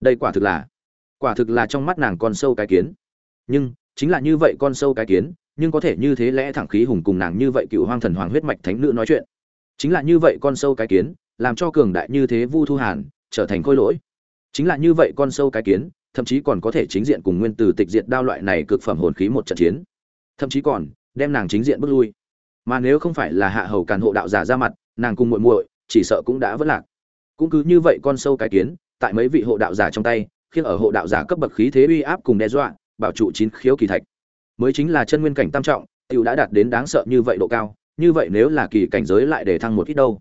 đây quả thực là, quả thực là trong mắt nàng con sâu cái kiến. Nhưng, chính là như vậy con sâu cái kiến, nhưng có thể như thế lẽ thẳng khí hùng cùng nàng như vậy cựu hoang thần hoàng huyết mạch thánh nữ nói chuyện. Chính là như vậy con sâu cái kiến, làm cho cường đại như thế vu thu hàn trở thành khôi lỗi. Chính là như vậy con sâu cái kiến, thậm chí còn có thể chính diện cùng nguyên từ tịch diệt đao loại này cực phẩm hồn khí một trận chiến. Thậm chí còn đem nàng chính diện bước lui. Mà nếu không phải là hạ hầu càn hộ đạo giả ra mặt, nàng cùng muội muội chỉ sợ cũng đã vất lạc. Cũng cứ như vậy con sâu cái kiến tại mấy vị hộ đạo giả trong tay, khiến ở hộ đạo giả cấp bậc khí thế uy áp cùng đe dọa, bảo trụ chín khiếu kỳ thạch. Mới chính là chân nguyên cảnh tam trọng, tiểu đã đạt đến đáng sợ như vậy độ cao, như vậy nếu là kỳ cảnh giới lại để thăng một ít đâu?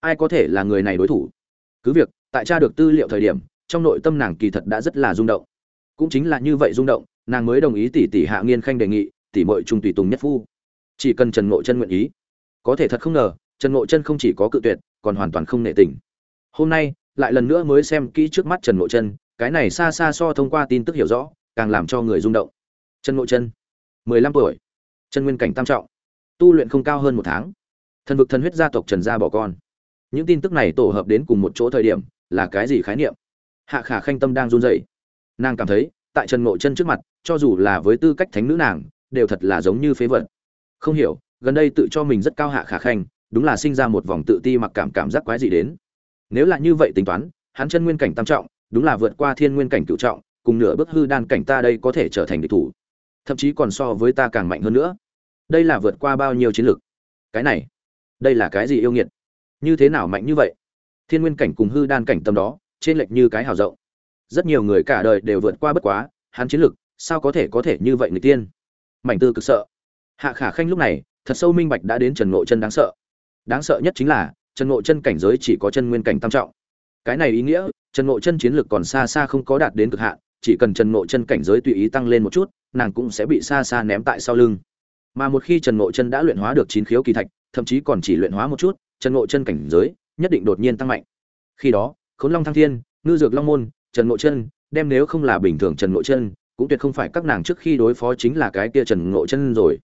Ai có thể là người này đối thủ? Cứ việc, tại tra được tư liệu thời điểm, trong nội tâm nàng kỳ thật đã rất là rung động. Cũng chính là như vậy rung động, nàng mới đồng ý tỷ tỷ hạ nghiên khanh đề nghị, tỷ muội trung tùy tùng nhất phu. Chỉ cần trần ngộ chân nguyện ý. Có thể thật không ngờ, trần ngộ chân không chỉ có cự tuyệt, còn hoàn toàn không nệ tình. Hôm nay lại lần nữa mới xem kỹ trước mắt trần ngộ chân, cái này xa xa so thông qua tin tức hiểu rõ, càng làm cho người rung động. Trần ngộ chân, mười lăm tuổi, chân nguyên cảnh tam trọng, tu luyện không cao hơn một tháng. Thần vực thần huyết gia tộc trần gia bỏ con. Những tin tức này tổ hợp đến cùng một chỗ thời điểm, là cái gì khái niệm? Hạ khả khanh tâm đang run rẩy. Nàng cảm thấy, tại trần ngộ chân trước mặt, cho dù là với tư cách thánh nữ nàng, đều thật là giống như phế vật. Không hiểu, gần đây tự cho mình rất cao hạ khả khanh, đúng là sinh ra một vòng tự ti mặc cảm cảm giác quái gì đến nếu là như vậy tính toán, hắn chân nguyên cảnh tam trọng, đúng là vượt qua thiên nguyên cảnh cựu trọng, cùng nửa bước hư đan cảnh ta đây có thể trở thành địch thủ. Thậm chí còn so với ta càng mạnh hơn nữa. Đây là vượt qua bao nhiêu chiến lược? Cái này, đây là cái gì yêu nghiệt? Như thế nào mạnh như vậy? Thiên nguyên cảnh cùng hư đan cảnh tâm đó, trên lệch như cái hào rộng. Rất nhiều người cả đời đều vượt qua bất quá, hắn chiến lược, sao có thể có thể như vậy người tiên? Mảnh tư cực sợ. Hạ khả khanh lúc này, thật sâu minh bạch đã đến trần ngộ chân đáng sợ. Đáng sợ nhất chính là trần ngộ chân cảnh giới chỉ có chân nguyên cảnh tam trọng. Cái này ý nghĩa, trần ngộ chân chiến lược còn xa xa không có đạt đến cực hạn, chỉ cần trần ngộ chân cảnh giới tùy ý tăng lên một chút, nàng cũng sẽ bị xa xa ném tại sau lưng. Mà một khi trần ngộ chân đã luyện hóa được chín khiếu kỳ thạch, thậm chí còn chỉ luyện hóa một chút, trần ngộ chân cảnh giới nhất định đột nhiên tăng mạnh. Khi đó, khốn long thăng thiên, ngư dược long môn, trần ngộ chân, đem nếu không là bình thường trần ngộ chân, cũng tuyệt không phải các nàng trước khi đối phó chính là cái kia trần ngộ chân rồi.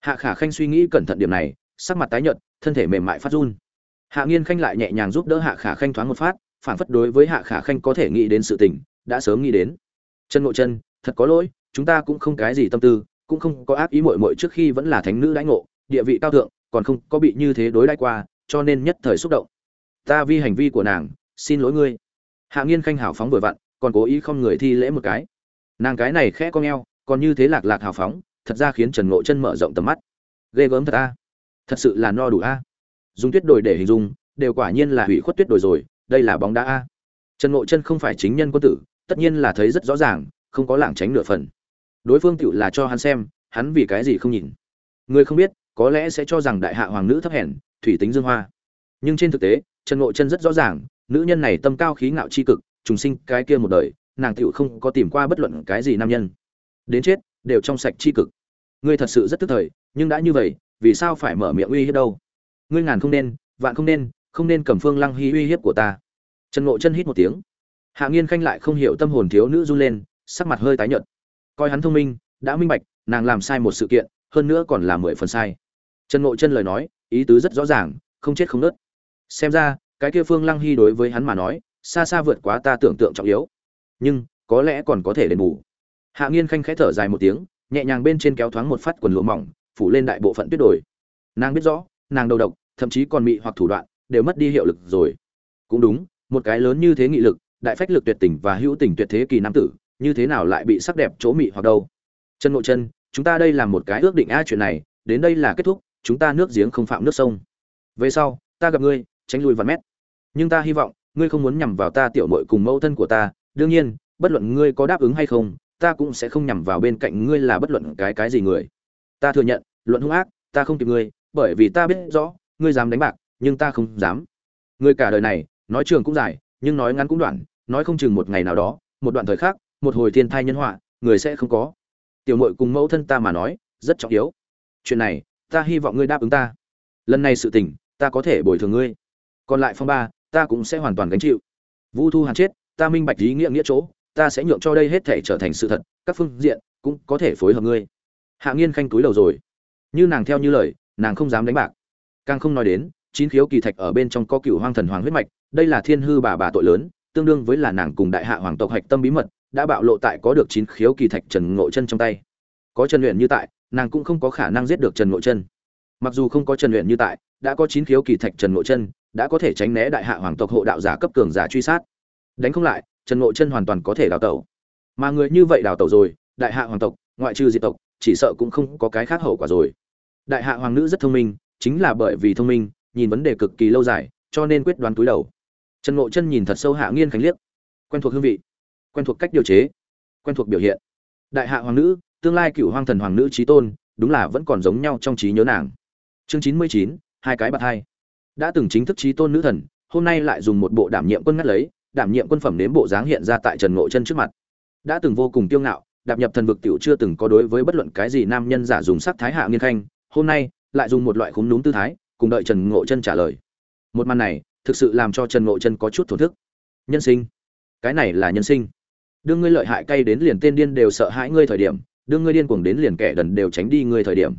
Hạ khả khanh suy nghĩ cẩn thận điểm này, sắc mặt tái nhợt, thân thể mềm mại phát run hạ nghiên khanh lại nhẹ nhàng giúp đỡ hạ khả khanh thoáng một phát phản phất đối với hạ khả khanh có thể nghĩ đến sự tình, đã sớm nghĩ đến. Trần ngộ chân thật có lỗi, chúng ta cũng không cái gì tâm tư, cũng không có ác ý muội muội trước khi vẫn là thánh nữ đãi ngộ, địa vị cao thượng, còn không có bị như thế đối đãi qua, cho nên nhất thời xúc động. Ta vi hành vi của nàng, xin lỗi ngươi. Hạ nghiên khanh hào phóng vừa vặn, còn cố ý không người thi lễ một cái. Nàng cái này khẽ con eo còn như thế lạc lạc hào phóng, thật ra khiến trần ngộ chân mở rộng tầm mắt. Ghê gớm thật a. Thật sự là no đủ a dùng tuyết đồi để hình dung, đều quả nhiên là hủy khuất tuyết đồi rồi, đây là bóng đá a. Trần ngộ chân không phải chính nhân quân tử, tất nhiên là thấy rất rõ ràng, không có lảng tránh nửa phần. Đối phương tựu là cho hắn xem, hắn vì cái gì không nhìn. Người không biết, có lẽ sẽ cho rằng đại hạ hoàng nữ thấp hèn, thủy tính dương hoa. Nhưng trên thực tế, trần ngộ chân rất rõ ràng, nữ nhân này tâm cao khí ngạo c h i cực, trùng sinh cái kia một đời, nàng tựu không có tìm qua bất luận cái gì nam nhân. Đến chết, đều trong sạch c h i cực. Ngươi thật sự rất tức thời, nhưng đã như vậy, vì sao phải mở miệng uy hiếp đâu? Ngươi ngàn không nên, vạn không nên không nên cầm phương lăng hy uy hiếp của ta. Trần ngộ chân hít một tiếng. Hạ nghiên khanh lại không hiểu tâm hồn thiếu nữ run lên, sắc mặt hơi tái nhợt. Coi hắn thông minh, đã minh bạch, nàng làm sai một sự kiện, hơn nữa còn là mười phần sai. Trần ngộ chân lời nói, ý tứ rất rõ ràng, không chết không nớt. Xem ra, cái kia phương lăng hy đối với hắn mà nói, xa xa vượt quá ta tưởng tượng trọng yếu. Nhưng, có lẽ còn có thể đền bù. Hạ nghiên khanh khẽ thở dài một tiếng, nhẹ nhàng bên trên kéo thoáng một phát quần lụa mỏng, phủ lên đại bộ phận tuyết đổi nàng biết rõ nàng đầu độc, thậm chí còn mị hoặc thủ đoạn, đều mất đi hiệu lực rồi. Cũng đúng, một cái lớn như thế nghị lực, đại phách lực tuyệt tình và hữu tình tuyệt thế kỳ nam tử, như thế nào lại bị sắc đẹp chỗ mị hoặc đâu? Chân nội chân, chúng ta đây làm một cái ước định a chuyện này, đến đây là kết thúc, chúng ta nước giếng không phạm nước sông. Về sau, ta gặp ngươi, tránh lui vạn mét. Nhưng ta hy vọng, ngươi không muốn nhằm vào ta tiểu mội cùng mẫu thân của ta. Đương nhiên, bất luận ngươi có đáp ứng hay không, ta cũng sẽ không nhằm vào bên cạnh ngươi là bất luận cái cái gì người. Ta thừa nhận, luận hung ác, ta không kịp ngươi bởi vì ta biết rõ, ngươi dám đánh bạc, nhưng ta không dám. Ngươi cả đời này, nói trường cũng dài, nhưng nói ngắn cũng đoạn, nói không chừng một ngày nào đó, một đoạn thời khác một hồi thiên thai nhân họa, người sẽ không có. Tiểu mội cùng mẫu thân ta mà nói, rất trọng yếu. Chuyện này, ta hy vọng ngươi đáp ứng ta. Lần này sự tình, ta có thể bồi thường ngươi. Còn lại phong ba, ta cũng sẽ hoàn toàn gánh chịu. Vu thu hàn chết, ta minh bạch ý nghĩa nghĩa chỗ, ta sẽ nhượng cho đây hết thể trở thành sự thật, các phương diện cũng có thể phối hợp ngươi. Hạ nghiên khanh túi đầu rồi. Như nàng theo như lời nàng không dám đánh bạc. Càng không nói đến, chín khiếu kỳ thạch ở bên trong có cựu hoang thần hoàng huyết mạch, đây là thiên hư bà bà tội lớn, tương đương với là nàng cùng đại hạ hoàng tộc hạch tâm bí mật, đã bạo lộ tại có được chín khiếu kỳ thạch trần ngộ chân trong tay. Có trần luyện như tại, nàng cũng không có khả năng giết được trần ngộ chân. Mặc dù không có trần luyện như tại, đã có chín khiếu kỳ thạch trần ngộ chân, đã có thể tránh né đại hạ hoàng tộc hộ đạo giả cấp cường giả truy sát. Đánh không lại, trần ngộ chân hoàn toàn có thể đào tẩu. Mà người như vậy đào tẩu rồi, đại hạ hoàng tộc, ngoại trừ diệt tộc, chỉ sợ cũng không có cái khác hậu quả rồi đại hạ hoàng nữ rất thông minh, chính là bởi vì thông minh, nhìn vấn đề cực kỳ lâu dài, cho nên quyết đoán túi đầu. Trần ngộ chân nhìn thật sâu hạ nghiên khánh liếc. Quen thuộc hương vị, quen thuộc cách điều chế, quen thuộc biểu hiện. Đại hạ hoàng nữ, tương lai cựu hoàng thần hoàng nữ trí tôn, đúng là vẫn còn giống nhau trong trí nhớ nàng. Chương chín mươi chín, hai cái bạc hai. Đã từng chính thức trí tôn nữ thần, hôm nay lại dùng một bộ đảm nhiệm quân ngắt lấy, đảm nhiệm quân phẩm nếm bộ dáng hiện ra tại trần ngộ chân trước mặt. Đã từng vô cùng kiêu ngạo, đạp nhập thần vực tiểu chưa từng có đối với bất luận cái gì nam nhân giả dùng sắc thái hạ nghiên khanh hôm nay lại dùng một loại khúm núm tư thái, cùng đợi trần ngộ chân trả lời. Một màn này thực sự làm cho trần ngộ chân có chút thổn thức. Nhân sinh? Cái này là nhân sinh. Đương ngươi lợi hại cay đến liền tên điên đều sợ hãi ngươi thời điểm đương ngươi điên cuồng đến liền kẻ đần đều tránh đi ngươi thời điểm.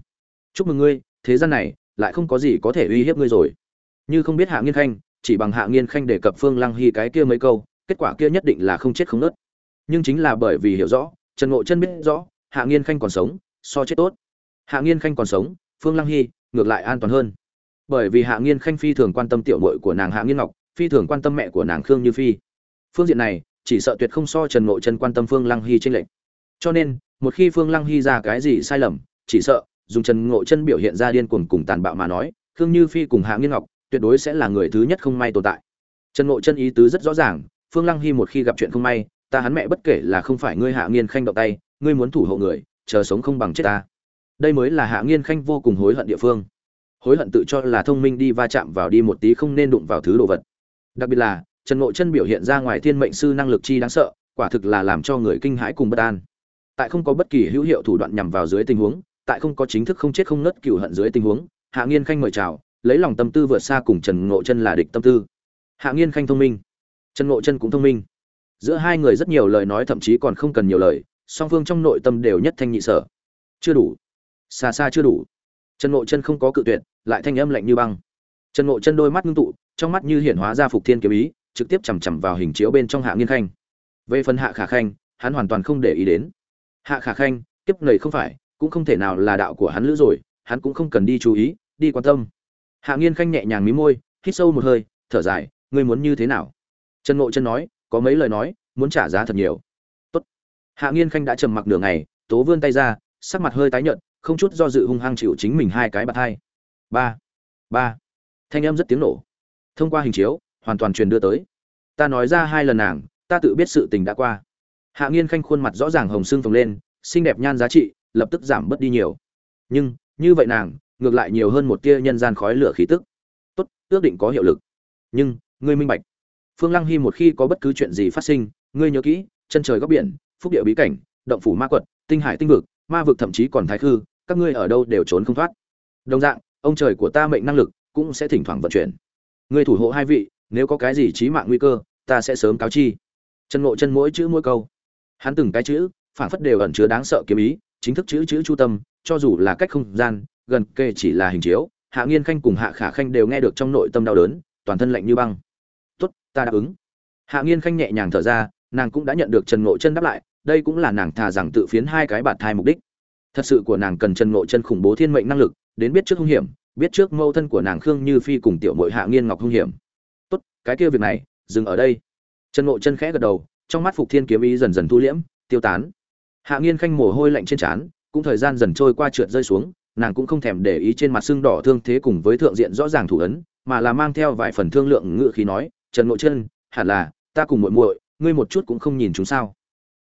Chúc mừng ngươi, thế gian này lại không có gì có thể uy hiếp ngươi rồi. Như không biết hạ nghiên khanh, chỉ bằng hạ nghiên khanh đề cập phương lăng hy cái kia mấy câu, kết quả kia nhất định là không chết không nớt. Nhưng chính là bởi vì hiểu rõ, trần ngộ chân biết rõ, hạ nghiên khanh còn sống, so chết tốt hạ nghiên khanh còn sống, phương lăng hy ngược lại an toàn hơn. Bởi vì hạ nghiên khanh phi thường quan tâm tiểu mội của nàng hạ nghiên ngọc, phi thường quan tâm mẹ của nàng khương như phi. Phương diện này, chỉ sợ tuyệt không so trần ngộ chân quan tâm phương lăng hy tranh lệch. Cho nên, một khi phương lăng hy ra cái gì sai lầm, chỉ sợ, dùng trần ngộ chân biểu hiện ra điên cuồng cùng tàn bạo mà nói, khương như phi cùng hạ nghiên ngọc tuyệt đối sẽ là người thứ nhất không may tồn tại. Trần ngộ chân ý tứ rất rõ ràng, phương lăng hy một khi gặp chuyện không may, ta hắn mẹ bất kể là không phải ngươi hạ nghiên khanh động tay, ngươi muốn thủ hộ người, chờ sống không bằng chết ta đây mới là hạ nghiên khanh vô cùng hối hận địa phương. Hối hận tự cho là thông minh đi va chạm vào đi một tí không nên đụng vào thứ đồ vật. Đặc biệt là, trần ngộ chân biểu hiện ra ngoài thiên mệnh sư năng lực chi đáng sợ, quả thực là làm cho người kinh hãi cùng bất an. Tại không có bất kỳ hữu hiệu thủ đoạn nhằm vào dưới tình huống, tại không có chính thức không chết không nứt cựu hận dưới tình huống, hạ nghiên khanh mời chào, lấy lòng tâm tư vượt xa cùng trần ngộ chân là địch tâm tư. Hạ nghiên khanh thông minh. Trần ngộ chân cũng thông minh. Giữa hai người rất nhiều lời nói thậm chí còn không cần nhiều lời, song phương trong nội tâm đều nhất thanh nhị sở. Chưa đủ xa xa chưa đủ. Trần ngộ chân không có cự tuyệt, lại thanh âm lạnh như băng. Trần ngộ chân đôi mắt ngưng tụ, trong mắt như hiện hóa ra phục thiên kiếm ý, trực tiếp chằm chằm vào hình chiếu bên trong hạ nghiên khanh. Về phần hạ khả khanh, hắn hoàn toàn không để ý đến. Hạ khả khanh, kiếp nầy không phải, cũng không thể nào là đạo của hắn lữ rồi, hắn cũng không cần đi chú ý, đi quan tâm. Hạ nghiên khanh nhẹ nhàng mí môi, hít sâu một hơi, thở dài, ngươi muốn như thế nào? Trần ngộ chân nói, có mấy lời nói, muốn trả giá thật nhiều. Tốt. hạ nghiên khanh đã trầm mặc nửa ngày, tố vươn tay ra, sắc mặt hơi tái nhợt không chút do dự hung hăng chịu chính mình hai cái bạt hai. Ba ba. Thanh âm rất tiếng nổ. Thông qua hình chiếu, hoàn toàn truyền đưa tới. Ta nói ra hai lần nàng, ta tự biết sự tình đã qua. Hạ nghiên khanh khuôn mặt rõ ràng hồng xương phồng lên, xinh đẹp nhan giá trị lập tức giảm bớt đi nhiều. Nhưng, như vậy nàng, ngược lại nhiều hơn một tia nhân gian khói lửa khí tức. Tốt, ước định có hiệu lực. Nhưng, ngươi minh bạch. Phương lăng hy một khi có bất cứ chuyện gì phát sinh, ngươi nhớ kỹ, chân trời góc biển, phúc địa bí cảnh, động phủ ma quật, tinh hải tinh vực, ma vực thậm chí còn thái khư các ngươi ở đâu đều trốn không thoát. Đồng dạng, ông trời của ta mệnh năng lực cũng sẽ thỉnh thoảng vận chuyển. Ngươi thủ hộ hai vị, nếu có cái gì chí mạng nguy cơ, ta sẽ sớm cáo chi. Chân ngộ chân mỗi chữ mỗi câu. Hắn từng cái chữ phản phất đều ẩn chứa đáng sợ kiếm ý, chính thức chữ chữ chu tâm, cho dù là cách không gian, gần kề chỉ là hình chiếu, hạ nghiên khanh cùng hạ khả khanh đều nghe được trong nội tâm đau đớn, toàn thân lạnh như băng. Tốt, ta đáp ứng. Hạ nghiên khanh nhẹ nhàng thở ra, nàng cũng đã nhận được trần ngộ chân đáp lại, đây cũng là nàng thà rằng tự phiến hai cái bạt thai mục đích thật sự của nàng cần trần ngộ chân khủng bố thiên mệnh năng lực, đến biết trước hung hiểm, biết trước mâu thân của nàng khương như phi cùng tiểu mội hạ nghiên ngọc hung hiểm. Tốt, cái kia việc này, dừng ở đây. Trần ngộ chân khẽ gật đầu, trong mắt phục thiên kiếm ý dần dần thu liễm, tiêu tán. Hạ nghiên khanh mồ hôi lạnh trên trán, cũng thời gian dần trôi qua trượt rơi xuống, nàng cũng không thèm để ý trên mặt xương đỏ thương thế cùng với thượng diện rõ ràng thủ ấn, mà là mang theo vài phần thương lượng ngự khí nói trần ngộ chân, hẳn là, ta cùng muội muội, ngươi một chút cũng không nhìn chúng sao.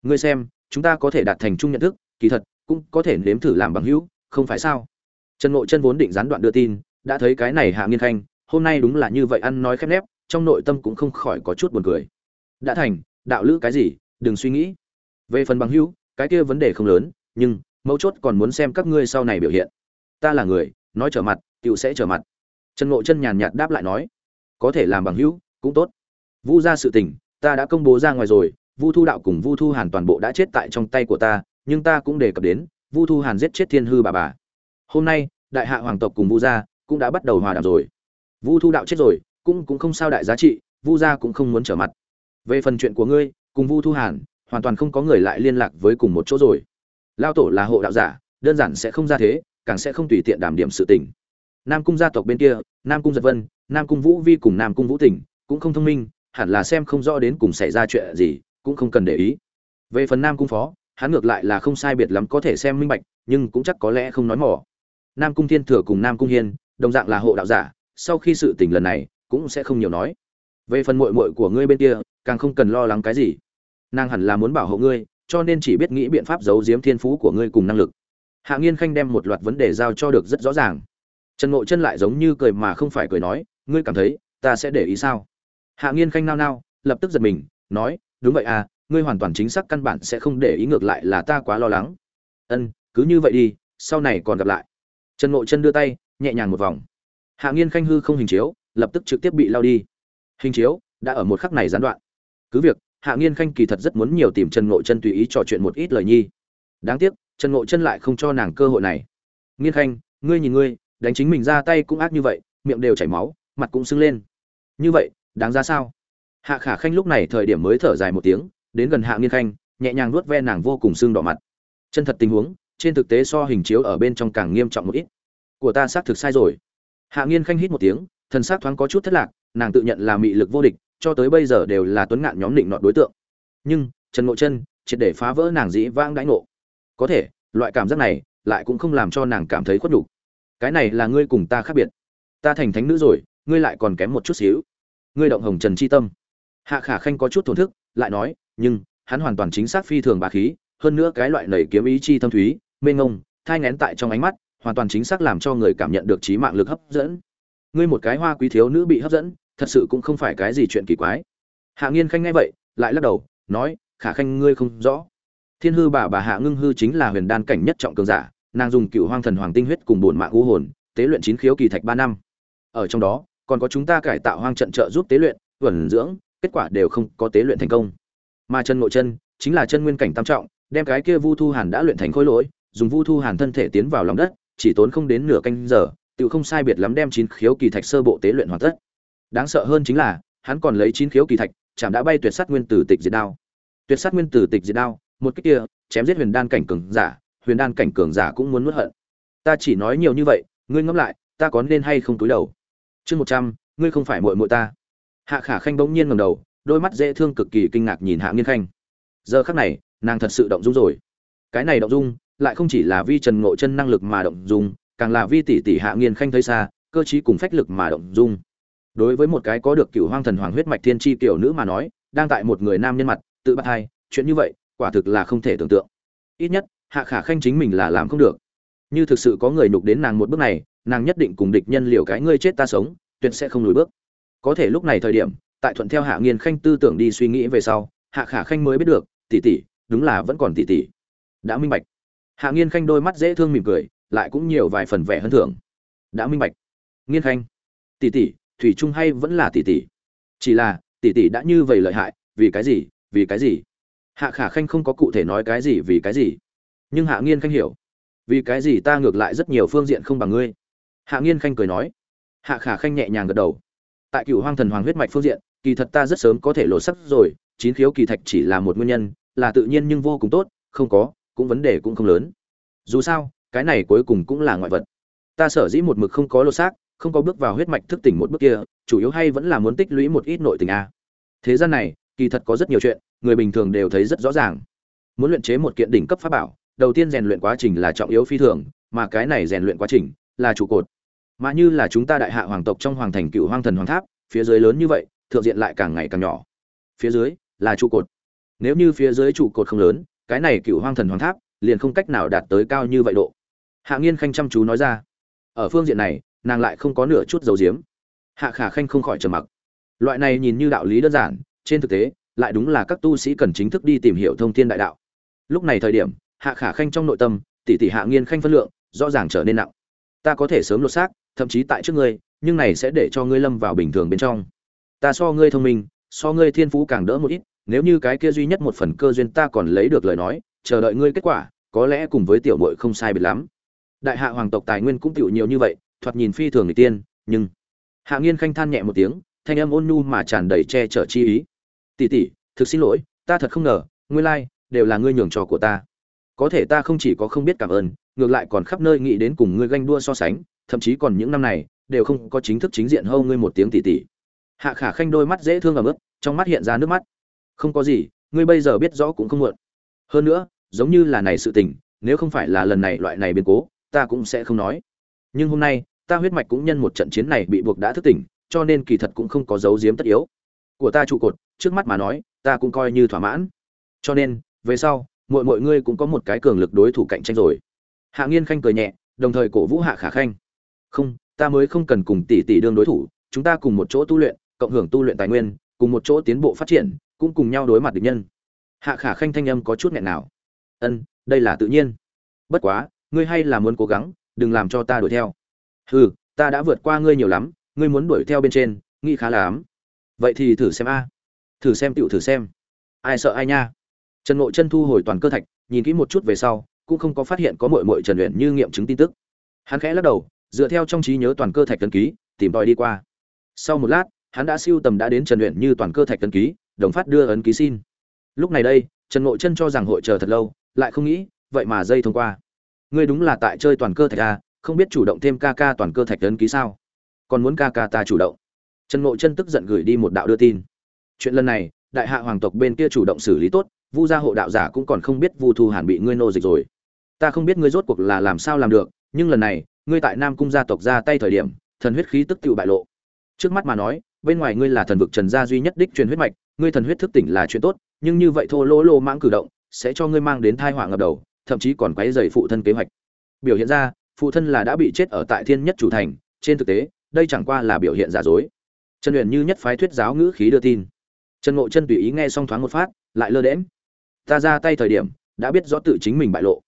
Ngươi xem, chúng ta có thể đạt thành chung nhận thức, kỳ thật cũng có thể nếm thử làm bằng hữu, không phải sao? Trần ngộ chân vốn định gián đoạn đưa tin, đã thấy cái này hạ nghiên khanh, hôm nay đúng là như vậy ăn nói khép nép, trong nội tâm cũng không khỏi có chút buồn cười. Đã thành, đạo lữ cái gì, đừng suy nghĩ. Về phần bằng hữu, cái kia vấn đề không lớn, nhưng, mấu chốt còn muốn xem các ngươi sau này biểu hiện. Ta là người, nói trở mặt tựu sẽ trở mặt. Trần ngộ chân nhàn nhạt đáp lại nói, có thể làm bằng hữu, cũng tốt. Vu ra sự tình, ta đã công bố ra ngoài rồi, vu thu đạo cùng vu thu hàn toàn bộ đã chết tại trong tay của ta nhưng ta cũng đề cập đến, vu thu hàn giết chết thiên hư bà bà. Hôm nay, đại hạ hoàng tộc cùng vu gia cũng đã bắt đầu hòa đàm rồi. Vu thu đạo chết rồi, cũng cũng không sao đại giá trị, vu gia cũng không muốn trở mặt. Về phần chuyện của ngươi, cùng vu thu hàn, hoàn toàn không có người lại liên lạc với cùng một chỗ rồi. Lao tổ là hộ đạo giả, đơn giản sẽ không ra thế, càng sẽ không tùy tiện đảm điểm sự tình. Nam cung gia tộc bên kia, nam cung giật vân, nam cung vũ vi cùng nam cung vũ tỉnh cũng không thông minh, hẳn là xem không rõ đến cùng xảy ra chuyện gì, cũng không cần để ý. Về phần nam cung phó hắn ngược lại là không sai biệt lắm có thể xem minh bạch, nhưng cũng chắc có lẽ không nói mỏ. Nam cung thiên thừa cùng nam cung hiên, đồng dạng là hộ đạo giả, sau khi sự tình lần này, cũng sẽ không nhiều nói. Về phần muội muội của ngươi bên kia, càng không cần lo lắng cái gì. Nàng hẳn là muốn bảo hộ ngươi, cho nên chỉ biết nghĩ biện pháp giấu giếm thiên phú của ngươi cùng năng lực. Hạ nghiên khanh đem một loạt vấn đề giao cho được rất rõ ràng. Trần ngộ chân lại giống như cười mà không phải cười nói, ngươi cảm thấy ta sẽ để ý sao? Hạ nghiên khanh nao nao, lập tức giật mình, nói, đúng vậy à ngươi hoàn toàn chính xác căn bản sẽ không để ý ngược lại là ta quá lo lắng. Ân, cứ như vậy đi, sau này còn gặp lại. Trần ngộ chân đưa tay, nhẹ nhàng một vòng. Hạ nghiên khanh hư không hình chiếu, lập tức trực tiếp bị lao đi. Hình chiếu, đã ở một khắc này gián đoạn. Cứ việc, hạ nghiên khanh kỳ thật rất muốn nhiều tìm trần ngộ chân tùy ý trò chuyện một ít lời nhi. Đáng tiếc, trần ngộ chân lại không cho nàng cơ hội này. Nghiên khanh, ngươi nhìn ngươi, đánh chính mình ra tay cũng ác như vậy, miệng đều chảy máu, mặt cũng sưng lên. Như vậy, đáng ra sao? Hạ khả khanh lúc này thời điểm mới thở dài một tiếng đến gần hạ nghiên khanh, nhẹ nhàng nuốt ve nàng vô cùng sưng đỏ mặt. Chân thật tình huống, trên thực tế so hình chiếu ở bên trong càng nghiêm trọng một ít. Của ta xác thực sai rồi. Hạ nghiên khanh hít một tiếng, thần xác thoáng có chút thất lạc, nàng tự nhận là mị lực vô địch, cho tới bây giờ đều là tuấn ngạn nhóm định nọt đối tượng. Nhưng, trần ngộ chân, triệt để phá vỡ nàng dĩ vãng đãi ngộ. Có thể, loại cảm giác này lại cũng không làm cho nàng cảm thấy khuất nhục. Cái này là ngươi cùng ta khác biệt. Ta thành thánh nữ rồi, ngươi lại còn kém một chút xíu. Ngươi động hồng trần chi tâm. Hạ khả khanh có chút thổn thức, lại nói nhưng hắn hoàn toàn chính xác phi thường bá khí, hơn nữa cái loại nảy kiếm ý chi thâm thúy, mênh ngông thai ngén tại trong ánh mắt, hoàn toàn chính xác làm cho người cảm nhận được trí mạng lực hấp dẫn. Ngươi một cái hoa quý thiếu nữ bị hấp dẫn, thật sự cũng không phải cái gì chuyện kỳ quái. Hạ nghiên khanh nghe vậy, lại lắc đầu, nói, khả khanh, ngươi không rõ. Thiên hư bà bà hạ ngưng hư chính là huyền đan cảnh nhất trọng cường giả, nàng dùng cựu hoang thần hoàng tinh huyết cùng bổn mạng u hồn, tế luyện chín khiếu kỳ thạch ba năm. Ở trong đó, còn có chúng ta cải tạo hoang trận trợ giúp tế luyện thuần dưỡng, kết quả đều không có tế luyện thành công mà chân ngộ chân chính là chân nguyên cảnh tam trọng, đem cái kia vu thu hàn đã luyện thành khối lỗi, dùng vu thu hàn thân thể tiến vào lòng đất, chỉ tốn không đến nửa canh giờ tự không sai biệt lắm đem chín khiếu kỳ thạch sơ bộ tế luyện hoàn tất. Đáng sợ hơn chính là, hắn còn lấy chín khiếu kỳ thạch, chạm đã bay tuyệt sát nguyên tử tịch diệt đao. Tuyệt sát nguyên tử tịch diệt đao, một cách kia, chém giết huyền đan cảnh cường giả, huyền đan cảnh cường giả cũng muốn nuốt hận. Ta chỉ nói nhiều như vậy, ngươi ngẫm lại, ta có nên hay không túi đầu? Chương một trăm, ngươi không phải muội muội ta. Hạ khả khanh bỗng nhiên ngầm đầu đôi mắt dễ thương cực kỳ kinh ngạc nhìn hạ nghiên khanh. Giờ khắc này, nàng thật sự động dung rồi. Cái này động dung, lại không chỉ là vi trần ngộ chân năng lực mà động dung, càng là vi tỷ tỷ hạ nghiên khanh thấy xa, cơ chí cùng phách lực mà động dung. Đối với một cái có được cựu hoang thần hoàng huyết mạch thiên tri tiểu nữ mà nói, đang tại một người nam nhân mặt, tự bắt hai, chuyện như vậy, quả thực là không thể tưởng tượng. Ít nhất, hạ khả khanh chính mình là làm không được. Như thực sự có người nhục đến nàng một bước này, nàng nhất định cùng địch nhân liều cái ngươi chết ta sống, tuyệt sẽ không lùi bước. Có thể lúc này thời điểm tại thuận theo hạ nghiên khanh tư tưởng đi suy nghĩ về sau, hạ khả khanh mới biết được, tỷ tỷ, đúng là vẫn còn tỷ tỷ. Đã minh bạch. Hạ nghiên khanh đôi mắt dễ thương mỉm cười, lại cũng nhiều vài phần vẻ hơn thưởng. Đã minh bạch. Nghiên khanh. Tỷ tỷ, thủy Trung hay vẫn là tỷ tỷ? Chỉ là, tỷ tỷ đã như vậy lợi hại, vì cái gì, vì cái gì? Hạ khả khanh không có cụ thể nói cái gì vì cái gì. Nhưng hạ nghiên khanh hiểu. Vì cái gì ta ngược lại rất nhiều phương diện không bằng ngươi? Hạ nghiên khanh cười nói. Hạ khả khanh nhẹ nhàng gật đầu tại cựu hoang thần hoàng huyết mạch phương diện, kỳ thật ta rất sớm có thể lộ sắc rồi, chín khiếu kỳ thạch chỉ là một nguyên nhân, là tự nhiên nhưng vô cùng tốt, không có, cũng vấn đề cũng không lớn. Dù sao, cái này cuối cùng cũng là ngoại vật. Ta sở dĩ một mực không có lộ xác không có bước vào huyết mạch thức tỉnh một bước kia, chủ yếu hay vẫn là muốn tích lũy một ít nội tình a. Thế gian này, kỳ thật có rất nhiều chuyện, người bình thường đều thấy rất rõ ràng. Muốn luyện chế một kiện đỉnh cấp pháp bảo, đầu tiên rèn luyện quá trình là trọng yếu phi thường, mà cái này rèn luyện quá trình là trụ cột mà như là chúng ta đại hạ hoàng tộc trong hoàng thành cựu hoang thần hoàng tháp, phía dưới lớn như vậy, thượng diện lại càng ngày càng nhỏ. Phía dưới là trụ cột. Nếu như phía dưới trụ cột không lớn, cái này cựu hoang thần hoàng tháp liền không cách nào đạt tới cao như vậy độ. Hạ nghiên khanh chăm chú nói ra. Ở phương diện này, nàng lại không có nửa chút dầu diếm. Hạ khả khanh không khỏi trầm mặc. Loại này nhìn như đạo lý đơn giản, trên thực tế, lại đúng là các tu sĩ cần chính thức đi tìm hiểu thông thiên đại đạo. Lúc này thời điểm, hạ khả khanh trong nội tâm tỷ tỷ hạ nghiên khanh phân lượng, rõ ràng trở nên nặng ta có thể sớm lột xác thậm chí tại trước ngươi nhưng này sẽ để cho ngươi lâm vào bình thường bên trong. Ta so ngươi thông minh so ngươi thiên phú càng đỡ một ít nếu như cái kia duy nhất một phần cơ duyên ta còn lấy được lời nói chờ đợi ngươi kết quả có lẽ cùng với tiểu muội không sai biệt lắm. Đại hạ hoàng tộc tài nguyên cũng tiểu nhiều như vậy thoạt nhìn phi thường người tiên nhưng hạ nghiên khanh than nhẹ một tiếng thanh âm ôn nhu mà tràn đầy che chở chi ý. Tỷ tỷ thực xin lỗi ta thật không ngờ ngươi lai、like, đều là ngươi nhường trò của ta có thể ta không chỉ có không biết cảm ơn, ngược lại còn khắp nơi nghĩ đến cùng ngươi ganh đua so sánh, thậm chí còn những năm này, đều không có chính thức chính diện hâu ngươi một tiếng tỉ tỉ. hạ khả khanh đôi mắt dễ thương ấm ức trong mắt hiện ra nước mắt. Không có gì, ngươi bây giờ biết rõ cũng không muộn. Hơn nữa, giống như là này sự tình, nếu không phải là lần này loại này biến cố, ta cũng sẽ không nói. Nhưng hôm nay, ta huyết mạch cũng nhân một trận chiến này bị buộc đã thức tỉnh, cho nên kỳ thật cũng không có dấu giếm tất yếu. Của ta trụ cột, trước mắt mà nói, ta cũng coi như thỏa mãn. Cho nên, về sau mọi mọi ngươi cũng có một cái cường lực đối thủ cạnh tranh rồi. Hạ nghiên khanh cười nhẹ, đồng thời cổ vũ hạ khả khanh. Không, ta mới không cần cùng tỷ tỷ đương đối thủ, chúng ta cùng một chỗ tu luyện, cộng hưởng tu luyện tài nguyên, cùng một chỗ tiến bộ phát triển, cũng cùng nhau đối mặt địch nhân. Hạ khả khanh thanh âm có chút nghẹn nào. Ân, đây là tự nhiên. Bất quá, ngươi hay là muốn cố gắng, đừng làm cho ta đuổi theo. Hừ, ta đã vượt qua ngươi nhiều lắm, ngươi muốn đuổi theo bên trên, nghĩ khá là ám. Vậy thì thử xem a. Thử xem, tựu thử xem. Ai sợ ai nha? Trần ngộ chân thu hồi toàn cơ thạch, nhìn kỹ một chút về sau, cũng không có phát hiện có mội mội trần luyện như nghiệm chứng tin tức. Hắn khẽ lắc đầu, dựa theo trong trí nhớ toàn cơ thạch tân ký, tìm tòi đi qua. Sau một lát, hắn đã siêu tầm đã đến trần luyện như toàn cơ thạch tân ký, đồng phát đưa ấn ký xin. Lúc này đây, trần ngộ chân cho rằng hội chờ thật lâu, lại không nghĩ, vậy mà dây thông qua. Ngươi đúng là tại chơi toàn cơ thạch a không biết chủ động thêm ca ca toàn cơ thạch ấn ký sao? Còn muốn ca ca ta chủ động. Trần ngộ chân tức giận gửi đi một đạo đưa tin. Chuyện lần này, đại hạ hoàng tộc bên kia chủ động xử lý tốt vu gia hộ đạo giả cũng còn không biết vu thu hàn bị ngươi nô dịch rồi. Ta không biết ngươi rốt cuộc là làm sao làm được, nhưng lần này, ngươi tại nam cung gia tộc ra tay thời điểm, thần huyết khí tức tự bại lộ. Trước mắt mà nói, bên ngoài ngươi là thần vực trần gia duy nhất đích truyền huyết mạch, ngươi thần huyết thức tỉnh là chuyện tốt, nhưng như vậy thô lỗ lô mãng cử động, sẽ cho ngươi mang đến thai họa ngập đầu, thậm chí còn quấy rầy phụ thân kế hoạch. Biểu hiện ra, phụ thân là đã bị chết ở tại thiên nhất chủ thành, trên thực tế, đây chẳng qua là biểu hiện giả dối. Trần luyện như nhất phái thuyết giáo ngữ khí đưa tin. Trần ngộ chân tùy ý nghe xong thoáng một phát, lại lơ đễm ta ra tay thời điểm, đã biết rõ tự chính mình bại lộ.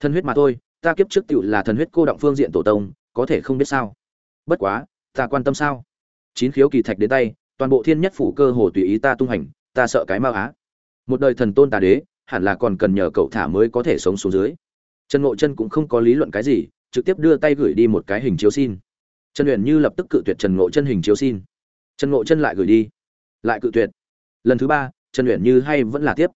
Thân huyết mà thôi, ta kiếp trước tựu là thần huyết cô động phương diện tổ tông, có thể không biết sao. Bất quá, ta quan tâm sao? Chín khiếu kỳ thạch đến tay, toàn bộ thiên nhất phủ cơ hồ tùy ý ta tung hành, ta sợ cái mao á. Một đời thần tôn tà đế, hẳn là còn cần nhờ cậu thả mới có thể sống xuống dưới. Trần ngộ chân cũng không có lý luận cái gì, trực tiếp đưa tay gửi đi một cái hình chiếu xin. Trần luyện như lập tức cự tuyệt trần ngộ chân hình chiếu xin. Trần ngộ chân lại gửi đi. Lại cự tuyệt. Lần thứ ba, trần luyện như hay vẫn là tiếp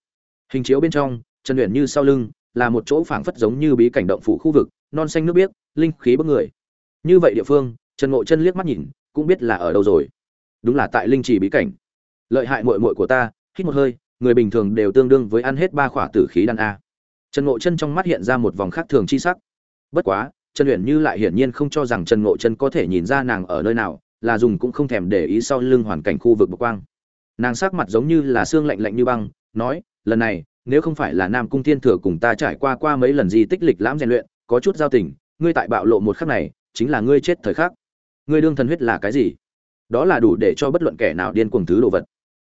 hình chiếu bên trong, trần luyện như sau lưng, là một chỗ phảng phất giống như bí cảnh động phủ khu vực, non xanh nước biếc, linh khí bức người. Như vậy địa phương, trần ngộ chân liếc mắt nhìn, cũng biết là ở đâu rồi. Đúng là tại linh trì bí cảnh. Lợi hại muội muội của ta, hít một hơi, người bình thường đều tương đương với ăn hết ba khỏa tử khí đan a. Trần ngộ chân trong mắt hiện ra một vòng khác thường chi sắc. Bất quá, trần luyện như lại hiển nhiên không cho rằng trần ngộ chân có thể nhìn ra nàng ở nơi nào, là dùng cũng không thèm để ý sau lưng hoàn cảnh khu vực bực quang. Nàng sắc mặt giống như là xương lạnh lạnh như băng, nói lần này, nếu không phải là nam cung thiên thừa cùng ta trải qua qua mấy lần di tích lịch lãm rèn luyện, có chút giao tình, ngươi tại bạo lộ một khắc này, chính là ngươi chết thời khắc. Ngươi đương thần huyết là cái gì? Đó là đủ để cho bất luận kẻ nào điên cuồng thứ đồ vật.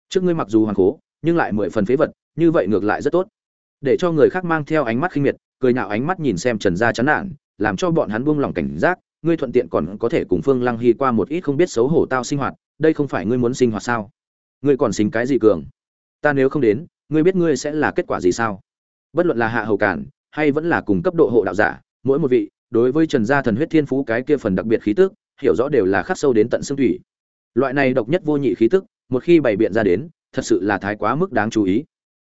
Trước ngươi mặc dù hoàng cố nhưng lại mười phần phế vật, như vậy ngược lại rất tốt. Để cho người khác mang theo ánh mắt khinh miệt, cười nhạo ánh mắt nhìn xem trần gia chán nản, làm cho bọn hắn buông lòng cảnh giác, ngươi thuận tiện còn có thể cùng phương lăng hy qua một ít không biết xấu hổ tao sinh hoạt, đây không phải ngươi muốn sinh hoạt sao? Ngươi còn xính cái gì cường? Ta nếu không đến ngươi biết ngươi sẽ là kết quả gì sao? Bất luận là hạ hầu cản, hay vẫn là cùng cấp độ hộ đạo giả, mỗi một vị, đối với trần gia thần huyết thiên phú cái kia phần đặc biệt khí tức, hiểu rõ đều là khắc sâu đến tận xương thủy. Loại này độc nhất vô nhị khí tức, một khi bày biện ra đến, thật sự là thái quá mức đáng chú ý.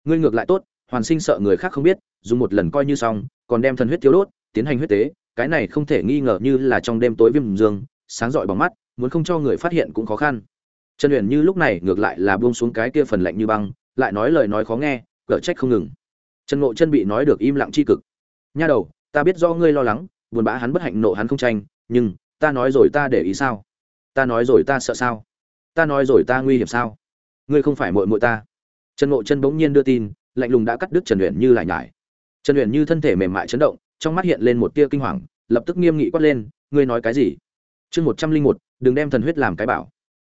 Ngươi ngược lại tốt, hoàn sinh sợ người khác không biết, dùng một lần coi như xong, còn đem thần huyết thiếu đốt, tiến hành huyết tế, cái này không thể nghi ngờ như là trong đêm tối viêm dương, sáng rọi bằng mắt, muốn không cho người phát hiện cũng khó khăn. Trần uyển như lúc này ngược lại là buông xuống cái kia phần lạnh như băng lại nói lời nói khó nghe cở trách không ngừng. Trần ngộ chân bị nói được im lặng chi cực. Nha đầu, ta biết do ngươi lo lắng, buồn bã hắn bất hạnh nộ hắn không tranh, nhưng ta nói rồi ta để ý sao? Ta nói rồi ta sợ sao? Ta nói rồi ta nguy hiểm sao? Ngươi không phải muội muội ta. Trần ngộ chân bỗng nhiên đưa tin, lạnh lùng đã cắt đứt trần uyển như lại nhải. Trần uyển như thân thể mềm mại chấn động, trong mắt hiện lên một tia kinh hoàng, lập tức nghiêm nghị quát lên, ngươi nói cái gì? Chương một trăm linh một, đừng đem thần huyết làm cái bảo.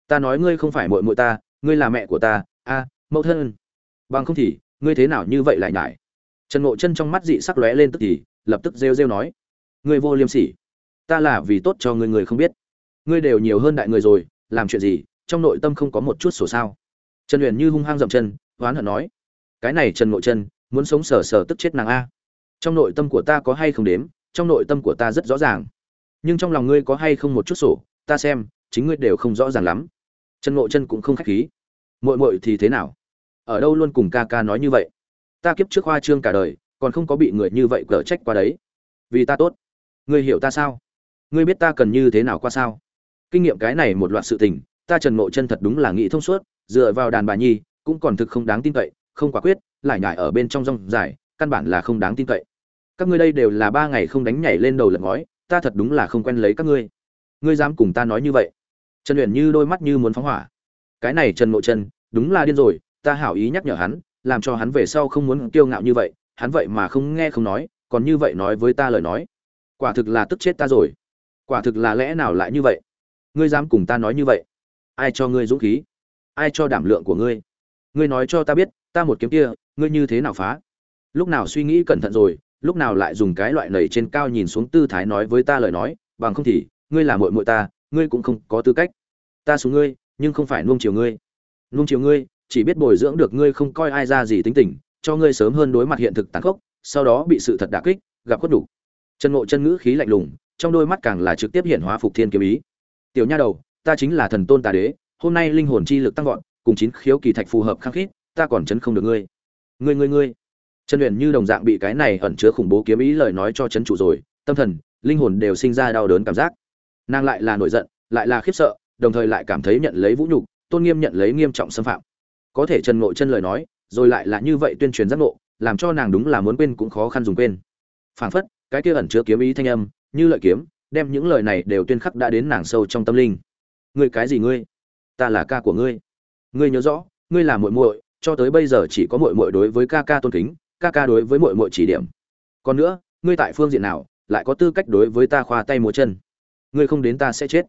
Ta nói ngươi không phải muội muội ta, ngươi là mẹ của ta, a mẫu thân. Bằng không thì, ngươi thế nào như vậy lại nhải? Trần ngộ chân trong mắt dị sắc lóe lên tức thì, lập tức rêu rêu nói. Ngươi vô liêm sỉ. Ta là vì tốt cho ngươi người không biết. Ngươi đều nhiều hơn đại người rồi, làm chuyện gì, trong nội tâm không có một chút sổ sao? Trần huyền như hung hăng dậm chân hoán hận nói. Cái này trần ngộ chân, muốn sống sờ sờ tức chết nàng a. Trong nội tâm của ta có hay không đếm, trong nội tâm của ta rất rõ ràng. Nhưng trong lòng ngươi có hay không một chút sổ, ta xem, chính ngươi đều không rõ ràng lắm. Trần ngộ chân cũng không khách khí. Muội muội thì thế nào? Ở đâu luôn cùng ca ca nói như vậy? Ta kiếp trước hoa trương cả đời, còn không có bị người như vậy cở trách qua đấy. Vì ta tốt. Ngươi hiểu ta sao? Ngươi biết ta cần như thế nào qua sao? Kinh nghiệm cái này một loạt sự tình, ta trần ngộ chân thật đúng là nghĩ thông suốt, dựa vào đàn bà nhi, cũng còn thực không đáng tin cậy, không quả quyết, lại nhải ở bên trong rong dài, căn bản là không đáng tin cậy. Các ngươi đây đều là ba ngày không đánh nhảy lên đầu lật ngói, ta thật đúng là không quen lấy các ngươi. Ngươi dám cùng ta nói như vậy? Trần luyện như đôi mắt như muốn phóng hỏa. Cái này trần ngộ chân, đúng là điên rồi ta hảo ý nhắc nhở hắn, làm cho hắn về sau không muốn kiêu ngạo như vậy, hắn vậy mà không nghe không nói, còn như vậy nói với ta lời nói. Quả thực là tức chết ta rồi. Quả thực là lẽ nào lại như vậy? Ngươi dám cùng ta nói như vậy? Ai cho ngươi dũng khí? Ai cho đảm lượng của ngươi? Ngươi nói cho ta biết, ta một kiếm kia, ngươi như thế nào phá? Lúc nào suy nghĩ cẩn thận rồi, lúc nào lại dùng cái loại nầy trên cao nhìn xuống tư thái nói với ta lời nói, bằng không thì, ngươi là muội muội ta, ngươi cũng không có tư cách. Ta xuống ngươi, nhưng không phải nuông chiều ngươi. Nuông chiều ngươi chỉ biết bồi dưỡng được ngươi không coi ai ra gì tính tình, cho ngươi sớm hơn đối mặt hiện thực tàn khốc, sau đó bị sự thật đả kích, gặp khuất đủ chân ngộ chân ngữ khí lạnh lùng, trong đôi mắt càng là trực tiếp hiện hóa phục thiên kiếm ý. Tiểu nha đầu, ta chính là thần tôn tà đế, hôm nay linh hồn chi lực tăng vọt, cùng chín khiếu kỳ thạch phù hợp khăng khít, ta còn chấn không được ngươi. Ngươi ngươi ngươi. Chân luyện như đồng dạng bị cái này ẩn chứa khủng bố kiếm ý lời nói cho chấn chủ rồi, tâm thần, linh hồn đều sinh ra đau đớn cảm giác. Nàng lại là nổi giận, lại là khiếp sợ, đồng thời lại cảm thấy nhận lấy vũ nhục, tôn nghiêm nhận lấy nghiêm trọng xâm phạm có thể trần ngộ chân lời nói, rồi lại là như vậy tuyên truyền giác ngộ, làm cho nàng đúng là muốn quên cũng khó khăn dùng quên. Phảng phất, cái kia ẩn chứa kiếm ý thanh âm, như lợi kiếm, đem những lời này đều tuyên khắc đã đến nàng sâu trong tâm linh. Ngươi cái gì ngươi? Ta là ca của ngươi. Ngươi nhớ rõ, ngươi là muội muội, cho tới bây giờ chỉ có muội muội đối với ca ca tôn kính, ca ca đối với muội muội chỉ điểm. Còn nữa, ngươi tại phương diện nào, lại có tư cách đối với ta khoa tay múa chân? Ngươi không đến ta sẽ chết.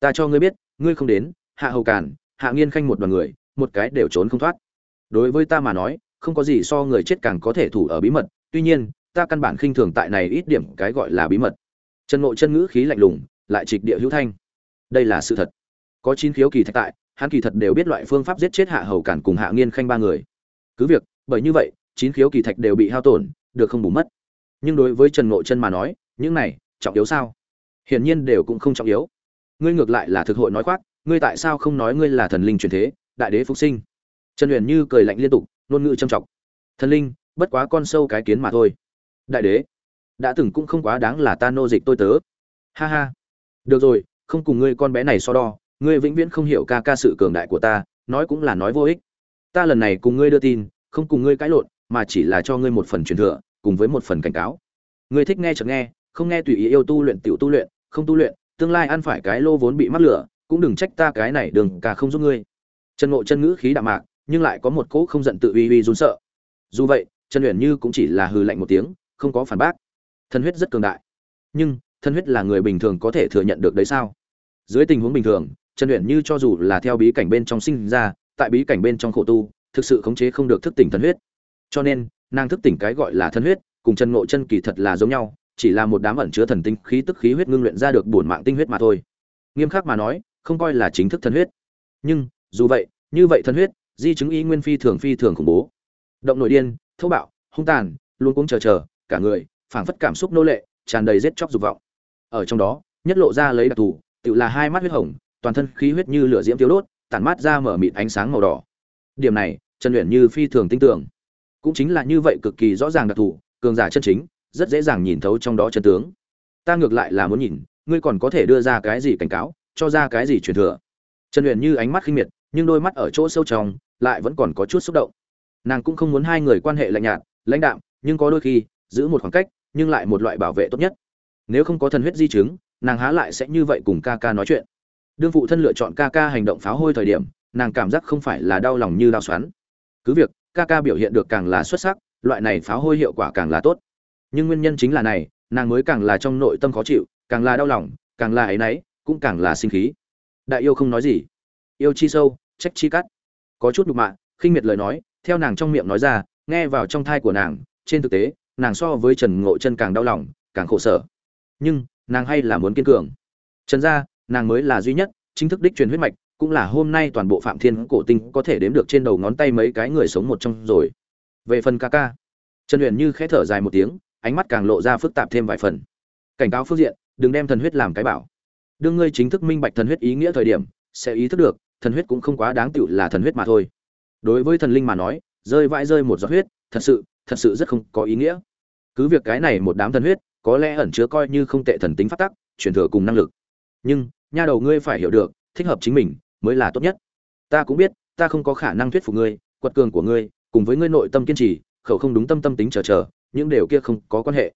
Ta cho ngươi biết, ngươi không đến, hạ hầu cản hạ nghiên khanh một đoàn người một cái đều trốn không thoát. Đối với ta mà nói, không có gì so người chết càng có thể thủ ở bí mật, tuy nhiên, ta căn bản khinh thường tại này ít điểm cái gọi là bí mật. Chân ngộ chân ngữ khí lạnh lùng, lại trịch địa hữu thanh. Đây là sự thật. Có chín khiếu kỳ thạch tại, hắn kỳ thật đều biết loại phương pháp giết chết hạ hầu cản cùng hạ nghiên khanh ba người. Cứ việc, bởi như vậy, chín khiếu kỳ thạch đều bị hao tổn, được không bù mất. Nhưng đối với trần ngộ chân mà nói, những này, trọng yếu sao? Hiển nhiên đều cũng không trọng yếu. Ngươi ngược lại là thực hội nói khoác, ngươi tại sao không nói ngươi là thần linh truyền thế? Đại đế phục sinh. Trần huyền như cười lạnh liên tục, ngôn ngữ trầm trọng. Thần linh, bất quá con sâu cái kiến mà thôi. Đại đế, đã từng cũng không quá đáng là ta nô dịch tôi tớ. Ha ha. Được rồi, không cùng ngươi con bé này so đo, ngươi vĩnh viễn không hiểu ca ca sự cường đại của ta, nói cũng là nói vô ích. Ta lần này cùng ngươi đưa tin, không cùng ngươi cãi lộn, mà chỉ là cho ngươi một phần truyền thừa, cùng với một phần cảnh cáo. Ngươi thích nghe chợt nghe, không nghe tùy ý yêu tu luyện tiểu tu luyện, không tu luyện, tương lai ăn phải cái lô vốn bị mắc lửa, cũng đừng trách ta cái này, đừng, cả không giúp ngươi trần ngộ chân ngữ khí đạm mạc, nhưng lại có một cỗ không giận tự uy uy run sợ. Dù vậy, trần uyển như cũng chỉ là hừ lạnh một tiếng, không có phản bác. Thân huyết rất cường đại. Nhưng thân huyết là người bình thường có thể thừa nhận được đấy sao? Dưới tình huống bình thường, trần uyển như cho dù là theo bí cảnh bên trong sinh ra, tại bí cảnh bên trong khổ tu, thực sự khống chế không được thức tỉnh thân huyết. Cho nên, nàng thức tỉnh cái gọi là thân huyết, cùng trần ngộ chân kỳ thật là giống nhau, chỉ là một đám ẩn chứa thần tinh khí tức khí huyết ngưng luyện ra được bổn mạng tinh huyết mà thôi. Nghiêm khắc mà nói, không coi là chính thức thân huyết. Nhưng dù vậy, như vậy thân huyết, di chứng y nguyên phi thường phi thường khủng bố. Động nội điên, thô bạo, hung tàn, luôn cũng chờ chờ, cả người, phảng phất cảm xúc nô lệ, tràn đầy giết chóc dục vọng. Ở trong đó, nhất lộ ra lấy đặc thù tự là hai mắt huyết hồng, toàn thân khí huyết như lửa diễm tiêu đốt, tản mát ra mở mịt ánh sáng màu đỏ. Điểm này, trần luyện như phi thường tin tưởng. Cũng chính là như vậy cực kỳ rõ ràng đặc thù, cường giả chân chính, rất dễ dàng nhìn thấu trong đó chân tướng. Ta ngược lại là muốn nhìn, ngươi còn có thể đưa ra cái gì cảnh cáo, cho ra cái gì truyền thừa? Trần luyện như ánh mắt khinh miệt nhưng đôi mắt ở chỗ sâu trong lại vẫn còn có chút xúc động. Nàng cũng không muốn hai người quan hệ lạnh nhạt, lãnh đạm, nhưng có đôi khi, giữ một khoảng cách, nhưng lại một loại bảo vệ tốt nhất. Nếu không có thần huyết di chứng, nàng há lại sẽ như vậy cùng ca ca nói chuyện. Đương phụ thân lựa chọn ca ca hành động pháo hôi thời điểm, nàng cảm giác không phải là đau lòng như đau xoắn. Cứ việc, ca ca biểu hiện được càng là xuất sắc, loại này pháo hôi hiệu quả càng là tốt. Nhưng nguyên nhân chính là này, nàng mới càng là trong nội tâm khó chịu, càng là đau lòng, càng là áy náy, cũng càng là sinh khí. Đại yêu không nói gì. Yêu chi sâu trách chi cắt. Có chút nhục mạ, khinh miệt lời nói, theo nàng trong miệng nói ra, nghe vào trong thai của nàng, trên thực tế, nàng so với trần ngộ chân càng đau lòng, càng khổ sở. Nhưng, nàng hay là muốn kiên cường. Trần gia, nàng mới là duy nhất, chính thức đích truyền huyết mạch, cũng là hôm nay toàn bộ phạm thiên cổ tinh có thể đếm được trên đầu ngón tay mấy cái người sống một trong rồi. Về phần ca ca, trần huyền như khẽ thở dài một tiếng, ánh mắt càng lộ ra phức tạp thêm vài phần. Cảnh cáo phương diện, đừng đem thần huyết làm cái bảo. Đương ngươi chính thức minh bạch thần huyết ý nghĩa thời điểm, sẽ ý thức được thần huyết cũng không quá đáng tựu là thần huyết mà thôi. Đối với thần linh mà nói, rơi vãi rơi một giọt huyết, thật sự thật sự rất không có ý nghĩa. Cứ việc cái này một đám thần huyết, có lẽ ẩn chứa coi như không tệ thần tính phát tắc, truyền thừa cùng năng lực. Nhưng, nha đầu ngươi phải hiểu được, thích hợp chính mình mới là tốt nhất. Ta cũng biết, ta không có khả năng thuyết phục ngươi, quật cường của ngươi, cùng với ngươi nội tâm kiên trì, khẩu không đúng tâm tâm tính chờ chờ, những điều kia không có quan hệ.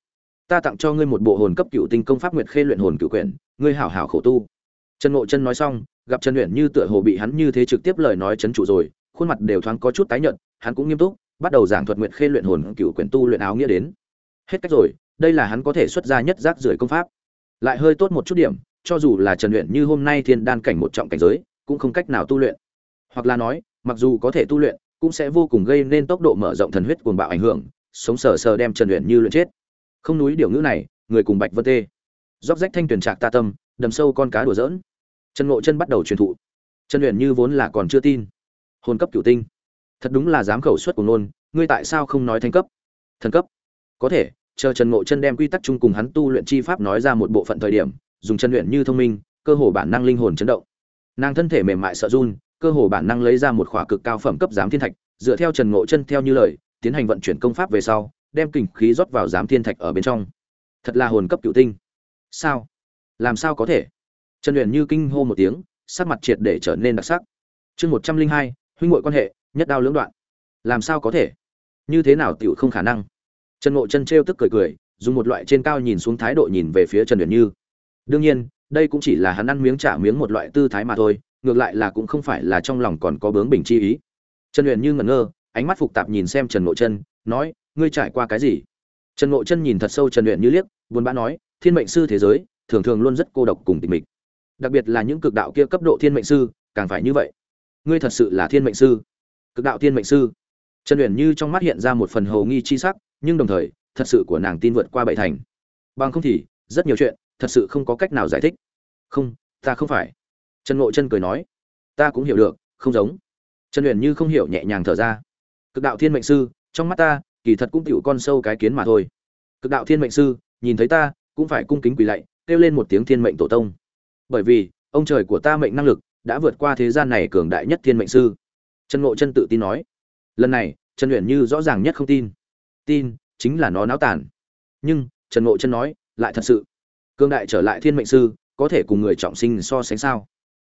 Ta tặng cho ngươi một bộ hồn cấp cựu tinh công pháp nguyệt khê luyện hồn cựu quyển, ngươi hảo hảo khổ tu trần ngộ chân nói xong, gặp trần luyện như tựa hồ bị hắn như thế trực tiếp lời nói chấn trụ rồi, khuôn mặt đều thoáng có chút tái nhợt, hắn cũng nghiêm túc, bắt đầu giảng thuật nguyệt khê luyện hồn cựu quyển tu luyện áo nghĩa đến. Hết cách rồi, đây là hắn có thể xuất ra nhất giác rưỡi công pháp. Lại hơi tốt một chút điểm, cho dù là trần luyện như hôm nay thiên đan cảnh một trọng cảnh giới, cũng không cách nào tu luyện. Hoặc là nói, mặc dù có thể tu luyện, cũng sẽ vô cùng gây nên tốc độ mở rộng thần huyết cuồng bạo ảnh hưởng, sống sờ sờ đem trần luyện như luyện chết. Không núi điều ngữ này, người cùng bạch vân tê. Dốc rách thanh tuyển trạc ta tâm đầm sâu con cá đùa giỡn. Trần ngộ chân bắt đầu truyền thụ. Trần luyện như vốn là còn chưa tin. Hồn cấp cửu tinh. Thật đúng là dám khẩu suất của nôn ngươi tại sao không nói thanh cấp? Thần cấp. Có thể, chờ trần ngộ chân đem quy tắc chung cùng hắn tu luyện chi pháp nói ra một bộ phận thời điểm, dùng chân luyện như thông minh, cơ hồ bản năng linh hồn chấn động. Nàng thân thể mềm mại sợ run, cơ hồ bản năng lấy ra một khỏa cực cao phẩm cấp giám thiên thạch, dựa theo trần ngộ chân theo như lời, tiến hành vận chuyển công pháp về sau, đem kình khí rót vào giám thiên thạch ở bên trong. Thật là hồn cấp cựu tinh. Sao? Làm sao có thể? Trần luyện như kinh hô một tiếng, sắc mặt triệt để trở nên đặc sắc. Chương một trăm linh hai, huynh ngội quan hệ, nhất đao lưỡng đoạn. Làm sao có thể? Như thế nào tiểu không khả năng? Trần ngộ chân trêu tức cười cười, dùng một loại trên cao nhìn xuống thái độ nhìn về phía trần luyện như. Đương nhiên, đây cũng chỉ là hắn ăn miếng trả miếng một loại tư thái mà thôi, ngược lại là cũng không phải là trong lòng còn có bướng bình chi ý. Trần luyện như ngẩn ngơ, ánh mắt phục tạp nhìn xem trần ngộ chân, nói, ngươi trải qua cái gì? Trần ngộ chân nhìn thật sâu trần luyện như liếc, buồn bã nói, thiên mệnh sư thế giới thường thường luôn rất cô độc cùng tịch mịch. Đặc biệt là những cực đạo kia cấp độ thiên mệnh sư, càng phải như vậy. Ngươi thật sự là thiên mệnh sư. Cực đạo thiên mệnh sư. Trần Uyển như trong mắt hiện ra một phần hầu nghi chi sắc, nhưng đồng thời, thật sự của nàng tin vượt qua bảy thành. Bằng không thì, rất nhiều chuyện, thật sự không có cách nào giải thích. Không, ta không phải. Trần ngộ chân cười nói. Ta cũng hiểu được, không giống. Trần Uyển như không hiểu nhẹ nhàng thở ra. Cực đạo thiên mệnh sư, trong mắt ta, kỳ thật cũng tựu con sâu cái kiến mà thôi. Cực đạo thiên mệnh sư, nhìn thấy ta, cũng phải cung kính quỳ lạy kêu lên một tiếng thiên mệnh tổ tông. Bởi vì, ông trời của ta mệnh năng lực đã vượt qua thế gian này cường đại nhất thiên mệnh sư. Trần ngộ chân tự tin nói. Lần này, trần huyền như rõ ràng nhất không tin. Tin chính là nó náo tàn. Nhưng, trần ngộ chân nói, lại thật sự. Cường đại trở lại thiên mệnh sư, có thể cùng người trọng sinh so sánh sao?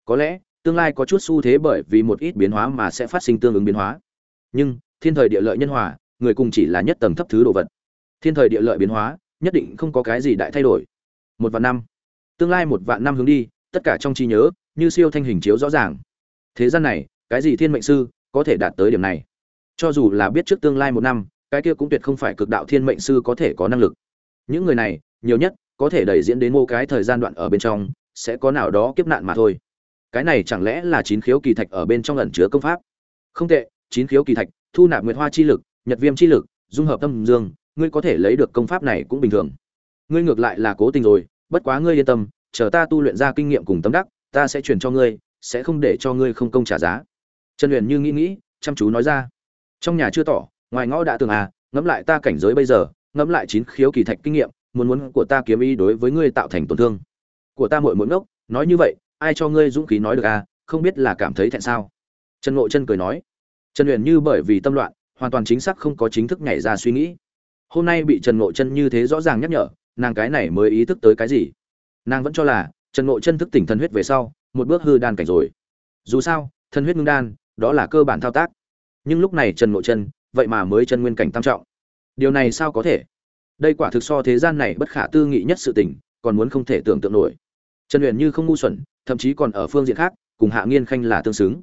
Có lẽ, tương lai có chút xu thế bởi vì một ít biến hóa mà sẽ phát sinh tương ứng biến hóa. Nhưng, thiên thời địa lợi nhân hòa, người cùng chỉ là nhất tầng thấp thứ đồ vật. Thiên thời địa lợi biến hóa, nhất định không có cái gì đại thay đổi một vạn năm. Tương lai một vạn năm hướng đi, tất cả trong trí nhớ, như siêu thanh hình chiếu rõ ràng. Thế gian này, cái gì thiên mệnh sư có thể đạt tới điểm này? Cho dù là biết trước tương lai một năm, cái kia cũng tuyệt không phải cực đạo thiên mệnh sư có thể có năng lực. Những người này, nhiều nhất có thể đẩy diễn đến mô cái thời gian đoạn ở bên trong, sẽ có nào đó kiếp nạn mà thôi. Cái này chẳng lẽ là chín khiếu kỳ thạch ở bên trong ẩn chứa công pháp? Không tệ, chín khiếu kỳ thạch, thu nạp nguyệt hoa chi lực, nhật viêm chi lực, dung hợp tâm dương, ngươi có thể lấy được công pháp này cũng bình thường ngươi ngược lại là cố tình rồi, bất quá ngươi yên tâm, chờ ta tu luyện ra kinh nghiệm cùng tâm đắc, ta sẽ truyền cho ngươi, sẽ không để cho ngươi không công trả giá. Trần luyện như nghĩ nghĩ, chăm chú nói ra. Trong nhà chưa tỏ, ngoài ngõ đã tường à ngẫm lại ta cảnh giới bây giờ, ngẫm lại chín khiếu kỳ thạch kinh nghiệm, muốn muốn của ta kiếm ý đối với ngươi tạo thành tổn thương. Của ta muội muội ngốc, nói như vậy, ai cho ngươi dũng khí nói được à không biết là cảm thấy thẹn sao? Trần ngộ chân cười nói. Trần huyền như bởi vì tâm loạn, hoàn toàn chính xác không có chính thức nhảy ra suy nghĩ. Hôm nay bị trần ngộ chân như thế rõ ràng nhắc nhở nàng cái này mới ý thức tới cái gì? Nàng vẫn cho là, trần ngộ chân thức tỉnh thần huyết về sau, một bước hư đan cảnh rồi. Dù sao, thần huyết ngưng đan, đó là cơ bản thao tác. Nhưng lúc này trần ngộ chân, vậy mà mới chân nguyên cảnh tam trọng. Điều này sao có thể? Đây quả thực so thế gian này bất khả tư nghị nhất sự tình, còn muốn không thể tưởng tượng nổi. Trần luyện như không ngu xuẩn, thậm chí còn ở phương diện khác, cùng hạ nghiên khanh là tương xứng.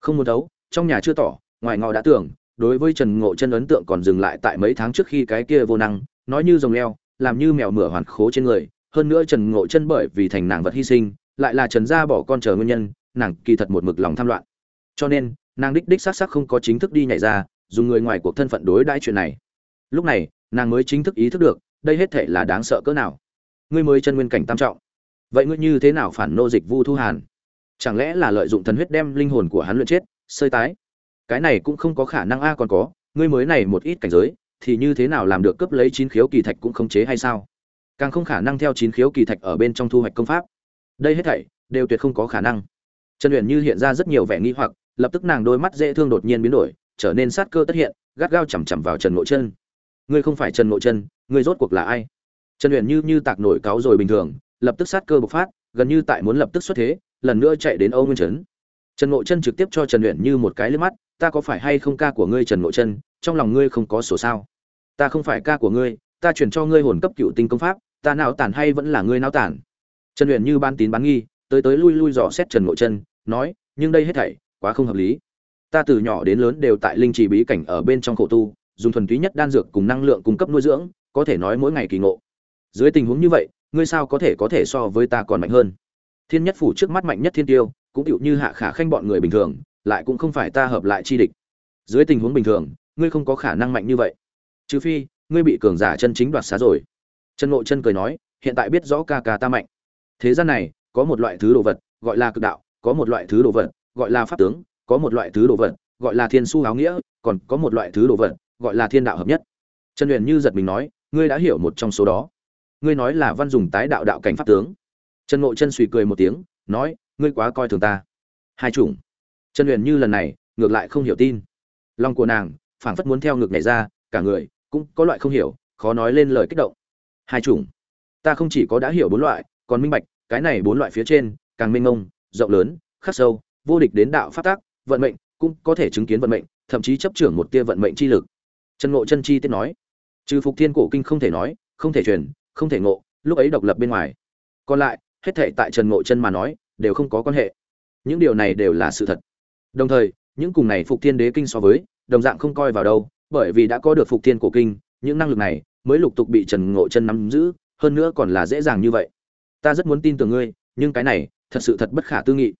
Không muốn đấu, trong nhà chưa tỏ, ngoài ngọ đã tưởng, đối với trần ngộ chân ấn tượng còn dừng lại tại mấy tháng trước khi cái kia vô năng, nói như rồng leo làm như mèo mửa hoàn khố trên người, hơn nữa trần ngộ chân bởi vì thành nàng vật hy sinh, lại là trần gia bỏ con chờ nguyên nhân, nàng kỳ thật một mực lòng tham loạn. Cho nên, nàng đích đích xác xác không có chính thức đi nhảy ra, dùng người ngoài cuộc thân phận đối đãi chuyện này. Lúc này, nàng mới chính thức ý thức được, đây hết thể là đáng sợ cỡ nào. Ngươi mới chân nguyên cảnh tam trọng. Vậy ngươi như thế nào phản nô dịch vu thu hàn? Chẳng lẽ là lợi dụng thần huyết đem linh hồn của hắn luyện chết, sơi tái? Cái này cũng không có khả năng a, còn có, ngươi mới này một ít cảnh giới thì như thế nào làm được cấp lấy chín khiếu kỳ thạch cũng không chế hay sao? Càng không khả năng theo chín khiếu kỳ thạch ở bên trong thu hoạch công pháp. Đây hết thảy, đều tuyệt không có khả năng. Trần luyện như hiện ra rất nhiều vẻ nghi hoặc, lập tức nàng đôi mắt dễ thương đột nhiên biến đổi, trở nên sát cơ tất hiện, gắt gao chằm chằm vào trần ngộ chân ngươi không phải trần ngộ chân ngươi rốt cuộc là ai? Trần uyển như như tạc nổi cáo rồi bình thường, lập tức sát cơ bộc phát, gần như tại muốn lập tức xuất thế, lần nữa chạy đến âu nguyên trấn. Trần ngộ chân trực tiếp cho trần uyển như một cái liếc mắt, ta có phải hay không ca của ngươi trần ngộ chân trong lòng ngươi không có sổ sao? Ta không phải ca của ngươi, ta chuyển cho ngươi hồn cấp cựu tinh công pháp, ta não tản hay vẫn là ngươi não tản? Trần uyển như ban tín bán nghi, tới tới lui lui dò xét trần ngộ chân nói, nhưng đây hết thảy, quá không hợp lý. Ta từ nhỏ đến lớn đều tại linh trì bí cảnh ở bên trong khổ tu, dùng thuần túy nhất đan dược cùng năng lượng cung cấp nuôi dưỡng, có thể nói mỗi ngày kỳ ngộ. Dưới tình huống như vậy, ngươi sao có thể có thể so với ta còn mạnh hơn? Thiên nhất phủ trước mắt mạnh nhất thiên tiêu, cũng tựu như hạ khả khanh bọn người bình thường, lại cũng không phải ta hợp lại chi địch. Dưới tình huống bình thường ngươi không có khả năng mạnh như vậy. Trừ phi, ngươi bị cường giả chân chính đoạt xá rồi. Trần ngộ chân cười nói, hiện tại biết rõ ca ca ta mạnh. Thế gian này, có một loại thứ đồ vật, gọi là cực đạo, có một loại thứ đồ vật, gọi là pháp tướng, có một loại thứ đồ vật, gọi là thiên su áo nghĩa, còn có một loại thứ đồ vật, gọi là thiên đạo hợp nhất. Trần huyền như giật mình nói, ngươi đã hiểu một trong số đó. Ngươi nói là văn dùng tái đạo đạo cảnh pháp tướng. Trần ngộ chân suy cười một tiếng, nói, ngươi quá coi thường ta. Hai chủng. Trần huyền như lần này, ngược lại không hiểu tin. Lòng của nàng phảng phất muốn theo ngược nhảy ra, cả người cũng có loại không hiểu, khó nói lên lời kích động. Hai chủng. Ta không chỉ có đã hiểu bốn loại, còn minh bạch, cái này bốn loại phía trên, càng mênh mông, rộng lớn, khắc sâu, vô địch đến đạo phát tác vận mệnh cũng có thể chứng kiến vận mệnh, thậm chí chấp trưởng một tia vận mệnh chi lực. Trần ngộ chân chi tiết nói. Trừ phục thiên cổ kinh không thể nói, không thể truyền, không thể ngộ, lúc ấy độc lập bên ngoài. Còn lại, hết thể tại trần ngộ chân mà nói, đều không có quan hệ. Những điều này đều là sự thật. Đồng thời, những cùng này phục thiên đế kinh so với đồng dạng không coi vào đâu, bởi vì đã có được phục thiên cổ kinh, những năng lực này mới lục tục bị trần ngộ chân nắm giữ, hơn nữa còn là dễ dàng như vậy. Ta rất muốn tin tưởng ngươi, nhưng cái này thật sự thật bất khả tư nghị.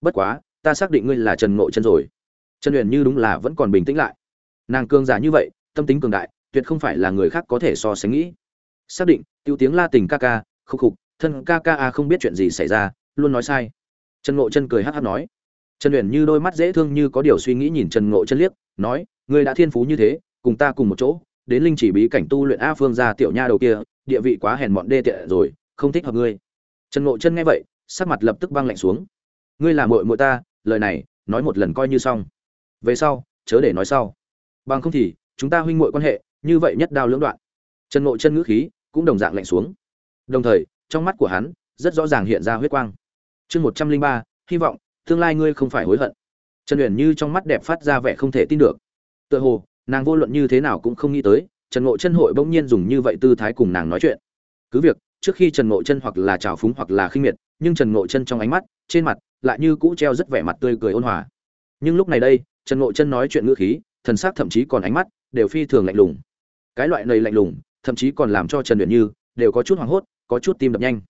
Bất quá, ta xác định ngươi là trần ngộ chân rồi. Trần huyền như đúng là vẫn còn bình tĩnh lại. Nàng cường giả như vậy, tâm tính cường đại, tuyệt không phải là người khác có thể so sánh nghĩ. Xác định, tiêu tiếng la tình ca ca khục khục, thân ca ca a không biết chuyện gì xảy ra, luôn nói sai. Trần ngộ chân cười hắc hắc nói trần Uyển như đôi mắt dễ thương như có điều suy nghĩ nhìn trần ngộ chân liếc, nói, ngươi đã thiên phú như thế, cùng ta cùng một chỗ, đến linh chỉ bí cảnh tu luyện a phương gia tiểu nha đầu kia, địa vị quá hèn mọn đê tiện rồi, không thích hợp ngươi. Trần ngộ chân nghe vậy, sắc mặt lập tức băng lạnh xuống. Ngươi là muội muội ta, lời này, nói một lần coi như xong. Về sau, chớ để nói sau. Bằng không thì, chúng ta huynh muội quan hệ, như vậy nhất đao lưỡng đoạn. Trần ngộ chân ngữ khí cũng đồng dạng lạnh xuống. Đồng thời, trong mắt của hắn, rất rõ ràng hiện ra huyết quang. Chương một trăm linh ba, hy vọng tương lai ngươi không phải hối hận. Trần uyển như trong mắt đẹp phát ra vẻ không thể tin được. Tựa hồ, nàng vô luận như thế nào cũng không nghĩ tới, trần ngộ chân hội bỗng nhiên dùng như vậy tư thái cùng nàng nói chuyện. Cứ việc, trước khi trần ngộ chân hoặc là trào phúng hoặc là khinh miệt, nhưng trần ngộ chân trong ánh mắt, trên mặt lại như cũ treo rất vẻ mặt tươi cười ôn hòa. Nhưng lúc này đây, trần ngộ chân nói chuyện ngữ khí, thần sắc thậm chí còn ánh mắt đều phi thường lạnh lùng. Cái loại này lạnh lùng, thậm chí còn làm cho trần luyện như đều có chút hoảng hốt, có chút tim đập nhanh.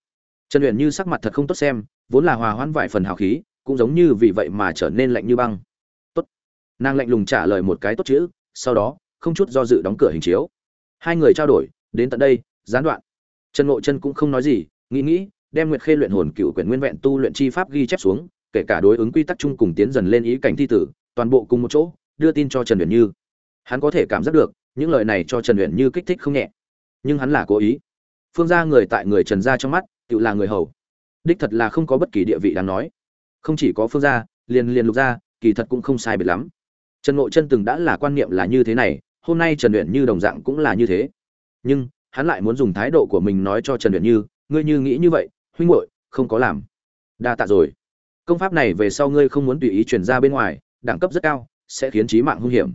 Trần luyện như sắc mặt thật không tốt xem, vốn là hòa hoãn vài phần hào khí cũng giống như vì vậy mà trở nên lạnh như băng. Tốt. Nàng lạnh lùng trả lời một cái tốt chữ, sau đó, không chút do dự đóng cửa hình chiếu. Hai người trao đổi, đến tận đây, gián đoạn. Trần ngộ chân cũng không nói gì, nghĩ nghĩ, đem nguyệt khê luyện hồn cựu quyển nguyên vẹn tu luyện chi pháp ghi chép xuống, kể cả đối ứng quy tắc chung cùng tiến dần lên ý cảnh thi tử, toàn bộ cùng một chỗ, đưa tin cho trần uyển như. Hắn có thể cảm giác được, những lời này cho trần uyển như kích thích không nhẹ. Nhưng hắn là cố ý. Phương gia người tại người trần gia trong mắt, tự là người hầu. Đích thật là không có bất kỳ địa vị đáng nói không chỉ có phương gia, liền liền lục gia, kỳ thật cũng không sai biệt lắm. Trần ngộ chân từng đã là quan niệm là như thế này, hôm nay trần luyện như đồng dạng cũng là như thế. Nhưng, hắn lại muốn dùng thái độ của mình nói cho trần luyện như, ngươi như nghĩ như vậy, huynh hội không có làm. Đa tạ rồi. Công pháp này về sau ngươi không muốn tùy ý truyền ra bên ngoài, đẳng cấp rất cao, sẽ khiến trí mạng hung hiểm.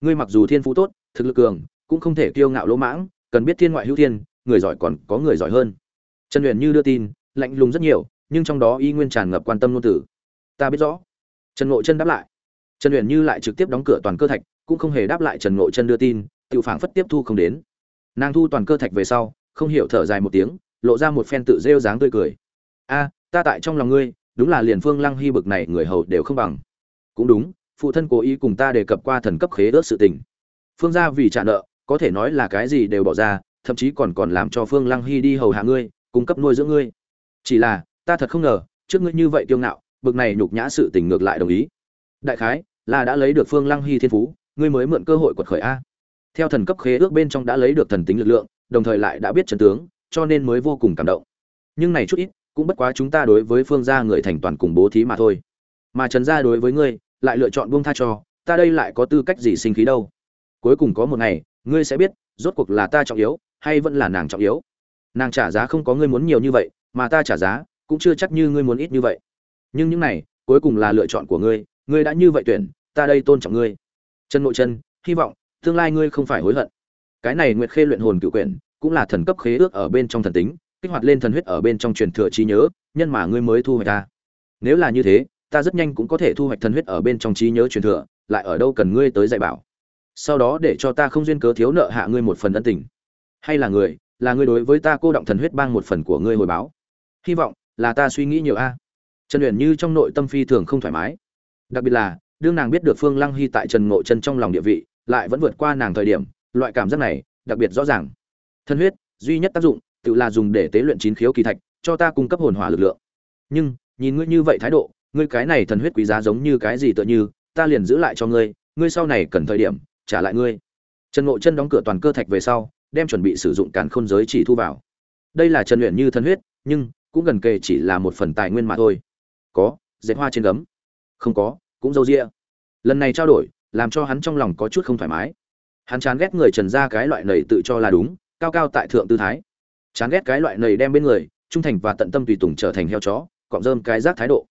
Ngươi mặc dù thiên phú tốt, thực lực cường, cũng không thể kiêu ngạo lỗ mãng, cần biết thiên ngoại hữu thiên, người giỏi còn có người giỏi hơn. Trần luyện như đưa tin, lạnh lùng rất nhiều nhưng trong đó y nguyên tràn ngập quan tâm ngôn tử ta biết rõ. Trần ngộ chân đáp lại. Trần uyển như lại trực tiếp đóng cửa toàn cơ thạch, cũng không hề đáp lại trần ngộ chân đưa tin tự phản phất tiếp thu không đến. Nàng thu toàn cơ thạch về sau, không hiểu thở dài một tiếng, lộ ra một phen tự rêu dáng tươi cười. A, ta tại trong lòng ngươi, đúng là liền phương lăng hy bực này người hầu đều không bằng. Cũng đúng, phụ thân cố ý cùng ta đề cập qua thần cấp khế ớt sự tình. Phương gia vì trả nợ, có thể nói là cái gì đều bỏ ra, thậm chí còn còn làm cho phương lăng hy đi hầu hạ ngươi, cung cấp nuôi dưỡng ngươi. Chỉ là ta thật không ngờ, trước ngươi như vậy kiêu ngạo, bực này nhục nhã sự tình ngược lại đồng ý. Đại khái, là đã lấy được phương lăng hy thiên phú, ngươi mới mượn cơ hội quật khởi a. Theo thần cấp khế ước bên trong đã lấy được thần tính lực lượng, đồng thời lại đã biết trần tướng, cho nên mới vô cùng cảm động. Nhưng này chút ít, cũng bất quá chúng ta đối với phương gia người thành toàn cùng bố thí mà thôi. Mà trần gia đối với ngươi, lại lựa chọn buông tha cho, ta đây lại có tư cách gì sinh khí đâu? Cuối cùng có một ngày, ngươi sẽ biết, rốt cuộc là ta trọng yếu, hay vẫn là nàng trọng yếu. Nàng trả giá không có ngươi muốn nhiều như vậy, mà ta trả giá cũng chưa chắc như ngươi muốn ít như vậy. Nhưng những này, cuối cùng là lựa chọn của ngươi ngươi đã như vậy tuyển, ta đây tôn trọng ngươi. Chân nội chân, hy vọng, tương lai ngươi không phải hối hận. Cái này nguyệt khê luyện hồn cựu quyển, cũng là thần cấp khế ước ở bên trong thần tính, kích hoạt lên thần huyết ở bên trong truyền thừa trí nhớ, nhân mà ngươi mới thu hoạch ta nếu là như thế, ta rất nhanh cũng có thể thu hoạch thần huyết ở bên trong trí nhớ truyền thừa, lại ở đâu cần ngươi tới dạy bảo. Sau đó để cho ta không duyên cớ thiếu nợ hạ ngươi một phần ân tình. Hay là người, là ngươi đối với ta cô động thần huyết bang một phần của ngươi hồi báo. Hy vọng là ta suy nghĩ nhiều a. Trần uyển như trong nội tâm phi thường không thoải mái. Đặc biệt là, đương nàng biết được phương lăng hy tại trần ngộ chân trong lòng địa vị, lại vẫn vượt qua nàng thời điểm, loại cảm giác này, đặc biệt rõ ràng. Thân huyết, duy nhất tác dụng, tự là dùng để tế luyện chín khiếu kỳ thạch, cho ta cung cấp hồn hỏa lực lượng. Nhưng, nhìn ngươi như vậy thái độ, ngươi cái này thần huyết quý giá giống như cái gì tựa như, ta liền giữ lại cho ngươi ngươi sau này cần thời điểm, trả lại ngươi. Trần ngộ chân đóng cửa toàn cơ thạch về sau, đem chuẩn bị sử dụng càn khôn giới chỉ thu vào. Đây là trần luyện như thần huyết, nhưng cũng gần kề chỉ là một phần tài nguyên mà thôi. Có, dệt hoa trên gấm. Không có, cũng dâu rĩa lần này trao đổi, làm cho hắn trong lòng có chút không thoải mái. Hắn chán ghét người trần ra cái loại nầy tự cho là đúng, cao cao tại thượng tư thái. Chán ghét cái loại nầy đem bên người, trung thành và tận tâm tùy tùng trở thành heo chó cọm rơm cái rác thái độ.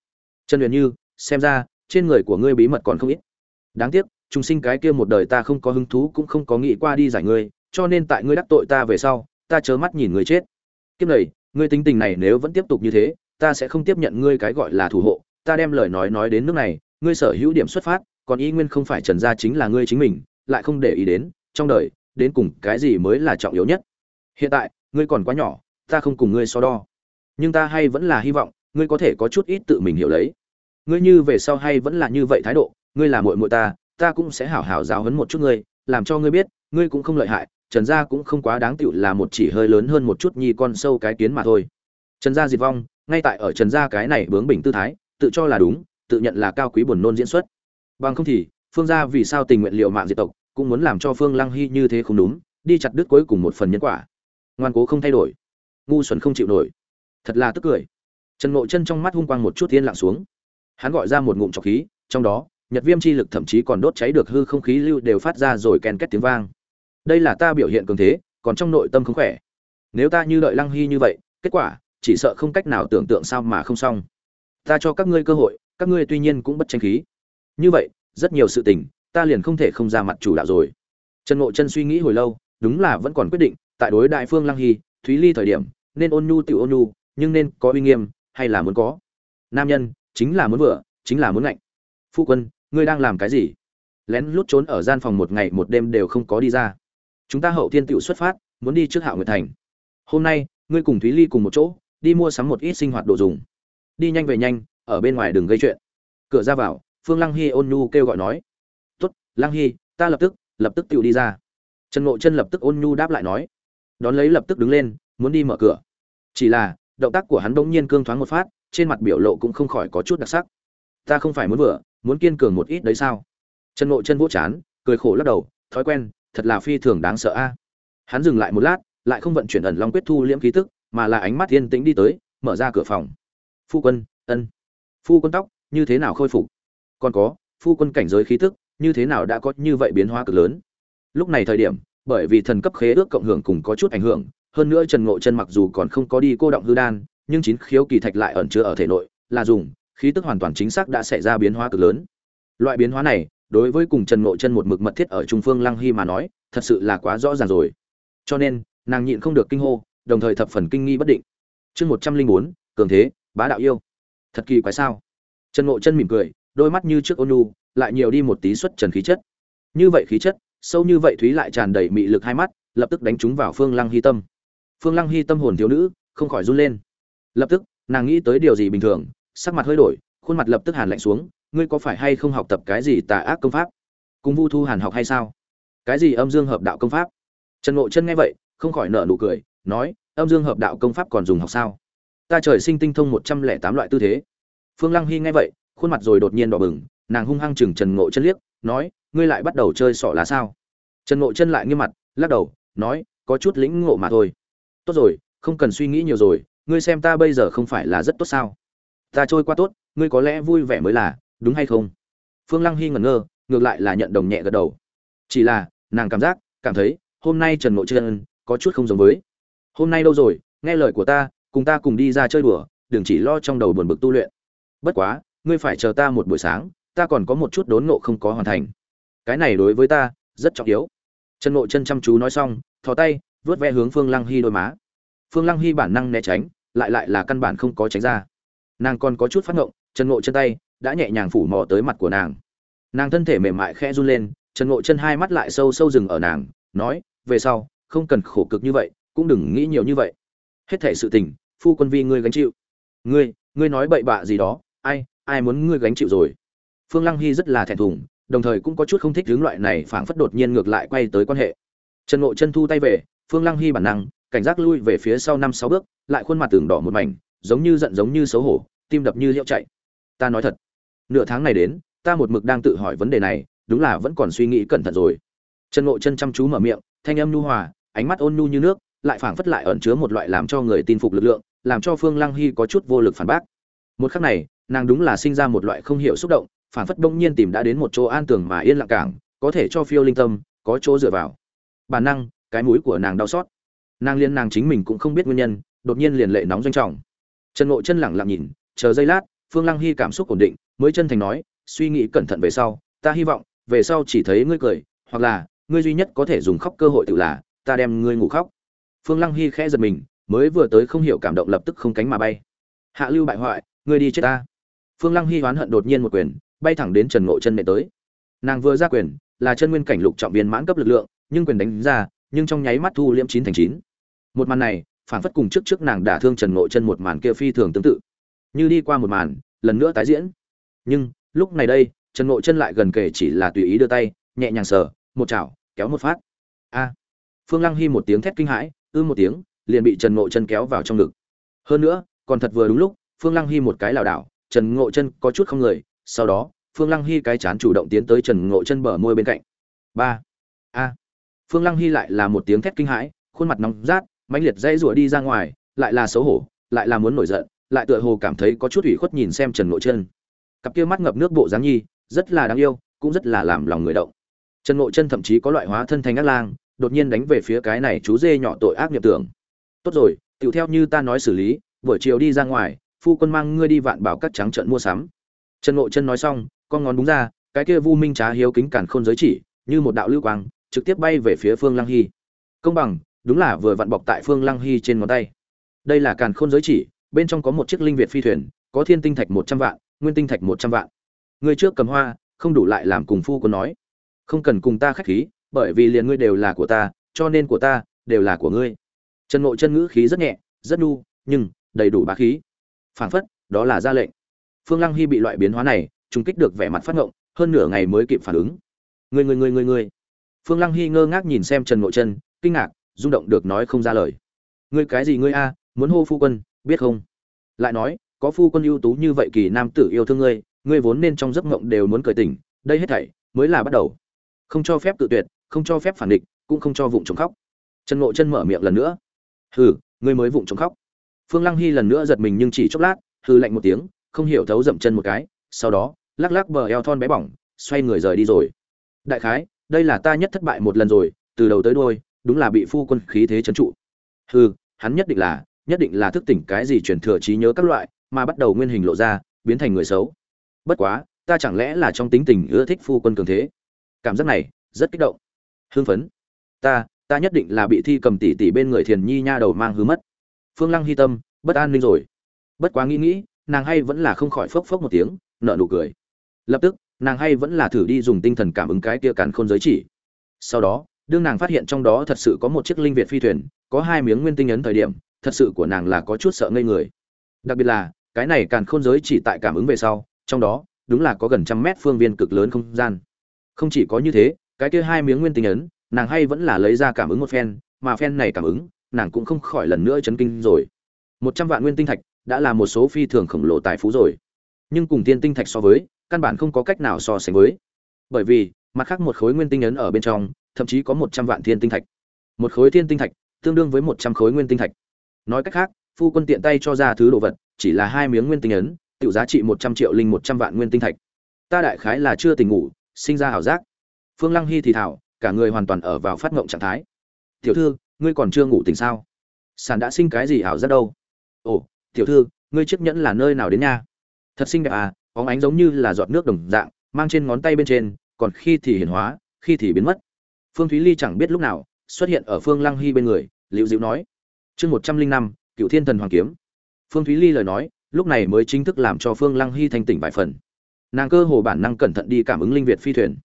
Trần luyện như, xem ra, trên người của ngươi bí mật còn không ít. Đáng tiếc chúng sinh cái kia một đời ta không có hứng thú cũng không có nghĩ qua đi giải ngươi, cho nên tại ngươi đắc tội ta về sau, ta chớ mắt nhìn người chết. Kiếp này ngươi tính tình này nếu vẫn tiếp tục như thế, ta sẽ không tiếp nhận ngươi cái gọi là thủ hộ, ta đem lời nói nói đến nước này, ngươi sở hữu điểm xuất phát, còn y nguyên không phải trần gia chính là ngươi chính mình, lại không để ý đến, trong đời, đến cùng cái gì mới là trọng yếu nhất. Hiện tại, ngươi còn quá nhỏ, ta không cùng ngươi so đo. Nhưng ta hay vẫn là hy vọng, ngươi có thể có chút ít tự mình hiểu lấy. Ngươi như về sau hay vẫn là như vậy thái độ, ngươi là muội muội ta ta cũng sẽ hảo hảo giáo huấn một chút ngươi, làm cho ngươi biết, ngươi cũng không lợi hại trần gia cũng không quá đáng tựu là một chỉ hơi lớn hơn một chút nhi con sâu cái kiến mà thôi. Trần gia diệt vong, ngay tại ở trần gia cái này bướng bỉnh tư thái, tự cho là đúng, tự nhận là cao quý buồn nôn diễn xuất. Bằng không thì, phương gia vì sao tình nguyện liệu mạng diệt tộc, cũng muốn làm cho phương lăng hy như thế không đúng, đi chặt đứt cuối cùng một phần nhân quả. Ngoan cố không thay đổi. Ngu xuẩn không chịu nổi. Thật là tức cười. Trần ngộ chân trong mắt hung quang một chút thiên lặng xuống. Hắn gọi ra một ngụm trọc khí, trong đó, nhật viêm chi lực thậm chí còn đốt cháy được hư không khí lưu đều phát ra rồi kèn két tiếng vang đây là ta biểu hiện cường thế, còn trong nội tâm không khỏe. Nếu ta như đợi lăng hy như vậy, kết quả, chỉ sợ không cách nào tưởng tượng sao mà không xong. Ta cho các ngươi cơ hội, các ngươi tuy nhiên cũng bất tranh khí. Như vậy, rất nhiều sự tình, ta liền không thể không ra mặt chủ đạo rồi. Trần ngộ chân suy nghĩ hồi lâu, đúng là vẫn còn quyết định, tại đối đại phương lăng hy, thúy ly thời điểm, nên ôn nhu tiểu ôn nhu, nhưng nên có uy nghiêm, hay là muốn có? Nam nhân, chính là muốn vừa, chính là muốn ngạnh. Phu quân, ngươi đang làm cái gì? Lén lút trốn ở gian phòng một ngày một đêm đều không có đi ra chúng ta hậu thiên tựu xuất phát, muốn đi trước hạo nguyệt thành. Hôm nay, ngươi cùng thúy ly cùng một chỗ, đi mua sắm một ít sinh hoạt đồ dùng. Đi nhanh về nhanh, ở bên ngoài đừng gây chuyện. Cửa ra vào, phương lăng hy ôn nhu kêu gọi nói. Tuất lăng hy, ta lập tức lập tức tựu đi ra. Trần ngộ chân lập tức ôn nhu đáp lại nói. Đón lấy lập tức đứng lên, muốn đi mở cửa. Chỉ là, động tác của hắn bỗng nhiên cương thoáng một phát, trên mặt biểu lộ cũng không khỏi có chút đặc sắc. Ta không phải muốn vừa, muốn kiên cường một ít đấy sao? Trần ngộ chân vỗ chán, cười khổ lắc đầu, thói quen thật là phi thường đáng sợ a. Hắn dừng lại một lát, lại không vận chuyển ẩn long quyết thu liễm khí tức, mà là ánh mắt yên tĩnh đi tới, mở ra cửa phòng. Phu quân, ân. Phu quân tóc, như thế nào khôi phục? Còn có, phu quân cảnh giới khí tức, như thế nào đã có như vậy biến hóa cực lớn? Lúc này thời điểm, bởi vì thần cấp khế ước cộng hưởng cùng có chút ảnh hưởng, hơn nữa trần ngộ chân mặc dù còn không có đi cô động hư đan, nhưng chín khiếu kỳ thạch lại ẩn chứa ở thể nội, là dùng, khí tức hoàn toàn chính xác đã xảy ra biến hóa cực lớn. Loại biến hóa này đối với cùng trần ngộ chân một mực mật thiết ở trung phương lăng hy mà nói, thật sự là quá rõ ràng rồi. Cho nên, nàng nhịn không được kinh hô, đồng thời thập phần kinh nghi bất định. Chương một trăm linh bốn, cường thế, bá đạo yêu. Thật kỳ quái sao? Trần ngộ chân mỉm cười, đôi mắt như trước ôn nhu, lại nhiều đi một tí xuất trần khí chất. Như vậy khí chất, sâu như vậy thúy lại tràn đầy mị lực hai mắt, lập tức đánh trúng vào phương lăng hy tâm. Phương lăng hy tâm hồn thiếu nữ, không khỏi run lên. Lập tức, nàng nghĩ tới điều gì bình thường, sắc mặt hơi đổi, khuôn mặt lập tức hàn lạnh xuống ngươi có phải hay không học tập cái gì tà ác công pháp? Cùng vu thu hàn học hay sao? Cái gì âm dương hợp đạo công pháp? Trần ngộ chân nghe vậy, không khỏi nở nụ cười, nói, âm dương hợp đạo công pháp còn dùng học sao? Ta trời sinh tinh thông một trăm lẻ tám loại tư thế. Phương lăng hy nghe vậy, khuôn mặt rồi đột nhiên đỏ bừng, nàng hung hăng chừng trần ngộ chân liếc, nói, ngươi lại bắt đầu chơi sọ lá sao? Trần ngộ chân lại nghiêm mặt, lắc đầu, nói, có chút lĩnh ngộ mà thôi. Tốt rồi, không cần suy nghĩ nhiều rồi, ngươi xem ta bây giờ không phải là rất tốt sao? Ta trôi qua tốt, ngươi có lẽ vui vẻ mới là đúng hay không? Phương lăng hy ngẩn ngơ, ngược lại là nhận đồng nhẹ gật đầu. Chỉ là, nàng cảm giác, cảm thấy, hôm nay trần ngộ chân có chút không giống với. Hôm nay đâu rồi, nghe lời của ta, cùng ta cùng đi ra chơi đùa, đừng chỉ lo trong đầu buồn bực tu luyện. Bất quá, ngươi phải chờ ta một buổi sáng, ta còn có một chút đốn nộ không có hoàn thành. Cái này đối với ta, rất trọng yếu. Trần ngộ chân chăm chú nói xong, thò tay vớt ve hướng phương lăng hy đôi má. Phương lăng hy bản năng né tránh, lại lại là căn bản không có tránh ra. Nàng còn có chút phát ngộng, trần mộ chân tay đã nhẹ nhàng phủ mò tới mặt của nàng. Nàng thân thể mềm mại khẽ run lên, trần ngộ chân hai mắt lại sâu sâu rừng ở nàng, nói, về sau, không cần khổ cực như vậy, cũng đừng nghĩ nhiều như vậy. Hết thể sự tình, phu quân vi ngươi gánh chịu. Ngươi ngươi nói bậy bạ gì đó, ai ai muốn ngươi gánh chịu rồi? Phương lăng hy rất là thẹn thùng, đồng thời cũng có chút không thích hướng loại này phảng phất đột nhiên ngược lại quay tới quan hệ. Trần ngộ chân thu tay về, phương lăng hy bản năng, cảnh giác lui về phía sau năm sáu bước, lại khuôn mặt tường đỏ một mảnh, giống như giận giống như xấu hổ, tim đập như liễu chạy. Ta nói thật nửa tháng này đến, ta một mực đang tự hỏi vấn đề này, đúng là vẫn còn suy nghĩ cẩn thận rồi. Trần ngộ chân chăm chú mở miệng, thanh âm nhu hòa, ánh mắt ôn nhu như nước, lại phảng phất lại ẩn chứa một loại làm cho người tin phục lực lượng, làm cho phương lăng hy có chút vô lực phản bác. Một khắc này, nàng đúng là sinh ra một loại không hiểu xúc động, phảng phất đông nhiên tìm đã đến một chỗ an tường mà yên lặng cảng, có thể cho phiêu linh tâm, có chỗ dựa vào. Bản năng, cái mũi của nàng đau xót. Nàng liên nàng chính mình cũng không biết nguyên nhân, đột nhiên liền lệ nóng doanh trọng. Trần ngộ chân lẳng lặng nhìn, chờ giây lát, phương lăng hy cảm xúc ổn định mới chân thành nói, suy nghĩ cẩn thận về sau, ta hy vọng, về sau chỉ thấy ngươi cười, hoặc là, ngươi duy nhất có thể dùng khóc cơ hội tự là, ta đem ngươi ngủ khóc. Phương lăng hy khẽ giật mình, mới vừa tới không hiểu cảm động lập tức không cánh mà bay. Hạ lưu bại hoại, ngươi đi chết ta. Phương lăng hy oán hận đột nhiên một quyền, bay thẳng đến trần ngộ chân nệ tới. Nàng vừa ra quyền, là chân nguyên cảnh lục trọng viên mãn cấp lực lượng, nhưng quyền đánh ra, nhưng trong nháy mắt thu liễm chín thành chín. Một màn này, phản phất cùng trước trước nàng đả thương trần ngộ chân một màn kia phi thường tương tự. Như đi qua một màn, lần nữa tái diễn nhưng, lúc này đây, trần ngộ chân lại gần kề chỉ là tùy ý đưa tay, nhẹ nhàng sờ, một chảo, kéo một phát. A. Phương lăng hy một tiếng thét kinh hãi, ư một tiếng, liền bị trần ngộ chân kéo vào trong ngực. Hơn nữa, còn thật vừa đúng lúc, phương lăng hy một cái lảo đảo, trần ngộ chân có chút không người, sau đó, phương lăng hy cái chán chủ động tiến tới trần ngộ chân bờ môi bên cạnh. Ba. A. Phương lăng hy lại là một tiếng thét kinh hãi, khuôn mặt nóng rát, mãnh liệt dây rủa đi ra ngoài, lại là xấu hổ, lại là muốn nổi giận, lại tựa hồ cảm thấy có chút ủy khuất nhìn xem trần ngộ chân cặp kia mắt ngập nước bộ dáng nhi, rất là đáng yêu, cũng rất là làm lòng người động. Trần ngộ chân thậm chí có loại hóa thân thành ác lang, đột nhiên đánh về phía cái này chú dê nhỏ tội ác nghiệp tưởng. Tốt rồi tựu theo như ta nói xử lý, buổi chiều đi ra ngoài, phu quân mang ngươi đi vạn bảo các trắng trận mua sắm. Trần ngộ chân nói xong, con ngón đúng ra, cái kia vu minh trá hiếu kính cản khôn giới chỉ, như một đạo lưu quang, trực tiếp bay về phía phương lăng hy. Công bằng, đúng là vừa vặn bọc tại phương lăng hy trên ngón tay. Đây là càn khôn giới chỉ, bên trong có một chiếc linh việt phi thuyền, có thiên tinh thạch một trăm vạn nguyên tinh thạch một trăm vạn. Ngươi trước cầm hoa, không đủ lại làm cùng phu quân nói. Không cần cùng ta khách khí, bởi vì liền ngươi đều là của ta, cho nên của ta đều là của ngươi. Trần ngộ chân ngữ khí rất nhẹ, rất nhu nhưng đầy đủ bá khí. Phảng phất, đó là ra lệnh. Phương lăng hy bị loại biến hóa này, trùng kích được vẻ mặt phát ngộng, hơn nửa ngày mới kịp phản ứng. Người người người người người phương lăng hy ngơ ngác nhìn xem trần ngộ chân, kinh ngạc, rung động được nói không ra lời. Ngươi cái gì ngươi a, muốn hô phu quân, biết không? Lại nói có phu quân ưu tú như vậy kỳ nam tử yêu thương ngươi ngươi vốn nên trong giấc mộng đều muốn cười tỉnh, đây hết thảy mới là bắt đầu. Không cho phép tự tuyệt, không cho phép phản địch, cũng không cho vụng trống khóc. Trần ngộ chân mở miệng lần nữa. Hừ, ngươi mới vụng trống khóc. Phương lăng hy lần nữa giật mình nhưng chỉ chốc lát hư lạnh một tiếng, không hiểu thấu dậm chân một cái, sau đó, lắc lắc bờ eo thon bé bỏng, xoay người rời đi rồi. Đại khái, đây là ta nhất thất bại một lần rồi, từ đầu tới đôi đúng là bị phu quân khí thế trấn trụ. Hừ, hắn nhất định là, nhất định là thức tỉnh cái gì truyền thừa trí nhớ các loại mà bắt đầu nguyên hình lộ ra, biến thành người xấu. Bất quá, ta chẳng lẽ là trong tính tình ưa thích phu quân cường thế? Cảm giác này, rất kích động. Hưng phấn. Ta ta nhất định là bị thi cầm tỷ tỷ bên người thiền nhi nha đầu mang hứa mất. Phương lăng hy tâm, bất an ninh rồi. Bất quá nghĩ nghĩ, nàng hay vẫn là không khỏi phốc phốc một tiếng nợ nụ cười. Lập tức, nàng hay vẫn là thử đi dùng tinh thần cảm ứng cái kia càn khôn giới chỉ. Sau đó, đương nàng phát hiện trong đó thật sự có một chiếc linh việt phi thuyền, có hai miếng nguyên tinh ấn thời điểm, thật sự của nàng là có chút sợ ngây người. Đặc biệt là cái này càn khôn giới chỉ tại cảm ứng về sau, trong đó, đúng là có gần trăm mét phương viên cực lớn không gian. Không chỉ có như thế, cái kia hai miếng nguyên tinh ấn, nàng hay vẫn là lấy ra cảm ứng một phen, mà phen này cảm ứng, nàng cũng không khỏi lần nữa chấn kinh rồi. Một trăm vạn nguyên tinh thạch đã là một số phi thường khổng lồ tài phú rồi. Nhưng cùng tiên tinh thạch so với, căn bản không có cách nào so sánh với. Bởi vì, mặt khác một khối nguyên tinh ấn ở bên trong, thậm chí có một trăm vạn thiên tinh thạch. Một khối thiên tinh thạch, tương đương với một trăm khối nguyên tinh thạch. Nói cách khác, phu quân tiện tay cho ra thứ đồ vật chỉ là hai miếng nguyên tinh ấn tự giá trị một trăm triệu linh một trăm vạn nguyên tinh thạch. Ta đại khái là chưa tỉnh ngủ, sinh ra ảo giác. Phương lăng hy thì thảo, cả người hoàn toàn ở vào phát ngộng trạng thái. Tiểu thư, ngươi còn chưa ngủ tỉnh sao? Sàn đã sinh cái gì ảo giác đâu? Ồ, tiểu thư, ngươi chiếc nhẫn là nơi nào đến nha? Thật xinh đẹp à bóng ánh giống như là giọt nước đồng dạng, mang trên ngón tay bên trên, còn khi thì hiển hóa, khi thì biến mất. Phương thúy ly chẳng biết lúc nào, xuất hiện ở phương lăng hy bên người, liễu dịu nói. Chương một trăm linh năm cựu thiên thần hoàng kiếm phương thúy ly lời nói, lúc này mới chính thức làm cho phương lăng hy thanh tỉnh vài phần. Nàng cơ hồ bản năng cẩn thận đi cảm ứng linh việt phi thuyền.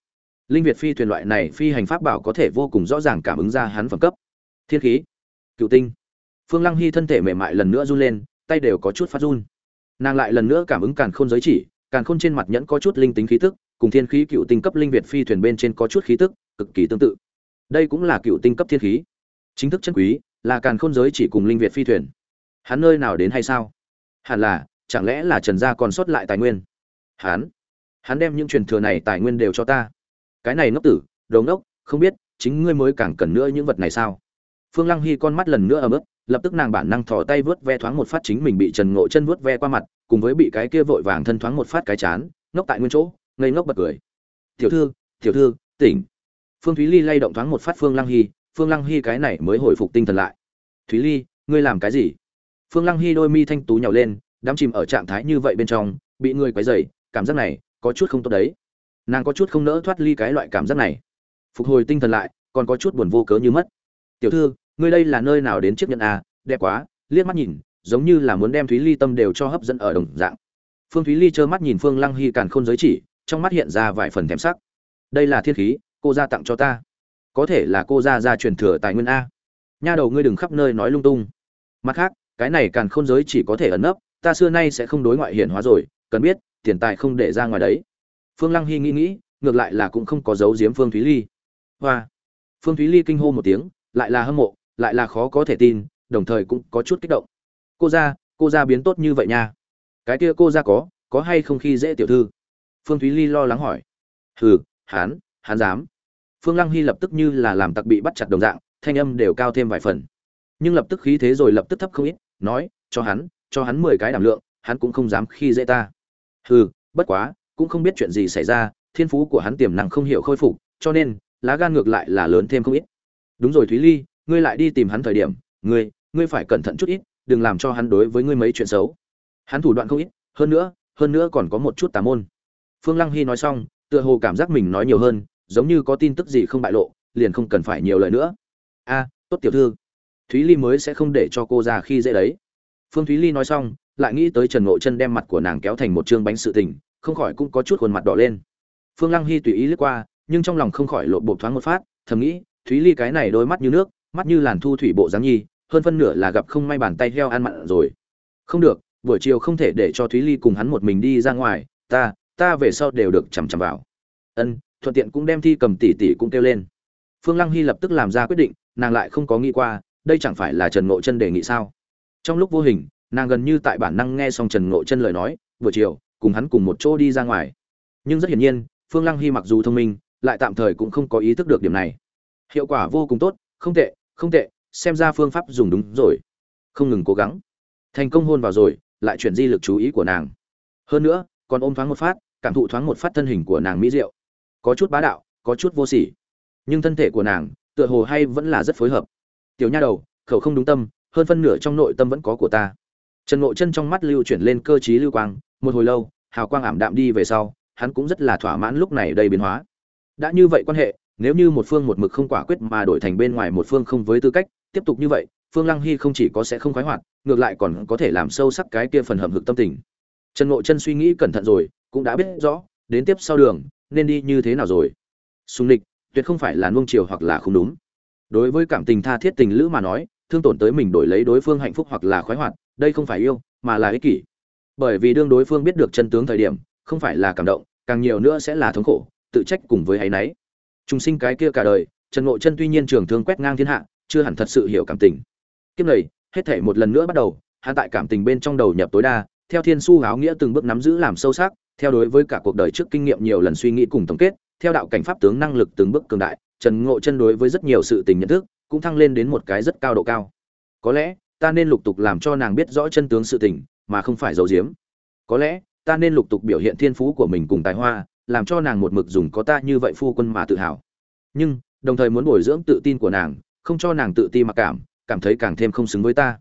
Linh việt phi thuyền loại này phi hành pháp bảo có thể vô cùng rõ ràng cảm ứng ra hắn phẩm cấp. Thiên khí, cựu tinh. Phương lăng hy thân thể mềm mại lần nữa run lên, tay đều có chút phát run. Nàng lại lần nữa cảm ứng càn khôn giới chỉ, càn khôn trên mặt nhẫn có chút linh tính khí tức, cùng thiên khí cựu tinh cấp linh việt phi thuyền bên trên có chút khí tức, cực kỳ tương tự. Đây cũng là cựu tinh cấp thiên khí. Chính thức chân quý, là càn khôn giới chỉ cùng linh việt phi thuyền hắn nơi nào đến hay sao? Hẳn là chẳng lẽ là trần gia còn sót lại tài nguyên? Hắn hắn đem những truyền thừa này tài nguyên đều cho ta. Cái này ngốc tử đồ ngốc không biết chính ngươi mới càng cần nữa những vật này sao? Phương lăng hy con mắt lần nữa ấm ức, lập tức nàng bản năng thò tay vớt ve thoáng một phát chính mình bị trần ngộ chân vớt ve qua mặt cùng với bị cái kia vội vàng thân thoáng một phát cái chán ngốc tại nguyên chỗ ngây ngốc bật cười. Tiểu thư tiểu thư tỉnh. Phương thúy ly lay động thoáng một phát phương lăng hy phương lăng hy cái này mới hồi phục tinh thần lại. Thúy ly ngươi làm cái gì? Phương lăng hy đôi mi thanh tú nhào lên đắm chìm ở trạng thái như vậy bên trong bị người quấy dày cảm giác này có chút không tốt đấy. Nàng có chút không nỡ thoát ly cái loại cảm giác này. Phục hồi tinh thần lại còn có chút buồn vô cớ như mất. Tiểu thư ngươi đây là nơi nào đến chiếc nhẫn à, đẹp quá. Liếc mắt nhìn giống như là muốn đem thúy ly tâm đều cho hấp dẫn ở đồng dạng. Phương thúy ly trơ mắt nhìn phương lăng hy càn khôn giới chỉ trong mắt hiện ra vài phần thèm sắc. Đây là thiên khí cô ra tặng cho ta. Có thể là cô ra ra truyền thừa tài nguyên a. Nha đầu ngươi đừng khắp nơi nói lung tung. Mặt khác cái này càn khôn giới chỉ có thể ẩn nấp, ta xưa nay sẽ không đối ngoại hiển hóa rồi, cần biết, tiền tài không để ra ngoài đấy. Phương lăng hy nghĩ nghĩ, ngược lại là cũng không có dấu giếm phương thúy ly. Hoa. Phương thúy ly kinh hô một tiếng, lại là hâm mộ, lại là khó có thể tin, đồng thời cũng có chút kích động. Cô ra cô ra biến tốt như vậy nha. Cái kia cô ra có có hay không khi dễ tiểu thư? Phương thúy ly lo lắng hỏi. Hừ, hán hán dám phương lăng hy lập tức như là làm tặc bị bắt chặt đồng dạng, thanh âm đều cao thêm vài phần. Nhưng lập tức khí thế rồi lập tức thấp không ít nói, cho hắn cho hắn mười cái đảm lượng, hắn cũng không dám khi dễ ta. Hừ, bất quá, cũng không biết chuyện gì xảy ra, thiên phú của hắn tiềm năng không hiểu khôi phục, cho nên, lá gan ngược lại là lớn thêm không ít. Đúng rồi thúy ly, ngươi lại đi tìm hắn thời điểm, ngươi ngươi phải cẩn thận chút ít, đừng làm cho hắn đối với ngươi mấy chuyện xấu. Hắn thủ đoạn không ít, hơn nữa hơn nữa còn có một chút tà môn. Phương lăng hy nói xong, tựa hồ cảm giác mình nói nhiều hơn, giống như có tin tức gì không bại lộ, liền không cần phải nhiều lời nữa. A, tốt tiểu thư thúy ly mới sẽ không để cho cô ra khi dễ đấy. Phương thúy ly nói xong, lại nghĩ tới trần ngộ chân đem mặt của nàng kéo thành một chương bánh sự tình, không khỏi cũng có chút khuôn mặt đỏ lên. Phương lăng hy tùy ý lướt qua, nhưng trong lòng không khỏi lộ bộ thoáng một phát, thầm nghĩ, thúy ly cái này đôi mắt như nước, mắt như làn thu thủy bộ dáng nhi, hơn phân nửa là gặp không may bàn tay heo ăn mặn rồi. Không được, buổi chiều không thể để cho thúy ly cùng hắn một mình đi ra ngoài, ta ta về sau đều được chằm chằm vào. Ân, thuận tiện cũng đem thi cầm tỷ tỷ cũng kêu lên. Phương lăng hy lập tức làm ra quyết định, nàng lại không có nghĩ qua đây chẳng phải là trần ngộ chân đề nghị sao? Trong lúc vô hình, nàng gần như tại bản năng nghe xong trần ngộ chân lời nói, buổi chiều, cùng hắn cùng một chỗ đi ra ngoài. Nhưng rất hiển nhiên, phương lăng hy mặc dù thông minh, lại tạm thời cũng không có ý thức được điểm này. Hiệu quả vô cùng tốt, không tệ không tệ, xem ra phương pháp dùng đúng rồi. Không ngừng cố gắng. Thành công hôn vào rồi, lại chuyển di lực chú ý của nàng. Hơn nữa, còn ôm thoáng một phát, cảm thụ thoáng một phát thân hình của nàng mỹ diệu. Có chút bá đạo, có chút vô sỉ. Nhưng thân thể của nàng, tựa hồ hay vẫn là rất phối hợp tiểu nha đầu, khẩu không đúng tâm, hơn phân nửa trong nội tâm vẫn có của ta. Trần ngộ chân trong mắt lưu chuyển lên cơ t lưu quang, một hồi lâu, hào quang ảm đạm đi về sau, hắn cũng rất là thỏa mãn lúc này đầy biến hóa. Đã như vậy quan hệ, nếu như một phương một mực không quả quyết mà đổi thành bên ngoài một phương không với tư cách, tiếp tục như vậy, phương lăng hy không chỉ có sẽ không khoái hoạt, ngược lại còn có thể làm sâu sắc cái kia phần hầm hực tâm tình. Trần ngộ chân suy nghĩ cẩn thận rồi, cũng đã biết rõ, đến tiếp sau đường, nên đi như thế nào rồi. Xung lịch tuyệt không phải là nuông chiều hoặc là không đúng đối với cảm tình tha thiết tình lữ mà nói, thương tổn tới mình đổi lấy đối phương hạnh phúc hoặc là khoái hoạt, đây không phải yêu, mà là ích kỷ. Bởi vì đương đối phương biết được chân tướng thời điểm, không phải là cảm động, càng nhiều nữa sẽ là thống khổ, tự trách cùng với áy náy. Chúng sinh cái kia cả đời, trần ngộ chân tuy nhiên trường thương quét ngang thiên hạ, chưa hẳn thật sự hiểu cảm tình. Kiếp này, hết thể một lần nữa bắt đầu, hắn tại cảm tình bên trong đầu nhập tối đa, theo thiên su áo nghĩa từng bước nắm giữ làm sâu sắc, theo đối với cả cuộc đời trước kinh nghiệm nhiều lần suy nghĩ cùng tổng kết, theo đạo cảnh pháp tướng năng lực từng bước cường đại trần ngộ chân đối với rất nhiều sự tình nhận thức, cũng thăng lên đến một cái rất cao độ cao. Có lẽ, ta nên lục tục làm cho nàng biết rõ chân tướng sự tình, mà không phải giấu giếm. Có lẽ, ta nên lục tục biểu hiện thiên phú của mình cùng tài hoa, làm cho nàng một mực dùng có ta như vậy phu quân mà tự hào. Nhưng, đồng thời muốn bồi dưỡng tự tin của nàng, không cho nàng tự ti mặc cảm cảm thấy càng thêm không xứng với ta.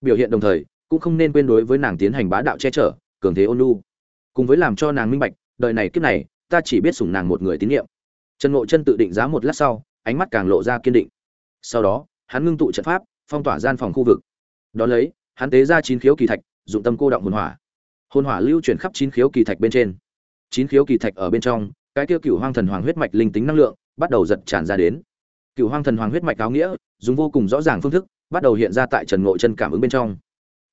Biểu hiện đồng thời, cũng không nên quên đối với nàng tiến hành bá đạo che chở, cường thế ôn nhu. Cùng với làm cho nàng minh bạch, đời này kiếp này, ta chỉ biết sủng nàng một người tín nhiệm trần ngộ chân tự định giá một lát sau, ánh mắt càng lộ ra kiên định. Sau đó, hắn ngưng tụ trận pháp, phong tỏa gian phòng khu vực. Đó lấy, hắn tế ra chín khiếu kỳ thạch, dụng tâm cô động hồn hỏa. Hồn hỏa lưu chuyển khắp chín khiếu kỳ thạch bên trên. Chín khiếu kỳ thạch ở bên trong, cái tiêu cựu hoang thần hoàng huyết mạch linh tính năng lượng bắt đầu giật tràn ra đến. Cựu hoang thần hoàng huyết mạch áo nghĩa, dùng vô cùng rõ ràng phương thức, bắt đầu hiện ra tại trần ngộ chân cảm ứng bên trong.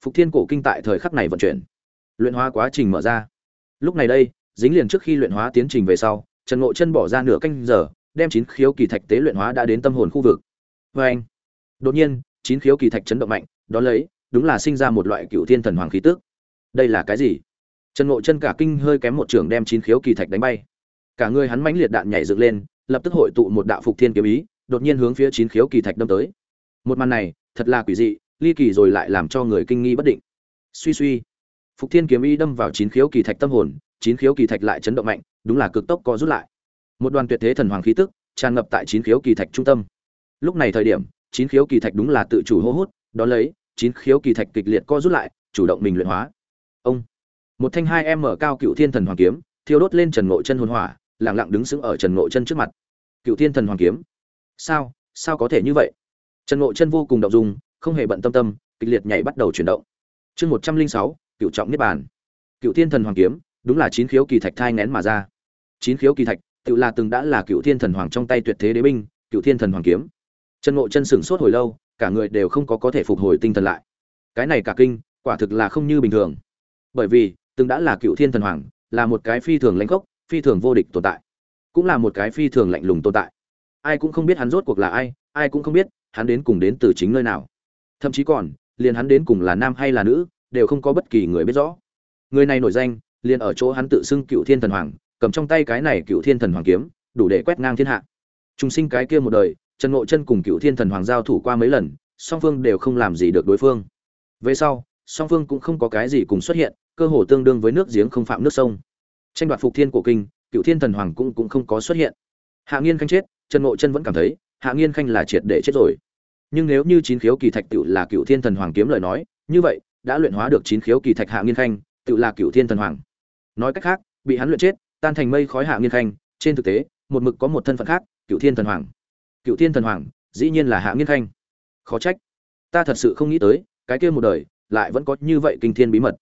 Phục thiên cổ kinh tại thời khắc này vận chuyển. Luyện hóa quá trình mở ra. Lúc này đây, dính liền trước khi luyện hóa tiến trình về sau trần ngộ chân bỏ ra nửa canh giờ, đem chín khiếu kỳ thạch tế luyện hóa đã đến tâm hồn khu vực. Vê anh, đột nhiên, chín khiếu kỳ thạch chấn động mạnh đó lấy, đúng là sinh ra một loại cựu thiên thần hoàng khí tước đây là cái gì? Trần ngộ chân cả kinh hơi kém một trường đem chín khiếu kỳ thạch đánh bay. Cả người hắn mãnh liệt đạn nhảy dựng lên, lập tức hội tụ một đạo phục thiên kiếm ý, đột nhiên hướng phía chín khiếu kỳ thạch đâm tới. Một màn này, thật là quỷ dị, ly kỳ rồi lại làm cho người kinh nghi bất định. Suy suy, phục thiên kiếm ý đâm vào chín khiếu kỳ thạch tâm hồn chín khiếu kỳ thạch lại chấn động mạnh, đúng là cực tốc co rút lại. Một đoàn tuyệt thế thần hoàng khí tức tràn ngập tại chín khiếu kỳ thạch trung tâm. Lúc này thời điểm, chín khiếu kỳ thạch đúng là tự chủ hô hút đó lấy, chín khiếu kỳ thạch kịch liệt co rút lại, chủ động mình luyện hóa. Ông! Một thanh hai em mở cao cựu thiên thần hoàng kiếm, thiêu đốt lên trần ngộ chân hồn hỏa lẳng lặng đứng sững ở trần ngộ chân trước mặt. Cựu thiên thần hoàng kiếm. Sao? Sao có thể như vậy? Trần ngộ chân vô cùng động dung, không hề bận tâm tâm, kịch liệt nhảy bắt đầu chuyển động. Chương một trăm linh sáu, cựu trọng niết bàn. Cựu thiên thần hoàng kiếm đúng là chín khiếu kỳ thạch thai nén mà ra. Chín khiếu kỳ thạch, tự là từng đã là cựu thiên thần hoàng trong tay tuyệt thế đế binh, cựu thiên thần hoàng kiếm. Chân ngộ chân sửng sốt hồi lâu, cả người đều không có có thể phục hồi tinh thần lại. Cái này cả kinh, quả thực là không như bình thường. Bởi vì, từng đã là cựu thiên thần hoàng, là một cái phi thường lãnh gốc, phi thường vô địch tồn tại. Cũng là một cái phi thường lạnh lùng tồn tại. Ai cũng không biết hắn rốt cuộc là ai ai cũng không biết hắn đến cùng đến từ chính nơi nào. Thậm chí còn, liền hắn đến cùng là nam hay là nữ, đều không có bất kỳ người biết rõ. Người này nổi danh liền ở chỗ hắn tự xưng cựu thiên thần hoàng, cầm trong tay cái này cựu thiên thần hoàng kiếm, đủ để quét ngang thiên hạ. Trung sinh cái kia một đời, trần ngộ chân cùng cựu thiên thần hoàng giao thủ qua mấy lần, song phương đều không làm gì được đối phương. Về sau, song phương cũng không có cái gì cùng xuất hiện, cơ hồ tương đương với nước giếng không phạm nước sông. Tranh đoạt phục thiên cổ kinh, cựu thiên thần hoàng cũng cũng không có xuất hiện. Hạ nghiên khanh chết, trần ngộ chân vẫn cảm thấy, hạ nghiên khanh là triệt để chết rồi. Nhưng nếu như chín khiếu kỳ thạch tự là cựu thiên thần hoàng kiếm lời nói, như vậy, đã luyện hóa được chín khiếu kỳ thạch hạ nghiên khanh tự là cựu thiên thần hoàng nói cách khác, bị hắn luyện chết, tan thành mây khói hạ nghiên khanh, trên thực tế, một mực có một thân phận khác cựu thiên thần hoàng. Cựu thiên thần hoàng, dĩ nhiên là hạ nghiên khanh. Khó trách. Ta thật sự không nghĩ tới, cái kia một đời, lại vẫn có như vậy kinh thiên bí mật.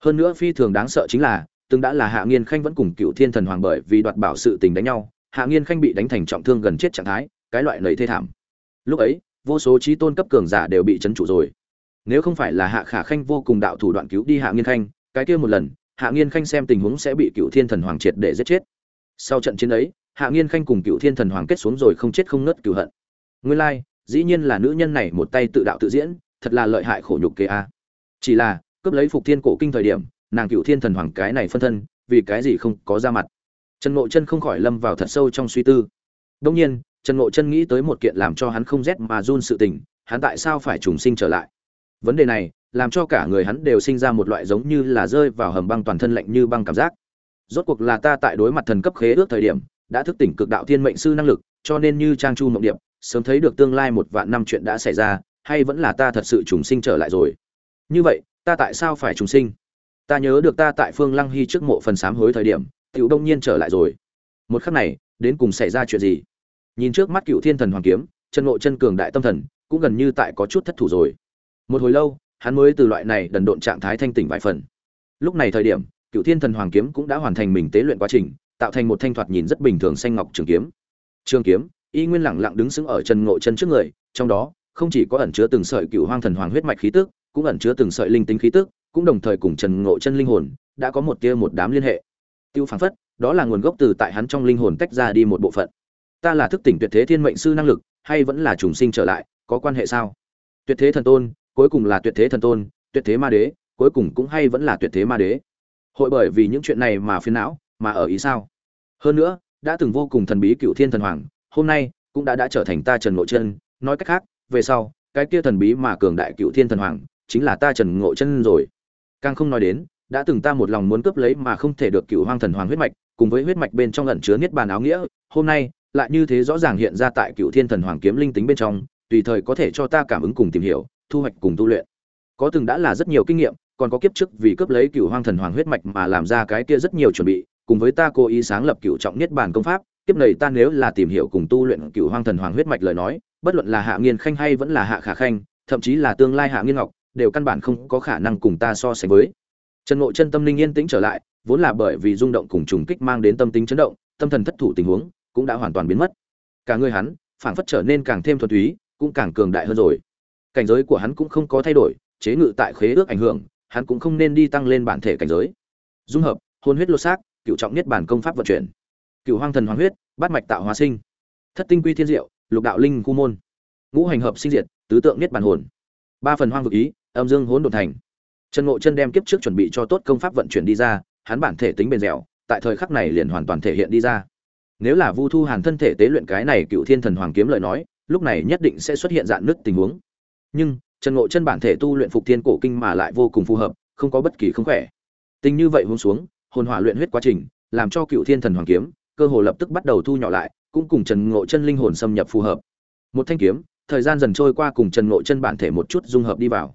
Hơn nữa phi thường đáng sợ chính là, từng đã là hạ nghiên khanh vẫn cùng cựu thiên thần hoàng bởi vì đoạt bảo sự tình đánh nhau, hạ nghiên khanh bị đánh thành trọng thương gần chết trạng thái, cái loại lầy thê thảm. Lúc ấy, vô số trí tôn cấp cường giả đều bị trấn trụ rồi. Nếu không phải là hạ khả khanh vô cùng đạo thủ đoạn cứu đi hạ nghiên khanh, cái kia một lần hạ nghiên khanh xem tình huống sẽ bị cựu thiên thần hoàng triệt để giết chết. Sau trận chiến ấy, hạ nghiên khanh cùng cựu thiên thần hoàng kết xuống rồi không chết không nớt cựu hận. Nguyên lai, dĩ nhiên là nữ nhân này một tay tự đạo tự diễn, thật là lợi hại khổ nhục kế a. Chỉ là, cướp lấy phục thiên cổ kinh thời điểm, nàng cựu thiên thần hoàng cái này phân thân, vì cái gì không có ra mặt? Trần ngộ chân không khỏi lâm vào thật sâu trong suy tư. Đông nhiên, trần ngộ chân nghĩ tới một kiện làm cho hắn không rét mà run sự tình, hắn tại sao phải trùng sinh trở lại? Vấn đề này làm cho cả người hắn đều sinh ra một loại giống như là rơi vào hầm băng toàn thân lạnh như băng cảm giác. Rốt cuộc là ta tại đối mặt thần cấp khế ước thời điểm, đã thức tỉnh cực đạo thiên mệnh sư năng lực, cho nên như trang chu mộng điệp, sớm thấy được tương lai một vạn năm chuyện đã xảy ra, hay vẫn là ta thật sự trùng sinh trở lại rồi. Như vậy, ta tại sao phải trùng sinh? Ta nhớ được ta tại phương lăng hy trước mộ phần sám hối thời điểm, tiểu đông nhiên trở lại rồi. Một khắc này, đến cùng xảy ra chuyện gì? Nhìn trước mắt cựu thiên thần hoàng kiếm, chân ngộ chân cường đại tâm thần, cũng gần như tại có chút thất thủ rồi. Một hồi lâu hắn mới từ loại này đần độn trạng thái thanh tỉnh vài phần. Lúc này thời điểm cựu thiên thần hoàng kiếm cũng đã hoàn thành mình tế luyện quá trình, tạo thành một thanh thoạt nhìn rất bình thường xanh ngọc trường kiếm. Trường kiếm, y nguyên lẳng lặng đứng sững ở chân ngộ chân trước người, trong đó, không chỉ có ẩn chứa từng sợi cựu hoang thần hoàng huyết mạch khí tức, cũng ẩn chứa từng sợi linh tính khí tức, cũng đồng thời cùng trần ngộ chân linh hồn, đã có một tia một đám liên hệ. Tiêu phảng phất, đó là nguồn gốc từ tại hắn trong linh hồn tách ra đi một bộ phận. Ta là thức tỉnh tuyệt thế thiên mệnh sư năng lực, hay vẫn là trùng sinh trở lại, có quan hệ sao? Tuyệt thế thần tôn cuối cùng là tuyệt thế thần tôn, tuyệt thế ma đế, cuối cùng cũng hay vẫn là tuyệt thế ma đế. Hội bởi vì những chuyện này mà phiền não, mà ở ý sao? Hơn nữa, đã từng vô cùng thần bí cựu thiên thần hoàng, hôm nay cũng đã đã trở thành ta trần ngộ chân. Nói cách khác, về sau, cái kia thần bí mà cường đại cựu thiên thần hoàng chính là ta trần ngộ chân rồi. Càng không nói đến, đã từng ta một lòng muốn cướp lấy mà không thể được cựu hoang thần hoàng huyết mạch, cùng với huyết mạch bên trong ẩn chứa niết bàn áo nghĩa, hôm nay lại như thế rõ ràng hiện ra tại cựu thiên thần hoàng kiếm linh tính bên trong, tùy thời có thể cho ta cảm ứng cùng tìm hiểu thu hoạch cùng tu luyện. Có từng đã là rất nhiều kinh nghiệm, còn có kiếp trước vì cướp lấy cựu hoang thần hoàng huyết mạch mà làm ra cái kia rất nhiều chuẩn bị, cùng với ta cố ý sáng lập cựu trọng niết bàn công pháp, kiếp này ta nếu là tìm hiểu cùng tu luyện cựu hoang thần hoàng huyết mạch lời nói, bất luận là hạ nghiên khanh hay vẫn là hạ khả khanh, thậm chí là tương lai hạ nghiên ngọc, đều căn bản không có khả năng cùng ta so sánh với. Trần ngộ chân tâm linh yên tĩnh trở lại, vốn là bởi vì rung động cùng trùng kích mang đến tâm tính chấn động, tâm thần thất thủ tình huống cũng đã hoàn toàn biến mất. Cả người hắn, phảng phất trở nên càng thêm thuần túy, cũng càng cường đại hơn rồi cảnh giới của hắn cũng không có thay đổi, chế ngự tại khế ước ảnh hưởng, hắn cũng không nên đi tăng lên bản thể cảnh giới. Dung hợp, hôn huyết lô xác cựu trọng niết bản công pháp vận chuyển. Cựu hoang thần hoàng huyết, bát mạch tạo hóa sinh. Thất tinh quy thiên diệu, lục đạo linh khu môn. Ngũ hành hợp sinh diệt, tứ tượng niết bản hồn. Ba phần hoang vực ý, âm dương hỗn độn thành. Trần ngộ chân đem kiếp trước chuẩn bị cho tốt công pháp vận chuyển đi ra, hắn bản thể tính bền dẻo, tại thời khắc này liền hoàn toàn thể hiện đi ra. Nếu là vu thu hàn thân thể tế luyện cái này cựu thiên thần hoàng kiếm lời nói, lúc này nhất định sẽ xuất hiện dạn nứt tình huống nhưng trần ngộ chân bản thể tu luyện phục thiên cổ kinh mà lại vô cùng phù hợp, không có bất kỳ không khỏe. Tình như vậy hôn xuống, hồn hỏa luyện huyết quá trình, làm cho cựu thiên thần hoàng kiếm, cơ hồ lập tức bắt đầu thu nhỏ lại, cũng cùng trần ngộ chân linh hồn xâm nhập phù hợp. Một thanh kiếm, thời gian dần trôi qua cùng trần ngộ chân bản thể một chút dung hợp đi vào.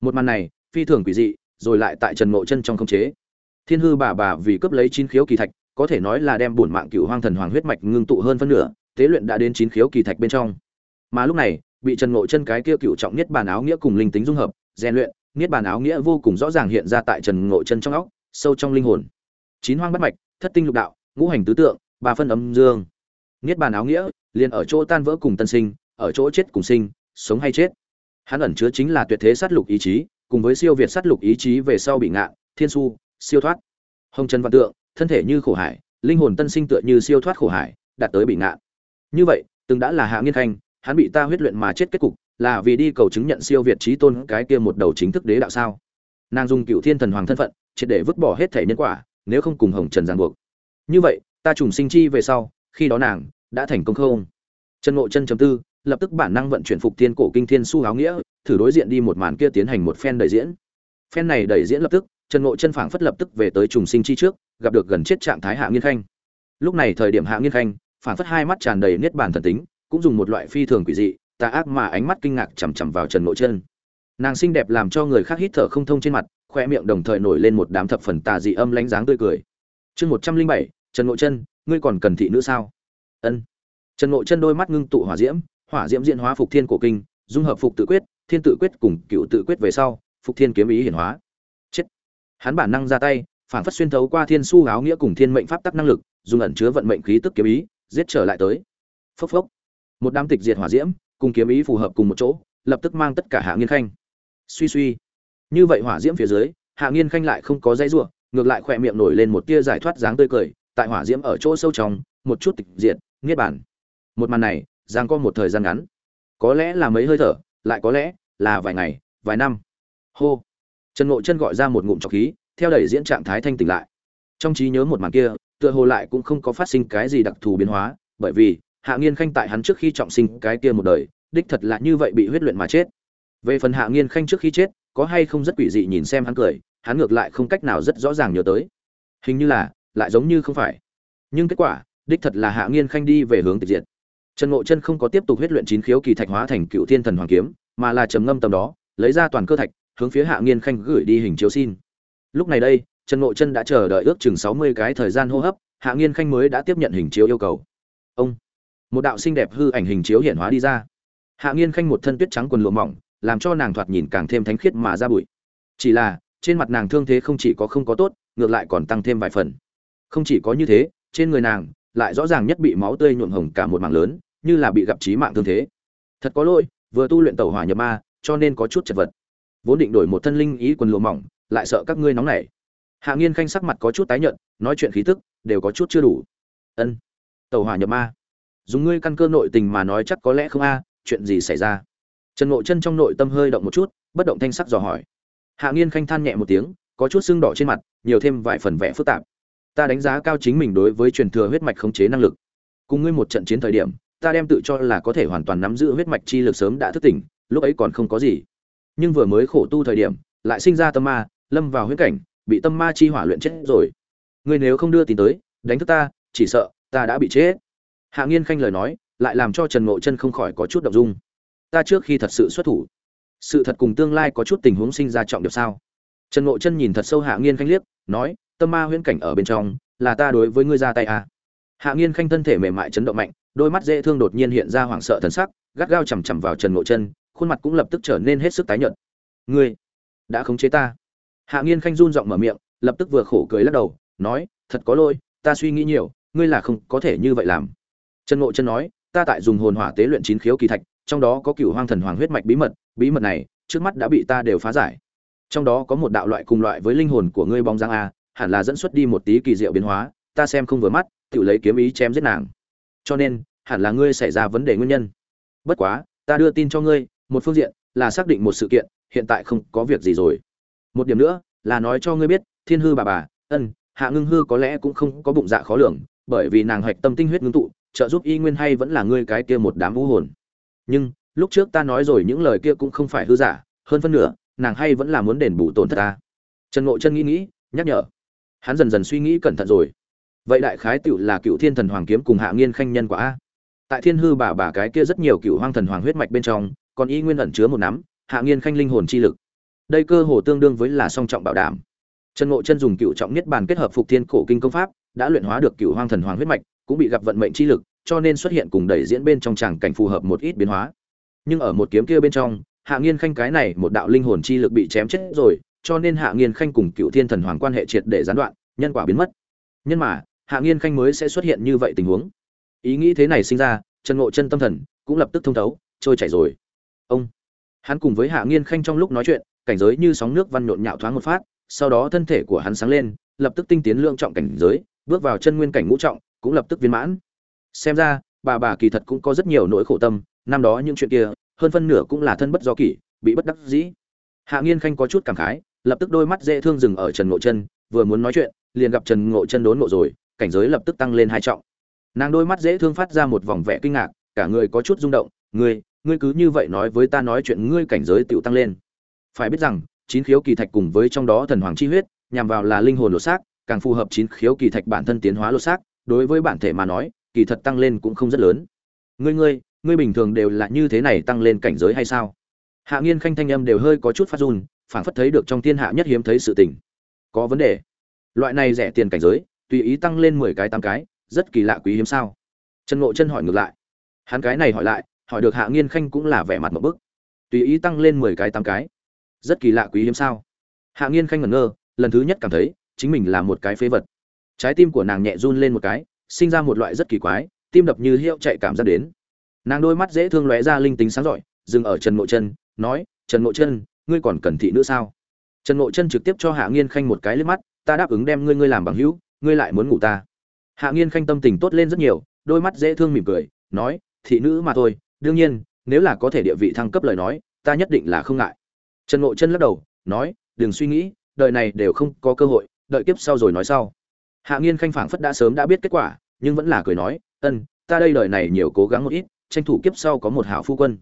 Một màn này, phi thường quỷ dị, rồi lại tại trần ngộ chân trong không chế. Thiên hư bà bà vì cướp lấy chín khiếu kỳ thạch, có thể nói là đem bổn mạng cựu hoang thần hoàng huyết mạch ngưng tụ hơn phân nửa, tế luyện đã đến chín khiếu kỳ thạch bên trong. Mà lúc này bị trần ngộ chân cái kia cựu trọng nhất bàn áo nghĩa cùng linh tính dung hợp, rèn luyện, niết bàn áo nghĩa vô cùng rõ ràng hiện ra tại trần ngộ chân trong óc, sâu trong linh hồn. Chín hoang bắt mạch, thất tinh lục đạo, ngũ hành tứ tượng, ba phân ấm dương. Niết bàn áo nghĩa, liền ở chỗ tan vỡ cùng tân sinh, ở chỗ chết cùng sinh, sống hay chết. Hắn ẩn chứa chính là tuyệt thế sát lục ý chí, cùng với siêu việt sát lục ý chí về sau bị ngạn thiên su, siêu thoát. Hồng trần văn tượng, thân thể như khổ hải, linh hồn tân sinh tựa như siêu thoát khổ hải, đạt tới bị ngạn như vậy, từng đã là hạ nghiên khanh hắn bị ta huyết luyện mà chết kết cục, là vì đi cầu chứng nhận siêu việt trí tôn cái kia một đầu chính thức đế đạo sao? Nàng dùng cựu thiên thần hoàng thân phận, triệt để vứt bỏ hết thể nhân quả, nếu không cùng hồng trần ràng buộc. Như vậy, ta trùng sinh chi về sau, khi đó nàng đã thành công không? Trần ngộ chân chấm tư, lập tức bản năng vận chuyển phục thiên cổ kinh thiên su áo nghĩa, thử đối diện đi một màn kia tiến hành một phen đẩy diễn. Phen này đẩy diễn lập tức, trần ngộ chân phảng phất lập tức về tới trùng sinh chi trước, gặp được gần chết trạng thái hạ nghiên khanh. Lúc này thời điểm hạ nghiên khanh, phảng phất hai mắt tràn đầy niết bàn thần tính cũng dùng một loại phi thường quỷ dị, tà ác mà ánh mắt kinh ngạc chằm chằm vào trần nội chân. Nàng xinh đẹp làm cho người khác hít thở không thông trên mặt, khoe miệng đồng thời nổi lên một đám thập phần tà dị âm lánh dáng tươi cười. Chương một trăm linh bảy, trần nội chân, ngươi còn cần thị nữ sao? Ân. Trần nội chân đôi mắt ngưng tụ hỏa diễm hỏa diễm diễn hóa phục thiên cổ kinh, dung hợp phục tự quyết, thiên tự quyết cùng cựu tự quyết về sau, phục thiên kiếm ý hiển hóa. Chết. Hắn bản năng ra tay, phản phất xuyên thấu qua thiên su áo nghĩa cùng thiên mệnh pháp tắc năng lực, dùng ẩn chứa vận mệnh khí tức kiếm ý, giết trở lại tới. Phốc phốc một đám tịch diệt hỏa diễm, cùng kiếm ý phù hợp cùng một chỗ, lập tức mang tất cả hạ nghiên khanh. Suy suy. Như vậy hỏa diễm phía dưới, hạ nghiên khanh lại không có dãy ruộng ngược lại khỏe miệng nổi lên một tia giải thoát dáng tươi cười, tại hỏa diễm ở chỗ sâu trong, một chút tịch diệt, niết bản một màn này, giang có một thời gian ngắn. Có lẽ là mấy hơi thở, lại có lẽ là vài ngày, vài năm. Hô. Trần ngộ chân gọi ra một ngụm trọc khí, theo đẩy diễn trạng thái thanh tỉnh lại. Trong trí nhớ một màn kia, tựa hồ lại cũng không có phát sinh cái gì đặc thù biến hóa, bởi vì hạ nghiên khanh tại hắn trước khi trọng sinh cái kia một đời, đích thật là như vậy bị huyết luyện mà chết. Về phần hạ nghiên khanh trước khi chết, có hay không rất quỷ dị nhìn xem hắn cười, hắn ngược lại không cách nào rất rõ ràng nhớ tới. Hình như là, lại giống như không phải. Nhưng kết quả, đích thật là hạ nghiên khanh đi về hướng tịch diệt. Trần ngộ chân không có tiếp tục huyết luyện chín khiếu kỳ thạch hóa thành cựu thiên thần hoàng kiếm, mà là trầm ngâm tầm đó, lấy ra toàn cơ thạch, hướng phía hạ nghiên khanh gửi đi hình chiếu xin. Lúc này đây, trần ngộ chân đã chờ đợi ước chừng sáu mươi cái thời gian hô hấp, hạ nghiên khanh mới đã tiếp nhận hình chiếu yêu cầu. Ông! Một đạo xinh đẹp hư ảnh hình chiếu hiện hóa đi ra. Hạ nghiên khanh một thân tuyết trắng quần lụa mỏng, làm cho nàng thoạt nhìn càng thêm thánh khiết mà ra bụi. Chỉ là, trên mặt nàng thương thế không chỉ có không có tốt, ngược lại còn tăng thêm vài phần. Không chỉ có như thế, trên người nàng lại rõ ràng nhất bị máu tươi nhuộm hồng cả một mảng lớn, như là bị gặp chí mạng thương thế. Thật có lỗi, vừa tu luyện tẩu hỏa nhập ma, cho nên có chút chật vật. Vốn định đổi một thân linh ý quần lụa mỏng, lại sợ các ngươi nóng nảy. Hạ nghiên khanh sắc mặt có chút tái nhợt, nói chuyện khí tức đều có chút chưa đủ. Ân, tẩu hỏa nhập ma dùng ngươi căn cơ nội tình mà nói chắc có lẽ không a, chuyện gì xảy ra? Trần ngộ chân trong nội tâm hơi động một chút, bất động thanh sắc dò hỏi. Hạ nghiên khanh than nhẹ một tiếng, có chút sưng đỏ trên mặt, nhiều thêm vài phần vẽ phức tạp. Ta đánh giá cao chính mình đối với truyền thừa huyết mạch khống chế năng lực. Cùng ngươi một trận chiến thời điểm, ta đem tự cho là có thể hoàn toàn nắm giữ huyết mạch chi lực sớm đã thức tỉnh, lúc ấy còn không có gì. Nhưng vừa mới khổ tu thời điểm, lại sinh ra tâm ma, lâm vào huyết cảnh, bị tâm ma chi hỏa luyện chết rồi. Ngươi nếu không đưa tin tới, đánh thức ta, chỉ sợ ta đã bị chết hạ nghiên khanh lời nói, lại làm cho trần ngộ chân không khỏi có chút động dung. Ta trước khi thật sự xuất thủ, sự thật cùng tương lai có chút tình huống sinh ra trọng điểm sao? Trần ngộ chân nhìn thật sâu hạ nghiên khanh liếc, nói, tâm ma huyễn cảnh ở bên trong, là ta đối với ngươi ra tay à. hạ nghiên khanh thân thể mềm mại chấn động mạnh, đôi mắt dễ thương đột nhiên hiện ra hoảng sợ thần sắc, gắt gao chằm chằm vào trần ngộ chân, khuôn mặt cũng lập tức trở nên hết sức tái nhợt. Ngươi đã khống chế ta. Hạ nghiên khanh run giọng mở miệng, lập tức vừa khổ cười lắc đầu, nói, thật có lỗi, ta suy nghĩ nhiều, ngươi là không có thể như vậy làm trần ngộ chân nói, ta tại dùng hồn hỏa tế luyện chín khiếu kỳ thạch, trong đó có cửu hoang thần hoàng huyết mạch bí mật bí mật này trước mắt đã bị ta đều phá giải. Trong đó có một đạo loại cùng loại với linh hồn của ngươi bóng dáng a, hẳn là dẫn xuất đi một tí kỳ diệu biến hóa, ta xem không vừa mắt, tự lấy kiếm ý chém giết nàng. Cho nên, hẳn là ngươi xảy ra vấn đề nguyên nhân. Bất quá, ta đưa tin cho ngươi, một phương diện là xác định một sự kiện, hiện tại không có việc gì rồi. Một điểm nữa, là nói cho ngươi biết, thiên hư bà bà, ân, hạ ngưng hư có lẽ cũng không có bụng dạ khó lường, bởi vì nàng hoạch tâm tinh huyết ngưng tụ trợ giúp y nguyên hay vẫn là ngươi cái kia một đám vũ hồn. Nhưng, lúc trước ta nói rồi những lời kia cũng không phải hư giả, hơn phân nửa, nàng hay vẫn là muốn đền bù tổn thất ta. Trần ngộ chân nghĩ nghĩ, nhắc nhở. Hắn dần dần suy nghĩ cẩn thận rồi. Vậy đại khái tựu là cựu thiên thần hoàng kiếm cùng hạ nghiên khanh nhân quả a. Tại thiên hư bà bà cái kia rất nhiều cựu hoang thần hoàng huyết mạch bên trong, còn y nguyên ẩn chứa một nắm, hạ nghiên khanh linh hồn chi lực. Đây cơ hồ tương đương với là song trọng bảo đảm. Trần ngộ chân dùng cựu trọng niết bàn kết hợp phục thiên cổ kinh công pháp, đã luyện hóa được cựu hoang thần hoàng huyết mạch cũng bị gặp vận mệnh chi lực, cho nên xuất hiện cùng đẩy diễn bên trong tràng cảnh phù hợp một ít biến hóa. Nhưng ở một kiếm kia bên trong, hạ nghiên khanh cái này một đạo linh hồn chi lực bị chém chết rồi, cho nên hạ nghiên khanh cùng cựu thiên thần hoàng quan hệ triệt để gián đoạn, nhân quả biến mất. Nhân mà, hạ nghiên khanh mới sẽ xuất hiện như vậy tình huống. Ý nghĩ thế này sinh ra, trần ngộ chân tâm thần cũng lập tức thông thấu, trôi chảy rồi. Ông, hắn cùng với hạ nghiên khanh trong lúc nói chuyện, cảnh giới như sóng nước văn nhộn nhạo thoáng một phát, sau đó thân thể của hắn sáng lên, lập tức tinh tiến lượng trọng cảnh giới, bước vào chân nguyên cảnh ngũ trọng cũng lập tức viên mãn. Xem ra, bà bà kỳ thật cũng có rất nhiều nỗi khổ tâm, năm đó những chuyện kia, hơn phân nửa cũng là thân bất do kỷ, bị bất đắc dĩ. Hạ nghiên khanh có chút cảm khái, lập tức đôi mắt dễ thương dừng ở trần ngộ chân, vừa muốn nói chuyện, liền gặp trần ngộ chân đốn ngộ rồi, cảnh giới lập tức tăng lên hai trọng. Nàng đôi mắt dễ thương phát ra một vòng vẻ kinh ngạc, cả người có chút rung động, ngươi ngươi cứ như vậy nói với ta nói chuyện, ngươi cảnh giới tựu tăng lên. Phải biết rằng, chín khiếu kỳ thạch cùng với trong đó thần hoàng chi huyết, nhằm vào là linh hồn lột xác, càng phù hợp chín khiếu kỳ thạch bản thân tiến hóa lột xác đối với bản thể mà nói, kỳ thật tăng lên cũng không rất lớn. Ngươi ngươi ngươi bình thường đều là như thế này tăng lên cảnh giới hay sao? Hạ nghiên khanh thanh âm đều hơi có chút phát run, phảng phất thấy được trong thiên hạ nhất hiếm thấy sự tình. Có vấn đề. Loại này rẻ tiền cảnh giới, tùy ý tăng lên mười cái, tám cái, rất kỳ lạ quý hiếm sao? Trần ngộ chân hỏi ngược lại. Hắn cái này hỏi lại, hỏi được hạ nghiên khanh cũng là vẻ mặt một bức. Tùy ý tăng lên mười cái, tám cái, rất kỳ lạ quý hiếm sao? Hạ nghiên khanh ngẩn ngơ, lần thứ nhất cảm thấy, chính mình là một cái phế vật trái tim của nàng nhẹ run lên một cái, sinh ra một loại rất kỳ quái, tim đập như hiệu chạy cảm giác đến. Nàng đôi mắt dễ thương lóe ra linh tính sáng rọi, dừng ở trần ngộ chân nói, trần ngộ chân ngươi còn cần thị nữa sao? Trần ngộ chân trực tiếp cho hạ nghiên khanh một cái liếc mắt, ta đáp ứng đem ngươi ngươi làm bằng hữu, ngươi lại muốn ngủ ta. Hạ nghiên khanh tâm tình tốt lên rất nhiều, đôi mắt dễ thương mỉm cười, nói, thị nữ mà thôi, đương nhiên, nếu là có thể địa vị thăng cấp lời nói, ta nhất định là không ngại. Trần ngộ chân lắc đầu, nói, đừng suy nghĩ, đời này đều không có cơ hội, đợi kiếp sau rồi nói sau hạ nghiên khanh phảng phất đã sớm đã biết kết quả, nhưng vẫn là cười nói, ân, ta đây đời này nhiều cố gắng một ít, tranh thủ kiếp sau có một hảo phu quân.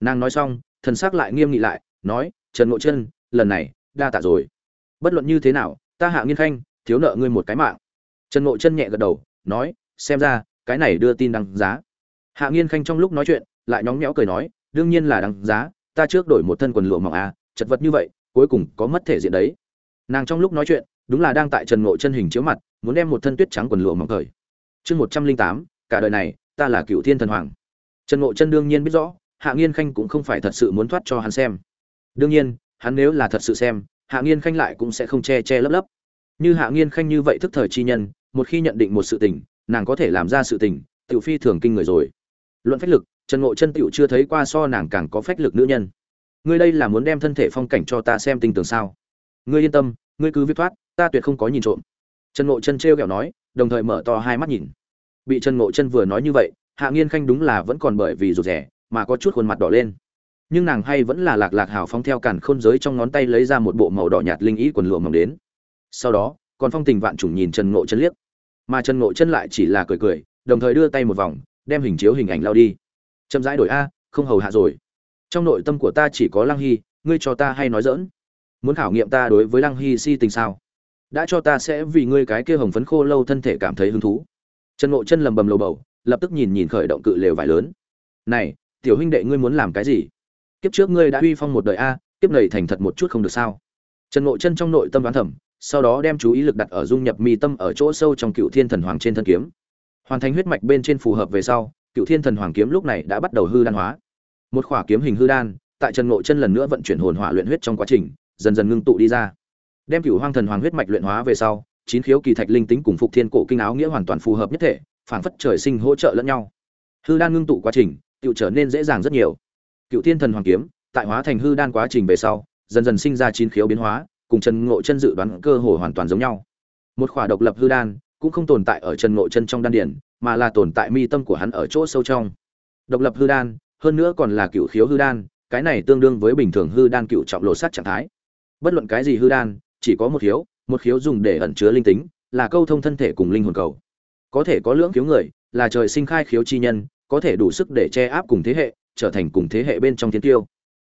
Nàng nói xong, thần sắc lại nghiêm nghị lại, nói, trần ngộ chân lần này, đa tạ rồi. Bất luận như thế nào, ta hạ nghiên khanh, thiếu nợ ngươi một cái mạng. Trần ngộ chân nhẹ gật đầu, nói, xem ra, cái này đưa tin đăng giá. Hạ nghiên khanh trong lúc nói chuyện, lại nhóng nhẽo cười nói, đương nhiên là đăng giá, ta trước đổi một thân quần lụa mỏng à chật vật như vậy, cuối cùng có mất thể diện đấy. Nàng trong lúc nói chuyện đúng là đang tại trần ngộ chân hình chiếu mặt, muốn đem một thân tuyết trắng quần lụa mỏng thời. Chương một trăm linh tám, cả đời này, ta là cựu thiên thần hoàng. Trần ngộ chân đương nhiên biết rõ, hạ nghiên khanh cũng không phải thật sự muốn thoát cho hắn xem. Đương nhiên, hắn nếu là thật sự xem, hạ nghiên khanh lại cũng sẽ không che che lấp lấp. Như hạ nghiên khanh như vậy thức thời chi nhân, một khi nhận định một sự tình, nàng có thể làm ra sự tình, tiểu phi thường kinh người rồi. Luận phách lực, trần ngộ chân tiểu chưa thấy qua so nàng càng có phách lực nữ nhân. Ngươi đây là muốn đem thân thể phong cảnh cho ta xem tinh tường sao? Ngươi yên tâm, ngươi cứ viết thoát ta tuyệt không có nhìn trộm. Trần ngộ chân trêu ghẹo nói, đồng thời mở to hai mắt nhìn. Bị trần ngộ chân vừa nói như vậy, hạ nghiên khanh đúng là vẫn còn bởi vì rụt rẻ mà có chút khuôn mặt đỏ lên. Nhưng nàng hay vẫn là lạc lạc hào phong theo càn khôn giới trong ngón tay lấy ra một bộ màu đỏ nhạt linh ý quần lụa mỏng đến. Sau đó, còn phong tình vạn trùng nhìn trần ngộ chân liếc. Mà trần ngộ chân lại chỉ là cười cười, đồng thời đưa tay một vòng, đem hình chiếu hình ảnh lao đi. Chậm rãi đổi a, không hầu hạ rồi. Trong nội tâm của ta chỉ có lăng hy, ngươi cho ta hay nói dỡn muốn khảo nghiệm ta đối với lăng hy si tình sao? Đã cho ta sẽ vì ngươi cái kia hồng phấn khô lâu thân thể cảm thấy hứng thú. Trần ngộ chân lầm bầm lầu bầu, lập tức nhìn nhìn khởi động cự lều vải lớn. Này, tiểu huynh đệ ngươi muốn làm cái gì? Kiếp trước ngươi đã uy phong một đời a, kiếp này thành thật một chút không được sao? Trần ngộ chân trong nội tâm đoán thẩm sau đó đem chú ý lực đặt ở dung nhập mi tâm ở chỗ sâu trong cựu thiên thần hoàng trên thân kiếm. Hoàn thành huyết mạch bên trên phù hợp về sau, cựu thiên thần hoàng kiếm lúc này đã bắt đầu hư đan hóa. Một khỏa kiếm hình hư đan, tại trần ngộ chân lần nữa vận chuyển hồn hỏa luyện huyết trong quá trình, dần dần ngưng tụ đi ra đem cửu hoang thần hoàng huyết mạch luyện hóa về sau, chín khiếu kỳ thạch linh tính cùng phục thiên cổ kinh áo nghĩa hoàn toàn phù hợp nhất thể phản phất trời sinh hỗ trợ lẫn nhau. Hư đan ngưng tụ quá trình tự trở nên dễ dàng rất nhiều. Cựu thiên thần hoàng kiếm, tại hóa thành hư đan quá trình về sau, dần dần sinh ra chín khiếu biến hóa, cùng trần ngộ chân dự đoán cơ hồ hoàn toàn giống nhau. Một khỏa độc lập hư đan, cũng không tồn tại ở trần ngộ chân trong đan điển mà là tồn tại mi tâm của hắn ở chỗ sâu trong. Độc lập hư đan, hơn nữa còn là cựu khiếu hư đan, cái này tương đương với bình thường hư đan cựu trọng lộ sát trạng thái. Bất luận cái gì hư đan chỉ có một khiếu một khiếu dùng để ẩn chứa linh tính, là câu thông thân thể cùng linh hồn cầu. Có thể có lưỡng khiếu người, là trời sinh khai khiếu chi nhân, có thể đủ sức để che áp cùng thế hệ, trở thành cùng thế hệ bên trong thiên tiêu.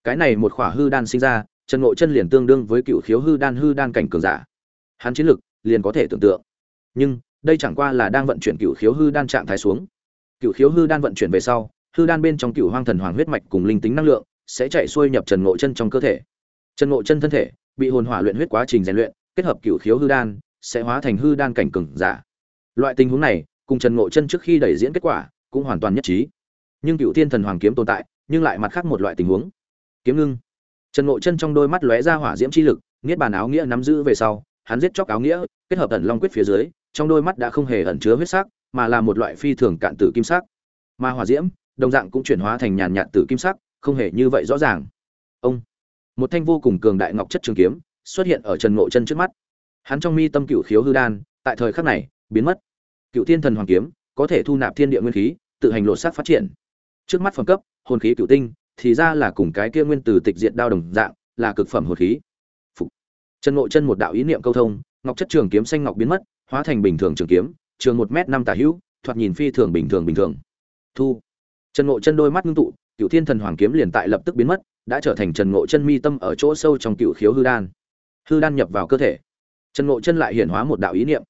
Cái này một khỏa hư đan sinh ra, trần ngộ chân liền tương đương với cựu khiếu hư đan hư đan cảnh cường giả. Hắn chiến lực liền có thể tưởng tượng. Nhưng, đây chẳng qua là đang vận chuyển cựu khiếu hư đan trạng thái xuống. Cựu khiếu hư đan vận chuyển về sau, hư đan bên trong cựu hoang thần hoàng huyết mạch cùng linh tính năng lượng sẽ chạy xuôi nhập trần ngộ chân trong cơ thể. Trần ngộ chân thân thể bị hồn hỏa luyện huyết quá trình rèn luyện, kết hợp cửu khiếu hư đan, sẽ hóa thành hư đan cảnh cường giả. Loại tình huống này, cùng trần ngộ chân trước khi đẩy diễn kết quả, cũng hoàn toàn nhất trí. Nhưng cửu thiên thần hoàng kiếm tồn tại, nhưng lại mặt khác một loại tình huống. Kiếm ngưng. Trần ngộ chân trong đôi mắt lóe ra hỏa diễm chi lực niết bàn áo nghĩa nắm giữ về sau, hắn giết chóc áo nghĩa, kết hợp ẩn long quyết phía dưới, trong đôi mắt đã không hề ẩn chứa huyết sắc, mà là một loại phi thường cạn tử kim sắc. Mà hỏa diễm, đồng dạng cũng chuyển hóa thành nhàn nhạt tử kim sắc, không hề như vậy rõ ràng. Ông một thanh vô cùng cường đại ngọc chất trường kiếm xuất hiện ở trần ngộ chân trước mắt. Hắn trong mi tâm cựu khiếu hư đan, tại thời khắc này, biến mất. Cựu thiên thần hoàng kiếm có thể thu nạp thiên địa nguyên khí, tự hành lộ sát phát triển. Trước mắt phẩm cấp, hồn khí cựu tinh, thì ra là cùng cái kia nguyên từ tịch diện đao đồng dạng, là cực phẩm hồn khí. Phục. trần ngộ chân một đạo ý niệm câu thông, ngọc chất trường kiếm xanh ngọc biến mất, hóa thành bình thường trường kiếm, trường một m năm tả hữu, thoạt nhìn phi thường bình thường bình thường. Thu. Trần ngộ chân đôi mắt ngưng tụ cựu thiên thần hoàng kiếm liền tại lập tức biến mất, đã trở thành trần ngộ chân mi tâm ở chỗ sâu trong cựu khiếu hư đan. Hư đan nhập vào cơ thể. Trần ngộ chân lại hiển hóa một đạo ý niệm.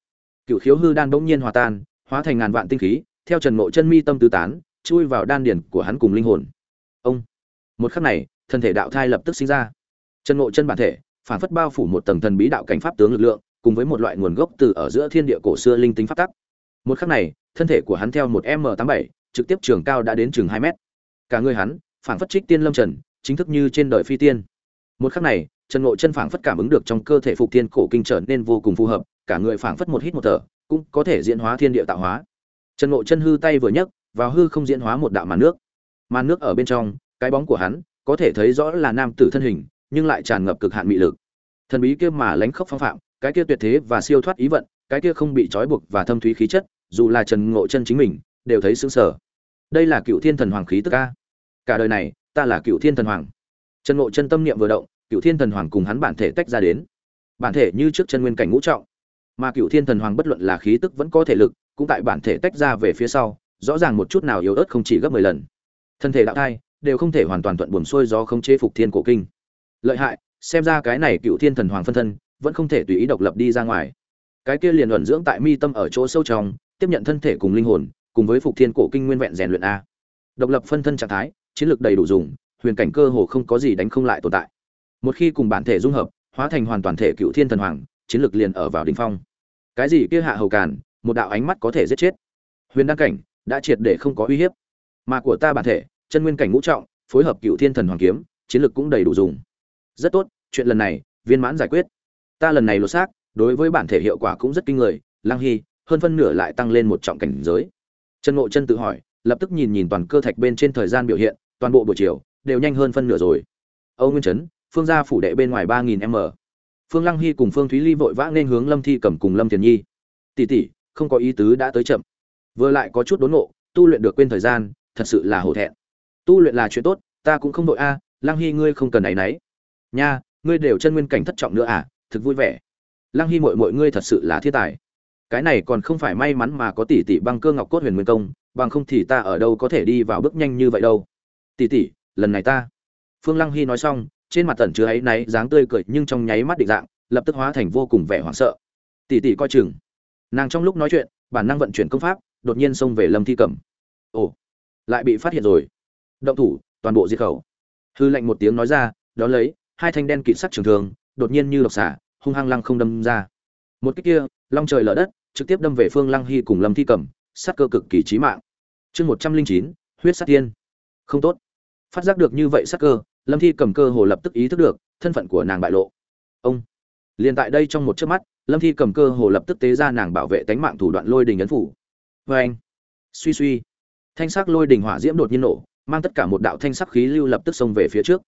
Cựu khiếu hư đan bỗng nhiên hòa tan, hóa thành ngàn vạn tinh khí, theo trần ngộ chân mi tâm tứ tán, chui vào đan điển của hắn cùng linh hồn. Ông! Một khắc này, thân thể đạo thai lập tức sinh ra. Trần ngộ chân bản thể, phản phất bao phủ một tầng thần bí đạo cảnh pháp tướng lực lượng, cùng với một loại nguồn gốc từ ở giữa thiên địa cổ xưa linh tính pháp tắc. Một khắc này, thân thể của hắn theo một m tám bảy, trực tiếp trường cao đã đến chừng hai mét cả người hắn, phảng phất trích tiên lâm trần, chính thức như trên đời phi tiên. Một khắc này, trần ngộ chân phảng phất cảm ứng được trong cơ thể phục tiên cổ kinh trở nên vô cùng phù hợp, cả người phảng phất một hít một thở, cũng có thể diễn hóa thiên địa tạo hóa. Trần ngộ chân hư tay vừa nhấc, vào hư không diễn hóa một đạo màn nước. Màn nước ở bên trong, cái bóng của hắn, có thể thấy rõ là nam tử thân hình, nhưng lại tràn ngập cực hạn mị lực. Thần bí kia mà lánh khóc phong phạm, cái kia tuyệt thế và siêu thoát ý vận, cái kia không bị trói buộc và thâm thúy khí chất, dù là trần ngộ chân chính mình, đều thấy sững sờ. Đây là cựu thiên thần hoàng khí tức ca cả đời này, ta là cựu thiên thần hoàng. Trần ngộ chân tâm niệm vừa động cựu thiên thần hoàng cùng hắn bản thể tách ra đến. Bản thể như trước chân nguyên cảnh ngũ trọng, mà cựu thiên thần hoàng bất luận là khí tức vẫn có thể lực, cũng tại bản thể tách ra về phía sau, rõ ràng một chút nào yếu ớt không chỉ gấp mười lần. Thân thể đạo thai, đều không thể hoàn toàn thuận buồm xuôi do không chế phục thiên cổ kinh. Lợi hại, xem ra cái này cựu thiên thần hoàng phân thân, vẫn không thể tùy ý độc lập đi ra ngoài. Cái kia liền luận dưỡng tại mi tâm ở chỗ sâu trong, tiếp nhận thân thể cùng linh hồn, cùng với phục thiên cổ kinh nguyên vẹn rèn luyện a. Độc lập phân thân trạng thái chiến lược đầy đủ dùng, huyền cảnh cơ hồ không có gì đánh không lại tồn tại. Một khi cùng bản thể dung hợp, hóa thành hoàn toàn thể cựu thiên thần hoàng, chiến lược liền ở vào đỉnh phong. Cái gì kia hạ hầu càn, một đạo ánh mắt có thể giết chết. Huyền đăng cảnh, đã triệt để không có uy hiếp. Mà của ta bản thể, chân nguyên cảnh ngũ trọng, phối hợp cựu thiên thần hoàng kiếm, chiến lược cũng đầy đủ dùng. Rất tốt, chuyện lần này, viên mãn giải quyết. Ta lần này lột xác, đối với bản thể hiệu quả cũng rất kinh người, lang hy, hơn phân nửa lại tăng lên một trọng cảnh giới. Trần ngộ chân tự hỏi, lập tức nhìn nhìn toàn cơ thạch bên trên thời gian biểu hiện toàn bộ buổi chiều đều nhanh hơn phân nửa rồi. Âu nguyên trấn phương gia phủ đệ bên ngoài ba nghìn m. Phương lăng hy cùng phương thúy ly vội vã nên hướng lâm thi cẩm cùng lâm thiền nhi. Tỷ tỷ, không có ý tứ đã tới chậm. Vừa lại có chút đốn ngộ tu luyện được quên thời gian, thật sự là hổ thẹn. Tu luyện là chuyện tốt, ta cũng không đội a, lăng hy ngươi không cần áy náy nha, ngươi đều chân nguyên cảnh thất trọng nữa à thực vui vẻ. Lăng hy mội mội ngươi thật sự là thiên tài. Cái này còn không phải may mắn mà có tỷ tỷ băng cơ ngọc cốt huyền nguyên công, bằng không thì ta ở đâu có thể đi vào bước nhanh như vậy đâu tỷ tỷ, lần này ta. Phương lăng hy nói xong, trên mặt tẩn chứa ấy náy, dáng tươi cười nhưng trong nháy mắt định dạng, lập tức hóa thành vô cùng vẻ hoảng sợ. Tỷ tỷ coi chừng. Nàng trong lúc nói chuyện, bản năng vận chuyển công pháp, đột nhiên xông về lâm thi cẩm. Ồ, lại bị phát hiện rồi. Động thủ, toàn bộ diệt khẩu. Hư lệnh một tiếng nói ra đó lấy, hai thanh đen kịt sắc trường thường, đột nhiên như độc xả, hung hăng lăng không đâm ra. Một cái kia, long trời lở đất, trực tiếp đâm về phương lăng hy cùng lâm thi cẩm, sát cơ cực kỳ chí mạng. Chương một trăm linh chín, huyết sát tiên. Không tốt phát giác được như vậy sắc cơ, lâm thi cầm cơ hồ lập tức ý thức được thân phận của nàng bại lộ. Ông, liền tại đây trong một chớp mắt, lâm thi cầm cơ hồ lập tức tế ra nàng bảo vệ tánh mạng thủ đoạn lôi đình ấn phủ. Vê anh, suy suy, thanh sắc lôi đình hỏa diễm đột nhiên nổ, mang tất cả một đạo thanh sắc khí lưu lập tức xông về phía trước.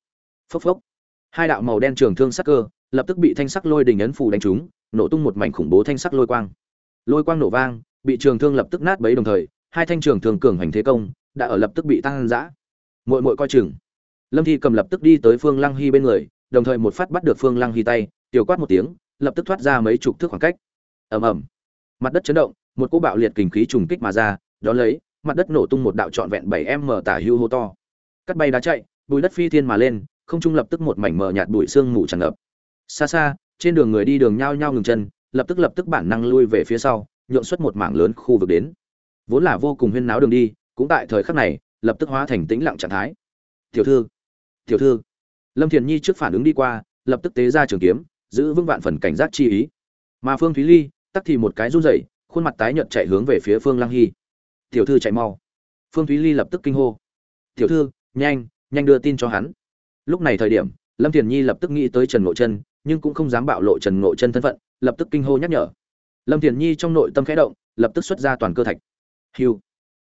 Phốc phốc, hai đạo màu đen trường thương sắc cơ lập tức bị thanh sắc lôi đình ấn phủ đánh trúng, nổ tung một mảnh khủng bố thanh sắc lôi quang. Lôi quang nổ vang, bị trường thương lập tức nát bấy đồng thời, hai thanh trường thương cường hành thế công đã ở lập tức bị tăng giã muội muội coi chừng. Lâm thi cầm lập tức đi tới phương lăng hy bên người, đồng thời một phát bắt được phương lăng hy tay, tiểu quát một tiếng, lập tức thoát ra mấy chục thước khoảng cách. Ầm ầm. Mặt đất chấn động, một cỗ bạo liệt kình khí trùng kích mà ra đó lấy, mặt đất nổ tung một đạo trọn vẹn bảy m tả hưu hô to. Cắt bay đá chạy, bùi đất phi thiên mà lên, không trung lập tức một mảnh mờ nhạt bụi sương mù tràn ngập. Xa xa, trên đường người đi đường nhao nhao ngừng chân, lập tức lập tức bản năng lui về phía sau, nhượng xuất một mảng lớn khu vực đến. Vốn là vô cùng huyên náo đường đi, cũng tại thời khắc này lập tức hóa thành tĩnh lặng trạng thái. Tiểu thư tiểu thư. Lâm thiền nhi trước phản ứng đi qua, lập tức tế ra trường kiếm, giữ vững vạn phần cảnh giác chi ý. Mà phương thúy ly, tắc thì một cái run rẩy, khuôn mặt tái nhợt chạy hướng về phía phương lăng hy. Tiểu thư chạy mau. Phương thúy ly lập tức kinh hô. Tiểu thư, nhanh nhanh đưa tin cho hắn. Lúc này thời điểm, lâm thiền nhi lập tức nghĩ tới trần ngộ chân, nhưng cũng không dám bạo lộ trần ngộ chân thân phận, lập tức kinh hô nhắc nhở. Lâm thiền nhi trong nội tâm khẽ động, lập tức xuất ra toàn cơ thạch. Hiu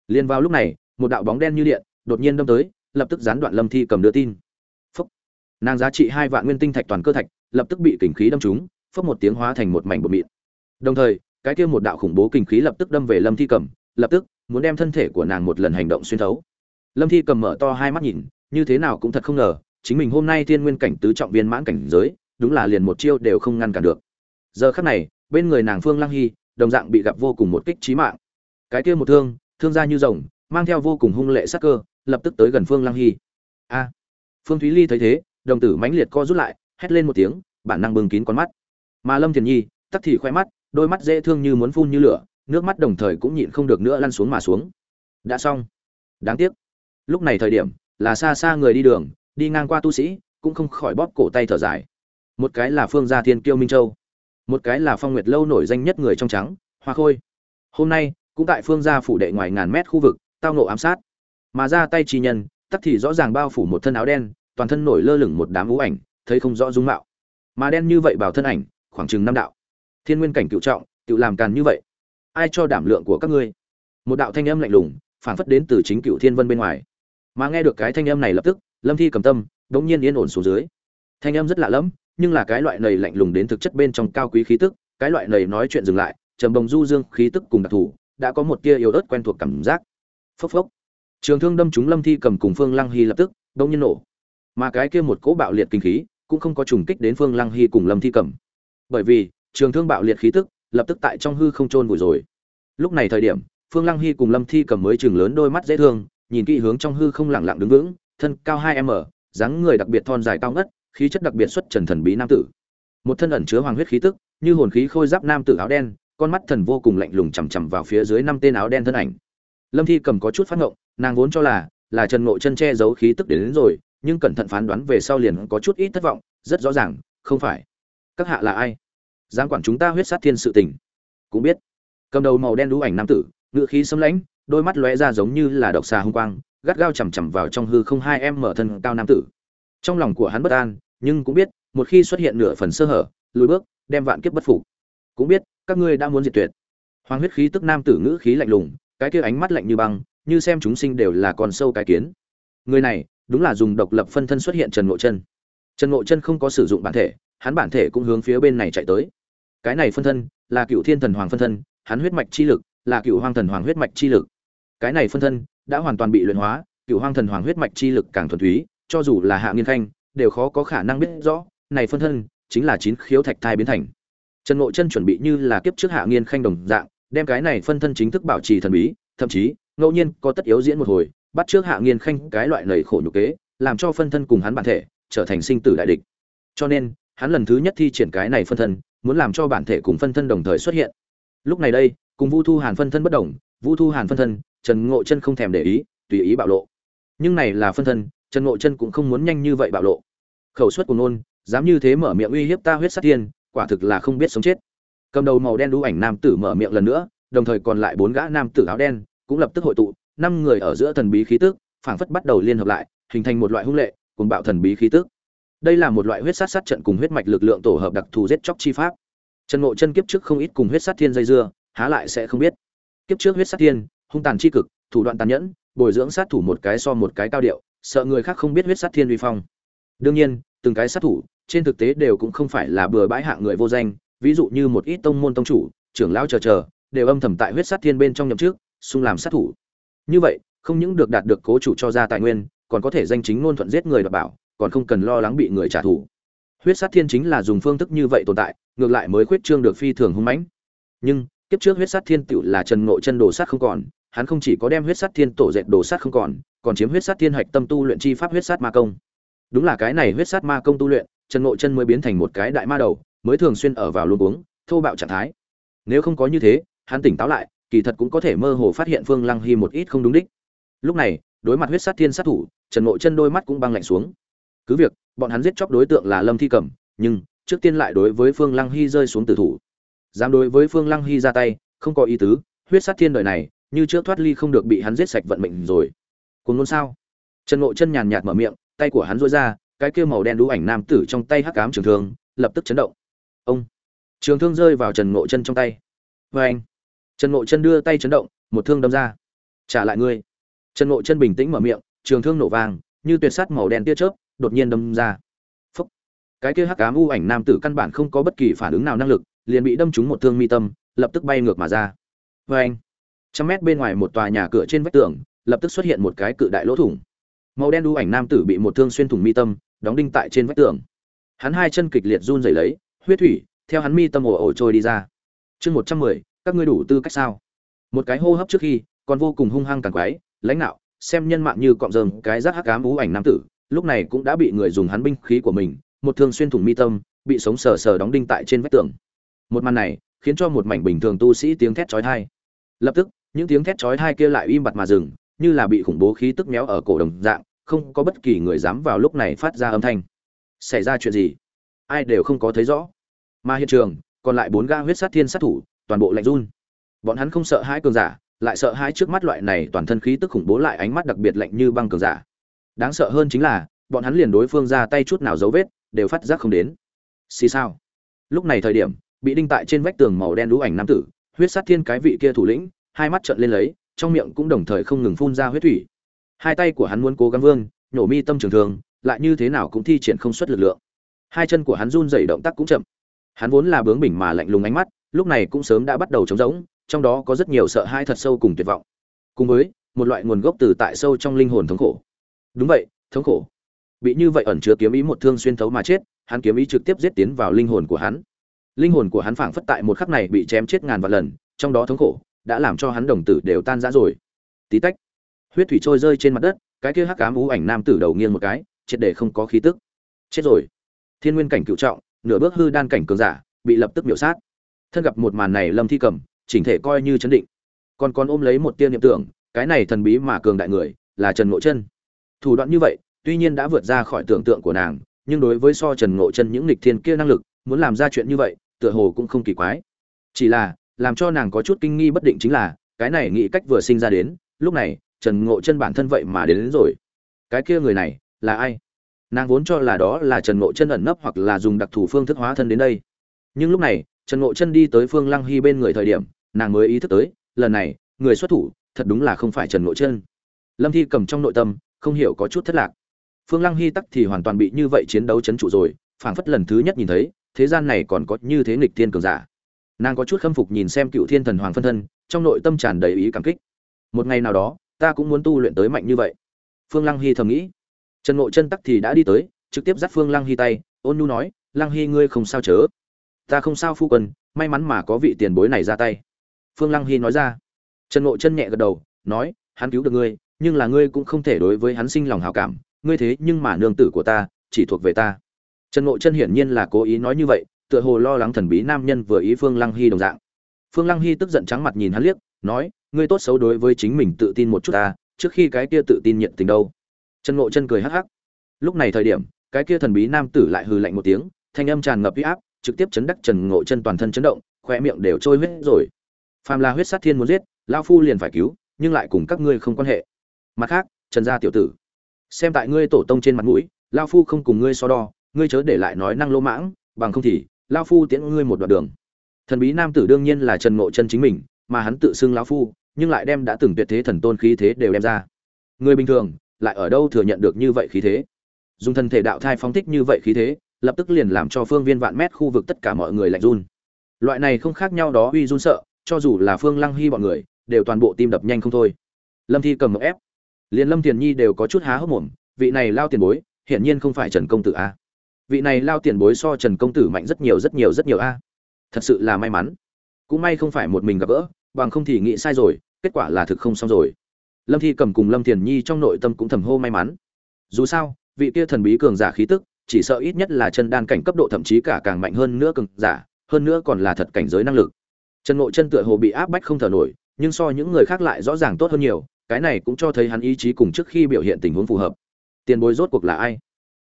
liền vào lúc này một đạo bóng đen như điện, đột nhiên đâm tới, lập tức gián đoạn lâm thi cầm đưa tin. Phúc. Nàng giá trị hai vạn nguyên tinh thạch toàn cơ thạch, lập tức bị kình khí đâm trúng, phốc một tiếng hóa thành một mảnh bột mịn. Đồng thời, cái kia một đạo khủng bố kình khí lập tức đâm về lâm thi cầm, lập tức muốn đem thân thể của nàng một lần hành động xuyên thấu. Lâm thi cầm mở to hai mắt nhìn, như thế nào cũng thật không ngờ, chính mình hôm nay thiên nguyên cảnh tứ trọng viên mãn cảnh giới, đúng là liền một chiêu đều không ngăn cản được. Giờ khắc này, bên người nàng phương lăng hy, đồng dạng bị gặp vô cùng một kích trí mạng. Cái kia một thương thương ra như rồng mang theo vô cùng hung lệ sắc cơ, lập tức tới gần phương lăng hy. A, phương thúy ly thấy thế, đồng tử mãnh liệt co rút lại, hét lên một tiếng, bản năng bừng kín con mắt. Mà lâm thiền nhi, tắc thì khoe mắt, đôi mắt dễ thương như muốn phun như lửa, nước mắt đồng thời cũng nhịn không được nữa lăn xuống mà xuống. Đã xong. Đáng tiếc. Lúc này thời điểm, là xa xa người đi đường, đi ngang qua tu sĩ, cũng không khỏi bóp cổ tay thở dài. Một cái là phương gia thiên kiêu minh châu. Một cái là phong nguyệt lâu nổi danh nhất người trong trắng, hoa khôi. Hôm nay, cũng tại phương gia phủ đệ ngoài ngàn mét khu vực tao nộ ám sát. Mà ra tay chi nhân, tắc thì rõ ràng bao phủ một thân áo đen, toàn thân nổi lơ lửng một đám ú ảnh, thấy không rõ dung mạo. Mà đen như vậy bảo thân ảnh, khoảng chừng năm đạo. Thiên nguyên cảnh cựu trọng, tự làm càn như vậy. Ai cho đảm lượng của các ngươi? Một đạo thanh âm lạnh lùng phản phất đến từ chính cựu thiên vân bên ngoài. Mà nghe được cái thanh âm này lập tức, lâm thi cầm tâm, đống nhiên yên ổn xuống dưới. Thanh âm rất lạ lẫm, nhưng là cái loại này lạnh lùng đến thực chất bên trong cao quý khí tức, cái loại này nói chuyện dừng lại, trầm bồng du dương khí tức cùng đặc thù, đã có một tia yếu ớt quen thuộc cảm giác phốc phốc. Trường thương đâm trúng lâm thi cầm cùng phương lăng hy lập tức đông nhiên nổ. Mà cái kia một cỗ bạo liệt kinh khí, cũng không có trùng kích đến phương lăng hy cùng lâm thi cầm. Bởi vì, trường thương bạo liệt khí tức, lập tức tại trong hư không trôn vùi rồi. Lúc này thời điểm, phương lăng hy cùng lâm thi cầm mới chừng lớn đôi mắt dễ thương, nhìn kỹ hướng trong hư không lẳng lặng đứng vững, thân cao hai m, dáng người đặc biệt thon dài cao ngất, khí chất đặc biệt xuất trần thần bí nam tử. Một thân ẩn chứa hoàng huyết khí tức, như hồn khí khôi giáp nam tử áo đen, con mắt thần vô cùng lạnh lùng chằm chằm vào phía dưới năm tên áo đen thân ảnh lâm thi cầm có chút phát ngộng nàng vốn cho là là trần ngộ chân che giấu khí tức đến, đến rồi nhưng cẩn thận phán đoán về sau liền có chút ít thất vọng rất rõ ràng không phải. Các hạ là ai? Dám quản chúng ta huyết sát thiên sự tình. Cũng biết. Cầm đầu màu đen đũ ảnh nam tử ngựa khí sấm lãnh đôi mắt lóe ra giống như là độc xà hung quang gắt gao chằm chằm vào trong hư không hai em mở thân cao nam tử. Trong lòng của hắn bất an nhưng cũng biết một khi xuất hiện nửa phần sơ hở lùi bước đem vạn kiếp bất phục. Cũng biết các ngươi đã muốn diệt tuyệt. Hoàng huyết khí tức nam tử ngữ khí lạnh lùng cái kia ánh mắt lạnh như băng, như xem chúng sinh đều là con sâu cái kiến. Người này, đúng là dùng độc lập phân thân xuất hiện trần ngộ chân. Trần ngộ chân không có sử dụng bản thể, hắn bản thể cũng hướng phía bên này chạy tới. Cái này phân thân, là cựu thiên thần hoàng phân thân, hắn huyết mạch chi lực, là cựu hoang thần hoàng huyết mạch chi lực. Cái này phân thân, đã hoàn toàn bị luyện hóa, cựu hoang thần hoàng huyết mạch chi lực càng thuần túy, cho dù là hạ nghiên khanh, đều khó có khả năng biết rõ, này phân thân, chính là chín khiếu thạch thai biến thành. Trần ngộ chân chuẩn bị như là kiếp trước hạ nghiên khanh đồng dạng đem cái này phân thân chính thức bảo trì thần bí, thậm chí, ngẫu nhiên có tất yếu diễn một hồi, bắt trước hạ nghiên khanh cái loại lầy khổ nhục kế, làm cho phân thân cùng hắn bản thể trở thành sinh tử đại địch. Cho nên, hắn lần thứ nhất thi triển cái này phân thân, muốn làm cho bản thể cùng phân thân đồng thời xuất hiện. Lúc này đây, cùng vu thu hàn phân thân bất đồng, vu thu hàn phân thân, trần ngộ chân không thèm để ý, tùy ý bạo lộ. Nhưng này là phân thân, trần ngộ chân cũng không muốn nhanh như vậy bạo lộ. Khẩu suất của nôn dám như thế mở miệng uy hiếp ta huyết sát thiên, quả thực là không biết sống chết cầm đầu màu đen đũ ảnh nam tử mở miệng lần nữa, đồng thời còn lại bốn gã nam tử áo đen cũng lập tức hội tụ, năm người ở giữa thần bí khí tức, phảng phất bắt đầu liên hợp lại, hình thành một loại hung lệ cùng bạo thần bí khí tức. Đây là một loại huyết sát sát trận cùng huyết mạch lực lượng tổ hợp đặc thù giết chóc chi pháp. Trần ngộ chân kiếp trước không ít cùng huyết sát thiên dây dưa, há lại sẽ không biết. Kiếp trước huyết sát thiên, hung tàn chi cực, thủ đoạn tàn nhẫn, bồi dưỡng sát thủ một cái so một cái cao điệu, sợ người khác không biết huyết sát thiên uy phong. Đương nhiên, từng cái sát thủ, trên thực tế đều cũng không phải là bừa bãi hạng người vô danh ví dụ như một ít tông môn tông chủ, trưởng lão chờ chờ, đều âm thầm tại huyết sát thiên bên trong nhậm trước xung làm sát thủ. Như vậy, không những được đạt được cố chủ cho ra tài nguyên, còn có thể danh chính ngôn thuận giết người đảm bảo, còn không cần lo lắng bị người trả thù. Huyết sát thiên chính là dùng phương thức như vậy tồn tại, ngược lại mới khuyết trương được phi thường hung mãnh. Nhưng, kiếp trước huyết sát thiên tựu là trần ngộ chân đồ sát không còn, hắn không chỉ có đem huyết sát thiên tổ dệt đồ sát không còn còn chiếm huyết sát thiên hạch tâm tu luyện chi pháp huyết sát ma công. Đúng là cái này huyết sát ma công tu luyện, trần ngộ chân mới biến thành một cái đại ma đầu mới thường xuyên ở vào luôn uống thô bạo trạng thái. Nếu không có như thế hắn tỉnh táo lại kỳ thật cũng có thể mơ hồ phát hiện phương lăng hy một ít không đúng đích. Lúc này đối mặt huyết sát thiên sát thủ trần ngộ chân đôi mắt cũng băng lạnh xuống. Cứ việc bọn hắn giết chóc đối tượng là lâm thi cẩm nhưng trước tiên lại đối với phương lăng hy rơi xuống tử thủ. Dám đối với phương lăng hy ra tay không có ý tứ huyết sát thiên đời này như trước thoát ly không được bị hắn giết sạch vận mệnh rồi. Cùng luôn sao? Trần ngộ chân nhàn nhạt mở miệng tay của hắn dối ra cái kia màu đen đũ ảnh nam tử trong tay hắc cám trường thường, lập tức chấn động ông. Trường thương rơi vào trần ngộ chân trong tay. Vê anh. Trần ngộ chân đưa tay chấn động, một thương đâm ra. Trả lại ngươi. Trần ngộ chân bình tĩnh mở miệng, trường thương nổ vàng, như tuyệt sắt màu đen tia chớp, đột nhiên đâm ra. Phúc. cái kia hắc ám u ảnh nam tử căn bản không có bất kỳ phản ứng nào năng lực, liền bị đâm trúng một thương mi tâm, lập tức bay ngược mà ra. Vê anh. Trăm mét bên ngoài một tòa nhà cửa trên vách tường, lập tức xuất hiện một cái cự đại lỗ thủng. Màu đen đu ảnh nam tử bị một thương xuyên thủng mi tâm, đóng đinh tại trên vách tường. Hắn hai chân kịch liệt run rẩy lấy huyết thủy, theo hắn mi tâm ồ ồ trôi đi ra. Chương một trăm mười, các ngươi đủ tư cách sao? Một cái hô hấp trước khi, còn vô cùng hung hăng càng quái, lãnh đạo xem nhân mạng như cọng rơm, cái rác hắc ám ú ảnh nam tử, lúc này cũng đã bị người dùng hắn binh khí của mình, một thương xuyên thủng mi tâm, bị sống sờ sờ đóng đinh tại trên vách tường. Một màn này, khiến cho một mảnh bình thường tu sĩ tiếng thét chói tai. Lập tức, những tiếng thét chói tai kia lại im bặt mà dừng, như là bị khủng bố khí tức méo ở cổ đồng dạng, không có bất kỳ người dám vào lúc này phát ra âm thanh. Xảy ra chuyện gì? Ai đều không có thấy rõ mà hiện trường, còn lại bốn ga huyết sát thiên sát thủ, toàn bộ lạnh run. Bọn hắn không sợ hãi cường giả, lại sợ hãi trước mắt loại này toàn thân khí tức khủng bố lại ánh mắt đặc biệt lạnh như băng cường giả. Đáng sợ hơn chính là, bọn hắn liền đối phương ra tay chút nào dấu vết, đều phát giác không đến. Xì sao lúc này thời điểm, bị đinh tại trên vách tường màu đen lũ ảnh nam tử, huyết sát thiên cái vị kia thủ lĩnh, hai mắt trợn lên lấy, trong miệng cũng đồng thời không ngừng phun ra huyết thủy. Hai tay của hắn muốn cố gắng vương, nhổ mi tâm trường thường lại như thế nào cũng thi triển không xuất lực lượng. Hai chân của hắn run rẩy động tác cũng chậm hắn vốn là bướng bỉnh mà lạnh lùng ánh mắt, lúc này cũng sớm đã bắt đầu trống rỗng, trong đó có rất nhiều sợ hãi thật sâu cùng tuyệt vọng. Cùng với, một loại nguồn gốc từ tại sâu trong linh hồn thống khổ. Đúng vậy, thống khổ. Bị như vậy ẩn chứa kiếm ý một thương xuyên thấu mà chết, hắn kiếm ý trực tiếp giết tiến vào linh hồn của hắn. Linh hồn của hắn phảng phất tại một khắc này bị chém chết ngàn vạn lần, trong đó thống khổ đã làm cho hắn đồng tử đều tan rã rồi. Tí tách, huyết thủy trôi rơi trên mặt đất, cái kia hắc ám ú ảnh nam tử đầu nghiêng một cái, triệt để không có khí tức. Chết rồi. Thiên nguyên cảnh cựu trọng nửa bước hư đan cảnh cường giả bị lập tức miểu sát. Thân gặp một màn này lâm thi cầm chỉnh thể coi như chấn định. Còn còn ôm lấy một tiên niệm tưởng cái này thần bí mà cường đại người là trần ngộ chân. Thủ đoạn như vậy tuy nhiên đã vượt ra khỏi tưởng tượng của nàng nhưng đối với so trần ngộ chân những nghịch thiên kia năng lực muốn làm ra chuyện như vậy tựa hồ cũng không kỳ quái. Chỉ là làm cho nàng có chút kinh nghi bất định chính là cái này nghĩ cách vừa sinh ra đến lúc này trần ngộ chân bản thân vậy mà đến, đến rồi. Cái kia người này là ai? Nàng vốn cho là đó là trần ngộ chân ẩn nấp hoặc là dùng đặc thù phương thức hóa thân đến đây. Nhưng lúc này, trần ngộ chân đi tới phương lăng hy bên người thời điểm, nàng mới ý thức tới, lần này, người xuất thủ, thật đúng là không phải trần ngộ chân. Lâm thi cầm trong nội tâm, không hiểu có chút thất lạc. Phương lăng hy tắc thì hoàn toàn bị như vậy chiến đấu chấn trụ rồi, phảng phất lần thứ nhất nhìn thấy, thế gian này còn có như thế nghịch thiên cường giả. Nàng có chút khâm phục nhìn xem cựu thiên thần hoàng phân thân, trong nội tâm tràn đầy ý cảm kích. Một ngày nào đó, ta cũng muốn tu luyện tới mạnh như vậy. Phương lăng hy thầm nghĩ trần ngộ chân tắc thì đã đi tới, trực tiếp dắt phương lăng hy tay, ôn nhu nói, lăng hy ngươi không sao chớ. Ta không sao phu quân, may mắn mà có vị tiền bối này ra tay. Phương lăng hy nói ra. Trần ngộ chân nhẹ gật đầu, nói, hắn cứu được ngươi, nhưng là ngươi cũng không thể đối với hắn sinh lòng hào cảm, ngươi thế nhưng mà nương tử của ta, chỉ thuộc về ta. Trần ngộ chân hiển nhiên là cố ý nói như vậy, tựa hồ lo lắng thần bí nam nhân vừa ý phương lăng hy đồng dạng. Phương lăng hy tức giận trắng mặt nhìn hắn liếc, nói, ngươi tốt xấu đối với chính mình tự tin một chút ta, trước khi cái kia tự tin nhận tình đâu trần ngộ chân cười hắc hắc. Lúc này thời điểm, cái kia thần bí nam tử lại hừ lạnh một tiếng, thanh âm tràn ngập uy áp, trực tiếp chấn đắc trần ngộ chân toàn thân chấn động khoe miệng đều trôi huyết rồi. Phàm là huyết sát thiên muốn giết lao phu liền phải cứu, nhưng lại cùng các ngươi không quan hệ. Mặt khác, trần gia tiểu tử, xem tại ngươi tổ tông trên mặt mũi lao phu không cùng ngươi so đo, ngươi chớ để lại nói năng lỗ mãng, bằng không thì lao phu tiễn ngươi một đoạn đường. Thần bí nam tử đương nhiên là trần ngộ chân chính mình, mà hắn tự xưng lão phu, nhưng lại đem đã từng tuyệt thế thần tôn khí thế đều đem ra. Người bình thường lại ở đâu thừa nhận được như vậy khí thế. Dùng thân thể đạo thai phóng thích như vậy khí thế, lập tức liền làm cho phương viên vạn mét khu vực tất cả mọi người lạnh run. Loại này không khác nhau đó, uy run sợ, cho dù là phương lăng hy bọn người, đều toàn bộ tim đập nhanh không thôi. Lâm thi cầm một ép. Liền lâm tiền nhi đều có chút há hốc mồm, vị này lao tiền bối, hiển nhiên không phải trần công tử a. Vị này lao tiền bối so trần công tử mạnh rất nhiều rất nhiều rất nhiều a. Thật sự là may mắn. Cũng may không phải một mình gặp gỡ, bằng không thì nghĩ sai rồi, kết quả là thực không xong rồi lâm thi cầm cùng lâm Thiền nhi trong nội tâm cũng thầm hô may mắn. Dù sao, vị kia thần bí cường giả khí tức, chỉ sợ ít nhất là chân đan cảnh cấp độ thậm chí cả càng mạnh hơn nữa cường giả, hơn nữa còn là thật cảnh giới năng lực. Trần ngộ chân tựa hồ bị áp bách không thở nổi, nhưng so những người khác lại rõ ràng tốt hơn nhiều, cái này cũng cho thấy hắn ý chí cùng trước khi biểu hiện tình huống phù hợp. Tiền bối rốt cuộc là ai?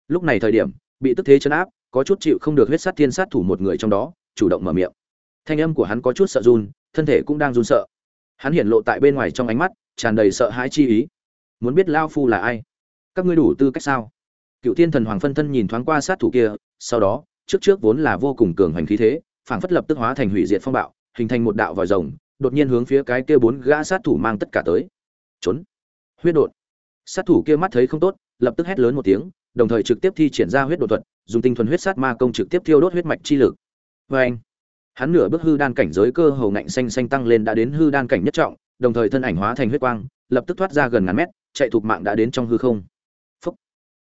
Lúc này thời điểm, bị tức thế chấn áp, có chút chịu không được huyết sát thiên sát thủ một người trong đó, chủ động mở miệng. Thanh âm của hắn có chút sợ run, thân thể cũng đang run sợ. Hắn hiển lộ tại bên ngoài trong ánh mắt tràn đầy sợ hãi chi ý. Muốn biết lao phu là ai? Các ngươi đủ tư cách sao? Cựu thiên thần hoàng phân thân nhìn thoáng qua sát thủ kia, sau đó, trước trước vốn là vô cùng cường hành khí thế, phảng phất lập tức hóa thành hủy diệt phong bạo, hình thành một đạo vòi rồng, đột nhiên hướng phía cái kia bốn gã sát thủ mang tất cả tới. Trốn. Huyết đột. Sát thủ kia mắt thấy không tốt, lập tức hét lớn một tiếng, đồng thời trực tiếp thi triển ra huyết đột thuật, dùng tinh thuần huyết sát ma công trực tiếp thiêu đốt huyết mạch chi lực. Vê anh hắn nửa bước hư đan cảnh giới cơ hầu ngạnh xanh xanh tăng lên đã đến hư đan cảnh nhất trọng đồng thời thân ảnh hóa thành huyết quang, lập tức thoát ra gần ngàn mét, chạy thục mạng đã đến trong hư không. Phúc.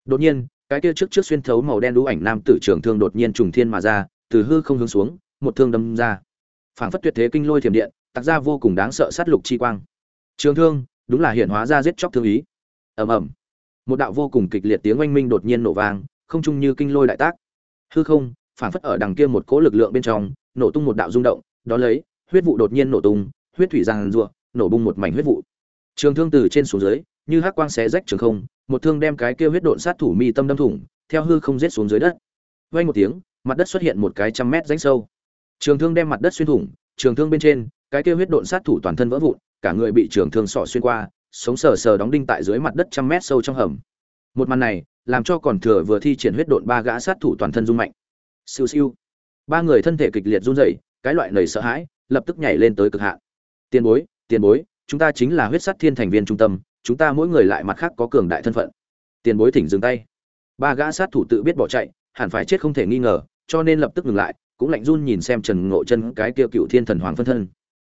đột nhiên, cái kia trước trước xuyên thấu màu đen đũ ảnh nam tử trường thương đột nhiên trùng thiên mà ra, từ hư không hướng xuống, một thương đâm ra. Phảng phất tuyệt thế kinh lôi thiểm điện tác ra vô cùng đáng sợ sát lục chi quang. Trường thương, đúng là hiện hóa ra giết chóc thương ý. Ầm ầm. Một đạo vô cùng kịch liệt tiếng oanh minh đột nhiên nổ vang, không trung như kinh lôi đại tác. Hư không, phảng phất ở đằng kia một cỗ lực lượng bên trong, nổ tung một đạo rung động, đó lấy, huyết vụ đột nhiên nổ tung, huyết thủy giằng rụa nổ bung một mảnh huyết vụ. Trường thương từ trên xuống dưới, như hắc quang xé rách trường không, một thương đem cái kia huyết độn sát thủ mi tâm đâm thủng, theo hư không giết xuống dưới đất. Vang một tiếng, mặt đất xuất hiện một cái trăm mét rãnh sâu. Trường thương đem mặt đất xuyên thủng, trường thương bên trên, cái kia huyết độn sát thủ toàn thân vỡ vụn, cả người bị trường thương sọ xuyên qua, sống sờ sờ đóng đinh tại dưới mặt đất trăm mét sâu trong hầm. Một màn này, làm cho còn thừa vừa thi triển huyết độn ba gã sát thủ toàn thân rung mạnh. Siêu siêu. Ba người thân thể kịch liệt run rẩy, cái loại nầy sợ hãi, lập tức nhảy lên tới cực hạn. Tiền bối tiền bối, chúng ta chính là huyết sát thiên thành viên trung tâm, chúng ta mỗi người lại mặt khác có cường đại thân phận. Tiền bối thỉnh dừng tay. Ba gã sát thủ tự biết bỏ chạy, hẳn phải chết không thể nghi ngờ, cho nên lập tức ngừng lại, cũng lạnh run nhìn xem trần ngộ chân cái kia cựu thiên thần hoàng phân thân.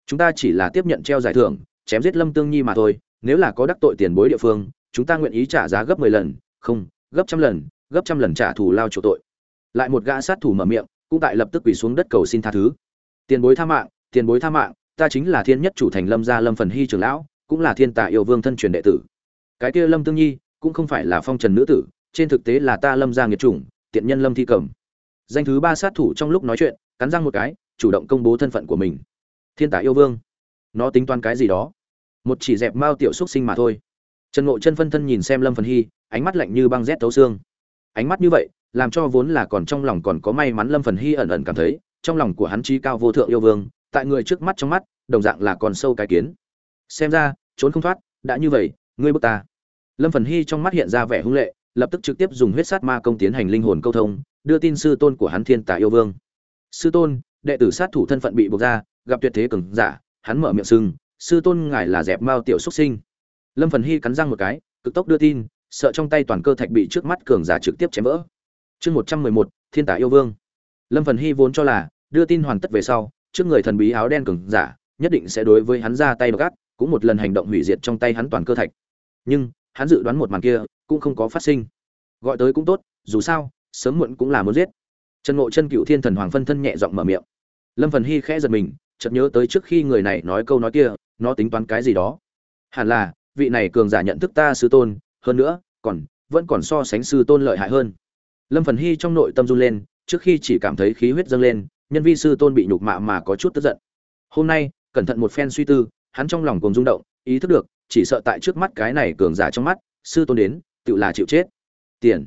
Chúng ta chỉ là tiếp nhận treo giải thưởng, chém giết lâm tương nhi mà thôi, nếu là có đắc tội tiền bối địa phương, chúng ta nguyện ý trả giá gấp mười lần, không, gấp trăm lần, gấp trăm lần trả thù lao chỗ tội. Lại một gã sát thủ mở miệng, cũng tại lập tức quỳ xuống đất cầu xin tha thứ. Tiền bối tha mạng, tiền bối tha mạng ta chính là thiên nhất chủ thành lâm gia lâm phần hy trưởng lão, cũng là thiên tạ yêu vương thân truyền đệ tử. Cái kia lâm tương nhi, cũng không phải là phong trần nữ tử, trên thực tế là ta lâm gia nghiệt chủng, tiện nhân lâm thi cầm danh thứ ba sát thủ trong lúc nói chuyện, cắn răng một cái, chủ động công bố thân phận của mình. Thiên tả yêu vương. Nó tính toán cái gì đó? Một chỉ dẹp mao tiểu xúc sinh mà thôi. Trần ngộ chân phân thân nhìn xem lâm phần hy, ánh mắt lạnh như băng rét thấu xương. Ánh mắt như vậy, làm cho vốn là còn trong lòng còn có may mắn lâm phần hy ẩn ẩn cảm thấy, trong lòng của hắn trí cao vô thượng yêu vương tại người trước mắt trong mắt, đồng dạng là còn sâu cái kiến. Xem ra, trốn không thoát, đã như vậy, ngươi bước ta. Lâm phần hy trong mắt hiện ra vẻ hung lệ, lập tức trực tiếp dùng huyết sát ma công tiến hành linh hồn câu thông, đưa tin sư tôn của hắn thiên tả yêu vương. Sư tôn, đệ tử sát thủ thân phận bị buộc ra, gặp tuyệt thế cường giả, hắn mở miệng sưng sư tôn ngài là dẹp mao tiểu xuất sinh. Lâm phần hy cắn răng một cái, cực tốc đưa tin, sợ trong tay toàn cơ thạch bị trước mắt cường giả trực tiếp chém vỡ. Chương một trăm mười một, thiên tả yêu vương. Lâm phần hy vốn cho là, đưa tin hoàn tất về sau trước người thần bí áo đen cường giả, nhất định sẽ đối với hắn ra tay gắt cũng một lần hành động hủy diệt trong tay hắn toàn cơ thạch. Nhưng, hắn dự đoán một màn kia, cũng không có phát sinh. Gọi tới cũng tốt, dù sao, sớm muộn cũng là muốn giết. Trần ngộ chân cựu thiên thần hoàng phân thân nhẹ giọng mở miệng. Lâm phần hy khẽ giật mình, chợt nhớ tới trước khi người này nói câu nói kia, nó tính toán cái gì đó. Hẳn là, vị này cường giả nhận thức ta sư tôn, hơn nữa, còn, vẫn còn so sánh sư tôn lợi hại hơn. Lâm phần hy trong nội tâm run lên, trước khi chỉ cảm thấy khí huyết dâng lên nhân vi sư tôn bị nhục mạ mà có chút tức giận. Hôm nay, cẩn thận một phen suy tư, hắn trong lòng cùng rung động, ý thức được, chỉ sợ tại trước mắt cái này cường giả trong mắt, sư tôn đến tự là chịu chết. Tiền.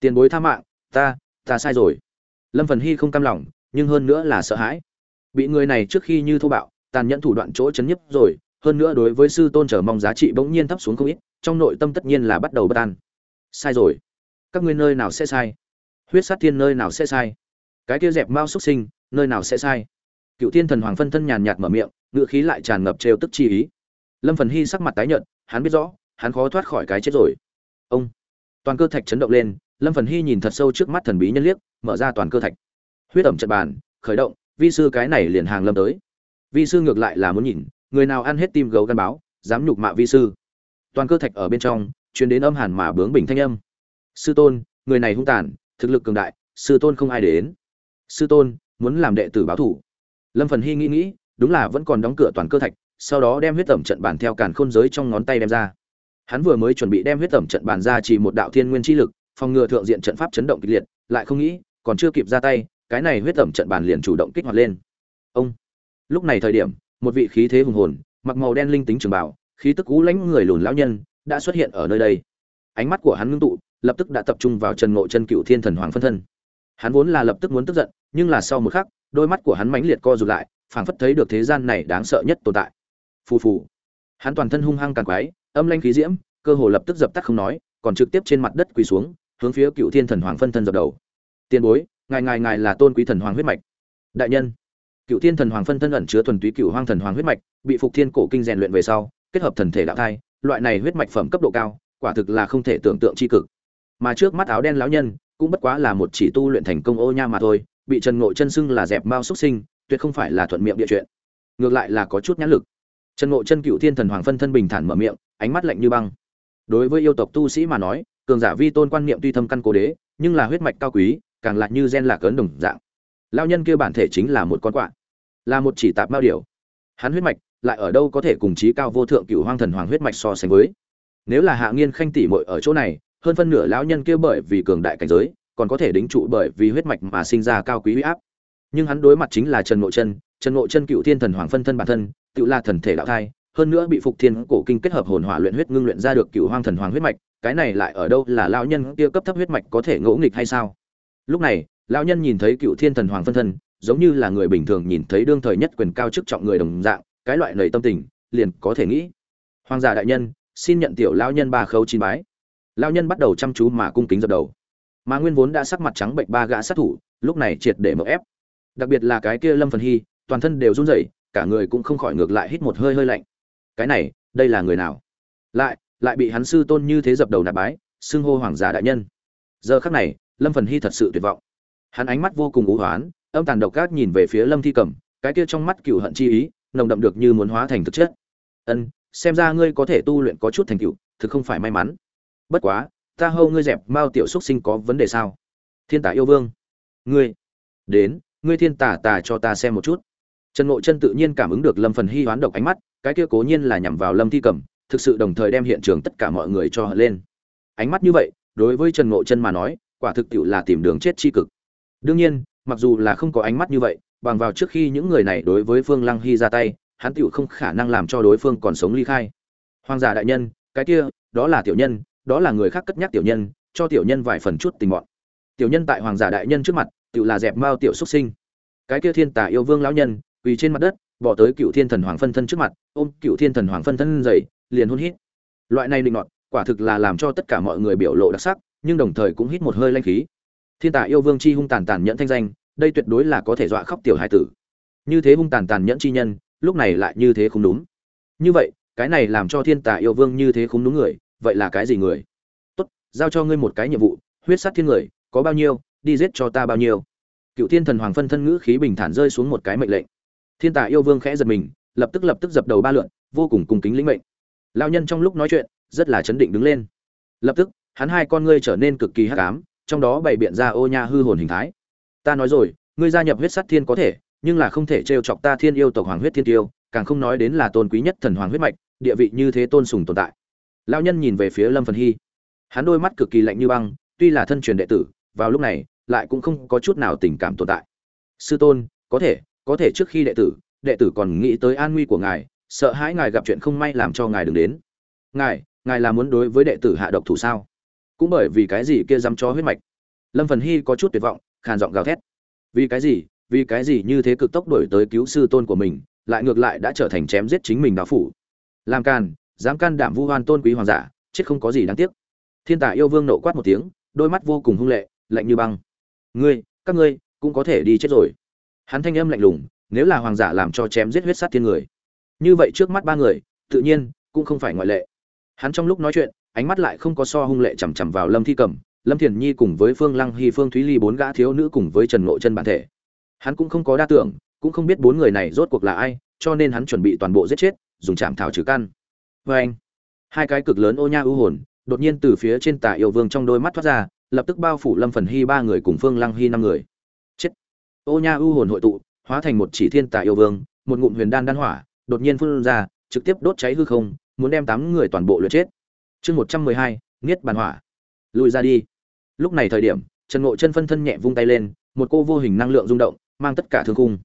Tiền bối tha mạng, ta ta sai rồi. Lâm phần hy không cam lòng, nhưng hơn nữa là sợ hãi. Bị người này trước khi như thô bạo, tàn nhẫn thủ đoạn chỗ chấn nhấp rồi, hơn nữa đối với sư tôn trở mong giá trị bỗng nhiên thấp xuống không ít, trong nội tâm tất nhiên là bắt đầu bất an. Sai rồi. Các ngươi nơi nào sẽ sai? Huyết sát thiên nơi nào sẽ sai? Cái kia dẹp mao xuất sinh nơi nào sẽ sai? Cựu thiên thần hoàng phân thân nhàn nhạt mở miệng ngựa khí lại tràn ngập trêu tức chi ý. Lâm phần hy sắc mặt tái nhợt, hắn biết rõ, hắn khó thoát khỏi cái chết rồi. Ông! Toàn cơ thạch chấn động lên, lâm phần hy nhìn thật sâu trước mắt thần bí nhân liếc, mở ra toàn cơ thạch. Huyết ẩm trận bàn, khởi động, vi sư cái này liền hàng lâm tới. Vi sư ngược lại là muốn nhìn, người nào ăn hết tim gấu gắn báo, dám nhục mạ vi sư. Toàn cơ thạch ở bên trong chuyến đến âm hàn mà bướng bình thanh âm. Sư tôn, người này hung tàn, thực lực cường đại, sư tôn không ai để đến. Sư tôn muốn làm đệ tử báo thủ. Lâm phần hy nghĩ nghĩ, đúng là vẫn còn đóng cửa toàn cơ thạch, sau đó đem huyết tẩm trận bàn theo càn khôn giới trong ngón tay đem ra. Hắn vừa mới chuẩn bị đem huyết tẩm trận bàn ra chỉ một đạo thiên nguyên chi lực, phòng ngừa thượng diện trận pháp chấn động kịch liệt, lại không nghĩ, còn chưa kịp ra tay, cái này huyết tẩm trận bàn liền chủ động kích hoạt lên. Ông! Lúc này thời điểm, một vị khí thế hùng hồn, mặc màu đen linh tính trường bảo khí tức cú lãnh người lùn lão nhân, đã xuất hiện ở nơi đây. Ánh mắt của hắn ngưng tụ, lập tức đã tập trung vào trần ngộ chân cựu thiên thần hoàng phân thân hắn vốn là lập tức muốn tức giận, nhưng là sau một khắc, đôi mắt của hắn mãnh liệt co rụt lại, phảng phất thấy được thế gian này đáng sợ nhất tồn tại. Phù phù. Hắn toàn thân hung hăng càng quái, âm lanh khí diễm, cơ hồ lập tức dập tắt không nói, còn trực tiếp trên mặt đất quỳ xuống, hướng phía cựu thiên thần hoàng phân thân dập đầu. Tiền bối, ngài ngài ngài là tôn quý thần hoàng huyết mạch. Đại nhân. Cựu thiên thần hoàng phân thân ẩn chứa thuần túy cựu hoang thần hoàng huyết mạch, bị phục thiên cổ kinh rèn luyện về sau, kết hợp thần thể đạo thai, loại này huyết mạch phẩm cấp độ cao, quả thực là không thể tưởng tượng chi cực. Mà trước mắt áo đen lão nhân cũng bất quá là một chỉ tu luyện thành công ô nha mà thôi, bị trần ngộ chân xưng là dẹp mao xuất sinh, tuyệt không phải là thuận miệng địa chuyện. Ngược lại là có chút nhãn lực. Trần ngộ chân cựu thiên thần hoàng phân thân bình thản mở miệng, ánh mắt lạnh như băng. Đối với yêu tộc tu sĩ mà nói, cường giả vi tôn quan niệm tuy thâm căn cố đế, nhưng là huyết mạch cao quý, càng lại như gen lạc ấn đồng dạng. Lao nhân kia bản thể chính là một con quạ, là một chỉ tạp mao điểu. Hắn huyết mạch lại ở đâu có thể cùng chí cao vô thượng cựu hoang thần hoàng huyết mạch so sánh với? Nếu là hạ nghiên khanh tỷ muội ở chỗ này hơn phân nửa lão nhân kia bởi vì cường đại cảnh giới, còn có thể đính trụ bởi vì huyết mạch mà sinh ra cao quý huy áp. Nhưng hắn đối mặt chính là trần ngộ chân, trần ngộ chân cựu thiên thần hoàng phân thân bản thân, tự là thần thể đạo thai, hơn nữa bị phục thiên cổ kinh kết hợp hồn hỏa luyện huyết ngưng luyện ra được cựu hoang thần hoàng huyết mạch, cái này lại ở đâu là lão nhân kia cấp thấp huyết mạch có thể ngỗ nghịch hay sao? Lúc này, lão nhân nhìn thấy cựu thiên thần hoàng phân thân, giống như là người bình thường nhìn thấy đương thời nhất quyền cao chức trọng người đồng dạng, cái loại lời tâm tình, liền có thể nghĩ. Hoàng gia đại nhân, xin nhận tiểu lão nhân ba khấu chín bái lão nhân bắt đầu chăm chú mà cung kính dập đầu. Mà nguyên vốn đã sắc mặt trắng bệnh ba gã sát thủ, lúc này triệt để mở ép. Đặc biệt là cái kia lâm phần hy, toàn thân đều run rẩy, cả người cũng không khỏi ngược lại hít một hơi hơi lạnh. Cái này, đây là người nào? Lại lại bị hắn sư tôn như thế dập đầu nạp bái, xưng hô hoàng giả đại nhân. Giờ khắc này, lâm phần hy thật sự tuyệt vọng. Hắn ánh mắt vô cùng ú hoán, âm tàn độc cát nhìn về phía lâm thi cẩm, cái kia trong mắt cựu hận chi ý, nồng đậm được như muốn hóa thành thực chất. Ân, xem ra ngươi có thể tu luyện có chút thành tựu, thực không phải may mắn bất quá, ta hâu ngươi dẹp mao tiểu xúc sinh có vấn đề sao? Thiên tả yêu vương. Ngươi. Đến, ngươi thiên tả tà cho ta xem một chút. Trần ngộ chân tự nhiên cảm ứng được lâm phần hy hoán độc ánh mắt, cái kia cố nhiên là nhằm vào lâm thi cẩm thực sự đồng thời đem hiện trường tất cả mọi người cho hận lên. Ánh mắt như vậy, đối với trần ngộ chân mà nói, quả thực tiệu là tìm đường chết tri cực. Đương nhiên, mặc dù là không có ánh mắt như vậy, bằng vào trước khi những người này đối với phương lăng hy ra tay, hắn tiệu không khả năng làm cho đối phương còn sống ly khai. Hoàng giả đại nhân, cái kia, đó là tiểu nhân đó là người khác cất nhắc tiểu nhân, cho tiểu nhân vài phần chút tình bọn tiểu nhân tại hoàng giả đại nhân trước mặt, tự là dẹp mao tiểu xuất sinh. Cái kia thiên tả yêu vương lão nhân, quỳ trên mặt đất, bỏ tới cựu thiên thần hoàng phân thân trước mặt, ôm cựu thiên thần hoàng phân thân dậy, liền hôn hít. Loại này định ngọt quả thực là làm cho tất cả mọi người biểu lộ đặc sắc, nhưng đồng thời cũng hít một hơi lanh khí. Thiên tả yêu vương chi hung tàn tàn nhẫn thanh danh, đây tuyệt đối là có thể dọa khóc tiểu hải tử. Như thế hung tàn tàn nhẫn chi nhân, lúc này lại như thế không đúng. Như vậy, cái này làm cho thiên tả yêu vương như thế không đúng người vậy là cái gì người? Tốt, giao cho ngươi một cái nhiệm vụ, huyết sát thiên người, có bao nhiêu, đi giết cho ta bao nhiêu. Cựu thiên thần hoàng phân thân ngữ khí bình thản rơi xuống một cái mệnh lệnh. Thiên tả yêu vương khẽ giật mình, lập tức lập tức dập đầu ba lượn, vô cùng cung kính lĩnh mệnh. Lao nhân trong lúc nói chuyện, rất là chấn định đứng lên. Lập tức, hắn hai con ngươi trở nên cực kỳ hắc ám, trong đó bày biện ra ô nha hư hồn hình thái. Ta nói rồi, ngươi gia nhập huyết sát thiên có thể, nhưng là không thể trêu chọc ta thiên yêu tộc hoàng huyết thiên tiêu, càng không nói đến là tôn quý nhất thần hoàng huyết mạch, địa vị như thế tôn sùng tồn tại lao nhân nhìn về phía lâm phần hy. Hắn đôi mắt cực kỳ lạnh như băng, tuy là thân truyền đệ tử, vào lúc này, lại cũng không có chút nào tình cảm tồn tại. Sư tôn, có thể có thể trước khi đệ tử đệ tử còn nghĩ tới an nguy của ngài, sợ hãi ngài gặp chuyện không may làm cho ngài đừng đến. Ngài ngài là muốn đối với đệ tử hạ độc thủ sao? Cũng bởi vì cái gì kia dám cho huyết mạch? Lâm phần hy có chút tuyệt vọng, khàn giọng gào thét. Vì cái gì, vì cái gì như thế cực tốc đổi tới cứu sư tôn của mình, lại ngược lại đã trở thành chém giết chính mình đạo phủ? Làm can dám can đảm vu hoan tôn quý hoàng giả, chết không có gì đáng tiếc. Thiên tả yêu vương nộ quát một tiếng, đôi mắt vô cùng hung lệ, lạnh như băng. Ngươi, các ngươi, cũng có thể đi chết rồi. Hắn thanh âm lạnh lùng, nếu là hoàng giả làm cho chém giết huyết sát thiên người. Như vậy trước mắt ba người, tự nhiên, cũng không phải ngoại lệ. Hắn trong lúc nói chuyện, ánh mắt lại không có so hung lệ chằm chằm vào lâm thi cẩm, lâm thiền nhi cùng với phương lăng hy, phương thúy ly bốn gã thiếu nữ cùng với trần ngộ chân bản thể. Hắn cũng không có đa tưởng, cũng không biết bốn người này rốt cuộc là ai, cho nên hắn chuẩn bị toàn bộ giết chết, dùng chạm thảo trừ căn vê anh. Hai cái cực lớn ô nha ưu hồn, đột nhiên từ phía trên tà yêu vương trong đôi mắt thoát ra, lập tức bao phủ lâm phần hy ba người cùng phương lăng hy năm người. Chết. Ô nha ưu hồn hội tụ, hóa thành một chỉ thiên tà yêu vương, một ngụm huyền đan đan hỏa, đột nhiên phun ra, trực tiếp đốt cháy hư không, muốn đem tám người toàn bộ luyện chết. Chương một trăm mười hai nghiết bàn hỏa. Lùi ra đi. Lúc này thời điểm, trần ngộ chân phân thân nhẹ vung tay lên, một cô vô hình năng lượng rung động, mang tất cả thương khung.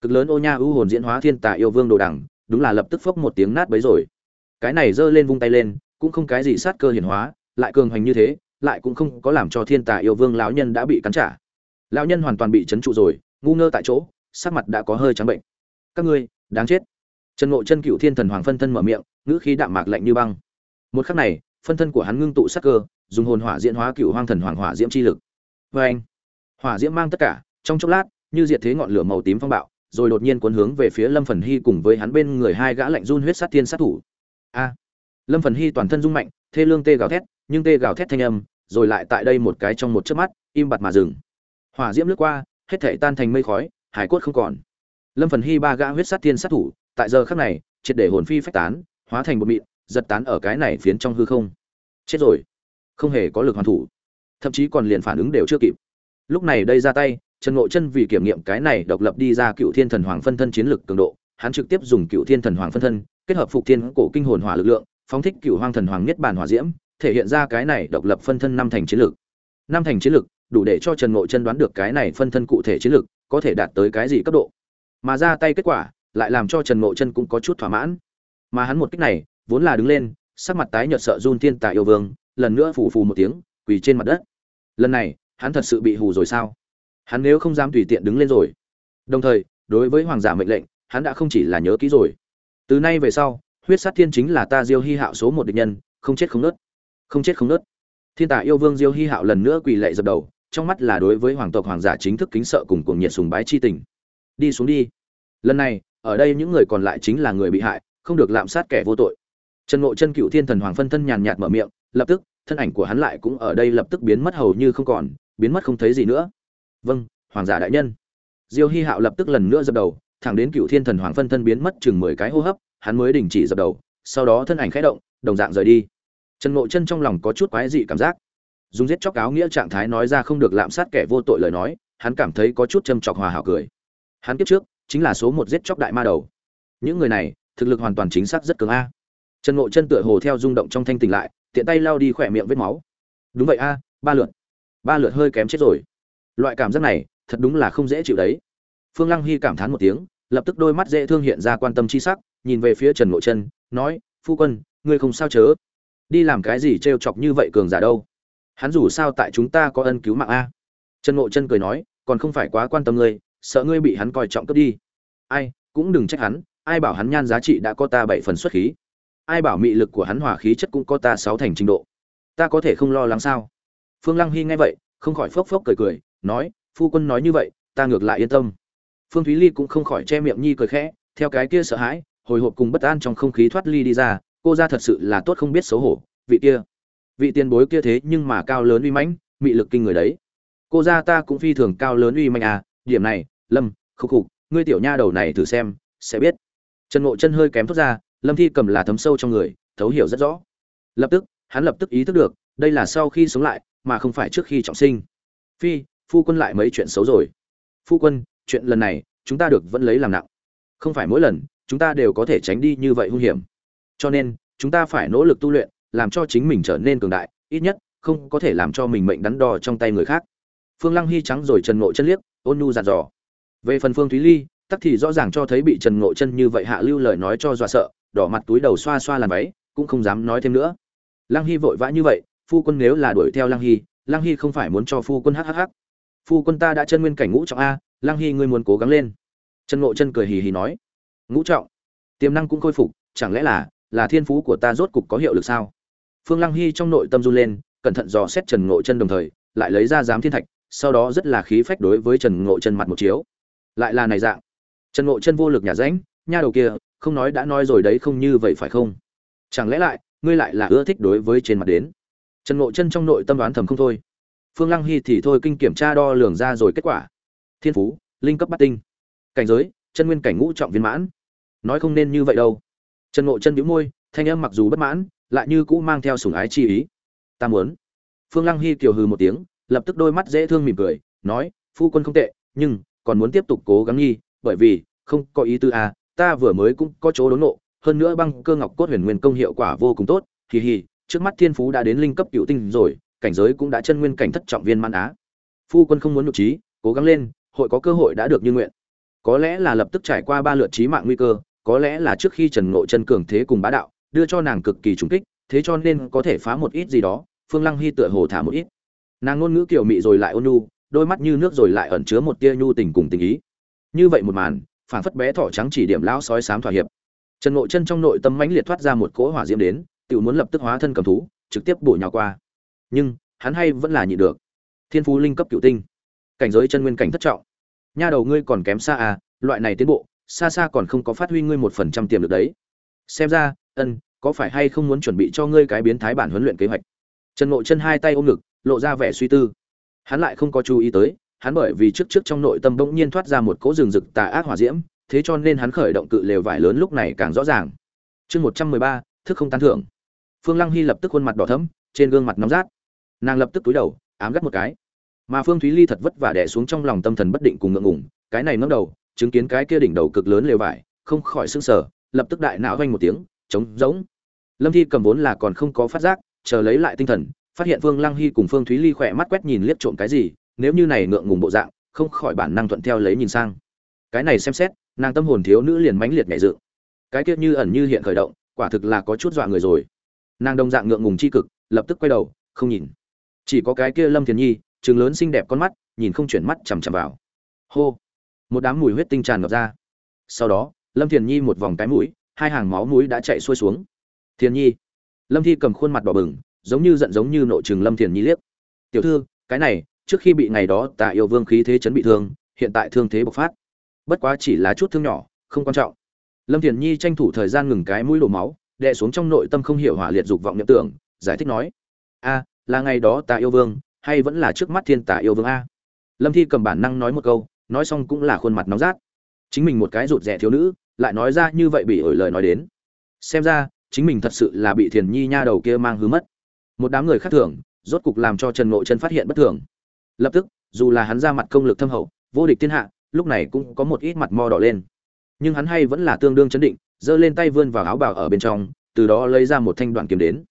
Cực lớn ô nha ưu hồn diễn hóa thiên tà yêu vương đồ đẳng đúng là lập tức phốc một tiếng nát bấy rồi cái này giơ lên vung tay lên, cũng không cái gì sát cơ hiển hóa, lại cường hành như thế, lại cũng không có làm cho thiên tà yêu vương lão nhân đã bị cắn trả. Lão nhân hoàn toàn bị chấn trụ rồi, ngu ngơ tại chỗ, sắc mặt đã có hơi trắng bệnh. Các ngươi, đáng chết. Trần ngộ chân cựu thiên thần hoàng phân thân mở miệng, ngữ khí đạm mạc lạnh như băng. Một khắc này, phân thân của hắn ngưng tụ sắc cơ, dùng hồn hỏa diễn hóa cựu hoang thần hoàng hỏa diễm chi lực. Vê anh, hỏa diễm mang tất cả, trong chốc lát, như diệt thế ngọn lửa màu tím phong bạo, rồi đột nhiên cuốn hướng về phía lâm phần hy cùng với hắn bên người hai gã lạnh run huyết sát thiên sát thủ a. Lâm phần hy toàn thân rung mạnh, thê lương tê gào thét, nhưng tê gào thét thanh âm, rồi lại tại đây một cái trong một chớp mắt, im bặt mà dừng. Hỏa diễm lướt qua, hết thể tan thành mây khói, hải cốt không còn. Lâm phần hy ba gã huyết sát thiên sát thủ, tại giờ khắc này, triệt để hồn phi phách tán, hóa thành một mịn, giật tán ở cái này phiến trong hư không. Chết rồi. Không hề có lực hoàn thủ. Thậm chí còn liền phản ứng đều chưa kịp. Lúc này đây ra tay, trần ngộ chân vì kiểm nghiệm cái này độc lập đi ra cựu thiên thần hoàng phân thân chiến lực cường độ hắn trực tiếp dùng cựu thiên thần hoàng phân thân, kết hợp phục thiên cổ kinh hồn hỏa lực lượng, phóng thích cựu hoang thần hoàng niết bàn hỏa diễm, thể hiện ra cái này độc lập phân thân năm thành chiến lực. Năm thành chiến lực, đủ để cho trần ngộ chân đoán được cái này phân thân cụ thể chiến lực có thể đạt tới cái gì cấp độ. Mà ra tay kết quả, lại làm cho trần ngộ chân cũng có chút thỏa mãn. Mà hắn một cách này, vốn là đứng lên, sắc mặt tái nhợt sợ run thiên tài yêu vương, lần nữa phù phù một tiếng, quỳ trên mặt đất. Lần này, hắn thật sự bị hù rồi sao? Hắn nếu không dám tùy tiện đứng lên rồi. Đồng thời, đối với hoàng giả mệnh lệnh hắn đã không chỉ là nhớ kỹ rồi. Từ nay về sau, huyết sát thiên chính là ta diêu hy hạo số một địch nhân, không chết không nớt không chết không nớt thiên tài yêu vương diêu hy hạo lần nữa quỳ lệ dập đầu, trong mắt là đối với hoàng tộc hoàng giả chính thức kính sợ cùng cuồng nhiệt sùng bái chi tình. Đi xuống đi. Lần này, ở đây những người còn lại chính là người bị hại, không được lạm sát kẻ vô tội. Trần ngộ chân cựu thiên thần hoàng phân thân nhàn nhạt mở miệng, lập tức, thân ảnh của hắn lại cũng ở đây lập tức biến mất hầu như không còn, biến mất không thấy gì nữa. Vâng hoàng giả đại nhân. Diêu hy hạo lập tức lần nữa dập đầu thẳng đến cựu thiên thần hoàng phân thân biến mất chừng mười cái hô hấp, hắn mới đình chỉ dập đầu, sau đó thân ảnh khẽ động, đồng dạng rời đi. Trần ngộ chân trong lòng có chút quái dị cảm giác. Dùng giết chóc áo nghĩa trạng thái nói ra không được lạm sát kẻ vô tội lời nói, hắn cảm thấy có chút châm chọc hòa hảo cười. Hắn kiếp trước chính là số một giết chóc đại ma đầu. Những người này, thực lực hoàn toàn chính xác rất cường a. Trần ngộ chân tựa hồ theo rung động trong thanh tỉnh lại, tiện tay lao đi khỏe miệng vết máu. Đúng vậy a, ba lượt. Ba lượt hơi kém chết rồi. Loại cảm giác này, thật đúng là không dễ chịu đấy phương lăng hy cảm thán một tiếng, lập tức đôi mắt dễ thương hiện ra quan tâm chi sắc, nhìn về phía trần ngộ chân, nói, phu quân, ngươi không sao chớ? Đi làm cái gì t r e o chọc như vậy cường giả đâu? Hắn dù sao tại chúng ta có ân cứu mạng a. Trần ngộ chân cười nói, còn không phải quá quan tâm ngươi, sợ ngươi bị hắn coi trọng cướp đi. Ai, cũng đừng trách hắn, ai bảo hắn nhan giá trị đã có ta bảy phần xuất khí. Ai bảo mị lực của hắn hỏa khí chất cũng có ta sáu thành trình độ. Ta có thể không lo lắng sao? Phương lăng hy nghe vậy, không khỏi phốc phốc cười cười, nói, phu quân nói như vậy, ta ngược lại yên tâm phương thúy ly cũng không khỏi che miệng nhi cười khẽ, theo cái kia sợ hãi, hồi hộp cùng bất an trong không khí thoát ly đi ra, cô ra thật sự là tốt không biết xấu hổ, vị kia, vị tiền bối kia thế nhưng mà cao lớn uy mãnh, mị lực kinh người đấy. Cô ra ta cũng phi thường cao lớn uy mãnh à điểm này, lâm khúc khục, ngươi tiểu nha đầu này thử xem, sẽ biết. Trần ngộ chân hơi kém thoát ra, lâm thi cầm là thấm sâu trong người, thấu hiểu rất rõ. Lập tức, hắn lập tức ý thức được, đây là sau khi sống lại, mà không phải trước khi trọng sinh. Phi, phu quân lại mấy chuyện xấu rồi. Phu quân chuyện lần này, chúng ta được vẫn lấy làm nặng. Không phải mỗi lần, chúng ta đều có thể tránh đi như vậy hung hiểm. Cho nên, chúng ta phải nỗ lực tu luyện, làm cho chính mình trở nên cường đại, ít nhất, không có thể làm cho mình mệnh đắn đo trong tay người khác. Phương lăng hy trắng rồi trần ngộ chân liếc, ôn nhu dặn dò. Về phần phương thúy ly, tắc thì rõ ràng cho thấy bị trần ngộ chân như vậy hạ lưu lời nói cho dọa sợ, đỏ mặt túi đầu xoa xoa làm váy, cũng không dám nói thêm nữa. Lăng hy vội vã như vậy, phu quân nếu là đuổi theo lăng hy lăng hy không phải muốn cho phu quân hhh phu quân ta đã chân nguyên cảnh ngũ trọng a lăng hy, ngươi muốn cố gắng lên. Trần ngộ chân cười hì hì nói. Ngũ trọng, tiềm năng cũng khôi phục, chẳng lẽ là là thiên phú của ta rốt cục có hiệu lực sao? Phương lăng hy trong nội tâm run lên, cẩn thận dò xét trần ngộ chân đồng thời, lại lấy ra giám thiên thạch, sau đó rất là khí phách đối với trần ngộ chân mặt một chiếu. Lại là này dạng. Trần ngộ chân vô lực nhà ránh nha đầu kia, không nói đã nói rồi đấy, không như vậy phải không? Chẳng lẽ lại, ngươi lại là ưa thích đối với trên mặt đến? Trần ngộ chân trong nội tâm đoán thầm không thôi. Phương lăng hy thì thôi, kinh kiểm tra đo lường ra rồi kết quả thiên phú linh cấp bát tinh. Cảnh giới chân nguyên cảnh ngũ trọng viên mãn. Nói không nên như vậy đâu. Trần ngộ chân bĩu môi thanh âm mặc dù bất mãn lại như cũ mang theo sủng ái chi ý. Ta muốn. Phương lăng hy kiều hừ một tiếng lập tức đôi mắt dễ thương mỉm cười nói phu quân không tệ nhưng còn muốn tiếp tục cố gắng nghi bởi vì không có ý tư à, ta vừa mới cũng có chỗ đốn nộ hơn nữa băng cơ ngọc cốt huyền nguyên công hiệu quả vô cùng tốt hì hì trước mắt thiên phú đã đến linh cấp cựu tinh rồi cảnh giới cũng đã chân nguyên cảnh thất trọng viên mãn á. Phu quân không muốn nhục trí cố gắng lên hội có cơ hội đã được như nguyện. Có lẽ là lập tức trải qua ba lượt trí mạng nguy cơ, có lẽ là trước khi trần ngộ chân cường thế cùng bá đạo, đưa cho nàng cực kỳ trùng kích, thế cho nên có thể phá một ít gì đó, phương lăng hy tựa hồ thả một ít. Nàng ngôn ngữ kiểu mị rồi lại ôn nhu, đôi mắt như nước rồi lại ẩn chứa một tia nhu tình cùng tình ý. Như vậy một màn phản phất bé thỏ trắng chỉ điểm lão sói sám thỏa hiệp. Trần ngộ chân trong nội tâm mãnh liệt thoát ra một cỗ hỏa diễm đến tự muốn lập tức hóa thân cầm thú, trực tiếp bổ nhào qua. Nhưng, hắn hay vẫn là nhịn được. Thiên phú linh cấp cựu tinh. Cảnh giới chân nguyên cảnh thất trọng nha đầu ngươi còn kém xa à loại này tiến bộ, xa xa còn không có phát huy ngươi một phần trăm tiềm lực đấy. Xem ra, ân, có phải hay không muốn chuẩn bị cho ngươi cái biến thái bản huấn luyện kế hoạch? Trần ngộ chân hai tay ôm ngực, lộ ra vẻ suy tư. Hắn lại không có chú ý tới, hắn bởi vì trước trước trong nội tâm bỗng nhiên thoát ra một cỗ rừng rực tà ác hỏa diễm, thế cho nên hắn khởi động cự lều vải lớn lúc này càng rõ ràng. Chương một trăm mười ba, thức không tán thưởng. Phương lăng hy lập tức khuôn mặt đỏ thấm trên gương mặt nóng rát. Nàng lập tức túi đầu, ám gắt một cái mà phương thúy ly thật vất vả đẻ xuống trong lòng tâm thần bất định cùng ngượng ngùng, cái này ngâm đầu, chứng kiến cái kia đỉnh đầu cực lớn lều vải, không khỏi sưng sờ, lập tức đại não vanh một tiếng, trống rỗng. Lâm thi cầm vốn là còn không có phát giác, chờ lấy lại tinh thần, phát hiện phương lăng hy cùng phương thúy ly khỏe mắt quét nhìn liếc trộm cái gì, nếu như này ngượng ngùng bộ dạng, không khỏi bản năng thuận theo lấy nhìn sang. Cái này xem xét, nàng tâm hồn thiếu nữ liền mãnh liệt nhẹ dự cái kia như ẩn như hiện khởi động, quả thực là có chút dọa người rồi. Nàng đồng dạng ngượng ngùng chi cực, lập tức quay đầu, không nhìn. Chỉ có cái kia lâm thiền nhi trừng lớn xinh đẹp con mắt, nhìn không chuyển mắt chằm chằm vào. Hô! Một đám mùi huyết tinh tràn ngập ra. Sau đó, lâm thiền nhi một vòng cái mũi, hai hàng máu mũi đã chạy xuôi xuống. Thiền nhi! Lâm thi cầm khuôn mặt đỏ bừng, giống như giận giống như nội trừng lâm thiền nhi liếc. Tiểu thư, cái này, trước khi bị ngày đó tạ yêu vương khí thế chấn bị thương, hiện tại thương thế bộc phát. Bất quá chỉ là chút thương nhỏ, không quan trọng. Lâm thiền nhi tranh thủ thời gian ngừng cái mũi đổ máu, đè xuống trong nội tâm không hiểu hỏa liệt dục vọng nhậm tưởng, giải thích nói, a, là ngày đó tạ yêu vương hay vẫn là trước mắt thiên tả yêu vương a? Lâm thi cầm bản năng nói một câu, nói xong cũng là khuôn mặt nóng rát. Chính mình một cái rụt rẻ thiếu nữ, lại nói ra như vậy bị ổi lời nói đến. Xem ra, chính mình thật sự là bị thiền nhi nha đầu kia mang hứa mất. Một đám người khác thường, rốt cục làm cho trần ngộ chân phát hiện bất thường. Lập tức, dù là hắn ra mặt công lực thâm hậu, vô địch thiên hạ, lúc này cũng có một ít mặt mo đỏ lên. Nhưng hắn hay vẫn là tương đương chấn định, giơ lên tay vươn vào áo bào ở bên trong, từ đó lấy ra một thanh đoạn kiếm đến.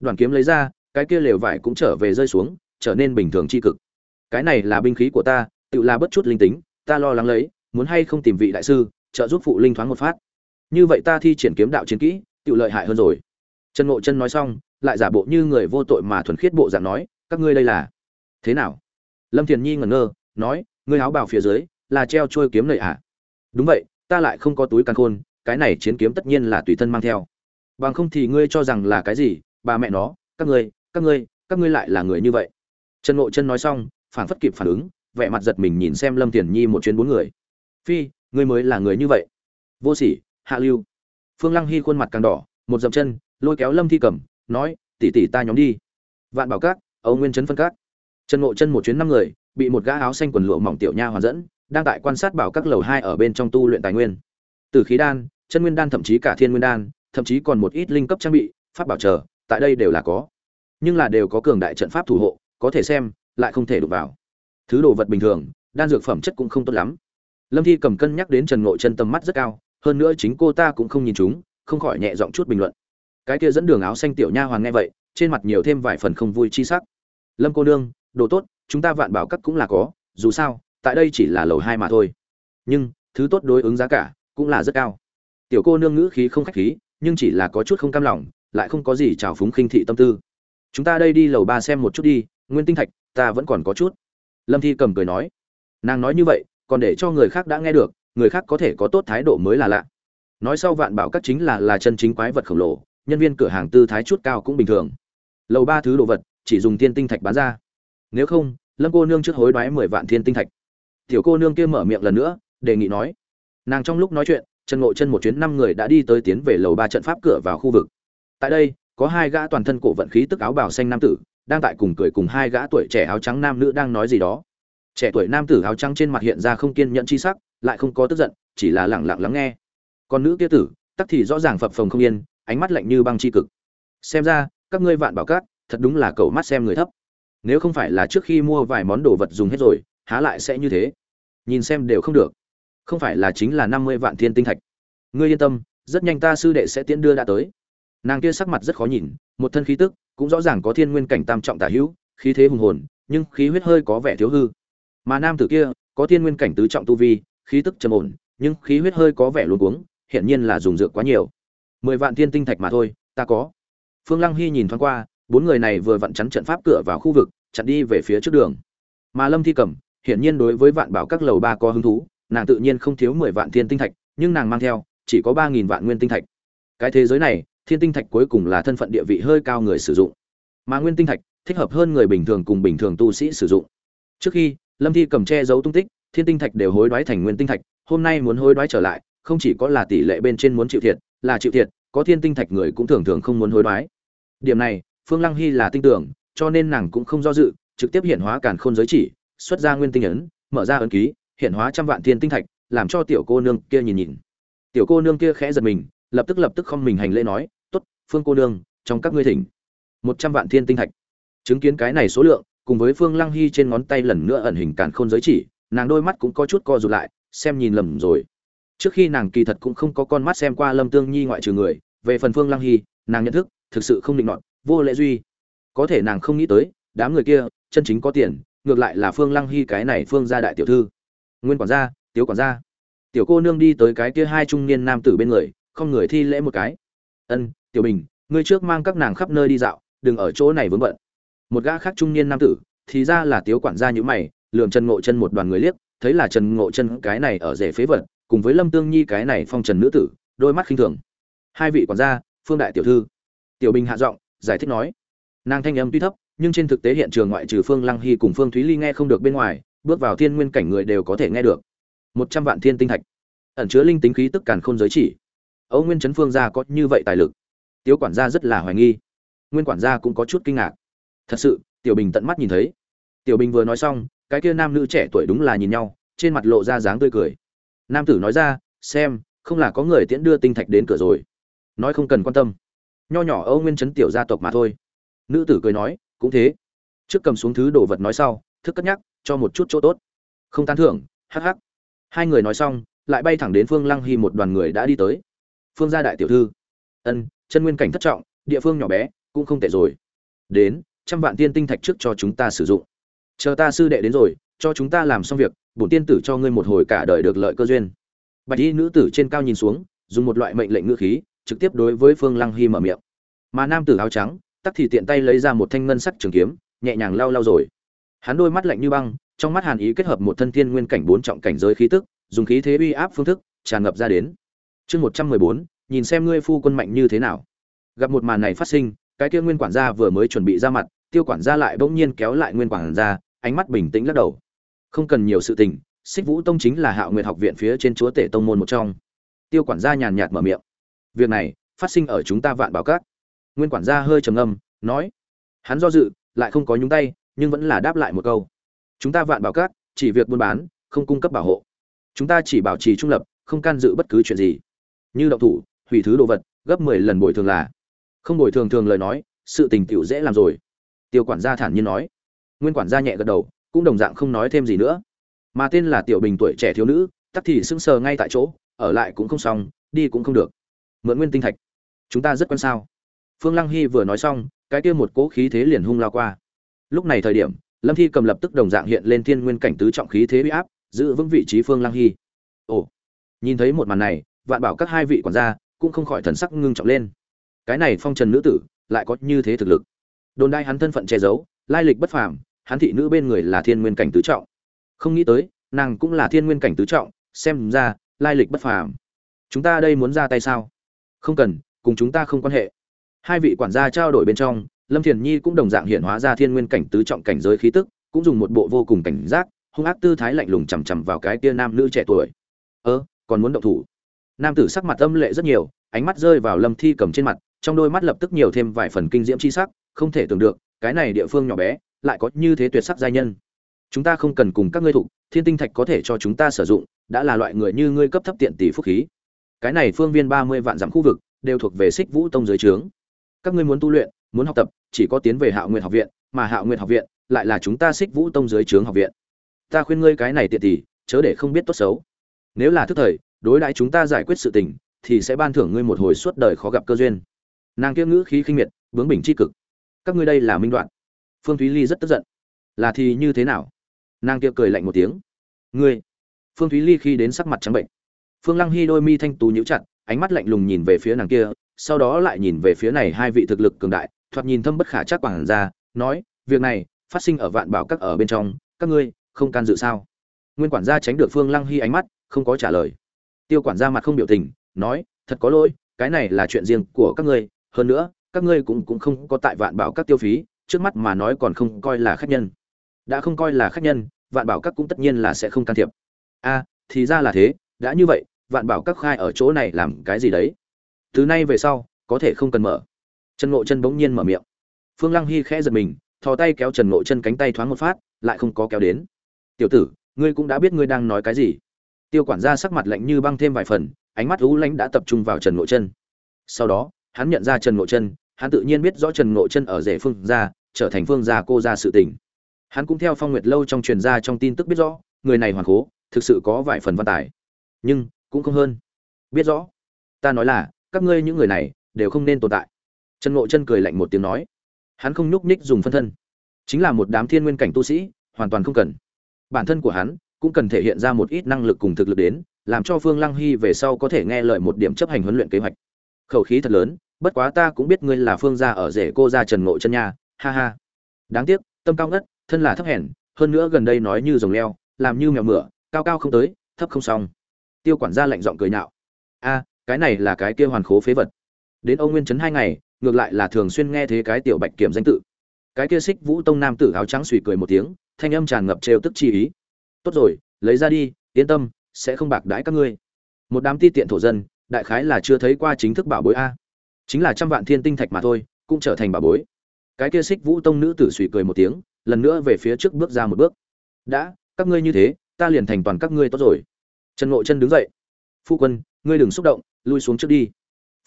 Đoạn kiếm lấy ra, cái kia lều vải cũng trở về rơi xuống trở nên bình thường tri cực. Cái này là binh khí của ta, tự là bất chút linh tính, ta lo lắng lấy, muốn hay không tìm vị đại sư, trợ giúp phụ linh thoáng một phát. Như vậy ta thi triển kiếm đạo chiến kỹ, tự lợi hại hơn rồi. Trần ngộ chân nói xong, lại giả bộ như người vô tội mà thuần khiết bộ dạng nói, các ngươi đây là thế nào? Lâm thiền nhi ngẩn ngơ, nói, ngươi áo bào phía dưới là treo trôi kiếm lợi ạ à? đúng vậy, ta lại không có túi căn khôn, cái này chiến kiếm tất nhiên là tùy thân mang theo. Bằng không thì ngươi cho rằng là cái gì, bà mẹ nó, các ngươi các ngươi các ngươi lại là người như vậy trần ngộ chân nói xong phản phất kịp phản ứng, vẻ mặt giật mình nhìn xem lâm thiền nhi một chuyến bốn người. Phi, ngươi mới là người như vậy. Vô sỉ, hạ lưu. Phương lăng hy khuôn mặt càng đỏ, một dậm chân, lôi kéo lâm thi cẩm, nói tỉ tỉ ta nhóm đi. Vạn bảo các, âu nguyên trấn phân các. Trần ngộ chân một chuyến năm người, bị một gã áo xanh quần lụa mỏng tiểu nha hoàn dẫn, đang tại quan sát bảo các lầu hai ở bên trong tu luyện tài nguyên. Từ khí đan, chân nguyên đan thậm chí cả thiên nguyên đan, thậm chí còn một ít linh cấp trang bị, pháp bảo trợ tại đây đều là có. Nhưng là đều có cường đại trận pháp thủ hộ có thể xem, lại không thể đụng vào. Thứ đồ vật bình thường, đan dược phẩm chất cũng không tốt lắm. Lâm thi cầm cân nhắc đến trần ngộ chân tầm mắt rất cao, hơn nữa chính cô ta cũng không nhìn chúng, không khỏi nhẹ giọng chút bình luận. Cái kia dẫn đường áo xanh tiểu nha hoàng nghe vậy, trên mặt nhiều thêm vài phần không vui chi sắc. Lâm cô nương, đồ tốt, chúng ta vạn bảo cắt cũng là có, dù sao, tại đây chỉ là lầu hai mà thôi. Nhưng, thứ tốt đối ứng giá cả, cũng là rất cao. Tiểu cô nương ngữ khí không khách khí, nhưng chỉ là có chút không cam lòng, lại không có gì trào phúng khinh thị tâm tư. Chúng ta đây đi lầu ba xem một chút đi nguyên tinh thạch, ta vẫn còn có chút. Lâm thi cầm cười nói. Nàng nói như vậy, còn để cho người khác đã nghe được, người khác có thể có tốt thái độ mới là lạ. Nói sau vạn bảo các chính là là chân chính quái vật khổng lồ, nhân viên cửa hàng tư thái chút cao cũng bình thường. Lầu ba thứ đồ vật, chỉ dùng thiên tinh thạch bán ra. Nếu không, lâm cô nương trước hối đoái mười vạn thiên tinh thạch. Tiểu cô nương kia mở miệng lần nữa, đề nghị nói. Nàng trong lúc nói chuyện trần ngộ chân một chuyến năm người đã đi tới tiến về lầu ba trận pháp cửa vào khu vực. Tại đây, có hai gã toàn thân cổ vận khí tức áo bào xanh nam tử đang tại cùng cười cùng hai gã tuổi trẻ áo trắng nam nữ đang nói gì đó. Trẻ tuổi nam tử áo trắng trên mặt hiện ra không kiên nhẫn chi sắc, lại không có tức giận, chỉ là lẳng lặng lắng nghe. Còn nữ kia tử, tắc thì rõ ràng phập phồng không yên, ánh mắt lạnh như băng chi cực. Xem ra, các ngươi vạn bảo cát thật đúng là cầu mắt xem người thấp. Nếu không phải là trước khi mua vài món đồ vật dùng hết rồi, há lại sẽ như thế. Nhìn xem đều không được. Không phải là chính là năm mươi vạn thiên tinh thạch. Ngươi yên tâm, rất nhanh ta sư đệ sẽ tiễn đưa đã tới nàng kia sắc mặt rất khó nhìn, một thân khí tức cũng rõ ràng có thiên nguyên cảnh tam trọng tả hữu, khí thế hùng hồn, nhưng khí huyết hơi có vẻ thiếu hư. Mà nam tử kia có thiên nguyên cảnh tứ trọng tu vi, khí tức trầm ổn, nhưng khí huyết hơi có vẻ luống cuống hiện nhiên là dùng dược quá nhiều. Mười vạn thiên tinh thạch mà thôi, ta có. Phương lăng hy nhìn thoáng qua, bốn người này vừa vặn chắn trận pháp cửa vào khu vực, chặn đi về phía trước đường. Mà lâm thi cẩm, hiển nhiên đối với vạn bảo các lầu ba có hứng thú, nàng tự nhiên không thiếu mười vạn thiên tinh thạch, nhưng nàng mang theo, chỉ có ba nghìn vạn nguyên tinh thạch. Cái thế giới này thiên tinh thạch cuối cùng là thân phận địa vị hơi cao người sử dụng. Mà nguyên tinh thạch, thích hợp hơn người bình thường cùng bình thường tu sĩ sử dụng. Trước khi, lâm thi cầm che giấu tung tích, thiên tinh thạch đều hối đoái thành nguyên tinh thạch, hôm nay muốn hối đoái trở lại, không chỉ có là tỷ lệ bên trên muốn chịu thiệt, là chịu thiệt, có thiên tinh thạch người cũng thường thường không muốn hối đoái. Điểm này, phương lăng hy là tin tưởng, cho nên nàng cũng không do dự, trực tiếp hiện hóa càn khôn giới chỉ, xuất ra nguyên tinh ấn, mở ra ấn ký, hiện hóa trăm vạn thiên tinh thạch, làm cho tiểu cô nương kia nhìn nhìn. Tiểu cô nương kia khẽ giật mình, lập tức lập tức không mình hành lễ nói phương cô nương, trong các ngươi thỉnh. Một trăm vạn thiên tinh thạch. Chứng kiến cái này số lượng, cùng với phương lăng hy trên ngón tay lần nữa ẩn hình càn khôn giới chỉ, nàng đôi mắt cũng có chút co rụt lại, xem nhìn lầm rồi. Trước khi nàng kỳ thật cũng không có con mắt xem qua lâm tương nhi ngoại trừ người, về phần phương lăng hy, nàng nhận thức, thực sự không định nọt, vô lễ duy. Có thể nàng không nghĩ tới, đám người kia, chân chính có tiền, ngược lại là phương lăng hy cái này phương gia đại tiểu thư. Nguyên quản gia, tiếu quản gia. Tiểu cô nương đi tới cái kia hai trung niên nam tử bên người, không người thi lễ một cái. Ân tiểu bình, ngươi trước mang các nàng khắp nơi đi dạo, đừng ở chỗ này vướng bận. Một gã khác trung niên nam tử, thì ra là tiếu quản gia nhữ mày lượm trần ngộ chân một đoàn người liếc, thấy là trần ngộ chân cái này ở rể phế vật, cùng với lâm tương nhi cái này phong trần nữ tử, đôi mắt khinh thường. Hai vị quản gia, phương đại tiểu thư. Tiểu bình hạ giọng, giải thích nói, nàng thanh âm tuy thấp, nhưng trên thực tế hiện trường ngoại trừ phương lăng hy cùng phương thúy ly nghe không được bên ngoài, bước vào thiên nguyên cảnh người đều có thể nghe được. Một trăm vạn thiên tinh thạch, ẩn chứa linh tính khí tức càn khôn giới chỉ. Âu nguyên trấn phương gia có như vậy tài lực tiếu quản gia rất là hoài nghi. Nguyên quản gia cũng có chút kinh ngạc. Thật sự, tiểu bình tận mắt nhìn thấy. Tiểu bình vừa nói xong, cái kia nam nữ trẻ tuổi đúng là nhìn nhau, trên mặt lộ ra dáng tươi cười. Nam tử nói ra, xem, không là có người tiễn đưa tinh thạch đến cửa rồi. Nói không cần quan tâm. Nho nhỏ âu nguyên chấn tiểu gia tộc mà thôi. Nữ tử cười nói, cũng thế. Trước cầm xuống thứ đồ vật nói sau, thức cất nhắc, cho một chút chỗ tốt. Không tán thưởng, hắc hắc. Hai người nói xong, lại bay thẳng đến phương lăng hy một đoàn người đã đi tới. Phương gia đại tiểu thư. Ân chân nguyên cảnh thất trọng, địa phương nhỏ bé, cũng không tệ rồi. Đến, trăm vạn tiên tinh thạch trước cho chúng ta sử dụng. Chờ ta sư đệ đến rồi, cho chúng ta làm xong việc, bổn tiên tử cho ngươi một hồi cả đời được lợi cơ duyên. Bạch y nữ tử trên cao nhìn xuống, dùng một loại mệnh lệnh ngữ khí, trực tiếp đối với phương lăng hy mở miệng. Mà nam tử áo trắng, tắc thì tiện tay lấy ra một thanh ngân sắc trường kiếm, nhẹ nhàng lau lau rồi. Hắn đôi mắt lạnh như băng, trong mắt hàn ý kết hợp một thân thiên nguyên cảnh bốn trọng cảnh giới khí tức, dùng khí thế uy áp phương thức, tràn ngập ra đến. Chương một trăm mười bốn nhìn xem ngươi phu quân mạnh như thế nào. Gặp một màn này phát sinh, cái kia nguyên quản gia vừa mới chuẩn bị ra mặt, tiêu quản gia lại bỗng nhiên kéo lại nguyên quản gia, ánh mắt bình tĩnh lắc đầu. Không cần nhiều sự tình, xích vũ tông chính là hạo nguyệt học viện phía trên chúa tể tông môn một trong. Tiêu quản gia nhàn nhạt mở miệng. Việc này, phát sinh ở chúng ta vạn bảo cát nguyên quản gia hơi trầm ngâm, nói. Hắn do dự, lại không có nhúng tay, nhưng vẫn là đáp lại một câu. Chúng ta vạn bảo cát chỉ việc buôn bán, không cung cấp bảo hộ. Chúng ta chỉ bảo trì trung lập, không can dự bất cứ chuyện gì. Như động thủ hủy thứ đồ vật, gấp mười lần bồi thường là. Không bồi thường thường lời nói, sự tình tiểu dễ làm rồi. Tiêu quản gia thản nhiên nói. Nguyên quản gia nhẹ gật đầu, cũng đồng dạng không nói thêm gì nữa. Mà tên là tiểu bình tuổi trẻ thiếu nữ, tắc thì sững sờ ngay tại chỗ, ở lại cũng không xong, đi cũng không được. Mượn nguyên tinh thạch. Chúng ta rất quan sao. Phương lăng hy vừa nói xong, cái kia một cỗ khí thế liền hung lao qua. Lúc này thời điểm, lâm thi cầm lập tức đồng dạng hiện lên thiên nguyên cảnh tứ trọng khí thế uy áp, giữ vững vị trí phương lăng hy. Ồ. Nhìn thấy một màn này, vạn bảo các hai vị quản gia cũng không khỏi thần sắc ngưng trọng lên. Cái này phong trần nữ tử, lại có như thế thực lực. Đồn đai hắn thân phận che giấu, lai lịch bất phàm, hắn thị nữ bên người là thiên nguyên cảnh tứ trọng. Không nghĩ tới, nàng cũng là thiên nguyên cảnh tứ trọng, xem ra, lai lịch bất phàm. Chúng ta đây muốn ra tay sao? Không cần, cùng chúng ta không quan hệ. Hai vị quản gia trao đổi bên trong, lâm thiền nhi cũng đồng dạng hiện hóa ra thiên nguyên cảnh tứ trọng cảnh giới khí tức, cũng dùng một bộ vô cùng cảnh giác, hung ác tư thái lạnh lùng chằm chằm vào cái kia nam nữ trẻ tuổi. Ơ, còn muốn động thủ? Nam tử sắc mặt âm lệ rất nhiều, ánh mắt rơi vào lâm thi cầm trên mặt, trong đôi mắt lập tức nhiều thêm vài phần kinh diễm c h i sắc, không thể tưởng được, cái này địa phương nhỏ bé, lại có như thế tuyệt sắc giai nhân. Chúng ta không cần cùng các ngươi thụ, thiên tinh thạch có thể cho chúng ta sử dụng, đã là loại người như ngươi cấp thấp tiện tỷ phúc khí. Cái này phương viên ba mươi vạn dặm khu vực, đều thuộc về xích vũ tông dưới trướng. Các ngươi muốn tu luyện, muốn học tập, chỉ có tiến về hạo nguyện học viện, mà hạo nguyện học viện lại là chúng ta xích vũ tông dưới trướng học viện. Ta khuyên ngươi cái này tiện tỷ, chớ để không biết tốt xấu. Nếu là thức thời đối đãi chúng ta giải quyết sự tình, thì sẽ ban thưởng ngươi một hồi suốt đời khó gặp cơ duyên. Nàng kia ngữ khí khinh miệt, bướng bình tri cực. Các ngươi đây là minh đoạn. Phương thúy ly rất tức giận. Là thì như thế nào? Nàng kia cười lạnh một tiếng. Ngươi. Phương thúy ly khi đến sắc mặt trắng bệnh. Phương lăng hy đôi mi thanh tú nhíu chặt, ánh mắt lạnh lùng nhìn về phía nàng kia, sau đó lại nhìn về phía này hai vị thực lực cường đại, thoạt nhìn thâm bất khả chắc quảng ra, nói, việc này phát sinh ở vạn bảo các ở bên trong, các ngươi không can dự sao? Nguyên quản gia tránh được phương lăng hy ánh mắt, không có trả lời tiêu quản gia mặt không biểu tình, nói, thật có lỗi, cái này là chuyện riêng của các ngươi, hơn nữa, các ngươi cũng cũng không có tại vạn bảo các tiêu phí, trước mắt mà nói còn không coi là khách nhân. Đã không coi là khách nhân, vạn bảo các cũng tất nhiên là sẽ không can thiệp. A, thì ra là thế, đã như vậy, vạn bảo các khai ở chỗ này làm cái gì đấy? Từ nay về sau, có thể không cần mở. Trần ngộ chân bỗng nhiên mở miệng. Phương lăng hy khẽ giật mình, thò tay kéo trần ngộ chân cánh tay thoáng một phát, lại không có kéo đến. Tiểu tử, ngươi cũng đã biết ngươi đang nói cái gì tiêu quản gia sắc mặt lạnh như băng thêm vài phần, ánh mắt lũ lãnh đã tập trung vào trần ngộ chân. Sau đó, hắn nhận ra trần ngộ chân, hắn tự nhiên biết rõ trần ngộ chân ở rể phương gia, trở thành phương gia cô gia sự tình. Hắn cũng theo phong nguyệt lâu trong truyền gia trong tin tức biết rõ, người này hoàn cố thực sự có vài phần văn tài. Nhưng, cũng không hơn. Biết rõ, ta nói là, các ngươi những người này, đều không nên tồn tại. Trần ngộ chân cười lạnh một tiếng nói. Hắn không nhúc nhích dùng phân thân. Chính là một đám thiên nguyên cảnh tu sĩ, hoàn toàn không cần. Bản thân của hắn cũng cần thể hiện ra một ít năng lực cùng thực lực đến, làm cho phương lăng hy về sau có thể nghe lời một điểm chấp hành huấn luyện kế hoạch. Khẩu khí thật lớn, bất quá ta cũng biết ngươi là phương gia ở rể cô gia trần ngộ chân nha, ha ha. Đáng tiếc, tâm cao ngất, thân là thấp hèn, hơn nữa gần đây nói như rồng leo, làm như mèo mửa, cao cao không tới, thấp không xong. Tiêu quản gia lạnh giọng cười nhạo. A, cái này là cái kia hoàn khố phế vật. Đến ông nguyên trấn hai ngày, ngược lại là thường xuyên nghe thế cái tiểu bạch kiểm danh tự. Cái kia xích vũ tông nam tử áo trắng suy cười một tiếng, thanh âm tràn ngập trêu tức chi ý tốt rồi, lấy ra đi, yên tâm, sẽ không bạc đãi các ngươi. Một đám ti tiện thổ dân, đại khái là chưa thấy qua chính thức bảo bối a. Chính là trăm vạn thiên tinh thạch mà thôi, cũng trở thành bảo bối. Cái kia xích vũ tông nữ tử suy cười một tiếng, lần nữa về phía trước bước ra một bước. Đã, các ngươi như thế, ta liền thành toàn các ngươi tốt rồi. Trần ngộ chân đứng dậy. Phu quân, ngươi đừng xúc động, lui xuống trước đi.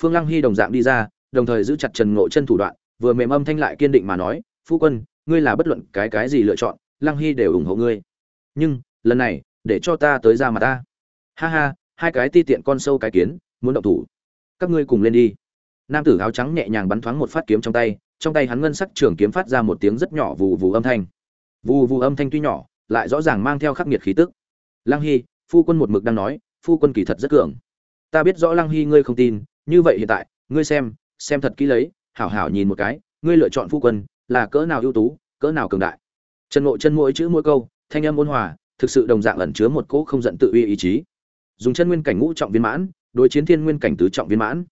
Phương lăng hy đồng dạng đi ra, đồng thời giữ chặt trần ngộ chân thủ đoạn, vừa mềm âm thanh lại kiên định mà nói, phu quân, ngươi là bất luận cái cái gì lựa chọn, lăng hy đều ủng hộ ngươi nhưng, lần này, để cho ta tới ra mà ta. Ha ha, hai cái ti tiện con sâu cái kiến, muốn động thủ. Các ngươi cùng lên đi. Nam tử áo trắng nhẹ nhàng bắn thoáng một phát kiếm trong tay trong tay hắn ngân sắc trường kiếm phát ra một tiếng rất nhỏ vù vù âm thanh. Vù vù âm thanh tuy nhỏ, lại rõ ràng mang theo khắc nghiệt khí tức. Lăng hy, phu quân một mực đang nói, phu quân kỳ thật rất cường. Ta biết rõ lăng hy ngươi không tin, như vậy hiện tại, ngươi xem xem thật kỹ lấy, hảo hảo nhìn một cái, ngươi lựa chọn phu quân, là cỡ nào ưu tú, cỡ nào cường đại. Trần ngộ chân mỗi chữ mỗi câu thanh âm ôn hòa, thực sự đồng dạng ẩn chứa một cỗ không giận tự uy ý chí. Dùng chân nguyên cảnh ngũ trọng viên mãn, đối chiến thiên nguyên cảnh tứ trọng viên mãn.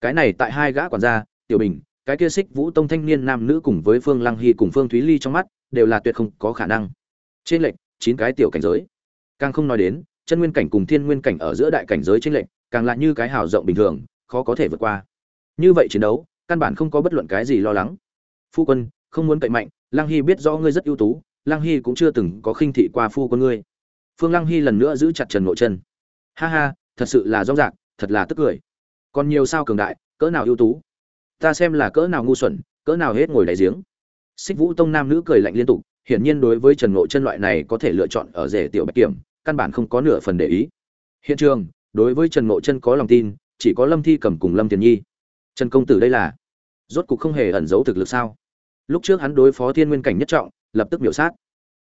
Cái này tại hai gã quản gia, tiểu bình, cái kia xích vũ tông thanh niên nam nữ cùng với phương lăng hy cùng phương thúy ly trong mắt, đều là tuyệt không có khả năng. Trên lệnh chín cái tiểu cảnh giới. Càng không nói đến, chân nguyên cảnh cùng thiên nguyên cảnh ở giữa đại cảnh giới trên lệnh càng lại như cái hào rộng bình thường, khó có thể vượt qua. Như vậy chiến đấu, căn bản không có bất luận cái gì lo lắng. Phu quân, không muốn cậy mạnh, lăng hy biết rõ ngươi rất ưu tú lăng hy cũng chưa từng có khinh thị qua phu con ngươi. Phương lăng hy lần nữa giữ chặt trần ngộ chân ha ha, thật sự là rõ rạc thật là tức cười. Còn nhiều sao cường đại, cỡ nào ưu tú. Ta xem là cỡ nào ngu xuẩn, cỡ nào hết ngồi đáy giếng. Xích vũ tông nam nữ cười lạnh liên tục, hiển nhiên đối với trần ngộ chân loại này có thể lựa chọn ở rể tiểu bạch kiểm, căn bản không có nửa phần để ý. Hiện trường, đối với trần ngộ chân có lòng tin, chỉ có lâm thi cầm cùng lâm tiền nhi. Trần công tử đây là, rốt cục không hề ẩn giấu thực lực sao? Lúc trước hắn đối phó thiên nguyên cảnh nhất trọng lập tức biểu sát.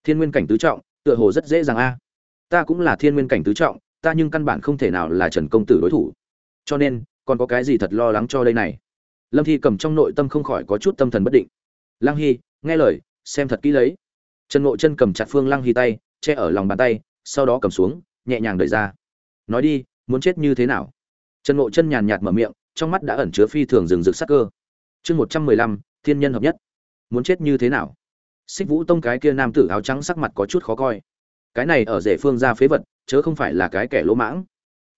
Thiên nguyên cảnh tứ trọng, tựa hồ rất dễ dàng a. Ta cũng là thiên nguyên cảnh tứ trọng, ta nhưng căn bản không thể nào là trần công tử đối thủ. Cho nên, còn có cái gì thật lo lắng cho đây này? Lâm thi cầm trong nội tâm không khỏi có chút tâm thần bất định. Lăng hy, nghe lời, xem thật kỹ lấy. Trần ngộ chân cầm chặt phương lăng hy tay, che ở lòng bàn tay, sau đó cầm xuống, nhẹ nhàng đẩy ra. Nói đi, muốn chết như thế nào? Trần ngộ chân nhàn nhạt mở miệng, trong mắt đã ẩn chứa phi thường rừng rực sắc cơ. Chương một trăm mười lăm, thiên nhân hợp nhất. Muốn chết như thế nào? Xích vũ tông cái kia nam tử áo trắng sắc mặt có chút khó coi. Cái này ở rể phương ra phế vật, chớ không phải là cái kẻ lỗ mãng.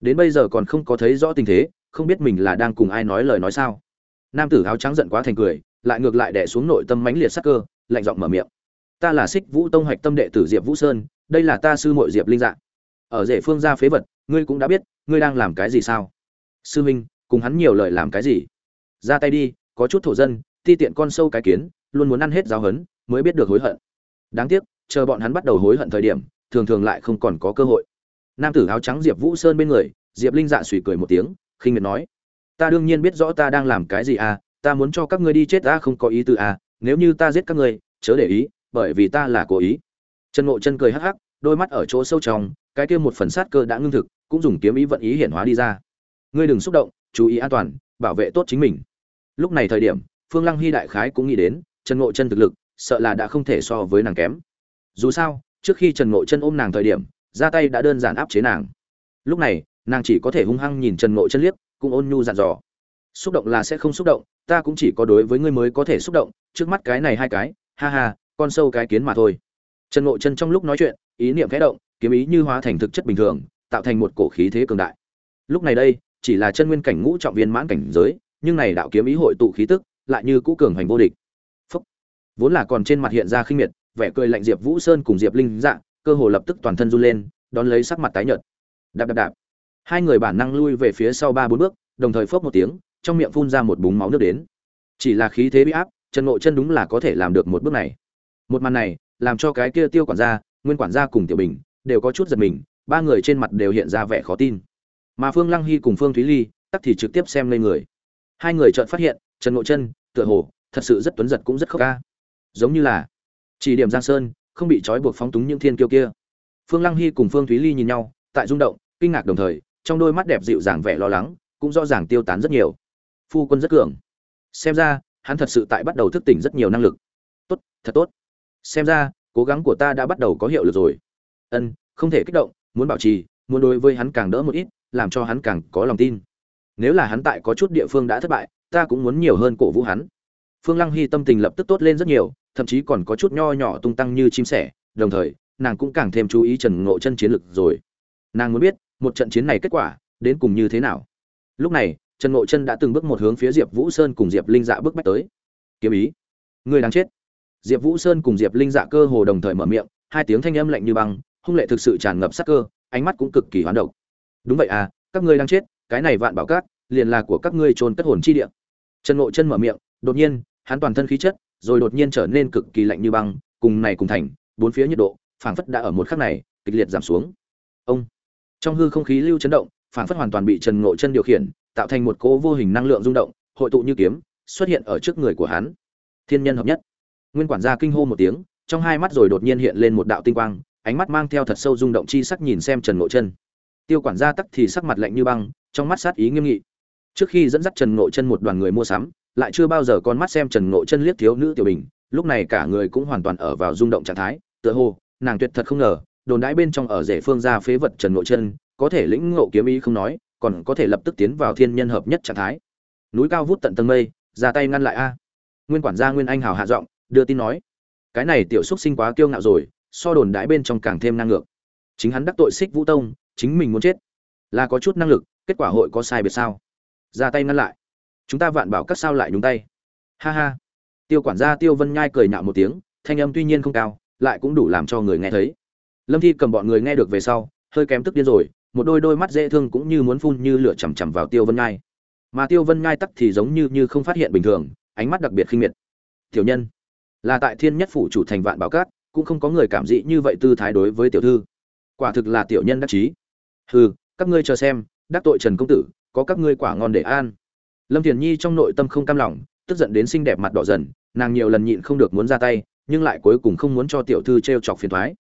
Đến bây giờ còn không có thấy rõ tình thế, không biết mình là đang cùng ai nói lời nói sao. Nam tử áo trắng giận quá thành cười, lại ngược lại đẻ xuống nội tâm mãnh liệt sắc cơ, lạnh giọng mở miệng. Ta là xích vũ tông Hạch tâm đệ tử diệp vũ sơn, đây là ta sư mội diệp linh dạng ở rể phương gia phế vật, ngươi cũng đã biết, ngươi đang làm cái gì sao? Sư huynh, cùng hắn nhiều lời làm cái gì? Ra tay đi, có chút thổ dân, ti tiện con sâu cái kiến, luôn muốn ăn hết giáo hấn mới biết được hối hận. Đáng tiếc, chờ bọn hắn bắt đầu hối hận thời điểm, thường thường lại không còn có cơ hội. Nam tử áo trắng diệp vũ sơn bên người, diệp linh dạ suy cười một tiếng, khinh miệt nói, ta đương nhiên biết rõ ta đang làm cái gì à ta muốn cho các ngươi đi chết, ta không có ý tư à nếu như ta giết các ngươi, chớ để ý, bởi vì ta là cố ý. Trần ngộ chân cười hắc hắc, đôi mắt ở chỗ sâu trong, cái kia một phần sát cơ đã ngưng thực, cũng dùng kiếm ý vận ý hiển hóa đi ra. Ngươi đừng xúc động, chú ý an toàn, bảo vệ tốt chính mình. Lúc này thời điểm, phương lăng hy đại khái cũng nghĩ đến, trần ngộ chân thực lực sợ là đã không thể so với nàng kém. Dù sao, trước khi trần ngộ chân ôm nàng thời điểm, ra tay đã đơn giản áp chế nàng. Lúc này, nàng chỉ có thể hung hăng nhìn trần ngộ chân liếc, cũng ôn nhu dặn dò. Xúc động là sẽ không xúc động, ta cũng chỉ có đối với ngươi mới có thể xúc động, trước mắt cái này hai cái, ha ha, con sâu cái kiến mà thôi. Trần ngộ chân trong lúc nói chuyện, ý niệm khẽ động, kiếm ý như hóa thành thực chất bình thường, tạo thành một cổ khí thế cường đại. Lúc này đây, chỉ là chân nguyên cảnh ngũ trọng viên mãn cảnh giới, nhưng này đạo kiếm ý hội tụ khí tức, lại như cũ cường hành vô địch vốn là còn trên mặt hiện ra khinh miệt, vẻ cười lạnh diệp vũ sơn cùng diệp linh dạng cơ hồ lập tức toàn thân run lên, đón lấy sắc mặt tái nhợt. Đạp đạp đạp. Hai người bản năng lui về phía sau ba bốn bước, đồng thời phớp một tiếng, trong miệng phun ra một búng máu nước đến. Chỉ là khí thế bị áp, trần ngộ chân đúng là có thể làm được một bước này. Một màn này, làm cho cái kia tiêu quản gia, nguyên quản gia cùng tiểu bình, đều có chút giật mình, ba người trên mặt đều hiện ra vẻ khó tin. Mà phương lăng hy cùng phương thúy ly, tắc thì trực tiếp xem lên người. Hai người chợt phát hiện, trần ngộ chân, tựa hồ, thật sự rất tuấn giật cũng rất khốc ca giống như là chỉ điểm giang sơn, không bị trói buộc phóng túng những thiên kiêu kia. Phương lăng hy cùng phương thúy ly nhìn nhau, tại rung động, kinh ngạc đồng thời, trong đôi mắt đẹp dịu dàng vẻ lo lắng, cũng rõ ràng tiêu tán rất nhiều. Phu quân rất cường. Xem ra, hắn thật sự tại bắt đầu thức tỉnh rất nhiều năng lực. Tốt, thật tốt. Xem ra, cố gắng của ta đã bắt đầu có hiệu lực rồi. Ân, không thể kích động, muốn bảo trì, muốn đối với hắn càng đỡ một ít, làm cho hắn càng có lòng tin. Nếu là hắn tại có chút địa phương đã thất bại, ta cũng muốn nhiều hơn cổ vũ hắn. Phương lăng hy tâm tình lập tức tốt lên rất nhiều thậm chí còn có chút nho nhỏ tung tăng như chim sẻ, đồng thời, nàng cũng càng thêm chú ý trần ngộ chân chiến lực rồi. Nàng muốn biết, một trận chiến này kết quả, đến cùng như thế nào? Lúc này, trần ngộ chân đã từng bước một hướng phía diệp vũ sơn cùng diệp linh dạ bước bách tới. Kiếm ý. Người đang chết. Diệp vũ sơn cùng diệp linh dạ cơ hồ đồng thời mở miệng, hai tiếng thanh âm lạnh như băng, hung lệ thực sự tràn ngập sắc cơ, ánh mắt cũng cực kỳ hoán độc. Đúng vậy à các ngươi đang chết, cái này vạn bảo cát, liền là của các ngươi trôn cất hồn chi địa. Trần ngộ chân mở miệng, đột nhiên, hắn toàn thân khí chất rồi đột nhiên trở nên cực kỳ lạnh như băng, cùng này cùng thành, bốn phía nhiệt độ, phảng phất đã ở một khắc này, kịch liệt giảm xuống. Ông! Trong hư không khí lưu chấn động, phảng phất hoàn toàn bị trần ngộ chân điều khiển, tạo thành một cỗ vô hình năng lượng rung động, hội tụ như kiếm, xuất hiện ở trước người của hắn. Thiên nhân hợp nhất. Nguyên quản gia kinh hô một tiếng, trong hai mắt rồi đột nhiên hiện lên một đạo tinh quang, ánh mắt mang theo thật sâu rung động chi sắc nhìn xem trần ngộ chân. Tiêu quản gia tắc thì sắc mặt lạnh như băng, trong mắt sát ý nghiêm nghị. Trước khi dẫn dắt trần ngộ chân một đoàn người mua sắm lại chưa bao giờ con mắt xem trần ngộ chân liếc thiếu nữ tiểu bình, lúc này cả người cũng hoàn toàn ở vào rung động trạng thái, tựa hồ, nàng tuyệt thật không ngờ, đồn đãi bên trong ở rể phương gia phế vật trần ngộ chân, có thể lĩnh ngộ kiếm ý không nói, còn có thể lập tức tiến vào thiên nhân hợp nhất trạng thái. Núi cao vút tận tầng mây, ra tay ngăn lại a. Nguyên quản gia nguyên anh hào hạ giọng, đưa tin nói, cái này tiểu xúc sinh quá kiêu ngạo rồi, so đồn đãi bên trong càng thêm năng ngược. Chính hắn đắc tội xích vũ tông, chính mình muốn chết. Là có chút năng lực, kết quả hội có sai biệt sao? Ra tay ngăn lại chúng ta vạn bảo các sao lại nhúng tay. Ha ha. Tiêu quản gia tiêu vân nhai cười nhạo một tiếng, thanh âm tuy nhiên không cao, lại cũng đủ làm cho người nghe thấy. Lâm thi cầm bọn người nghe được về sau, hơi kém tức điên rồi, một đôi đôi mắt dễ thương cũng như muốn phun như lửa chằm chằm vào tiêu vân nhai. Mà tiêu vân nhai tắc thì giống như như không phát hiện bình thường, ánh mắt đặc biệt khinh miệt. Tiểu nhân, là tại thiên nhất phủ chủ thành vạn bảo cát cũng không có người cảm dị như vậy tư thái đối với tiểu thư. Quả thực là tiểu nhân đắc chí. Hừ, các ngươi chờ xem, đắc tội trần công tử, có các ngươi quả ngon để an lâm thiền nhi trong nội tâm không cam lòng, tức giận đến xinh đẹp mặt đỏ dần, nàng nhiều lần nhịn không được muốn ra tay, nhưng lại cuối cùng không muốn cho tiểu thư t chọc phiền thoái.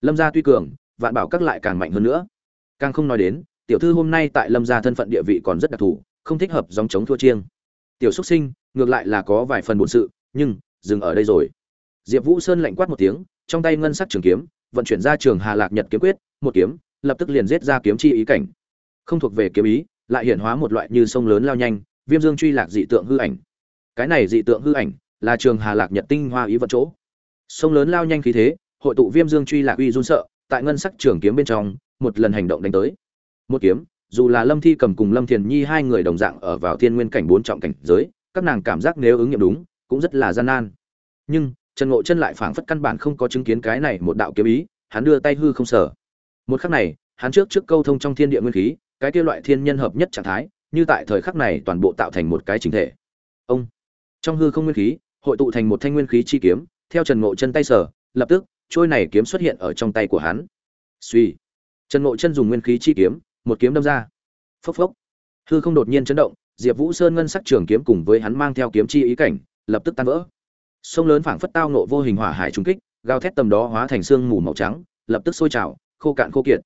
Lâm gia tuy cường, vạn bảo các lại càng mạnh hơn nữa. Càng không nói đến, tiểu thư hôm nay tại lâm gia thân phận địa vị còn rất đặc thù, không thích hợp dòng chống thua chiêng. Tiểu xuất sinh, ngược lại là có vài phần bổn sự, nhưng, dừng ở đây rồi. Diệp vũ sơn lạnh quát một tiếng, trong tay ngân sắc trường kiếm, vận chuyển ra trường hà lạc nhật kiếm quyết, một kiếm, lập tức liền giết ra kiếm chi ý cảnh. Không thuộc về kiếm ý, lại hiện hóa một loại như sông lớn lao nhanh viêm dương truy lạc dị tượng hư ảnh. Cái này dị tượng hư ảnh là trường hà lạc nhật tinh hoa ý vận chỗ. Sông lớn lao nhanh khí thế, hội tụ viêm dương truy lạc uy run sợ, tại ngân sắc trường kiếm bên trong, một lần hành động đánh tới. Một kiếm, dù là lâm thi cầm cùng lâm thiền nhi hai người đồng dạng ở vào thiên nguyên cảnh bốn trọng cảnh giới, các nàng cảm giác nếu ứng nghiệm đúng, cũng rất là gian nan. Nhưng, trần ngộ chân lại phảng phất căn bản không có chứng kiến cái này một đạo kiếm ý, hắn đưa tay hư không sở một khắc này, hắn trước trước câu thông trong thiên địa nguyên khí, cái kia loại thiên nhân hợp nhất trạng thái như tại thời khắc này toàn bộ tạo thành một cái chính thể. Ông. Trong hư không nguyên khí, hội tụ thành một thanh nguyên khí chi kiếm, theo trần ngộ chân tay sở lập tức trôi này kiếm xuất hiện ở trong tay của hắn. Suy trần ngộ chân dùng nguyên khí chi kiếm, một kiếm đâm ra. Phốc phốc. Hư không đột nhiên chấn động, diệp vũ sơn ngân sắc trường kiếm cùng với hắn mang theo kiếm chi ý cảnh, lập tức tan vỡ. Sông lớn phảng phất tao nộ vô hình hỏa hải trung kích, gào thét tầm đó hóa thành xương mù màu trắng, lập tức sôi trào, khô cạn khô kiệt.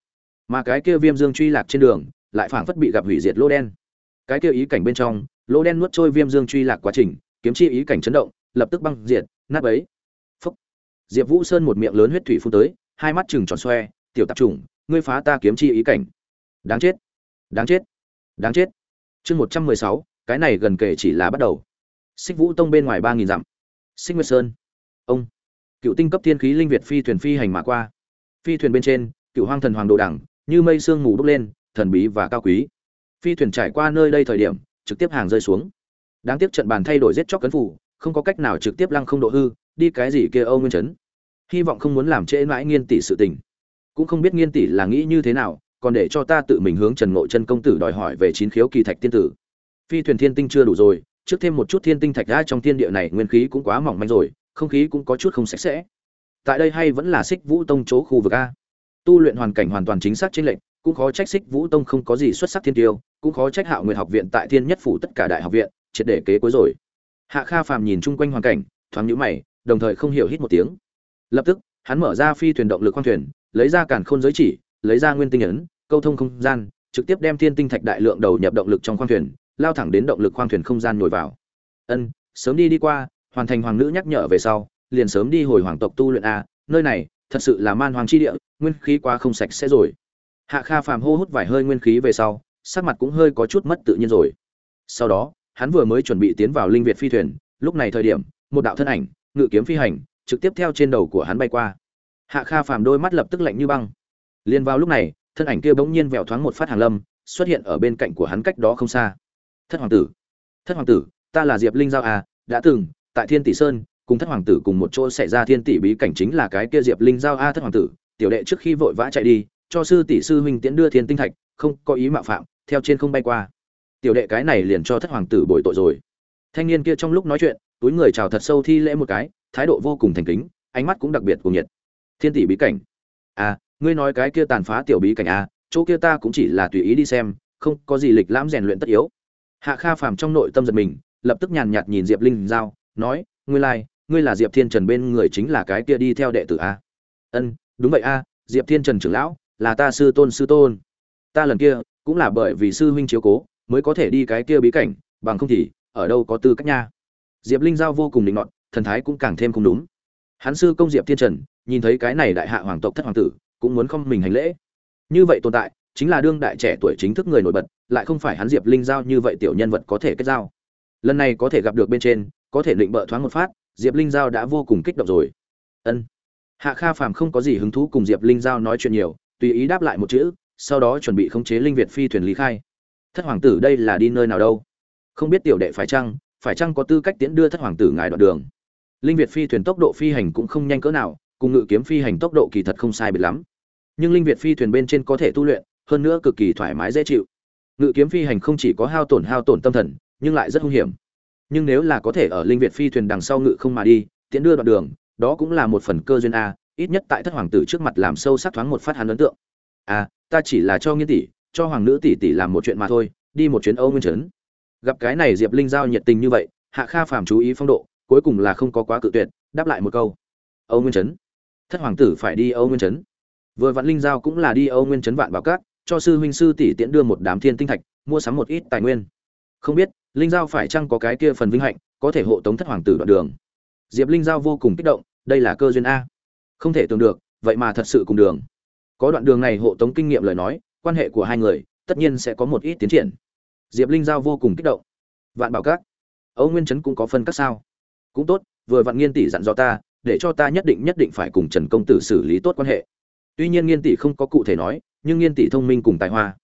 Mà cái kia viêm dương truy lạc trên đường, lại phảng phất bị gặp hủy diệt lô đen cái kia ý cảnh bên trong, lỗ đen nuốt trôi viêm dương truy lạc quá trình, kiếm chi ý cảnh chấn động, lập tức băng diệt, nát ấy phúc. Diệp vũ sơn một miệng lớn huyết thủy phun tới, hai mắt chừng tròn xoe, tiểu tạp trùng ngươi phá ta kiếm chi ý cảnh. Đáng chết đáng chết đáng chết. Chương một trăm mười sáu, cái này gần kể chỉ là bắt đầu. Xích vũ tông bên ngoài ba nghìn dặm. Xích nguyệt sơn. Ông. Cựu tinh cấp thiên khí linh việt phi thuyền phi hành mà qua. Phi thuyền bên trên, cựu hoang thần hoàng đồ đẳng như mây sương mù bốc lên, thần bí và cao quý phi thuyền trải qua nơi đây thời điểm, trực tiếp hàng rơi xuống. Đáng tiếc trận bàn thay đổi giết chóc cấn phủ, không có cách nào trực tiếp lăng không độ hư, đi cái gì kia âu nguyên chấn hy vọng không muốn làm trễ mãi nghiên tỷ sự tình. Cũng không biết nghiên tỷ là nghĩ như thế nào, còn để cho ta tự mình hướng trần ngộ chân công tử đòi hỏi về chín khiếu kỳ thạch tiên tử. Phi thuyền thiên tinh chưa đủ rồi, trước thêm một chút thiên tinh thạch ra trong thiên địa này, nguyên khí cũng quá mỏng manh rồi, không khí cũng có chút không sạch sẽ. Tại đây hay vẫn là xích vũ tông chỗ khu vực a? Tu luyện hoàn cảnh hoàn toàn chính xác trên lệnh cũng khó trách xích vũ tông không có gì xuất sắc thiên tiêu, cũng khó trách hạo nguyệt học viện tại thiên nhất phủ tất cả đại học viện, triệt để kế cuối rồi. Hạ kha phàm nhìn chung quanh hoàn cảnh, thoáng nhíu mày, đồng thời không hiểu hít một tiếng. Lập tức, hắn mở ra phi thuyền động lực khoang thuyền, lấy ra cản khôn giới chỉ, lấy ra nguyên tinh ấn, câu thông không gian, trực tiếp đem thiên tinh thạch đại lượng đầu nhập động lực trong khoang thuyền, lao thẳng đến động lực khoang thuyền không gian nhồi vào. Ân, sớm đi đi qua, hoàn thành hoàng nữ nhắc nhở về sau, liền sớm đi hồi hoàng tộc tu luyện a, nơi này thật sự là man hoàng chi địa, nguyên khí quá không sạch sẽ rồi hạ kha phàm hô hút vài hơi nguyên khí về sau, sắc mặt cũng hơi có chút mất tự nhiên rồi. Sau đó, hắn vừa mới chuẩn bị tiến vào linh việt phi thuyền, lúc này thời điểm, một đạo thân ảnh, ngự kiếm phi hành, trực tiếp theo trên đầu của hắn bay qua. Hạ kha phàm đôi mắt lập tức lạnh như băng. Liền vào lúc này, thân ảnh kia bỗng nhiên vẹo thoáng một phát hàng lâm, xuất hiện ở bên cạnh của hắn cách đó không xa. Thất hoàng tử. Thất hoàng tử, ta là diệp linh giao à đã từng, tại thiên tỷ sơn, cùng thất hoàng tử cùng một chỗ xảy ra thiên tỷ bí cảnh chính là cái kia diệp linh giao a thất hoàng tử, tiểu đệ trước khi vội vã chạy đi cho sư tỷ sư huynh tiễn đưa thiên tinh thạch không có ý mạo phạm theo trên không bay qua. Tiểu đệ cái này liền cho thất hoàng tử bồi tội rồi. Thanh niên kia trong lúc nói chuyện túi người chào thật sâu thi lễ một cái thái độ vô cùng thành kính ánh mắt cũng đặc biệt cuồng nhiệt. Thiên tỷ bí cảnh. À ngươi nói cái kia tàn phá tiểu bí cảnh à chỗ kia ta cũng chỉ là tùy ý đi xem không có gì lịch lãm rèn luyện tất yếu. Hạ kha phàm trong nội tâm giật mình lập tức nhàn nhạt nhìn diệp linh giao nói ngươi lai、like, ngươi là diệp thiên trần bên người chính là cái kia đi theo đệ tử a ân đúng vậy a diệp thiên trần trưởng lão là ta sư tôn sư tôn. Ta lần kia cũng là bởi vì sư huynh chiếu cố mới có thể đi cái kia bí cảnh, bằng không thì ở đâu có tư cách nha. Diệp linh giao vô cùng định ngọn thần thái cũng càng thêm không đúng. Hắn sư công diệp thiên trần, nhìn thấy cái này đại hạ hoàng tộc thất hoàng tử, cũng muốn không mình hành lễ. Như vậy tồn tại, chính là đương đại trẻ tuổi chính thức người nổi bật, lại không phải hắn diệp linh giao như vậy tiểu nhân vật có thể kết giao. Lần này có thể gặp được bên trên, có thể định bợ thoáng một phát, diệp linh giao đã vô cùng kích động rồi. Ân. Hạ kha phàm không có gì hứng thú cùng diệp linh giao nói chuyện nhiều tùy ý đáp lại một chữ, sau đó chuẩn bị khống chế linh việt phi thuyền lý khai. Thất hoàng tử đây là đi nơi nào đâu? Không biết tiểu đệ phải chăng phải chăng có tư cách tiễn đưa thất hoàng tử ngài đoạn đường? Linh việt phi thuyền tốc độ phi hành cũng không nhanh cỡ nào, cùng ngự kiếm phi hành tốc độ kỳ thật không sai biệt lắm. Nhưng linh việt phi thuyền bên trên có thể tu luyện, hơn nữa cực kỳ thoải mái dễ chịu. Ngự kiếm phi hành không chỉ có hao tổn hao tổn tâm thần, nhưng lại rất hung hiểm. Nhưng nếu là có thể ở linh việt phi thuyền đằng sau ngự không mà đi, tiễn đưa đoạn đường, đó cũng là một phần cơ duyên a ít nhất tại thất hoàng tử trước mặt làm sâu sắc thoáng một phát hắn ấn tượng. À, ta chỉ là cho nghiên tỷ cho hoàng nữ tỷ tỷ làm một chuyện mà thôi đi một chuyến âu nguyên trấn. Gặp cái này diệp linh giao nhiệt tình như vậy hạ kha phàm chú ý phong độ cuối cùng là không có quá cự tuyệt đáp lại một câu. Âu nguyên trấn. Thất hoàng tử phải đi âu nguyên trấn. Vừa vạn linh giao cũng là đi âu nguyên trấn vạn bảo cát cho sư huynh sư tỷ tiễn đưa một đám thiên tinh thạch mua sắm một ít tài nguyên. Không biết linh giao phải chăng có cái kia phần vinh hạnh có thể hộ tống thất hoàng tử đoạn đường. Diệp linh giao vô cùng kích động đây là cơ duyên a không thể tưởng được, vậy mà thật sự cùng đường. Có đoạn đường này hộ tống kinh nghiệm lời nói, quan hệ của hai người, tất nhiên sẽ có một ít tiến triển. Diệp linh giao vô cùng kích động. Vạn bảo các, âu nguyên trấn cũng có phân các sao. Cũng tốt, vừa vạn nghiên tỷ dặn dò ta, để cho ta nhất định nhất định phải cùng trần công tử xử lý tốt quan hệ. Tuy nhiên nghiên tỷ không có cụ thể nói, nhưng nghiên tỷ thông minh cùng tài hoa.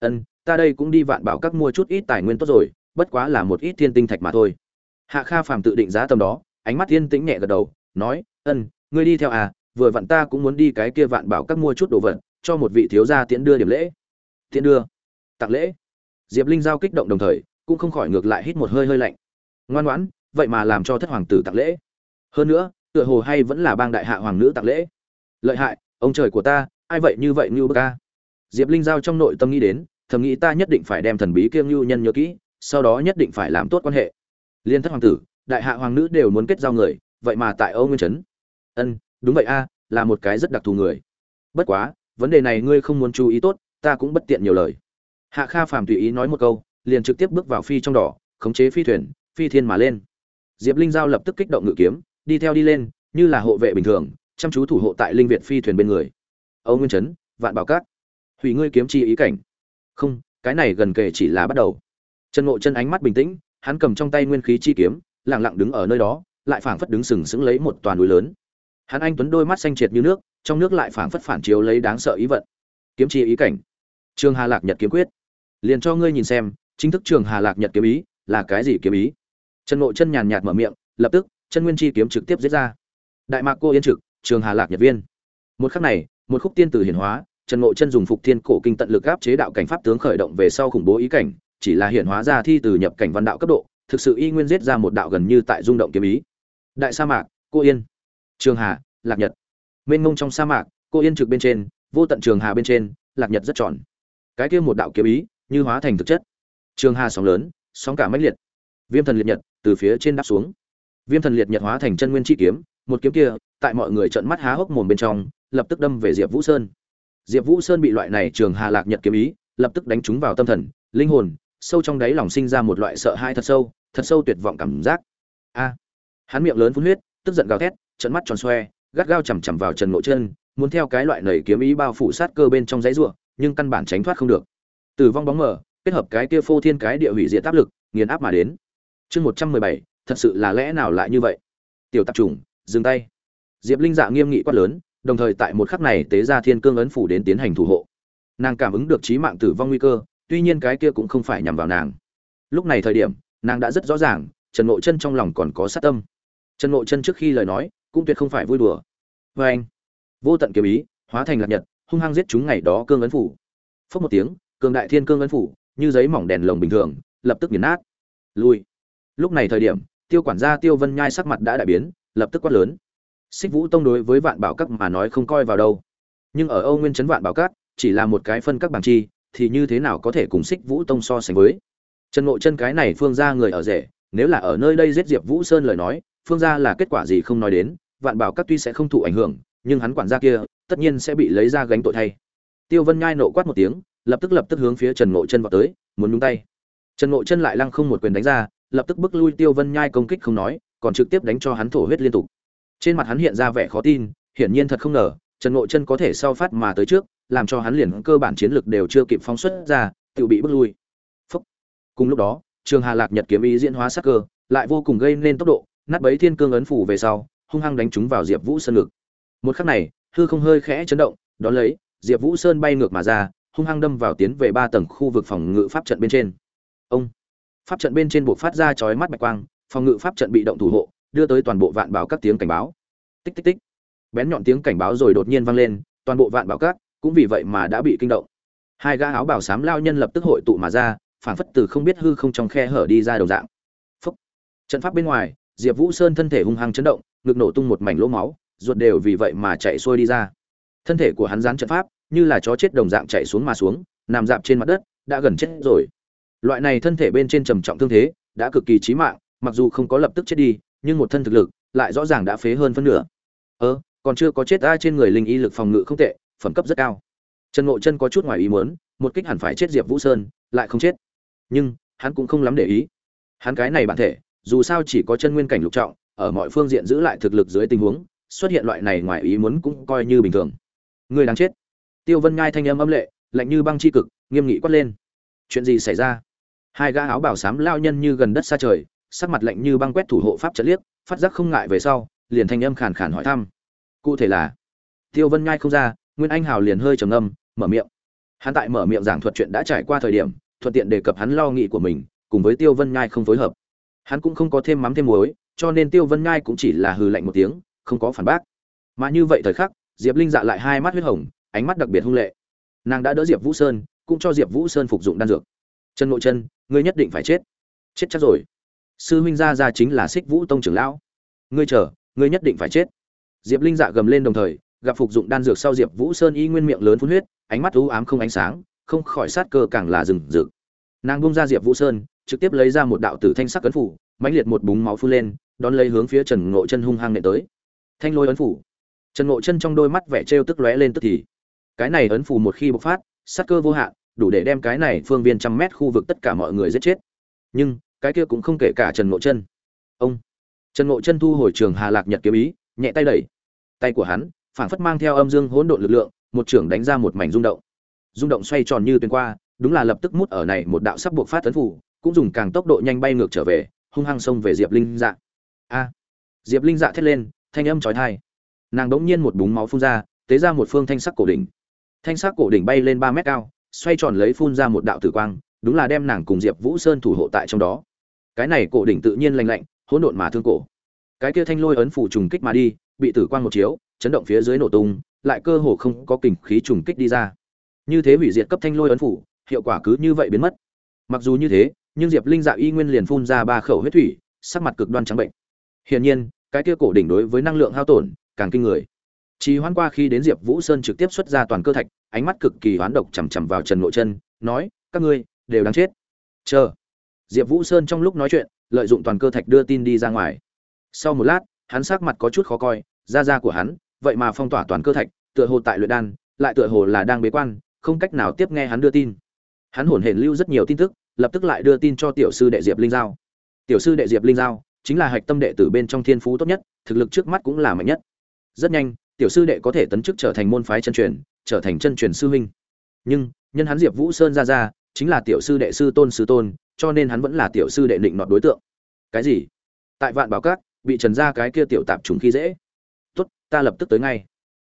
Ân, ta đây cũng đi vạn bảo các mua chút ít tài nguyên tốt rồi, bất quá là một ít thiên tinh thạch mà thôi. Hạ kha phàm tự định giá tầm đó, ánh mắt thiên tĩnh nhẹ gật đầu, nói, ân, ngươi đi theo à vừa vặn ta cũng muốn đi cái kia vạn bảo các mua chút đồ vật, cho một vị thiếu gia tiễn đưa điểm lễ. Tiễn đưa? Tặng lễ? Diệp linh giao kích động đồng thời, cũng không khỏi ngược lại hít một hơi hơi lạnh. Ngoan ngoãn, vậy mà làm cho thất hoàng tử tặng lễ. Hơn nữa, tựa hồ hay vẫn là bang đại hạ hoàng nữ tặng lễ. Lợi hại, ông trời của ta, ai vậy như vậy như bơ ca diệp linh giao trong nội tâm nghĩ đến, thầm nghĩ ta nhất định phải đem thần bí kiêng lưu nhân nhớ kỹ, sau đó nhất định phải làm tốt quan hệ. Liên thất hoàng tử, đại hạ hoàng nữ đều muốn kết giao người, vậy mà tại âu nguyên trấn. Ân đúng vậy a, là một cái rất đặc thù người. Bất quá, vấn đề này ngươi không muốn chú ý tốt, ta cũng bất tiện nhiều lời. Hạ kha phàm tùy ý nói một câu, liền trực tiếp bước vào phi trong đỏ, khống chế phi thuyền, phi thiên mà lên. Diệp linh giao lập tức kích động ngự kiếm, đi theo đi lên, như là hộ vệ bình thường, chăm chú thủ hộ tại linh việt phi thuyền bên người. Âu nguyên trấn vạn bảo cát. Hủy ngươi kiếm chi ý cảnh. Không, cái này gần kề chỉ là bắt đầu. Trần ngộ chân ánh mắt bình tĩnh, hắn cầm trong tay nguyên khí chi kiếm, lặng lặng đứng ở nơi đó, lại phảng phất đứng sừng sững lấy một toàn núi lớn hắn anh tuấn đôi mắt xanh triệt như nước, trong nước lại phảng phất phản chiếu lấy đáng sợ ý vận. Kiếm chi ý cảnh. Trường hà lạc nhật kiếm quyết. Liền cho ngươi nhìn xem, chính thức trường hà lạc nhật kiếm ý là cái gì kiếm ý? Trần ngộ chân nhàn nhạt mở miệng, lập tức, chân nguyên chi kiếm trực tiếp giết ra. Đại mạc cô yên trực, trường hà lạc nhật viên. Một khắc này, một khúc tiên tử hiển hóa, trần ngộ chân dùng phục thiên cổ kinh tận lực áp chế đạo cảnh pháp tướng khởi động về sau khủng bố ý cảnh, chỉ là hiển hóa ra thi từ nhập cảnh văn đạo cấp độ, thực sự y nguyên giết ra một đạo gần như tại rung động kiếm ý. Đại sa mạc, cô yên trường hà, lạc nhật. Mênh mông trong sa mạc, cô yên trực bên trên, vô tận trường hà bên trên, lạc nhật rất tròn. Cái kia một đạo kiếm ý, như hóa thành thực chất. Trường hà sóng lớn, sóng cả mãnh liệt. Viêm thần liệt nhật, từ phía trên đáp xuống. Viêm thần liệt nhật hóa thành chân nguyên chi kiếm, một kiếm kia, tại mọi người trợn mắt há hốc mồm bên trong, lập tức đâm về diệp vũ sơn. Diệp vũ sơn bị loại này trường hà lạc nhật kiếm ý, lập tức đánh trúng vào tâm thần, linh hồn, sâu trong đáy lòng sinh ra một loại sợ hãi thật sâu thật sâu tuyệt vọng cảm giác. A! Hắn miệng lớn phun huyết, tức giận gào thét trận mắt tròn xoe, gắt gao chằm chằm vào trần ngộ chân muốn theo cái loại nảy kiếm ý bao phủ sát cơ bên trong giấy ruộng nhưng căn bản tránh thoát không được. Tử vong bóng mờ, kết hợp cái kia phô thiên cái địa hủy diệt áp lực, nghiền áp mà đến. Chương một trăm mười bảy, thật sự là lẽ nào lại như vậy? Tiểu tạp trùng dừng tay. Diệp linh dạ nghiêm nghị quát lớn, đồng thời tại một khắc này tế ra thiên cương ấn phủ đến tiến hành thủ hộ. Nàng cảm ứng được trí mạng tử vong nguy cơ, tuy nhiên cái kia cũng không phải nhằm vào nàng. Lúc này thời điểm, nàng đã rất rõ ràng, trần ngộ chân trong lòng còn có sát tâm. Trần ngộ chân trước khi lời nói cũng tuyệt không phải vui đùa. Vê anh, vô tận kiếm ý, hóa thành lạc nhật, hung hăng giết chúng ngày đó cương ấn phủ. Phất một tiếng, cường đại thiên cương ấn phủ, như giấy mỏng đèn lồng bình thường, lập tức nghiền nát. Lui. Lúc này thời điểm, tiêu quản gia tiêu vân nhai sắc mặt đã đại biến, lập tức quát lớn. Xích vũ tông đối với vạn bảo các mà nói không coi vào đâu. Nhưng ở âu nguyên trấn vạn bảo các, chỉ là một cái phân các bằng chi, thì như thế nào có thể cùng xích vũ tông so sánh với? Trần ngộ chân cái này phương ra người ở rể, nếu là ở nơi đây giết diệp vũ sơn lời nói, phương ra là kết quả gì không nói đến vạn bảo các tuy sẽ không thụ ảnh hưởng, nhưng hắn quản gia kia, tất nhiên sẽ bị lấy ra gánh tội thay. Tiêu vân nhai nộ quát một tiếng, lập tức lập tức hướng phía trần ngộ chân vào tới, muốn nhúng tay. Trần ngộ chân lại lăng không một quyền đánh ra, lập tức bức lui tiêu vân nhai công kích không nói, còn trực tiếp đánh cho hắn thổ huyết liên tục. Trên mặt hắn hiện ra vẻ khó tin, hiển nhiên thật không ngờ, trần ngộ chân có thể sau phát mà tới trước, làm cho hắn liền cơ bản chiến lược đều chưa kịp phóng xuất ra, tự bị bức lui. Phúc. cùng lúc đó, trường hà lạc nhật kiếm ý diễn hóa sắc cơ, lại vô cùng gây nên tốc độ, nát bấy thiên cương ấn phủ về sau hung hăng đánh chúng vào diệp vũ sơn ngực. Một khắc này, hư không hơi khẽ chấn động đón lấy, diệp vũ sơn bay ngược mà ra, hung hăng đâm vào tiến về ba tầng khu vực phòng ngự pháp trận bên trên. Ông! Pháp trận bên trên buộc phát ra chói mắt bạch quang, phòng ngự pháp trận bị động thủ hộ, đưa tới toàn bộ vạn bảo các tiếng cảnh báo. Tích tích tích. Bén nhọn tiếng cảnh báo rồi đột nhiên vang lên, toàn bộ vạn bảo các cũng vì vậy mà đã bị kinh động. Hai gã áo bảo sám lao nhân lập tức hội tụ mà ra, phản phất từ không biết hư không trong khe hở đi ra đầu dạng. Phúc. trận pháp bên ngoài, diệp vũ sơn thân thể hung hăng chấn động ngực nổ tung một mảnh lỗ máu, ruột đều vì vậy mà chạy xuôi đi ra. Thân thể của hắn dán trận pháp, như là chó chết đồng dạng chạy xuống mà xuống, nằm dạp trên mặt đất, đã gần chết rồi. Loại này thân thể bên trên trầm trọng thương thế, đã cực kỳ chí mạng, mặc dù không có lập tức chết đi, nhưng một thân thực lực lại rõ ràng đã phế hơn phân nửa. Ơ, còn chưa có chết ai trên người linh y lực phòng ngự không tệ, phẩm cấp rất cao. Trần ngộ chân có chút ngoài ý muốn, một kích hẳn phải chết diệp vũ sơn, lại không chết. Nhưng, hắn cũng không lắm để ý. Hắn cái này bản thể, dù sao chỉ có chân nguyên cảnh lục trọng ở mọi phương diện giữ lại thực lực dưới tình huống, xuất hiện loại này ngoài ý muốn cũng coi như bình thường. Người đáng chết. Tiêu vân ngai thanh âm âm lệ, lạnh như băng chi cực, nghiêm nghị quát lên. Chuyện gì xảy ra? Hai gã áo bảo sám lao nhân như gần đất xa trời, sắc mặt lạnh như băng quét thủ hộ pháp trận liếc, phát giác không ngại về sau, liền thanh âm khàn khàn hỏi thăm. Cụ thể là? Tiêu vân ngai không ra, nguyên anh hào liền hơi trầm âm mở miệng. Hắn tại mở miệng giảng thuật chuyện đã trải qua thời điểm, thuận tiện đề cập hắn lo nghĩ của mình, cùng với tiêu vân nhai không phối hợp. Hắn cũng không có thêm mắm thêm muối cho nên tiêu vân Ngai cũng chỉ là hừ lạnh một tiếng, không có phản bác. Mà như vậy thời khắc, diệp linh dạ lại hai mắt huyết hồng, ánh mắt đặc biệt hung lệ. Nàng đã đỡ diệp vũ sơn, cũng cho diệp vũ sơn phục dụng đan dược. Chân nội chân, ngươi nhất định phải chết. Chết chắc rồi. Sư huynh gia gia chính là xích vũ tông trưởng lão. Ngươi chờ, ngươi nhất định phải chết. Diệp linh dạ gầm lên đồng thời, gặp phục dụng đan dược sau diệp vũ sơn y nguyên miệng lớn phun huyết, ánh mắt u ám không ánh sáng, không khỏi sát cơ càng là rừng rực. Nàng bung ra diệp vũ sơn, trực tiếp lấy ra một đạo tử thanh sắc cấn phủ mãnh liệt một búng máu phun lên, đón lấy hướng phía trần ngộ chân hung hăng nện tới. Thanh lôi ấn phủ. Trần ngộ chân trong đôi mắt vẻ trêu tức lóe lên tức thì. Cái này ấn phủ một khi bộc phát, sát cơ vô hạn, đủ để đem cái này phương viên trăm mét khu vực tất cả mọi người giết chết. Nhưng, cái kia cũng không kể cả trần ngộ chân. Ông. Trần ngộ chân thu hồi trường hà lạc nhật kiếm ý, nhẹ tay đẩy. Tay của hắn, phảng phất mang theo âm dương hỗn độn lực lượng, một trưởng đánh ra một mảnh rung động. Rung động xoay tròn như tuyến qua, đúng là lập tức mút ở này một đạo sắp buộc phát tấn phủ, cũng dùng càng tốc độ nhanh bay ngược trở về hung hăng xông về diệp linh dạ. A. Diệp linh dạ thét lên, thanh âm chói tai. Nàng đống nhiên một búng máu phun ra, tế ra một phương thanh sắc cổ đỉnh. Thanh sắc cổ đỉnh bay lên ba mét cao, xoay tròn lấy phun ra một đạo tử quang, đúng là đem nàng cùng diệp vũ sơn thủ hộ tại trong đó. Cái này cổ đỉnh tự nhiên lành lạnh, hỗn độn mà thương cổ. Cái kia thanh lôi ấn phủ trùng kích mà đi, bị tử quang một chiếu, chấn động phía dưới nổ tung, lại cơ hồ không có kình khí trùng kích đi ra. Như thế hủy diệt cấp thanh lôi ấn phủ, hiệu quả cứ như vậy biến mất. Mặc dù như thế nhưng diệp linh dạ y nguyên liền phun ra ba khẩu huyết thủy, sắc mặt cực đoan trắng bệnh. Hiển nhiên, cái kia cổ đỉnh đối với năng lượng hao tổn càng kinh người. Chỉ hoan qua khi đến diệp vũ sơn trực tiếp xuất ra toàn cơ thạch, ánh mắt cực kỳ hoán độc chằm chằm vào trần nội chân nói, các ngươi đều đáng chết. Chờ. Diệp vũ sơn trong lúc nói chuyện, lợi dụng toàn cơ thạch đưa tin đi ra ngoài. Sau một lát, hắn sắc mặt có chút khó coi, da da của hắn, vậy mà phong tỏa toàn cơ thạch, tựa hồ tại luyện đan, lại tựa hồ là đang bế quan, không cách nào tiếp nghe hắn đưa tin. Hắn hổn hển lưu rất nhiều tin tức lập tức lại đưa tin cho tiểu sư đệ diệp linh giao. Tiểu sư đệ diệp linh giao chính là hạch tâm đệ tử bên trong thiên phú tốt nhất, thực lực trước mắt cũng là mạnh nhất. Rất nhanh, tiểu sư đệ có thể tấn chức trở thành môn phái chân truyền, trở thành chân truyền sư huynh. Nhưng, nhân hắn diệp vũ sơn ra ra, chính là tiểu sư đệ sư tôn sư tôn, cho nên hắn vẫn là tiểu sư đệ định nọt đối tượng. Cái gì? Tại vạn bảo các, bị trần ra cái kia tiểu tạp trùng khi dễ. Tốt, ta lập tức tới ngay.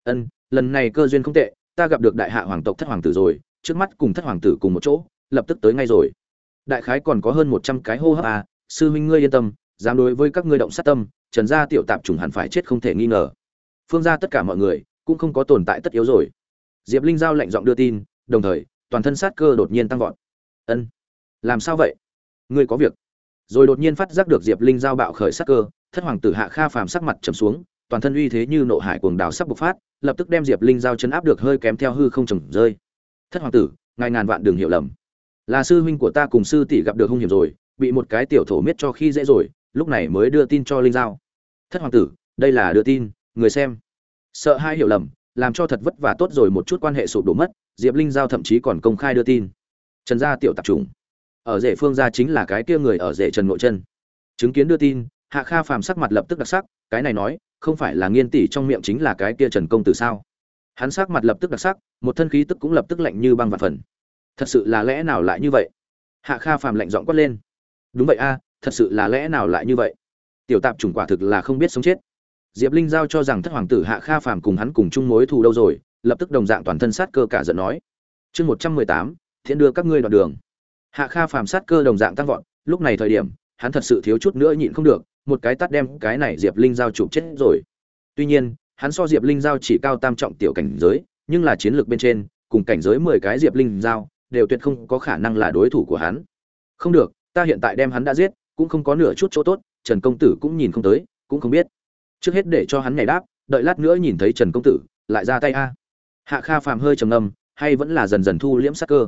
Ân, lần này cơ duyên không tệ, ta gặp được đại hạ hoàng tộc thất hoàng tử rồi, trước mắt cùng thất hoàng tử cùng một chỗ, lập tức tới ngay rồi đại khái còn có hơn một trăm cái hô hấp à sư huynh ngươi yên tâm, dám đối với các ngươi động sát tâm, trần gia tiểu tạp trùng hẳn phải chết không thể nghi ngờ. Phương gia tất cả mọi người cũng không có tồn tại tất yếu rồi. Diệp linh giao lệnh giọng đưa tin, đồng thời, toàn thân sát cơ đột nhiên tăng vọt. Ân, làm sao vậy? Ngươi có việc. Rồi đột nhiên phát giác được diệp linh giao bạo khởi sát cơ, thất hoàng tử hạ kha phàm sắc mặt trầm xuống, toàn thân uy thế như nộ hải cuồng đào sắp bộc phát, lập tức đem diệp linh giao chấn áp được hơi kém theo hư không trầm rơi. Thất hoàng tử, ngài ngàn vạn đường hiểu lầm là sư huynh của ta cùng sư tỷ gặp được hung hiểm rồi, bị một cái tiểu thổ miết cho khi dễ rồi, lúc này mới đưa tin cho linh giao. Thất hoàng tử, đây là đưa tin, người xem. Sợ hai hiểu lầm, làm cho thật vất vả tốt rồi một chút quan hệ sụp đổ mất, diệp linh giao thậm chí còn công khai đưa tin. Trần gia tiểu tạp trùng ở rể phương gia chính là cái kia người ở rể trần nội chân. Chứng kiến đưa tin, hạ kha phàm sắc mặt lập tức đặc sắc, cái này nói, không phải là nghiên tỷ trong miệng chính là cái kia trần công tử sao? Hắn sắc mặt lập tức đặc sắc, một thân khí tức cũng lập tức lạnh như băng và phần thật sự là lẽ nào lại như vậy? Hạ kha phàm lạnh giọng quát lên. Đúng vậy a, thật sự là lẽ nào lại như vậy? Tiểu tạp chủng quả thực là không biết sống chết. Diệp linh giao cho rằng thất hoàng tử hạ kha phàm cùng hắn cùng chung mối thù đâu rồi, lập tức đồng dạng toàn thân sát cơ cả giận nói. Chương một trăm mười tám, thiện đưa các ngươi đoạn đường. Hạ kha phàm sát cơ đồng dạng tăng vọt, lúc này thời điểm, hắn thật sự thiếu chút nữa nhịn không được, một cái tắt đem cái này diệp linh giao chụp chết rồi. Tuy nhiên, hắn so diệp linh giao chỉ cao tam trọng tiểu cảnh giới, nhưng là chiến lược bên trên, cùng cảnh giới mười cái diệp linh giao đều tuyệt không có khả năng là đối thủ của hắn. Không được, ta hiện tại đem hắn đã giết, cũng không có nửa chút chỗ tốt, trần công tử cũng nhìn không tới, cũng không biết. Trước hết để cho hắn nhảy đáp, đợi lát nữa nhìn thấy trần công tử, lại ra tay a. Hạ kha phàm hơi trầm ngâm, hay vẫn là dần dần thu liễm sát cơ.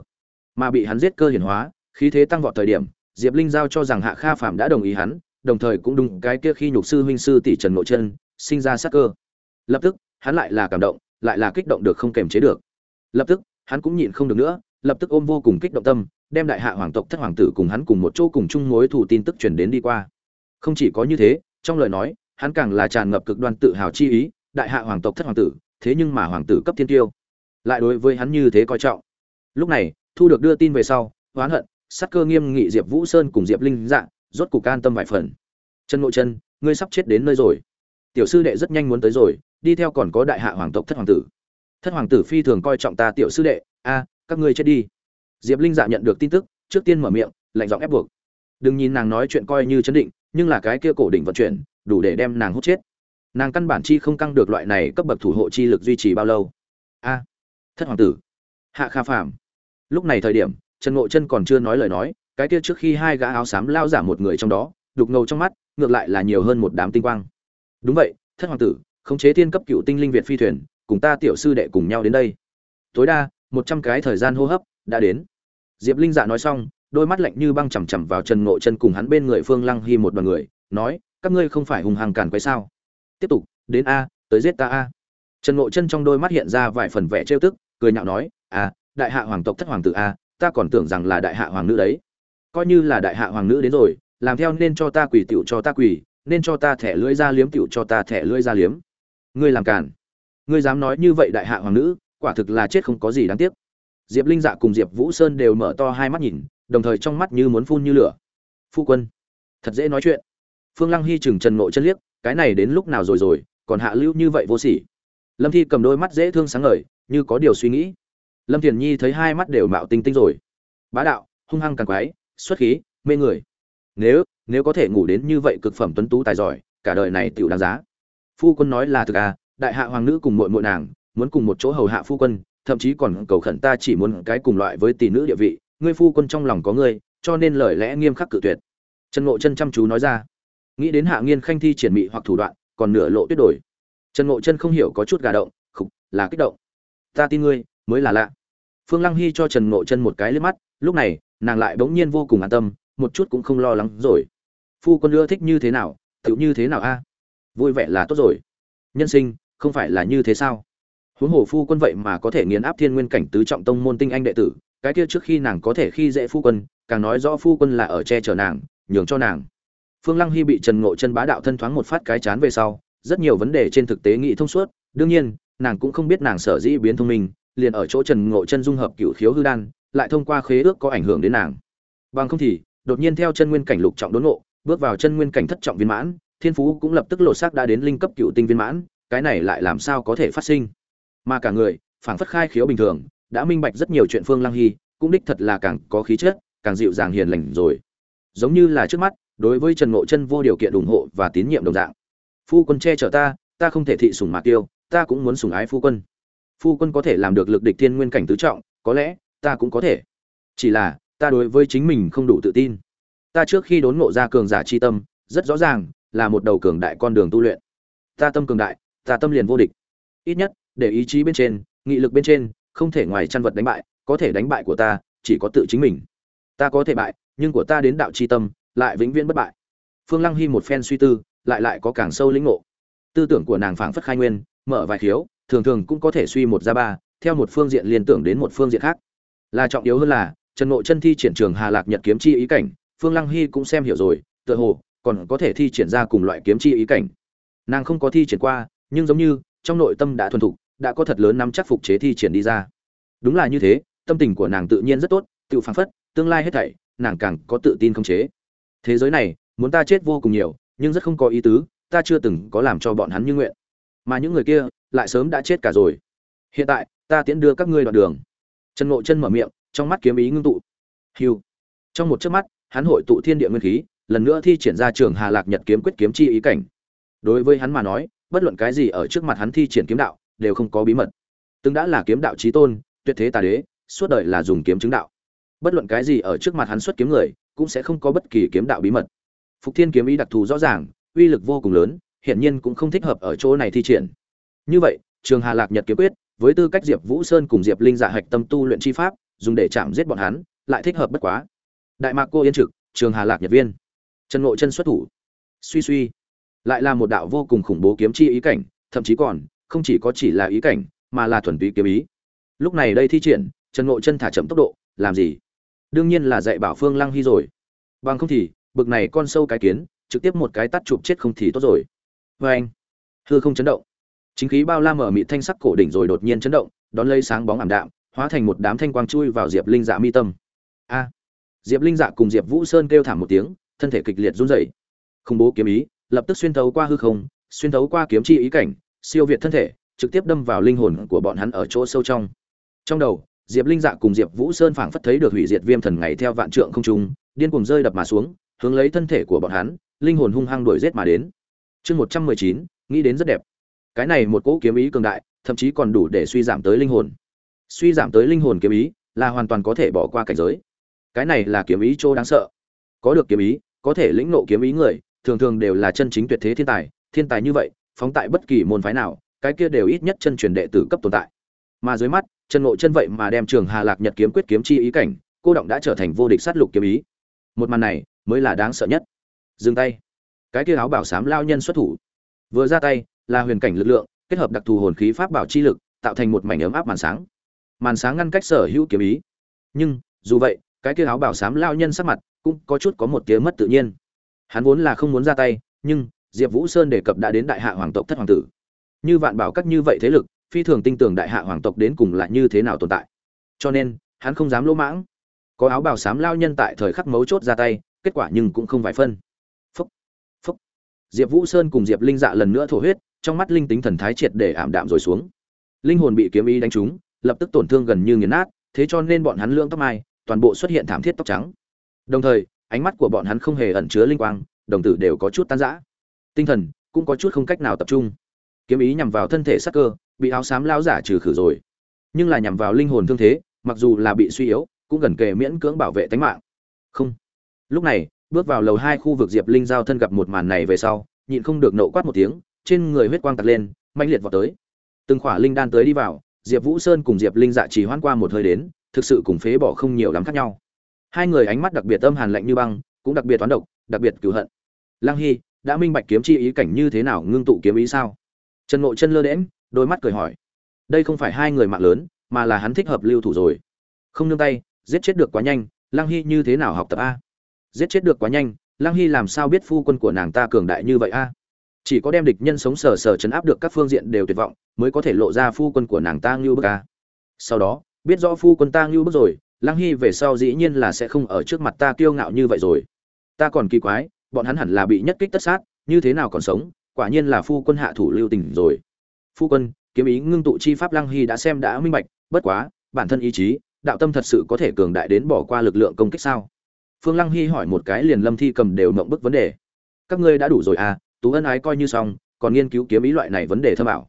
Mà bị hắn giết cơ hiển hóa, khí thế tăng vọt thời điểm, diệp linh giao cho rằng hạ kha phàm đã đồng ý hắn, đồng thời cũng đúng cái kia khi nhục sư huynh sư tỷ trần nội chân, sinh ra sát cơ. Lập tức, hắn lại là cảm động, lại là kích động được không kềm chế được. Lập tức, hắn cũng nhịn không được nữa lập tức ôm vô cùng kích động tâm, đem đại hạ hoàng tộc thất hoàng tử cùng hắn cùng một chỗ cùng chung mối thủ tin tức truyền đến đi qua. Không chỉ có như thế, trong lời nói, hắn càng là tràn ngập cực đoan tự hào chi ý, đại hạ hoàng tộc thất hoàng tử, thế nhưng mà hoàng tử cấp thiên tiêu. Lại đối với hắn như thế coi trọng. Lúc này, thu được đưa tin về sau, oán hận sắc cơ nghiêm nghị diệp vũ sơn cùng diệp linh dạ rốt cục can tâm vài phần. Chân nội chân, ngươi sắp chết đến nơi rồi. Tiểu sư đệ rất nhanh muốn tới rồi, đi theo còn có đại hạ hoàng tộc thất hoàng tử. Thất hoàng tử phi thường coi trọng ta tiểu sư đệ, a các ngươi chết đi. Diệp linh dạ nhận được tin tức, trước tiên mở miệng, lạnh giọng ép buộc. Đừng nhìn nàng nói chuyện coi như chấn định, nhưng là cái kia cổ đỉnh vận chuyển, đủ để đem nàng hút chết. Nàng căn bản chi không căng được loại này cấp bậc thủ hộ chi lực duy trì bao lâu. A, thất hoàng tử. Hạ kha phàm. Lúc này thời điểm, trần ngộ chân còn chưa nói lời nói, cái kia trước khi hai gã áo xám lao giả một người trong đó, đục ngầu trong mắt, ngược lại là nhiều hơn một đám tinh quang. Đúng vậy, thất hoàng tử, khống chế thiên cấp cựu tinh linh việt phi thuyền, cùng ta tiểu sư đệ cùng nhau đến đây. Tối đa một trăm cái thời gian hô hấp đã đến. Diệp linh dạ nói xong, đôi mắt lạnh như băng chằm chằm vào trần ngộ chân cùng hắn bên người phương lăng hy một đoàn người, nói, các ngươi không phải hùng hàng càn quấy sao? Tiếp tục, đến a, tới giết ta a. Trần ngộ chân trong đôi mắt hiện ra vài phần vẻ trêu tức, cười nhạo nói à đại hạ hoàng tộc thất hoàng tử a, ta còn tưởng rằng là đại hạ hoàng nữ đấy. Coi như là đại hạ hoàng nữ đến rồi, làm theo nên cho ta quỳ tiểu cho ta quỳ, nên cho ta thẻ lưỡi ra liếm tiểu cho ta thẻ lưỡi ra liếm. Ngươi làm cản ngươi dám nói như vậy đại hạ hoàng nữ quả thực là chết không có gì đáng tiếc. Diệp linh dạ cùng diệp vũ sơn đều mở to hai mắt nhìn, đồng thời trong mắt như muốn phun như lửa. Phu quân, thật dễ nói chuyện. Phương lăng hy chừng trần ngộ chân liếc, cái này đến lúc nào rồi rồi, còn hạ lưu như vậy vô sỉ. Lâm thi cầm đôi mắt dễ thương sáng ngời, như có điều suy nghĩ. Lâm thiền nhi thấy hai mắt đều mạo tinh tinh rồi. Bá đạo, hung hăng càng quái, xuất khí, mê người. Nếu nếu có thể ngủ đến như vậy cực phẩm tuấn tú tài giỏi, cả đời này tựu đáng giá. Phu quân nói là thực à đại hạ hoàng nữ cùng muội muội nàng muốn cùng một chỗ hầu hạ phu quân, thậm chí còn cầu khẩn ta chỉ muốn cái cùng loại với tỷ nữ địa vị, ngươi phu quân trong lòng có ngươi, cho nên lời lẽ nghiêm khắc cự tuyệt. Trần ngộ chân chăm chú nói ra. Nghĩ đến hạ nghiên khanh thi triển mị hoặc thủ đoạn, còn nửa lộ tuyết đổi. Trần ngộ chân không hiểu có chút gà động, khục, là kích động. Ta tin ngươi, mới là lạ. Phương lăng hy cho trần ngộ chân một cái liếc mắt, lúc này, nàng lại bỗng nhiên vô cùng an tâm, một chút cũng không lo lắng rồi. Phu quân ưa thích như thế nào tựu như thế nào a? Vui vẻ là tốt rồi. Nhân sinh, không phải là như thế sao? Huống hồ phu quân vậy mà có thể nghiền áp thiên nguyên cảnh tứ trọng tông môn tinh anh đệ tử, cái kia trước khi nàng có thể khi dễ phu quân, càng nói rõ phu quân là ở che chở nàng, nhường cho nàng. Phương lăng hy bị trần ngộ chân bá đạo thân thoáng một phát cái chán về sau, rất nhiều vấn đề trên thực tế nghĩ thông suốt, đương nhiên, nàng cũng không biết nàng sở dĩ biến thông minh, liền ở chỗ trần ngộ chân dung hợp cựu khiếu hư đan, lại thông qua khế ước có ảnh hưởng đến nàng. Bằng không thì, đột nhiên theo chân nguyên cảnh lục trọng đốn ngộ, bước vào chân nguyên cảnh thất trọng viên mãn, thiên phú cũng lập tức lột xác đã đến linh cấp cựu tinh viên mãn, cái này lại làm sao có thể phát sinh? Mà cả người, phảng phất khai khiếu bình thường, đã minh bạch rất nhiều chuyện phương lăng hy, cũng đích thật là càng có khí chất, càng dịu dàng hiền lành rồi. Giống như là trước mắt, đối với trần ngộ chân vô điều kiện ủng hộ và tín nhiệm đồng dạng. Phu quân che chở ta ta không thể thị sùng mạc tiêu ta cũng muốn sùng ái phu quân. Phu quân có thể làm được lực địch thiên nguyên cảnh tứ trọng, có lẽ, ta cũng có thể. Chỉ là, ta đối với chính mình không đủ tự tin. Ta trước khi đốn ngộ ra cường giả chi tâm, rất rõ ràng, là một đầu cường đại con đường tu luyện. Ta tâm cường đại, ta tâm liền vô địch. Ít nhất để ý chí bên trên, nghị lực bên trên, không thể ngoài chăn vật đánh bại, có thể đánh bại của ta, chỉ có tự chính mình. Ta có thể bại, nhưng của ta đến đạo chi tâm, lại vĩnh viễn bất bại. Phương lăng hy một phen suy tư, lại lại có càng sâu lĩnh ngộ. Tư tưởng của nàng phảng phất khai nguyên, mở vài khiếu, thường thường cũng có thể suy một ra ba, theo một phương diện liên tưởng đến một phương diện khác. Là trọng yếu hơn là, trần ngộ chân thi triển trường hà lạc nhật kiếm chi ý cảnh, phương lăng hy cũng xem hiểu rồi, tựa hồ, còn có thể thi triển ra cùng loại kiếm chi ý cảnh. Nàng không có thi triển qua, nhưng giống như trong nội tâm đã thuần thục, đã có thật lớn nắm chắc phục chế thi triển đi ra. Đúng là như thế, tâm tình của nàng tự nhiên rất tốt, tự phán phất, tương lai hết thảy, nàng càng có tự tin không chế. Thế giới này, muốn ta chết vô cùng nhiều, nhưng rất không có ý tứ, ta chưa từng có làm cho bọn hắn như nguyện. Mà những người kia, lại sớm đã chết cả rồi. Hiện tại, ta tiễn đưa các ngươi đoạn đường. Trần ngộ chân mở miệng, trong mắt kiếm ý ngưng tụ. Hiu. Trong một chớp mắt, hắn hội tụ thiên địa nguyên khí, lần nữa thi triển ra trường hà lạc nhật kiếm quyết kiếm chi ý cảnh. Đối với hắn mà nói bất luận cái gì ở trước mặt hắn thi triển kiếm đạo, đều không có bí mật. Từng đã là kiếm đạo chí tôn, tuyệt thế tà đế, suốt đời là dùng kiếm chứng đạo. Bất luận cái gì ở trước mặt hắn xuất kiếm người, cũng sẽ không có bất kỳ kiếm đạo bí mật. Phục thiên kiếm ý đặc thù rõ ràng, uy lực vô cùng lớn, hiển nhiên cũng không thích hợp ở chỗ này thi triển. Như vậy, trường hà lạc nhật kiếm quyết, với tư cách diệp vũ sơn cùng diệp linh dạ hạch tâm tu luyện chi pháp, dùng để chạm giết bọn hắn, lại thích hợp bất quá. Đại mạc cô yên trực, trường hà lạc nhật viên. Trần ngộ chân xuất thủ. Suy suy lại là một đạo vô cùng khủng bố kiếm chi ý cảnh, thậm chí còn, không chỉ có chỉ là ý cảnh, mà là thuần túy kiếm ý. Lúc này đây thi triển, trần ngộ chân thả chậm tốc độ, làm gì? Đương nhiên là dạy bảo phương lăng hy rồi. Bằng không thì, bực này con sâu cái kiến, trực tiếp một cái tắt chụp chết không thì tốt rồi. Vê anh, hư không chấn động. Chính khí bao la mở mịt thanh sắc cổ đỉnh rồi đột nhiên chấn động, đón lấy sáng bóng ảm đạm, hóa thành một đám thanh quang chui vào diệp linh dạ mi tâm. A! Diệp linh dạ cùng diệp vũ sơn kêu thảm một tiếng, thân thể kịch liệt run rẩy. Khủng bố kiếm ý lập tức xuyên thấu qua hư không, xuyên thấu qua kiếm chi ý cảnh, siêu việt thân thể, trực tiếp đâm vào linh hồn của bọn hắn ở chỗ sâu trong. Trong đầu, diệp linh dạ cùng diệp vũ sơn phảng phất thấy được hủy diệt viêm thần ngày theo vạn trượng không trung, điên cuồng rơi đập mà xuống, hướng lấy thân thể của bọn hắn, linh hồn hung hăng đuổi giết mà đến. Chương một trăm mười chín, nghĩ đến rất đẹp. Cái này một cỗ kiếm ý cường đại, thậm chí còn đủ để suy giảm tới linh hồn. Suy giảm tới linh hồn kiếm ý là hoàn toàn có thể bỏ qua cảnh giới. Cái này là kiếm ý chỗ đáng sợ. Có được kiếm ý, có thể lĩnh ngộ kiếm ý người thường thường đều là chân chính tuyệt thế thiên tài thiên tài như vậy, phóng tại bất kỳ môn phái nào, cái kia đều ít nhất chân truyền đệ tử cấp tồn tại. Mà dưới mắt, chân ngộ chân vậy mà đem trường hà lạc nhật kiếm quyết kiếm chi ý cảnh, cô động đã trở thành vô địch sát lục kiếm ý. Một màn này mới là đáng sợ nhất. Dừng tay. Cái kia áo bảo sám lao nhân xuất thủ. Vừa ra tay, là huyền cảnh lực lượng, kết hợp đặc thù hồn khí pháp bảo chi lực, tạo thành một mảnh ấm áp màn sáng. Màn sáng ngăn cách sở hữu kiếm ý. Nhưng, dù vậy, cái kia áo bảo sám lao nhân sắc mặt cũng có chút có một tia mất tự nhiên hắn vốn là không muốn ra tay, nhưng, diệp vũ sơn đề cập đã đến đại hạ hoàng tộc thất hoàng tử. Như vạn bảo các như vậy thế lực, phi thường tin tưởng đại hạ hoàng tộc đến cùng là như thế nào tồn tại. Cho nên, hắn không dám lỗ mãng. Có áo bào xám lao nhân tại thời khắc mấu chốt ra tay, kết quả nhưng cũng không vài phân. Phúc phúc. Diệp vũ sơn cùng diệp linh dạ lần nữa thổ huyết, trong mắt linh tính thần thái triệt để ảm đạm rồi xuống. Linh hồn bị kiếm ý đánh trúng, lập tức tổn thương gần như nghiền nát, thế cho nên bọn hắn lưỡng tóc mai, toàn bộ xuất hiện thảm thiết tóc trắng. Đồng thời ánh mắt của bọn hắn không hề ẩn chứa linh quang, đồng tử đều có chút tan rã. Tinh thần cũng có chút không cách nào tập trung. Kiếm ý nhằm vào thân thể sắc cơ, bị áo xám lao giả trừ khử rồi. Nhưng là nhằm vào linh hồn thương thế, mặc dù là bị suy yếu, cũng gần kề miễn cưỡng bảo vệ tính mạng. Không. Lúc này, bước vào lầu hai khu vực diệp linh giao thân gặp một màn này về sau, nhịn không được nộ quát một tiếng, trên người huyết quang tạt lên mạnh liệt vào tới. Từng khỏa linh đan tới đi vào, diệp vũ sơn cùng diệp linh dạ chỉ hoan qua một hơi đến, thực sự cùng phế bỏ không nhiều lắm khác nhau hai người ánh mắt đặc biệt âm hàn lạnh như băng, cũng đặc biệt toán độc, đặc biệt cửu hận. Lăng hy, đã minh bạch kiếm chi ý cảnh như thế nào ngưng tụ kiếm ý sao? Trần ngộ chân lơ đễm đôi mắt cười hỏi. Đây không phải hai người mạng lớn, mà là hắn thích hợp lưu thủ rồi. Không nương tay, giết chết được quá nhanh, lăng hy như thế nào học tập a? Giết chết được quá nhanh, lăng hy làm sao biết phu quân của nàng ta cường đại như vậy a? Chỉ có đem địch nhân sống sờ sờ chấn áp được các phương diện đều tuyệt vọng, mới có thể lộ ra phu quân của nàng ta ngưu bức a. Sau đó, biết rõ phu quân ta ngưu bức rồi lăng hy về sau dĩ nhiên là sẽ không ở trước mặt ta kiêu ngạo như vậy rồi. Ta còn kỳ quái, bọn hắn hẳn là bị nhất kích tất sát, như thế nào còn sống, quả nhiên là phu quân hạ thủ lưu tình rồi. Phu quân, kiếm ý ngưng tụ chi pháp lăng hy đã xem đã minh bạch, bất quá, bản thân ý chí, đạo tâm thật sự có thể cường đại đến bỏ qua lực lượng công kích sao? Phương lăng hy hỏi một cái liền lâm thi cầm đều mộng bức vấn đề. Các ngươi đã đủ rồi à tú ân ái coi như xong, còn nghiên cứu kiếm ý loại này vấn đề thâm bảo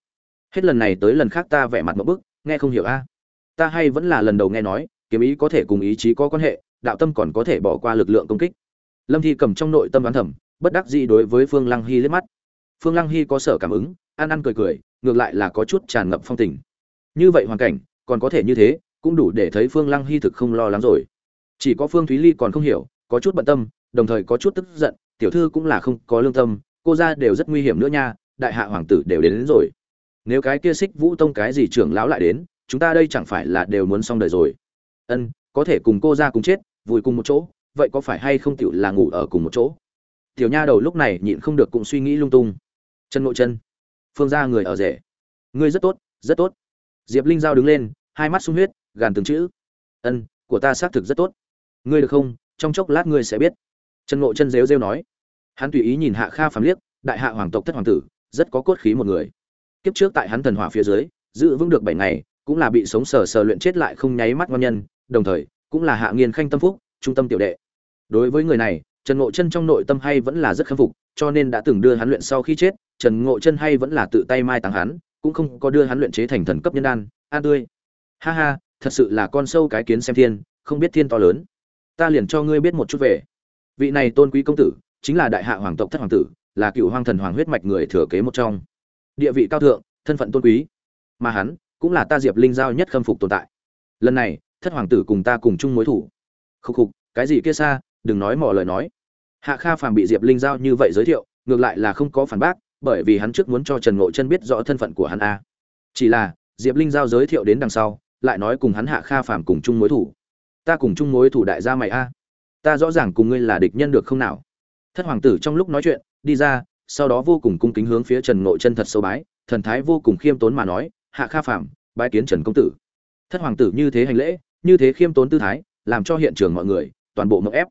hết lần này tới lần khác ta vẻ mặt mộng bức, nghe không hiểu a à? ta hay vẫn là lần đầu nghe nói kiếm ý có thể cùng ý chí có quan hệ đạo tâm còn có thể bỏ qua lực lượng công kích. Lâm thi cầm trong nội tâm đoán thẩm bất đắc dĩ đối với phương lăng hy liếc mắt. Phương lăng hy có sở cảm ứng ăn ăn cười cười ngược lại là có chút tràn ngập phong tình. Như vậy hoàn cảnh còn có thể như thế cũng đủ để thấy phương lăng hy thực không lo lắng rồi. Chỉ có phương thúy ly còn không hiểu có chút bận tâm đồng thời có chút tức giận tiểu thư cũng là không có lương tâm cô ra đều rất nguy hiểm nữa nha đại hạ hoàng tử đều đến, đến rồi. Nếu cái kia xích vũ tông cái gì trưởng lão lại đến chúng ta đây chẳng phải là đều muốn xong đời rồi ân, có thể cùng cô ra cùng chết vùi cùng một chỗ, vậy có phải hay không tiểu là ngủ ở cùng một chỗ? Tiểu nha đầu lúc này nhịn không được cũng suy nghĩ lung tung. Chân ngộ chân. Phương ra người ở rể. Ngươi rất tốt rất tốt. Diệp linh giao đứng lên, hai mắt sung huyết, gàn từng chữ. Ân, của ta xác thực rất tốt. Ngươi được không? Trong chốc lát ngươi sẽ biết. Trần ngộ chân rêu rêu nói. Hắn tùy ý nhìn hạ kha phàm liếc, đại hạ hoàng tộc thất hoàng tử, rất có cốt khí một người. Kiếp trước tại hắn thần hỏa phía dưới, giữ vững được bảy ngày cũng là bị sống sờ sờ luyện chết lại không nháy mắt ngon nhân, đồng thời, cũng là hạ nghiên khanh tâm phúc, trung tâm tiểu đệ. Đối với người này, trần ngộ chân trong nội tâm hay vẫn là rất khâm phục, cho nên đã từng đưa hắn luyện sau khi chết, trần ngộ chân hay vẫn là tự tay mai táng hắn, cũng không có đưa hắn luyện chế thành thần cấp nhân đan, an tươi. Ha ha, thật sự là con sâu cái kiến xem thiên, không biết thiên to lớn. Ta liền cho ngươi biết một chút về. Vị này tôn quý công tử, chính là đại hạ hoàng tộc thất hoàng tử, là cựu hoàng thần hoàng huyết mạch người thừa kế một trong. Địa vị cao thượng, thân phận tôn quý. Mà hắn cũng là ta diệp linh giao nhất khâm phục tồn tại. Lần này, thất hoàng tử cùng ta cùng chung mối thủ. Khúc khục, cái gì kia xa, đừng nói mỏ lời nói. Hạ kha phàm bị diệp linh giao như vậy giới thiệu, ngược lại là không có phản bác, bởi vì hắn trước muốn cho trần ngộ chân biết rõ thân phận của hắn a. Chỉ là, diệp linh giao giới thiệu đến đằng sau, lại nói cùng hắn hạ kha phàm cùng chung mối thủ. Ta cùng chung mối thủ đại gia mày a. Ta rõ ràng cùng ngươi là địch nhân được không nào? Thất hoàng tử trong lúc nói chuyện, đi ra, sau đó vô cùng cung kính hướng phía trần ngộ chân thật sâu bái, thần thái vô cùng khiêm tốn mà nói hạ kha phàm, bái kiến trần công tử. Thất hoàng tử như thế hành lễ, như thế khiêm tốn tư thái, làm cho hiện trường mọi người toàn bộ mộng ép.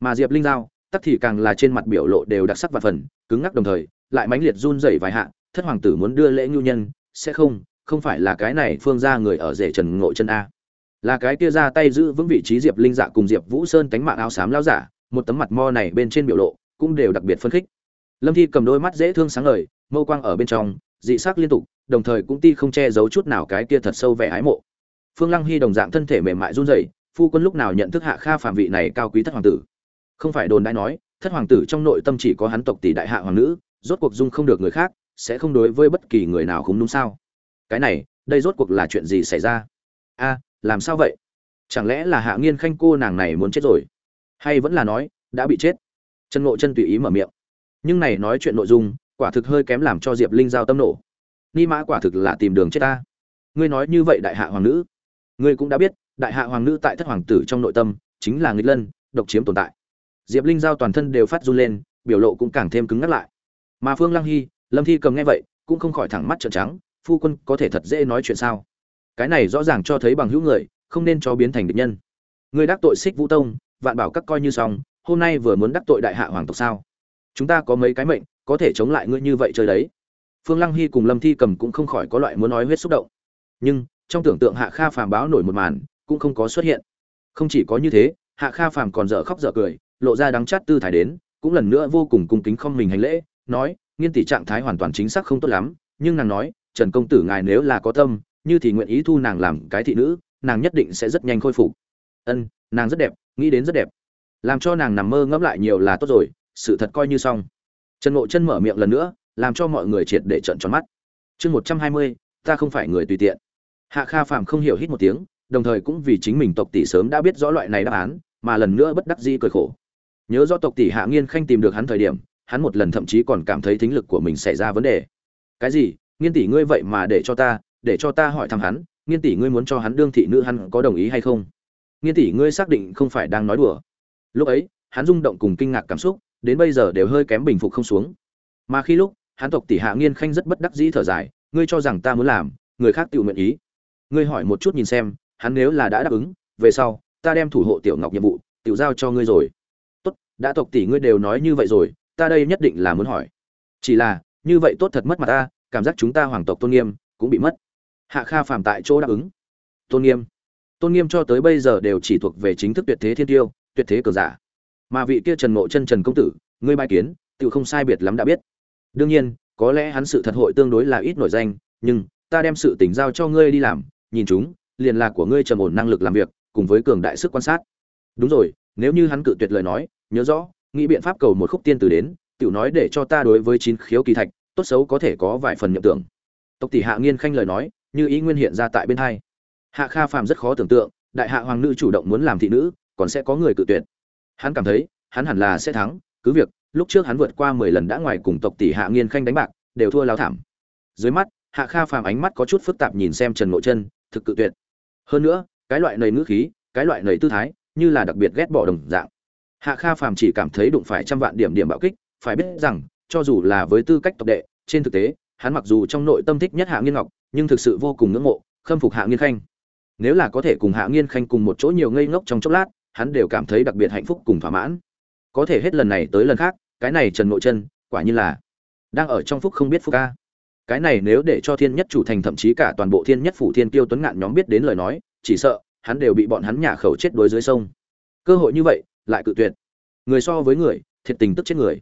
Mà diệp linh giao, tắc thì càng là trên mặt biểu lộ đều đặc sắc và phần, cứng ngắc đồng thời, lại mãnh liệt run rẩy vài hạ, thất hoàng tử muốn đưa lễ nhu nhân, sẽ không không phải là cái này phương ra người ở rể trần ngộ chân a. Là cái kia ra tay giữ vững vị trí diệp linh dạ cùng diệp vũ sơn cánh mạng áo xám lao giả, một tấm mặt mo này bên trên biểu lộ cũng đều đặc biệt phân khích. Lâm thi cầm đôi mắt dễ thương sáng ngời, mâu quang ở bên trong dị sắc liên tục, đồng thời cũng ti không che giấu chút nào cái kia thật sâu vẻ ái mộ. Phương lăng hy đồng dạng thân thể mềm mại run rẩy, phu quân lúc nào nhận thức hạ kha phạm vị này cao quý thất hoàng tử? Không phải đồn đại nói, thất hoàng tử trong nội tâm chỉ có hắn tộc tỷ đại hạ hoàng nữ, rốt cuộc dung không được người khác, sẽ không đối với bất kỳ người nào cũng đúng sao? Cái này, đây rốt cuộc là chuyện gì xảy ra? A, làm sao vậy? Chẳng lẽ là hạ nghiên khanh cô nàng này muốn chết rồi? Hay vẫn là nói, đã bị chết? Trần ngộ chân tùy ý mở miệng. Nhưng này nói chuyện nội dung quả thực hơi kém làm cho diệp linh giao tâm nổ. Ni mã quả thực là tìm đường chết ta. Ngươi nói như vậy đại hạ hoàng nữ. Ngươi cũng đã biết, đại hạ hoàng nữ tại thất hoàng tử trong nội tâm chính là nghịch lân, độc chiếm tồn tại. Diệp linh giao toàn thân đều phát run lên, biểu lộ cũng càng thêm cứng ngắt lại. Mà phương lăng hy, lâm thi cầm nghe vậy, cũng không khỏi thẳng mắt trợn trắng, phu quân có thể thật dễ nói chuyện sao? Cái này rõ ràng cho thấy bằng hữu người, không nên cho biến thành địch nhân. Người đắc tội xích vũ tông, vạn bảo các coi như xong, hôm nay vừa muốn đắc tội đại hạ hoàng tộc sao? Chúng ta có mấy cái mệnh có thể chống lại ngươi như vậy chơi đấy. Phương lăng hy cùng lâm thi cầm cũng không khỏi có loại muốn nói huyết xúc động. Nhưng, trong tưởng tượng hạ kha phàm báo nổi một màn, cũng không có xuất hiện. Không chỉ có như thế, hạ kha phàm còn dở khóc dở cười, lộ ra đắng chát tư thái đến, cũng lần nữa vô cùng cung kính không mình hành lễ, nói, nghiên tỷ trạng thái hoàn toàn chính xác không tốt lắm, nhưng nàng nói, trần công tử ngài nếu là có tâm, như thì nguyện ý thu nàng làm cái thị nữ, nàng nhất định sẽ rất nhanh khôi phục. Ân, nàng rất đẹp, nghĩ đến rất đẹp. Làm cho nàng nằm mơ ngẫm lại nhiều là tốt rồi, sự thật coi như xong trần ngộ chân mở miệng lần nữa, làm cho mọi người triệt để trận tròn mắt. Chương một trăm hai mươi, ta không phải người tùy tiện. Hạ kha phàm không hiểu hít một tiếng, đồng thời cũng vì chính mình tộc tỷ sớm đã biết rõ loại này đáp án, mà lần nữa bất đắc dĩ cười khổ. Nhớ do tộc tỷ hạ nghiên khanh tìm được hắn thời điểm, hắn một lần thậm chí còn cảm thấy thính lực của mình xảy ra vấn đề. Cái gì? Nghiên tỷ ngươi vậy mà để cho ta, để cho ta hỏi thăm hắn, nghiên tỷ ngươi muốn cho hắn đương thị nữ hắn có đồng ý hay không? Nghiên tỷ ngươi xác định không phải đang nói đùa. Lúc ấy, hắn rung động cùng kinh ngạc cảm xúc đến bây giờ đều hơi kém bình phục không xuống. Mà khi lúc, hắn tộc tỷ hạ nghiên khanh rất bất đắc dĩ thở dài, ngươi cho rằng ta muốn làm, người khác tự nguyện ý. Ngươi hỏi một chút nhìn xem, hắn nếu là đã đáp ứng, về sau, ta đem thủ hộ tiểu ngọc nhiệm vụ tiểu giao cho ngươi rồi. Tốt, đã tộc tỷ ngươi đều nói như vậy rồi, ta đây nhất định là muốn hỏi. Chỉ là, như vậy tốt thật mất mặt ta, cảm giác chúng ta hoàng tộc tôn nghiêm, cũng bị mất. Hạ kha phàm tại chỗ đáp ứng. Tôn nghiêm. Tôn nghiêm cho tới bây giờ đều chỉ thuộc về chính thức tuyệt thế thiên tiêu, tuyệt thế cường giả mà vị kia trần ngộ chân trần công tử, ngươi bài kiến tự không sai biệt lắm đã biết. Đương nhiên, có lẽ hắn sự thật hội tương đối là ít nổi danh, nhưng ta đem sự tỉnh giao cho ngươi đi làm, nhìn chúng, liền là của ngươi trầm ổn năng lực làm việc, cùng với cường đại sức quan sát. Đúng rồi, nếu như hắn cự tuyệt lời nói, nhớ rõ, nghĩ biện pháp cầu một khúc tiên từ đến, tiểu nói để cho ta đối với chín khiếu kỳ thạch, tốt xấu có thể có vài phần nhậm tưởng. Tộc tỷ hạ nghiên khanh lời nói, như ý nguyên hiện ra tại bên hai. Hạ kha phàm rất khó tưởng tượng, đại hạ hoàng nữ chủ động muốn làm thị nữ, còn sẽ có người cự tuyệt hắn cảm thấy, hắn hẳn là sẽ thắng, cứ việc, lúc trước hắn vượt qua mười lần đã ngoài cùng tộc tỷ hạ nghiên khanh đánh bạc, đều thua lao thảm. Dưới mắt, hạ kha phàm ánh mắt có chút phức tạp nhìn xem trần ngộ chân thực cự tuyệt. Hơn nữa, cái loại nầy ngữ khí, cái loại nầy tư thái, như là đặc biệt ghét bỏ đồng dạng. Hạ kha phàm chỉ cảm thấy đụng phải trăm vạn điểm điểm bạo kích, phải biết rằng, cho dù là với tư cách tộc đệ, trên thực tế, hắn mặc dù trong nội tâm thích nhất hạ nghiên ngọc, nhưng thực sự vô cùng ngưỡng mộ, khâm phục hạ nghiên khanh. Nếu là có thể cùng hạ nghiên khanh cùng một chỗ nhiều ngây ngốc trong chốc lát hắn đều cảm thấy đặc biệt hạnh phúc cùng thỏa mãn. Có thể hết lần này tới lần khác, cái này trần nội chân quả nhiên là đang ở trong phúc không biết phúc ca. Cái này nếu để cho thiên nhất chủ thành thậm chí cả toàn bộ thiên nhất phủ thiên kiêu tuấn ngạn nhóm biết đến lời nói, chỉ sợ hắn đều bị bọn hắn nhả khẩu chết đuối dưới sông. Cơ hội như vậy, lại cự tuyệt. Người so với người, thiệt tình tức chết người.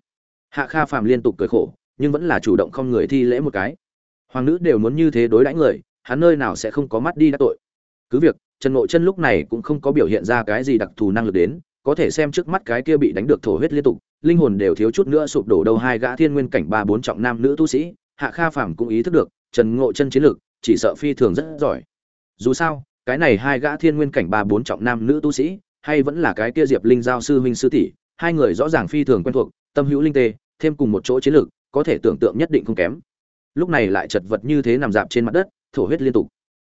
Hạ kha phàm liên tục cười khổ, nhưng vẫn là chủ động không người thi lễ một cái. Hoàng nữ đều muốn như thế đối đãi người, hắn nơi nào sẽ không có mắt đi đã tội cứ việc, trần ngộ chân lúc này cũng không có biểu hiện ra cái gì đặc thù năng lực đến, có thể xem trước mắt cái kia bị đánh được thổ huyết liên tục, linh hồn đều thiếu chút nữa sụp đổ đầu hai gã thiên nguyên cảnh ba bốn trọng nam nữ tu sĩ, hạ kha phàm cũng ý thức được, trần ngộ chân chiến lược chỉ sợ phi thường rất giỏi. Dù sao, cái này hai gã thiên nguyên cảnh ba bốn trọng nam nữ tu sĩ, hay vẫn là cái kia diệp linh giao sư huynh sư tỷ, hai người rõ ràng phi thường quen thuộc, tâm hữu linh tê, thêm cùng một chỗ chiến lược có thể tưởng tượng nhất định không kém. Lúc này lại chật vật như thế nằm dạp trên mặt đất, thổ huyết liên tục.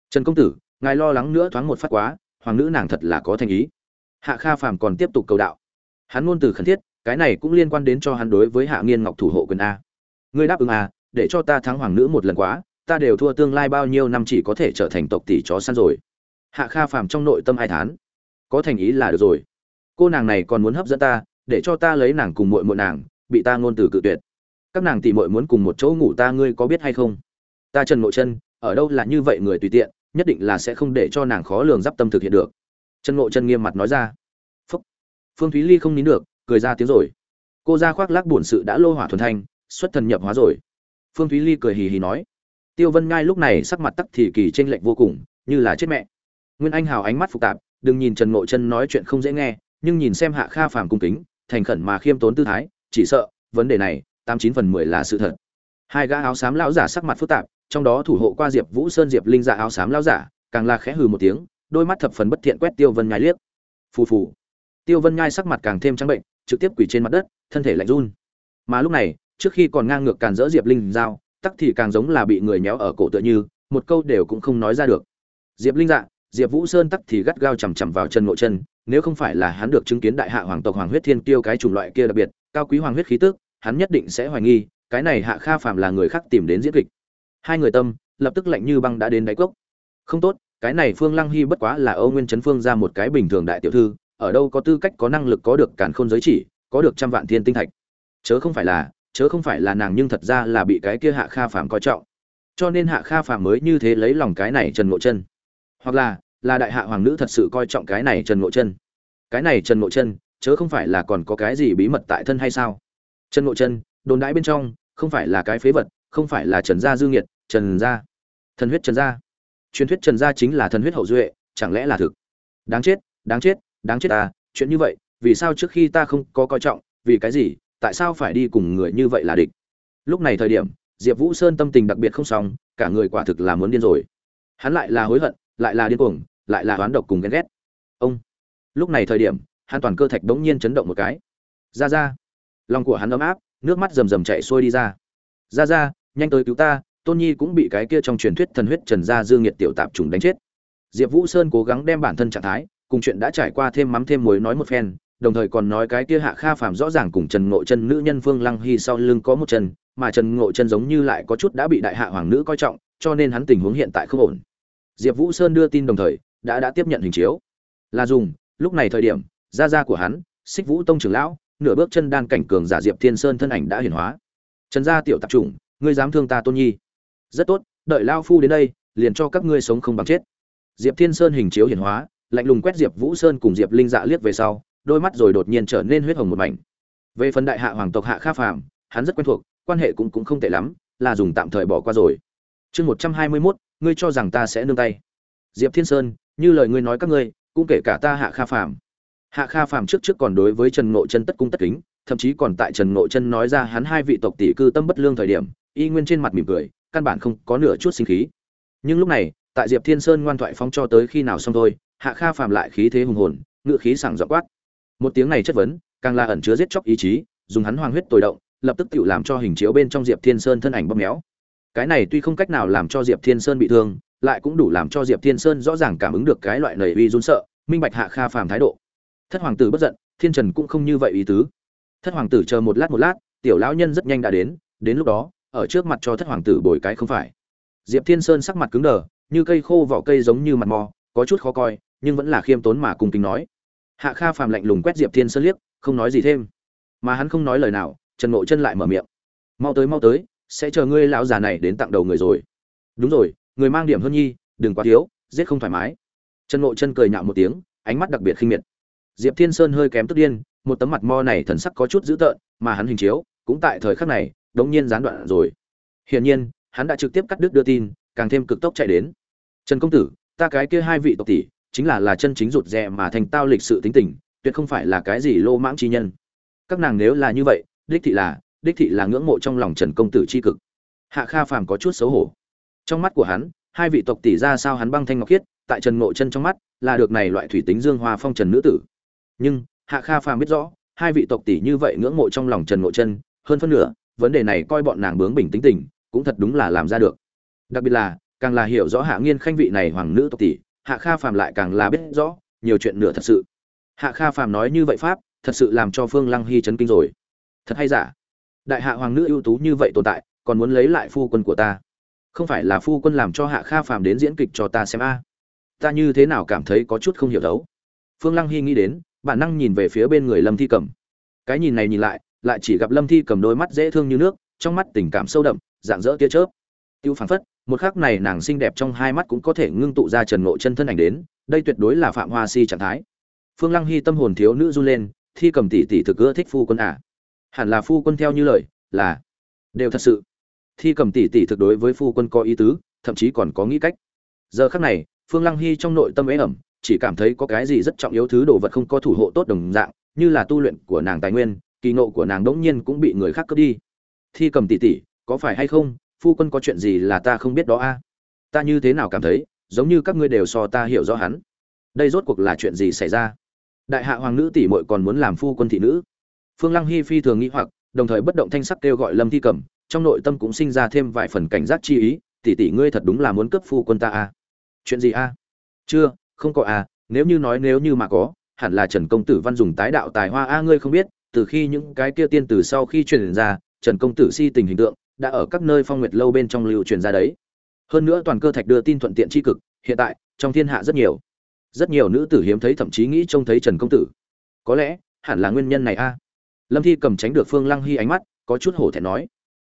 Trần công tử ngài lo lắng nữa thoáng một phát quá, hoàng nữ nàng thật là có thành ý. Hạ kha phàm còn tiếp tục cầu đạo. Hắn ngôn từ khẩn thiết, cái này cũng liên quan đến cho hắn đối với hạ nghiên ngọc thủ hộ quyền a. Ngươi đáp ứng a để cho ta thắng hoàng nữ một lần quá, ta đều thua tương lai bao nhiêu năm chỉ có thể trở thành tộc tỷ chó săn rồi. Hạ kha phàm trong nội tâm hai thán. Có thành ý là được rồi. Cô nàng này còn muốn hấp dẫn ta, để cho ta lấy nàng cùng muội muội nàng, bị ta ngôn từ cự tuyệt. Các nàng tỷ muội muốn cùng một chỗ ngủ ta, ngươi có biết hay không? Ta trần nội chân ở đâu là như vậy người tùy tiện nhất định là sẽ không để cho nàng khó lường d tâm thực hiện được. Trần ngộ chân nghiêm mặt nói ra. Phúc. Phương thúy ly không nín được, cười ra tiếng rồi. Cô ra khoác lác bổn sự đã lô hỏa thuần thanh, xuất thần nhập hóa rồi. Phương thúy ly cười hì hì nói. Tiêu vân ngai lúc này sắc mặt tắc thì kỳ tranh lệch vô cùng, như là chết mẹ. Nguyên anh hào ánh mắt phức tạp, đừng nhìn trần ngộ chân nói chuyện không dễ nghe, nhưng nhìn xem hạ kha phàm cung kính, thành khẩn mà khiêm tốn tư thái, chỉ sợ, vấn đề này, tám chín phần mười là sự thật. Hai gã áo xám lão giả sắc mặt phức tạp trong đó thủ hộ qua diệp vũ sơn, diệp linh dạ áo xám lão giả, càng là khẽ hừ một tiếng, đôi mắt thập phần bất thiện quét tiêu vân nhai liếc. Phù phù. Tiêu vân nhai sắc mặt càng thêm trắng bệnh, trực tiếp quỳ trên mặt đất, thân thể lạnh run. Mà lúc này, trước khi còn ngang ngược càn dỡ diệp linh giao tắc thì càng giống là bị người nhéo ở cổ tựa như, một câu đều cũng không nói ra được. Diệp linh dạ diệp vũ sơn tắc thì gắt gao chằm chằm vào chân ngộ chân, nếu không phải là hắn được chứng kiến đại hạ hoàng tộc hoàng huyết thiên tiêu cái chủng loại kia đặc biệt, cao quý hoàng huyết khí tức, hắn nhất định sẽ hoài nghi, cái này hạ kha phàm là người khác tìm đến diễn kịch hai người tâm, lập tức lạnh như băng đã đến đáy cốc. Không tốt, cái này phương lăng hy bất quá là âu nguyên chấn phương ra một cái bình thường đại tiểu thư, ở đâu có tư cách có năng lực có được cản khôn giới chỉ, có được trăm vạn thiên tinh thạch. Chớ không phải là, chớ không phải là nàng nhưng thật ra là bị cái kia hạ kha phàm coi trọng. Cho nên hạ kha phàm mới như thế lấy lòng cái này trần ngộ chân. Hoặc là là đại hạ hoàng nữ thật sự coi trọng cái này trần ngộ chân. Cái này trần ngộ chân, chớ không phải là còn có cái gì bí mật tại thân hay sao? Trần ngộ chân, đồn đãi bên trong, không phải là cái phế vật, không phải là trần gia dương nhiệt trần gia. Thần huyết trần gia. Truyền thuyết trần gia chính là thần huyết hậu duệ, chẳng lẽ là thực? Đáng chết đáng chết đáng chết ta, chuyện như vậy, vì sao trước khi ta không có coi trọng, vì cái gì, tại sao phải đi cùng người như vậy là địch? Lúc này thời điểm, diệp vũ sơn tâm tình đặc biệt không xong, cả người quả thực là muốn điên rồi. Hắn lại là hối hận, lại là điên cuồng, lại là oán độc cùng ghen ghét. Ông! Lúc này thời điểm, hắn toàn cơ thạch đống nhiên chấn động một cái. Ra ra! Lòng của hắn ấm áp, nước mắt rầm rầm chạy xuôi đi ra. Ra ra, nhanh tới cứu ta tôn nhi cũng bị cái kia trong truyền thuyết thần huyết trần gia dương nhiệt tiểu tạp trùng đánh chết. Diệp vũ sơn cố gắng đem bản thân trạng thái, cùng chuyện đã trải qua thêm mắm thêm muối nói một phen, đồng thời còn nói cái kia hạ kha phàm rõ ràng cùng trần ngộ chân nữ nhân phương lăng hy sau lưng có một chân, mà trần ngộ chân giống như lại có chút đã bị đại hạ hoàng nữ coi trọng, cho nên hắn tình huống hiện tại không ổn. Diệp vũ sơn đưa tin đồng thời, đã đã tiếp nhận hình chiếu. Là dùng, lúc này thời điểm, gia gia của hắn, xích vũ tông trưởng lão, nửa bước chân đan cảnh cường giả diệp thiên sơn thân ảnh đã hiển hóa. Trần gia tiểu tạp chủng ngươi dám thương ta tôn nhi? Rất tốt, đợi lao phu đến đây, liền cho các ngươi sống không bằng chết. Diệp thiên sơn hình chiếu hiển hóa, lạnh lùng quét diệp vũ sơn cùng diệp linh dạ liếc về sau, đôi mắt rồi đột nhiên trở nên huyết hồng một mảnh. Về phần đại hạ hoàng tộc hạ kha phàm, hắn rất quen thuộc, quan hệ cũng cũng không tệ lắm, là dùng tạm thời bỏ qua rồi. Chương một trăm hai mươi mốt, ngươi cho rằng ta sẽ nương tay. Diệp thiên sơn, như lời ngươi nói các ngươi, cũng kể cả ta hạ kha phàm. Hạ kha phàm trước trước còn đối với trần ngộ chân tất cung tất kính, thậm chí còn tại trần ngộ chân nói ra hắn hai vị tộc tỷ cư tâm bất lương thời điểm, y nguyên trên mặt mỉm cười căn bản không có nửa chút sinh khí. Nhưng lúc này, tại diệp thiên sơn ngoan thoại phóng cho tới khi nào xong thôi, hạ kha phàm lại khí thế hùng hồn, ngự khí sảng dọ quát. Một tiếng này chất vấn, càng là ẩn chứa giết chóc ý chí, dùng hắn hoàng huyết tồi động, lập tức tự làm cho hình chiếu bên trong diệp thiên sơn thân ảnh bóp méo. Cái này tuy không cách nào làm cho diệp thiên sơn bị thương, lại cũng đủ làm cho diệp thiên sơn rõ ràng cảm ứng được cái loại nầy uy run sợ, minh bạch hạ kha phàm thái độ. Thất hoàng tử bất giận, thiên trần cũng không như vậy ý tứ. Thất hoàng tử chờ một lát một lát, tiểu lão nhân rất nhanh đã đến đến lúc đó ở trước mặt cho thất hoàng tử bồi cái không phải. Diệp thiên sơn sắc mặt cứng đờ, như cây khô vỏ cây giống như mặt mò, có chút khó coi, nhưng vẫn là khiêm tốn mà cùng kính nói. Hạ kha phàm lạnh lùng quét diệp thiên sơn liếc, không nói gì thêm. Mà hắn không nói lời nào, trần ngộ chân lại mở miệng. Mau tới mau tới, sẽ chờ ngươi lão già này đến tặng đầu người rồi. Đúng rồi, người mang điểm hơn nhi, đừng quá thiếu, giết không thoải mái. Trần ngộ chân cười nhạo một tiếng, ánh mắt đặc biệt khinh miệt. Diệp thiên sơn hơi kém tức điên, một tấm mặt mo này thần sắc có chút dữ tợn, mà hắn hình chiếu, cũng tại thời khắc này đống nhiên gián đoạn rồi. Hiển nhiên, hắn đã trực tiếp cắt đứt đưa tin, càng thêm cực tốc chạy đến. Trần công tử, ta cái kia hai vị tộc tỷ, chính là là chân chính rụt rè mà thành tao lịch sự tính tình, tuyệt không phải là cái gì lô mãng chi nhân. Các nàng nếu là như vậy, đích thị là, đích thị là ngưỡng mộ trong lòng trần công tử chi cực. Hạ kha phàm có chút xấu hổ. Trong mắt của hắn, hai vị tộc tỷ ra sao hắn băng thanh ngọc khiết, tại trần ngộ chân trong mắt, là được này loại thủy tính dương hoa phong trần nữ tử. Nhưng, hạ kha phàm biết rõ, hai vị tộc tỷ như vậy ngưỡng mộ trong lòng trần ngộ chân, hơn phân nửa vấn đề này coi bọn nàng bướng bình tính tình, cũng thật đúng là làm ra được. Đặc biệt là, càng là hiểu rõ hạ nghiên khanh vị này hoàng nữ tộc tỷ, hạ kha phàm lại càng là biết rõ, nhiều chuyện nửa thật sự. Hạ kha phàm nói như vậy pháp, thật sự làm cho phương lăng hy chấn kinh rồi. Thật hay giả? Đại hạ hoàng nữ ưu tú như vậy tồn tại, còn muốn lấy lại phu quân của ta? Không phải là phu quân làm cho hạ kha phàm đến diễn kịch cho ta xem a? Ta như thế nào cảm thấy có chút không hiểu đấu phương lăng hy nghĩ đến, bản năng nhìn về phía bên người lâm thi cầm cái nhìn này nhìn lại lại chỉ gặp lâm thi cầm đôi mắt dễ thương như nước, trong mắt tình cảm sâu đậm dạng dỡ tia chớp. Tiêu phảng phất, một khắc này nàng xinh đẹp trong hai mắt cũng có thể ngưng tụ ra trần ngộ chân thân ảnh đến, đây tuyệt đối là phạm hoa si trạng thái. Phương lăng hy tâm hồn thiếu nữ run lên, thi cầm tỷ tỷ thực ưa thích phu quân à. hẳn là phu quân theo như lời, là, đều thật sự. Thi cầm tỷ tỷ thực đối với phu quân có ý tứ, thậm chí còn có nghĩ cách. Giờ khắc này, phương lăng hy trong nội tâm ế ẩm, chỉ cảm thấy có cái gì rất trọng yếu thứ đồ vật không có thủ hộ tốt đồng dạng, như là tu luyện của nàng tài nguyên kỳ nộ của nàng đống nhiên cũng bị người khác cướp đi. Thi cầm tỷ tỷ, có phải hay không? Phu quân có chuyện gì là ta không biết đó a? Ta như thế nào cảm thấy, giống như các ngươi đều so ta hiểu rõ hắn. Đây rốt cuộc là chuyện gì xảy ra? Đại hạ hoàng nữ tỷ muội còn muốn làm phu quân thị nữ. Phương lăng hy phi thường nghĩ hoặc, đồng thời bất động thanh sắc kêu gọi lâm thi cẩm trong nội tâm cũng sinh ra thêm vài phần cảnh giác chi ý, tỷ tỷ ngươi thật đúng là muốn cướp phu quân ta a? Chuyện gì a? Chưa, không có a, nếu như nói nếu như mà có, hẳn là trần công tử văn dùng tái đạo tài hoa a, ngươi không biết từ khi những cái kia tiên từ sau khi truyền ra, trần công tử si tình hình tượng đã ở các nơi phong nguyệt lâu bên trong lưu truyền ra đấy. Hơn nữa toàn cơ thạch đưa tin thuận tiện chi cực, hiện tại, trong thiên hạ rất nhiều rất nhiều nữ tử hiếm thấy thậm chí nghĩ trông thấy trần công tử. Có lẽ, hẳn là nguyên nhân này a. Lâm thi cầm tránh được phương lăng hy ánh mắt, có chút hổ thẹn nói.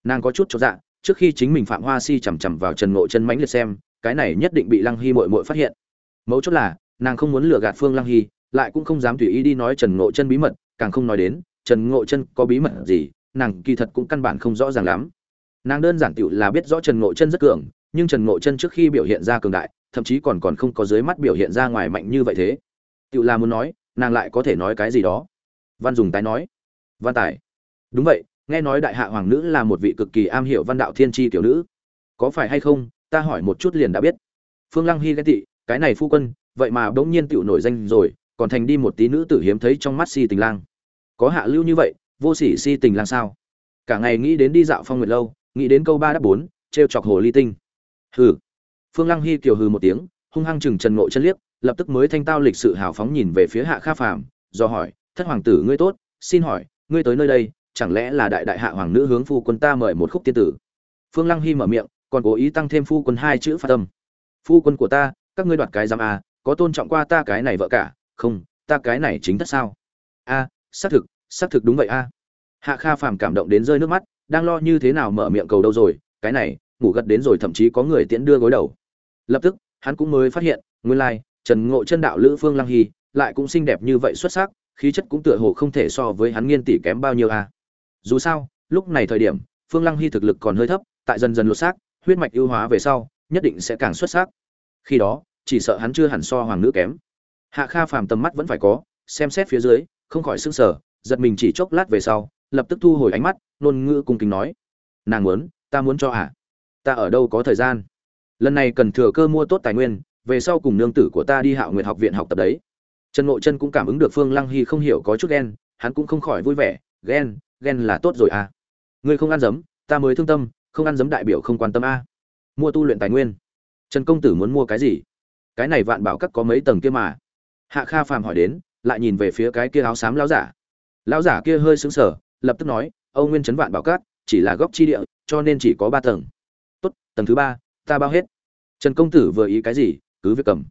Nàng có chút cho dạ trước khi chính mình phạm hoa si chằm chằm vào trần ngộ chân mãnh liệt xem, cái này nhất định bị lăng hy muội muội phát hiện. Mấu chốt là, nàng không muốn lừa gạt phương lăng hy, lại cũng không dám tùy ý đi nói trần ngộ chân bí mật, càng không nói đến trần ngộ chân có bí mật gì, nàng kỳ thật cũng căn bản không rõ ràng lắm. Nàng đơn giản tựu là biết rõ trần ngộ chân rất cường, nhưng trần ngộ chân trước khi biểu hiện ra cường đại, thậm chí còn còn không có dưới mắt biểu hiện ra ngoài mạnh như vậy thế. Tựu là muốn nói, nàng lại có thể nói cái gì đó. Văn dùng tái nói. Văn tài. Đúng vậy, nghe nói đại hạ hoàng nữ là một vị cực kỳ am hiểu văn đạo thiên tri tiểu nữ. Có phải hay không, ta hỏi một chút liền đã biết. Phương lăng hy ghen tị, cái này phu quân, vậy mà bỗng nhiên tựu nổi danh rồi, còn thành đi một tí nữ tử hiếm thấy trong mắt si tình lang có hạ lưu như vậy, vô sỉ si tình làm sao? Cả ngày nghĩ đến đi dạo phong nguyệt lâu, nghĩ đến câu ba đáp bốn, trêu chọc hồ ly tinh. Hừ. Phương lăng hy kiều hừ một tiếng, hung hăng chừng trần ngộ chân liếc, lập tức mới thanh tao lịch sự hào phóng nhìn về phía hạ kha phàm, do hỏi, thất hoàng tử ngươi tốt, xin hỏi, ngươi tới nơi đây, chẳng lẽ là đại đại hạ hoàng nữ hướng phu quân ta mời một khúc tiên tử? Phương lăng hy mở miệng, còn cố ý tăng thêm phu quân hai chữ phát tâm phu quân của ta, các ngươi đoạt cái giam a à, có tôn trọng qua ta cái này vợ cả, không, ta cái này chính thất sao? A xác thực xác thực đúng vậy a. Hạ kha phàm cảm động đến rơi nước mắt, đang lo như thế nào mở miệng cầu đâu rồi, cái này, ngủ gật đến rồi thậm chí có người tiễn đưa gối đầu. Lập tức, hắn cũng mới phát hiện, nguyên lai, trần ngộ chân đạo lữ phương lăng hy lại cũng xinh đẹp như vậy xuất sắc, khí chất cũng tựa hồ không thể so với hắn nghiên tỷ kém bao nhiêu a. Dù sao, lúc này thời điểm, phương lăng hy thực lực còn hơi thấp, tại dần dần lột xác, huyết mạch ưu hóa về sau, nhất định sẽ càng xuất sắc. Khi đó, chỉ sợ hắn chưa hẳn so hoàng nữ kém. Hạ kha phàm tầm mắt vẫn phải có, xem xét phía dưới không khỏi sững sờ, giật mình chỉ chốc lát về sau lập tức thu hồi ánh mắt nôn ngữ cung kính nói nàng muốn ta muốn cho ạ ta ở đâu có thời gian? Lần này cần thừa cơ mua tốt tài nguyên về sau cùng nương tử của ta đi hạo nguyệt học viện học tập đấy. Trần ngộ chân cũng cảm ứng được phương lăng hy không hiểu có chút ghen hắn cũng không khỏi vui vẻ ghen ghen là tốt rồi à? Ngươi không ăn dấm ta mới thương tâm không ăn dấm đại biểu không quan tâm a mua tu luyện tài nguyên. Trần công tử muốn mua cái gì? Cái này vạn bảo các có mấy tầng kia mà. Hạ kha phàm hỏi đến lại nhìn về phía cái kia áo xám lão giả. Lão giả kia hơi sững sờ, lập tức nói, âu nguyên trấn vạn bảo cát, chỉ là góc chi địa, cho nên chỉ có ba tầng. Tốt, tầng thứ ba, ta bao hết. Trần công tử vừa ý cái gì, cứ việc cầm.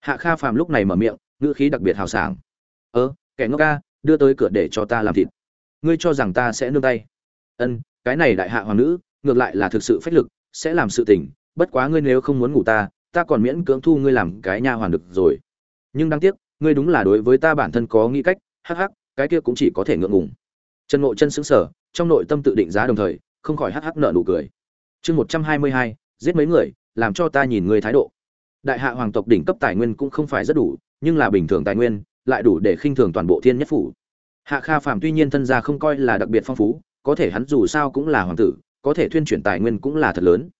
Hạ kha phàm lúc này mở miệng, ngữ khí đặc biệt hào sảng. Ơ, kẻ ngốc ca, đưa tới cửa để cho ta làm thịt. Ngươi cho rằng ta sẽ nương tay. Ân, cái này đại hạ hoàng nữ, ngược lại là thực sự phách lực, sẽ làm sự tình, bất quá ngươi nếu không muốn ngủ ta ta còn miễn cưỡng thu ngươi làm cái nha hoàn được rồi. Nhưng đáng tiếc ngươi đúng là đối với ta bản thân có nghĩ cách, hắc hắc, cái kia cũng chỉ có thể ngượng ngùng. Trần ngộ chân xứng sở trong nội tâm tự định giá đồng thời, không khỏi hắc hắc nợ nụ cười. Chương một trăm hai mươi hai, giết mấy người, làm cho ta nhìn người thái độ. Đại hạ hoàng tộc đỉnh cấp tài nguyên cũng không phải rất đủ, nhưng là bình thường tài nguyên, lại đủ để khinh thường toàn bộ thiên nhất phủ. Hạ kha phàm tuy nhiên thân gia không coi là đặc biệt phong phú, có thể hắn dù sao cũng là hoàng tử, có thể thuyên chuyển tài nguyên cũng là thật lớn.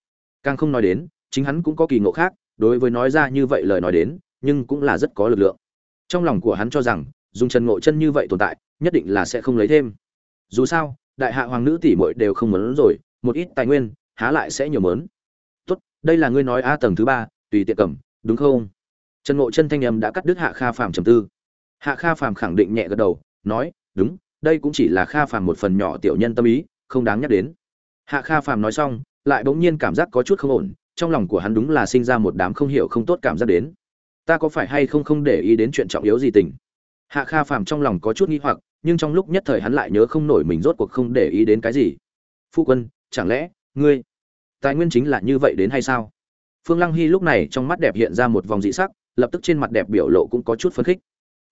Càng không nói đến, chính hắn cũng có kỳ ngộ khác, đối với nói ra như vậy lời nói đến, nhưng cũng là rất có lực lượng trong lòng của hắn cho rằng, dùng trần ngộ chân như vậy tồn tại, nhất định là sẽ không lấy thêm. Dù sao, đại hạ hoàng nữ tỷ muội đều không muốn rồi, một ít tài nguyên, há lại sẽ nhiều mớn. Tốt, đây là ngươi nói a tầng thứ ba, tùy tiện cầm, đúng không? Trần ngộ chân thanh âm đã cắt đứt hạ kha phàm trầm tư. Hạ kha phàm khẳng định nhẹ gật đầu, nói, đúng, đây cũng chỉ là kha phàm một phần nhỏ tiểu nhân tâm ý, không đáng nhắc đến. Hạ kha phàm nói xong, lại bỗng nhiên cảm giác có chút không ổn, trong lòng của hắn đúng là sinh ra một đám không hiểu không tốt cảm giác đến ta có phải hay không không để ý đến chuyện trọng yếu gì tình? Hạ kha phàm trong lòng có chút nghi hoặc, nhưng trong lúc nhất thời hắn lại nhớ không nổi mình rốt cuộc không để ý đến cái gì. Phu quân, chẳng lẽ, ngươi, tài nguyên chính là như vậy đến hay sao? Phương lăng hy lúc này trong mắt đẹp hiện ra một vòng dị sắc, lập tức trên mặt đẹp biểu lộ cũng có chút phấn khích.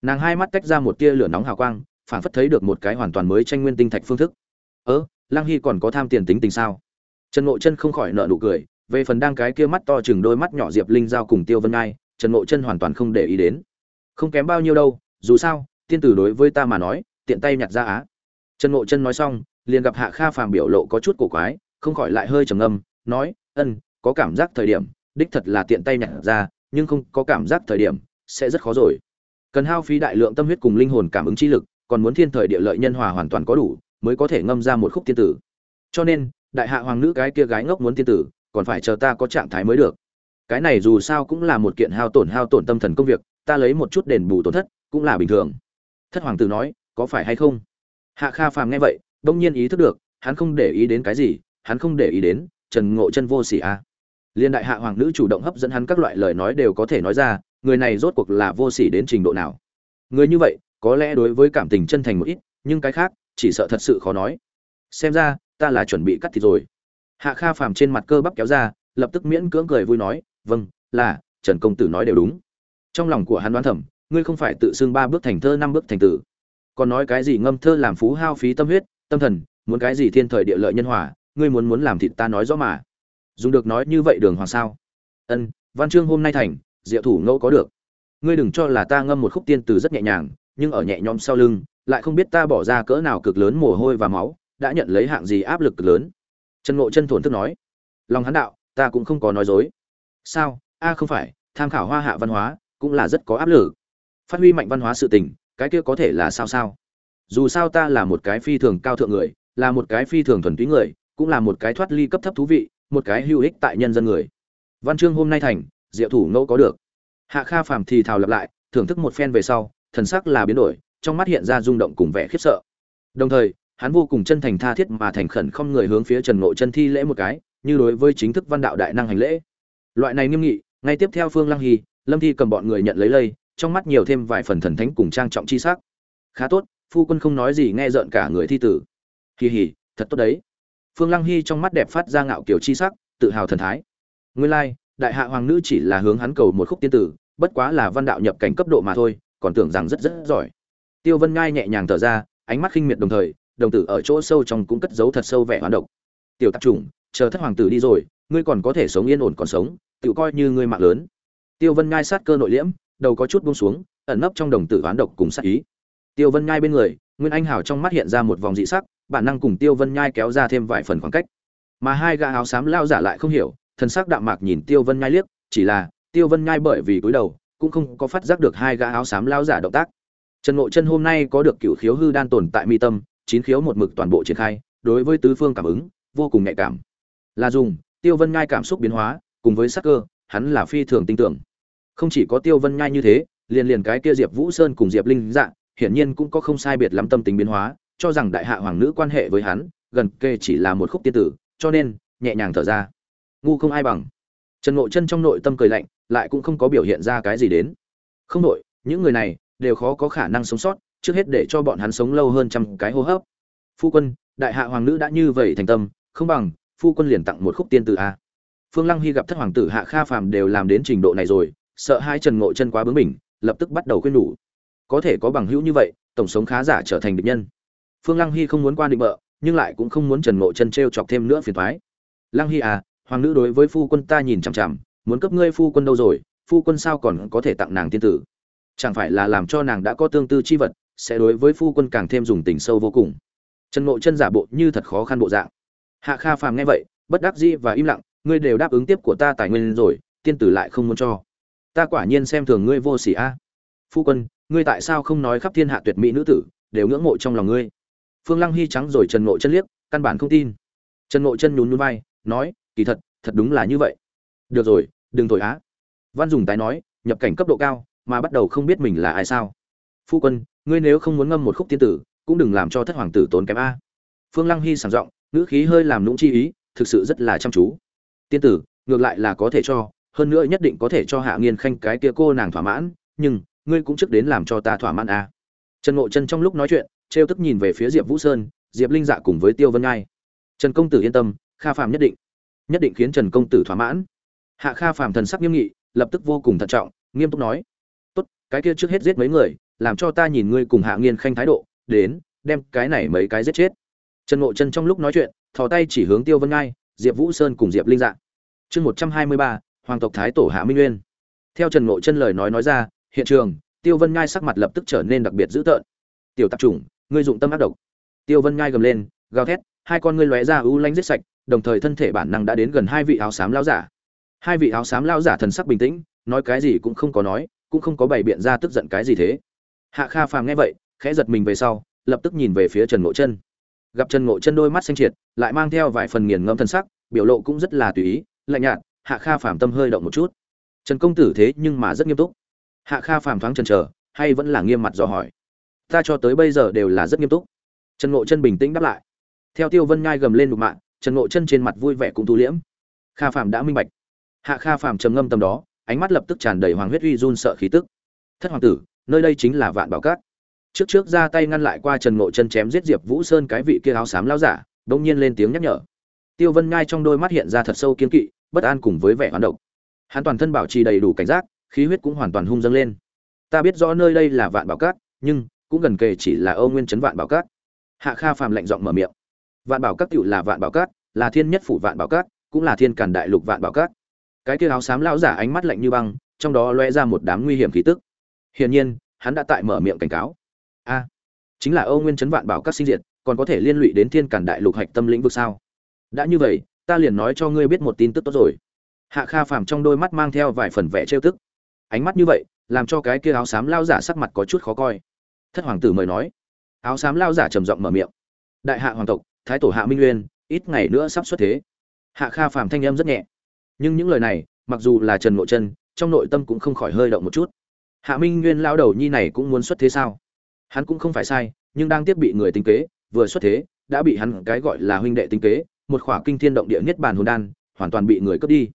Nàng hai mắt tách ra một tia lửa nóng hào quang phản phất thấy được một cái hoàn toàn mới tranh nguyên tinh thạch phương thức. Ớ lăng hy còn có tham tiền tính tình sao? Trần ngộ chân không khỏi nợ nụ cười, về phần đang cái kia mắt to chừng đôi mắt nhỏ diệp linh giao cùng tiêu vân ngai trần ngộ chân hoàn toàn không để ý đến. Không kém bao nhiêu đâu, dù sao, tiên tử đối với ta mà nói, tiện tay nhặt ra á. Trần ngộ chân nói xong, liền gặp hạ kha phàm biểu lộ có chút cổ quái, không khỏi lại hơi trầm ngâm, nói, ân, có cảm giác thời điểm, đích thật là tiện tay nhặt ra, nhưng không có cảm giác thời điểm, sẽ rất khó rồi. Cần hao phí đại lượng tâm huyết cùng linh hồn cảm ứng chi lực, còn muốn thiên thời địa lợi nhân hòa hoàn toàn có đủ, mới có thể ngâm ra một khúc tiên tử. Cho nên, đại hạ hoàng nữ cái kia gái ngốc muốn tiên tử, còn phải chờ ta có trạng thái mới được cái này dù sao cũng là một kiện hao tổn hao tổn tâm thần công việc, ta lấy một chút đền bù tổn thất, cũng là bình thường. Thất hoàng tử nói, có phải hay không? Hạ kha phàm nghe vậy bỗng nhiên ý thức được, hắn không để ý đến cái gì, hắn không để ý đến, trần ngộ chân vô sỉ a. À. liên đại hạ hoàng nữ chủ động hấp dẫn hắn các loại lời nói đều có thể nói ra, người này rốt cuộc là vô sỉ đến trình độ nào? Người như vậy, có lẽ đối với cảm tình chân thành một ít, nhưng cái khác, chỉ sợ thật sự khó nói. Xem ra, ta là chuẩn bị cắt thịt rồi. Hạ kha phàm trên mặt cơ bắp kéo ra, lập tức miễn cưỡng cười vui nói vâng là, trần công tử nói đều đúng. Trong lòng của hắn đoán thẩm ngươi không phải tự xưng ba bước thành thơ, năm bước thành tử. Còn nói cái gì ngâm thơ làm phú hao phí tâm huyết, tâm thần, muốn cái gì thiên thời địa lợi nhân hòa, ngươi muốn muốn làm thịt ta nói rõ mà. Dùng được nói như vậy đường hoàng sao? Ân, văn chương hôm nay thành, diệu thủ ngẫu có được. Ngươi đừng cho là ta ngâm một khúc tiên từ rất nhẹ nhàng, nhưng ở nhẹ nhõm sau lưng, lại không biết ta bỏ ra cỡ nào cực lớn mồ hôi và máu, đã nhận lấy hạng gì áp lực cực lớn. Trần ngộ chân thổn thức nói. Lòng hắn đạo, ta cũng không có nói dối sao? A, không phải, tham khảo hoa hạ văn hóa cũng là rất có áp lực. Phát huy mạnh văn hóa sự tình, cái kia có thể là sao sao? Dù sao ta là một cái phi thường cao thượng người, là một cái phi thường thuần túy người, cũng là một cái thoát ly cấp thấp thú vị, một cái hữu ích tại nhân dân người. Văn chương hôm nay thành, diệu thủ ngẫu có được. Hạ kha phàm thì thào lặp lại, thưởng thức một phen về sau, thần sắc là biến đổi, trong mắt hiện ra rung động cùng vẻ khiếp sợ. Đồng thời, hắn vô cùng chân thành tha thiết mà thành khẩn không người hướng phía trần ngộ chân thi lễ một cái, như đối với chính thức văn đạo đại năng hành lễ loại này nghiêm nghị, ngay tiếp theo phương lăng hy, lâm thi cầm bọn người nhận lấy lây, trong mắt nhiều thêm vài phần thần thánh cùng trang trọng chi sắc. Khá tốt, phu quân không nói gì nghe rợn cả người thi tử. Kỳ hỉ, thật tốt đấy. Phương lăng hy trong mắt đẹp phát ra ngạo kiểu chi sắc, tự hào thần thái. Nguyên lai, đại hạ hoàng nữ chỉ là hướng hắn cầu một khúc tiên tử, bất quá là văn đạo nhập cảnh cấp độ mà thôi, còn tưởng rằng rất rất giỏi. Tiêu vân ngai nhẹ nhàng thở ra, ánh mắt khinh miệt đồng thời, đồng tử ở chỗ sâu trong cũng cất giấu thật sâu vẻ hoán độc. Tiểu tạp chủng, chờ thất hoàng tử đi rồi, ngươi còn có thể sống yên ổn còn sống tự coi như ngươi mạng lớn. Tiêu vân ngai sát cơ nội liễm, đầu có chút buông xuống, ẩn nấp trong đồng tử oán độc cùng sát ý. Tiêu vân ngai bên người, nguyên anh hào trong mắt hiện ra một vòng dị sắc, bản năng cùng tiêu vân nhai kéo ra thêm vài phần khoảng cách. Mà hai gã áo xám lao giả lại không hiểu, thần sắc đạm mạc nhìn tiêu vân nhai liếc, chỉ là, tiêu vân nhai bởi vì cúi đầu, cũng không có phát giác được hai gã áo xám lao giả động tác. Trần ngộ chân hôm nay có được cựu khiếu hư đan tồn tại mi tâm, chín khiếu một mực toàn bộ triển khai, đối với tứ phương cảm ứng, vô cùng nhạy cảm. Là dùng, tiêu vân nhai cảm xúc biến hóa cùng với sắc cơ, hắn là phi thường tin tưởng. Không chỉ có tiêu vân nhai như thế, liền liền cái kia diệp vũ sơn cùng diệp linh dạ hiển nhiên cũng có không sai biệt lắm tâm tính biến hóa, cho rằng đại hạ hoàng nữ quan hệ với hắn, gần kề chỉ là một khúc tiên tử, cho nên, nhẹ nhàng thở ra. Ngu không ai bằng. Trần ngộ chân trong nội tâm cười lạnh, lại cũng không có biểu hiện ra cái gì đến. Không nội, những người này, đều khó có khả năng sống sót, trước hết để cho bọn hắn sống lâu hơn trăm cái hô hấp. Phu quân, đại hạ hoàng nữ đã như vậy thành tâm, không bằng, phu quân liền tặng một khúc tiên tử a phương lăng hy gặp thất hoàng tử hạ kha phàm đều làm đến trình độ này rồi, sợ hai trần ngộ chân quá bướng bỉnh, lập tức bắt đầu khuyên nhủ. Có thể có bằng hữu như vậy, tổng sống khá giả trở thành địch nhân. Phương lăng hy không muốn quan định bợ, nhưng lại cũng không muốn trần ngộ chân t chọc thêm nữa phiền thoái lăng hy à hoàng nữ đối với phu quân ta nhìn chằm chằm, muốn cấp ngươi phu quân đâu rồi, phu quân sao còn có thể tặng nàng tiên tử? Chẳng phải là làm cho nàng đã có tương tư chi vật, sẽ đối với phu quân càng thêm dùng tình sâu vô cùng. Trần ngộ chân giả bộ như thật khó khăn bộ dạng. Hạ kha phàm nghe vậy, bất đắc dĩ và im lặng ngươi đều đáp ứng tiếp của ta tài nguyên rồi, tiên tử lại không muốn cho. Ta quả nhiên xem thường ngươi vô sỉ a. Phu quân, ngươi tại sao không nói khắp thiên hạ tuyệt mỹ nữ tử, đều ngưỡng mộ trong lòng ngươi? Phương lăng hy trắng rồi trần ngộ chân liếc, căn bản không tin. Trần ngộ chân nhún nhún vai, nói, kỳ thật thật đúng là như vậy. Được rồi, đừng thổi á. Văn dùng tái nói, nhập cảnh cấp độ cao, mà bắt đầu không biết mình là ai sao. Phu quân, ngươi nếu không muốn ngâm một khúc tiên tử, cũng đừng làm cho thất hoàng tử tốn kém a. Phương lăng hy sảng giọng, ngữ khí hơi làm nũng chi ý, thực sự rất là chăm chú tiên tử, ngược lại là có thể cho, hơn nữa nhất định có thể cho hạ nghiên khanh cái kia cô nàng thỏa mãn, nhưng, ngươi cũng trước đến làm cho ta thỏa mãn à? trần ngộ chân trong lúc nói chuyện, trêu tức nhìn về phía diệp vũ sơn, diệp linh dạ cùng với tiêu vân ngai. Trần công tử yên tâm, kha phàm nhất định nhất định khiến trần công tử thỏa mãn. Hạ kha phàm thần sắc nghiêm nghị, lập tức vô cùng thận trọng, nghiêm túc nói, tốt, cái kia trước hết giết mấy người, làm cho ta nhìn ngươi cùng hạ nghiên khanh thái độ, đến, đem cái này mấy cái giết chết. Trần ngộ chân trong lúc nói chuyện, thò tay chỉ hướng tiêu vân ngai diệp vũ sơn cùng diệp linh dạ. Chương một trăm hai mươi ba, hoàng tộc thái tổ hạ minh nguyên. Theo trần ngộ chân lời nói nói ra, hiện trường, tiêu vân ngai sắc mặt lập tức trở nên đặc biệt dữ tợn. Tiểu tạp chủng, ngươi dụng tâm ác độc. Tiêu vân ngai gầm lên, gào thét, hai con ngươi lóe ra ưu lanh giết sạch, đồng thời thân thể bản năng đã đến gần hai vị áo xám lao giả. Hai vị áo xám lao giả thần sắc bình tĩnh, nói cái gì cũng không có nói, cũng không có bày biện ra tức giận cái gì thế. Hạ kha phàm nghe vậy, khẽ giật mình về sau, lập tức nhìn về phía trần ngộ chân gặp trần ngộ chân đôi mắt xanh triệt, lại mang theo vài phần nghiền ngẫm thân sắc, biểu lộ cũng rất là tùy ý, lạnh nhạt, hạ kha phàm tâm hơi động một chút. Trần công tử thế nhưng mà rất nghiêm túc. Hạ kha phàm thoáng chần chờ, hay vẫn là nghiêm mặt dò hỏi. Ta cho tới bây giờ đều là rất nghiêm túc. Trần ngộ chân bình tĩnh đáp lại. Theo tiêu vân nhai gầm lên đục mạng, trần ngộ chân trên mặt vui vẻ cũng thu liễm. Kha phàm đã minh bạch. Hạ kha phàm trầm ngâm tâm đó, ánh mắt lập tức tràn đầy hoàng huyết uy run sợ khí tức. Thất hoàng tử, nơi đây chính là vạn bảo cát trước trước ra tay ngăn lại qua trần ngộ chân chém giết diệp vũ sơn cái vị kia áo xám lao giả đông nhiên lên tiếng nhắc nhở. Tiêu vân ngai trong đôi mắt hiện ra thật sâu kiên kỵ, bất an cùng với vẻ hoán độc. Hắn toàn thân bảo trì đầy đủ cảnh giác, khí huyết cũng hoàn toàn hung dâng lên. Ta biết rõ nơi đây là vạn bảo cát, nhưng cũng gần kề chỉ là âu nguyên trấn vạn bảo cát. Hạ kha phàm lạnh giọng mở miệng. Vạn bảo cát tựu là vạn bảo cát, là thiên nhất phủ vạn bảo cát, cũng là thiên càn đại lục vạn bảo cát. Cái kia áo xám lão giả ánh mắt lạnh như băng, trong đó loe ra một đám nguy hiểm khí tức. Hiển nhiên, hắn đã tại mở miệng cảnh cáo a. Chính là âu nguyên chấn vạn bảo các sinh diệt, còn có thể liên lụy đến thiên cản đại lục hạch tâm lĩnh vực sao? Đã như vậy, ta liền nói cho ngươi biết một tin tức tốt rồi. Hạ kha phàm trong đôi mắt mang theo vài phần vẻ trêu tức. Ánh mắt như vậy, làm cho cái kia áo xám lao giả sắc mặt có chút khó coi. Thất hoàng tử mời nói. Áo xám lao giả trầm giọng mở miệng. Đại hạ hoàng tộc, thái tổ hạ minh nguyên ít ngày nữa sắp xuất thế. Hạ kha phàm thanh âm rất nhẹ. Nhưng những lời này, mặc dù là trần ngộ chân trong nội tâm cũng không khỏi hơi động một chút. Hạ minh nguyên lao đầu nhi này cũng muốn xuất thế sao? Hắn cũng không phải sai, nhưng đang tiếp bị người tính kế, vừa xuất thế, đã bị hắn cái gọi là huynh đệ tính kế, một khỏa kinh thiên động địa nhất bàn hồn đan, hoàn toàn bị người cướp đi.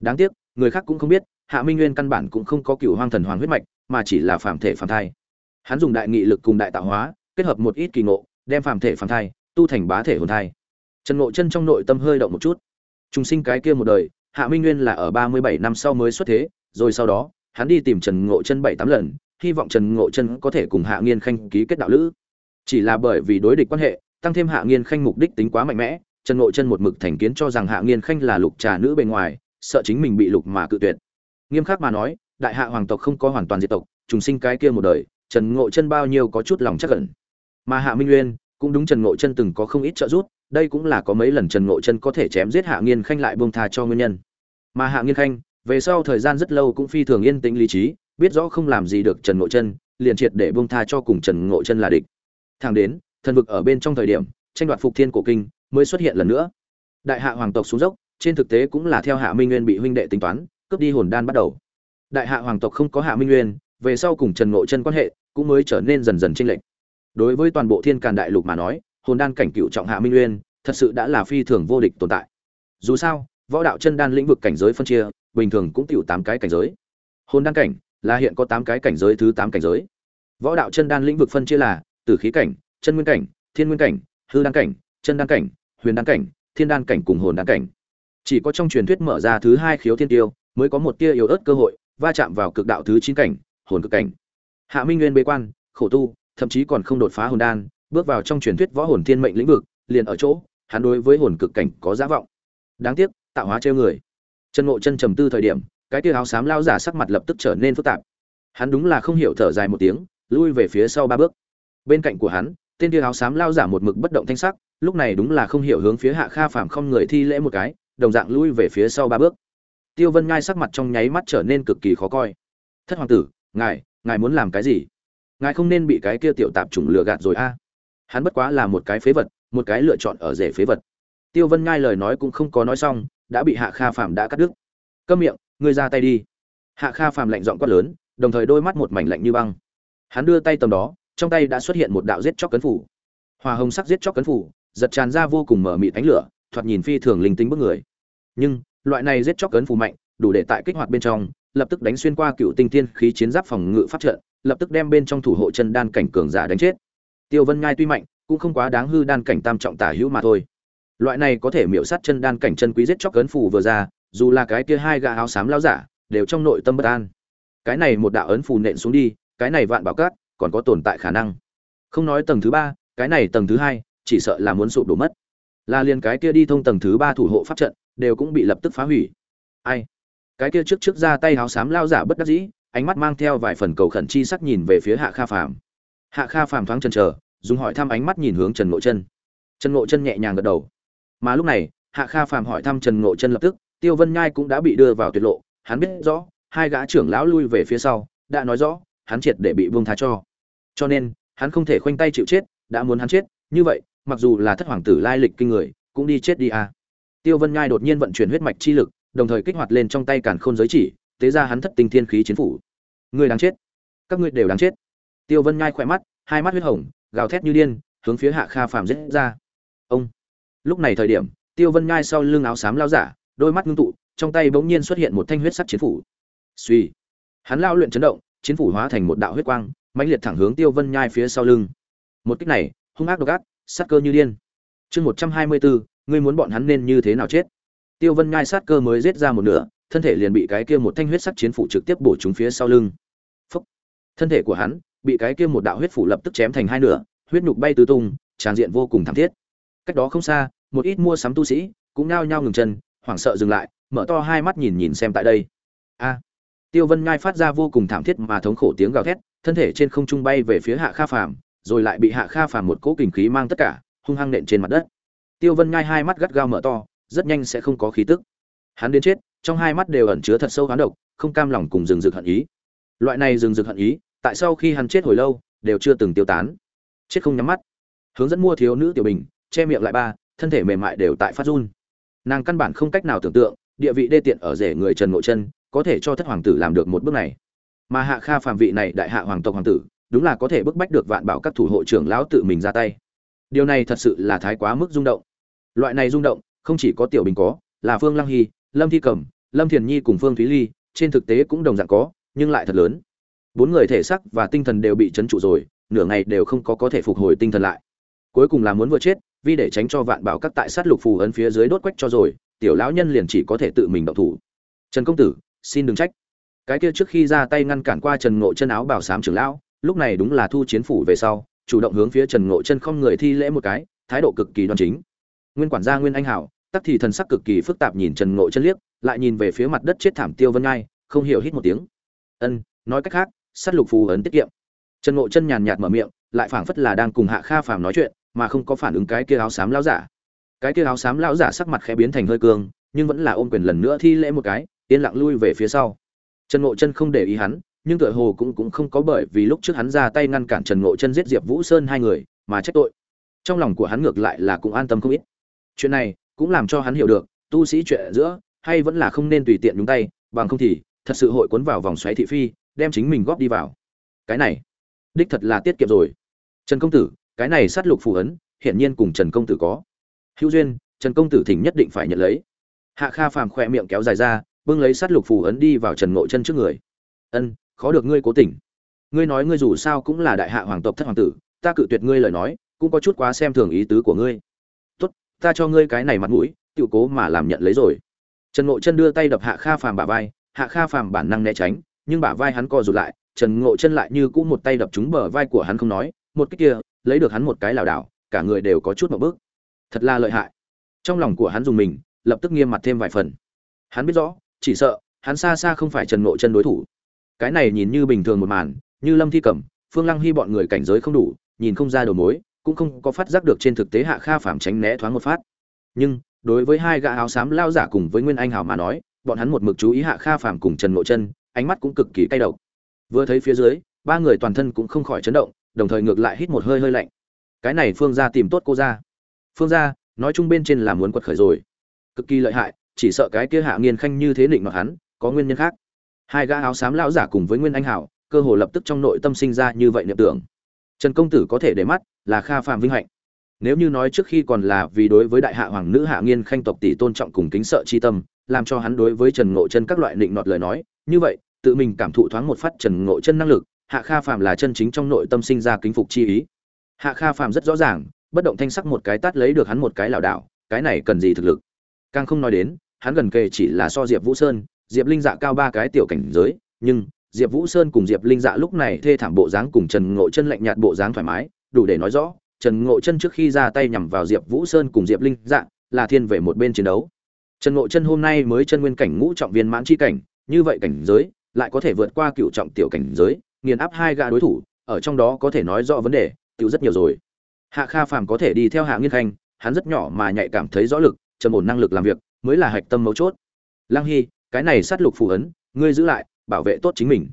Đáng tiếc, người khác cũng không biết, hạ minh nguyên căn bản cũng không có cựu hoang thần hoàng huyết mạch, mà chỉ là phàm thể phàm thai. Hắn dùng đại nghị lực cùng đại tạo hóa, kết hợp một ít kỳ ngộ, đem phàm thể phàm thai, tu thành bá thể hồn thai. Trần ngộ chân trong nội tâm hơi động một chút. Chúng sinh cái kia một đời, hạ minh nguyên là ở ba mươi bảy năm sau mới xuất thế, rồi sau đó, hắn đi tìm trần ngộ chân bảy tám lần hy vọng Trần Ngộ Chân có thể cùng Hạ Nghiên Khanh ký kết đạo lữ. Chỉ là bởi vì đối địch quan hệ, tăng thêm Hạ Nghiên Khanh mục đích tính quá mạnh mẽ, Trần Ngộ Chân một mực thành kiến cho rằng Hạ Nghiên Khanh là lục trà nữ bên ngoài, sợ chính mình bị lục mà cự tuyệt. Nghiêm khắc mà nói, đại hạ hoàng tộc không có hoàn toàn diệt tộc, trùng sinh cái kia một đời, Trần Ngộ Chân bao nhiêu có chút lòng chắc ẩn. Mà Hạ Minh Nguyên, cũng đúng Trần Ngộ Chân từng có không ít trợ giúp, đây cũng là có mấy lần Trần Ngộ Chân có thể chém giết Hạ Nghiên Khanh lại buông tha cho nguyên nhân. Mà Hạ Nghiên Khanh, về sau thời gian rất lâu cũng phi thường yên tĩnh lý trí, biết rõ không làm gì được Trần Ngộ Chân, liền triệt để buông tha cho cùng Trần Ngộ Chân là địch. Thẳng đến, thần vực ở bên trong thời điểm, tranh đoạt phục thiên cổ kinh mới xuất hiện lần nữa. Đại hạ hoàng tộc xuống dốc, trên thực tế cũng là theo Hạ Minh Nguyên bị huynh đệ tính toán, cướp đi hồn đan bắt đầu. Đại hạ hoàng tộc không có Hạ Minh Nguyên, về sau cùng Trần Ngộ Chân quan hệ cũng mới trở nên dần dần chênh lệch. Đối với toàn bộ Thiên Càn đại lục mà nói, hồn đan cảnh cựu trọng Hạ Minh Nguyên, thật sự đã là phi thường vô địch tồn tại. Dù sao, võ đạo chân đan lĩnh vực cảnh giới phân chia, bình thường cũng tiểu tám cái cảnh giới. Hồn đan cảnh, là hiện có tám cái cảnh giới thứ tám cảnh giới. Võ đạo chân đan lĩnh vực phân chia là tử khí cảnh, chân nguyên cảnh, thiên nguyên cảnh, hư đan cảnh, chân đan cảnh, huyền đan cảnh, thiên đan cảnh cùng hồn đan cảnh. Chỉ có trong truyền thuyết mở ra thứ hai khiếu thiên tiêu, mới có một tia yếu ớt cơ hội, va chạm vào cực đạo thứ chín cảnh, hồn cực cảnh. Hạ minh nguyên bế quan, khổ tu, thậm chí còn không đột phá hồn đan, bước vào trong truyền thuyết võ hồn thiên mệnh lĩnh vực, liền ở chỗ, hắn đối với hồn cực cảnh có giá vọng. Đáng tiếc, tạo hóa trêu người. Chân ngộ chân trầm tư thời điểm cái tia áo xám lao giả sắc mặt lập tức trở nên phức tạp. Hắn đúng là không hiểu thở dài một tiếng, lui về phía sau ba bước. Bên cạnh của hắn, tên tia áo xám lao giả một mực bất động thanh sắc, lúc này đúng là không hiểu hướng phía hạ kha phàm không người thi lễ một cái, đồng dạng lui về phía sau ba bước. Tiêu vân ngai sắc mặt trong nháy mắt trở nên cực kỳ khó coi. Thất hoàng tử, ngài ngài muốn làm cái gì? Ngài không nên bị cái kia tiểu tạp chủng lừa gạt rồi a. Hắn bất quá là một cái phế vật, một cái lựa chọn ở rể phế vật. Tiêu vân ngai lời nói cũng không có nói xong, đã bị hạ kha phàm đã cắt đứt. Câm miệng ngươi ra tay đi. Hạ kha phàm lạnh giọng quát lớn, đồng thời đôi mắt một mảnh lạnh như băng. Hắn đưa tay tầm đó, trong tay đã xuất hiện một đạo giết chóc cấn phủ. Hòa hồng sắc giết chóc cấn phủ, giật tràn ra vô cùng mở mịt ánh lửa, thoạt nhìn phi thường linh tính bức người. Nhưng, loại này giết chóc cấn phủ mạnh, đủ để tại kích hoạt bên trong, lập tức đánh xuyên qua cựu tinh thiên khí chiến giáp phòng ngự pháp trận, lập tức đem bên trong thủ hộ chân đan cảnh cường giả đánh chết. Tiêu vân ngai tuy mạnh, cũng không quá đáng hư đan cảnh tam trọng tả hữu mà thôi. Loại này có thể miễu sát chân đan cảnh chân quý giết chóc cấn phủ vừa ra dù là cái kia hai gã áo xám lao giả, đều trong nội tâm bất an. Cái này một đạo ấn phù nện xuống đi, cái này vạn bảo cát, còn có tồn tại khả năng. Không nói tầng thứ ba, cái này tầng thứ hai, chỉ sợ là muốn sụp đổ mất. Là liền cái kia đi thông tầng thứ ba thủ hộ pháp trận, đều cũng bị lập tức phá hủy. Ai? Cái kia trước trước ra tay áo xám lao giả bất đắc dĩ, ánh mắt mang theo vài phần cầu khẩn chi sắc nhìn về phía hạ kha phàm. Hạ kha phàm thoáng chần chờ, dùng hỏi thăm ánh mắt nhìn hướng trần ngộ chân. Trần ngộ chân nhẹ nhàng gật đầu. Mà lúc này, hạ kha phàm hỏi thăm trần ngộ chân lập tức tiêu vân nhai cũng đã bị đưa vào tuyệt lộ, hắn biết rõ, hai gã trưởng lão lui về phía sau, đã nói rõ, hắn triệt để bị vương tha cho. Cho nên, hắn không thể khoanh tay chịu chết, đã muốn hắn chết, như vậy, mặc dù là thất hoàng tử lai lịch kinh người, cũng đi chết đi à. tiêu vân nhai đột nhiên vận chuyển huyết mạch chi lực, đồng thời kích hoạt lên trong tay càn khôn giới chỉ, tế ra hắn thất tinh thiên khí chiến phủ. Người đáng chết. Các ngươi đều đáng chết. Tiêu vân nhai khỏe mắt, hai mắt huyết hồng, gào thét như điên, hướng phía hạ kha phàm giết ra. Ông. Lúc này thời điểm, tiêu vân nhai sau lưng áo xám lao giả đôi mắt ngưng tụ, trong tay bỗng nhiên xuất hiện một thanh huyết sắc chiến phủ. Suy hắn lao luyện chấn động, chiến phủ hóa thành một đạo huyết quang, mãnh liệt thẳng hướng tiêu vân nhai phía sau lưng. Một kích này, hung ác độc ác, sát cơ như điên. Chương một trăm hai mươi bốn ngươi muốn bọn hắn nên như thế nào chết? Tiêu vân nhai sát cơ mới giết ra một nửa, thân thể liền bị cái kia một thanh huyết sắc chiến phủ trực tiếp bổ trúng phía sau lưng. Phúc. thân thể của hắn, bị cái kia một đạo huyết phủ lập tức chém thành hai nửa, huyết nhục bay tứ tung, tràn diện vô cùng thảm thiết. Cách đó không xa, một ít mua sắm tu sĩ, cũng nao nhao ngừng chân hoảng sợ dừng lại, mở to hai mắt nhìn nhìn xem tại đây. A. Tiêu vân ngai phát ra vô cùng thảm thiết mà thống khổ tiếng gào thét, thân thể trên không trung bay về phía hạ kha phàm, rồi lại bị hạ kha phàm một cỗ kình khí mang tất cả, hung hăng nện trên mặt đất. Tiêu vân ngai hai mắt gắt gao mở to, rất nhanh sẽ không có khí tức. Hắn đến chết, trong hai mắt đều ẩn chứa thật sâu hắn độc, không cam lòng cùng rừng rực hận ý. Loại này rừng rực hận ý, tại sau khi hắn chết hồi lâu, đều chưa từng tiêu tán. Chết không nhắm mắt. Hướng dẫn mua thiếu nữ tiểu bình, che miệng lại ba, thân thể mềm mại đều tại phát run nàng căn bản không cách nào tưởng tượng, địa vị đê tiện ở rể người trần ngộ chân có thể cho thất hoàng tử làm được một bước này. Mà hạ kha phàm vị này đại hạ hoàng tộc hoàng tử, đúng là có thể bức bách được vạn bảo các thủ hộ trưởng lão tự mình ra tay. Điều này thật sự là thái quá mức rung động. Loại này rung động, không chỉ có tiểu bình có, là phương lăng hy, lâm thi cẩm lâm thiền nhi cùng phương thúy ly, trên thực tế cũng đồng dạng có, nhưng lại thật lớn. Bốn người thể sắc và tinh thần đều bị chấn trụ rồi, nửa ngày đều không có có thể phục hồi tinh thần lại. Cuối cùng là muốn vừa chết vì để tránh cho vạn bảo các tại sát lục phù ấn phía dưới đốt quách cho rồi, tiểu lão nhân liền chỉ có thể tự mình động thủ. Trần công tử, xin đừng trách. Cái kia trước khi ra tay ngăn cản qua trần ngộ chân áo bảo sám trưởng lão, lúc này đúng là thu chiến phủ về sau, chủ động hướng phía trần ngộ chân không người thi lễ một cái, thái độ cực kỳ đoan chính. Nguyên quản gia nguyên anh hảo, tắc thì thần sắc cực kỳ phức tạp nhìn trần ngộ chân liếc, lại nhìn về phía mặt đất chết thảm tiêu vân ngai, không hiểu hít một tiếng. Ân, nói cách khác, sát lục phù ấn tiết kiệm. Trần ngộ chân nhàn nhạt mở miệng, lại phảng phất là đang cùng hạ kha phàm nói chuyện mà không có phản ứng cái kia áo xám lão giả. Cái kia áo xám lão giả sắc mặt khẽ biến thành hơi cương, nhưng vẫn là ôm quyền lần nữa thi lễ một cái, yên lặng lui về phía sau. Trần ngộ chân không để ý hắn, nhưng tựa hồ cũng cũng không có bởi vì lúc trước hắn ra tay ngăn cản trần ngộ chân giết diệp vũ sơn hai người, mà trách tội. Trong lòng của hắn ngược lại là cũng an tâm không ít. Chuyện này cũng làm cho hắn hiểu được, tu sĩ chuyện giữa, hay vẫn là không nên tùy tiện nhúng tay, bằng không thì, thật sự hội cuốn vào vòng xoáy thị phi, đem chính mình góp đi vào. Cái này, đích thật là tiết kiệm rồi. Trần công tử cái này sát lục phù ấn, hiển nhiên cùng trần công tử có. Hữu duyên, trần công tử thỉnh nhất định phải nhận lấy. Hạ kha phàm khỏe miệng kéo dài ra, bưng lấy sát lục phù ấn đi vào trần ngộ chân trước người. Ân, khó được ngươi cố tình. Ngươi nói ngươi dù sao cũng là đại hạ hoàng tộc thất hoàng tử, ta cự tuyệt ngươi lời nói, cũng có chút quá xem thường ý tứ của ngươi. Tốt, ta cho ngươi cái này mặt mũi tự cố mà làm nhận lấy rồi. Trần ngộ chân đưa tay đập hạ kha phàm bả vai, hạ kha phàm bản năng né tránh, nhưng bả vai hắn co rụt lại, trần ngộ chân lại như cũ một tay đập trúng bờ vai của hắn không nói, một cái kia lấy được hắn một cái lảo đảo, cả người đều có chút một bước. Thật là lợi hại. Trong lòng của hắn dùng mình, lập tức nghiêm mặt thêm vài phần. Hắn biết rõ, chỉ sợ, hắn xa xa không phải trần ngộ chân đối thủ. Cái này nhìn như bình thường một màn, như lâm thi cẩm, phương lăng hy bọn người cảnh giới không đủ, nhìn không ra đầu mối, cũng không có phát giác được trên thực tế hạ kha phàm tránh né thoáng một phát. Nhưng, đối với hai gã áo xám lao giả cùng với nguyên anh hào mà nói, bọn hắn một mực chú ý hạ kha phàm cùng trần ngộ chân, ánh mắt cũng cực kỳ cay độc. Vừa thấy phía dưới, ba người toàn thân cũng không khỏi chấn động đồng thời ngược lại hít một hơi hơi lạnh. Cái này phương gia tìm tốt cô ra phương gia, nói chung bên trên là muốn quật khởi rồi. Cực kỳ lợi hại, chỉ sợ cái kia hạ nghiên khanh như thế định nọ hắn, có nguyên nhân khác. Hai gã áo xám lão giả cùng với nguyên anh hảo, cơ hồ lập tức trong nội tâm sinh ra như vậy niệm tưởng. Trần công tử có thể để mắt là kha phàm vinh hạnh. Nếu như nói trước khi còn là vì đối với đại hạ hoàng nữ hạ nghiên khanh tộc tỷ tôn trọng cùng kính sợ chi tâm, làm cho hắn đối với trần ngộ chân các loại định nọt lời nói, như vậy, tự mình cảm thụ thoáng một phát trần ngộ chân năng lực hạ kha phạm là chân chính trong nội tâm sinh ra kính phục chi ý. Hạ kha phạm rất rõ ràng, bất động thanh sắc một cái tát lấy được hắn một cái lảo đảo, cái này cần gì thực lực? Càng không nói đến, hắn gần kề chỉ là so diệp vũ sơn, diệp linh dạ cao ba cái tiểu cảnh giới, nhưng diệp vũ sơn cùng diệp linh dạ lúc này thê thảm bộ dáng cùng trần ngộ chân lạnh nhạt bộ dáng thoải mái, đủ để nói rõ, trần ngộ chân trước khi ra tay nhằm vào diệp vũ sơn cùng diệp linh dạ là thiên về một bên chiến đấu. Trần ngộ chân hôm nay mới chân nguyên cảnh ngũ trọng viên mãn chi cảnh, như vậy cảnh giới, lại có thể vượt qua cựu trọng tiểu cảnh giới nghiền áp hai gã đối thủ, ở trong đó có thể nói rõ vấn đề tiêu rất nhiều rồi. Hạ kha phàm có thể đi theo hạ nghiên khanh, hắn rất nhỏ mà nhạy cảm thấy rõ lực, trầm ổn năng lực làm việc, mới là hạch tâm mấu chốt. Lang hy, cái này sát lục phù ấn, ngươi giữ lại, bảo vệ tốt chính mình.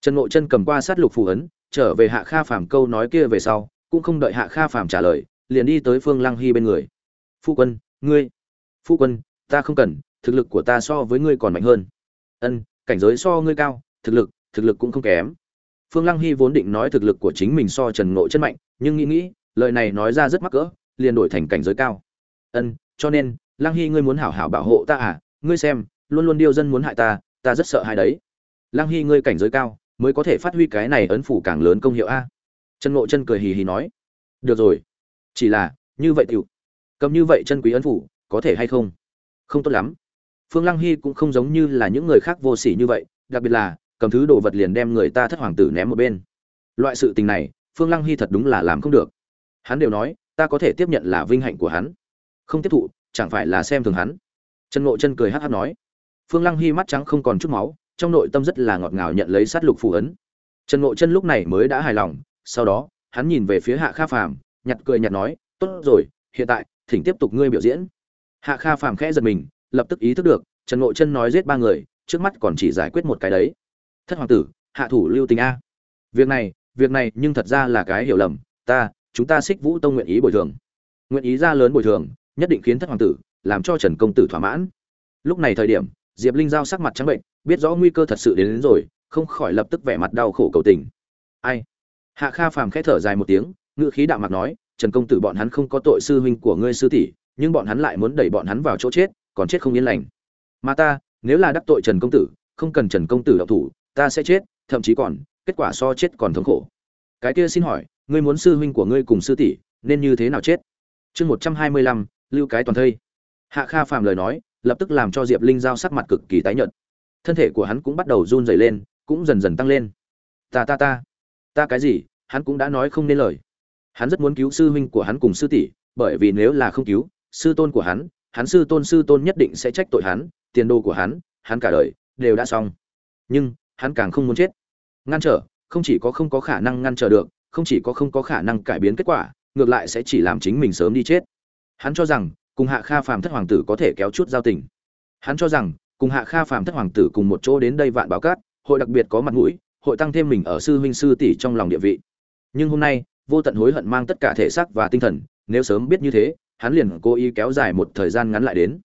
Trần ngộ chân cầm qua sát lục phù ấn, trở về hạ kha phàm câu nói kia về sau, cũng không đợi hạ kha phàm trả lời, liền đi tới phương lăng hy bên người. Phu quân, ngươi, phu quân, ta không cần, thực lực của ta so với ngươi còn mạnh hơn. Ân, cảnh giới so ngươi cao, thực lực thực lực cũng không kém phương lăng hy vốn định nói thực lực của chính mình so trần ngộ chân mạnh, nhưng nghĩ nghĩ, lời này nói ra rất mắc cỡ, liền đổi thành cảnh giới cao. Ân, cho nên, lăng hy ngươi muốn hảo hảo bảo hộ ta à? Ngươi xem, luôn luôn điêu dân muốn hại ta ta rất sợ hại đấy. Lăng hy ngươi cảnh giới cao, mới có thể phát huy cái này ấn phủ càng lớn công hiệu a. Trần ngộ chân cười hì hì nói. Được rồi, chỉ là, như vậy tiểu, cầm như vậy chân quý ấn phủ, có thể hay không? Không tốt lắm. Phương lăng hy cũng không giống như là những người khác vô sỉ như vậy, đặc biệt là cầm thứ đồ vật liền đem người ta thất hoàng tử ném một bên. Loại sự tình này, phương lăng hy thật đúng là làm không được. Hắn đều nói, ta có thể tiếp nhận là vinh hạnh của hắn. Không tiếp thụ, chẳng phải là xem thường hắn. Trần ngộ chân cười hát hát nói. Phương lăng hy mắt trắng không còn chút máu, trong nội tâm rất là ngọt ngào nhận lấy sát lục phù ấn. Trần ngộ chân lúc này mới đã hài lòng, sau đó, hắn nhìn về phía hạ kha phàm, nhặt cười nhặt nói, tốt rồi, hiện tại, thỉnh tiếp tục ngươi biểu diễn. Hạ kha phàm khẽ giật mình, lập tức ý thức được, trần ngộ chân nói giết ba người, trước mắt còn chỉ giải quyết một cái đấy thất hoàng tử hạ thủ lưu tình a. Việc này việc này nhưng thật ra là cái hiểu lầm. Ta chúng ta xích vũ tông nguyện ý bồi thường. Nguyện ý ra lớn bồi thường nhất định khiến thất hoàng tử làm cho trần công tử thỏa mãn. Lúc này thời điểm diệp linh giao sắc mặt trắng bệnh biết rõ nguy cơ thật sự đến, đến rồi không khỏi lập tức vẻ mặt đau khổ cầu tình. Ai? Hạ kha phàm khẽ thở dài một tiếng ngự khí đạo mặt nói trần công tử bọn hắn không có tội sư huynh của ngươi sư tỷ nhưng bọn hắn lại muốn đẩy bọn hắn vào chỗ chết còn chết không yên lành. Mà ta nếu là đắc tội trần công tử không cần trần công tử độc thủ ta sẽ chết, thậm chí còn, kết quả so chết còn thống khổ. Cái kia xin hỏi, ngươi muốn sư huynh của ngươi cùng sư tỷ, nên như thế nào chết? Chương một trăm hai mươi lăm, lưu cái toàn thây. Hạ kha phàm lời nói, lập tức làm cho diệp linh giao sắc mặt cực kỳ tái nhợt. Thân thể của hắn cũng bắt đầu run rẩy lên, cũng dần dần tăng lên. Ta ta ta. Ta cái gì? Hắn cũng đã nói không nên lời. Hắn rất muốn cứu sư huynh của hắn cùng sư tỷ, bởi vì nếu là không cứu, sư tôn của hắn hắn sư tôn sư tôn nhất định sẽ trách tội hắn, tiền đồ của hắn hắn cả đời đều đã xong. Nhưng hắn càng không muốn chết. Ngăn trở, không chỉ có không có khả năng ngăn trở được, không chỉ có không có khả năng cải biến kết quả, ngược lại sẽ chỉ làm chính mình sớm đi chết. Hắn cho rằng, cùng hạ kha phàm thất hoàng tử có thể kéo chút giao tình. Hắn cho rằng, cùng hạ kha phàm thất hoàng tử cùng một chỗ đến đây vạn báo cát, hội đặc biệt có mặt mũi, hội tăng thêm mình ở sư huynh sư tỷ trong lòng địa vị. Nhưng hôm nay, vô tận hối hận mang tất cả thể xác và tinh thần, nếu sớm biết như thế, hắn liền cố ý kéo dài một thời gian ngắn lại đến.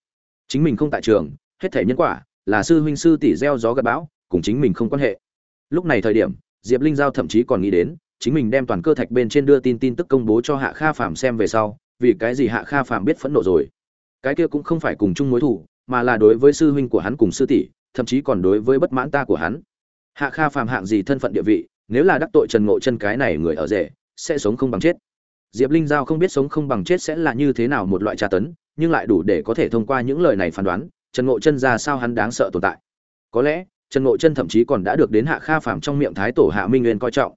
Chính mình không tại trường, hết thể nhân quả là sư huynh sư tỷ gieo gió gặt bão cùng chính mình không quan hệ. Lúc này thời điểm, diệp linh giao thậm chí còn nghĩ đến, chính mình đem toàn cơ thạch bên trên đưa tin tin tức công bố cho hạ kha phàm xem về sau, vì cái gì hạ kha phàm biết phẫn nộ rồi. Cái kia cũng không phải cùng chung mối thủ mà là đối với sư huynh của hắn cùng sư tỷ, thậm chí còn đối với bất mãn ta của hắn. Hạ kha phàm hạng gì thân phận địa vị, nếu là đắc tội trần ngộ chân cái này người ở rể, sẽ sống không bằng chết. Diệp linh giao không biết sống không bằng chết sẽ là như thế nào một loại tra tấn, nhưng lại đủ để có thể thông qua những lời này phán đoán, trần ngộ chân ra sao hắn đáng sợ tồn tại. Có lẽ trần ngộ chân thậm chí còn đã được đến hạ kha phàm trong miệng thái tổ hạ minh nguyên coi trọng.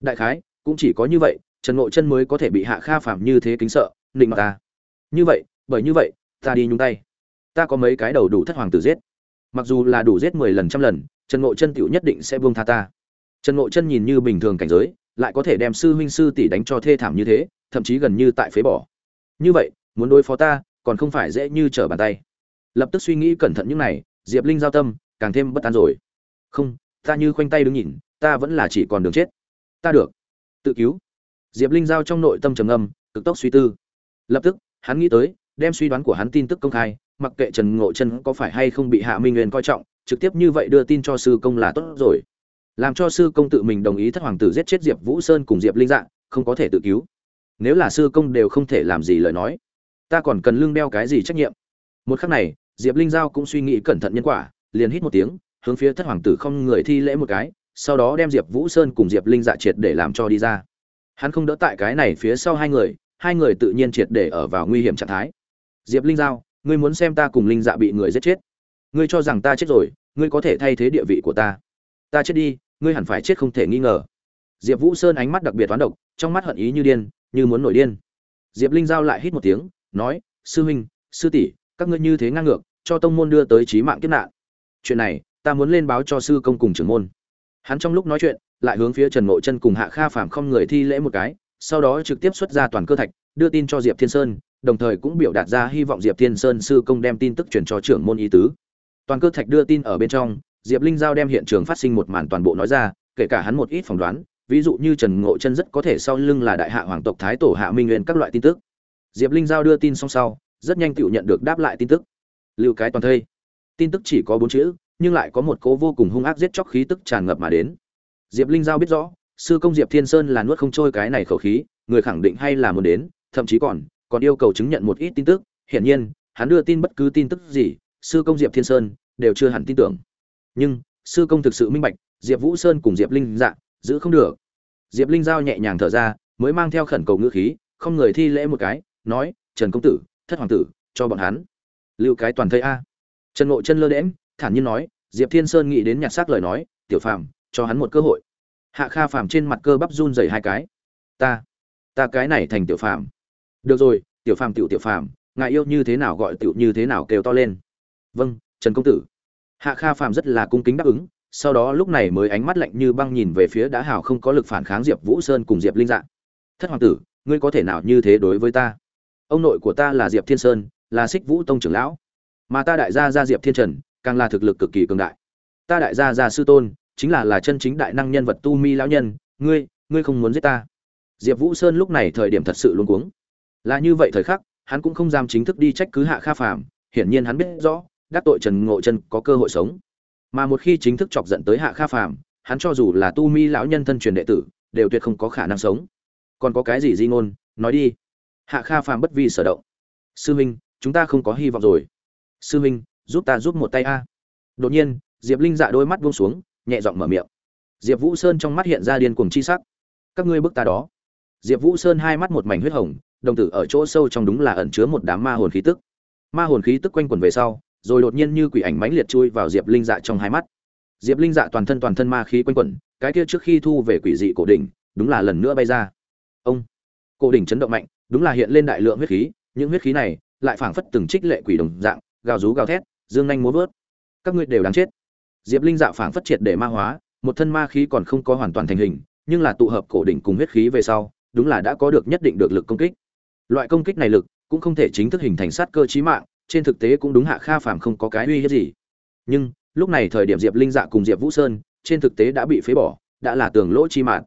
Đại khái, cũng chỉ có như vậy, trần ngộ chân mới có thể bị hạ kha phàm như thế kính sợ, nịnh mặt ta. Như vậy, bởi như vậy, ta đi nhung tay. Ta có mấy cái đầu đủ thất hoàng tử giết. Mặc dù là đủ giết mười lần trăm lần, trần ngộ chân tựu nhất định sẽ buông tha ta. Trần ngộ chân nhìn như bình thường cảnh giới, lại có thể đem sư huynh sư tỷ đánh cho thê thảm như thế, thậm chí gần như tại phế bỏ. Như vậy, muốn đối phó ta, còn không phải dễ như trở bàn tay. Lập tức suy nghĩ cẩn thận những này, diệp linh giao tâm càng thêm bất an rồi. Không, ta như khoanh tay đứng nhìn, ta vẫn là chỉ còn đường chết. Ta được. Tự cứu. Diệp linh giao trong nội tâm trầm ngâm, cực tốc suy tư. Lập tức, hắn nghĩ tới, đem suy đoán của hắn tin tức công khai, mặc kệ trần ngộ chân có phải hay không bị hạ minh nguyên coi trọng, trực tiếp như vậy đưa tin cho sư công là tốt rồi. Làm cho sư công tự mình đồng ý thất hoàng tử giết chết diệp vũ sơn cùng diệp linh dạng không có thể tự cứu. Nếu là sư công đều không thể làm gì lời nói, ta còn cần lương đeo cái gì trách nhiệm? Một khắc này, diệp linh giao cũng suy nghĩ cẩn thận nhân quả liền hít một tiếng, hướng phía thất hoàng tử không người thi lễ một cái, sau đó đem diệp vũ sơn cùng diệp linh dạ triệt để làm cho đi ra. Hắn không đỡ tại cái này phía sau hai người hai người tự nhiên triệt để ở vào nguy hiểm trạng thái. Diệp linh giao, ngươi muốn xem ta cùng linh dạ bị người giết chết. Ngươi cho rằng ta chết rồi, ngươi có thể thay thế địa vị của ta. Ta chết đi, ngươi hẳn phải chết không thể nghi ngờ. Diệp vũ sơn ánh mắt đặc biệt toán độc, trong mắt hận ý như điên, như muốn nổi điên. Diệp linh giao lại hít một tiếng, nói, sư huynh, sư tỷ, các ngươi như thế ngang ngược, cho tông môn đưa tới trí mạng kiếp nạn chuyện này, ta muốn lên báo cho sư công cùng trưởng môn. Hắn trong lúc nói chuyện, lại hướng phía trần ngộ chân cùng hạ kha phàm không người thi lễ một cái, sau đó trực tiếp xuất ra toàn cơ thạch, đưa tin cho diệp thiên sơn, đồng thời cũng biểu đạt ra hy vọng diệp thiên sơn sư công đem tin tức truyền cho trưởng môn ý tứ. Toàn cơ thạch đưa tin ở bên trong, diệp linh giao đem hiện trường phát sinh một màn toàn bộ nói ra, kể cả hắn một ít phỏng đoán, ví dụ như trần ngộ chân rất có thể sau lưng là đại hạ hoàng tộc thái tổ hạ minh nguyên các loại tin tức. Diệp linh giao đưa tin xong sau, rất nhanh tự nhận được đáp lại tin tức. Lưu cái toàn thây tin tức chỉ có bốn chữ, nhưng lại có một cố vô cùng hung ác giết chóc khí tức tràn ngập mà đến. Diệp linh giao biết rõ, sư công diệp thiên sơn là nuốt không trôi cái này khẩu khí, người khẳng định hay là muốn đến, thậm chí còn còn yêu cầu chứng nhận một ít tin tức. Hiển nhiên, hắn đưa tin bất cứ tin tức gì, sư công diệp thiên sơn đều chưa hẳn tin tưởng. Nhưng, sư công thực sự minh bạch, diệp vũ sơn cùng diệp linh dạ giữ không được. Diệp linh giao nhẹ nhàng thở ra, mới mang theo khẩn cầu ngữ khí, không người thi lễ một cái, nói, trần công tử, thất hoàng tử, cho bọn hắn. Lưu cái toàn thây a trần ngộ chân lơ đễm thản nhiên nói, diệp thiên sơn nghĩ đến nhặt xác lời nói, tiểu phàm, cho hắn một cơ hội. Hạ kha phàm trên mặt cơ bắp run rẩy hai cái. Ta ta cái này thành tiểu phàm. Được rồi, tiểu phàm tiểu tiểu phàm, ngài yêu như thế nào gọi tiểu như thế nào kêu to lên. Vâng trần công tử. Hạ kha phàm rất là cung kính đáp ứng, sau đó lúc này mới ánh mắt lạnh như băng nhìn về phía đã hào không có lực phản kháng diệp vũ sơn cùng diệp linh dạng thất hoàng tử, ngươi có thể nào như thế đối với ta? Ông nội của ta là diệp thiên sơn, là xích vũ tông trưởng lão mà ta đại gia gia diệp thiên trần, càng là thực lực cực kỳ cường đại. Ta đại gia gia sư tôn, chính là là chân chính đại năng nhân vật tu mi lão nhân, ngươi ngươi không muốn giết ta. Diệp vũ sơn lúc này thời điểm thật sự luôn cuống. Là như vậy thời khắc, hắn cũng không dám chính thức đi trách cứ hạ kha phàm, hiển nhiên hắn biết rõ, đắc tội trần ngộ chân có cơ hội sống. Mà một khi chính thức chọc giận tới hạ kha phàm, hắn cho dù là tu mi lão nhân thân truyền đệ tử, đều tuyệt không có khả năng sống. Còn có cái gì di ngôn, nói đi. Hạ kha phàm bất vi sở động. Sư huynh chúng ta không có hy vọng rồi sư huynh, giúp ta giúp một tay a. Đột nhiên, diệp linh dạ đôi mắt buông xuống, nhẹ giọng mở miệng. Diệp vũ sơn trong mắt hiện ra điên cuồng chi sắc. Các ngươi bức ta đó. Diệp vũ sơn hai mắt một mảnh huyết hồng, đồng tử ở chỗ sâu trong đúng là ẩn chứa một đám ma hồn khí tức. Ma hồn khí tức quanh quẩn về sau, rồi đột nhiên như quỷ ảnh mãnh liệt chui vào diệp linh dạ trong hai mắt. Diệp linh dạ toàn thân toàn thân ma khí quanh quẩn, cái kia trước khi thu về quỷ dị cổ đỉnh, đúng là lần nữa bay ra. Ông! Cổ đỉnh chấn động mạnh, đúng là hiện lên đại lượng huyết khí, những huyết khí này lại phảng phất từng trích lệ quỷ đồng dạng gào rú gào thét, dương nhanh múa vớt. Các ngươi đều đáng chết. Diệp linh dạ phảng phất triệt để ma hóa, một thân ma khí còn không có hoàn toàn thành hình, nhưng là tụ hợp cổ đỉnh cùng huyết khí về sau, đúng là đã có được nhất định được lực công kích. Loại công kích này lực cũng không thể chính thức hình thành sát cơ chí mạng, trên thực tế cũng đúng hạ kha phàm không có cái uy hiếp gì. Nhưng, lúc này thời điểm diệp linh dạ cùng diệp vũ sơn, trên thực tế đã bị phế bỏ, đã là tường lỗ chi mạng.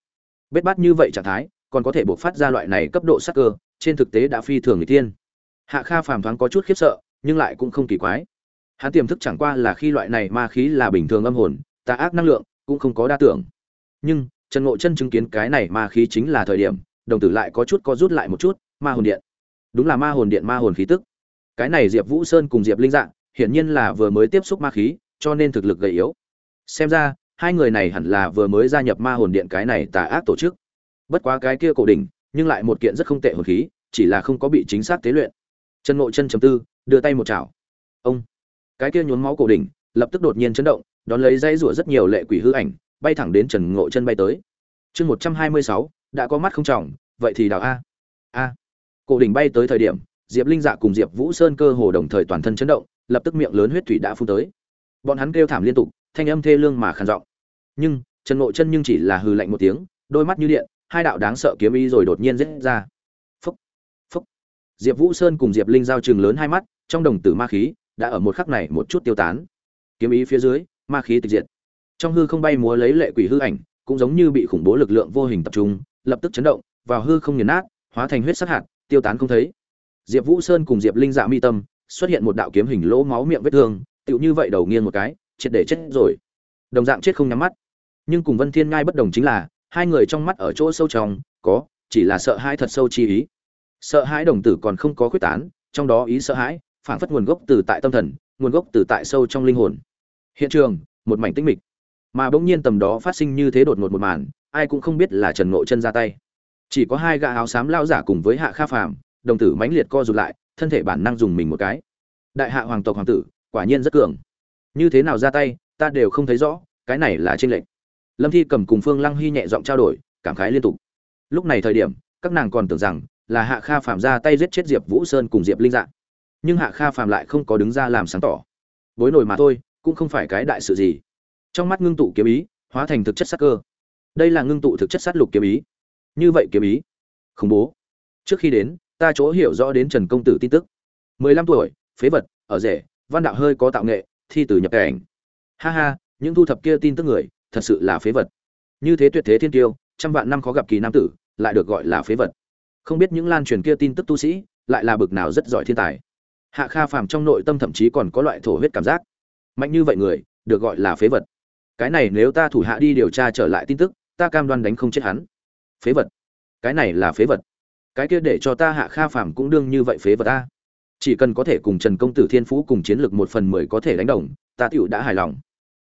Bết bát như vậy trạng thái, còn có thể buộc phát ra loại này cấp độ sát cơ, trên thực tế đã phi thường người tiên hạ kha phàm thoáng có chút khiếp sợ nhưng lại cũng không kỳ quái. Hắn tiềm thức chẳng qua là khi loại này ma khí là bình thường âm hồn, tà ác năng lượng, cũng không có đa tưởng. Nhưng, trần ngộ chân chứng kiến cái này ma khí chính là thời điểm, đồng tử lại có chút co rút lại một chút, ma hồn điện. Đúng là ma hồn điện, ma hồn khí tức. Cái này diệp vũ sơn cùng diệp linh dạng hiển nhiên là vừa mới tiếp xúc ma khí, cho nên thực lực gầy yếu. Xem ra, hai người này hẳn là vừa mới gia nhập ma hồn điện cái này tà ác tổ chức. Bất quá cái kia cổ đỉnh, nhưng lại một kiện rất không tệ hồn khí, chỉ là không có bị chính xác tế luyện. Chân ngộ chân chấm tư đưa tay một chảo. Ông. Cái kia nhốn máu cổ đỉnh, lập tức đột nhiên chấn động, đón lấy dây rủa rất nhiều lệ quỷ hư ảnh, bay thẳng đến trần ngộ chân bay tới. Chương một trăm hai mươi sáu, đã có mắt không trọng, vậy thì đào a. A. Cổ đỉnh bay tới thời điểm, diệp linh dạ cùng diệp vũ sơn cơ hồ đồng thời toàn thân chấn động, lập tức miệng lớn huyết thủy đã phun tới. Bọn hắn kêu thảm liên tục, thanh âm thê lương mà khàn giọng. Nhưng, trần ngộ chân nhưng chỉ là hừ lạnh một tiếng, đôi mắt như điện, hai đạo đáng sợ kiếm ý rồi đột nhiên rết ra. Phúc phúc. Diệp vũ sơn cùng diệp linh giao chừng lớn hai mắt trong đồng tử ma khí đã ở một khắc này một chút tiêu tán. Kiếm ý phía dưới, ma khí tịch diệt. Trong hư không bay múa lấy lệ quỷ hư ảnh, cũng giống như bị khủng bố lực lượng vô hình tập trung, lập tức chấn động, vào hư không nghiền nát, hóa thành huyết sắc hạt, tiêu tán không thấy. Diệp vũ sơn cùng diệp linh dạ mi tâm xuất hiện một đạo kiếm hình lỗ máu miệng vết thương, tựu như vậy đầu nghiêng một cái, triệt để chết rồi. Đồng dạng chết không nhắm mắt. Nhưng cùng vân thiên ngai bất đồng chính là, hai người trong mắt ở chỗ sâu trong, có, chỉ là sợ hãi thật sâu chi ý. Sợ hãi đồng tử còn không có quyết tán, trong đó ý sợ hãi phản phất nguồn gốc từ tại tâm thần, nguồn gốc từ tại sâu trong linh hồn. Hiện trường, một mảnh tĩnh mịch. Mà bỗng nhiên tầm đó phát sinh như thế đột ngột một màn, ai cũng không biết là trần ngộ chân ra tay. Chỉ có hai gã áo xám lao giả cùng với hạ kha phàm, đồng tử mãnh liệt co rụt lại, thân thể bản năng dùng mình một cái. Đại hạ hoàng tộc hoàng tử, quả nhiên rất cường. Như thế nào ra tay, ta đều không thấy rõ, cái này là trên lệnh lâm thi cầm cùng phương lăng hy nhẹ giọng trao đổi, cảm khái liên tục. Lúc này thời điểm, các nàng còn tưởng rằng là hạ kha phàm ra tay giết chết diệp vũ sơn cùng diệp linh dạng nhưng hạ kha phàm lại không có đứng ra làm sáng tỏ. Bối nổi mà thôi, cũng không phải cái đại sự gì. Trong mắt ngưng tụ kiếm ý, hóa thành thực chất sắc cơ. Đây là ngưng tụ thực chất sát lục kiếm ý. Như vậy kiếm ý, khủng bố. Trước khi đến, ta chỗ hiểu rõ đến trần công tử tin tức. Mười lăm tuổi, phế vật, ở rể, văn đạo hơi có tạo nghệ, thi từ nhập cảnh. Ha ha, những thu thập kia tin tức người, thật sự là phế vật. Như thế tuyệt thế thiên tiêu trăm vạn năm khó gặp kỳ nam tử, lại được gọi là phế vật. Không biết những lan truyền kia tin tức tu sĩ, lại là bực nào rất giỏi thiên tài hạ kha phàm trong nội tâm thậm chí còn có loại thổ huyết cảm giác. Mạnh như vậy người, được gọi là phế vật. Cái này nếu ta thủ hạ đi điều tra trở lại tin tức, ta cam đoan đánh không chết hắn. Phế vật. Cái này là phế vật. Cái kia để cho ta hạ kha phàm cũng đương như vậy phế vật ta. Chỉ cần có thể cùng trần công tử thiên phú cùng chiến lược một phần mười có thể đánh đồng, ta tựu đã hài lòng.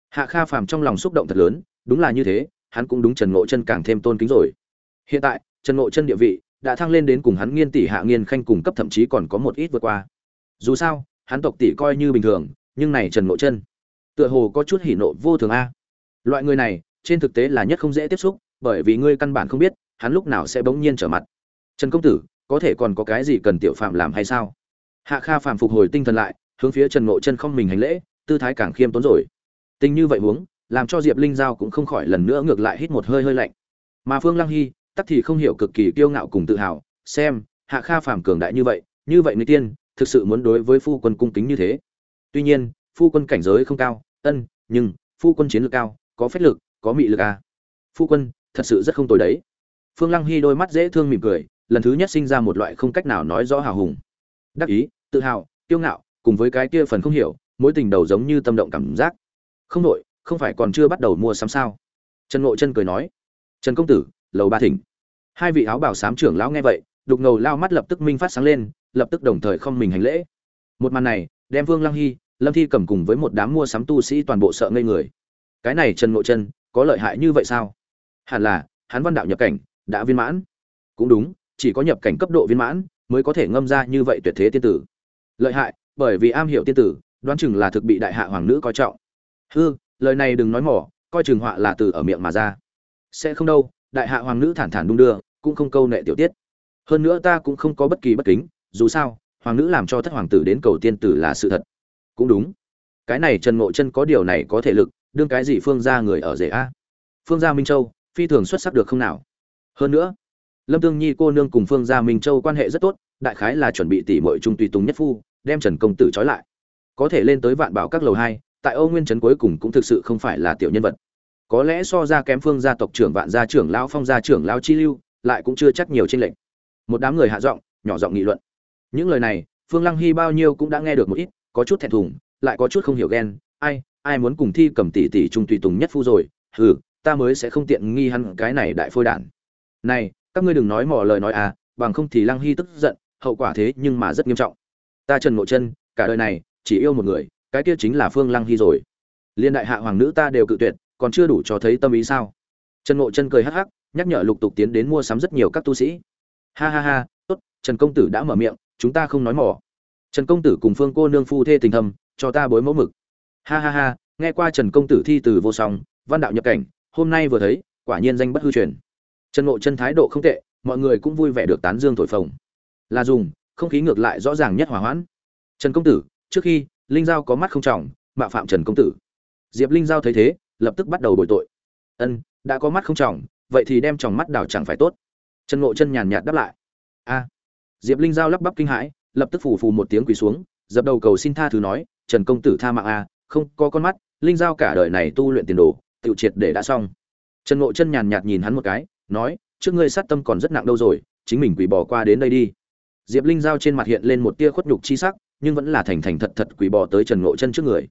Hạ kha phàm trong lòng xúc động thật lớn, đúng là như thế, hắn cũng đúng trần ngộ chân càng thêm tôn kính rồi. Hiện tại, trần ngộ chân địa vị đã thăng lên đến cùng hắn nghiên tỷ hạ nghiên khanh cùng cấp thậm chí còn có một ít vượt qua dù sao, hắn tộc tỷ coi như bình thường, nhưng này trần ngộ chân, tựa hồ có chút hỉ nộ vô thường a. Loại người này, trên thực tế là nhất không dễ tiếp xúc, bởi vì ngươi căn bản không biết, hắn lúc nào sẽ bỗng nhiên trở mặt. Trần công tử, có thể còn có cái gì cần tiểu phạm làm hay sao? Hạ kha phạm phục hồi tinh thần lại, hướng phía trần ngộ chân không mình hành lễ, tư thái càng khiêm tốn rồi. Tình như vậy huống, làm cho diệp linh giao cũng không khỏi lần nữa ngược lại hít một hơi hơi lạnh. Mà phương lăng hy, tắc thì không hiểu cực kỳ kiêu ngạo cùng tự hào, xem, hạ kha Phạm cường đại như vậy như vậy người tiên thực sự muốn đối với phu quân cung kính như thế. Tuy nhiên, phu quân cảnh giới không cao, ân, nhưng, phu quân chiến lược cao, có phép lực, có mị lực à. phu quân, thật sự rất không tồi đấy. Phương lăng hy đôi mắt dễ thương mỉm cười, lần thứ nhất sinh ra một loại không cách nào nói rõ hào hùng. Đắc ý, tự hào, kiêu ngạo, cùng với cái kia phần không hiểu, mối tình đầu giống như tâm động cảm giác. Không nội, không phải còn chưa bắt đầu mua sắm sao? Trần ngộ chân cười nói. Trần công tử, lầu ba thỉnh. Hai vị áo bảo sám trưởng lão nghe vậy, đục ngầu lao mắt lập tức minh phát sáng lên lập tức đồng thời không mình hành lễ. Một màn này, đem vương lăng hy, lâm thi cầm cùng với một đám mua sắm tu sĩ toàn bộ sợ ngây người. Cái này trần ngộ chân có lợi hại như vậy sao? Hẳn là, hắn văn đạo nhập cảnh, đã viên mãn. Cũng đúng, chỉ có nhập cảnh cấp độ viên mãn, mới có thể ngâm ra như vậy tuyệt thế tiên tử. Lợi hại, bởi vì am hiểu tiên tử, đoán chừng là thực bị đại hạ hoàng nữ coi trọng. Hư, lời này đừng nói mỏ, coi chừng họa là từ ở miệng mà ra. Sẽ không đâu, đại hạ hoàng nữ thản thản đung đưa, cũng không câu nệ tiểu tiết. Hơn nữa ta cũng không có bất kỳ bất kính dù sao, hoàng nữ làm cho thất hoàng tử đến cầu tiên tử là sự thật. Cũng đúng. Cái này trần ngộ chân có điều này có thể lực, đương cái gì phương gia người ở rể a? Phương gia minh châu, phi thường xuất sắc được không nào? Hơn nữa, lâm tương nhi cô nương cùng phương gia minh châu quan hệ rất tốt, đại khái là chuẩn bị tỉ mọi trung tùy tùng nhất phu, đem trần công tử trói lại. Có thể lên tới vạn bảo các lầu hai, tại âu nguyên trấn cuối cùng cũng thực sự không phải là tiểu nhân vật. Có lẽ so ra kém phương gia tộc trưởng vạn gia trưởng lão, phong gia trưởng lão chi lưu, lại cũng chưa chắc nhiều trên lệnh một đám người hạ giọng, nhỏ giọng nghị luận những lời này, phương lăng hy bao nhiêu cũng đã nghe được một ít, có chút thẹn thùng, lại có chút không hiểu ghen. Ai ai muốn cùng thi cầm tỷ tỷ trung tùy tùng nhất phu rồi? Hừ, ta mới sẽ không tiện nghi hắn cái này đại phôi đản. Này, các ngươi đừng nói mỏ lời nói à bằng không thì lăng hy tức giận, hậu quả thế nhưng mà rất nghiêm trọng. Ta trần ngộ chân cả đời này, chỉ yêu một người, cái kia chính là phương lăng hy rồi. Liên đại hạ hoàng nữ ta đều cự tuyệt, còn chưa đủ cho thấy tâm ý sao? Trần ngộ chân cười hắc hắc, nhắc nhở lục tục tiến đến mua sắm rất nhiều các tu sĩ. Ha ha ha, tốt, trần công tử đã mở miệng chúng ta không nói mỏ. Trần công tử cùng phương cô nương phu thê tình thâm, cho ta bối mẫu mực. Ha ha ha, nghe qua trần công tử thi từ vô song, văn đạo nhập cảnh, hôm nay vừa thấy, quả nhiên danh bất hư truyền. Trần ngộ chân thái độ không tệ, mọi người cũng vui vẻ được tán dương thổi phồng. Là dùng, không khí ngược lại rõ ràng nhất hòa hoãn. Trần công tử, trước khi, linh giao có mắt không trọng, mạo phạm trần công tử. Diệp linh giao thấy thế, lập tức bắt đầu bồi tội. Ân, đã có mắt không trọng, vậy thì đem tròng mắt đảo chẳng phải tốt. Trần ngộ chân nhàn nhạt đáp lại. A diệp linh giao lắp bắp kinh hãi, lập tức phủ phù một tiếng quỳ xuống, dập đầu cầu xin tha thứ nói, trần công tử tha mạng a, không có con mắt, linh giao cả đời này tu luyện tiền đồ tự triệt để đã xong. Trần ngộ chân nhàn nhạt nhìn hắn một cái, nói, trước ngươi sát tâm còn rất nặng đâu rồi, chính mình quỳ bỏ qua đến đây đi. Diệp linh giao trên mặt hiện lên một tia khuất nhục chi sắc, nhưng vẫn là thành thành thật thật quỳ bò tới trần ngộ chân trước người.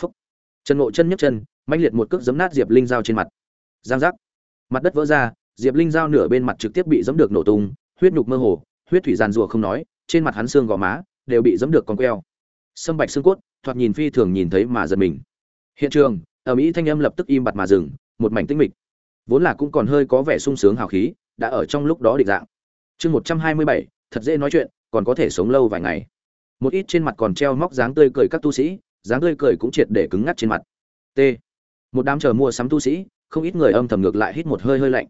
Phúc. Trần ngộ chân nhấc chân, mãnh liệt một cước giấm nát diệp linh Giao trên mặt. Giang giác. Mặt đất vỡ ra, diệp linh Giao nửa bên mặt trực tiếp bị giấm được nổ tung, huyết nhục mơ hồ huyết thủy giàn rùa không nói, trên mặt hắn xương gò má đều bị dẫm được con queo. Sâm bạch xương cốt, thoạt nhìn phi thường nhìn thấy mà giật mình. Hiện trường ở mỹ thanh âm lập tức im bặt mà dừng, một mảnh tinh mịch. Vốn là cũng còn hơi có vẻ sung sướng hào khí, đã ở trong lúc đó định dạng. Chương một trăm hai mươi bảy, thật dễ nói chuyện, còn có thể sống lâu vài ngày. Một ít trên mặt còn treo móc dáng tươi cười các tu sĩ, dáng tươi cười cũng triệt để cứng ngắt trên mặt. T. Một đám chờ mua sắm tu sĩ, không ít người âm thầm ngược lại hít một hơi hơi lạnh.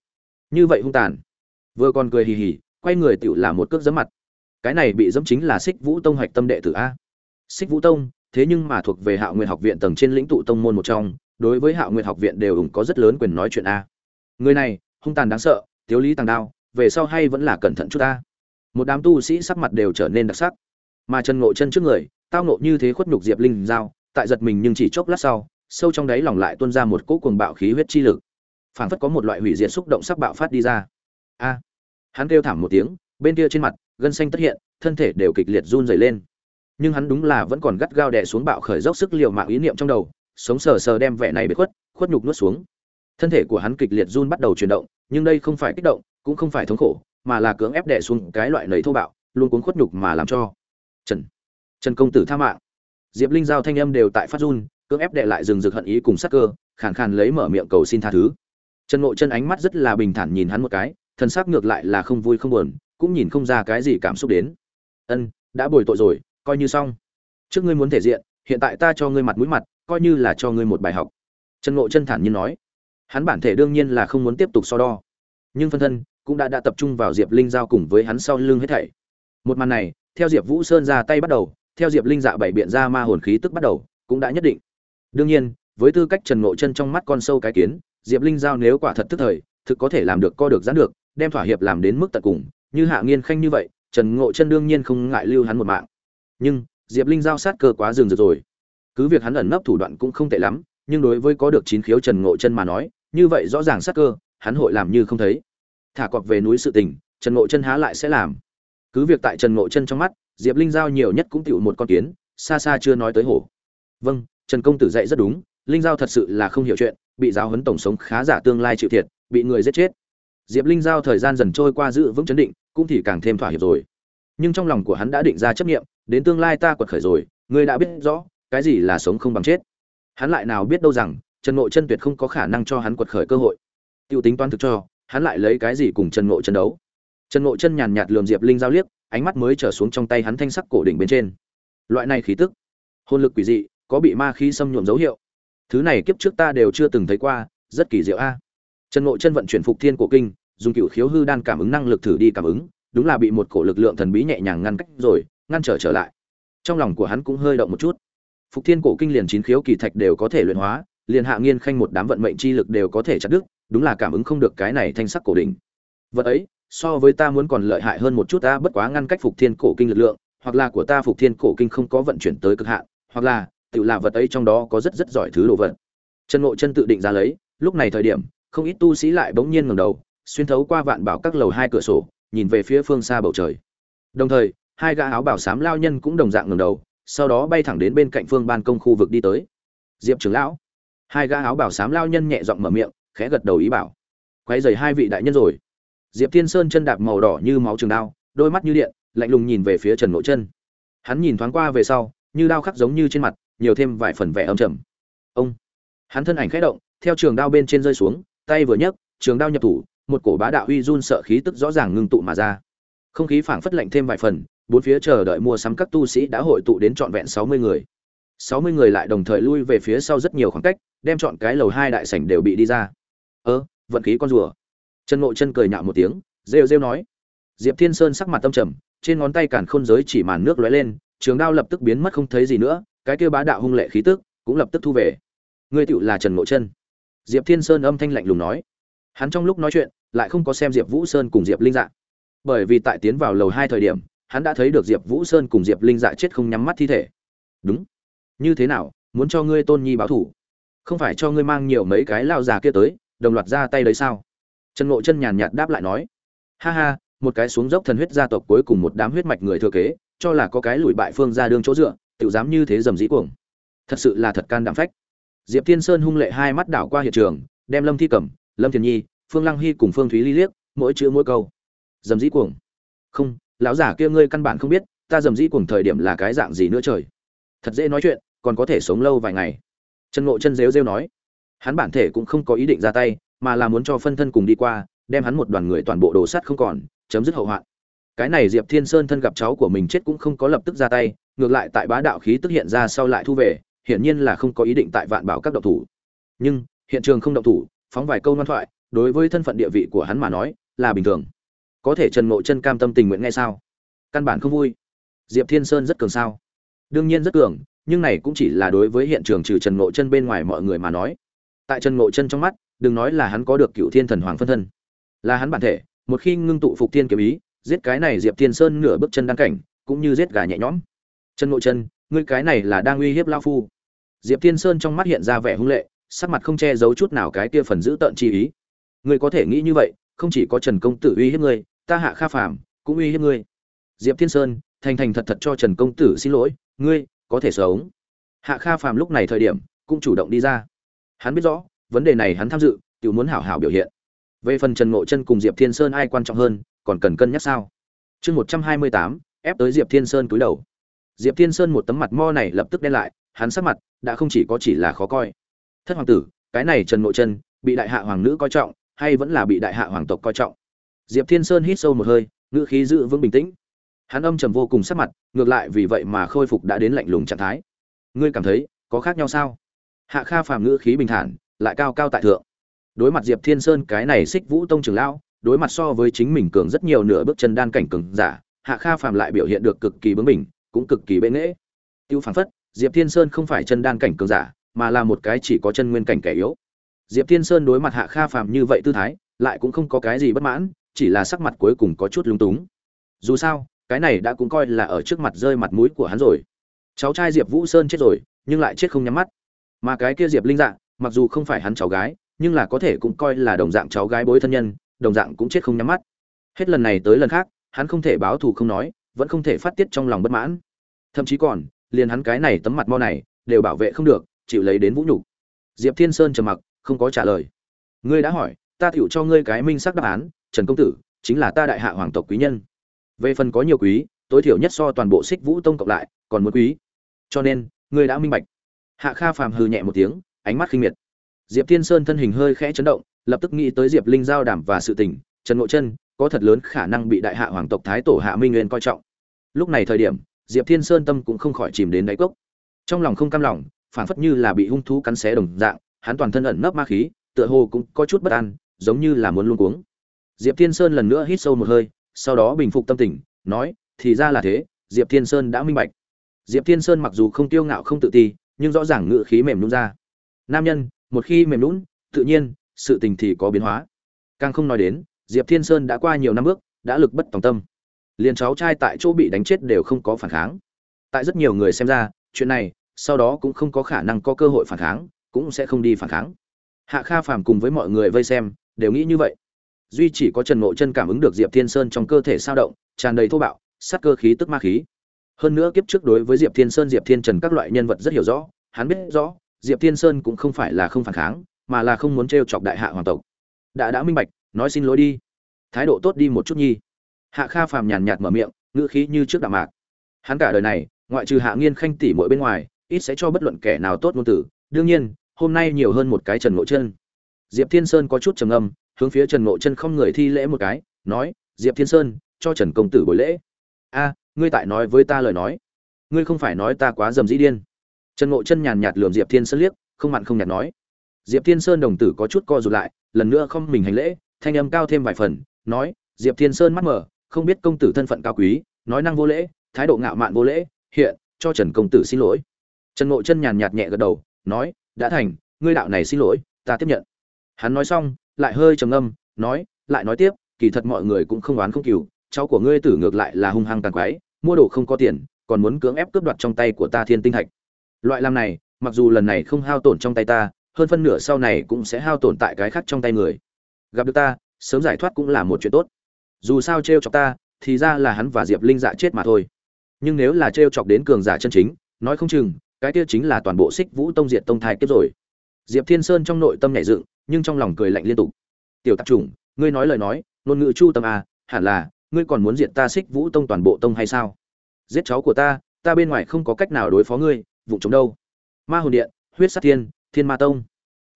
Như vậy hung tàn. Vừa còn cười hì hì quay người tựu là một cước giẫm mặt. Cái này bị dẫm chính là xích vũ tông hoạch tâm đệ tử a. Xích vũ tông, thế nhưng mà thuộc về hạo Nguyên học viện tầng trên lĩnh tụ tông môn một trong, đối với hạo Nguyên học viện đều ủng có rất lớn quyền nói chuyện a. Người này, hung tàn đáng sợ, thiếu lý tàng đao, về sau hay vẫn là cẩn thận chút ta một đám tu sĩ sắc mặt đều trở nên đặc sắc. Mà trần ngộ chân trước người, tao nộ như thế khuất nhục diệp linh giao, tại giật mình nhưng chỉ chốc lát sau, sâu trong đáy lòng lại tuôn ra một cỗ cuồng bạo khí huyết chi lực. Phảng phất có một loại hủy diệt xúc động sắc bạo phát đi ra. A hắn kêu thảm một tiếng, bên kia trên mặt, gân xanh tất hiện, thân thể đều kịch liệt run rẩy lên. Nhưng hắn đúng là vẫn còn gắt gao đè xuống bạo khởi dốc sức liều mạng ý niệm trong đầu, sống sờ sờ đem vẻ này bị khuất khuất nhục nuốt xuống. Thân thể của hắn kịch liệt run bắt đầu chuyển động, nhưng đây không phải kích động, cũng không phải thống khổ, mà là cưỡng ép đè xuống cái loại nầy thô bạo, luôn cuốn khuất nhục mà làm cho. Trần trần công tử tha mạng. Diệp linh giao thanh âm đều tại phát run, cưỡng ép đệ lại rừng rực hận ý cùng sắc cơ, khàn khàn lấy mở miệng cầu xin tha thứ. Trần ngộ chân ánh mắt rất là bình thản nhìn hắn một cái thần sắc ngược lại là không vui không buồn, cũng nhìn không ra cái gì cảm xúc đến. Ân, đã bồi tội rồi, coi như xong. Trước ngươi muốn thể diện, hiện tại ta cho ngươi mặt mũi mặt, coi như là cho ngươi một bài học. Trần ngộ chân thản nhiên nói. Hắn bản thể đương nhiên là không muốn tiếp tục so đo. Nhưng phân thân cũng đã đã tập trung vào diệp linh giao cùng với hắn sau lưng hết thảy. Một màn này, theo diệp vũ sơn ra tay bắt đầu, theo diệp linh dạ bảy biện ra ma hồn khí tức bắt đầu, cũng đã nhất định. Đương nhiên, với tư cách trần ngộ chân trong mắt con sâu cái kiến, diệp linh giao nếu quả thật tức thời, thực có thể làm được co được giãn được đem thỏa hiệp làm đến mức tận cùng, như hạ nghiên khanh như vậy, trần ngộ chân đương nhiên không ngại lưu hắn một mạng. Nhưng, diệp linh giao sát cơ quá rừng rực rồi. Cứ việc hắn ẩn nấp thủ đoạn cũng không tệ lắm, nhưng đối với có được chín khiếu trần ngộ chân mà nói, như vậy rõ ràng sát cơ, hắn hội làm như không thấy. Thả cọc về núi sự tình, trần ngộ chân há lại sẽ làm. Cứ việc tại trần ngộ chân trong mắt, diệp linh giao nhiều nhất cũng tựu một con kiến, xa xa chưa nói tới hổ. Vâng trần công tử dạy rất đúng, linh giao thật sự là không hiểu chuyện, bị giáo huấn tổng sống khá giả tương lai chịu thiệt, bị người giết chết diệp linh giao thời gian dần trôi qua giữ vững chấn định, cũng thì càng thêm thỏa hiệp rồi. Nhưng trong lòng của hắn đã định ra chấp nghiệm đến tương lai ta quật khởi rồi, ngươi đã biết rõ, cái gì là sống không bằng chết. Hắn lại nào biết đâu rằng, trần ngộ chân tuyệt không có khả năng cho hắn quật khởi cơ hội. T i ê u tính toán thực cho, hắn lại lấy cái gì cùng trần ngộ chân đấu? Trần ngộ chân nhàn nhạt lườm diệp linh giao liếc, ánh mắt mới trở xuống trong tay hắn thanh sắc cổ đỉnh bên trên. Loại này khí tức hôn lực quỷ dị, có bị ma khí xâm nhuộm dấu hiệu. Thứ này kiếp trước ta đều chưa từng thấy qua, rất kỳ diệu a trần ngộ chân vận chuyển phục thiên cổ kinh, dùng cựu khiếu hư đan cảm ứng năng lực thử đi cảm ứng, đúng là bị một cổ lực lượng thần bí nhẹ nhàng ngăn cách rồi, ngăn trở trở lại. Trong lòng của hắn cũng hơi động một chút. Phục thiên cổ kinh liền chín khiếu kỳ thạch đều có thể luyện hóa, liền hạ nghiên khanh một đám vận mệnh chi lực đều có thể chặt đứt, đúng là cảm ứng không được cái này thanh sắc cổ đỉnh. Vật ấy, so với ta muốn còn lợi hại hơn một chút ta bất quá ngăn cách phục thiên cổ kinh lực lượng, hoặc là của ta phục thiên cổ kinh không có vận chuyển tới cực hạn, hoặc là, tự là vật ấy trong đó có rất rất giỏi thứ đồ vật. Trần ngộ chân tự định ra lấy, lúc này thời điểm không ít tu sĩ lại bỗng nhiên ngẩng đầu, xuyên thấu qua vạn bảo các lầu hai cửa sổ, nhìn về phía phương xa bầu trời. Đồng thời, hai gã áo bảo sám lao nhân cũng đồng dạng ngẩng đầu, sau đó bay thẳng đến bên cạnh phương ban công khu vực đi tới. Diệp trưởng lão. Hai gã áo bảo sám lao nhân nhẹ giọng mở miệng, khẽ gật đầu ý bảo. Quay dày hai vị đại nhân rồi. Diệp thiên sơn chân đạp màu đỏ như máu trường đao, đôi mắt như điện, lạnh lùng nhìn về phía trần nội chân. Hắn nhìn thoáng qua về sau, như đao khắc giống như trên mặt, nhiều thêm vài phần vẻ âm trầm. Ông. Hắn thân ảnh khẽ động, theo trường đao bên trên rơi xuống tay vừa nhấc, trường đao nhập thủ, một cổ bá đạo uy run sợ khí tức rõ ràng ngưng tụ mà ra. Không khí phảng phất lạnh thêm vài phần, bốn phía chờ đợi mua sắm các tu sĩ đã hội tụ đến trọn vẹn sáu mươi người. Sáu mươi người lại đồng thời lui về phía sau rất nhiều khoảng cách, đem chọn cái lầu hai đại sảnh đều bị đi ra. Ơ, vận khí con rùa. Chân ngộ chân cười nhạo một tiếng, rêu rêu nói. Diệp thiên sơn sắc mặt tâm trầm, trên ngón tay cản khôn giới chỉ màn nước lóe lên, trường đao lập tức biến mất không thấy gì nữa, cái kia bá đạo hung lệ khí tức cũng lập tức thu về. Ngươi tựu là trần ngộ chân diệp thiên sơn âm thanh lạnh lùng nói. Hắn trong lúc nói chuyện, lại không có xem diệp vũ sơn cùng diệp linh dạ. Bởi vì tại tiến vào lầu hai thời điểm, hắn đã thấy được diệp vũ sơn cùng diệp linh dạ chết không nhắm mắt thi thể. Đúng. Như thế nào, muốn cho ngươi tôn nhi báo thủ? Không phải cho ngươi mang nhiều mấy cái lao già kia tới, đồng loạt ra tay đấy sao? Trần ngộ chân nhàn nhạt đáp lại nói. Ha ha, một cái xuống dốc thần huyết gia tộc cuối cùng một đám huyết mạch người thừa kế, cho là có cái lùi bại phương ra đương chỗ dựa tự dám như thế dầm dĩ cuồng. Thật sự là thật can đảm phách diệp thiên sơn hung lệ hai mắt đảo qua hiện trường, đem lâm thi cẩm, lâm thiền nhi, phương lăng hy cùng phương thúy ly liếc, mỗi chữ mỗi câu. Dầm dĩ cuồng. Không, lão giả kia ngươi căn bản không biết, ta dầm dĩ cuồng thời điểm là cái dạng gì nữa trời. Thật dễ nói chuyện, còn có thể sống lâu vài ngày. Trần ngộ chân rêu rêu nói. Hắn bản thể cũng không có ý định ra tay, mà là muốn cho phân thân cùng đi qua, đem hắn một đoàn người toàn bộ đồ sắt không còn, chấm dứt hậu hoạn. Cái này diệp thiên sơn thân gặp cháu của mình chết cũng không có lập tức ra tay, ngược lại tại bá đạo khí tức hiện ra sau lại thu về hiển nhiên là không có ý định tại vạn bảo các động thủ. Nhưng, hiện trường không động thủ, phóng vài câu ngoan thoại, đối với thân phận địa vị của hắn mà nói, là bình thường. Có thể trần ngộ chân cam tâm tình nguyện nghe sao? Căn bản không vui. Diệp thiên sơn rất cường sao? Đương nhiên rất cường, nhưng này cũng chỉ là đối với hiện trường trừ trần ngộ chân bên ngoài mọi người mà nói. Tại trần ngộ chân trong mắt, đừng nói là hắn có được cựu thiên thần hoàng phân thân. Là hắn bản thể, một khi ngưng tụ phục thiên kiếm ý, giết cái này diệp thiên sơn nửa bước chân đăng cảnh, cũng như giết gà nhẹ nhõm. Trần ngộ chân, ngươi cái này là đang uy hiếp lao phu diệp thiên sơn trong mắt hiện ra vẻ hung lệ, sắc mặt không che giấu chút nào cái kia phần giữ tợn chi ý. Ngươi có thể nghĩ như vậy, không chỉ có trần công tử uy hiếp ngươi, ta hạ kha phàm cũng uy hiếp ngươi. Diệp thiên sơn, thành thành thật thật cho trần công tử xin lỗi, ngươi có thể sống. Hạ kha phàm lúc này thời điểm cũng chủ động đi ra. Hắn biết rõ, vấn đề này hắn tham dự tự muốn hảo hảo biểu hiện. Về phần trần ngộ chân cùng diệp thiên sơn ai quan trọng hơn, còn cần cân nhắc sao? Chương một trăm hai mươi tám, ép tới diệp thiên sơn cúi đầu. Diệp thiên sơn một tấm mặt mo này lập tức đen lại hắn sắc mặt đã không chỉ có chỉ là khó coi. Thất hoàng tử, cái này trần ngộ chân bị đại hạ hoàng nữ coi trọng, hay vẫn là bị đại hạ hoàng tộc coi trọng? Diệp thiên sơn hít sâu một hơi, ngữ khí giữ vững bình tĩnh. Hắn âm trầm vô cùng sắc mặt, ngược lại vì vậy mà khôi phục đã đến lạnh lùng trạng thái. Ngươi cảm thấy, có khác nhau sao? Hạ kha phàm ngữ khí bình thản, lại cao cao tại thượng. Đối mặt diệp thiên sơn cái này xích vũ tông trưởng lão, đối mặt so với chính mình cường rất nhiều nửa bước chân đan cảnh cường giả, hạ kha phàm lại biểu hiện được cực kỳ bướng bỉnh, cũng cực kỳ bệ nghễ. Tiêu phản phất diệp thiên sơn không phải chân đan cảnh cường giả, mà là một cái chỉ có chân nguyên cảnh kẻ yếu. Diệp thiên sơn đối mặt hạ kha phàm như vậy tư thái, lại cũng không có cái gì bất mãn, chỉ là sắc mặt cuối cùng có chút lúng túng. Dù sao, cái này đã cũng coi là ở trước mặt rơi mặt mũi của hắn rồi. Cháu trai diệp vũ sơn chết rồi, nhưng lại chết không nhắm mắt. Mà cái kia diệp linh dạng mặc dù không phải hắn cháu gái, nhưng là có thể cũng coi là đồng dạng cháu gái bối thân nhân, đồng dạng cũng chết không nhắm mắt. Hết lần này tới lần khác, hắn không thể báo thù không nói, vẫn không thể phát tiết trong lòng bất mãn. Thậm chí còn liền hắn cái này tấm mặt mo này, đều bảo vệ không được, chịu lấy đến vũ nhục. Diệp thiên sơn trầm mặc, không có trả lời. Ngươi đã hỏi, ta tựu cho ngươi cái minh xác đáp án, trần công tử, chính là ta đại hạ hoàng tộc quý nhân. Về phần có nhiều quý, tối thiểu nhất so toàn bộ xích vũ tông cộng lại, còn muốn quý. Cho nên, ngươi đã minh bạch. Hạ kha phàm hừ nhẹ một tiếng, ánh mắt khinh miệt. Diệp thiên sơn thân hình hơi khẽ chấn động, lập tức nghĩ tới diệp linh giao đảm và sự tình, trần ngộ chân, có thật lớn khả năng bị đại hạ hoàng tộc thái tổ hạ minh nguyên coi trọng. Lúc này thời điểm diệp thiên sơn tâm cũng không khỏi chìm đến đáy cốc. Trong lòng không cam lòng phản phất như là bị hung thú cắn xé đồng dạng, hắn toàn thân ẩn nấp ma khí, tựa hồ cũng có chút bất an, giống như là muốn luôn cuống. Diệp thiên sơn lần nữa hít sâu một hơi, sau đó bình phục tâm tình, nói, thì ra là thế, diệp thiên sơn đã minh bạch. Diệp thiên sơn mặc dù không tiêu ngạo không tự ti, nhưng rõ ràng ngự khí mềm nhún ra. Nam nhân, một khi mềm nhũn, tự nhiên, sự tình thì có biến hóa. Càng không nói đến, diệp thiên sơn đã qua nhiều năm bước, đã lực bất tòng tâm liền cháu trai tại chỗ bị đánh chết đều không có phản kháng. Tại rất nhiều người xem ra, chuyện này, sau đó cũng không có khả năng có cơ hội phản kháng, cũng sẽ không đi phản kháng. Hạ kha phàm cùng với mọi người vây xem, đều nghĩ như vậy. Duy chỉ có trần ngộ chân cảm ứng được diệp thiên sơn trong cơ thể sao động, tràn đầy thô bạo, sát cơ khí tức ma khí. Hơn nữa kiếp trước đối với diệp thiên sơn, diệp thiên trần các loại nhân vật rất hiểu rõ, hắn biết rõ, diệp thiên sơn cũng không phải là không phản kháng, mà là không muốn t chọc đại hạ hoàng tộc. Đã đã minh bạch, nói xin lỗi đi. Thái độ tốt đi một chút nhi hạ kha phàm nhàn nhạt mở miệng, ngữ khí như trước đạm mạc. Hắn cả đời này, ngoại trừ hạ nghiên khanh tỷ mỗi bên ngoài, ít sẽ cho bất luận kẻ nào tốt ngôn tử đương nhiên, hôm nay nhiều hơn một cái trần ngộ chân. Diệp thiên sơn có chút trầm âm hướng phía trần ngộ chân không người thi lễ một cái, nói, diệp thiên sơn, cho trần công tử buổi lễ. A, ngươi tại nói với ta lời nói. Ngươi không phải nói ta quá dầm dĩ điên. Trần ngộ chân nhàn nhạt lườm diệp thiên sơn liếc, không mặn không nhạt nói. Diệp thiên sơn đồng tử có chút co rụt lại, lần nữa không mình hành lễ, thanh âm cao thêm vài phần, nói, diệp thiên sơn mắt mở không biết công tử thân phận cao quý, nói năng vô lễ, thái độ ngạo mạn vô lễ, hiện, cho trần công tử xin lỗi. Trần ngộ chân nhàn nhạt nhẹ gật đầu, nói, đã thành, ngươi đạo này xin lỗi, ta tiếp nhận. Hắn nói xong, lại hơi trầm ngâm, nói, lại nói tiếp, kỳ thật mọi người cũng không oán không cừu cháu của ngươi tử ngược lại là hung hăng tàn quái, mua đồ không có tiền, còn muốn cưỡng ép cướp đoạt trong tay của ta thiên tinh thạch. Loại làm này, mặc dù lần này không hao tổn trong tay ta, hơn phân nửa sau này cũng sẽ hao tổn tại cái khác trong tay người. Gặp được ta, sớm giải thoát cũng là một chuyện tốt dù sao t r e o chọc ta, thì ra là hắn và diệp linh dạ chết mà thôi. Nhưng nếu là trêu chọc đến cường giả chân chính, nói không chừng, cái kia chính là toàn bộ xích vũ tông diệt tông thai kiếp rồi. Diệp thiên sơn trong nội tâm nhảy dựng, nhưng trong lòng cười lạnh liên tục. Tiểu tạp chủng, ngươi nói lời nói, ngôn ngữ chu tâm à hẳn là, ngươi còn muốn diệt ta xích vũ tông toàn bộ tông hay sao? Giết cháu của ta ta bên ngoài không có cách nào đối phó ngươi, vụ chống đâu? Ma hồn điện, huyết sát thiên thiên ma tông.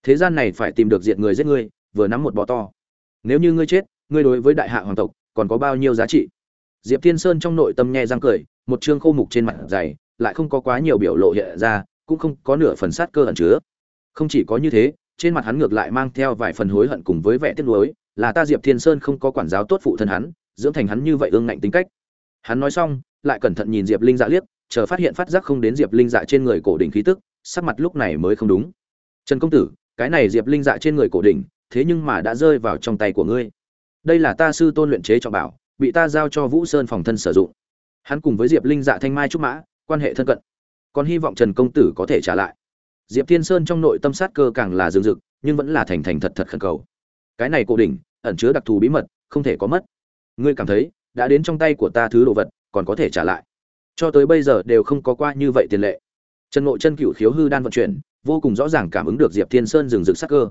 Thế gian này phải tìm được diệt người giết ngươi vừa nắm một bọ to. Nếu như ngươi chết ngươi đối với đại hạ hoàng tộc còn có bao nhiêu giá trị? Diệp thiên sơn trong nội tâm nhẹ răng cười, một chương khô mục trên mặt dày, lại không có quá nhiều biểu lộ hiện ra, cũng không có nửa phần sát cơ ẩn chứa. Không chỉ có như thế, trên mặt hắn ngược lại mang theo vài phần hối hận cùng với vẻ tiếc nuối, là ta diệp thiên sơn không có quản giáo tốt phụ thân hắn, dưỡng thành hắn như vậy ương ngạnh tính cách. Hắn nói xong, lại cẩn thận nhìn diệp linh dạ liếc, chờ phát hiện phát giác không đến diệp linh dạ trên người cổ đỉnh khí tức, sắc mặt lúc này mới không đúng. Trần công tử, cái này diệp linh dạ trên người cổ đỉnh, thế nhưng mà đã rơi vào trong tay của ngươi đây là ta sư tôn luyện chế cho bảo, bị ta giao cho vũ sơn phòng thân sử dụng. Hắn cùng với diệp linh dạ thanh mai trúc mã, quan hệ thân cận. Còn hy vọng trần công tử có thể trả lại. Diệp thiên sơn trong nội tâm sát cơ càng là dương dực nhưng vẫn là thành thành thật thật khẩn cầu. Cái này cổ đỉnh, ẩn chứa đặc thù bí mật, không thể có mất. Ngươi cảm thấy, đã đến trong tay của ta thứ đồ vật, còn có thể trả lại. Cho tới bây giờ đều không có qua như vậy tiền lệ. Trần nội chân cựu khiếu hư đan vận chuyển, vô cùng rõ ràng cảm ứng được diệp thiên sơn dừng rực sắc cơ.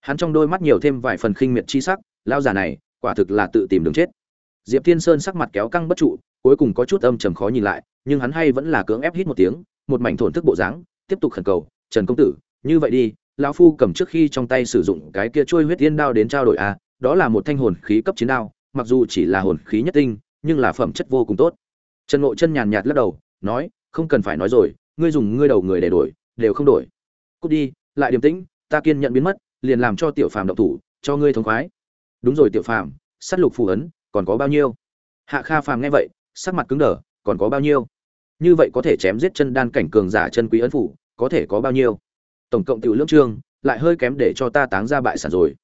Hắn trong đôi mắt nhiều thêm vài phần khinh miệt chi sắc lao giả này quả thực là tự tìm đường chết. Diệp thiên sơn sắc mặt kéo căng bất trụ cuối cùng có chút âm trầm khó nhìn lại nhưng hắn hay vẫn là cưỡng ép hít một tiếng một mảnh thổn thức bộ dáng tiếp tục khẩn cầu trần công tử như vậy đi lão phu cầm trước khi trong tay sử dụng cái kia trôi huyết tiên đao đến trao đổi a à, đó là một thanh hồn khí cấp chiến đao mặc dù chỉ là hồn khí nhất tinh nhưng là phẩm chất vô cùng tốt. Trần ngộ chân nhàn nhạt lắc đầu nói không cần phải nói rồi ngươi dùng ngươi đầu người để đổi đều không đổi. Cút đi lại điềm tĩnh ta kiên nhận biến mất liền làm cho tiểu phàm động thủ cho ngươi thống khoái đúng rồi tiểu phàm sát lục phù ấn, còn có bao nhiêu? Hạ kha phàm nghe vậy, sắc mặt cứng đờ, còn có bao nhiêu? Như vậy có thể chém giết chân đan cảnh cường giả chân quý ấn phủ, có thể có bao nhiêu? Tổng cộng tiểu lưỡng trương, lại hơi kém để cho ta táng ra bại sản rồi.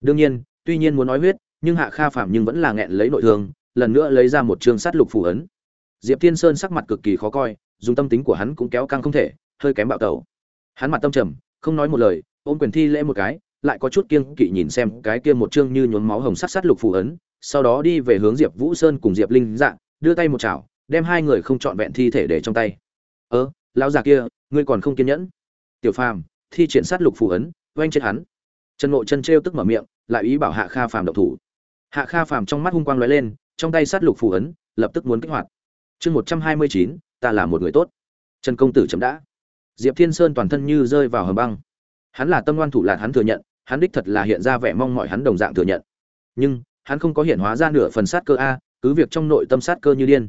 Đương nhiên, tuy nhiên muốn nói huyết, nhưng hạ kha phàm nhưng vẫn là nghẹn lấy nội thương, lần nữa lấy ra một chương sát lục phù ấn. Diệp thiên sơn sắc mặt cực kỳ khó coi, dùng tâm tính của hắn cũng kéo căng không thể, hơi kém bạo tẩu. Hắn mặt tâm trầm, không nói một lời, ôm quyền thi lễ một cái lại có chút kiêng kỵ nhìn xem cái kia một chương như nhuốm máu hồng sắc sát lục phù ấn, sau đó đi về hướng diệp vũ sơn cùng diệp linh dạng đưa tay một chảo, đem hai người không trọn vẹn thi thể để trong tay. Ơ, lão già kia, ngươi còn không kiên nhẫn? Tiểu phàm, thi triển sát lục phù ấn, oanh chết hắn. Trần ngộ chân trêu tức mở miệng, lại ý bảo hạ kha phàm động thủ. Hạ kha phàm trong mắt hung quang lóe lên, trong tay sát lục phù ấn, lập tức muốn kích hoạt. Chương một trăm hai mươi chín, ta là một người tốt. Trần công tử chấm đã. Diệp thiên sơn toàn thân như rơi vào hầm băng. Hắn là tâm ngoan thủ lạc hắn thừa nhận hắn đích thật là hiện ra vẻ mong mọi hắn đồng dạng thừa nhận. Nhưng, hắn không có hiện hóa ra nửa phần sát cơ a, cứ việc trong nội tâm sát cơ như điên.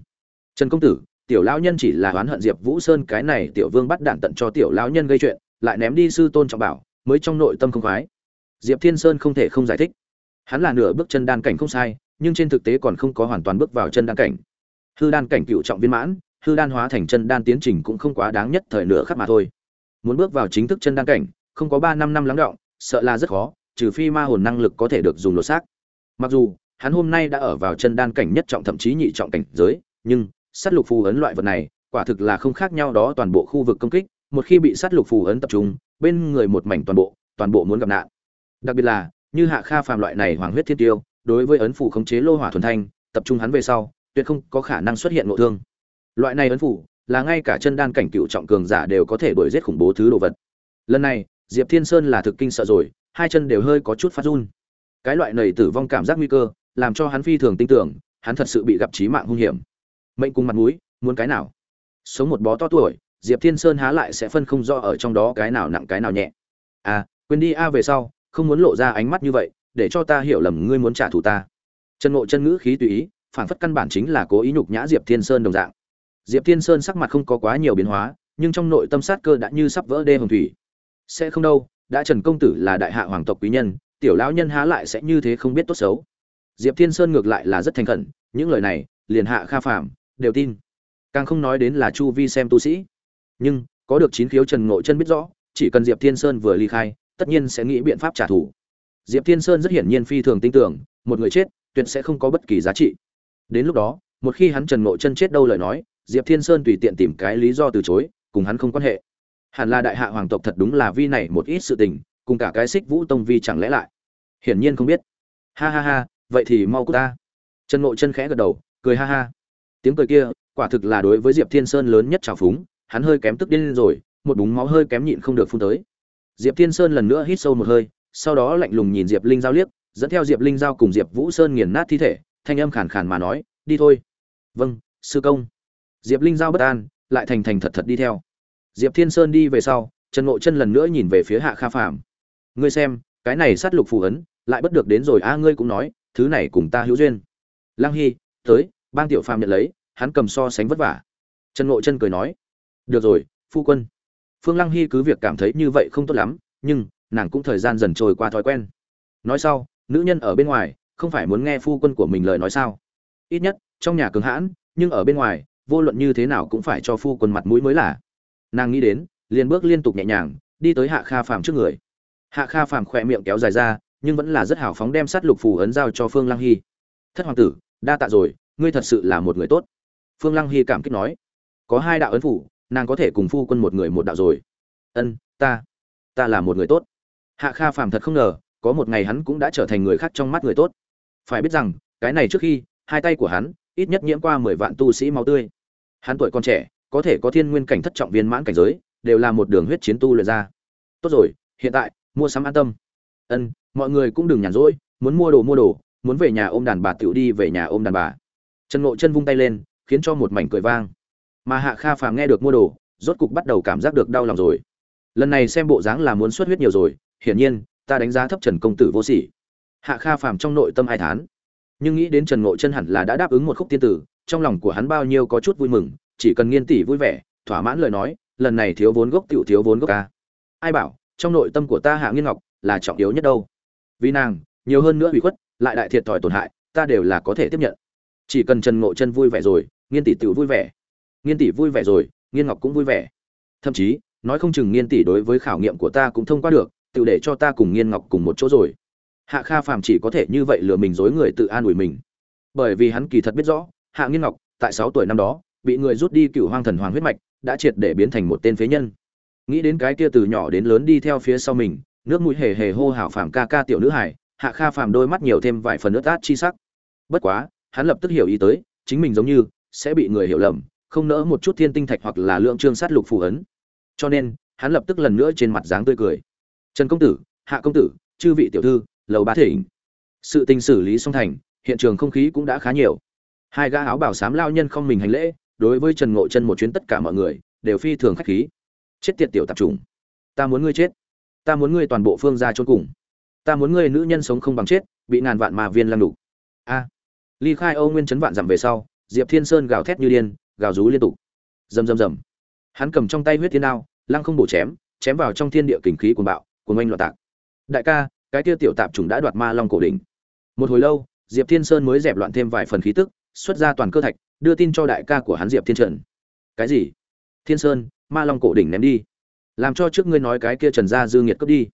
Trần công tử, tiểu lão nhân chỉ là oán hận diệp vũ sơn cái này tiểu vương bắt đạn tận cho tiểu lão nhân gây chuyện, lại ném đi sư tôn trọng bảo, mới trong nội tâm không khoái. Diệp thiên sơn không thể không giải thích. Hắn là nửa bước chân đan cảnh không sai, nhưng trên thực tế còn không có hoàn toàn bước vào chân đan cảnh. Hư đan cảnh cựu trọng viên mãn, hư đan hóa thành chân đan tiến trình cũng không quá đáng nhất thời nửa khắc mà thôi. Muốn bước vào chính thức chân đan cảnh, không có ba năm năm lắng động sợ là rất khó, trừ phi ma hồn năng lực có thể được dùng lột xác. Mặc dù, hắn hôm nay đã ở vào chân đan cảnh nhất trọng thậm chí nhị trọng cảnh giới, nhưng, sát lục phù ấn loại vật này, quả thực là không khác nhau đó toàn bộ khu vực công kích, một khi bị sát lục phù ấn tập trung, bên người một mảnh toàn bộ toàn bộ muốn gặp nạn. Đặc biệt là, như hạ kha phàm loại này hoàng huyết thiên tiêu, đối với ấn phủ khống chế lô hỏa thuần thanh, tập trung hắn về sau, tuyệt không có khả năng xuất hiện nội thương. Loại này ấn phủ, là ngay cả chân đan cảnh cựu trọng cường giả đều có thể đuổi giết khủng bố thứ đồ vật. Lần này diệp thiên sơn là thực kinh sợ rồi, hai chân đều hơi có chút phát run. Cái loại nầy tử vong cảm giác nguy cơ, làm cho hắn phi thường tin tưởng, hắn thật sự bị gặp chí mạng hung hiểm. Mệnh cùng mặt mũi, muốn cái nào? Sống một bó to tuổi, diệp thiên sơn há lại sẽ phân không rõ ở trong đó cái nào nặng cái nào nhẹ. À quên đi a về sau, không muốn lộ ra ánh mắt như vậy, để cho ta hiểu lầm ngươi muốn trả thù ta. Chân ngộ chân ngữ khí tùy ý, phản phất căn bản chính là cố ý nhục nhã diệp thiên sơn đồng dạng. Diệp thiên sơn sắc mặt không có quá nhiều biến hóa, nhưng trong nội tâm sát cơ đã như sắp vỡ đê hồng thủy sẽ không đâu, đã trần công tử là đại hạ hoàng tộc quý nhân, tiểu lão nhân há lại sẽ như thế không biết tốt xấu. Diệp thiên sơn ngược lại là rất thành khẩn, những lời này, liền hạ kha phạm đều tin. Càng không nói đến là chu vi xem tu sĩ. Nhưng, có được chín khiếu trần ngộ chân biết rõ, chỉ cần diệp thiên sơn vừa ly khai, tất nhiên sẽ nghĩ biện pháp trả thù. Diệp thiên sơn rất hiển nhiên phi thường tin tưởng, một người chết, tuyệt sẽ không có bất kỳ giá trị. Đến lúc đó, một khi hắn trần ngộ chân chết đâu lời nói, diệp thiên sơn tùy tiện tìm cái lý do từ chối, cùng hắn không quan hệ hẳn là đại hạ hoàng tộc thật đúng là vi này một ít sự tình, cùng cả cái xích vũ tông vi chẳng lẽ lại? Hiển nhiên không biết. Ha ha ha, vậy thì mau cô ta. Trần ngộ chân khẽ gật đầu, cười ha ha. Tiếng cười kia, quả thực là đối với diệp thiên sơn lớn nhất trào phúng, hắn hơi kém tức điên rồi, một búng máu hơi kém nhịn không được phun tới. Diệp thiên sơn lần nữa hít sâu một hơi, sau đó lạnh lùng nhìn diệp linh giao liếc, dẫn theo diệp linh giao cùng diệp vũ sơn nghiền nát thi thể, thanh âm khàn khàn mà nói, đi thôi. Vâng sư công. Diệp linh giao bất an, lại thành thành thật thật đi theo diệp thiên sơn đi về sau, trần ngộ chân lần nữa nhìn về phía hạ kha phàm. Ngươi xem, cái này sát lục phù ấn, lại bất được đến rồi a, ngươi cũng nói, thứ này cùng ta hữu duyên. Lang hy, tới, bang tiểu phàm nhận lấy, hắn cầm so sánh vất vả. Trần ngộ chân cười nói, được rồi, phu quân. Phương lăng hy cứ việc cảm thấy như vậy không tốt lắm, nhưng nàng cũng thời gian dần trôi qua thói quen. Nói sau, nữ nhân ở bên ngoài, không phải muốn nghe phu quân của mình lời nói sao? Ít nhất, trong nhà cứng hãn, nhưng ở bên ngoài, vô luận như thế nào cũng phải cho phu quân mặt mũi mới là nàng nghĩ đến, liền bước liên tục nhẹ nhàng, đi tới hạ kha phàm trước người. Hạ kha phàm khỏe miệng kéo dài ra, nhưng vẫn là rất hào phóng đem sát lục phù ấn giao cho phương lăng hy. Thất hoàng tử, đa tạ rồi, ngươi thật sự là một người tốt. Phương lăng hy cảm kích nói. Có hai đạo ấn phủ, nàng có thể cùng phu quân một người một đạo rồi. Ân, ta ta là một người tốt. Hạ kha phàm thật không ngờ, có một ngày hắn cũng đã trở thành người khác trong mắt người tốt. Phải biết rằng, cái này trước khi, hai tay của hắn, ít nhất nhiễm qua mười vạn tu sĩ máu tươi. Hắn tuổi còn trẻ có thể có thiên nguyên cảnh thất trọng viên mãn cảnh giới, đều là một đường huyết chiến tu luyện ra. Tốt rồi, hiện tại, mua sắm an tâm. Ân, mọi người cũng đừng nhàn rỗi, muốn mua đồ mua đồ, muốn về nhà ôm đàn bà tiểu đi về nhà ôm đàn bà. Trần ngộ chân vung tay lên, khiến cho một mảnh cười vang. Mà hạ kha phàm nghe được mua đồ, rốt cục bắt đầu cảm giác được đau lòng rồi. Lần này xem bộ dáng là muốn xuất huyết nhiều rồi, hiển nhiên, ta đánh giá thấp trần công tử vô sỉ. Hạ kha phàm trong nội tâm ai thán. Nhưng nghĩ đến trần ngộ chân hẳn là đã đáp ứng một khúc tiên tử, trong lòng của hắn bao nhiêu có chút vui mừng chỉ cần nghiên tỷ vui vẻ, thỏa mãn lời nói, lần này thiếu vốn gốc tiểu thiếu vốn gốc ca. Ai bảo, trong nội tâm của ta hạ nghiên ngọc là trọng yếu nhất đâu. Vì nàng, nhiều hơn nữa bị khuất, lại đại thiệt thòi tổn hại, ta đều là có thể tiếp nhận. Chỉ cần trần ngộ chân vui vẻ rồi, nghiên tỷ tiểu vui vẻ. Nghiên tỷ vui vẻ rồi, nghiên ngọc cũng vui vẻ. Thậm chí, nói không chừng nghiên tỷ đối với khảo nghiệm của ta cũng thông qua được, tự để cho ta cùng nghiên ngọc cùng một chỗ rồi. Hạ kha phàm chỉ có thể như vậy lừa mình dối người tự an ủi mình. Bởi vì hắn kỳ thật biết rõ, hạ nghiên ngọc, tại sáu tuổi năm đó bị người rút đi cựu hoang thần hoàng huyết mạch, đã triệt để biến thành một tên phế nhân. Nghĩ đến cái kia từ nhỏ đến lớn đi theo phía sau mình, nước mũi hề hề hô hào phàm ca ca tiểu nữ hải hạ kha phàm đôi mắt nhiều thêm vài phần ướt át chi sắc. Bất quá, hắn lập tức hiểu ý tới, chính mình giống như sẽ bị người hiểu lầm, không nỡ một chút thiên tinh thạch hoặc là lượng trương sát lục phù ấn. Cho nên, hắn lập tức lần nữa trên mặt dáng tươi cười. Trần công tử, hạ công tử, chư vị tiểu thư, lầu bá thỉnh. Sự tình xử lý xong thành, hiện trường không khí cũng đã khá nhiều. Hai gã áo bảo sám lao nhân không mình hành lễ đối với trần ngộ chân một chuyến tất cả mọi người, đều phi thường khách khí. Chết tiệt tiểu tạp trùng ta muốn ngươi chết. Ta muốn ngươi toàn bộ phương gia chôn cùng. Ta muốn ngươi nữ nhân sống không bằng chết, bị ngàn vạn mà viên lăng đủ a. Ly khai âu nguyên chấn vạn dặm về sau, diệp thiên sơn gào thét như điên, gào rú liên tục. Rầm rầm rầm. Hắn cầm trong tay huyết thiên đao, lăng không bổ chém chém vào trong thiên địa kình khí của bạo của oanh loạn tạc. Đại ca, cái kia tiểu tạp trùng đã đoạt ma long cổ đỉnh. Một hồi lâu, diệp thiên sơn mới dẹp loạn thêm vài phần khí tức, xuất ra toàn cơ thạch đưa tin cho đại ca của hắn diệp thiên trần. Cái gì? Thiên sơn, ma long cổ đỉnh ném đi. Làm cho trước ngươi nói cái kia trần gia dư nghiệt cướp đi.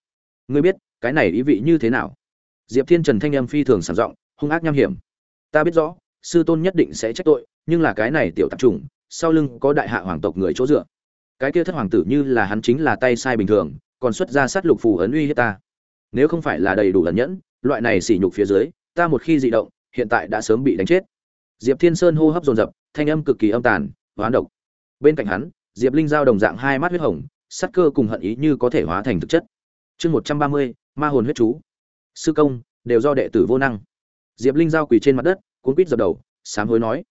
Ngươi biết, cái này ý vị như thế nào? Diệp thiên trần thanh âm phi thường sảng giọng, hung ác nham hiểm. Ta biết rõ, sư tôn nhất định sẽ trách tội, nhưng là cái này tiểu tạp trùng sau lưng có đại hạ hoàng tộc người chỗ dựa. Cái kia thất hoàng tử như là hắn chính là tay sai bình thường, còn xuất ra sát lục phù ấn uy hiếp ta. Nếu không phải là đầy đủ lần nhẫn, loại này sỉ nhục phía dưới, ta một khi dị động, hiện tại đã sớm bị đánh chết diệp thiên sơn hô hấp dồn dập, thanh âm cực kỳ âm tàn, hoán độc. Bên cạnh hắn, diệp linh giao đồng dạng hai mắt huyết hồng sắc cơ cùng hận ý như có thể hóa thành thực chất. Chương một trăm ba mươi, ma hồn huyết chú. Sư công, đều do đệ tử vô năng. Diệp linh giao quỳ trên mặt đất, cuốn quýt dập đầu, sám hối nói.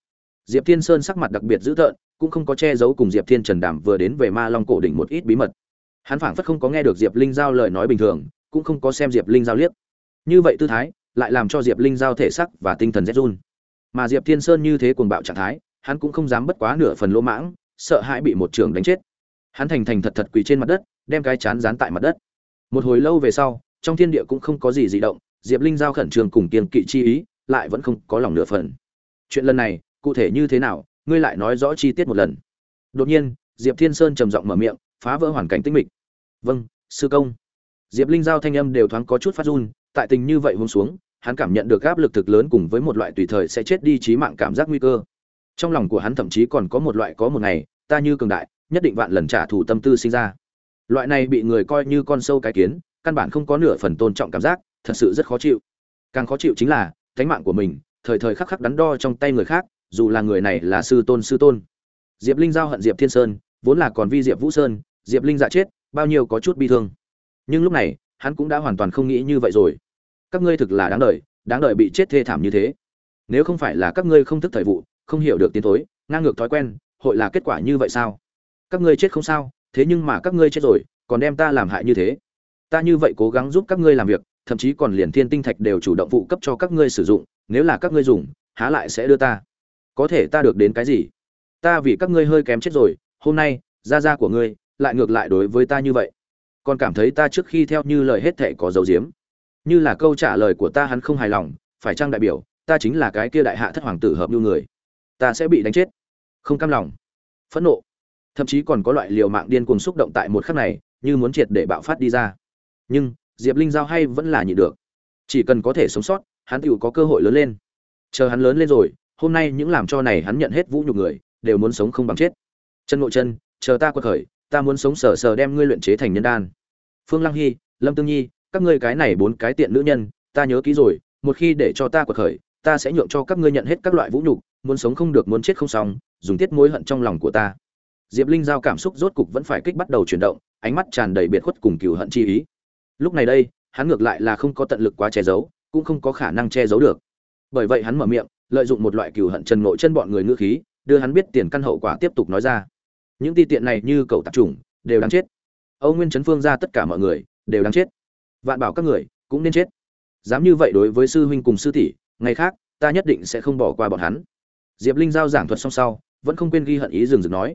Diệp thiên sơn sắc mặt đặc biệt dữ tợn, cũng không có che giấu cùng diệp thiên trần đàm vừa đến về ma long cổ đỉnh một ít bí mật. Hắn phảng phất không có nghe được diệp linh giao lời nói bình thường, cũng không có xem diệp linh giao liếc. Như vậy tư thái, lại làm cho diệp linh giao thể sắc và tinh thần rét run mà diệp thiên sơn như thế cuồng bạo trạng thái, hắn cũng không dám bất quá nửa phần lỗ mãng, sợ hãi bị một trường đánh chết. Hắn thành thành thật thật quỳ trên mặt đất, đem cái chán dán tại mặt đất. Một hồi lâu về sau, trong thiên địa cũng không có gì dị động, diệp linh giao khẩn trương cùng kiên kỵ chi ý, lại vẫn không có lòng nửa phần. Chuyện lần này, cụ thể như thế nào, ngươi lại nói rõ chi tiết một lần. Đột nhiên, diệp thiên sơn trầm giọng mở miệng, phá vỡ hoàn cảnh tinh mịch. Vâng sư công. Diệp linh giao thanh âm đều thoáng có chút phát run, tại tình như vậy hôm xuống hắn cảm nhận được áp lực thực lớn cùng với một loại tùy thời sẽ chết đi trí mạng cảm giác nguy cơ. Trong lòng của hắn thậm chí còn có một loại có một ngày, ta như cường đại, nhất định vạn lần trả thù tâm tư sinh ra. Loại này bị người coi như con sâu cái kiến, căn bản không có nửa phần tôn trọng cảm giác, thật sự rất khó chịu. Càng khó chịu chính là, thánh mạng của mình, thời thời khắc khắc đắn đo trong tay người khác, dù là người này là sư tôn sư tôn. Diệp linh giao hận diệp thiên sơn, vốn là còn vi diệp vũ sơn, diệp linh dạ chết, bao nhiêu có chút bi thương. Nhưng lúc này, hắn cũng đã hoàn toàn không nghĩ như vậy rồi các ngươi thực là đáng đời đáng đời bị chết thê thảm như thế. Nếu không phải là các ngươi không thức thời vụ không hiểu được tiến tối, ngang ngược thói quen hội là kết quả như vậy sao? Các ngươi chết không sao thế nhưng mà các ngươi chết rồi còn đem ta làm hại như thế. Ta như vậy cố gắng giúp các ngươi làm việc thậm chí còn liền thiên tinh thạch đều chủ động phụ cấp cho các ngươi sử dụng nếu là các ngươi dùng há lại sẽ đưa ta. Có thể ta được đến cái gì? Ta vì các ngươi hơi kém chết rồi hôm nay gia gia của ngươi lại ngược lại đối với ta như vậy. Còn cảm thấy ta trước khi theo như lời hết thệ có dấu diếm như là câu trả lời của ta hắn không hài lòng, phải chăng đại biểu, ta chính là cái kia đại hạ thất hoàng tử hợp nhu người? Ta sẽ bị đánh chết. Không cam lòng. Phẫn nộ. Thậm chí còn có loại liều mạng điên cuồng xúc động tại một khắc này, như muốn triệt để bạo phát đi ra. Nhưng, diệp linh giao hay vẫn là nhịn được. Chỉ cần có thể sống sót, hắn tựu có cơ hội lớn lên. Chờ hắn lớn lên rồi, hôm nay những làm cho này hắn nhận hết vũ nhục người, đều muốn sống không bằng chết. Chân ngộ chân, chờ ta quật khởi, ta muốn sống sờ sờ đem ngươi luyện chế thành nhân đan. Phương lăng hy, lâm tương nhi các ngươi cái này bốn cái tiện nữ nhân, ta nhớ kỹ rồi, một khi để cho ta quật khởi, ta sẽ nhượng cho các ngươi nhận hết các loại vũ nhục, muốn sống không được muốn chết không xong, dùng tiết mối hận trong lòng của ta. Diệp linh giao cảm xúc rốt cục vẫn phải kích bắt đầu chuyển động, ánh mắt tràn đầy biệt khuất cùng cừu hận chi ý. Lúc này đây, hắn ngược lại là không có tận lực quá che giấu, cũng không có khả năng che giấu được. Bởi vậy hắn mở miệng, lợi dụng một loại cừu hận trần nội chân bọn người ngữ khí, đưa hắn biết tiền căn hậu quả tiếp tục nói ra. Những ti tiện này như cậu tạp chủng, đều đáng chết. Âu nguyên Trấn phương ra tất cả mọi người, đều đáng chết vạn bảo các người, cũng nên chết. Dám như vậy đối với sư huynh cùng sư tỷ, ngày khác, ta nhất định sẽ không bỏ qua bọn hắn. Diệp linh giao giảng thuật xong sau, vẫn không quên ghi hận ý dừng dừng nói.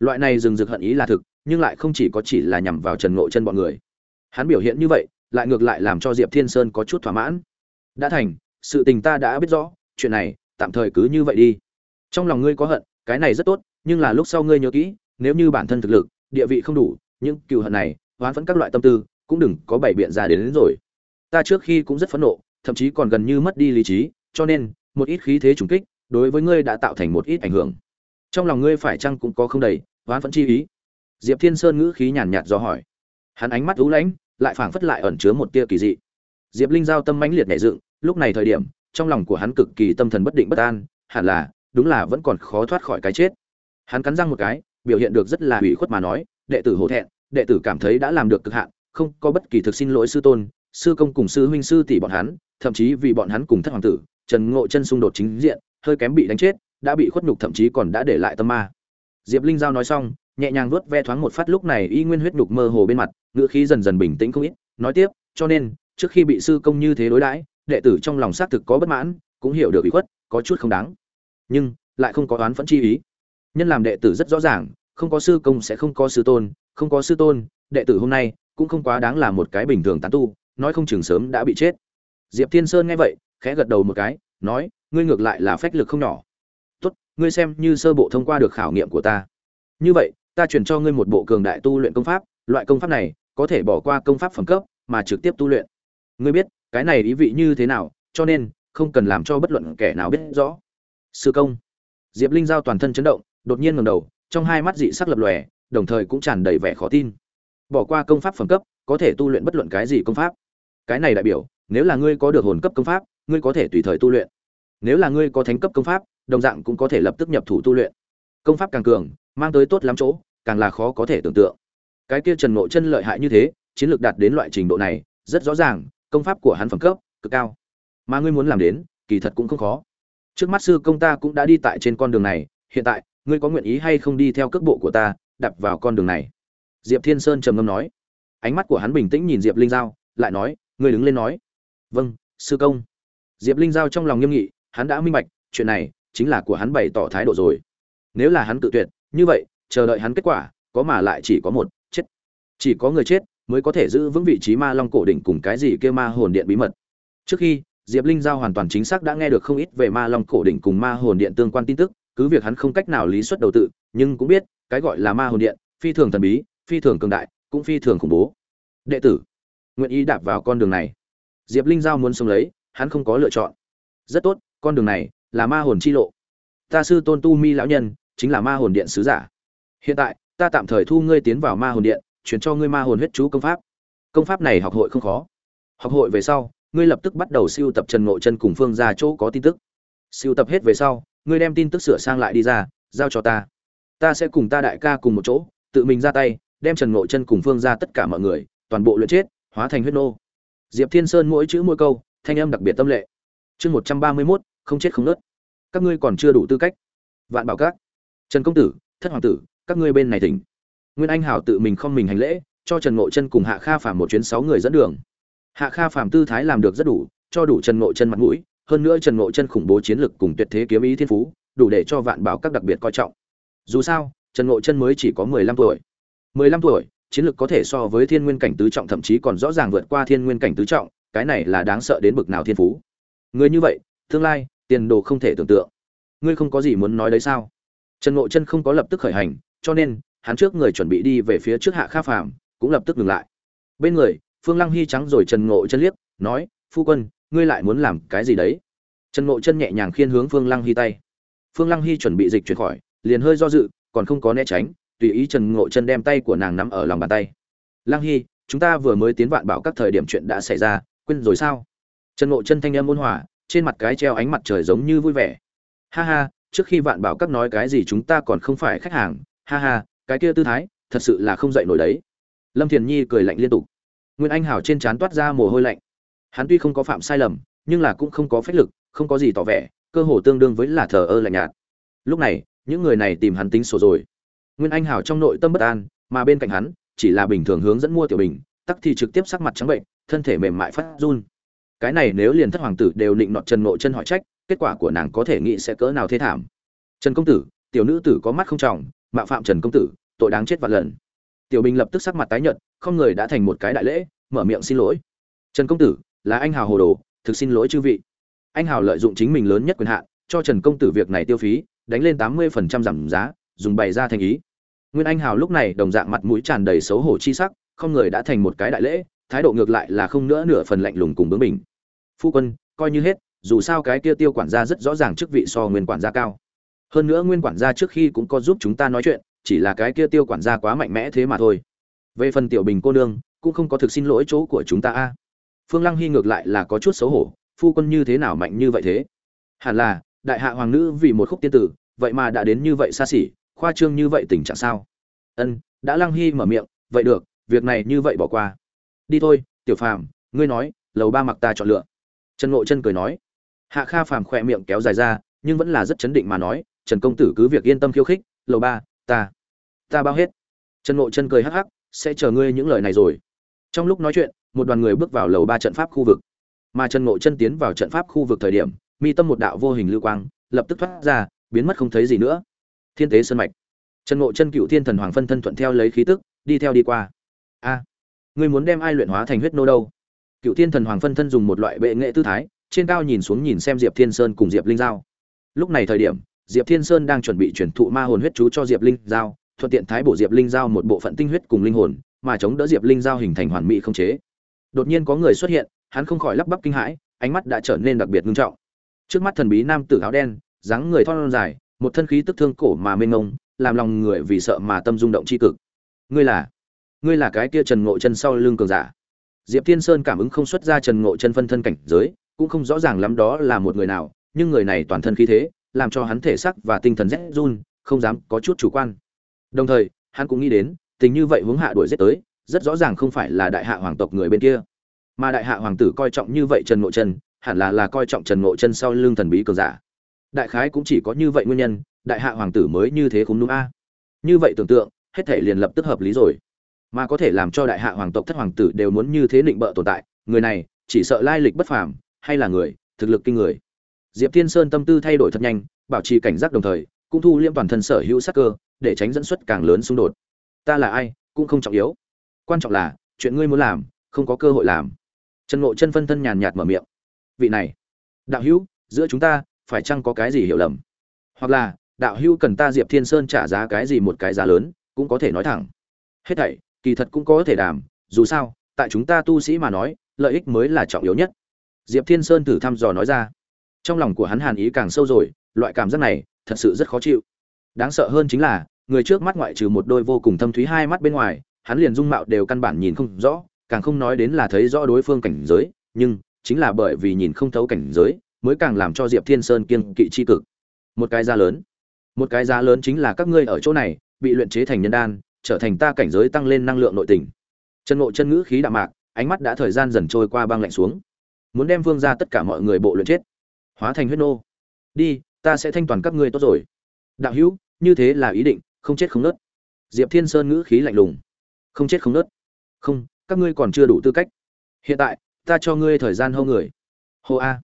Loại này dừng dừng hận ý là thực, nhưng lại không chỉ có chỉ là nhằm vào trần ngộ chân bọn người. Hắn biểu hiện như vậy, lại ngược lại làm cho diệp thiên sơn có chút thỏa mãn. Đã thành, sự tình ta đã biết rõ, chuyện này, tạm thời cứ như vậy đi. Trong lòng ngươi có hận, cái này rất tốt, nhưng là lúc sau ngươi nhớ kỹ, nếu như bản thân thực lực, địa vị không đủ, những cựu hận này oán vẫn các loại tâm tư cũng đừng có bảy biện ra đến, đến rồi. Ta trước khi cũng rất phẫn nộ thậm chí còn gần như mất đi lý trí cho nên một ít khí thế trùng kích đối với ngươi đã tạo thành một ít ảnh hưởng. Trong lòng ngươi phải chăng cũng có không đầy oán vẫn chi ý? Diệp thiên sơn ngữ khí nhàn nhạt do hỏi. Hắn ánh mắt u lãnh lại phảng phất lại ẩn chứa một tia kỳ dị. Diệp linh giao tâm mãnh liệt nhảy dựng lúc này thời điểm trong lòng của hắn cực kỳ tâm thần bất định bất an hẳn là đúng là vẫn còn khó thoát khỏi cái chết. Hắn cắn răng một cái biểu hiện được rất là ủy khuất mà nói đệ tử hổ thẹn đệ tử cảm thấy đã làm được cực hạn không có bất kỳ thực xin lỗi sư tôn, sư công cùng sư huynh sư tỷ bọn hắn, thậm chí vì bọn hắn cùng thất hoàng tử, trần ngộ chân xung đột chính diện, hơi kém bị đánh chết, đã bị khuất nhục thậm chí còn đã để lại tâm ma. Diệp linh giao nói xong, nhẹ nhàng vuốt ve thoáng một phát lúc này y nguyên huyết nhục mơ hồ bên mặt, ngữ khí dần dần bình tĩnh không ít, nói tiếp, cho nên, trước khi bị sư công như thế đối đãi, đệ tử trong lòng xác thực có bất mãn, cũng hiểu được bị khuất, có chút không đáng. Nhưng, lại không có oán phẫn chi ý. Nhân làm đệ tử rất rõ ràng, không có sư công sẽ không có sư tôn, không có sư tôn, đệ tử hôm nay cũng không quá đáng là một cái bình thường tán tu, nói không chừng sớm đã bị chết. Diệp thiên sơn nghe vậy, khẽ gật đầu một cái, nói, ngươi ngược lại là phách lực không nhỏ. Tốt, ngươi xem như sơ bộ thông qua được khảo nghiệm của ta. Như vậy, ta chuyển cho ngươi một bộ cường đại tu luyện công pháp, loại công pháp này có thể bỏ qua công pháp phẩm cấp, mà trực tiếp tu luyện. Ngươi biết, cái này ý vị như thế nào, cho nên, không cần làm cho bất luận kẻ nào biết rõ. Sư công. Diệp linh giao toàn thân chấn động, đột nhiên ngẩng đầu, trong hai mắt dị sắc lập lòe, đồng thời cũng tràn đầy vẻ khó tin bỏ qua công pháp phẩm cấp, có thể tu luyện bất luận cái gì công pháp. Cái này đại biểu, nếu là ngươi có được hồn cấp công pháp, ngươi có thể tùy thời tu luyện. Nếu là ngươi có thánh cấp công pháp, đồng dạng cũng có thể lập tức nhập thủ tu luyện. Công pháp càng cường, mang tới tốt lắm chỗ, càng là khó có thể tưởng tượng. Cái kia trần ngộ chân lợi hại như thế, chiến lược đạt đến loại trình độ này, rất rõ ràng, công pháp của hắn phẩm cấp, cực cao. Mà ngươi muốn làm đến, kỳ thật cũng không khó. Trước mắt sư công ta cũng đã đi tại trên con đường này, hiện tại, ngươi có nguyện ý hay không đi theo cước bộ của ta, đạp vào con đường này? Diệp thiên sơn trầm ngâm nói. Ánh mắt của hắn bình tĩnh nhìn diệp linh giao, lại nói người đứng lên nói. Vâng sư công. Diệp linh giao trong lòng nghiêm nghị, hắn đã minh bạch, chuyện này chính là của hắn bày tỏ thái độ rồi. Nếu là hắn tự tuyệt, như vậy, chờ đợi hắn kết quả, có mà lại chỉ có một, chết. Chỉ có người chết mới có thể giữ vững vị trí ma long cổ đỉnh cùng cái gì kia ma hồn điện bí mật. Trước khi, diệp linh giao hoàn toàn chính xác đã nghe được không ít về ma long cổ đỉnh cùng ma hồn điện tương quan tin tức, cứ việc hắn không cách nào lý xuất đầu tự, nhưng cũng biết, cái gọi là ma hồn điện, phi thường thần bí phi thường cường đại, cũng phi thường khủng bố. Đệ tử, nguyện ý đạp vào con đường này. Diệp linh giao muốn sống lấy, hắn không có lựa chọn. Rất tốt, con đường này là ma hồn chi lộ. Ta sư tôn tu mi lão nhân, chính là ma hồn điện sứ giả. Hiện tại, ta tạm thời thu ngươi tiến vào ma hồn điện, chuyển cho ngươi ma hồn huyết chú công pháp. Công pháp này học hội không khó. Học hội về sau, ngươi lập tức bắt đầu siêu tập trần ngộ chân cùng phương ra chỗ có tin tức. Siêu tập hết về sau, ngươi đem tin tức sửa sang lại đi ra, giao cho ta. Ta sẽ cùng ta đại ca cùng một chỗ, tự mình ra tay đem trần ngộ chân cùng phương gia tất cả mọi người, toàn bộ luyện chết, hóa thành huyết nô. Diệp thiên sơn mỗi chữ mỗi câu, thanh âm đặc biệt tâm lệ. Chương một trăm ba mươi mốt, không chết không lứt. các ngươi còn chưa đủ tư cách. Vạn bảo các, trần công tử, thất hoàng tử, các ngươi bên này tỉnh nguyên anh hảo tự mình không mình hành lễ, cho trần ngộ chân cùng hạ kha phàm một chuyến sáu người dẫn đường. Hạ kha phàm tư thái làm được rất đủ, cho đủ trần ngộ chân mặt mũi, hơn nữa trần ngộ chân khủng bố chiến lực cùng tuyệt thế kiếm ý thiên phú, đủ để cho vạn bảo các đặc biệt coi trọng. Dù sao, trần ngộ chân mới chỉ có mười lăm tuổi mười lăm tuổi, chiến lược có thể so với thiên nguyên cảnh tứ trọng, thậm chí còn rõ ràng vượt qua thiên nguyên cảnh tứ trọng, cái này là đáng sợ đến bực nào thiên phú. Người như vậy, tương lai, tiền đồ không thể tưởng tượng. Ngươi không có gì muốn nói đấy sao? Trần ngộ chân không có lập tức khởi hành, cho nên, hắn trước người chuẩn bị đi về phía trước hạ kha phàm, cũng lập tức ngừng lại. Bên người, phương lăng hy trắng rồi trần ngộ chân liếc, nói, phu quân, ngươi lại muốn làm cái gì đấy? Trần ngộ chân nhẹ nhàng khiên hướng phương lăng hy tay. Phương lăng hy chuẩn bị dịch chuyển khỏi, liền hơi do dự, còn không có né tránh tùy ý trần ngộ chân đem tay của nàng nắm ở lòng bàn tay. Lăng hy, chúng ta vừa mới tiến vạn bảo các thời điểm chuyện đã xảy ra, quên rồi sao? Trần ngộ chân thanh âm ôn hòa, trên mặt cái treo ánh mặt trời giống như vui vẻ. Ha ha, trước khi vạn bảo các nói cái gì chúng ta còn không phải khách hàng. Ha ha, cái kia tư thái, thật sự là không dậy nổi đấy. Lâm thiền nhi cười lạnh liên tục. Nguyên anh hào trên trán toát ra mồ hôi lạnh. Hắn tuy không có phạm sai lầm, nhưng là cũng không có phách lực, không có gì tỏ vẻ, cơ hồ tương đương với là thờ ơ lạnh nhạt. Lúc này, những người này tìm hắn tính sổ rồi nguyên anh Hảo trong nội tâm bất an, mà bên cạnh hắn, chỉ là bình thường hướng dẫn mua tiểu bình, tắc thì trực tiếp sắc mặt trắng bệnh, thân thể mềm mại phát run. Cái này nếu liền thất hoàng tử đều định nọt trần nội chân hỏi trách, kết quả của nàng có thể nghĩ sẽ cỡ nào thế thảm. Trần công tử, tiểu nữ tử có mắt không trọng, mạo phạm trần công tử, tội đáng chết vạn lần. Tiểu bình lập tức sắc mặt tái nhợt, không người đã thành một cái đại lễ, mở miệng xin lỗi. Trần công tử, là anh hào hồ đồ, thực xin lỗi chư vị. Anh hào lợi dụng chính mình lớn nhất quyền hạn, cho trần công tử việc này tiêu phí, đánh lên tám mươi phần trăm giảm giá, dùng bày ra thành ý nguyên anh hào lúc này đồng dạng mặt mũi tràn đầy xấu hổ chi sắc, không người đã thành một cái đại lễ, thái độ ngược lại là không nữa nửa phần lạnh lùng cùng bướng mình phu quân, coi như hết, dù sao cái kia tiêu quản gia rất rõ ràng chức vị so nguyên quản gia cao. Hơn nữa nguyên quản gia trước khi cũng có giúp chúng ta nói chuyện, chỉ là cái kia tiêu quản gia quá mạnh mẽ thế mà thôi. Về phần tiểu bình cô nương, cũng không có thực xin lỗi chỗ của chúng ta a. Phương lăng hy ngược lại là có chút xấu hổ, phu quân như thế nào mạnh như vậy thế? Hẳn là, đại hạ hoàng nữ vì một khúc tiên tử, vậy mà đã đến như vậy xa xỉ khoa trương như vậy tình trạng sao? Ân, đã lăng hy mở miệng, vậy được, việc này như vậy bỏ qua. Đi thôi, tiểu phàm, ngươi nói, lầu ba mặc ta chọn lựa. Trần ngộ chân cười nói. Hạ kha phàm khỏe miệng kéo dài ra, nhưng vẫn là rất chấn định mà nói, trần công tử cứ việc yên tâm khiêu khích, lầu ba, ta ta bao hết. Trần ngộ chân cười hắc hắc, sẽ chờ ngươi những lời này rồi. Trong lúc nói chuyện, một đoàn người bước vào lầu ba trận pháp khu vực. Mà trần ngộ chân tiến vào trận pháp khu vực thời điểm, mi tâm một đạo vô hình lưu quang, lập tức thoát ra, biến mất không thấy gì nữa thiên tế sơn mạch. Trần ngộ chân cựu thiên thần hoàng phân thân thuận theo lấy khí tức, đi theo đi qua. A, ngươi muốn đem ai luyện hóa thành huyết nô đâu? Cựu thiên thần hoàng phân thân dùng một loại bệ nghệ tư thái, trên cao nhìn xuống nhìn xem diệp thiên sơn cùng diệp linh giao. Lúc này thời điểm, diệp thiên sơn đang chuẩn bị chuyển thụ ma hồn huyết chú cho diệp linh giao, thuận tiện thái bổ diệp linh giao một bộ phận tinh huyết cùng linh hồn, mà chống đỡ diệp linh giao hình thành hoàn mỹ không chế. Đột nhiên có người xuất hiện, hắn không khỏi lắp bắp kinh hãi, ánh mắt đã trở nên đặc biệt nghiêm trọng. Trước mắt thần bí nam tử áo đen, dáng người thon dài một thân khí tức thương cổ mà mênh mông, làm lòng người vì sợ mà tâm rung động chi cực. Ngươi là ngươi là cái kia trần ngộ chân sau lưng cường giả. Diệp thiên sơn cảm ứng không xuất ra trần ngộ chân phân thân cảnh giới, cũng không rõ ràng lắm đó là một người nào, nhưng người này toàn thân khí thế, làm cho hắn thể sắc và tinh thần rét run, không dám có chút chủ quan. Đồng thời, hắn cũng nghĩ đến, tình như vậy hướng hạ đuổi giết tới, rất rõ ràng không phải là đại hạ hoàng tộc người bên kia. Mà đại hạ hoàng tử coi trọng như vậy trần ngộ chân, hẳn là là coi trọng trần ngộ chân sau lưng thần bí cường giả đại khái cũng chỉ có như vậy nguyên nhân, đại hạ hoàng tử mới như thế cũng đúng a. À. Như vậy tưởng tượng, hết thể liền lập tức hợp lý rồi. Mà có thể làm cho đại hạ hoàng tộc thất hoàng tử đều muốn như thế định bợ tồn tại, người này, chỉ sợ lai lịch bất phàm, hay là người, thực lực kinh người. Diệp thiên sơn tâm tư thay đổi thật nhanh, bảo trì cảnh giác đồng thời, cũng thu liêm toàn thân sở hữu sắc cơ, để tránh dẫn xuất càng lớn xung đột. Ta là ai, cũng không trọng yếu. Quan trọng là, chuyện ngươi muốn làm, không có cơ hội làm. Trần ngộ chân phân thân nhàn nhạt mở miệng. Vị này, đạo hữu, giữa chúng ta phải chăng có cái gì hiểu lầm? Hoặc là, đạo hữu cần ta diệp thiên sơn trả giá cái gì một cái giá lớn, cũng có thể nói thẳng. Hết thảy, kỳ thật cũng có thể đàm, dù sao, tại chúng ta tu sĩ mà nói, lợi ích mới là trọng yếu nhất. Diệp thiên sơn thử thăm dò nói ra. Trong lòng của hắn hàn ý càng sâu rồi, loại cảm giác này, thật sự rất khó chịu. Đáng sợ hơn chính là, người trước mắt ngoại trừ một đôi vô cùng thâm thúy hai mắt bên ngoài, hắn liền dung mạo đều căn bản nhìn không rõ, càng không nói đến là thấy rõ đối phương cảnh giới, nhưng chính là bởi vì nhìn không thấu cảnh giới mới càng làm cho diệp thiên sơn kiên kỵ chi cực. Một cái giá lớn. Một cái giá lớn chính là các ngươi ở chỗ này, bị luyện chế thành nhân đan, trở thành ta cảnh giới tăng lên năng lượng nội tình. Chân ngộ chân ngữ khí đạm mạc, ánh mắt đã thời gian dần trôi qua băng lạnh xuống. Muốn đem vương ra tất cả mọi người bộ luyện chết. Hóa thành huyết nô. Đi, ta sẽ thanh toàn các ngươi tốt rồi. Đạo hữu, như thế là ý định, không chết không nớt. Diệp thiên sơn ngữ khí lạnh lùng. Không chết không nớt. Không, các ngươi còn chưa đủ tư cách. Hiện tại, ta cho ngươi thời gian hâu người. Hô a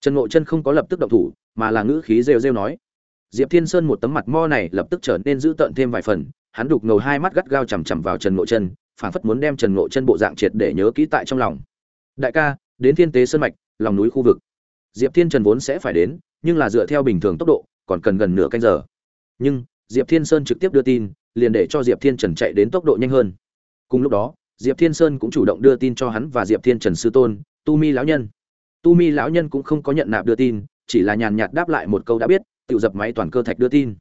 trần ngộ chân không có lập tức động thủ, mà là ngữ khí rêu rêu nói. Diệp thiên sơn một tấm mặt mo này lập tức trở nên dữ tợn thêm vài phần, hắn đục ngầu hai mắt gắt gao chằm chằm vào trần ngộ chân, phảng phất muốn đem trần ngộ chân bộ dạng triệt để nhớ kỹ tại trong lòng. Đại ca, đến thiên tế sơn mạch, lòng núi khu vực. Diệp thiên trần vốn sẽ phải đến, nhưng là dựa theo bình thường tốc độ, còn cần gần nửa canh giờ. Nhưng, diệp thiên sơn trực tiếp đưa tin, liền để cho diệp thiên trần chạy đến tốc độ nhanh hơn. Cùng lúc đó, diệp thiên sơn cũng chủ động đưa tin cho hắn và diệp thiên trần sư tôn, tu mi lão nhân tu mi lão nhân cũng không có nhận nạp đưa tin, chỉ là nhàn nhạt đáp lại một câu đã biết tự dập máy toàn cơ thạch đưa tin.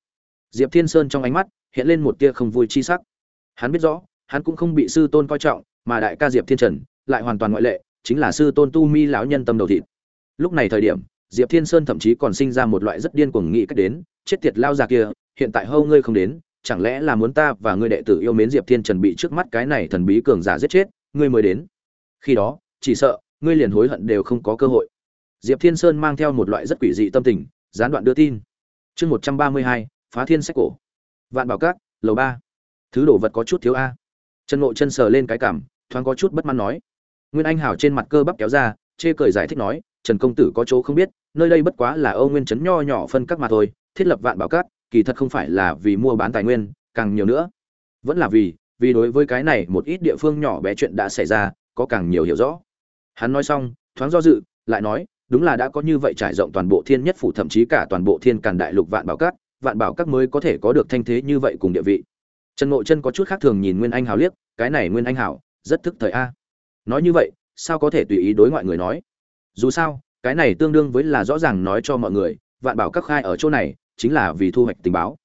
Diệp thiên sơn trong ánh mắt hiện lên một tia không vui chi sắc. Hắn biết rõ, hắn cũng không bị sư tôn coi trọng, mà đại ca diệp thiên trần lại hoàn toàn ngoại lệ, chính là sư tôn tu mi lão nhân tâm đầu thịt. Lúc này thời điểm, diệp thiên sơn thậm chí còn sinh ra một loại rất điên cuồng nghĩ cách đến, chết tiệt lao già kia, hiện tại hâu ngươi không đến, chẳng lẽ là muốn ta và ngươi đệ tử yêu mến diệp thiên trần bị trước mắt cái này thần bí cường giả giết chết, ngươi mới đến. Khi đó, chỉ sợ ngươi liền hối hận đều không có cơ hội. Diệp thiên sơn mang theo một loại rất quỷ dị tâm tình, gián đoạn đưa tin. Chương một trăm ba mươi hai, phá thiên sách cổ. Vạn bảo cát lầu ba. Thứ đồ vật có chút thiếu a. Trần ngộ chân sờ lên cái cảm, thoáng có chút bất mãn nói. Nguyên anh hảo trên mặt cơ bắp kéo ra, chê cười giải thích nói, trần công tử có chỗ không biết, nơi đây bất quá là âu nguyên chấn nho nhỏ phân các mà thôi, thiết lập vạn bảo cát kỳ thật không phải là vì mua bán tài nguyên, càng nhiều nữa. Vẫn là vì vì đối với cái này một ít địa phương nhỏ bé chuyện đã xảy ra, có càng nhiều hiểu rõ hắn nói xong, thoáng do dự, lại nói, đúng là đã có như vậy trải rộng toàn bộ thiên nhất phủ, thậm chí cả toàn bộ thiên càn đại lục vạn bảo các, vạn bảo các mới có thể có được thanh thế như vậy cùng địa vị. Trần ngộ chân có chút khác thường nhìn nguyên anh hào liếc, cái này nguyên anh hảo rất thức thời a. Nói như vậy, sao có thể tùy ý đối ngoại người nói? Dù sao, cái này tương đương với là rõ ràng nói cho mọi người, vạn bảo các khai ở chỗ này, chính là vì thu hoạch tình báo.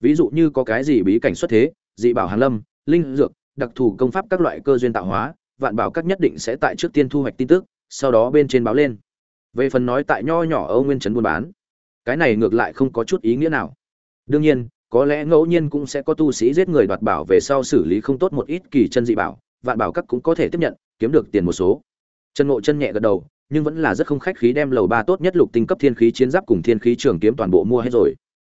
Ví dụ như có cái gì bí cảnh xuất thế, dị bảo hàn lâm, linh dược, đặc thù công pháp các loại cơ duyên tạo hóa vạn bảo các nhất định sẽ tại trước tiên thu hoạch tin tức, sau đó bên trên báo lên. Về phần nói tại nho nhỏ âu nguyên trấn buôn bán, cái này ngược lại không có chút ý nghĩa nào. Đương nhiên, có lẽ ngẫu nhiên cũng sẽ có tu sĩ giết người đoạt bảo về sau xử lý không tốt một ít kỳ chân dị bảo, vạn bảo các cũng có thể tiếp nhận, kiếm được tiền một số. Chân ngộ chân nhẹ gật đầu, nhưng vẫn là rất không khách khí đem lầu ba tốt nhất lục tinh cấp thiên khí chiến giáp cùng thiên khí trường kiếm toàn bộ mua hết rồi.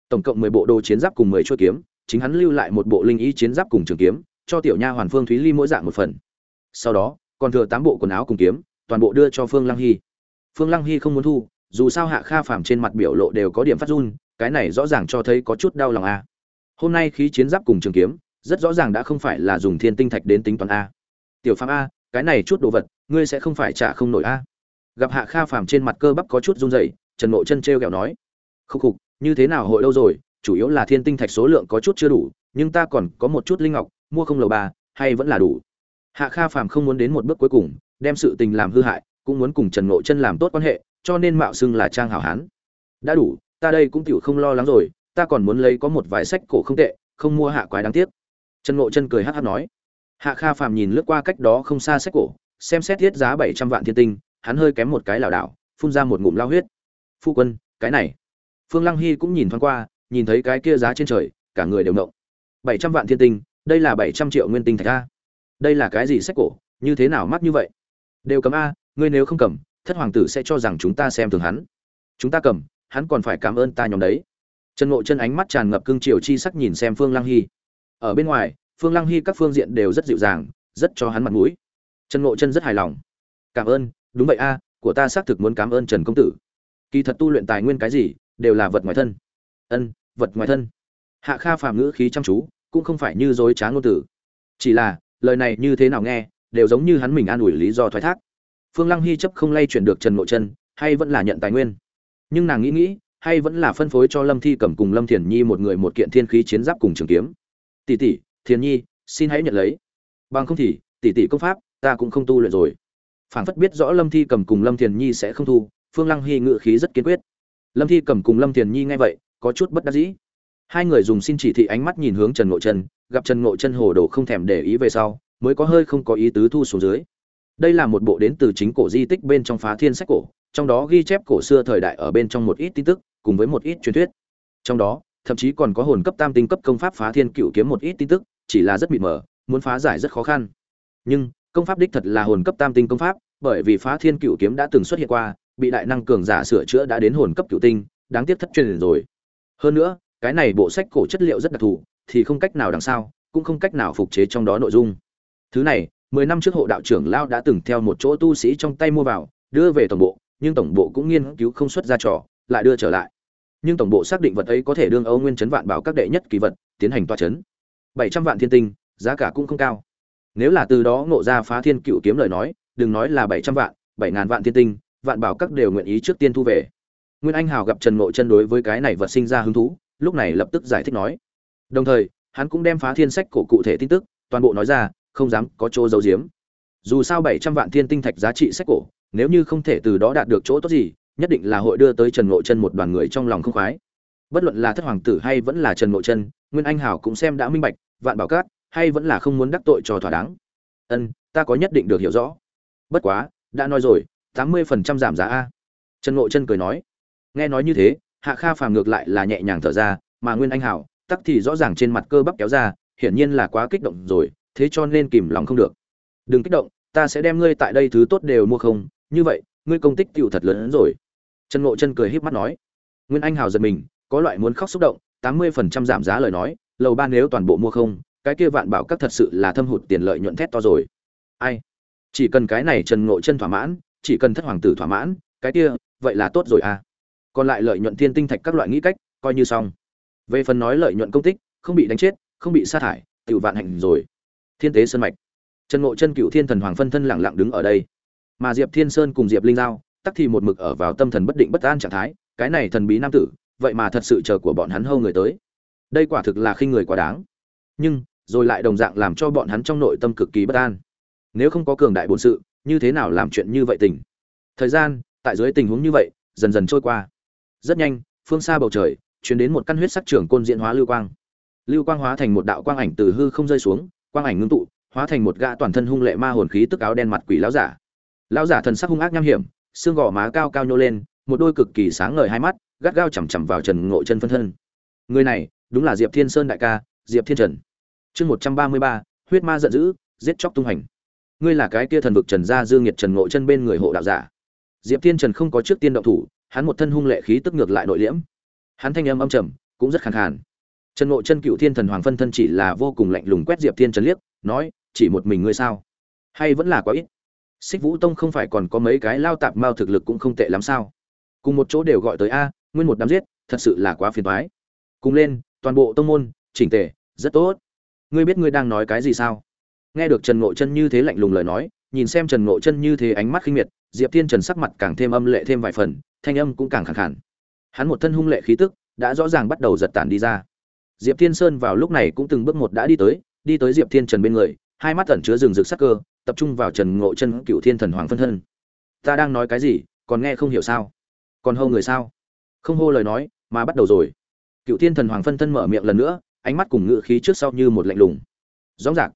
Tổng cộng mười bộ đồ chiến giáp cùng mười chuôi kiếm, chính hắn lưu lại một bộ linh ý chiến giáp cùng trường kiếm, cho tiểu nha hoàn phương thúy ly mỗi dạng một phần sau đó, còn thừa tám bộ quần áo cùng kiếm, toàn bộ đưa cho phương lăng hy. Phương lăng hy không muốn thu, dù sao hạ kha phàm trên mặt biểu lộ đều có điểm phát run, cái này rõ ràng cho thấy có chút đau lòng a. Hôm nay khí chiến giáp cùng trường kiếm, rất rõ ràng đã không phải là dùng thiên tinh thạch đến tính toán a. Tiểu phàm a, cái này chút đồ vật, ngươi sẽ không phải trả không nổi a. Gặp hạ kha phàm trên mặt cơ bắp có chút run rẩy, trần nội chân trêu ghẹo nói, khúc khục, như thế nào hội đâu rồi, chủ yếu là thiên tinh thạch số lượng có chút chưa đủ, nhưng ta còn có một chút linh ngọc, mua không lầu ba, hay vẫn là đủ hạ kha phàm không muốn đến một bước cuối cùng, đem sự tình làm hư hại, cũng muốn cùng trần ngộ chân làm tốt quan hệ, cho nên mạo xưng là trang hảo hán. Đã đủ, ta đây cũng tiểu không lo lắng rồi, ta còn muốn lấy có một vài sách cổ không tệ, không mua hạ quái đáng tiếc. Trần ngộ chân cười hát hát nói. Hạ kha phàm nhìn lướt qua cách đó không xa sách cổ, xem xét thiết giá bảy trăm vạn thiên tinh, hắn hơi kém một cái lảo đảo, phun ra một ngụm lao huyết. Phu quân, cái này. Phương lăng hy cũng nhìn thoáng qua, nhìn thấy cái kia giá trên trời, cả người đều ngộng bảy trăm vạn thiên tinh, đây là bảy trăm triệu nguyên tinh thạch a đây là cái gì sách cổ, như thế nào mắc như vậy? Đều cấm a, ngươi nếu không cầm, thất hoàng tử sẽ cho rằng chúng ta xem thường hắn. Chúng ta cầm, hắn còn phải cảm ơn ta nhóm đấy. Trần ngộ chân ánh mắt tràn ngập cương triều chi sắc nhìn xem phương lăng hy. Ở bên ngoài, phương lăng hy các phương diện đều rất dịu dàng, rất cho hắn mặt mũi. Trần ngộ chân rất hài lòng. Cảm ơn, đúng vậy a, của ta xác thực muốn cảm ơn trần công tử. Kỳ thật tu luyện tài nguyên cái gì, đều là vật ngoài thân. Ân, vật ngoài thân. Hạ kha phàm ngữ khí chăm chú, cũng không phải như dối trá ngôn tử. Chỉ là lời này như thế nào nghe, đều giống như hắn mình an ủi lý do thoái thác. Phương lăng hy chấp không lay chuyển được trần ngộ chân hay vẫn là nhận tài nguyên. Nhưng nàng nghĩ nghĩ, hay vẫn là phân phối cho lâm thi cầm cùng lâm thiền nhi một người một kiện thiên khí chiến giáp cùng trường kiếm. Tỷ tỷ thiền nhi, xin hãy nhận lấy. Bằng không thì, tỷ tỷ công pháp, ta cũng không tu luyện rồi. Phảng phất biết rõ lâm thi cầm cùng lâm thiền nhi sẽ không thu, phương lăng hy ngự khí rất kiên quyết. Lâm thi cầm cùng lâm thiền nhi nghe vậy, có chút bất đắc dĩ. Hai người dùng xin chỉ thị ánh mắt nhìn hướng trần ngộ chân gặp trần ngộ chân hồ đồ không thèm để ý về sau, mới có hơi không có ý tứ thu xuống dưới. Đây là một bộ đến từ chính cổ di tích bên trong phá thiên sách cổ, trong đó ghi chép cổ xưa thời đại ở bên trong một ít tin tức, cùng với một ít truyền thuyết. Trong đó, thậm chí còn có hồn cấp tam tinh cấp công pháp phá thiên cựu kiếm một ít tin tức, chỉ là rất mịt mờ, muốn phá giải rất khó khăn. Nhưng, công pháp đích thật là hồn cấp tam tinh công pháp, bởi vì phá thiên cựu kiếm đã từng xuất hiện qua, bị đại năng cường giả sửa chữa đã đến hồn cấp cựu tinh, đáng tiếc thất truyền rồi. Hơn nữa, cái này bộ sách cổ chất liệu rất đặc thù thì không cách nào đằng sau, cũng không cách nào phục chế trong đó nội dung. Thứ này, mười năm trước hộ đạo trưởng lao đã từng theo một chỗ tu sĩ trong tay mua vào, đưa về tổng bộ, nhưng tổng bộ cũng nghiên cứu không xuất ra trò, lại đưa trở lại. Nhưng tổng bộ xác định vật ấy có thể đương âu nguyên chấn vạn bảo các đệ nhất kỳ vật, tiến hành toa chấn. Bảy trăm vạn thiên tinh, giá cả cũng không cao. Nếu là từ đó ngộ ra phá thiên cựu kiếm lời nói, đừng nói là bảy trăm vạn, bảy ngàn vạn thiên tinh, vạn bảo các đều nguyện ý trước tiên thu về. Nguyên anh hào gặp trần ngộ chân đối với cái này vật sinh ra hứng thú, lúc này lập tức giải thích nói đồng thời, hắn cũng đem phá thiên sách cổ cụ thể tin tức, toàn bộ nói ra, không dám có chỗ giấu giếm. Dù sao bảy trăm vạn thiên tinh thạch giá trị sách cổ, nếu như không thể từ đó đạt được chỗ tốt gì, nhất định là hội đưa tới trần ngộ chân một đoàn người trong lòng không khoái. Bất luận là thất hoàng tử hay vẫn là trần ngộ chân, nguyên anh hảo cũng xem đã minh bạch, vạn bảo cát, hay vẫn là không muốn đắc tội cho thỏa đáng. Ân, ta có nhất định được hiểu rõ. Bất quá, đã nói rồi, tám mươi phần trăm giảm giá a. Trần ngộ chân cười nói. Nghe nói như thế, hạ kha phàm ngược lại là nhẹ nhàng thở ra, mà nguyên anh hảo tắc thì rõ ràng trên mặt cơ bắp kéo ra, hiển nhiên là quá kích động rồi, thế cho nên kìm lòng không được. Đừng kích động, ta sẽ đem ngươi tại đây thứ tốt đều mua không. Như vậy, ngươi công tích tựu thật lớn hơn rồi. Trần ngộ chân cười híp mắt nói. Nguyên anh hào giật mình, có loại muốn khóc xúc động, tám mươi phần trăm giảm giá lời nói, lầu ba nếu toàn bộ mua không, cái kia vạn bảo các thật sự là thâm hụt tiền lợi nhuận thét to rồi. Ai? Chỉ cần cái này trần ngộ chân thỏa mãn, chỉ cần thất hoàng tử thỏa mãn, cái kia, vậy là tốt rồi à. Còn lại lợi nhuận thiên tinh thạch các loại nghĩ cách, coi như xong về phần nói lợi nhuận công tích, không bị đánh chết, không bị sa thải tự vạn hạnh rồi. Thiên tế sơn mạch. Trần ngộ chân cựu thiên thần hoàng phân thân lẳng lặng đứng ở đây. Mà diệp thiên sơn cùng diệp linh giao, tắc thì một mực ở vào tâm thần bất định bất an trạng thái, cái này thần bí nam tử, vậy mà thật sự chờ của bọn hắn hâu người tới. Đây quả thực là khinh người quá đáng. Nhưng, rồi lại đồng dạng làm cho bọn hắn trong nội tâm cực kỳ bất an. Nếu không có cường đại bổn sự, như thế nào làm chuyện như vậy tình? Thời gian, tại dưới tình huống như vậy, dần dần trôi qua. Rất nhanh, phương xa bầu trời chuyển đến một căn huyết sắc trưởng côn diễn hóa lưu quang. Lưu quang hóa thành một đạo quang ảnh từ hư không rơi xuống, quang ảnh ngưng tụ, hóa thành một gã toàn thân hung lệ ma hồn khí tức áo đen mặt quỷ lão giả. Lão giả thần sắc hung ác nham hiểm, xương gò má cao cao nhô lên, một đôi cực kỳ sáng ngời hai mắt, gắt gao chằm chằm vào trần ngộ chân phân thân. Người này, đúng là diệp thiên sơn đại ca, diệp thiên trần. Chương một trăm ba mươi ba, huyết ma giận dữ, giết chóc tung hành ngươi là cái kia thần vực trần gia dương nhiệt trần ngộ chân bên người hộ đạo giả. Diệp thiên trần không có trước tiên động thủ, hắn một thân hung lệ khí tức ngược lại nội liễm hắn thanh âm âm trầm, cũng rất khàn khàn. Trần ngộ chân cựu thiên thần hoàng phân thân chỉ là vô cùng lạnh lùng quét diệp thiên trần liếc, nói, chỉ một mình ngươi sao? Hay vẫn là quá ít? Xích vũ tông không phải còn có mấy cái lao tạp mao thực lực cũng không tệ lắm sao? Cùng một chỗ đều gọi tới a, nguyên một đám giết, thật sự là quá phiền toái. Cùng lên, toàn bộ tông môn, chỉnh tề, rất tốt. Ngươi biết ngươi đang nói cái gì sao? Nghe được trần ngộ chân như thế lạnh lùng lời nói, nhìn xem trần ngộ chân như thế ánh mắt khinh miệt, diệp thiên trần sắc mặt càng thêm âm lệ thêm vài phần, thanh âm cũng càng khẳng khản hắn một thân hung lệ khí tức, đã rõ ràng bắt đầu giật tản đi ra. Diệp thiên sơn vào lúc này cũng từng bước một đã đi tới đi tới diệp thiên trần bên người, hai mắt ẩn chứa rừng rực sắc cơ, tập trung vào trần ngộ chân cựu thiên thần hoàng phân thân. Ta đang nói cái gì? Còn nghe không hiểu sao? Còn hô người sao? Không hô lời nói, mà bắt đầu rồi. Cựu thiên thần hoàng phân thân mở miệng lần nữa, ánh mắt cùng ngự khí trước sau như một lạnh lùng. Rõ ràng.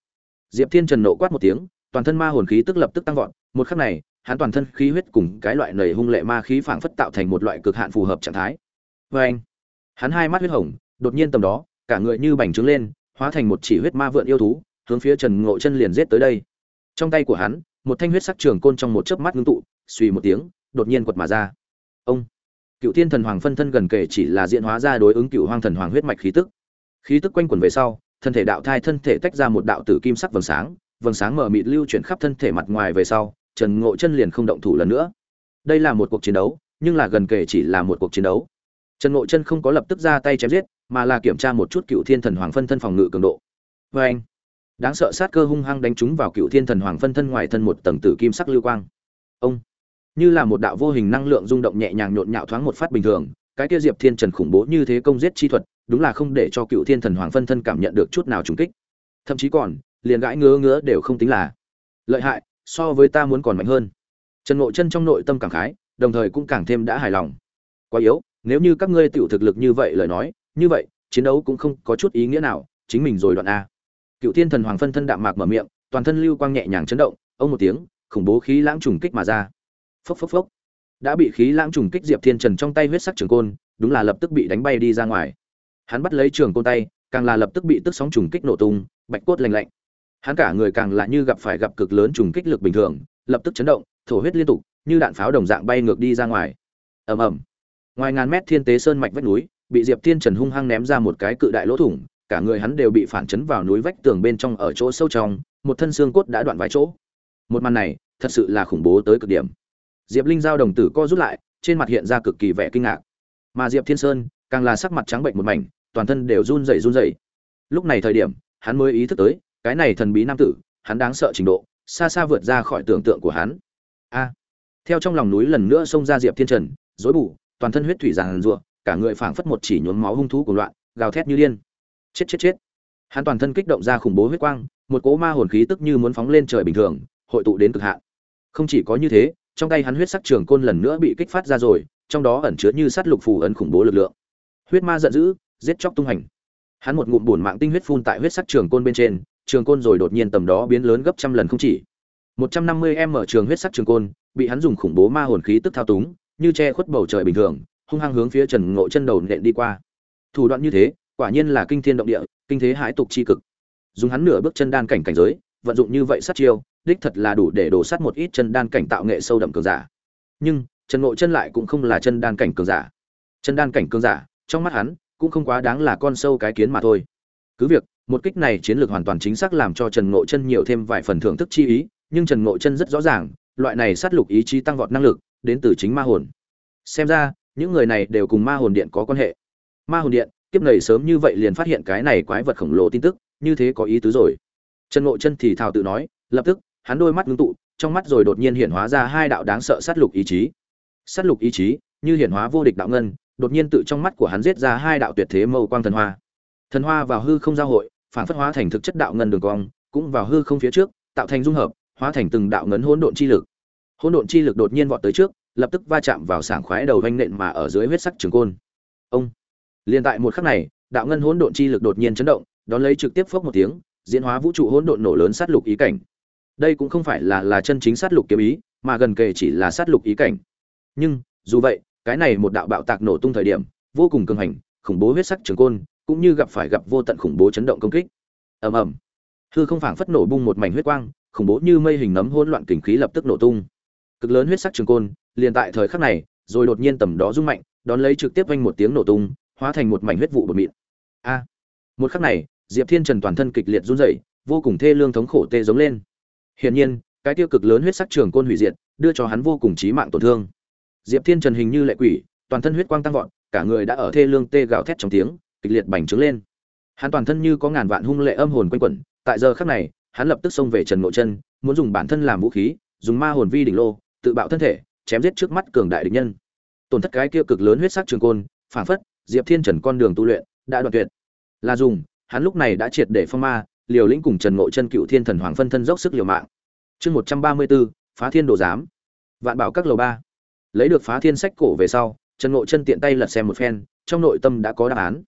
Diệp thiên trần nộ quát một tiếng, toàn thân ma hồn khí tức lập tức tăng vọt, một khắc này hắn toàn thân khí huyết cùng cái loại nầy hung lệ ma khí phảng phất tạo thành một loại cực hạn phù hợp trạng thái. Vê anh, hắn hai mắt huyết hồng, đột nhiên tầm đó, cả người như bành trướng lên, hóa thành một chỉ huyết ma vượn yêu thú, hướng phía trần ngộ chân liền giết tới đây. Trong tay của hắn, một thanh huyết sắc trường côn trong một chớp mắt ngưng tụ, suy một tiếng, đột nhiên quật mà ra. Ông, cựu thiên thần hoàng phân thân gần kể chỉ là diễn hóa ra đối ứng cựu hoang thần hoàng huyết mạch khí tức. Khí tức quanh quẩn về sau, thân thể đạo thai thân thể tách ra một đạo tử kim sắc vầng sáng vầng sáng mở mịt lưu chuyển khắp thân thể mặt ngoài về sau trần ngộ chân liền không động thủ lần nữa. Đây là một cuộc chiến đấu, nhưng là gần kể chỉ là một cuộc chiến đấu. Trần ngộ chân không có lập tức ra tay chém giết, mà là kiểm tra một chút cựu thiên thần hoàng phân thân phòng ngự cường độ. Vê anh, đáng sợ sát cơ hung hăng đánh trúng vào cựu thiên thần hoàng phân thân ngoài thân một tầng tử kim sắc lưu quang. Ông, như là một đạo vô hình năng lượng rung động nhẹ nhàng nhộn nhạo thoáng một phát bình thường, cái kia diệp thiên trần khủng bố như thế công giết chi thuật, đúng là không để cho cựu thiên thần hoàng phân thân cảm nhận được chút nào trùng kích. Thậm chí còn, liền gãi ngứa ngứa đều không tính là. Lợi hại so với ta muốn còn mạnh hơn. Trần ngộ chân trong nội tâm cảm khái, đồng thời cũng càng thêm đã hài lòng. Quá yếu, nếu như các ngươi tiểu thực lực như vậy lời nói, như vậy, chiến đấu cũng không có chút ý nghĩa nào, chính mình rồi đoạn a. Cựu thiên thần hoàng phân thân đạm mạc mở miệng, toàn thân lưu quang nhẹ nhàng chấn động, ông một tiếng, khủng bố khí lãng trùng kích mà ra. Phốc phốc phốc. Đã bị khí lãng trùng kích diệp thiên trần trong tay huyết sắc trường côn, đúng là lập tức bị đánh bay đi ra ngoài. Hắn bắt lấy trường côn tay, càng là lập tức bị tức sóng trùng kích nổ tung, bạch cốt lành lạnh hắn cả người càng là như gặp phải gặp cực lớn trùng kích lực bình thường, lập tức chấn động, thổ huyết liên tục, như đạn pháo đồng dạng bay ngược đi ra ngoài. Ầm ầm. Ngoài ngàn mét thiên tế sơn mạch vách núi, bị diệp thiên trần hung hăng ném ra một cái cự đại lỗ thủng, cả người hắn đều bị phản chấn vào núi vách tường bên trong ở chỗ sâu trong, một thân xương cốt đã đoạn vài chỗ. Một màn này, thật sự là khủng bố tới cực điểm. Diệp linh giao đồng tử co rút lại, trên mặt hiện ra cực kỳ vẻ kinh ngạc. Mà diệp thiên sơn, càng là sắc mặt trắng bệnh một mảnh, toàn thân đều run rẩy run rẩy. Lúc này thời điểm, hắn mới ý thức tới cái này thần bí nam tử, hắn đáng sợ trình độ, xa xa vượt ra khỏi tưởng tượng của hắn. A, theo trong lòng núi lần nữa xông ra diệp thiên trần dối bù, toàn thân huyết thủy giàn rụa cả người phảng phất một chỉ nhuốm máu hung thú của loạn, gào thét như điên. Chết chết chết. Hắn toàn thân kích động ra khủng bố huyết quang, một cỗ ma hồn khí tức như muốn phóng lên trời bình thường, hội tụ đến cực hạn. Không chỉ có như thế, trong tay hắn huyết sắc trường côn lần nữa bị kích phát ra rồi, trong đó ẩn chứa như sát lục phù ấn khủng bố lực lượng. Huyết ma giận dữ, giết chóc tung hành. Hắn một ngụm bùn mạng tinh huyết phun tại huyết sắc trường côn bên trên trường côn rồi đột nhiên tầm đó biến lớn gấp trăm lần không chỉ. 150 m trường huyết sắc trường côn, bị hắn dùng khủng bố ma hồn khí tức thao túng, như che khuất bầu trời bình thường, hung hăng hướng phía trần ngộ chân đầu nện đi qua. Thủ đoạn như thế, quả nhiên là kinh thiên động địa, kinh thế hãi tục chi cực. Dùng hắn nửa bước chân đan cảnh cảnh giới, vận dụng như vậy sát chiêu, đích thật là đủ để đổ sát một ít chân đan cảnh tạo nghệ sâu đậm cường giả. Nhưng, trần ngộ chân lại cũng không là chân đan cảnh cường giả. Chân đan cảnh cường giả, trong mắt hắn, cũng không quá đáng là con sâu cái kiến mà thôi cứ việc, một kích này chiến lược hoàn toàn chính xác làm cho trần ngộ chân nhiều thêm vài phần thưởng thức chi ý, nhưng trần ngộ chân rất rõ ràng, loại này sát lục ý chí tăng vọt năng lực, đến từ chính ma hồn. Xem ra, những người này đều cùng ma hồn điện có quan hệ. Ma hồn điện, kiếp này sớm như vậy liền phát hiện cái này quái vật khổng lồ tin tức, như thế có ý tứ rồi. Trần ngộ chân thì thào tự nói, lập tức, hắn đôi mắt ngưng tụ, trong mắt rồi đột nhiên hiện hóa ra hai đạo đáng sợ sát lục ý chí. Sát lục ý chí, như hiện hóa vô địch đạo ngân, đột nhiên tự trong mắt của hắn giết ra hai đạo tuyệt thế mâu quang thần hoa thần hoa vào hư không giao hội, phản phất hóa thành thực chất đạo ngân đường cong, cũng vào hư không phía trước, tạo thành dung hợp, hóa thành từng đạo ngấn hỗn độn chi lực. Hỗn độn chi lực đột nhiên vọt tới trước, lập tức va chạm vào sảng khoái đầu vanh nện mà ở dưới huyết sắc trường côn. Ông! Liền tại một khắc này, đạo ngân hỗn độn chi lực đột nhiên chấn động, đón lấy trực tiếp phốc một tiếng, diễn hóa vũ trụ hỗn độn nổ lớn sát lục ý cảnh. Đây cũng không phải là là chân chính sát lục kiếm ý, mà gần kề chỉ là sát lục ý cảnh. Nhưng, dù vậy, cái này một đạo bạo tạc nổ tung thời điểm, vô cùng cường hành, khủng bố huyết sắc trường côn cũng như gặp phải gặp vô tận khủng bố chấn động công kích. Ầm ầm. Hư không phảng phất nổ bung một mảnh huyết quang, khủng bố như mây hình nấm hỗn loạn kình khí lập tức nổ tung. Cực lớn huyết sắc trường côn, liền tại thời khắc này, rồi đột nhiên tầm đó rung mạnh, đón lấy trực tiếp vang một tiếng nổ tung, hóa thành một mảnh huyết vụ bột mịn. A! Một khắc này, diệp thiên trần toàn thân kịch liệt run rẩy, vô cùng thê lương thống khổ tê giống lên. Hiển nhiên, cái tiêu cực lớn huyết sắc trường côn hủy diệt, đưa cho hắn vô cùng chí mạng tổn thương. Diệp thiên trần hình như lệ quỷ, toàn thân huyết quang tăng vọt, cả người đã ở thê lương tê gào thét trong tiếng kịch liệt bành trướng lên. Hắn toàn thân như có ngàn vạn hung lệ âm hồn quanh quẩn, tại giờ khắc này, hắn lập tức xông về trần ngộ chân, muốn dùng bản thân làm vũ khí, dùng ma hồn vi đỉnh lô, tự bạo thân thể, chém giết trước mắt cường đại địch nhân. Tổn thất cái kia cực lớn huyết sắc trường côn phản phất, diệp thiên trần con đường tu luyện đã đoạn tuyệt. Là dùng, hắn lúc này đã triệt để phong ma, liều lĩnh cùng trần ngộ chân cựu thiên thần hoàng phân thân dốc sức liều mạng. Chương một trăm ba mươi bốn, phá thiên đồ giám. Vạn bảo các lầu ba. Lấy được phá thiên sách cổ về sau, trần ngộ chân tiện tay lật xem một phen, trong nội tâm đã có đáp án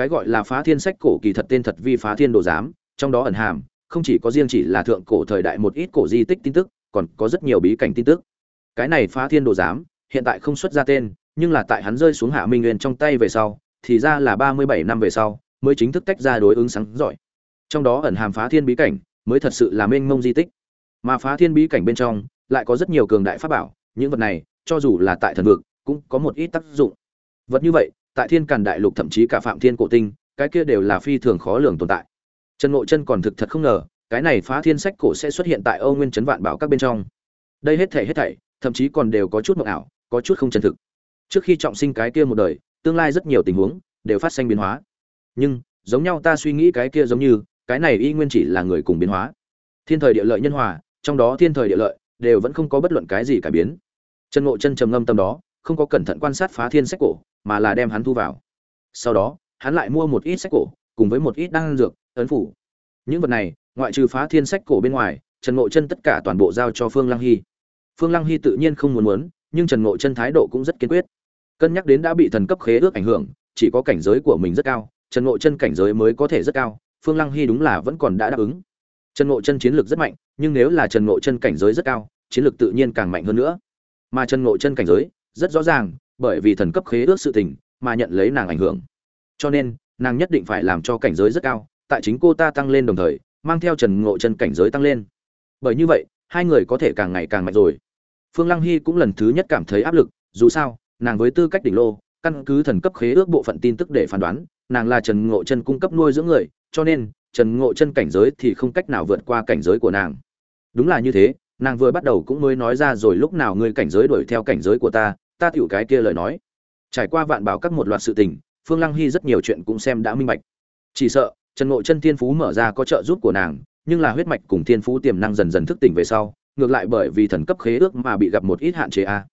cái gọi là phá thiên sách cổ kỳ thật tên thật vi phá thiên đồ giám, trong đó ẩn hàm, không chỉ có riêng chỉ là thượng cổ thời đại một ít cổ di tích tin tức, còn có rất nhiều bí cảnh tin tức. Cái này phá thiên đồ giám, hiện tại không xuất ra tên, nhưng là tại hắn rơi xuống hạ minh nguyên trong tay về sau, thì ra là ba mươi bảy năm về sau, mới chính thức tách ra đối ứng sáng giỏi. Trong đó ẩn hàm phá thiên bí cảnh, mới thật sự là mênh mông di tích. Mà phá thiên bí cảnh bên trong, lại có rất nhiều cường đại pháp bảo, những vật này, cho dù là tại thần vực, cũng có một ít tác dụng. Vật như vậy tại thiên càn đại lục thậm chí cả phạm thiên cổ tinh, cái kia đều là phi thường khó lường tồn tại. Trần ngộ chân còn thực thật không ngờ, cái này phá thiên sách cổ sẽ xuất hiện tại âu nguyên chấn vạn bảo các bên trong. Đây hết thảy hết thảy, thậm chí còn đều có chút mộng ảo, có chút không chân thực. Trước khi trọng sinh cái kia một đời, tương lai rất nhiều tình huống đều phát sinh biến hóa. Nhưng, giống nhau ta suy nghĩ cái kia giống như, cái này y nguyên chỉ là người cùng biến hóa. Thiên thời địa lợi nhân hòa, trong đó thiên thời địa lợi đều vẫn không có bất luận cái gì cải biến. Trần ngộ chân trầm ngâm tâm đó, không có cẩn thận quan sát phá thiên sách cổ mà là đem hắn thu vào. Sau đó, hắn lại mua một ít sách cổ, cùng với một ít đan dược, ấn phủ. Những vật này, ngoại trừ phá thiên sách cổ bên ngoài, trần ngộ chân tất cả toàn bộ giao cho phương lăng hy. Phương lăng hy tự nhiên không muốn muốn, nhưng trần ngộ chân thái độ cũng rất kiên quyết. Cân nhắc đến đã bị thần cấp khế ước ảnh hưởng, chỉ có cảnh giới của mình rất cao, trần ngộ chân cảnh giới mới có thể rất cao, phương lăng hy đúng là vẫn còn đã đáp ứng. Trần ngộ chân chiến lược rất mạnh, nhưng nếu là trần ngộ chân cảnh giới rất cao, chiến lược tự nhiên càng mạnh hơn nữa. Mà trần ngộ chân cảnh giới, rất rõ ràng bởi vì thần cấp khế ước sự tình mà nhận lấy nàng ảnh hưởng. Cho nên, nàng nhất định phải làm cho cảnh giới rất cao, tại chính cô ta tăng lên đồng thời, mang theo trần ngộ chân cảnh giới tăng lên. Bởi như vậy, hai người có thể càng ngày càng mạnh rồi. Phương lăng hy cũng lần thứ nhất cảm thấy áp lực, dù sao, nàng với tư cách đỉnh lô, căn cứ thần cấp khế ước bộ phận tin tức để phán đoán, nàng là trần ngộ chân cung cấp nuôi dưỡng người, cho nên, trần ngộ chân cảnh giới thì không cách nào vượt qua cảnh giới của nàng. Đúng là như thế, nàng vừa bắt đầu cũng mới nói ra rồi, lúc nào ngươi cảnh giới đuổi theo cảnh giới của ta ta tiểu cái kia lời nói. Trải qua vạn bảo các một loạt sự tình, phương lăng hy rất nhiều chuyện cũng xem đã minh bạch. Chỉ sợ, trần ngộ chân thiên phú mở ra có trợ giúp của nàng, nhưng là huyết mạch cùng thiên phú tiềm năng dần dần thức tỉnh về sau, ngược lại bởi vì thần cấp khế ước mà bị gặp một ít hạn chế a.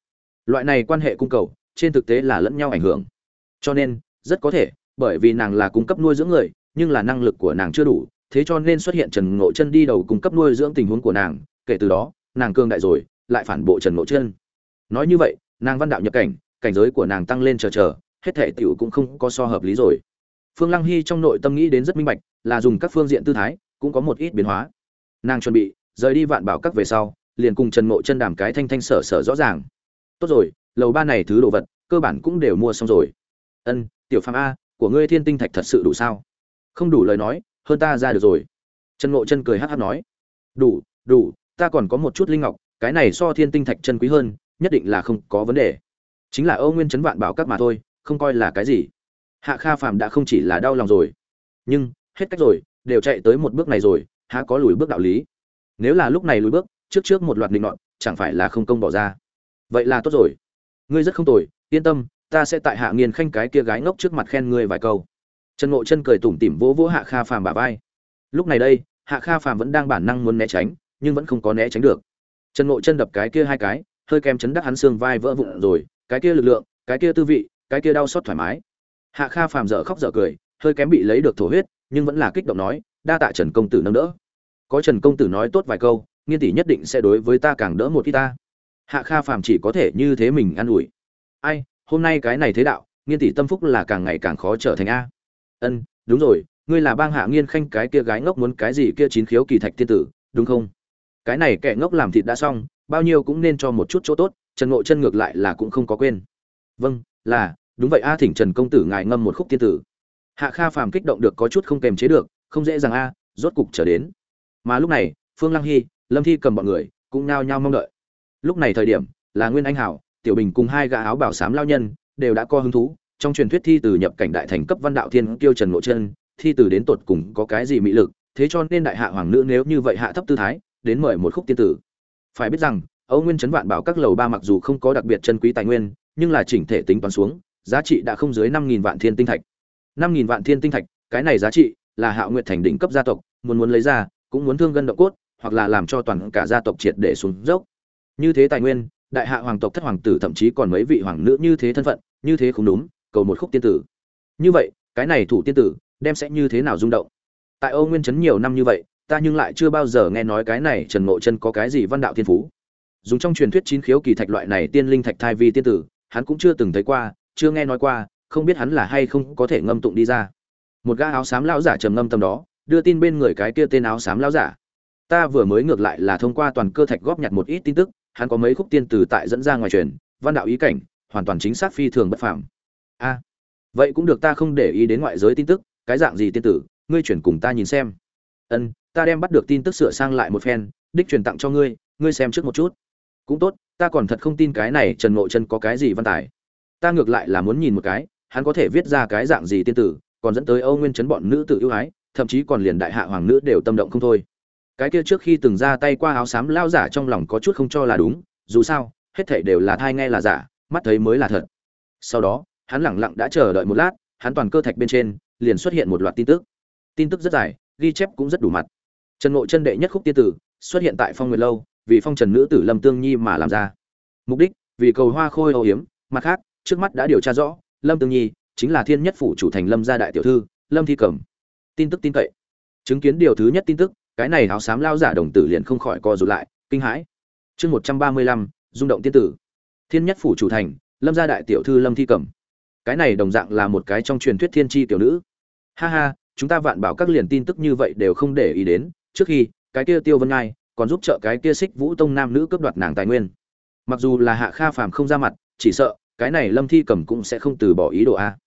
Loại này quan hệ cung cầu, trên thực tế là lẫn nhau ảnh hưởng. Cho nên, rất có thể, bởi vì nàng là cung cấp nuôi dưỡng người, nhưng là năng lực của nàng chưa đủ, thế cho nên xuất hiện trần ngộ chân đi đầu cung cấp nuôi dưỡng tình huống của nàng, kể từ đó, nàng cương đại rồi, lại phản bộ trần ngộ chân. Nói như vậy nàng văn đạo nhập cảnh cảnh giới của nàng tăng lên chờ chờ, hết thể tiểu cũng không có so hợp lý rồi. Phương lăng hy trong nội tâm nghĩ đến rất minh bạch, là dùng các phương diện tư thái, cũng có một ít biến hóa. Nàng chuẩn bị, rời đi vạn bảo các về sau, liền cùng trần mộ chân đàm cái thanh thanh sở sở rõ ràng. Tốt rồi, lầu ba này thứ đồ vật, cơ bản cũng đều mua xong rồi. Ân, tiểu phạm a, của ngươi thiên tinh thạch thật sự đủ sao? Không đủ lời nói, hơn ta ra được rồi. Trần mộ chân cười hát hát nói. Đủ đủ, ta còn có một chút linh ngọc, cái này so thiên tinh thạch chân quý hơn nhất định là không có vấn đề. Chính là âu nguyên chấn vạn bảo các mà thôi, không coi là cái gì. Hạ kha phàm đã không chỉ là đau lòng rồi, nhưng hết cách rồi, đều chạy tới một bước này rồi, há có lùi bước đạo lý. Nếu là lúc này lùi bước, trước trước một loạt định nọn chẳng phải là không công bỏ ra. Vậy là tốt rồi. Ngươi rất không tồi, yên tâm, ta sẽ tại hạ nghiền khanh cái kia gái ngốc trước mặt khen ngươi vài câu. Trần ngộ chân cười tủm tỉm vỗ vỗ hạ kha phàm bà vai. Lúc này đây, hạ kha phàm vẫn đang bản năng muốn né tránh, nhưng vẫn không có né tránh được. Trần ngộ chân đập cái kia hai cái hơi kèm chấn đắc hắn xương vai vỡ vụn rồi, cái kia lực lượng, cái kia tư vị, cái kia đau xót thoải mái. Hạ kha phàm dở khóc dở cười, hơi kém bị lấy được thổ huyết, nhưng vẫn là kích động nói, đa tạ trần công tử nâng đỡ. Có trần công tử nói tốt vài câu, nghiên tỷ nhất định sẽ đối với ta càng đỡ một ít ta. Hạ kha phàm chỉ có thể như thế mình an ủi. Ai, hôm nay cái này thế đạo, nghiên tỷ tâm phúc là càng ngày càng khó trở thành a. Ân, đúng rồi, ngươi là bang hạ nghiên khanh cái kia gái ngốc muốn cái gì kia chín khiếu kỳ thạch tiên tử, đúng không? Cái này kẻ ngốc làm thịt đã xong, bao nhiêu cũng nên cho một chút chỗ tốt, trần ngộ chân ngược lại là cũng không có quên. Vâng là, đúng vậy a, thỉnh trần công tử ngài ngâm một khúc tiên tử. Hạ kha phàm kích động được có chút không kềm chế được, không dễ dàng a, rốt cục trở đến. Mà lúc này, phương lăng hy, lâm thi cầm bọn người, cũng nao nhao mong đợi. Lúc này thời điểm, là nguyên anh hảo, tiểu bình cùng hai gã áo bảo sám lao nhân, đều đã có hứng thú. Trong truyền thuyết thi từ nhập cảnh đại thành cấp văn đạo thiên kiêu trần ngộ chân, thi từ đến tột cùng có cái gì mỹ lực, thế cho nên đại hạ hoàng nữ nếu như vậy hạ thấp tư thái đến mời một khúc tiên tử. Phải biết rằng, âu nguyên chấn vạn bảo các lầu ba mặc dù không có đặc biệt chân quý tài nguyên, nhưng là chỉnh thể tính toán xuống, giá trị đã không dưới năm nghìn vạn thiên tinh thạch. năm nghìn vạn thiên tinh thạch, cái này giá trị là hạ nguyệt thành đỉnh cấp gia tộc, muốn muốn lấy ra, cũng muốn thương gân động cốt, hoặc là làm cho toàn cả gia tộc triệt để xuống dốc. Như thế tài nguyên, đại hạ hoàng tộc thất hoàng tử thậm chí còn mấy vị hoàng nữ như thế thân phận, như thế không đúng, cầu một khúc tiên tử. Như vậy, cái này thủ tiên tử đem sẽ như thế nào rung động? Tại âu nguyên trấn nhiều năm như vậy ta nhưng lại chưa bao giờ nghe nói cái này trần ngộ chân có cái gì văn đạo thiên phú. Dùng trong truyền thuyết chín khiếu kỳ thạch loại này tiên linh thạch thai vi tiên tử, hắn cũng chưa từng thấy qua, chưa nghe nói qua, không biết hắn là hay không có thể ngâm tụng đi ra. Một gã áo xám lão giả trầm ngâm tâm đó, đưa tin bên người cái kia tên áo xám lão giả. Ta vừa mới ngược lại là thông qua toàn cơ thạch góp nhặt một ít tin tức, hắn có mấy khúc tiên tử tại dẫn ra ngoài truyền, văn đạo ý cảnh, hoàn toàn chính xác phi thường bất phàm. A, vậy cũng được ta không để ý đến ngoại giới tin tức, cái dạng gì tiên tử, ngươi chuyển cùng ta nhìn xem. Ân ta đem bắt được tin tức sửa sang lại một phen, đích truyền tặng cho ngươi ngươi xem trước một chút. Cũng tốt, ta còn thật không tin cái này trần ngộ chân có cái gì văn tài. Ta ngược lại là muốn nhìn một cái, hắn có thể viết ra cái dạng gì tiên tử, còn dẫn tới âu nguyên chấn bọn nữ tự ưu ái, thậm chí còn liền đại hạ hoàng nữ đều tâm động không thôi. Cái kia trước khi từng ra tay qua áo xám lao giả trong lòng có chút không cho là đúng, dù sao, hết thảy đều là thai nghe là giả, mắt thấy mới là thật. Sau đó, hắn lẳng lặng đã chờ đợi một lát, hắn toàn cơ thạch bên trên, liền xuất hiện một loạt tin tức. Tin tức rất dài, ghi chép cũng rất đủ mặt trần ngộ chân đệ nhất khúc tiên tử, xuất hiện tại phong nguyệt lâu, vì phong trần nữ tử lâm tương nhi mà làm ra. Mục đích, vì cầu hoa khôi âu hiếm mặt khác, trước mắt đã điều tra rõ, lâm tương nhi chính là thiên nhất phủ chủ thành lâm gia đại tiểu thư, lâm thi cẩm. Tin tức tin cậy. Chứng kiến điều thứ nhất tin tức, cái này áo xám lao giả đồng tử liền không khỏi co rụt lại, kinh hãi. Chương một trăm ba mươi lăm, rung động tiên tử. Thiên nhất phủ chủ thành, lâm gia đại tiểu thư lâm thi cẩm. Cái này đồng dạng là một cái trong truyền thuyết thiên tri tiểu nữ. Ha ha, chúng ta vạn bảo các liền tin tức như vậy đều không để ý đến trước khi, cái kia tiêu vân ngai còn giúp trợ cái kia xích vũ tông nam nữ cướp đoạt nàng tài nguyên. Mặc dù là hạ kha phàm không ra mặt, chỉ sợ, cái này lâm thi cầm cũng sẽ không từ bỏ ý đồ a.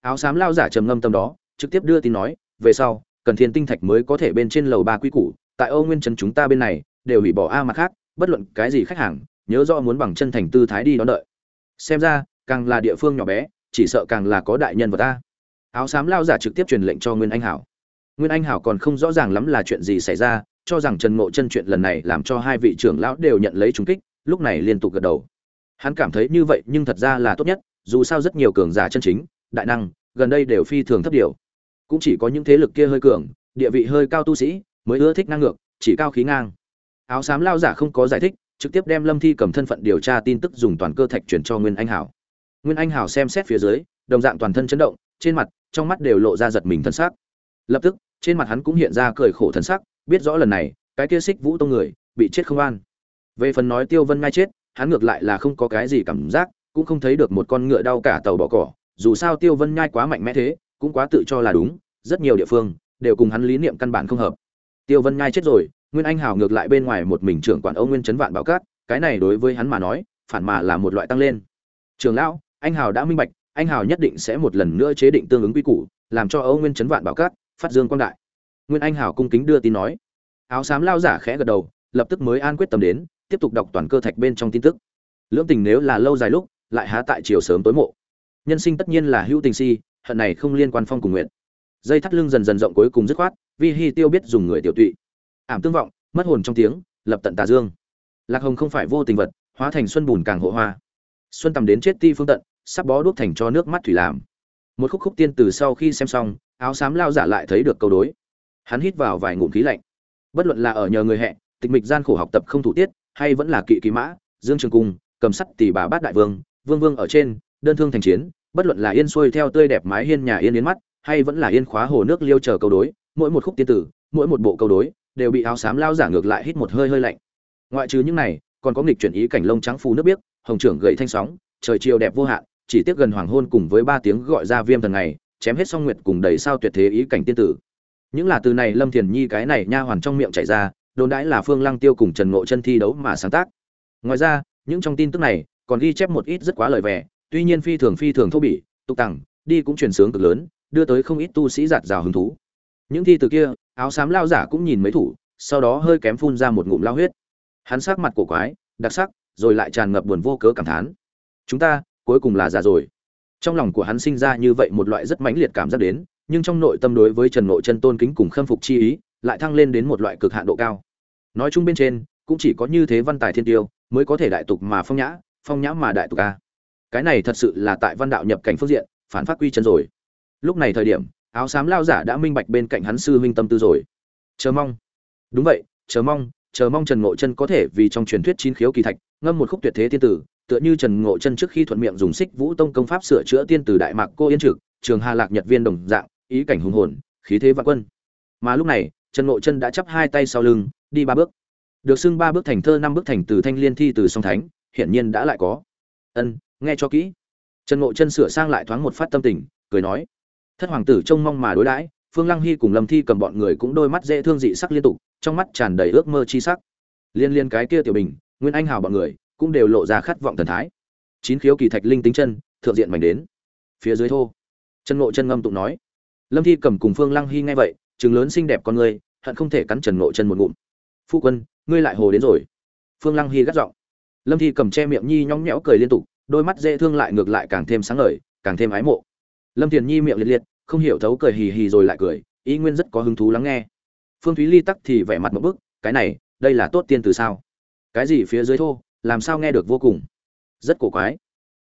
Áo xám lao giả trầm ngâm tâm đó, trực tiếp đưa tin nói, về sau, cần thiên tinh thạch mới có thể bên trên lầu ba quy củ, tại âu nguyên trấn chúng ta bên này, đều hủy bỏ a mặt khác, bất luận cái gì khách hàng, nhớ rõ muốn bằng chân thành tư thái đi đón đợi. Xem ra, càng là địa phương nhỏ bé, chỉ sợ càng là có đại nhân vật ta áo xám lao giả trực tiếp truyền lệnh cho nguyên anh hảo nguyên anh hảo còn không rõ ràng lắm là chuyện gì xảy ra, cho rằng trần ngộ chân chuyện lần này làm cho hai vị trưởng lão đều nhận lấy trúng kích, lúc này liên tục gật đầu. Hắn cảm thấy như vậy nhưng thật ra là tốt nhất, dù sao rất nhiều cường giả chân chính, đại năng, gần đây đều phi thường thấp điều. Cũng chỉ có những thế lực kia hơi cường, địa vị hơi cao tu sĩ, mới ưa thích năng ngược, chỉ cao khí ngang. Áo xám lao giả không có giải thích, trực tiếp đem lâm thi cầm thân phận điều tra tin tức dùng toàn cơ thạch chuyển cho nguyên anh hảo. Nguyên anh hảo xem xét phía dưới, đồng dạng toàn thân chấn động, trên mặt, trong mắt đều lộ ra giật mình thân sắc. lập tức trên mặt hắn cũng hiện ra cười khổ thân sắc, biết rõ lần này, cái kia xích vũ tông người, bị chết không an. Về phần nói tiêu vân ngay chết, hắn ngược lại là không có cái gì cảm giác, cũng không thấy được một con ngựa đau cả tàu bỏ cỏ. Dù sao tiêu vân nhai quá mạnh mẽ thế, cũng quá tự cho là đúng, rất nhiều địa phương, đều cùng hắn lý niệm căn bản không hợp. Tiêu vân nhai chết rồi, nguyên anh hào ngược lại bên ngoài một mình trưởng quản âu nguyên chấn vạn bảo cát, cái này đối với hắn mà nói, phản mà là một loại tăng lên. Trường lão, anh hào đã minh bạch, anh hào nhất định sẽ một lần nữa chế định tương ứng quy củ, làm cho âu nguyên chấn vạn bảo cát phát dương quang đại. Nguyên anh Hảo cung kính đưa tin nói. Áo xám lao giả khẽ gật đầu, lập tức mới an quyết tâm đến, tiếp tục đọc toàn cơ thạch bên trong tin tức. Lưỡng tình nếu là lâu dài lúc, lại há tại chiều sớm tối mộ. Nhân sinh tất nhiên là hữu tình si, hận này không liên quan phong cùng nguyện. Dây thắt lưng dần dần rộng cuối cùng dứt khoát vi hi tiêu biết dùng người tiểu tụy. Ảm tương vọng, mất hồn trong tiếng, lập tận tà dương. Lạc hồng không phải vô tình vật, hóa thành xuân bùn càng hộ hoa. Xuân tầm đến chết ti phương tận, sắp bó đuốc thành cho nước mắt thủy làm. Một khúc khúc tiên từ sau khi xem xong áo xám lao giả lại thấy được câu đối. Hắn hít vào vài ngụm khí lạnh. Bất luận là ở nhờ người hẹ, tịch mịch gian khổ học tập không thủ tiết, hay vẫn là kỵ ký mã, dương trường cung, cầm sắt tỷ bà bát đại vương vương vương ở trên, đơn thương thành chiến, bất luận là yên xuôi theo tươi đẹp mái hiên nhà yên yến mắt, hay vẫn là yên khóa hồ nước liêu chờ câu đối, mỗi một khúc tiên tử, mỗi một bộ câu đối, đều bị áo xám lao giả ngược lại hít một hơi hơi lạnh. Ngoại trừ những này, còn có nghịch chuyển ý cảnh lông trắng phù nước biếc, hồng trưởng gậy thanh sóng, trời chiều đẹp vô hạn, chỉ tiếc gần hoàng hôn cùng với ba tiếng gọi ra viêm thần này chém hết song nguyệt cùng đầy sao tuyệt thế ý cảnh tiên tử. Những là từ này lâm thiền nhi cái này nha hoàn trong miệng chảy ra, đồn đãi là phương lăng tiêu cùng trần ngộ chân thi đấu mà sáng tác. Ngoài ra, những trong tin tức này còn ghi chép một ít rất quá lời vẻ, tuy nhiên phi thường phi thường thô bỉ, tục tằng đi cũng truyền sướng cực lớn, đưa tới không ít tu sĩ giạt rào hứng thú. Những thi từ kia, áo xám lao giả cũng nhìn mấy thủ, sau đó hơi kém phun ra một ngụm lao huyết. Hắn sắc mặt cổ quái, đặc sắc, rồi lại tràn ngập buồn vô cớ cảm thán. Chúng ta, cuối cùng là già rồi trong lòng của hắn sinh ra như vậy một loại rất mãnh liệt cảm giác đến, nhưng trong nội tâm đối với trần nội chân tôn kính cùng khâm phục chi ý, lại thăng lên đến một loại cực hạn độ cao. Nói chung bên trên, cũng chỉ có như thế văn tài thiên tiêu mới có thể đại tục mà phong nhã phong nhã mà đại tục ca cái này thật sự là tại văn đạo nhập cảnh phương diện, phản phát quy chân rồi. Lúc này thời điểm, áo xám lao giả đã minh bạch bên cạnh hắn sư huynh tâm tư rồi. Chờ mong. Đúng vậy, chờ mong chờ mong trần ngộ chân có thể vì trong truyền thuyết chín khiếu kỳ thạch, ngâm một khúc tuyệt thế tiên tử tựa như trần ngộ chân trước khi thuận miệng dùng xích vũ tông công pháp sửa chữa tiên tử đại mạc cô yên trực, trường hà lạc nhật viên đồng dạng, ý cảnh hùng hồn, khí thế vạn quân. Mà lúc này, trần ngộ chân đã chắp hai tay sau lưng, đi ba bước. Được xưng ba bước thành thơ, năm bước thành từ thanh liên thi từ song thánh, hiển nhiên đã lại có. Ân, nghe cho kỹ. Trần ngộ chân sửa sang lại thoáng một phát tâm tình, cười nói. Thất hoàng tử trông mong mà đối đãi, phương lăng hy cùng lâm thi cầm bọn người cũng đôi mắt dễ thương dị sắc liên tục, trong mắt tràn đầy ước mơ chi sắc. Liên liên cái kia tiểu bình, nguyên anh hào bọn người cũng đều lộ ra khát vọng thần thái. Chín khiếu kỳ thạch linh tính chân, thượng diện mảnh đến. Phía dưới thô. Chân ngộ chân ngâm tụng nói. Lâm thi cầm cùng phương lăng hy nghe vậy chừng lớn xinh đẹp con người, hận không thể cắn trần ngộ chân một ngụm. Phu quân, ngươi lại hồ đến rồi. Phương lăng hy gắt giọng. Lâm thi cầm che miệng nhi nhóng nhẽo cười liên tục, đôi mắt dễ thương lại ngược lại càng thêm sáng ngời, càng thêm ái mộ. Lâm thiền nhi miệng liệt liệt, không hiểu thấu cười hì hì rồi lại cười, ý nguyên rất có hứng thú lắng nghe. Phương thúy ly tắc thì vẻ mặt một bức, cái này, đây là tốt tiên từ sao? Cái gì phía dưới thô? Làm sao nghe được vô cùng? Rất cổ quái.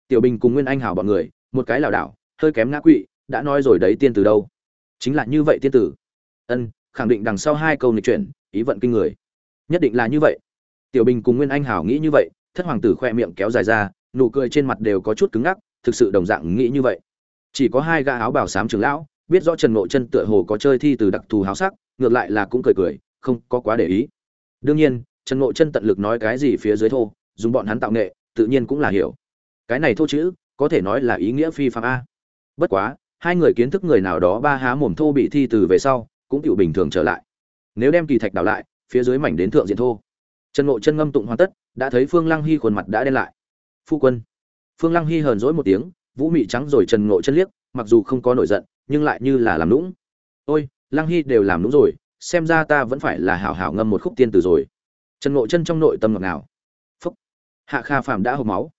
Tiểu bình cùng nguyên anh hảo bọn người, một cái lảo đảo, hơi kém ngã quỵ, đã nói rồi đấy tiên từ đâu? Chính là như vậy tiên tử. Ân, khẳng định đằng sau hai câu này chuyển, ý vận kinh người. Nhất định là như vậy. Tiểu bình cùng nguyên anh hảo nghĩ như vậy, thất hoàng tử khoe miệng kéo dài ra, nụ cười trên mặt đều có chút cứng ngắc, thực sự đồng dạng nghĩ như vậy. Chỉ có hai gã áo bảo sám trường lão, biết rõ trần Nội chân tựa hồ có chơi thi từ đặc thù háo sắc, ngược lại là cũng cười cười, không có quá để ý. Đương nhiên, trần Nội chân tận lực nói cái gì phía dưới thô dùng bọn hắn tạo nghệ, tự nhiên cũng là hiểu. Cái này thô chữ, có thể nói là ý nghĩa phi phạm a. Bất quá, hai người kiến thức người nào đó ba há mồm thô bị thi từ về sau, cũng tiểu bình thường trở lại. Nếu đem kỳ thạch đảo lại, phía dưới mảnh đến thượng diện thô. Trần ngộ chân ngâm tụng hoàn tất, đã thấy phương lăng hy khuôn mặt đã đen lại. Phu quân. Phương lăng hy hờn dỗi một tiếng, vũ mị trắng rồi trần ngộ chân liếc, mặc dù không có nổi giận, nhưng lại như là làm lũng ôi, lăng hy đều làm lũng rồi, xem ra ta vẫn phải là hảo hảo ngâm một khúc tiên tử rồi. Trần ngộ chân trong nội tâm ngọt ngào hạ kha phàm đã hộp máu.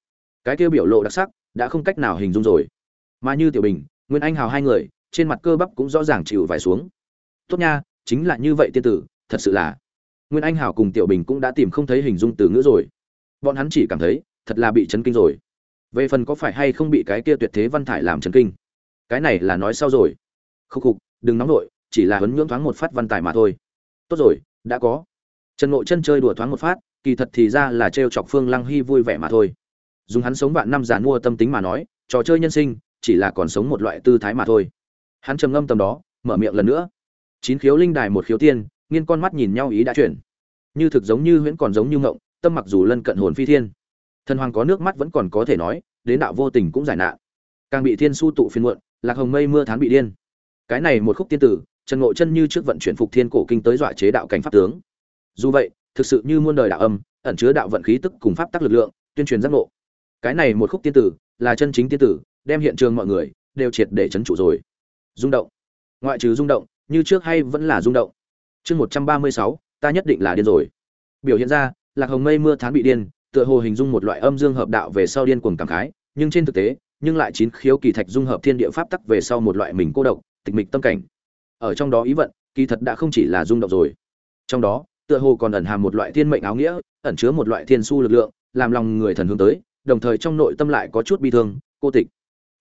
Cái kia biểu lộ đặc sắc đã không cách nào hình dung rồi. Mà như tiểu bình, nguyên anh hào hai người, trên mặt cơ bắp cũng rõ ràng chịu vải xuống. Tốt nha, chính là như vậy tiên tử, thật sự là. Nguyên anh hào cùng tiểu bình cũng đã tìm không thấy hình dung từ ngữ rồi. Bọn hắn chỉ cảm thấy, thật là bị chấn kinh rồi. Về phần có phải hay không bị cái kia tuyệt thế văn thải làm chấn kinh? Cái này là nói sau rồi. Khúc khục, đừng nóng nổi chỉ là huấn nhưỡng thoáng một phát văn tài mà thôi. Tốt rồi, đã có. Trần ngộ chân chơi đùa thoáng một phát kỳ thật thì ra là trêu chọc phương lăng hy vui vẻ mà thôi. Dùng hắn sống vạn năm giàn mua tâm tính mà nói, trò chơi nhân sinh chỉ là còn sống một loại tư thái mà thôi. Hắn trầm ngâm tầm đó, mở miệng lần nữa. Chín khiếu linh đài một khiếu tiên, nghiên con mắt nhìn nhau ý đã chuyển. Như thực giống như huyễn còn giống như ngộng, tâm mặc dù lân cận hồn phi thiên. Thần hoàng có nước mắt vẫn còn có thể nói, đến đạo vô tình cũng giải nạn. Càng bị thiên su tụ phiền muộn, lạc hồng mây mưa thán bị điên. Cái này một khúc tiên tử trần ngộ chân như trước vận chuyển phục thiên cổ kinh tới dọa chế đạo cảnh pháp tướng. Dù vậy thực sự như muôn đời đạo âm, ẩn chứa đạo vận khí tức cùng pháp tắc lực lượng, tuyên truyền giác ngộ. Cái này một khúc tiên tử, là chân chính tiên tử, đem hiện trường mọi người, đều triệt để chấn trụ rồi. Rung động. Ngoại trừ rung động, như trước hay vẫn là rung động. Chương một trăm ba mươi sáu, ta nhất định là điên rồi. Biểu hiện ra, lạc hồng mây mưa thán bị điên, tựa hồ hình dung một loại âm dương hợp đạo về sau điên cuồng cảm khái, nhưng trên thực tế, nhưng lại chín khiếu kỳ thạch dung hợp thiên địa pháp tắc về sau một loại mình cô độc, tịch mịch tâm cảnh. Ở trong đó ý vận, kỳ thật đã không chỉ là rung động rồi. Trong đó tựa hồ còn ẩn hàm một loại thiên mệnh áo nghĩa, ẩn chứa một loại thiên su lực lượng, làm lòng người thần hướng tới, đồng thời trong nội tâm lại có chút bi thương, cô tịch.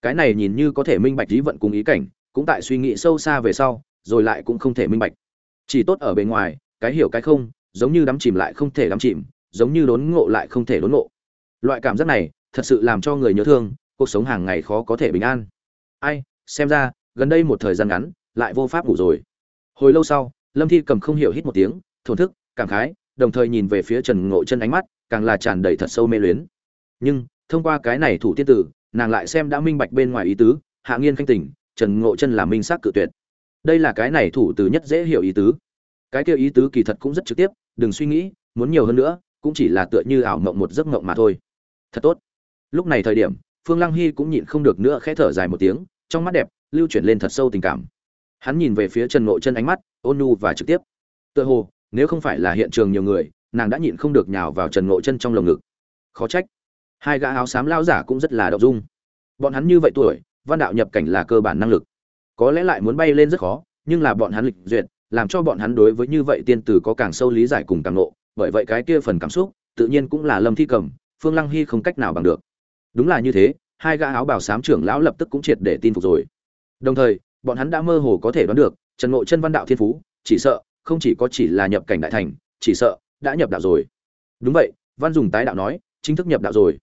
Cái này nhìn như có thể minh bạch ý vận cùng ý cảnh, cũng tại suy nghĩ sâu xa về sau, rồi lại cũng không thể minh bạch. Chỉ tốt ở bề ngoài, cái hiểu cái không, giống như đắm chìm lại không thể đắm chìm, giống như đốn ngộ lại không thể đốn ngộ. Loại cảm giác này, thật sự làm cho người nhớ thương, cuộc sống hàng ngày khó có thể bình an. Ai, xem ra, gần đây một thời gian ngắn, lại vô pháp ngủ rồi. Hồi lâu sau, lâm thi cầm không hiểu hít một tiếng, thổn thức cảm khái, đồng thời nhìn về phía trần ngộ chân ánh mắt, càng là tràn đầy thật sâu mê luyến. Nhưng, thông qua cái này thủ tiên tử, nàng lại xem đã minh bạch bên ngoài ý tứ, hạ nghiên khanh tỉnh, trần ngộ chân là minh xác cự tuyệt. Đây là cái này thủ từ nhất dễ hiểu ý tứ. Cái kia ý tứ kỳ thật cũng rất trực tiếp, đừng suy nghĩ, muốn nhiều hơn nữa, cũng chỉ là tựa như ảo mộng một giấc mộng mà thôi. Thật tốt. Lúc này thời điểm, phương lăng hy cũng nhịn không được nữa khẽ thở dài một tiếng, trong mắt đẹp, lưu chuyển lên thật sâu tình cảm. Hắn nhìn về phía trần ngộ chân ánh mắt, ôn nhu và trực tiếp. Tựa hồ nếu không phải là hiện trường nhiều người, nàng đã nhịn không được nhào vào trần ngộ chân trong lồng ngực. Khó trách. Hai gã áo xám lao giả cũng rất là đậu dung. Bọn hắn như vậy tuổi, văn đạo nhập cảnh là cơ bản năng lực. Có lẽ lại muốn bay lên rất khó, nhưng là bọn hắn lịch duyệt, làm cho bọn hắn đối với như vậy tiên tử có càng sâu lý giải cùng càng nộ bởi vậy cái kia phần cảm xúc, tự nhiên cũng là lâm thi cầm, phương lăng hy không cách nào bằng được. Đúng là như thế, hai gã áo bảo sám trưởng lão lập tức cũng triệt để tin phục rồi. Đồng thời, bọn hắn đã mơ hồ có thể đoán được, trần ngộ chân văn đạo thiên phú, chỉ sợ không chỉ có chỉ là nhập cảnh đại thành, chỉ sợ đã nhập đạo rồi. Đúng vậy, văn dùng tái đạo nói, chính thức nhập đạo rồi.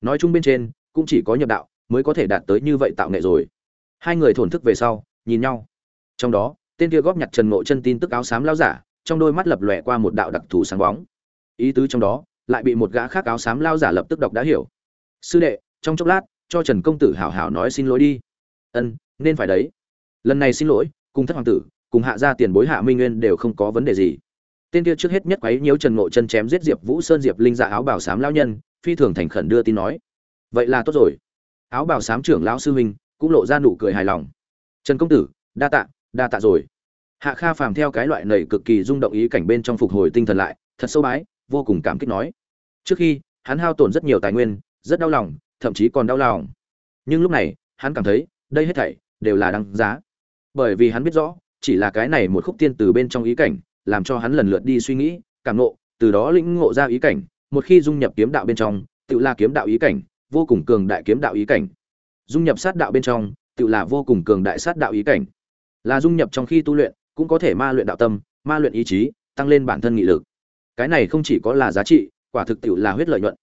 Nói chung bên trên, cũng chỉ có nhập đạo mới có thể đạt tới như vậy tạo nghệ rồi. Hai người thổn thức về sau, nhìn nhau. Trong đó, tên kia góp nhặt trần ngộ chân tin tức áo xám lao giả, trong đôi mắt lập lòe qua một đạo đặc thù sáng bóng. Ý tứ trong đó, lại bị một gã khác áo xám lao giả lập tức đọc đã hiểu. Sư đệ, trong chốc lát, cho trần công tử hảo hảo nói xin lỗi đi. Ân, nên phải đấy. Lần này xin lỗi, cùng thất hoàng tử cùng hạ gia tiền bối hạ minh nguyên đều không có vấn đề gì. Tên kia trước hết nhất quấy nhiễu trần ngộ chân chém giết diệp vũ sơn, diệp linh dạ áo bảo sám lao nhân, phi thường thành khẩn đưa tin nói, vậy là tốt rồi. Áo bảo sám trưởng lão sư huynh cũng lộ ra nụ cười hài lòng. Trần công tử, đa tạ đa tạ rồi. Hạ kha phàm theo cái loại nầy cực kỳ rung động ý cảnh bên trong phục hồi tinh thần lại, thật sâu bái, vô cùng cảm kích nói. Trước khi, hắn hao tổn rất nhiều tài nguyên, rất đau lòng, thậm chí còn đau lòng. Nhưng lúc này, hắn cảm thấy, đây hết thảy đều là đáng giá. Bởi vì hắn biết rõ chỉ là cái này một khúc tiên từ bên trong ý cảnh, làm cho hắn lần lượt đi suy nghĩ, cảm ngộ từ đó lĩnh ngộ ra ý cảnh, một khi dung nhập kiếm đạo bên trong tự là kiếm đạo ý cảnh, vô cùng cường đại kiếm đạo ý cảnh. Dung nhập sát đạo bên trong tự là vô cùng cường đại sát đạo ý cảnh. Là dung nhập trong khi tu luyện, cũng có thể ma luyện đạo tâm, ma luyện ý chí, tăng lên bản thân nghị lực. Cái này không chỉ có là giá trị, quả thực tiểu là huyết lợi nhuận.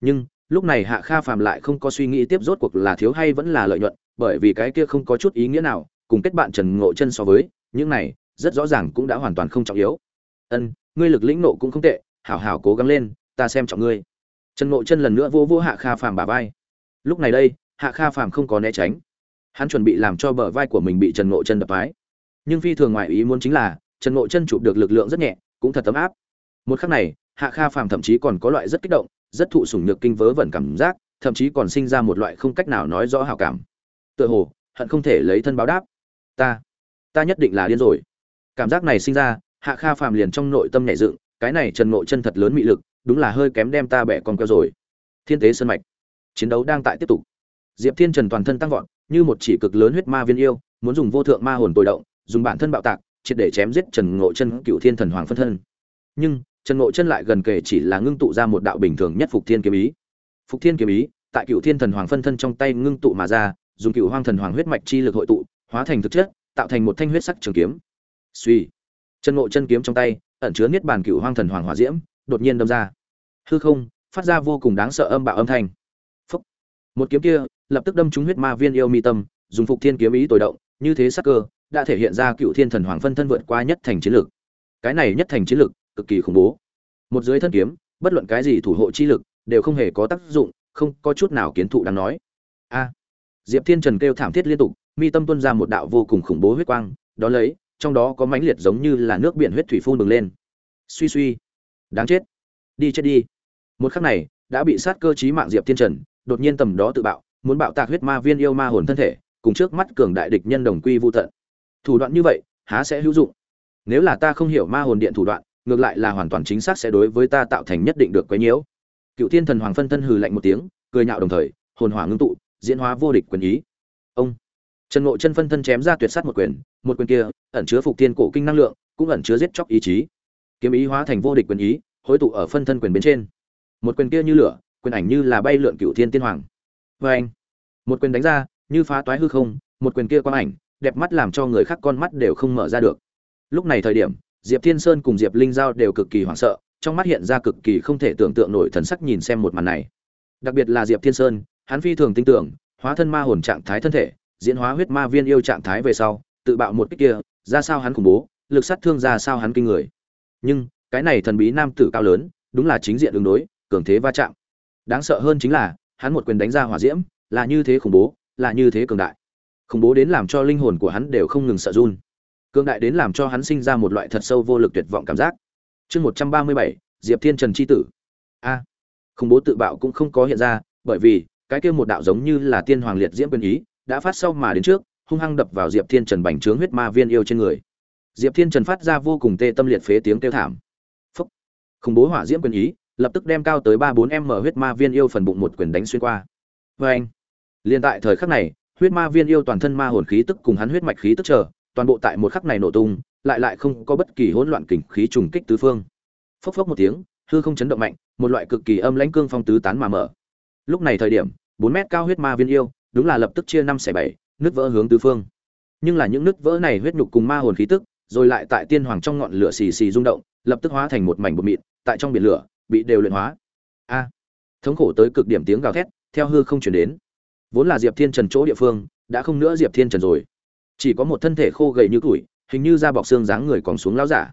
Nhưng, lúc này hạ kha phàm lại không có suy nghĩ tiếp rốt cuộc là thiếu hay vẫn là lợi nhuận, bởi vì cái kia không có chút ý nghĩa nào, cùng kết bạn trần ngộ chân so với những này rất rõ ràng cũng đã hoàn toàn không trọng yếu. Ân, ngươi lực lĩnh nộ cũng không tệ, hảo hảo cố gắng lên, ta xem trọng ngươi. Trần ngộ chân lần nữa vô vô hạ kha phàm bà vai. Lúc này đây, hạ kha phàm không có né tránh. Hắn chuẩn bị làm cho bờ vai của mình bị trần ngộ chân đập phái nhưng phi thường ngoại ý muốn chính là, trần ngộ chân chụp được lực lượng rất nhẹ, cũng thật tấm áp. Một khắc này, hạ kha phàm thậm chí còn có loại rất kích động, rất thụ sủng nhược kinh vớ vẩn cảm giác, thậm chí còn sinh ra một loại không cách nào nói rõ hảo cảm. Tựa hồ, hận không thể lấy thân báo đáp. Ta ta nhất định là điên rồi. Cảm giác này sinh ra, hạ kha phàm liền trong nội tâm nhảy dựng, cái này trần ngộ chân thật lớn mị lực, đúng là hơi kém đem ta bẻ con keo rồi. Thiên tế sơn mạch, chiến đấu đang tại tiếp tục. Diệp thiên trần toàn thân tăng vọt, như một chỉ cực lớn huyết ma viên yêu, muốn dùng vô thượng ma hồn tồi động, dùng bản thân bạo tạc, triệt để chém giết trần ngộ chân cựu thiên thần hoàng phân thân. Nhưng, trần ngộ chân lại gần kề chỉ là ngưng tụ ra một đạo bình thường nhất phục thiên kiếm ý. Phục thiên kiếm ý, tại cựu thiên thần hoàng phân thân trong tay ngưng tụ mà ra, dùng cựu hoang thần hoàng huyết mạch chi lực hội tụ, hóa thành thực chất tạo thành một thanh huyết sắc trường kiếm. Suy chân ngộ chân kiếm trong tay, ẩn chứa niết bàn cựu hoang thần hoàng hỏa diễm, đột nhiên đâm ra. Hư không, phát ra vô cùng đáng sợ âm bạo âm thanh. Phúc. một kiếm kia, lập tức đâm trúng huyết ma viên yêu mi tâm, dùng phục thiên kiếm ý tối động, như thế sắc cơ, đã thể hiện ra cựu thiên thần hoàng phân thân vượt qua nhất thành chiến lực cái này nhất thành chiến lực cực kỳ khủng bố. Một dưới thân kiếm, bất luận cái gì thủ hộ chi lực, đều không hề có tác dụng, không có chút nào kiến thụ đáng nói. A. Diệp thiên trần kêu thảm thiết liên tục mi tâm tuân ra một đạo vô cùng khủng bố huyết quang, đó lấy, trong đó có mãnh liệt giống như là nước biển huyết thủy phun bừng lên. Suy suy. Đáng chết. Đi chết đi. Một khắc này, đã bị sát cơ chí mạng diệp thiên trần, đột nhiên tầm đó tự bạo, muốn bạo tạc huyết ma viên yêu ma hồn thân thể, cùng trước mắt cường đại địch nhân đồng quy vô tận. Thủ đoạn như vậy, há sẽ hữu dụng? Nếu là ta không hiểu ma hồn điện thủ đoạn, ngược lại là hoàn toàn chính xác sẽ đối với ta tạo thành nhất định được quấy nhiễu. Cựu thiên thần hoàng phân thân hừ lạnh một tiếng, cười nhạo đồng thời, hồn hỏa ngưng tụ, diễn hóa vô địch quyền ý. Ông trần ngộ chân phân thân chém ra tuyệt sát một quyền một quyền kia ẩn chứa phục tiên cổ kinh năng lượng, cũng ẩn chứa giết chóc ý chí. Kiếm ý hóa thành vô địch quyền ý, hối tụ ở phân thân quyền bên trên. Một quyền kia như lửa, quyền ảnh như là bay lượn cựu thiên tiên hoàng. Oeng! một quyền đánh ra, như phá toái hư không, một quyền kia quang ảnh, đẹp mắt làm cho người khác con mắt đều không mở ra được. Lúc này thời điểm, diệp thiên sơn cùng diệp linh giao đều cực kỳ hoảng sợ, trong mắt hiện ra cực kỳ không thể tưởng tượng nổi thần sắc nhìn xem một màn này. Đặc biệt là diệp thiên sơn, hắn phi thường tin tưởng, hóa thân ma hồn trạng thái thân thể diễn hóa huyết ma viên yêu trạng thái về sau, tự bạo một kích kia, ra sao hắn khủng bố, lực sát thương ra sao hắn kinh người. Nhưng, cái này thần bí nam tử cao lớn, đúng là chính diện ứng đối, cường thế va chạm. Đáng sợ hơn chính là, hắn một quyền đánh ra hỏa diễm, là như thế khủng bố, là như thế cường đại. Khủng bố đến làm cho linh hồn của hắn đều không ngừng sợ run. Cường đại đến làm cho hắn sinh ra một loại thật sâu vô lực tuyệt vọng cảm giác. Chương một trăm ba mươi bảy, diệp thiên trần c h i tử. A, khủng bố tự bạo cũng không có hiện ra, bởi vì, cái kia một đạo giống như là tiên hoàng liệt diễm quyền ý đã phát sau mà đến trước, hung hăng đập vào diệp thiên trần bành trướng huyết ma viên yêu trên người. Diệp thiên trần phát ra vô cùng tê tâm liệt phế tiếng kêu thảm. Phúc. Khủng bố hỏa diễm quyền ý, lập tức đem cao tới ba bốn m huyết ma viên yêu phần bụng một quyền đánh xuyên qua. Vâng. Vê anh liền tại thời khắc này, huyết ma viên yêu toàn thân ma hồn khí tức cùng hắn huyết mạch khí tức chờ, toàn bộ tại một khắc này nổ tung, lại lại không có bất kỳ hỗn loạn kình khí trùng kích tứ phương. Phốc phốc một tiếng, hư không chấn động mạnh, một loại cực kỳ âm lãnh cương phong tứ tán mà mở. Lúc này thời điểm, bốn mét cao huyết ma viên yêu đúng là lập tức chia năm xẻ bảy, nứt vỡ hướng tứ phương. Nhưng là những nứt vỡ này huyết nhục cùng ma hồn khí tức, rồi lại tại tiên hoàng trong ngọn lửa xì xì rung động, lập tức hóa thành một mảnh bột mịn, tại trong biển lửa, bị đều luyện hóa. A! Thống khổ tới cực điểm tiếng gào thét, theo hư không chuyển đến. Vốn là diệp thiên trần chỗ địa phương, đã không nữa diệp thiên trần rồi. Chỉ có một thân thể khô gầy như củi, hình như da bọc xương dáng người còn xuống lão giả.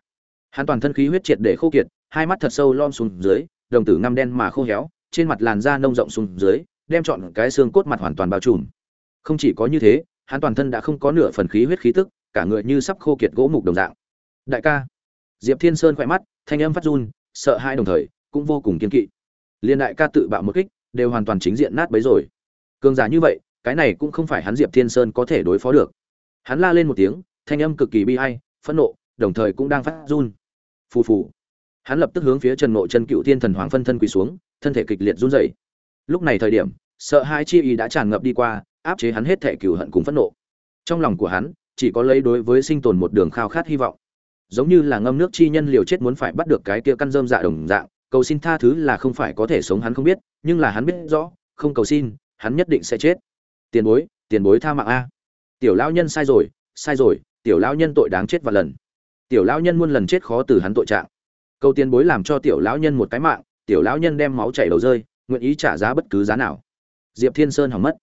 Hắn toàn thân khí huyết triệt để khô kiệt, hai mắt thật sâu lom xuống dưới, đồng tử ngăm đen mà khô héo, trên mặt làn da nông rộng xuống dưới đem chọn cái xương cốt mặt hoàn toàn bao trùm. Không chỉ có như thế, hắn toàn thân đã không có nửa phần khí huyết khí tức, cả người như sắp khô kiệt gỗ mục đồng dạng. Đại ca. Diệp thiên sơn khỏe mắt, thanh âm phát run, sợ hai đồng thời, cũng vô cùng kiên kỵ. Liên đại ca tự bạo một kích, đều hoàn toàn chính diện nát bấy rồi. Cường giả như vậy, cái này cũng không phải hắn diệp thiên sơn có thể đối phó được. Hắn la lên một tiếng, thanh âm cực kỳ bi ai, phẫn nộ, đồng thời cũng đang phát run. Phù phù. Hắn lập tức hướng phía trần ngộ chân cựu thiên thần hoàng phân thân quỳ xuống, thân thể kịch liệt run rẩy lúc này thời điểm, sợ hai chi ý đã tràn ngập đi qua, áp chế hắn hết thể cựu hận cùng phẫn nộ. Trong lòng của hắn, chỉ có lấy đối với sinh tồn một đường khao khát hy vọng. Giống như là ngâm nước chi nhân liều chết muốn phải bắt được cái kia căn dơm dạ đồng dạng, cầu xin tha thứ là không phải có thể sống hắn không biết, nhưng là hắn biết rõ, không cầu xin, hắn nhất định sẽ chết. Tiền bối tiền bối tha mạng a. Tiểu lão nhân sai rồi sai rồi, tiểu lão nhân tội đáng chết và lần. Tiểu lão nhân muôn lần chết khó từ hắn tội trạng. Câu tiền bối làm cho tiểu lão nhân một cái mạng, tiểu lão nhân đem máu chảy đầu rơi nguyện ý trả giá bất cứ giá nào. Diệp thiên sơn hỏng mất.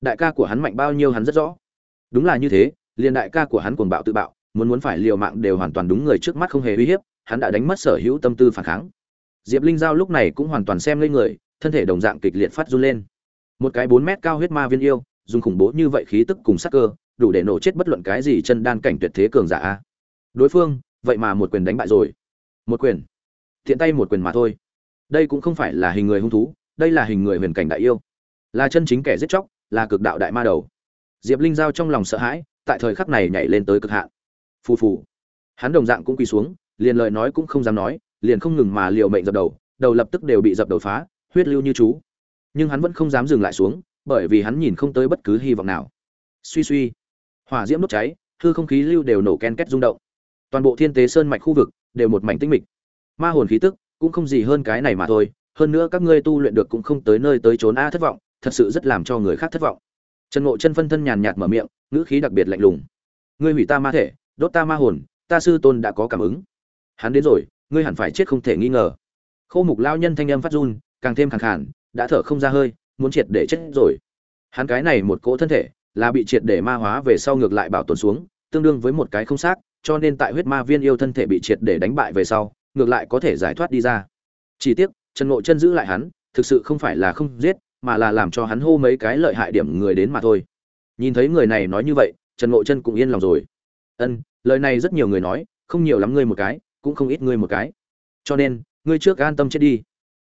Đại ca của hắn mạnh bao nhiêu hắn rất rõ. Đúng là như thế, liền đại ca của hắn cuồng bạo tự bạo, muốn muốn phải liều mạng đều hoàn toàn đúng người trước mắt không hề uy hiếp, hắn đã đánh mất sở hữu tâm tư phản kháng. Diệp linh giao lúc này cũng hoàn toàn xem lên người, thân thể đồng dạng kịch liệt phát run lên. Một cái bốn mét cao huyết ma viên yêu, dùng khủng bố như vậy khí tức cùng sắc cơ, đủ để nổ chết bất luận cái gì chân đan cảnh tuyệt thế cường giả đối phương, vậy mà một quyền đánh bại rồi. Một quyền. Thiện tay một quyền mà thôi. Đây cũng không phải là hình người hung thú đây là hình người huyền cảnh đại yêu. Là chân chính kẻ giết chóc, là cực đạo đại ma đầu. Diệp linh giao trong lòng sợ hãi, tại thời khắc này nhảy lên tới cực hạn. Phù phù. Hắn đồng dạng cũng quỳ xuống, liền lời nói cũng không dám nói, liền không ngừng mà liều mệnh dập đầu đầu lập tức đều bị dập đầu phá, huyết lưu như chú. Nhưng hắn vẫn không dám dừng lại xuống, bởi vì hắn nhìn không tới bất cứ hy vọng nào. Suy suy. Hỏa diễm đốt cháy, hư không khí lưu đều nổ ken két rung động. Toàn bộ thiên tế sơn mạch khu vực đều một mảnh tinh mịch. Ma hồn khí tức cũng không gì hơn cái này mà thôi hơn nữa các ngươi tu luyện được cũng không tới nơi tới trốn a thất vọng, thật sự rất làm cho người khác thất vọng. Trần ngộ chân phân thân nhàn nhạt mở miệng, ngữ khí đặc biệt lạnh lùng. Ngươi hủy ta ma thể, đốt ta ma hồn, ta sư tôn đã có cảm ứng. Hắn đến rồi, ngươi hẳn phải chết không thể nghi ngờ. Khâu mục lao nhân thanh âm phát run, càng thêm khẳng khản đã thở không ra hơi, muốn triệt để chết rồi. Hắn cái này một cỗ thân thể, là bị triệt để ma hóa về sau ngược lại bảo tồn xuống, tương đương với một cái không xác, cho nên tại huyết ma viên yêu thân thể bị triệt để đánh bại về sau, ngược lại có thể giải thoát đi ra. Chỉ tiếc trần ngộ chân giữ lại hắn, thực sự không phải là không giết, mà là làm cho hắn hô mấy cái lợi hại điểm người đến mà thôi. Nhìn thấy người này nói như vậy, trần ngộ chân cũng yên lòng rồi. Ân, lời này rất nhiều người nói, không nhiều lắm ngươi một cái, cũng không ít ngươi một cái. Cho nên, ngươi trước an tâm chết đi.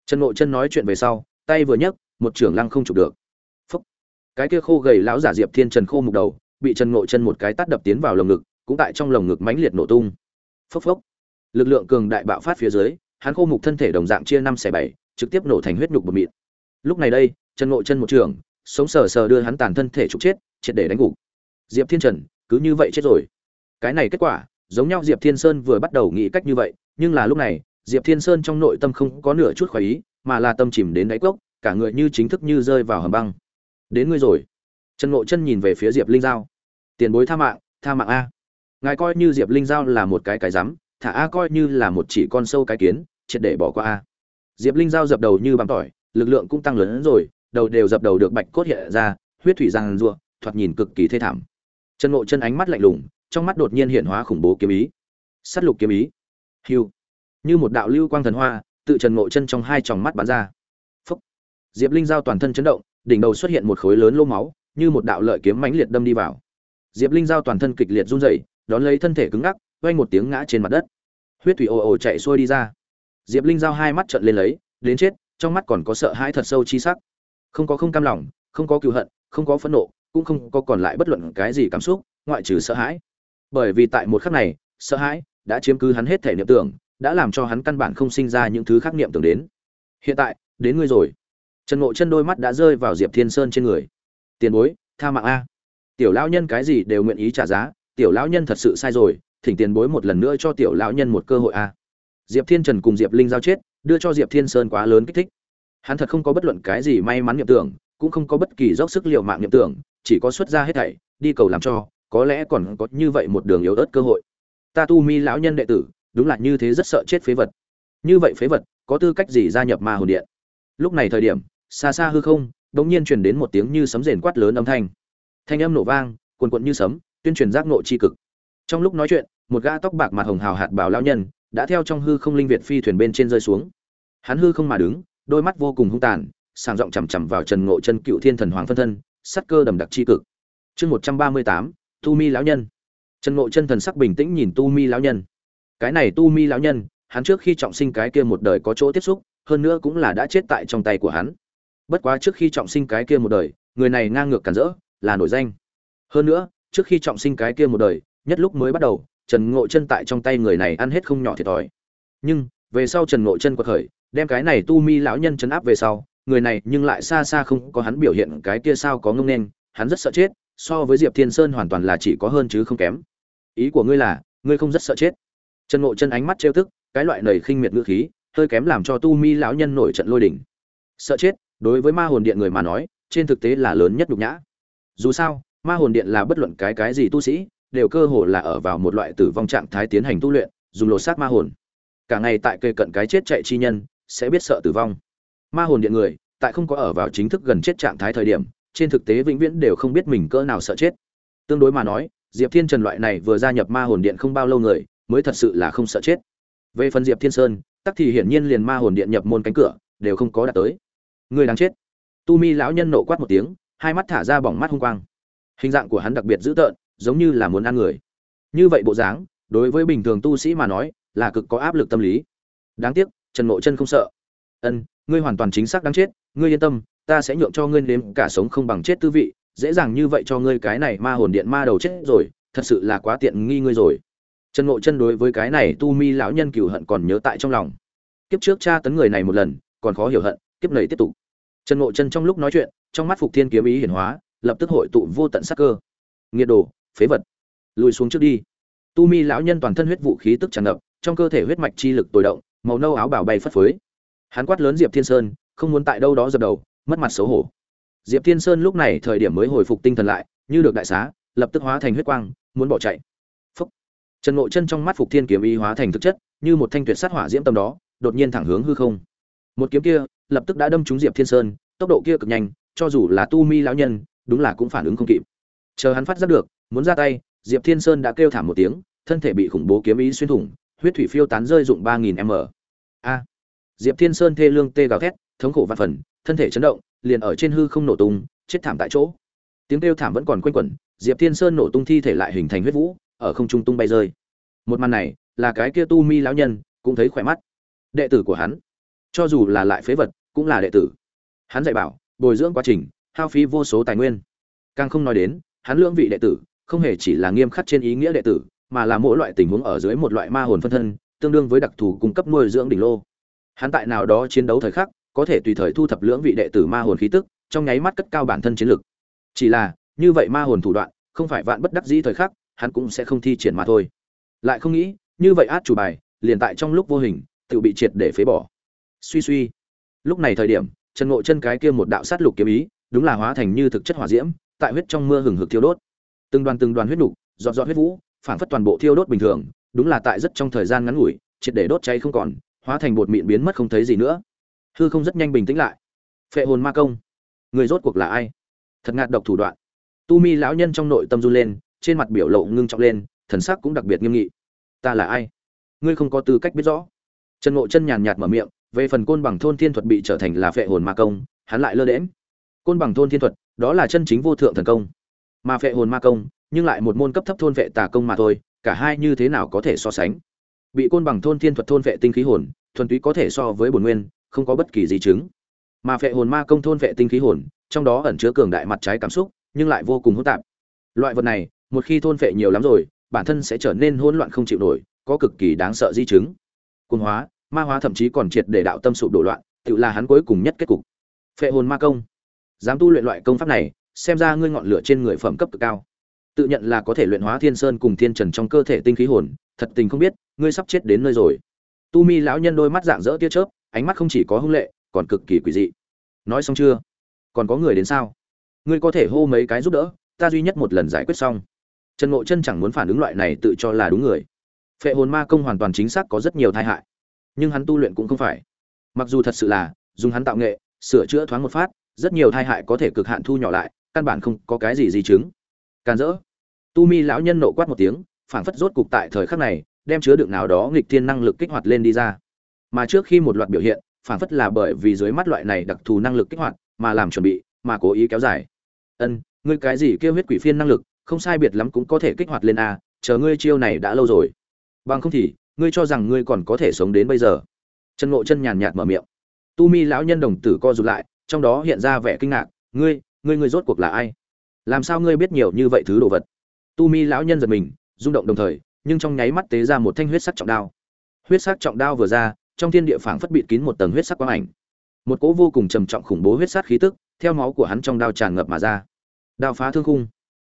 Trần ngộ chân nói chuyện về sau, tay vừa nhấc, một trưởng lăng không chụp được. Phúc. cái kia khô gầy lão giả diệp thiên trần khô mục đầu, bị trần ngộ chân một cái tát đập tiến vào lồng ngực, cũng tại trong lồng ngực mãnh liệt nổ tung. Phốc phốc. Lực lượng cường đại bạo phát phía dưới hắn khô mục thân thể đồng dạng chia năm xẻ bảy, trực tiếp nổ thành huyết nhục bột mịn. Lúc này đây trần ngộ chân một trường, sống sờ sờ đưa hắn tàn thân thể trục chết, triệt để đánh gục. Diệp thiên trần, cứ như vậy chết rồi. Cái này kết quả, giống nhau diệp thiên sơn vừa bắt đầu nghĩ cách như vậy, nhưng là lúc này, diệp thiên sơn trong nội tâm không có nửa chút khoái ý, mà là tâm chìm đến đáy cốc, cả người như chính thức như rơi vào hầm băng. Đến ngươi rồi. Trần ngộ chân nhìn về phía diệp linh giao. Tiền bối tha mạng tha mạng a. Ngài coi như diệp linh giao là một cái cái rắm thả a coi như là một chỉ con sâu cái kiến, triệt để bỏ qua a. Diệp linh giao dập đầu như bằng tỏi, lực lượng cũng tăng lớn hơn rồi, đầu đều dập đầu được bạch cốt hiện ra, huyết thủy giang rùa, thoạt nhìn cực kỳ thê thảm. Chân ngộ chân ánh mắt lạnh lùng, trong mắt đột nhiên hiện hóa khủng bố kiếm ý. Sắt lục kiếm ý. Hiu như một đạo lưu quang thần hoa, tự trần ngộ chân trong hai tròng mắt bắn ra. Phúc. Diệp linh giao toàn thân chấn động, đỉnh đầu xuất hiện một khối lớn lô máu, như một đạo lợi kiếm mãnh liệt đâm đi vào. Diệp linh giao toàn thân kịch liệt run rẩy, đón lấy thân thể cứng ngắc vang một tiếng ngã trên mặt đất. Huyết thủy ồ ồ chạy xuôi đi ra. Diệp linh giao hai mắt trợn lên lấy, đến chết, trong mắt còn có sợ hãi thật sâu chi sắc. Không có không cam lòng, không có cừu hận, không có phẫn nộ, cũng không có còn lại bất luận cái gì cảm xúc, ngoại trừ sợ hãi. Bởi vì tại một khắc này, sợ hãi đã chiếm cứ hắn hết thể niệm tưởng, đã làm cho hắn căn bản không sinh ra những thứ khác niệm tưởng đến. Hiện tại, đến ngươi rồi. Trần ngộ chân đôi mắt đã rơi vào diệp thiên sơn trên người. Tiền bối, tha mạng a. Tiểu lão nhân cái gì đều nguyện ý trả giá, tiểu lão nhân thật sự sai rồi thỉnh tiền bối một lần nữa cho tiểu lão nhân một cơ hội a. Diệp thiên trần cùng diệp linh giao chết, đưa cho diệp thiên sơn quá lớn kích thích. Hắn thật không có bất luận cái gì may mắn niệm tưởng, cũng không có bất kỳ dốc sức liệu mạng niệm tưởng, chỉ có xuất ra hết thảy, đi cầu làm cho, có lẽ còn có như vậy một đường yếu ớt cơ hội. Ta tu mi lão nhân đệ tử, đúng là như thế rất sợ chết phế vật. Như vậy phế vật, có tư cách gì gia nhập ma hồn điện? Lúc này thời điểm, xa xa hư không đ ỗ n g nhiên truyền đến một tiếng như sấm rền quát lớn âm thanh. Thanh âm nổ vang quần quận như sấm, tuyên truyền giác nộ c h i cực trong lúc nói chuyện, một gã tóc bạc mặt hồng hào hạt bảo lao nhân đã theo trong hư không linh việt phi thuyền bên trên rơi xuống. Hắn hư không mà đứng, đôi mắt vô cùng hung tàn, sàng giọng chằm chằm vào trần ngộ chân cựu thiên thần hoàng phân thân sắt cơ đầm đặc c cực. Chương một trăm ba mươi tám, tu mi lão nhân. Trần ngộ chân thần sắc bình tĩnh nhìn tu mi lão nhân. Cái này tu mi lão nhân, hắn trước khi trọng sinh cái kia một đời có chỗ tiếp xúc, hơn nữa cũng là đã chết tại trong tay của hắn. Bất quá trước khi trọng sinh cái kia một đời, người này ngang ngược cản rỡ, là nổi danh. Hơn nữa, trước khi trọng sinh cái kia một đời nhất lúc mới bắt đầu, trần ngộ chân tại trong tay người này ăn hết không nhỏ thiệt thòi. Nhưng, về sau trần ngộ chân quật khởi, đem cái này tu mi lão nhân chấn áp về sau, người này nhưng lại xa xa không có hắn biểu hiện cái kia sao có ngông nên hắn rất sợ chết, so với diệp thiên sơn hoàn toàn là chỉ có hơn chứ không kém. Ý của ngươi là, ngươi không rất sợ chết. Trần ngộ chân ánh mắt trêu tức, cái loại nầy khinh miệt ngữ khí, hơi kém làm cho tu mi lão nhân nổi trận lôi đỉnh sợ chết, đối với ma hồn điện người mà nói, trên thực tế là lớn nhất nhục nhã. Dù sao, ma hồn điện là bất luận cái cái gì tu sĩ đều cơ hồ là ở vào một loại tử vong trạng thái tiến hành tu luyện, dùng lột xác ma hồn. Cả ngày tại cây cận cái chết chạy chi nhân, sẽ biết sợ tử vong. Ma hồn điện người, tại không có ở vào chính thức gần chết trạng thái thời điểm, trên thực tế vĩnh viễn đều không biết mình cỡ nào sợ chết. Tương đối mà nói, diệp thiên trần loại này vừa gia nhập ma hồn điện không bao lâu người, mới thật sự là không sợ chết. Về phần diệp thiên sơn, tắc thì hiển nhiên liền ma hồn điện nhập môn cánh cửa, đều không có đạt tới. Người đáng chết. Tu mi lão nhân nộ quát một tiếng, hai mắt thả ra bỏng mắt hung quang. Hình dạng của hắn đặc biệt dữ tợn giống như là muốn ăn người. Như vậy bộ dáng, đối với bình thường tu sĩ mà nói, là cực có áp lực tâm lý. Đáng tiếc, trần mộ chân không sợ. Ân, ngươi hoàn toàn chính xác đáng chết, ngươi yên tâm, ta sẽ nhượng cho ngươi nếm cả sống không bằng chết tư vị, dễ dàng như vậy cho ngươi cái này ma hồn điện ma đầu chết rồi, thật sự là quá tiện nghi ngươi rồi. Trần mộ chân đối với cái này tu mi lão nhân cừu hận còn nhớ tại trong lòng. Kiếp trước cha tấn người này một lần, còn khó hiểu hận, kiếp này tiếp tục. Trần mộ chân trong lúc nói chuyện, trong mắt phục thiên kiếm ý hiển hóa, lập tức hội tụ vô tận sắc cơ. Nghiệt đồ phế vật. Lùi xuống trước đi. Tu mi lão nhân toàn thân huyết vũ khí tức tràn ngập, trong cơ thể huyết mạch chi lực tồi động, màu nâu áo bảo bay phất phới. Hắn quát lớn diệp thiên sơn, không muốn tại đâu đó dập đầu, mất mặt xấu hổ. Diệp thiên sơn lúc này thời điểm mới hồi phục tinh thần lại, như được đại xá, lập tức hóa thành huyết quang, muốn bỏ chạy. Phúc. trần ngộ chân trong mắt phục thiên kiếm y hóa thành thực chất, như một thanh tuyệt sát hỏa diễm tâm đó, đột nhiên thẳng hướng hư không. Một kiếm kia, lập tức đã đâm trúng diệp thiên sơn, tốc độ kia cực nhanh, cho dù là tu mi lão nhân, đúng là cũng phản ứng không kịp. Chờ hắn phát giác được muốn ra tay, diệp thiên sơn đã kêu thảm một tiếng, thân thể bị khủng bố kiếm ý xuyên thủng, huyết thủy phiêu tán rơi dụng ba nghìn m. A. Diệp thiên sơn thê lương tê gào thét, thống khổ vạn phần, thân thể chấn động, liền ở trên hư không nổ tung, chết thảm tại chỗ. Tiếng kêu thảm vẫn còn quanh quẩn, diệp thiên sơn nổ tung thi thể lại hình thành huyết vũ, ở không trung tung bay rơi. Một màn này, là cái kia tu mi lão nhân, cũng thấy khỏe mắt. Đệ tử của hắn, cho dù là lại phế vật, cũng là đệ tử. Hắn dạy bảo, bồi dưỡng quá trình, hao phí vô số tài nguyên. Càng không nói đến, hắn lưỡng vị đệ tử không hề chỉ là nghiêm khắc trên ý nghĩa đệ tử, mà là mỗi loại tình huống ở dưới một loại ma hồn phân thân, tương đương với đặc thù cung cấp nuôi dưỡng đỉnh lô. Hắn tại nào đó chiến đấu thời khắc, có thể tùy thời thu thập lưỡng vị đệ tử ma hồn khí tức, trong nháy mắt cất cao bản thân chiến lực. Chỉ là, như vậy ma hồn thủ đoạn, không phải vạn bất đắc dĩ thời khắc, hắn cũng sẽ không thi triển mà thôi. Lại không nghĩ, như vậy át chủ bài, liền tại trong lúc vô hình, tự bị triệt để phế bỏ. Suy suy. Lúc này thời điểm, trần ngộ chân cái kia một đạo sát lục kiếm ý, đúng là hóa thành như thực chất hỏa diễm, tại huyết trong mưa hừng hực thiêu đốt từng đoàn từng đoàn huyết nục, dọn dọn huyết vũ phản phất toàn bộ thiêu đốt bình thường, đúng là tại rất trong thời gian ngắn ngủi, triệt để đốt cháy không còn, hóa thành bột mịn biến mất không thấy gì nữa. Hư không rất nhanh bình tĩnh lại. Phệ hồn ma công, người rốt cuộc là ai? Thật ngạt độc thủ đoạn. Tu mi lão nhân trong nội tâm run lên, trên mặt biểu lộ ngưng trọng lên, thần sắc cũng đặc biệt nghiêm nghị. Ta là ai? Ngươi không có tư cách biết rõ. Trần ngộ chân nhàn nhạt mở miệng, về phần côn bằng thôn thiên thuật bị trở thành là phệ hồn ma công, hắn lại lơ đễm côn bằng thôn thiên thuật, đó là chân chính vô thượng thần công mà phệ hồn ma công, nhưng lại một môn cấp thấp thôn vệ tà công mà thôi, cả hai như thế nào có thể so sánh? Bị côn bằng thôn thiên thuật thôn vệ tinh khí hồn, thuần túy có thể so với bổn nguyên, không có bất kỳ gì chứng. Mà phệ hồn ma công thôn vệ tinh khí hồn, trong đó ẩn chứa cường đại mặt trái cảm xúc, nhưng lại vô cùng hỗn tạp. Loại vật này, một khi thôn vệ nhiều lắm rồi, bản thân sẽ trở nên hỗn loạn không chịu nổi, có cực kỳ đáng sợ di chứng. Côn hóa, ma hóa thậm chí còn triệt để đạo tâm sụp đổ loạn, tự là hắn cuối cùng nhất kết cục. Phệ hồn ma công. Dám tu luyện loại công pháp này xem ra ngươi ngọn lửa trên người phẩm cấp cực cao. Tự nhận là có thể luyện hóa thiên sơn cùng thiên trần trong cơ thể tinh khí hồn, thật tình không biết, ngươi sắp chết đến nơi rồi. Tu mi lão nhân đôi mắt dạng dỡ tia chớp, ánh mắt không chỉ có hung lệ, còn cực kỳ quỷ dị. Nói xong chưa? Còn có người đến sao? Ngươi có thể hô mấy cái giúp đỡ, ta duy nhất một lần giải quyết xong. Trần ngộ chân chẳng muốn phản ứng loại này tự cho là đúng người. Phệ hồn ma công hoàn toàn chính xác có rất nhiều tai hại, nhưng hắn tu luyện cũng không phải. Mặc dù thật sự là, dùng hắn tạo nghệ, sửa chữa thoáng một phát, rất nhiều tai hại có thể cực hạn thu nhỏ lại căn bản không có cái gì di chứng. Can dỡ tu mi lão nhân nộ quát một tiếng, phảng phất rốt cục tại thời khắc này, đem chứa đựng nào đó nghịch thiên năng lực kích hoạt lên đi ra. Mà trước khi một loạt biểu hiện, phảng phất là bởi vì dưới mắt loại này đặc thù năng lực kích hoạt mà làm chuẩn bị, mà cố ý kéo dài. Ân, ngươi cái gì kêu huyết quỷ phiên năng lực, không sai biệt lắm cũng có thể kích hoạt lên a, chờ ngươi chiêu này đã lâu rồi. Bằng không thì, ngươi cho rằng ngươi còn có thể sống đến bây giờ. Trần ngộ chân nhàn nhạt mở miệng. Tu mi lão nhân đồng tử co rụt lại, trong đó hiện ra vẻ kinh ngạc, ngươi ngươi ngươi rốt cuộc là ai? Làm sao ngươi biết nhiều như vậy thứ đồ vật? Tu mi lão nhân giật mình, rung động đồng thời, nhưng trong nháy mắt tế ra một thanh huyết sắc trọng đao. Huyết sắc trọng đao vừa ra, trong thiên địa phảng phất bịt kín một tầng huyết sắc quang ảnh. Một cỗ vô cùng trầm trọng khủng bố huyết sắc khí tức, theo máu của hắn trong đao tràn ngập mà ra. Đao phá thương khung.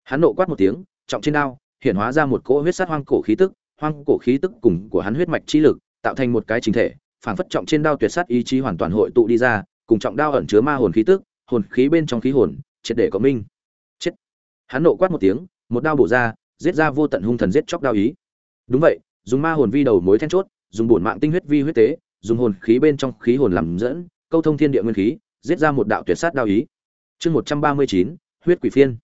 Hắn nộ quát một tiếng, trọng trên đao hiện hóa ra một cỗ huyết sắc hoang cổ khí tức, hoang cổ khí tức cùng của hắn huyết mạch chi lực, tạo thành một cái chính thể, phảng phất trọng trên đao tuyệt sát ý chí hoàn toàn hội tụ đi ra, cùng trọng đao ẩn chứa ma hồn khí tức hồn khí bên trong khí hồn, triệt để có minh. Chết. Hắn nộ quát một tiếng, một đao bổ ra, giết ra vô tận hung thần giết chóc đao ý. Đúng vậy, dùng ma hồn vi đầu mối then chốt, dùng bổn mạng tinh huyết vi huyết tế, dùng hồn khí bên trong khí hồn làm dẫn, câu thông thiên địa nguyên khí, giết ra một đạo tuyệt sát đao ý. Chương một trăm ba mươi chín, huyết quỷ phiên.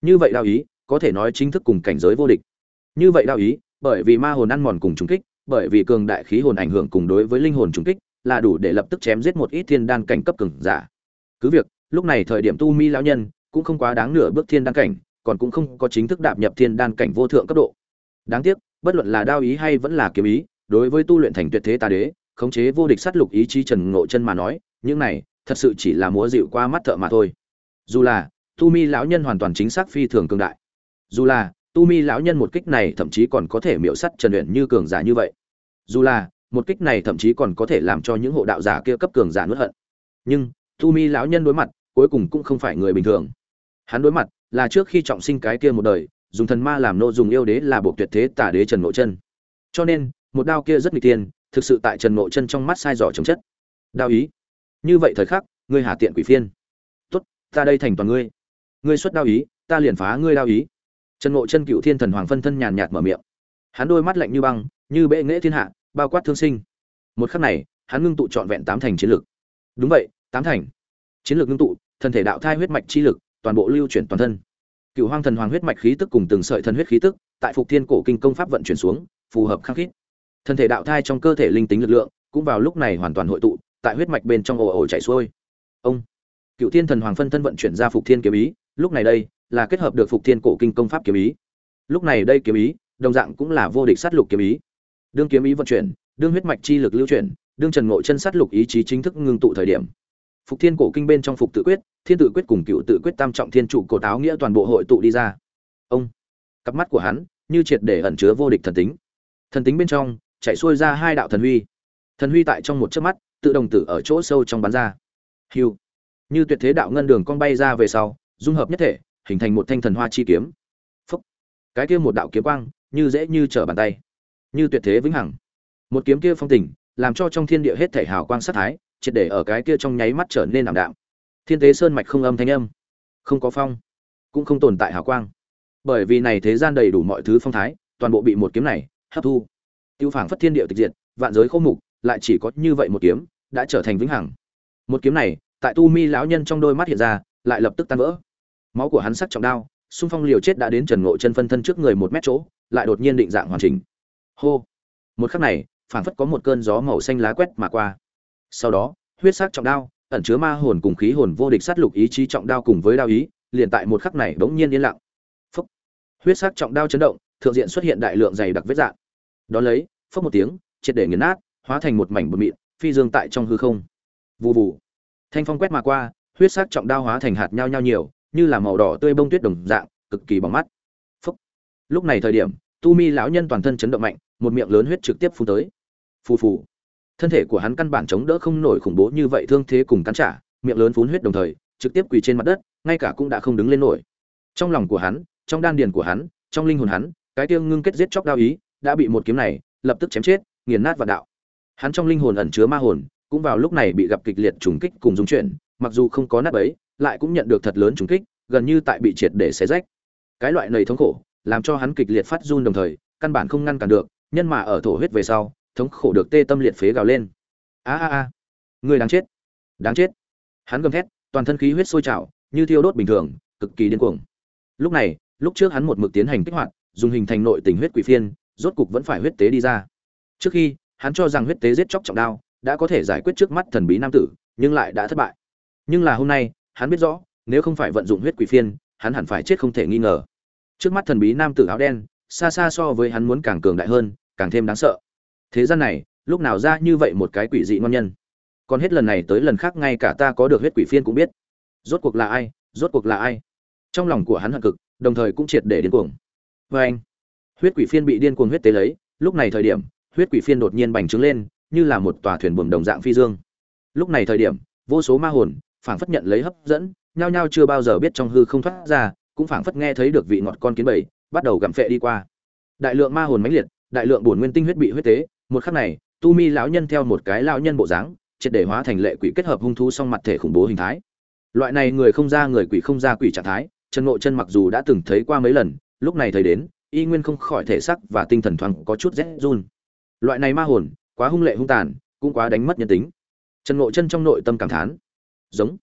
Như vậy đao ý, có thể nói chính thức cùng cảnh giới vô địch. Như vậy đao ý, bởi vì ma hồn ăn mòn cùng trùng kích, bởi vì cường đại khí hồn ảnh hưởng cùng đối với linh hồn trùng kích, là đủ để lập tức chém giết một ít thiên đan cảnh cấp cường giả. Cứ việc lúc này thời điểm tu mi lão nhân cũng không quá đáng nửa bước thiên đan cảnh, còn cũng không có chính thức đạp nhập thiên đan cảnh vô thượng cấp độ. Đáng tiếc, bất luận là đao ý hay vẫn là kiếm ý, đối với tu luyện thành tuyệt thế tà đế, khống chế vô địch sát lục ý chí trần ngộ chân mà nói, những này thật sự chỉ là múa dịu qua mắt thợ mà thôi. Dù là tu mi lão nhân hoàn toàn chính xác phi thường cường đại. Dù là tu mi lão nhân một kích này thậm chí còn có thể miễu sắt trần luyện như cường giả như vậy. Dù là một kích này thậm chí còn có thể làm cho những hộ đạo giả kia cấp cường giả nuốt hận. Nhưng tu mi lão nhân đối mặt cuối cùng cũng không phải người bình thường. Hắn đối mặt là trước khi trọng sinh cái kia một đời, dùng thần ma làm nô dùng yêu đế là bộ tuyệt thế tả đế trần ngộ chân. Cho nên, một đao kia rất nguy tiên thực sự tại trần ngộ chân trong mắt sai dò chống chất. Đao ý. Như vậy thời khắc, ngươi hà tiện quỷ phiên. Tốt, ta đây thành toàn ngươi. Ngươi xuất đao ý, ta liền phá ngươi đao ý. Trần ngộ chân cựu thiên thần hoàng phân thân nhàn nhạt mở miệng. Hắn đôi mắt lạnh như băng, như bệ nghệ thiên hạ, bao quát thương sinh. Một khắc này, hắn ngưng tụ trọn vẹn tám thành chiến lực đúng vậy, tám thành. Chiến lược ngưng tụ thân thể đạo thai huyết mạch chi lực, toàn bộ lưu chuyển toàn thân. Cựu hoang thần hoàng huyết mạch khí tức cùng từng sợi thần huyết khí tức, tại phục thiên cổ kinh công pháp vận chuyển xuống, phù hợp khắc khít. Thân thể đạo thai trong cơ thể linh tính lực lượng, cũng vào lúc này hoàn toàn hội tụ, tại huyết mạch bên trong ồ ồ chảy xuôi. Ông cựu thiên thần hoàng phân thân vận chuyển ra phục thiên kiếm ý, lúc này đây là kết hợp được phục thiên cổ kinh công pháp kiếm ý. Lúc này đây kiếm ý, đồng dạng cũng là vô địch sát lục kiếm ý. Đương kiếm ý vận chuyển, đương huyết mạch chi lực lưu chuyển, đương trần ngộ chân sát lục ý chí chính thức ngưng tụ thời điểm phục thiên cổ kinh bên trong phục tự quyết, thiên tự quyết cùng cựu tự quyết tam trọng thiên trụ cổ táo nghĩa toàn bộ hội tụ đi ra. Ông, cặp mắt của hắn như triệt để ẩn chứa vô địch thần tính. Thần tính bên trong chạy xuôi ra hai đạo thần huy. Thần huy tại trong một chớp mắt, tự đồng tử ở chỗ sâu trong bán ra. Hiu, như tuyệt thế đạo ngân đường cong bay ra về sau, dung hợp nhất thể, hình thành một thanh thần hoa chi kiếm. Phúc, cái kia một đạo kiếm quang như dễ như trở bàn tay, như tuyệt thế vĩnh hằng. Một kiếm kia phong tình, làm cho trong thiên địa hết thể hào quang sát thái triệt để ở cái kia trong nháy mắt trở nên ảm đạm. Thiên tế sơn mạch không âm thanh âm, không có phong, cũng không tồn tại hào quang. Bởi vì này thế gian đầy đủ mọi thứ phong thái, toàn bộ bị một kiếm này hấp thu. Tiêu phảng phất thiên địa tịch diệt, vạn giới khô mục, lại chỉ có như vậy một kiếm đã trở thành vĩnh hằng. Một kiếm này, tại tu mi lão nhân trong đôi mắt hiện ra, lại lập tức tan vỡ. Máu của hắn sắc trọng đao, xung phong liều chết đã đến trần ngộ chân phân thân trước người một mét chỗ, lại đột nhiên định dạng hoàn chỉnh. Hô! Một khắc này, phảng phất có một cơn gió màu xanh lá quét mà qua sau đó, huyết sắc trọng đao, ẩn chứa ma hồn cùng khí hồn vô địch sát lục ý chí trọng đao cùng với đao ý, liền tại một khắc này bỗng nhiên yên lặng. Phúc. Huyết sắc trọng đao chấn động, thượng diện xuất hiện đại lượng dày đặc vết dạng đó lấy, phốc một tiếng, triệt để nghiền nát, hóa thành một mảnh bột mịn, phi dương tại trong hư không. Vù vù. Thanh phong quét mà qua, huyết sắc trọng đao hóa thành hạt nhau nhau nhiều, như là màu đỏ tươi bông tuyết đồng dạng, cực kỳ bóng mắt. Phúc. Lúc này thời điểm, tu mi lão nhân toàn thân chấn động mạnh, một miệng lớn huyết trực tiếp phun tới. Phù phù thân thể của hắn căn bản chống đỡ không nổi khủng bố như vậy thương thế cùng cắn trả, miệng lớn phun huyết đồng thời, trực tiếp quỳ trên mặt đất, ngay cả cũng đã không đứng lên nổi. Trong lòng của hắn, trong đan điền của hắn, trong linh hồn hắn, cái tiêu ngưng kết giết chóc đao ý đã bị một kiếm này lập tức chém chết, nghiền nát và đạo. Hắn trong linh hồn ẩn chứa ma hồn, cũng vào lúc này bị gặp kịch liệt trùng kích cùng dung chuyển, mặc dù không có nát ấy lại cũng nhận được thật lớn trùng kích, gần như tại bị triệt để xé rách. Cái loại nầy thống khổ, làm cho hắn kịch liệt phát run đồng thời, căn bản không ngăn cản được, nhân mà ở thổ huyết về sau thống khổ được tê tâm liệt phế gào lên. A a a, người đáng chết đáng chết. Hắn gầm thét, toàn thân khí huyết sôi trào, như thiêu đốt bình thường, cực kỳ điên cuồng. Lúc này, lúc trước hắn một mực tiến hành kích hoạt, dùng hình thành nội tình huyết quỷ phiên, rốt cục vẫn phải huyết tế đi ra. Trước khi, hắn cho rằng huyết tế giết chóc trọng đao, đã có thể giải quyết trước mắt thần bí nam tử, nhưng lại đã thất bại. Nhưng là hôm nay, hắn biết rõ, nếu không phải vận dụng huyết quỷ phiên, hắn hẳn phải chết không thể nghi ngờ. Trước mắt thần bí nam tử áo đen, xa xa so với hắn muốn càng cường đại hơn, càng thêm đáng sợ thế gian này, lúc nào ra như vậy một cái quỷ dị ngon nhân? Còn hết lần này tới lần khác ngay cả ta có được huyết quỷ phiên cũng biết. Rốt cuộc là ai? Rốt cuộc là ai? Trong lòng của hắn hận cực, đồng thời cũng triệt để điên cuồng. Vê anh, huyết quỷ phiên bị điên cuồng huyết tế lấy, lúc này thời điểm, huyết quỷ phiên đột nhiên bành trướng lên, như là một tòa thuyền buồm đồng dạng phi dương. Lúc này thời điểm, vô số ma hồn, phảng phất nhận lấy hấp dẫn, nhao nhao chưa bao giờ biết trong hư không thoát ra, cũng phảng phất nghe thấy được vị ngọt con kiến bầy, bắt đầu gặm phệ đi qua. Đại lượng ma hồn mãnh liệt, đại lượng bổn nguyên tinh huyết bị huyết tế một khắc này, tu mi lão nhân theo một cái lão nhân bộ dáng, triệt để hóa thành lệ quỷ kết hợp hung thú song mặt thể khủng bố hình thái. Loại này người không ra người quỷ không ra quỷ trạng thái, trần ngộ chân mặc dù đã từng thấy qua mấy lần, lúc này thấy đến, y nguyên không khỏi thể sắc và tinh thần thoáng có chút rét run. Loại này ma hồn, quá hung lệ hung tàn, cũng quá đánh mất nhân tính. Trần ngộ chân trong nội tâm cảm thán. Giống.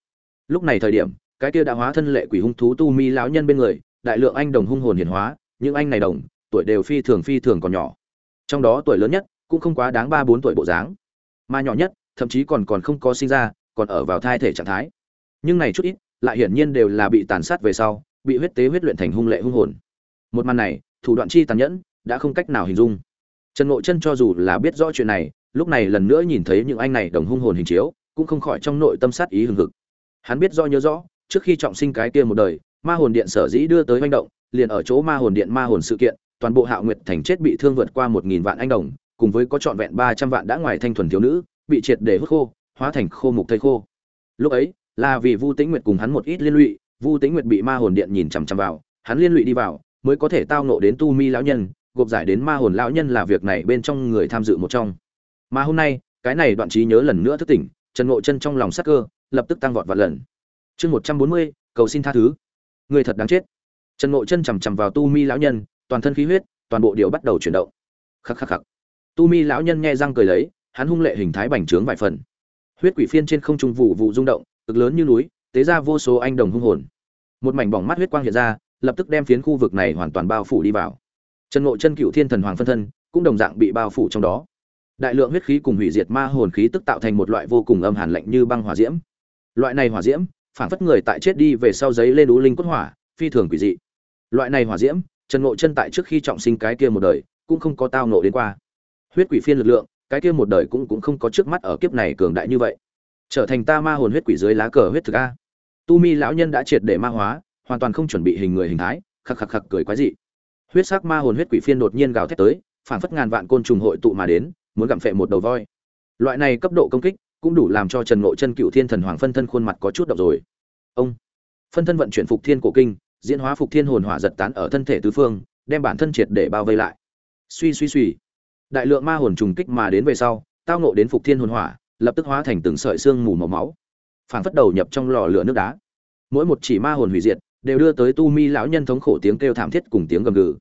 Lúc này thời điểm, cái kia đã hóa thân lệ quỷ hung thú tu mi lão nhân bên người, đại lượng anh đồng hung hồn hiển hóa, những anh này đồng, tuổi đều phi thường phi thường còn nhỏ. Trong đó tuổi lớn nhất cũng không quá đáng ba bốn tuổi bộ dáng. Mà nhỏ nhất, thậm chí còn còn không có sinh ra, còn ở vào thai thể trạng thái. Nhưng này chút ít, lại hiển nhiên đều là bị tàn sát về sau, bị huyết tế huyết luyện thành hung lệ hung hồn. Một màn này, thủ đoạn chi tàn nhẫn, đã không cách nào hình dung. Trần ngộ chân cho dù là biết rõ chuyện này, lúc này lần nữa nhìn thấy những anh này đồng hung hồn hình chiếu, cũng không khỏi trong nội tâm sát ý hừng hực. Hắn biết rõ nhớ rõ, trước khi trọng sinh cái kia một đời, ma hồn điện sở dĩ đưa tới manh động, liền ở chỗ ma hồn điện ma hồn sự kiện, toàn bộ hạo nguyệt thành chết bị thương vượt qua một nghìn vạn anh đồng cùng với có trọn vẹn ba trăm vạn đã ngoài thanh thuần thiếu nữ, bị triệt để hút khô, hóa thành khô mục thây khô. Lúc ấy, là vì vu tĩnh nguyệt cùng hắn một ít liên lụy, vu tĩnh nguyệt bị ma hồn điện nhìn chằm chằm vào, hắn liên lụy đi vào, mới có thể tao nộ đến tu mi lão nhân, gộp giải đến ma hồn lão nhân là việc này bên trong người tham dự một trong. Mà hôm nay, cái này đoạn trí nhớ lần nữa thức tỉnh, trần ngộ chân trong lòng sắc cơ, lập tức tăng vọt vạn lần. Chương một trăm bốn mươi, cầu xin tha thứ. Người thật đáng chết. Trần ngộ chân chằm chằm vào tu mi lão nhân, toàn thân khí huyết, toàn bộ điều bắt đầu chuyển động. Khắc khắc khắc tu mi lão nhân nghe răng cười lấy, hắn hung lệ hình thái bành trướng vài phần. Huyết quỷ phiên trên không trung vụ vụ rung động, cực lớn như núi, tế ra vô số anh đồng hung hồn. Một mảnh bỏng mắt huyết quang hiện ra, lập tức đem phiến khu vực này hoàn toàn bao phủ đi vào. Trần ngộ chân cựu thiên thần hoàng phân thân cũng đồng dạng bị bao phủ trong đó. Đại lượng huyết khí cùng hủy diệt ma hồn khí tức tạo thành một loại vô cùng âm hàn lạnh như băng hỏa diễm. Loại này hỏa diễm phản phất người tại chết đi về sau giấy lên ú linh cốt hỏa, phi thường quỷ dị. Loại này hỏa diễm, trần ngộ chân tại trước khi trọng sinh cái kia một đời, cũng không có tao nộ đến qua huyết quỷ phiên lực lượng, cái kia một đời cũng cũng không có trước mắt ở kiếp này cường đại như vậy. Trở thành ta ma hồn huyết quỷ dưới lá cờ huyết thực a. Tu mi lão nhân đã triệt để ma hóa, hoàn toàn không chuẩn bị hình người hình thái, khắc khắc khắc cười quái dị. Huyết sắc ma hồn huyết quỷ phiên đột nhiên gào thét tới phản phất ngàn vạn côn trùng hội tụ mà đến, muốn gặm phệ một đầu voi. Loại này cấp độ công kích, cũng đủ làm cho trần ngộ chân cựu thiên thần hoàng phân thân khuôn mặt có chút động rồi. Ông. Phân thân vận chuyển phục thiên cổ kinh, diễn hóa phục thiên hồn hỏa giật tán ở thân thể tứ phương, đem bản thân triệt để bao vây lại. Suy suy suy đại lượng ma hồn trùng kích mà đến về sau, tao ngộ đến phục thiên hồn hỏa, lập tức hóa thành từng sợi xương mù màu máu, phảng phất đầu nhập trong lò lửa nước đá. Mỗi một chỉ ma hồn hủy diệt, đều đưa tới tu mi lão nhân thống khổ tiếng kêu thảm thiết cùng tiếng gầm gừ.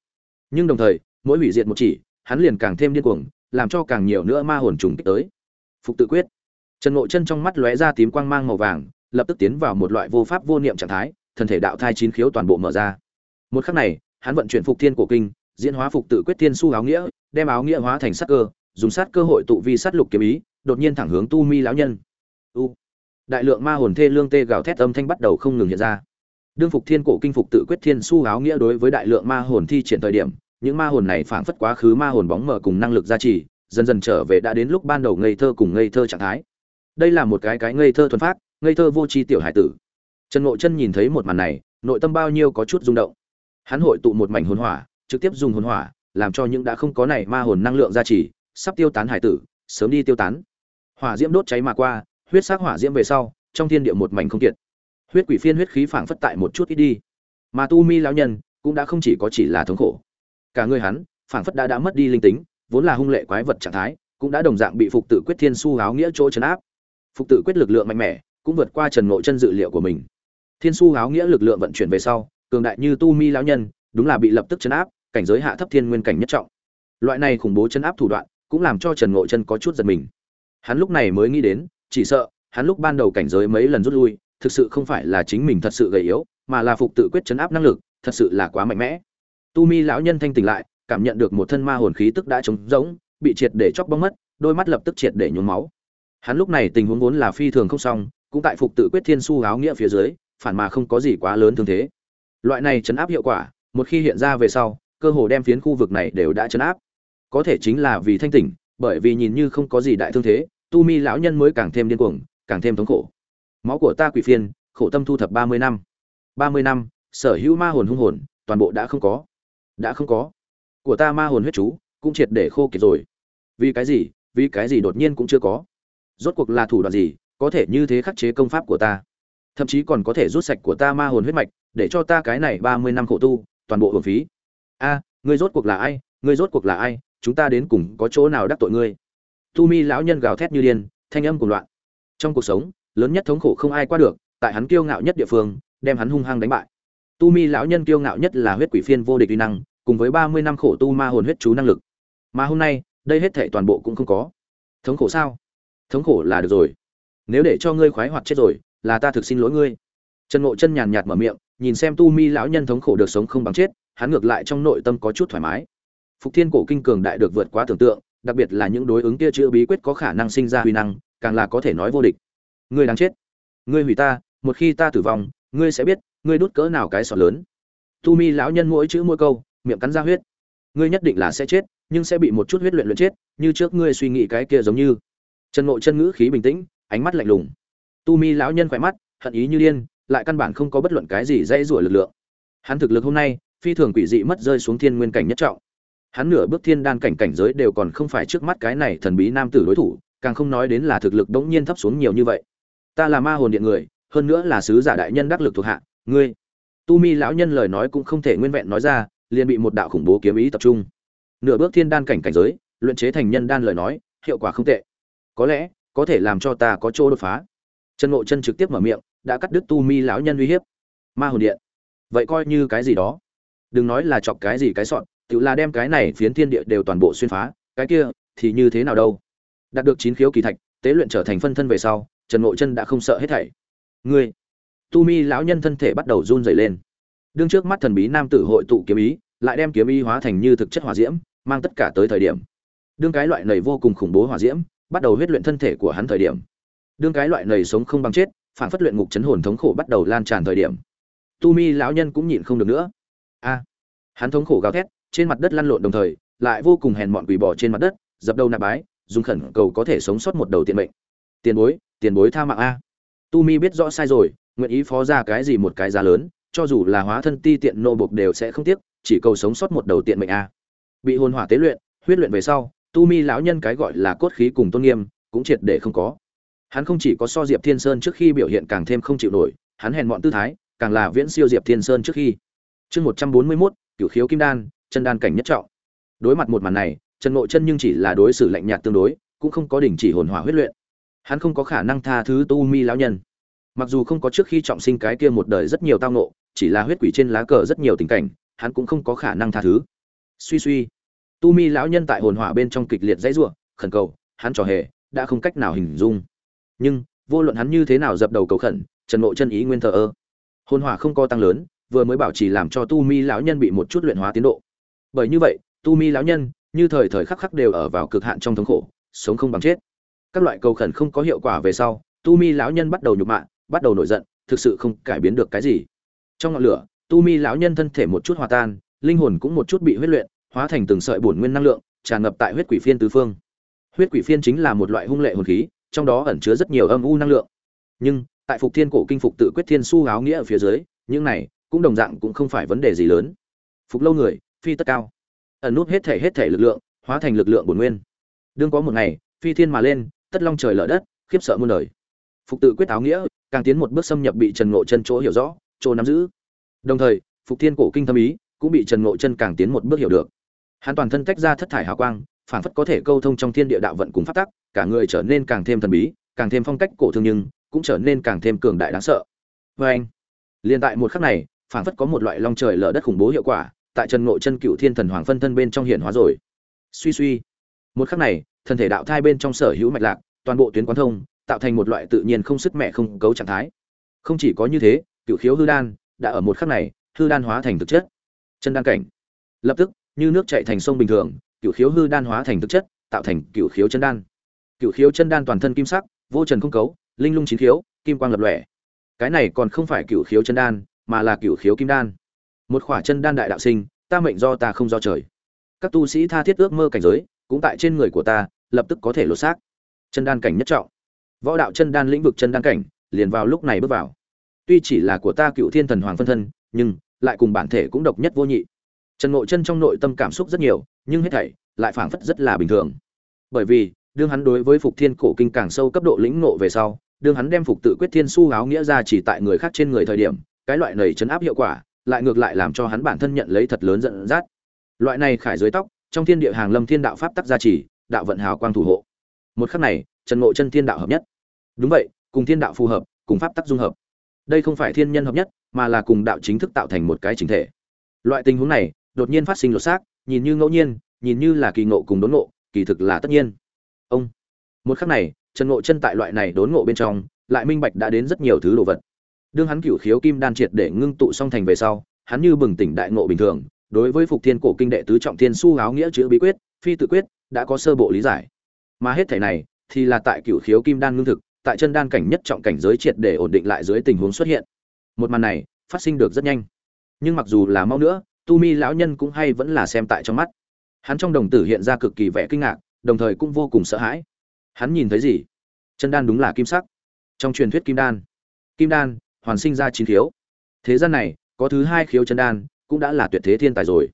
Nhưng đồng thời, mỗi hủy diệt một chỉ, hắn liền càng thêm điên cuồng, làm cho càng nhiều nữa ma hồn trùng kích tới. Phục tự quyết. Trần ngộ chân trong mắt lóe ra tím quang mang màu vàng, lập tức tiến vào một loại vô pháp vô niệm trạng thái thân thể đạo thai chín khiếu toàn bộ mở ra. Một khắc này, hắn vận chuyển phục thiên cổ kinh diễn hóa phục tự quyết thiên su áo nghĩa, đem áo nghĩa hóa thành sát cơ, dùng sát cơ hội tụ vi sát lục kiếm ý, đột nhiên thẳng hướng tu mi lão nhân. U. Đại lượng ma hồn thê lương tê gào thét âm thanh bắt đầu không ngừng hiện ra. Đương phục thiên cổ kinh phục tự quyết thiên su áo nghĩa đối với đại lượng ma hồn thi triển thời điểm, những ma hồn này phảng phất quá khứ ma hồn bóng mờ cùng năng lực gia trì, dần dần trở về đã đến lúc ban đầu ngây thơ cùng ngây thơ trạng thái. Đây là một cái cái ngây thơ thuần phát ngây thơ vô tri tiểu hải tử. Trần ngộ chân nhìn thấy một màn này, nội tâm bao nhiêu có chút rung động. Hắn hội tụ một mảnh hồn hỏa trực tiếp dùng hồn hỏa, làm cho những đã không có này ma hồn năng lượng gia trì, sắp tiêu tán hải tử, sớm đi tiêu tán. Hỏa diễm đốt cháy mà qua, huyết sắc hỏa diễm về sau, trong thiên địa một mảnh không kiệt. Huyết quỷ phiên huyết khí phảng phất tại một chút ít đi. Mà tu mi lão nhân cũng đã không chỉ có chỉ là thống khổ. Cả người hắn phảng phất đã đã mất đi linh tính, vốn là hung lệ quái vật trạng thái, cũng đã đồng dạng bị phục tự quyết thiên su áo nghĩa chỗ chấn áp. Phục tự quyết lực lượng mạnh mẽ, cũng vượt qua trần ngộ chân dự liệu của mình. Thiên su áo nghĩa lực lượng vận chuyển về sau, cường đại như tu mi lão nhân, đúng là bị lập tức chấn áp cảnh giới hạ thấp thiên nguyên cảnh nhất trọng. Loại này khủng bố chân áp thủ đoạn cũng làm cho trần ngộ chân có chút giật mình. Hắn lúc này mới nghĩ đến, chỉ sợ, hắn lúc ban đầu cảnh giới mấy lần rút lui, thực sự không phải là chính mình thật sự gầy yếu, mà là phục tự quyết chấn áp năng lực, thật sự là quá mạnh mẽ. Tu mi lão nhân thanh tỉnh lại, cảm nhận được một thân ma hồn khí tức đã trống rỗng, bị triệt để chóc bóng mất, đôi mắt lập tức triệt để nhuốm máu. Hắn lúc này tình huống vốn là phi thường không xong, cũng tại phục tự quyết thiên su áo nghĩa phía dưới, phản mà không có gì quá lớn thương thế. Loại này chấn áp hiệu quả, một khi hiện ra về sau cơ hồ đem phiến khu vực này đều đã chấn áp. Có thể chính là vì thanh tỉnh, bởi vì nhìn như không có gì đại thương thế, tu mi lão nhân mới càng thêm điên cuồng, càng thêm thống khổ. Máu của ta quỷ phiên, khổ tâm thu thập ba mươi năm. ba mươi năm, sở hữu ma hồn hung hồn, toàn bộ đã không có. Đã không có. Của ta ma hồn huyết chú, cũng triệt để khô kiệt rồi. Vì cái gì, vì cái gì đột nhiên cũng chưa có. Rốt cuộc là thủ đoạn gì, có thể như thế khắc chế công pháp của ta? Thậm chí còn có thể rút sạch của ta ma hồn huyết mạch, để cho ta cái này ba mươi năm khổ tu, toàn bộ hưởng phí a, ngươi rốt cuộc là ai? Ngươi rốt cuộc là ai? Chúng ta đến cùng có chỗ nào đắc tội ngươi? Tu mi lão nhân gào thét như điên, thanh âm cuồng loạn. Trong cuộc sống, lớn nhất thống khổ không ai qua được, tại hắn kiêu ngạo nhất địa phương, đem hắn hung hăng đánh bại. Tu mi lão nhân kiêu ngạo nhất là huyết quỷ phiên vô địch uy năng, cùng với ba mươi năm khổ tu ma hồn huyết chú năng lực. Mà hôm nay, đây hết thảy toàn bộ cũng không có. Thống khổ sao? Thống khổ là được rồi. Nếu để cho ngươi khoái hoạt chết rồi, là ta thực xin lỗi ngươi. Trần ngộ chân nhàn nhạt mở miệng, nhìn xem tu mi lão nhân thống khổ được sống không bằng chết hắn ngược lại trong nội tâm có chút thoải mái. Phục thiên cổ kinh cường đại được vượt quá tưởng tượng, đặc biệt là những đối ứng kia chữ bí quyết có khả năng sinh ra huy năng, càng là có thể nói vô địch. Ngươi đáng chết. Ngươi hủy ta, một khi ta tử vong, ngươi sẽ biết, ngươi đốt cỡ nào cái sọt lớn. Tu mi lão nhân mỗi chữ mỗi câu, miệng cắn ra huyết. Ngươi nhất định là sẽ chết, nhưng sẽ bị một chút huyết luyện luyện chết, như trước ngươi suy nghĩ cái kia giống như. Trần ngộ chân ngữ khí bình tĩnh, ánh mắt lạnh lùng. Tu mi lão nhân khỏe mắt, hận ý như điên, lại căn bản không có bất luận cái gì dây rủa lực lượng. Hắn thực lực hôm nay phi thường quỷ dị mất rơi xuống thiên nguyên cảnh nhất trọng. Hắn nửa bước thiên đan cảnh cảnh giới đều còn không phải trước mắt cái này thần bí nam tử đối thủ, càng không nói đến là thực lực đống nhiên thấp xuống nhiều như vậy. Ta là ma hồn điện người, hơn nữa là sứ giả đại nhân đắc lực thuộc hạ, ngươi. Tu mi lão nhân lời nói cũng không thể nguyên vẹn nói ra, liền bị một đạo khủng bố kiếm ý tập trung. Nửa bước thiên đan cảnh cảnh giới, luyện chế thành nhân đan lời nói, hiệu quả không tệ. Có lẽ, có thể làm cho ta có chỗ đột phá. Chân ngộ chân trực tiếp mở miệng, đã cắt đứt tu mi lão nhân uy hiếp. Ma hồn điện. Vậy coi như cái gì đó đừng nói là chọc cái gì cái sọn tự là đem cái này phiến thiên địa đều toàn bộ xuyên phá, cái kia thì như thế nào đâu? Đạt được chín khiếu kỳ thạch, tế luyện trở thành phân thân về sau, trần ngộ chân đã không sợ hết thảy. Ngươi, tu mi lão nhân thân thể bắt đầu run rẩy lên. Đương trước mắt thần bí nam tử hội tụ kiếm ý, lại đem kiếm ý hóa thành như thực chất hỏa diễm, mang tất cả tới thời điểm. Đương cái loại này vô cùng khủng bố hỏa diễm, bắt đầu huyết luyện thân thể của hắn thời điểm. Đương cái loại này sống không bằng chết, phản phất luyện ngục chấn hồn thống khổ bắt đầu lan tràn thời điểm. Tu mi lão nhân cũng nhịn không được nữa a. Hắn thống khổ gào thét, trên mặt đất lăn lộn đồng thời, lại vô cùng hèn mọn quỳ bỏ trên mặt đất, dập đầu nạp bái, dùng khẩn cầu có thể sống sót một đầu tiện mệnh. Tiền bối tiền bối tha mạng a. Tu mi biết rõ sai rồi, nguyện ý phó ra cái gì một cái giá lớn, cho dù là hóa thân ti tiện nô bộc đều sẽ không tiếc, chỉ cầu sống sót một đầu tiện mệnh a. Bị hồn hỏa tế luyện, huyết luyện về sau, tu mi lão nhân cái gọi là cốt khí cùng tôn nghiêm, cũng triệt để không có. Hắn không chỉ có so diệp thiên sơn trước khi biểu hiện càng thêm không chịu nổi, hắn hèn mọn tư thái, càng là viễn siêu diệp thiên sơn trước khi chương một trăm bốn mươi mốt cửu khiếu kim đan chân đan cảnh nhất trọng. Đối mặt một màn này trần ngộ chân nhưng chỉ là đối xử lạnh nhạt tương đối cũng không có đình chỉ hồn hỏa huyết luyện. Hắn không có khả năng tha thứ tu mi lão nhân. Mặc dù không có trước khi trọng sinh cái kia một đời rất nhiều tao ngộ, chỉ là huyết quỷ trên lá cờ rất nhiều tình cảnh hắn cũng không có khả năng tha thứ. Suy suy. Tu mi lão nhân tại hồn hỏa bên trong kịch liệt dãy ruộng khẩn cầu hắn trò hề đã không cách nào hình dung. Nhưng vô luận hắn như thế nào dập đầu cầu khẩn trần ngộ chân ý nguyên thờ ơ. Hồn hỏa không có tăng lớn vừa mới bảo trì làm cho tu mi lão nhân bị một chút luyện hóa tiến độ. Bởi như vậy, tu mi lão nhân, như thời thời khắc khắc đều ở vào cực hạn trong thống khổ, sống không bằng chết. Các loại cầu khẩn không có hiệu quả về sau, tu mi lão nhân bắt đầu nhục mạ, bắt đầu nổi giận, thực sự không cải biến được cái gì. Trong ngọn lửa, tu mi lão nhân thân thể một chút hòa tan, linh hồn cũng một chút bị huyết luyện, hóa thành từng sợi bổn nguyên năng lượng, tràn ngập tại huyết quỷ phiên tứ phương. Huyết quỷ phiên chính là một loại hung lệ hồn khí, trong đó ẩn chứa rất nhiều âm u năng lượng. Nhưng, tại phục thiên cổ kinh phục tự quyết thiên su áo nghĩa ở phía dưới, những này cũng đồng dạng cũng không phải vấn đề gì lớn. Phục lâu người, phi tất cao. Ẩn nút hết thể hết thể lực lượng, hóa thành lực lượng bổn nguyên. Đương có một ngày, phi thiên mà lên, tất long trời lở đất, khiếp sợ muôn đời. Phục tự quyết áo nghĩa, càng tiến một bước xâm nhập bị trần ngộ chân chỗ hiểu rõ, chỗ nắm giữ. Đồng thời, phục thiên cổ kinh thâm ý, cũng bị trần ngộ chân càng tiến một bước hiểu được. Hắn toàn thân tách ra thất thải hào quang phản phất có thể câu thông trong thiên địa đạo vận cùng phát tắc, cả người trở nên càng thêm thần bí, càng thêm phong cách cổ thương nhưng, cũng trở nên càng thêm cường đại đáng sợ. Vê anh, liền tại một khắc này Phảng phất có một loại long trời lở đất khủng bố hiệu quả, tại trần ngộ chân cựu thiên thần hoàng phân thân bên trong hiện hóa rồi. Suy suy. Một khắc này, thân thể đạo thai bên trong sở hữu mạch lạc, toàn bộ tuyến quán thông, tạo thành một loại tự nhiên không sức mẹ không cấu trạng thái. Không chỉ có như thế cựu khiếu hư đan đã ở một khắc này, hư đan hóa thành thực chất. Chân đan cảnh. Lập tức, như nước chảy thành sông bình thường cựu khiếu hư đan hóa thành thực chất, tạo thành cựu khiếu chân đan. Cựu khiếu chân đan toàn thân kim sắc, vô trần không cấu, linh lung chín khiếu, kim quang lập lòe. Cái này còn không phải cựu khiếu chân đan mà là cựu khiếu kim đan. Một khỏa chân đan đại đạo sinh, ta mệnh do ta không do trời. Các tu sĩ tha thiết ước mơ cảnh giới, cũng tại trên người của ta, lập tức có thể lột xác. Chân đan cảnh nhất trọng. Võ đạo chân đan lĩnh vực chân đan cảnh, liền vào lúc này bước vào. Tuy chỉ là của ta cựu thiên thần hoàng phân thân, nhưng lại cùng bản thể cũng độc nhất vô nhị. Trần ngộ chân trong nội tâm cảm xúc rất nhiều, nhưng hết thảy lại phảng phất rất là bình thường. Bởi vì, đương hắn đối với phục thiên cổ kinh càng sâu cấp độ lĩnh ngộ về sau, đương hắn đem phục tự quyết thiên su áo nghĩa ra chỉ tại người khác trên người thời điểm cái loại này chấn áp hiệu quả, lại ngược lại làm cho hắn bản thân nhận lấy thật lớn giận dắt. Loại này khải dưới tóc, trong thiên địa hàng lâm thiên đạo pháp tắc gia trì, đạo vận hào quang thủ hộ. Một khắc này, trần ngộ chân thiên đạo hợp nhất. Đúng vậy, cùng thiên đạo phù hợp, cùng pháp tắc dung hợp. Đây không phải thiên nhân hợp nhất, mà là cùng đạo chính thức tạo thành một cái chính thể. Loại tình huống này, đột nhiên phát sinh lột xác, nhìn như ngẫu nhiên, nhìn như là kỳ ngộ cùng đốn ngộ, kỳ thực là tất nhiên. Ông. Một khắc này, trần ngộ chân tại loại này đốn ngộ bên trong, lại minh bạch đã đến rất nhiều thứ đồ vật đương hắn cửu khiếu kim đan triệt để ngưng tụ song thành về sau, hắn như bừng tỉnh đại ngộ bình thường, đối với phục thiên cổ kinh đệ tứ trọng thiên su áo nghĩa chữ bí quyết, phi tự quyết, đã có sơ bộ lý giải. Mà hết thể này thì là tại cửu khiếu kim đan ngưng thực, tại chân đan cảnh nhất trọng cảnh giới triệt để ổn định lại dưới tình huống xuất hiện. Một màn này phát sinh được rất nhanh. Nhưng mặc dù là mau nữa, tu mi lão nhân cũng hay vẫn là xem tại trong mắt. Hắn trong đồng tử hiện ra cực kỳ vẻ kinh ngạc, đồng thời cũng vô cùng sợ hãi. Hắn nhìn thấy gì? Chân đan đúng là kim sắc. Trong truyền thuyết kim đan kim đan hoàn sinh ra chín khiếu. Thế gian này, có thứ hai khiếu chân đan, cũng đã là tuyệt thế thiên tài rồi.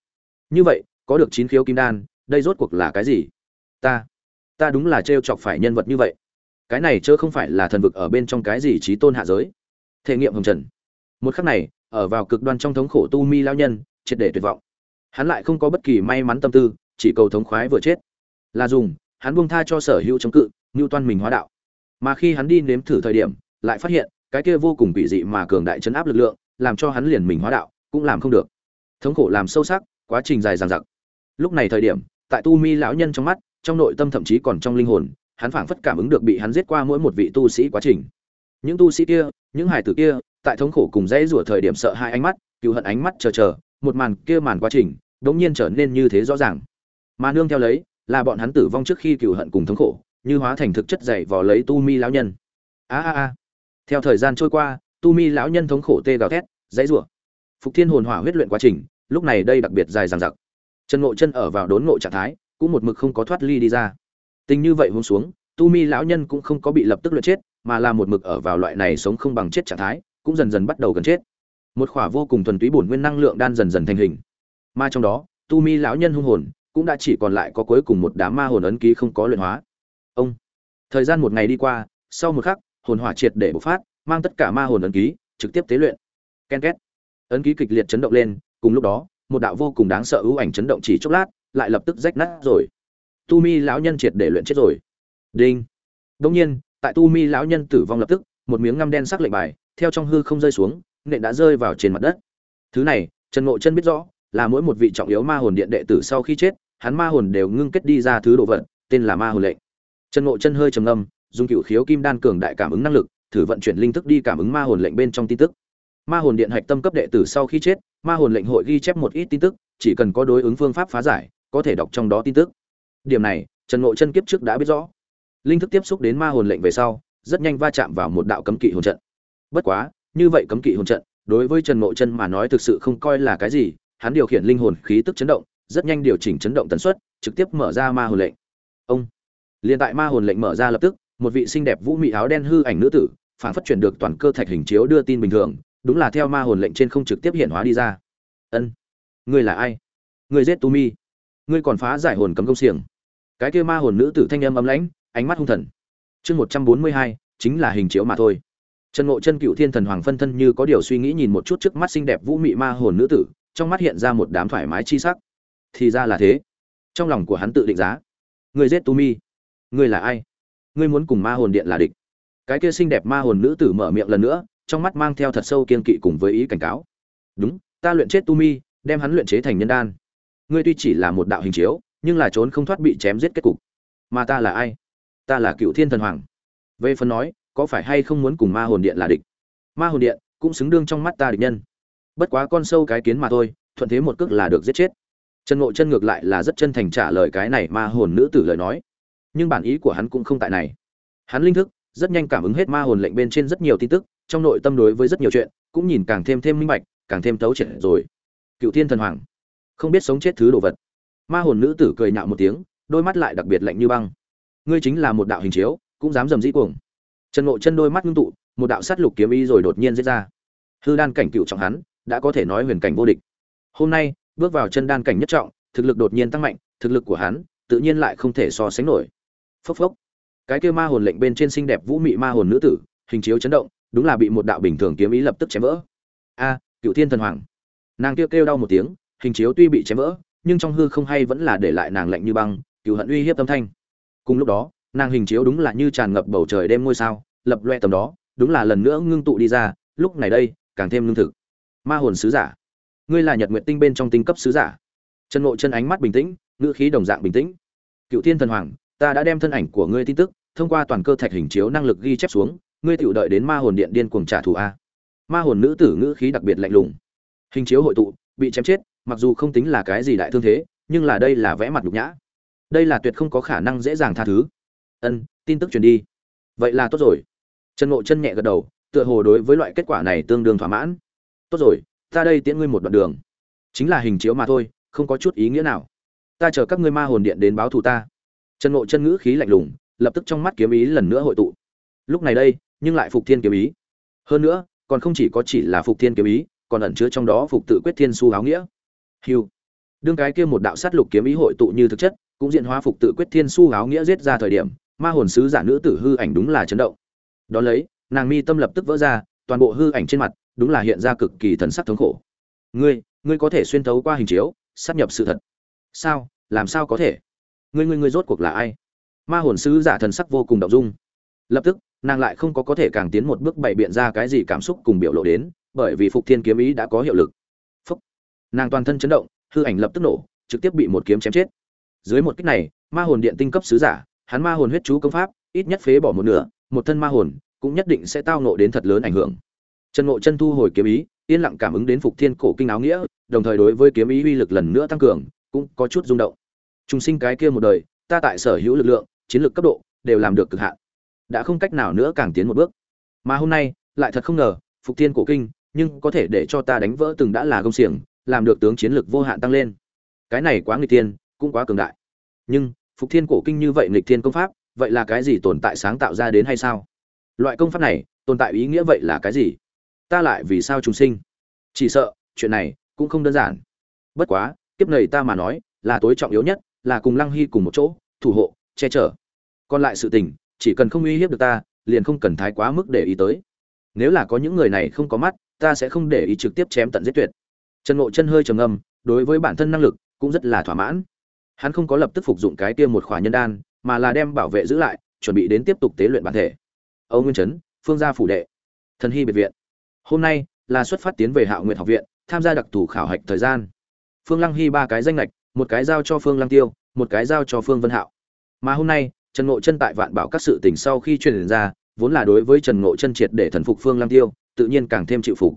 Như vậy, có được chín khiếu kim đan, đây rốt cuộc là cái gì? Ta ta đúng là trêu chọc phải nhân vật như vậy. Cái này chớ không phải là thần vực ở bên trong cái gì trí tôn hạ giới. Thể nghiệm hồng trần. Một khắc này, ở vào cực đoan trong thống khổ tu mi lao nhân, triệt để tuyệt vọng. Hắn lại không có bất kỳ may mắn tâm tư, chỉ cầu thống khoái vừa chết. Là dùng, hắn buông tha cho sở hữu chống cự, ngưu toan mình hóa đạo. Mà khi hắn đi nếm thử thời điểm, lại phát hiện cái kia vô cùng quỷ dị mà cường đại chấn áp lực lượng, làm cho hắn liền mình hóa đạo, cũng làm không được. Thống khổ làm sâu sắc, quá trình dài dằng dặc. Lúc này thời điểm, tại tu mi lão nhân trong mắt, trong nội tâm thậm chí còn trong linh hồn, hắn phảng phất cảm ứng được bị hắn giết qua mỗi một vị tu sĩ quá trình. Những tu sĩ kia, những hải tử kia, tại thống khổ cùng dãy rủa thời điểm sợ hai ánh mắt cựu hận ánh mắt chờ chờ, một màn kia màn quá trình, đống nhiên trở nên như thế rõ ràng. Mà nương theo lấy, là bọn hắn tử vong trước khi cựu hận cùng thống khổ, như hóa thành thực chất dày vò lấy tu mi lão nhân. A a a theo thời gian trôi qua, tu mi lão nhân thống khổ tê gào thét, dãy rủa. Phục thiên hồn hỏa huyết luyện quá trình, lúc này đây đặc biệt dài dằng dặc. Chân ngộ chân ở vào đốn ngộ trạng thái, cũng một mực không có thoát ly đi ra. Tình như vậy hôm xuống, tu mi lão nhân cũng không có bị lập tức luyện chết, mà là một mực ở vào loại này sống không bằng chết trạng thái, cũng dần dần bắt đầu gần chết. Một khỏa vô cùng thuần túy bổn nguyên năng lượng đan dần dần thành hình. Mà trong đó, tu mi lão nhân hung hồn, cũng đã chỉ còn lại có cuối cùng một đám ma hồn ấn ký không có luyện hóa. Ông. Thời gian một ngày đi qua, sau một khắc hồn hỏa triệt để bộc phát, mang tất cả ma hồn ấn ký, trực tiếp tế luyện. Ken két. Ấn ký kịch liệt chấn động lên, cùng lúc đó, một đạo vô cùng đáng sợ ưu ảnh chấn động chỉ chốc lát, lại lập tức rách nát rồi. Tu mi lão nhân triệt để luyện chết rồi. Đinh. Đương nhiên, tại tu mi lão nhân tử vong lập tức, một miếng ngăm đen sắc lệnh bài, theo trong hư không rơi xuống, nện đã rơi vào trên mặt đất. Thứ này, trần ngộ chân biết rõ, là mỗi một vị trọng yếu ma hồn điện đệ tử sau khi chết, hắn ma hồn đều ngưng kết đi ra thứ đồ vật, tên là ma hồn lệnh. Trần ngộ chân hơi trầm ngâm dùng cựu khiếu kim đan cường đại cảm ứng năng lực, thử vận chuyển linh thức đi cảm ứng ma hồn lệnh bên trong tin tức. Ma hồn điện hạch tâm cấp đệ tử sau khi chết, ma hồn lệnh hội ghi chép một ít tin tức, chỉ cần có đối ứng phương pháp phá giải, có thể đọc trong đó tin tức. Điểm này, trần ngộ chân kiếp trước đã biết rõ. Linh thức tiếp xúc đến ma hồn lệnh về sau, rất nhanh va chạm vào một đạo cấm kỵ hồn trận. Bất quá, như vậy cấm kỵ hồn trận, đối với trần ngộ chân mà nói thực sự không coi là cái gì, hắn điều khiển linh hồn khí tức chấn động, rất nhanh điều chỉnh chấn động tần suất, trực tiếp mở ra ma hồn lệnh. Ông, liền tại ma hồn lệnh mở ra lập tức một vị xinh đẹp vũ mị áo đen hư ảnh nữ tử phản phất chuyển được toàn cơ thạch hình chiếu đưa tin bình thường, đúng là theo ma hồn lệnh trên không trực tiếp hiện hóa đi ra. Ân, ngươi là ai? Ngươi giết tu mi. Ngươi còn phá giải hồn cấm công xiềng. Cái kia ma hồn nữ tử thanh âm ấm lãnh, ánh mắt hung thần. Chương một trăm bốn mươi hai, chính là hình chiếu mà thôi. Trần ngộ chân cựu thiên thần hoàng phân thân như có điều suy nghĩ nhìn một chút trước mắt xinh đẹp vũ mị ma hồn nữ tử, trong mắt hiện ra một đám thoải mái chi sắc. Thì ra là thế. Trong lòng của hắn tự định giá. Người giết tu mi. Người là ai? Ngươi muốn cùng ma hồn điện là địch. Cái kia xinh đẹp ma hồn nữ tử mở miệng lần nữa, trong mắt mang theo thật sâu kiên kỵ cùng với ý cảnh cáo. Đúng, ta luyện chết tu mi, đem hắn luyện chế thành nhân đan. Ngươi tuy chỉ là một đạo hình chiếu, nhưng là trốn không thoát bị chém giết kết cục. Mà ta là ai? Ta là cựu thiên thần hoàng. Về phần nói, có phải hay không muốn cùng ma hồn điện là địch? Ma hồn điện cũng xứng đương trong mắt ta địch nhân. Bất quá con sâu cái kiến mà thôi, thuận thế một cước là được giết chết. Trần ngộ chân ngược lại là rất chân thành trả lời cái này ma hồn nữ tử lời nói nhưng bản ý của hắn cũng không tại này. Hắn linh thức, rất nhanh cảm ứng hết ma hồn lệnh bên trên rất nhiều tin tức, trong nội tâm đối với rất nhiều chuyện, cũng nhìn càng thêm thêm minh bạch, càng thêm tấu triệt rồi. Cựu thiên thần hoàng. Không biết sống chết thứ đồ vật. Ma hồn nữ tử cười nhạo một tiếng, đôi mắt lại đặc biệt lạnh như băng. Ngươi chính là một đạo hình chiếu, cũng dám dầm dĩ cuồng. Trần ngộ chân đôi mắt ngưng tụ, một đạo sát lục kiếm ý rồi đột nhiên giết ra. Hư đan cảnh cựu trọng hắn, đã có thể nói huyền cảnh vô địch. Hôm nay, bước vào chân đan cảnh nhất trọng, thực lực đột nhiên tăng mạnh, thực lực của hắn, tự nhiên lại không thể so sánh nổi phốc phốc. Cái kia ma hồn lệnh bên trên xinh đẹp vũ mị ma hồn nữ tử, hình chiếu chấn động, đúng là bị một đạo bình thường kiếm ý lập tức chém vỡ. A cựu thiên thần hoàng. Nàng kêu kêu đau một tiếng, hình chiếu tuy bị chém vỡ, nhưng trong hư không hay vẫn là để lại nàng lạnh như băng cựu hận uy hiếp tâm thanh. Cùng lúc đó, nàng hình chiếu đúng là như tràn ngập bầu trời đêm ngôi sao, lập loe tầm đó, đúng là lần nữa ngưng tụ đi ra, lúc này đây, càng thêm lương thực. Ma hồn sứ giả. Ngươi là nhật nguyện tinh bên trong tinh cấp sứ giả. Chân ngộ chân ánh mắt bình tĩnh, ngữ khí đồng dạng bình tĩnh. Cựu thiên thần hoàng ta đã đem thân ảnh của ngươi tin tức, thông qua toàn cơ thạch hình chiếu năng lực ghi chép xuống, ngươi tự đợi đến ma hồn điện điên cuồng trả thù a. Ma hồn nữ tử ngữ khí đặc biệt lạnh lùng. Hình chiếu hội tụ, bị chém chết, mặc dù không tính là cái gì đại thương thế, nhưng là đây là vẽ mặt nhục nhã. Đây là tuyệt không có khả năng dễ dàng tha thứ. Ân, tin tức truyền đi. Vậy là tốt rồi. Trần ngộ chân nhẹ gật đầu, tựa hồ đối với loại kết quả này tương đương thỏa mãn. Tốt rồi, ta đây tiễn ngươi một đoạn đường. Chính là hình chiếu mà thôi, không có chút ý nghĩa nào. Ta chờ các ngươi ma hồn điện đến báo thù ta trần ngộ chân ngữ khí lạnh lùng, lập tức trong mắt kiếm ý lần nữa hội tụ. Lúc này đây, nhưng lại phục thiên kiếm ý. Hơn nữa, còn không chỉ có chỉ là phục thiên kiếm ý, còn ẩn chứa trong đó phục tự quyết thiên su áo nghĩa. Hiu đương cái kia một đạo sát lục kiếm ý hội tụ như thực chất, cũng diện hóa phục tự quyết thiên su áo nghĩa giết ra thời điểm, ma hồn sứ giả nữ tử hư ảnh đúng là chấn động. Đó lấy, nàng mi tâm lập tức vỡ ra, toàn bộ hư ảnh trên mặt, đúng là hiện ra cực kỳ thần sắc thống khổ. Ngươi ngươi có thể xuyên thấu qua hình chiếu sát nhập sự thật. Sao, làm sao có thể? Ngươi ngươi ngươi rốt cuộc là ai? Ma hồn sứ giả thần sắc vô cùng động dung. Lập tức, nàng lại không có có thể càng tiến một bước bày biện ra cái gì cảm xúc cùng biểu lộ đến, bởi vì phục thiên kiếm ý đã có hiệu lực. Phúc. nàng toàn thân chấn động, hư ảnh lập tức nổ, trực tiếp bị một kiếm chém chết. Dưới một kích này, ma hồn điện tinh cấp sứ giả, hắn ma hồn huyết chú công pháp, ít nhất phế bỏ một nửa, một thân ma hồn, cũng nhất định sẽ tao nộ đến thật lớn ảnh hưởng. Trần ngộ chân thu hồi kiếm ý, yên lặng cảm ứng đến phục thiên cổ kinh áo nghĩa, đồng thời đối với kiếm ý uy lực lần nữa tăng cường, cũng có chút rung động trùng sinh cái kia một đời, ta tại sở hữu lực lượng, chiến lược cấp độ, đều làm được cực hạn. Đã không cách nào nữa càng tiến một bước. Mà hôm nay, lại thật không ngờ, phục thiên cổ kinh, nhưng có thể để cho ta đánh vỡ từng đã là công xiềng, làm được tướng chiến lược vô hạn tăng lên. Cái này quá nghịch thiên, cũng quá cường đại. Nhưng, phục thiên cổ kinh như vậy nghịch thiên công pháp, vậy là cái gì tồn tại sáng tạo ra đến hay sao? Loại công pháp này, tồn tại ý nghĩa vậy là cái gì? Ta lại vì sao trùng sinh? Chỉ sợ, chuyện này cũng không đơn giản. Bất quá, kiếp này ta mà nói, là tối trọng yếu nhất là cùng lăng hy cùng một chỗ, thủ hộ, che chở. Còn lại sự tình, chỉ cần không uy hiếp được ta, liền không cần thái quá mức để ý tới. Nếu là có những người này không có mắt, ta sẽ không để ý trực tiếp chém tận giết tuyệt. Trần ngộ chân hơi trầm ngâm, đối với bản thân năng lực cũng rất là thỏa mãn. Hắn không có lập tức phục dụng cái tiêm một khỏa nhân đan, mà là đem bảo vệ giữ lại, chuẩn bị đến tiếp tục tế luyện bản thể. Âu nguyên trấn phương gia phủ đệ, thần hy biệt viện. Hôm nay là xuất phát tiến về hạo Nguyệt học viện, tham gia đặc thù khảo hạch thời gian. Phương lăng hy ba cái danh lệch một cái giao cho phương lăng tiêu, một cái giao cho phương vân hạo. Mà hôm nay, trần ngộ chân tại vạn bảo các sự tình sau khi truyền ra, vốn là đối với trần ngộ chân triệt để thần phục phương lăng tiêu, tự nhiên càng thêm chịu phục.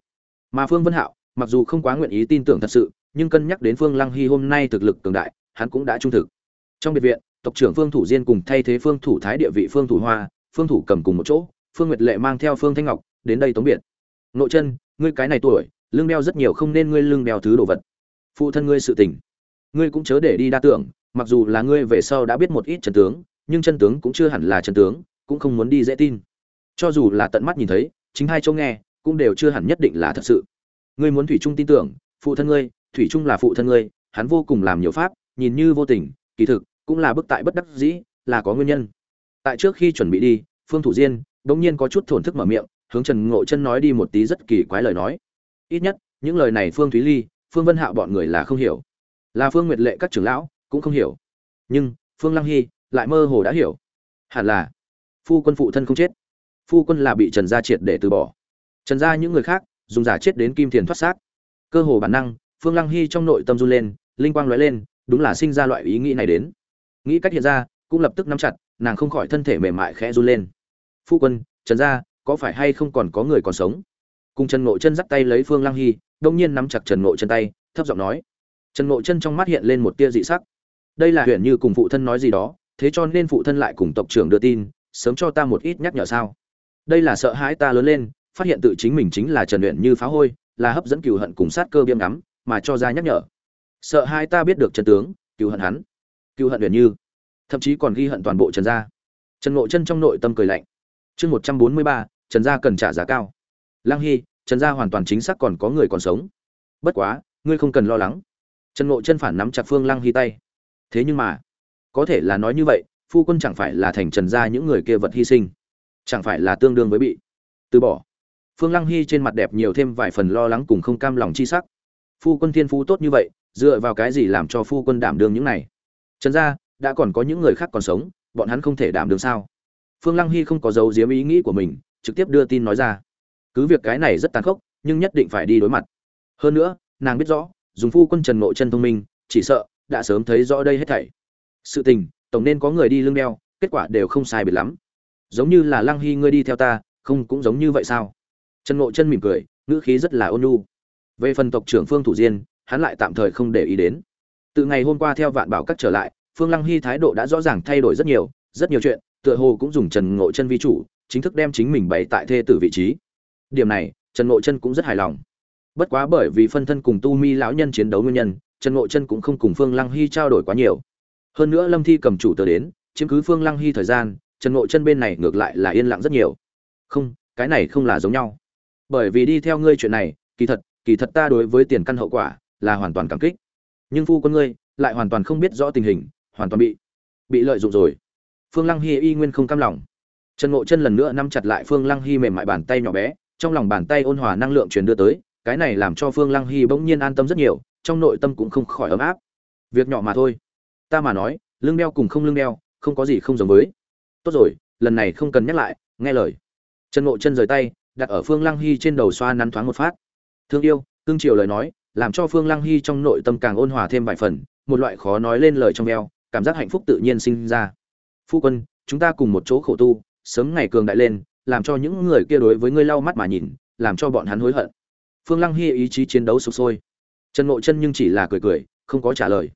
Mà phương vân hạo, mặc dù không quá nguyện ý tin tưởng thật sự, nhưng cân nhắc đến phương lăng hy hôm nay thực lực cường đại, hắn cũng đã trung thực. Trong biệt viện, tộc trưởng phương thủ diên cùng thay thế phương thủ thái địa vị phương thủ hoa, phương thủ cầm cùng một chỗ, phương nguyệt lệ mang theo phương thanh ngọc đến đây tống biệt. Nội chân, ngươi cái này tuổi lưng đeo rất nhiều không nên ngươi lưng đeo thứ đồ vật. Phụ thân ngươi sự tình ngươi cũng chớ để đi đa tưởng, mặc dù là ngươi về sau đã biết một ít chân tướng, nhưng chân tướng cũng chưa hẳn là chân tướng, cũng không muốn đi dễ tin. Cho dù là tận mắt nhìn thấy, chính hai châu nghe, cũng đều chưa hẳn nhất định là thật sự. Ngươi muốn thủy trung tin tưởng, phụ thân ngươi, thủy trung là phụ thân ngươi, hắn vô cùng làm nhiều pháp, nhìn như vô tình, kỳ thực, cũng là bức tại bất đắc dĩ, là có nguyên nhân. Tại trước khi chuẩn bị đi, phương thủ diên bỗng nhiên có chút thổn thức mở miệng, hướng trần ngộ chân nói đi một tí rất kỳ quái lời nói. Ít nhất, những lời này phương thúy ly, phương vân hạo bọn người là không hiểu là phương nguyệt lệ các trưởng lão, cũng không hiểu. Nhưng, phương lăng hy lại mơ hồ đã hiểu. Hẳn là, phu quân phụ thân không chết. Phu quân là bị trần gia triệt để từ bỏ. Trần gia những người khác, dùng giả chết đến kim thiền thoát xác. Cơ hồ bản năng, phương lăng hy trong nội tâm run lên, linh quang lóe lên, đúng là sinh ra loại ý nghĩ này đến. Nghĩ cách hiện ra, cũng lập tức nắm chặt, nàng không khỏi thân thể mềm mại khẽ run lên. Phu quân, trần gia, có phải hay không còn có người còn sống? Cùng trần ngộ chân dắt tay lấy phương lăng hy, đông nhiên nắm chặt trần ngộ chân tay, thấp giọng nói trần ngộ chân trong mắt hiện lên một tia dị sắc. Đây là huyện như cùng phụ thân nói gì đó, thế cho nên phụ thân lại cùng tộc trưởng đưa tin, sớm cho ta một ít nhắc nhở sao? Đây là sợ hãi ta lớn lên, phát hiện tự chính mình chính là trần luyện như phá hôi, là hấp dẫn cừu hận cùng sát cơ biêm ngắm, mà cho ra nhắc nhở. Sợ hai ta biết được trần tướng, cừu hận hắn, cừu hận luyện như, thậm chí còn ghi hận toàn bộ trần gia. Trần ngộ chân trong nội tâm cười lạnh. Chương một trăm bốn mươi ba, trần gia cần trả giá cao. Lang hy, trần gia hoàn toàn chính xác còn có người còn sống. Bất quá, ngươi không cần lo lắng trần ngộ chân phản nắm chặt phương lăng hy tay. Thế nhưng mà, có thể là nói như vậy, phu quân chẳng phải là thành trần gia những người kia vật hy sinh. Chẳng phải là tương đương với bị từ bỏ. Phương lăng hy trên mặt đẹp nhiều thêm vài phần lo lắng cùng không cam lòng chi sắc. Phu quân thiên phú tốt như vậy, dựa vào cái gì làm cho phu quân đảm đương những này? Trần gia, đã còn có những người khác còn sống, bọn hắn không thể đảm đương sao? Phương lăng hy không có giấu diếm ý nghĩ của mình, trực tiếp đưa tin nói ra. Cứ việc cái này rất tàn khốc, nhưng nhất định phải đi đối mặt. Hơn nữa, nàng biết rõ dùng phu quân trần nội chân thông minh, chỉ sợ đã sớm thấy rõ đây hết thảy. Sự tình, tổng nên có người đi lưng đeo, kết quả đều không sai biệt lắm. Giống như là lăng hy ngươi đi theo ta, không cũng giống như vậy sao? Trần ngộ chân mỉm cười, ngữ khí rất là ôn nhu. Về phần tộc trưởng phương thủ diên, hắn lại tạm thời không để ý đến. Từ ngày hôm qua theo vạn bảo các trở lại, phương lăng hy thái độ đã rõ ràng thay đổi rất nhiều rất nhiều chuyện, tựa hồ cũng dùng trần ngộ chân vi chủ, chính thức đem chính mình bày tại thê tử vị trí. Điểm này, trần ngộ chân cũng rất hài lòng bất quá bởi vì phân thân cùng tu mi lão nhân chiến đấu nguyên nhân, trần ngộ chân cũng không cùng phương lăng hy trao đổi quá nhiều. Hơn nữa lâm thi cầm chủ tờ đến, chiếm cứ phương lăng hy thời gian, trần ngộ chân bên này ngược lại là yên lặng rất nhiều. Không, cái này không là giống nhau. Bởi vì đi theo ngươi chuyện này, kỳ thật kỳ thật ta đối với tiền căn hậu quả là hoàn toàn cảm kích. Nhưng phu quân ngươi lại hoàn toàn không biết rõ tình hình, hoàn toàn bị bị lợi dụng rồi. Phương lăng hy y nguyên không cam lòng. Trần ngộ chân lần nữa nắm chặt lại phương lăng hy mềm mại bàn tay nhỏ bé, trong lòng bàn tay ôn hòa năng lượng truyền đưa tới cái này làm cho phương lăng hy bỗng nhiên an tâm rất nhiều trong nội tâm cũng không khỏi ấm áp. Việc nhỏ mà thôi. Ta mà nói lưng đeo cùng không lưng đeo không có gì không giống với. Tốt rồi lần này không cần nhắc lại nghe lời. Trần ngộ chân rời tay đặt ở phương lăng hy trên đầu xoa nắn thoáng một phát. Thương yêu cương triều lời nói làm cho phương lăng hy trong nội tâm càng ôn hòa thêm vài phần một loại khó nói lên lời trong veo, cảm giác hạnh phúc tự nhiên sinh ra. Phu quân chúng ta cùng một chỗ khổ tu sớm ngày cường đại lên làm cho những người kia đối với ngươi lau mắt mà nhìn làm cho bọn hắn hối hận phương lăng hy ý chí chiến đấu sụp sôi. Trần ngộ chân nhưng chỉ là cười cười, không có trả lời.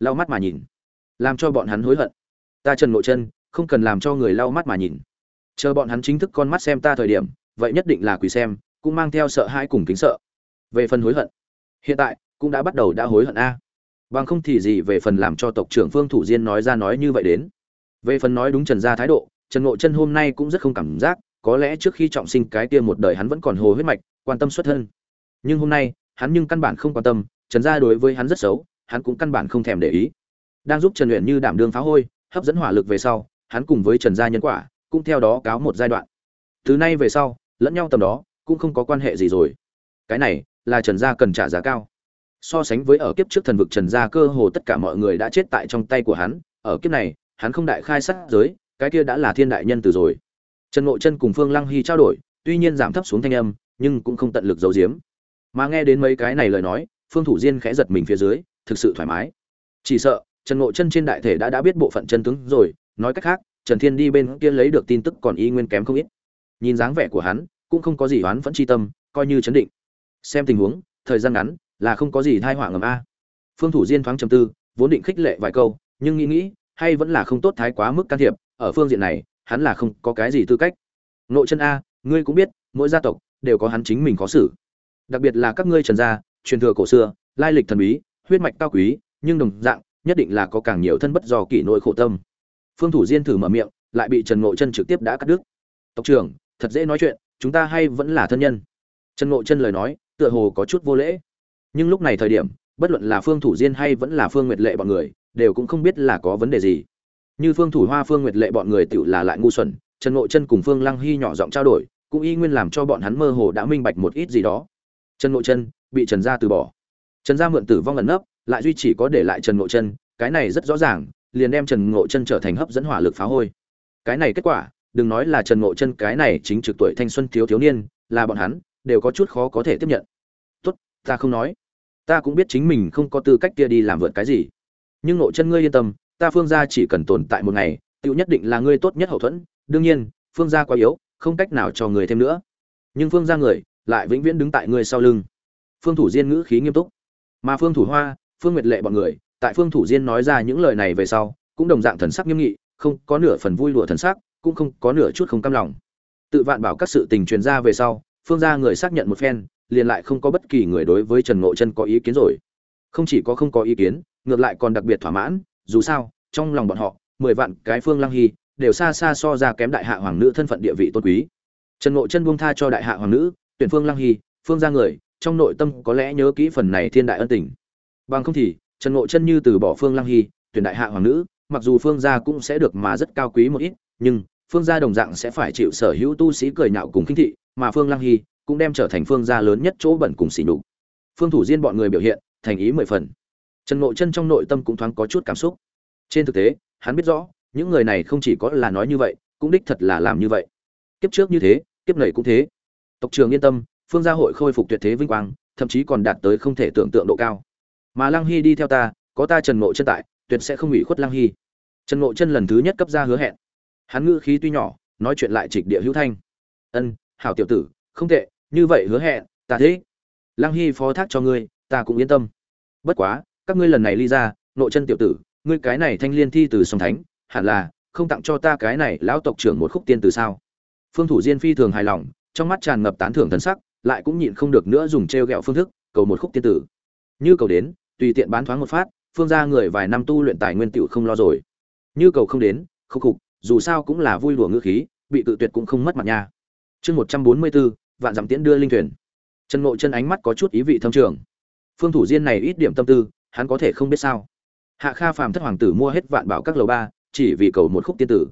Lau mắt mà nhìn. Làm cho bọn hắn hối hận. Ta trần ngộ chân, không cần làm cho người lau mắt mà nhìn. Chờ bọn hắn chính thức con mắt xem ta thời điểm, vậy nhất định là quỳ xem, cũng mang theo sợ hãi cùng kính sợ. Về phần hối hận, hiện tại cũng đã bắt đầu đã hối hận a. Bằng không thì gì về phần làm cho tộc trưởng phương thủ diên nói ra nói như vậy đến. Về phần nói đúng trần gia thái độ, trần ngộ chân hôm nay cũng rất không cảm giác, có lẽ trước khi trọng sinh cái kia một đời hắn vẫn còn hồ huyết mạch, quan tâm xuất thân nhưng hôm nay, hắn nhưng căn bản không quan tâm, trần gia đối với hắn rất xấu, hắn cũng căn bản không thèm để ý. Đang giúp trần luyện như đảm đương phá hôi, hấp dẫn hỏa lực về sau, hắn cùng với trần gia nhân quả, cũng theo đó cáo một giai đoạn. Từ nay về sau, lẫn nhau tầm đó, cũng không có quan hệ gì rồi. Cái này, là trần gia cần trả giá cao. So sánh với ở kiếp trước thần vực trần gia cơ hồ tất cả mọi người đã chết tại trong tay của hắn, ở kiếp này, hắn không đại khai sát giới, cái kia đã là thiên đại nhân từ rồi. Trần ngộ chân cùng phương lăng hy trao đổi, tuy nhiên giảm thấp xuống thanh âm, nhưng cũng không tận lực giấu giếm mà nghe đến mấy cái này lời nói, phương thủ diên khẽ giật mình phía dưới, thực sự thoải mái. Chỉ sợ, trần ngộ chân trên đại thể đã đã biết bộ phận chân tướng rồi, nói cách khác, trần thiên đi bên kia lấy được tin tức còn y nguyên kém không ít. Nhìn dáng vẻ của hắn, cũng không có gì oán vẫn chi tâm, coi như chấn định. Xem tình huống, thời gian ngắn, là không có gì thai họa ngầm a. Phương thủ diên thoáng trầm tư, vốn định khích lệ vài câu, nhưng nghĩ nghĩ, hay vẫn là không tốt thái quá mức can thiệp, ở phương diện này, hắn là không có cái gì tư cách. Nội chân a, ngươi cũng biết, mỗi gia tộc, đều có hắn chính mình có xử đặc biệt là các ngươi trần gia, truyền thừa cổ xưa, lai lịch thần bí, huyết mạch cao quý, nhưng đồng dạng, nhất định là có càng nhiều thân bất do kỷ nội khổ tâm. Phương thủ diên thử mở miệng, lại bị trần ngộ chân trực tiếp đã cắt đứt. Tộc trưởng, thật dễ nói chuyện, chúng ta hay vẫn là thân nhân. Trần ngộ chân lời nói, tựa hồ có chút vô lễ. Nhưng lúc này thời điểm, bất luận là phương thủ diên hay vẫn là phương nguyệt lệ bọn người, đều cũng không biết là có vấn đề gì. Như phương thủ hoa, phương nguyệt lệ bọn người tự là lại ngu xuẩn, trần ngộ chân cùng phương lăng hy nhỏ giọng trao đổi, cũng y nguyên làm cho bọn hắn mơ hồ đã minh bạch một ít gì đó trần ngộ chân bị trần gia từ bỏ. Trần gia mượn tử vong ẩn nấp, lại duy chỉ có để lại trần ngộ chân cái này rất rõ ràng, liền đem trần ngộ chân trở thành hấp dẫn hỏa lực phá hôi. Cái này kết quả, đừng nói là trần ngộ chân cái này chính trực tuổi thanh xuân thiếu thiếu niên, là bọn hắn, đều có chút khó có thể tiếp nhận. Tốt, ta không nói. Ta cũng biết chính mình không có tư cách kia đi làm vượt cái gì. Nhưng ngộ chân ngươi yên tâm, ta phương gia chỉ cần tồn tại một ngày tự nhất định là ngươi tốt nhất hậu thuẫn. Đương nhiên, phương gia quá yếu, không cách nào cho người thêm nữa. Nhưng phương gia người lại vĩnh viễn đứng tại ngươi sau lưng. Phương thủ diên ngữ khí nghiêm túc. Mà phương thủ hoa, phương nguyệt lệ bọn người, tại phương thủ diên nói ra những lời này về sau, cũng đồng dạng thần sắc nghiêm nghị, không có nửa phần vui lụa thần sắc, cũng không có nửa chút không cam lòng. Tự vạn bảo các sự tình truyền ra về sau, phương gia người xác nhận một phen, liền lại không có bất kỳ người đối với trần ngộ chân có ý kiến rồi. Không chỉ có không có ý kiến, ngược lại còn đặc biệt thỏa mãn, dù sao, trong lòng bọn họ, mười vạn cái phương lăng hy, đều xa xa so ra kém đại hạ hoàng nữ thân phận địa vị tôn quý. Trần ngộ chân buông tha cho đại hạ hoàng nữ tuyển phương lăng hy, phương ra người, trong nội tâm có lẽ nhớ kỹ phần này thiên đại ân tình. Bằng không thì, trần ngộ chân như từ bỏ phương lăng hy, tuyển đại hạ hoàng nữ, mặc dù phương gia cũng sẽ được mà rất cao quý một ít, nhưng phương gia đồng dạng sẽ phải chịu sở hữu tu sĩ cười nhạo cùng khinh thị, mà phương lăng hy cũng đem trở thành phương gia lớn nhất chỗ bẩn cùng xỉ nhục. Phương thủ diên bọn người biểu hiện, thành ý mười phần. Trần ngộ chân trong nội tâm cũng thoáng có chút cảm xúc. Trên thực tế, hắn biết rõ, những người này không chỉ có là nói như vậy, cũng đích thật là làm như vậy. Kiếp trước như thế, kiếp này cũng thế tộc trường yên tâm, phương gia hội khôi phục tuyệt thế vinh quang, thậm chí còn đạt tới không thể tưởng tượng độ cao. Mà lăng hy đi theo ta, có ta trần ngộ chân tại, tuyệt sẽ không ủy khuất lăng hy. Trần ngộ chân lần thứ nhất cấp ra hứa hẹn. Hắn ngữ khí tuy nhỏ, nói chuyện lại trịch địa hữu thanh. Ân, hảo tiểu tử, không tệ, như vậy hứa hẹn, ta thế lăng hy phó thác cho ngươi, ta cũng yên tâm. Bất quá, các ngươi lần này ly ra nội chân tiểu tử, ngươi cái này thanh liên thi từ song thánh, hẳn là không tặng cho ta cái này lão tộc trưởng một khúc tiên từ sao? Phương thủ diên phi thường hài lòng trong mắt tràn ngập tán thưởng thần sắc, lại cũng nhịn không được nữa dùng t r e o g ẹ o phương thức, cầu một khúc tiên tử. Như cầu đến, tùy tiện bán thoáng một phát, phương ra người vài năm tu luyện tài nguyên tựu không lo rồi. Như cầu không đến, khúc khục, dù sao cũng là vui đùa ngữ khí, bị tự tuyệt cũng không mất mặt nha. Chương một trăm bốn mươi bốn, vạn dặm tiễn đưa linh thuyền. Trần ngộ chân ánh mắt có chút ý vị thâm trường. Phương thủ diên này ít điểm tâm tư, hắn có thể không biết sao. Hạ kha phàm thất hoàng tử mua hết vạn bảo các lầu ba, chỉ vì cầu một khúc tiên tử.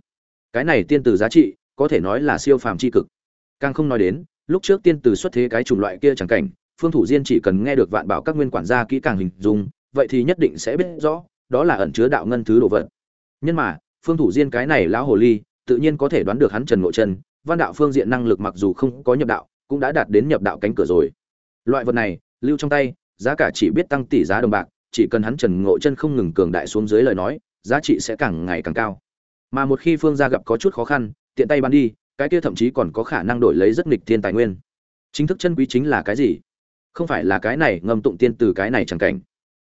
Cái này tiên tử giá trị, có thể nói là siêu phàm c h i cực càng không nói đến, lúc trước tiên từ xuất thế cái chủng loại kia chẳng cảnh, phương thủ diên chỉ cần nghe được vạn bảo các nguyên quản gia kỹ càng hình dung, vậy thì nhất định sẽ biết rõ, đó là ẩn chứa đạo ngân thứ đồ vật. Nhân mà, phương thủ diên cái này lão hồ ly, tự nhiên có thể đoán được hắn trần ngộ chân văn đạo phương diện năng lực mặc dù không có nhập đạo, cũng đã đạt đến nhập đạo cánh cửa rồi. Loại vật này, lưu trong tay, giá cả chỉ biết tăng tỷ giá đồng bạc, chỉ cần hắn trần ngộ chân không ngừng cường đại xuống dưới lời nói, giá trị sẽ càng ngày càng cao. Mà một khi phương gia gặp có chút khó khăn, tiện tay bán đi cái kia thậm chí còn có khả năng đổi lấy rất nghịch thiên tài nguyên. Chính thức chân quý chính là cái gì? Không phải là cái này ngâm tụng tiên từ cái này chẳng cảnh.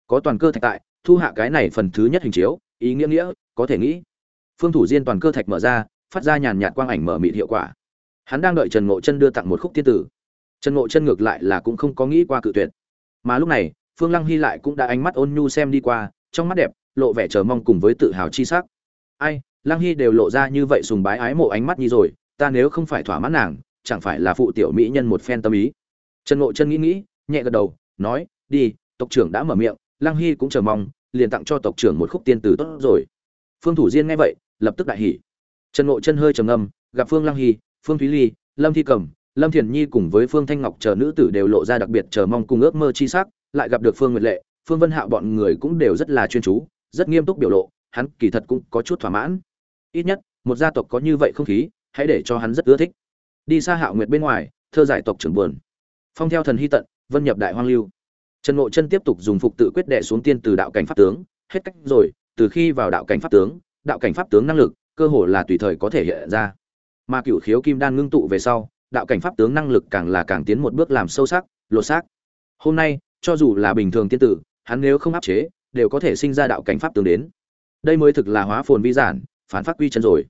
Có toàn cơ thạch tại, thu hạ cái này phần thứ nhất hình chiếu, ý nghĩa nghĩa, có thể nghĩ. Phương thủ diên toàn cơ thạch mở ra, phát ra nhàn nhạt quang ảnh mở mịt hiệu quả. Hắn đang đợi trần ngộ chân đưa tặng một khúc tiên tử trần ngộ chân ngược lại là cũng không có nghĩ qua cự tuyệt. Mà lúc này, phương lăng hy lại cũng đã ánh mắt ôn nhu xem đi qua, trong mắt đẹp, lộ vẻ chờ mong cùng với tự hào chi sắc. Ai, lăng hy đều lộ ra như vậy sùng bái ái mộ ánh mắt nhi rồi ta nếu không phải thỏa mãn nàng, chẳng phải là phụ tiểu mỹ nhân một phen tâm ý. Trần ngộ chân nghĩ nghĩ, nhẹ gật đầu, nói, đi, tộc trưởng đã mở miệng, lăng hy cũng chờ mong, liền tặng cho tộc trưởng một khúc tiên tử tốt rồi. Phương thủ diên nghe vậy, lập tức đại hỉ. Trần ngộ chân hơi trầm ngâm, gặp phương lăng hy, phương thúy ly, lâm thi cẩm lâm thiền nhi cùng với phương thanh ngọc chờ nữ tử đều lộ ra đặc biệt chờ mong cùng ước mơ chi sắc, lại gặp được phương nguyệt lệ, phương vân hạo bọn người cũng đều rất là chuyên chú, rất nghiêm túc biểu lộ, hắn kỳ thật cũng có chút thỏa mãn. Ít nhất, một gia tộc có như vậy không khí hãy để cho hắn rất ưa thích. Đi xa hạo nguyệt bên ngoài, thơ giải tộc trưởng buồn. Phong theo thần hy tận, vân nhập đại hoang lưu. Trần ngộ chân tiếp tục dùng phục tự quyết đệ xuống tiên từ đạo cảnh pháp tướng. Hết cách rồi, từ khi vào đạo cảnh pháp tướng, đạo cảnh pháp tướng năng lực, cơ hồ là tùy thời có thể hiện ra. Mà cựu khiếu kim đan ngưng tụ về sau, đạo cảnh pháp tướng năng lực càng là càng tiến một bước làm sâu sắc, lột xác. Hôm nay, cho dù là bình thường tiên tử, hắn nếu không áp chế, đều có thể sinh ra đạo cảnh pháp tướng đến. Đây mới thực là hóa phồn vi giản, phản phát quy chân rồi.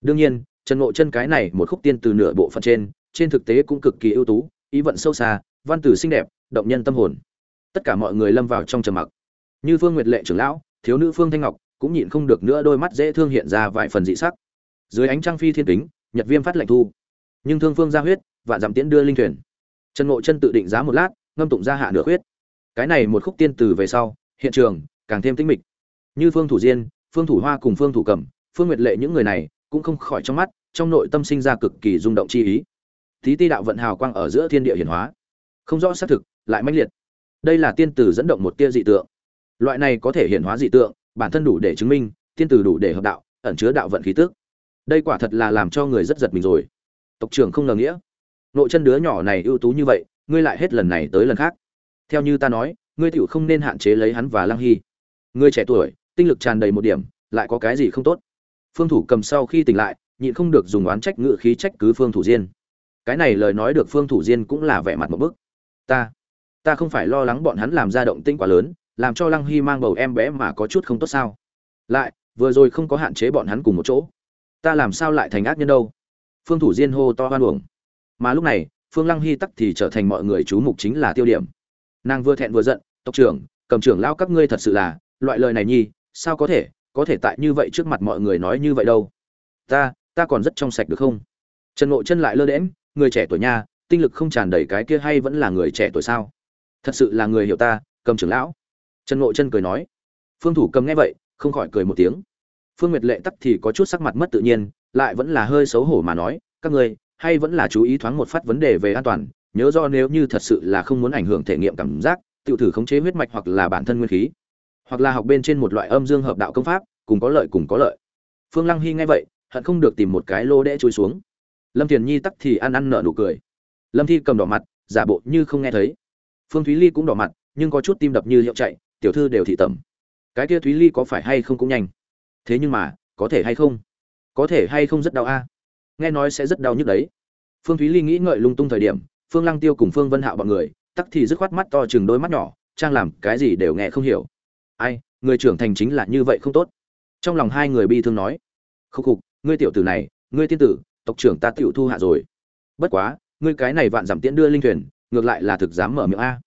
Đương nhiên trần ngộ chân cái này một khúc tiên từ nửa bộ phận trên trên thực tế cũng cực kỳ ưu tú, ý vận sâu xa, văn tử xinh đẹp, động nhân tâm hồn. Tất cả mọi người lâm vào trong trầm mặc. Như phương nguyệt lệ trưởng lão, thiếu nữ phương thanh ngọc, cũng nhịn không được nữa đôi mắt dễ thương hiện ra vài phần dị sắc. Dưới ánh trăng phi thiên kính, nhật viêm phát lệnh thu. Nhưng thương phương ra huyết, vạn giảm tiễn đưa linh thuyền. Trần ngộ chân tự định giá một lát, ngâm tụng ra hạ nửa huyết cái này một khúc tiên từ về sau, hiện trường, càng thêm tĩnh mịch. Như phương thủ diên, phương thủ hoa cùng phương thủ cẩm, phương nguyệt lệ những người này, cũng không khỏi trong mắt trong nội tâm sinh ra cực kỳ rung động chi ý. Tí ti đạo vận hào quang ở giữa thiên địa hiển hóa. Không rõ xác thực, lại mãnh liệt. Đây là tiên tử dẫn động một tia dị tượng. Loại này có thể hiển hóa dị tượng, bản thân đủ để chứng minh, tiên tử đủ để hợp đạo, ẩn chứa đạo vận khí tức. Đây quả thật là làm cho người rất giật mình rồi. Tộc trưởng không ngờ nghĩa. Nội chân đứa nhỏ này ưu tú như vậy, ngươi lại hết lần này tới lần khác. Theo như ta nói, ngươi tiểu không nên hạn chế lấy hắn và lăng hy. Ngươi trẻ tuổi, tinh lực tràn đầy một điểm, lại có cái gì không tốt? Phương thủ cầm sau khi tỉnh lại nhịn không được dùng oán trách ngự khí trách cứ phương thủ diên. Cái này lời nói được phương thủ diên cũng là vẻ mặt một bức. Ta ta không phải lo lắng bọn hắn làm ra động tĩnh quá lớn, làm cho lăng hy mang bầu em bé mà có chút không tốt sao? Lại, vừa rồi không có hạn chế bọn hắn cùng một chỗ. Ta làm sao lại thành ác nhân đâu? Phương thủ diên hô to hoan uổng. Mà lúc này, phương lăng hy tắc thì trở thành mọi người chú mục chính là tiêu điểm. Nàng vừa thẹn vừa giận, tộc trưởng, cầm trưởng lao các ngươi thật sự là, loại lời này nhi, sao có thể có thể tại như vậy trước mặt mọi người nói như vậy đâu? Ta ta còn rất trong sạch được không? Trần ngộ chân lại lơ đễm người trẻ tuổi nha, tinh lực không tràn đầy cái kia hay vẫn là người trẻ tuổi sao? Thật sự là người hiểu ta, cầm trưởng lão. Trần ngộ chân cười nói. Phương thủ cầm nghe vậy, không khỏi cười một tiếng. Phương nguyệt lệ tắc thì có chút sắc mặt mất tự nhiên, lại vẫn là hơi xấu hổ mà nói, các ngươi, hay vẫn là chú ý thoáng một phát vấn đề về an toàn, nhớ do nếu như thật sự là không muốn ảnh hưởng thể nghiệm cảm giác tự thử khống chế huyết mạch hoặc là bản thân nguyên khí, hoặc là học bên trên một loại âm dương hợp đạo công pháp, cùng có lợi cùng có lợi. Phương lăng hy nghe vậy hận không được tìm một cái lô đẽ trôi xuống. Lâm thiền nhi tắc thì ăn ăn nở nụ cười. Lâm thi cầm đỏ mặt, giả bộ như không nghe thấy. Phương thúy ly cũng đỏ mặt, nhưng có chút tim đập như hiệu chạy, tiểu thư đều thị tẩm. Cái kia thúy ly có phải hay không cũng nhanh. Thế nhưng mà, có thể hay không? Có thể hay không rất đau a? Nghe nói sẽ rất đau nhức đấy. Phương thúy ly nghĩ ngợi lung tung thời điểm, phương lăng tiêu cùng phương vân hạo bọn người, tắc thì dứt khoát mắt to chừng đôi mắt nhỏ, trang làm cái gì đều nghe không hiểu. Ai, người trưởng thành chính là như vậy không tốt. Trong lòng hai người bi thương nói. Khúc khục ngươi tiểu tử này, ngươi tiên tử, tộc trưởng ta tiểu thu hạ rồi. Bất quá, ngươi cái này vạn giảm tiễn đưa linh thuyền, ngược lại là thực dám mở miệng a.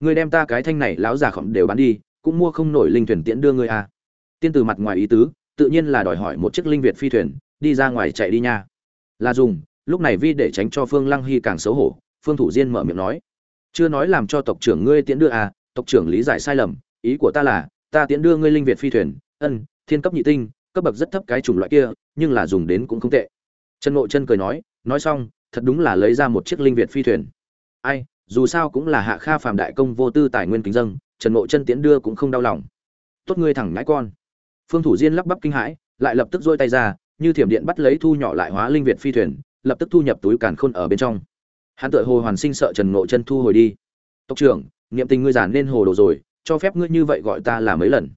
Ngươi đem ta cái thanh này lão già khổng đều bán đi, cũng mua không nổi linh thuyền tiễn đưa ngươi a. Tiên tử mặt ngoài ý tứ, tự nhiên là đòi hỏi một chiếc linh việt phi thuyền, đi ra ngoài chạy đi nha. Là dùng lúc này vi để tránh cho phương lăng hy càng xấu hổ, phương thủ diên mở miệng nói. Chưa nói làm cho tộc trưởng ngươi tiễn đưa à tộc trưởng lý giải sai lầm, ý của ta là, ta tiễn đưa ngươi linh việt phi thuyền, ân, thiên cấp nhị tinh cấp bậc rất thấp cái chủng loại kia, nhưng là dùng đến cũng không tệ. Trần ngộ chân cười nói nói xong, thật đúng là lấy ra một chiếc linh việt phi thuyền. Ai, dù sao cũng là hạ kha phàm đại công vô tư tài nguyên kính dâng trần ngộ chân tiến đưa cũng không đau lòng. Tốt ngươi thẳng ngãi con. Phương thủ diên lắp bắp kinh hãi, lại lập tức dôi tay ra, như thiểm điện bắt lấy thu nhỏ lại hóa linh việt phi thuyền, lập tức thu nhập túi càn khôn ở bên trong. Hắn tự hồ hoàn sinh sợ trần ngộ chân thu hồi đi. Tộc trưởng, niệm tình ngươi giản nên hồ đồ rồi, cho phép ngươi như vậy gọi ta là mấy lần.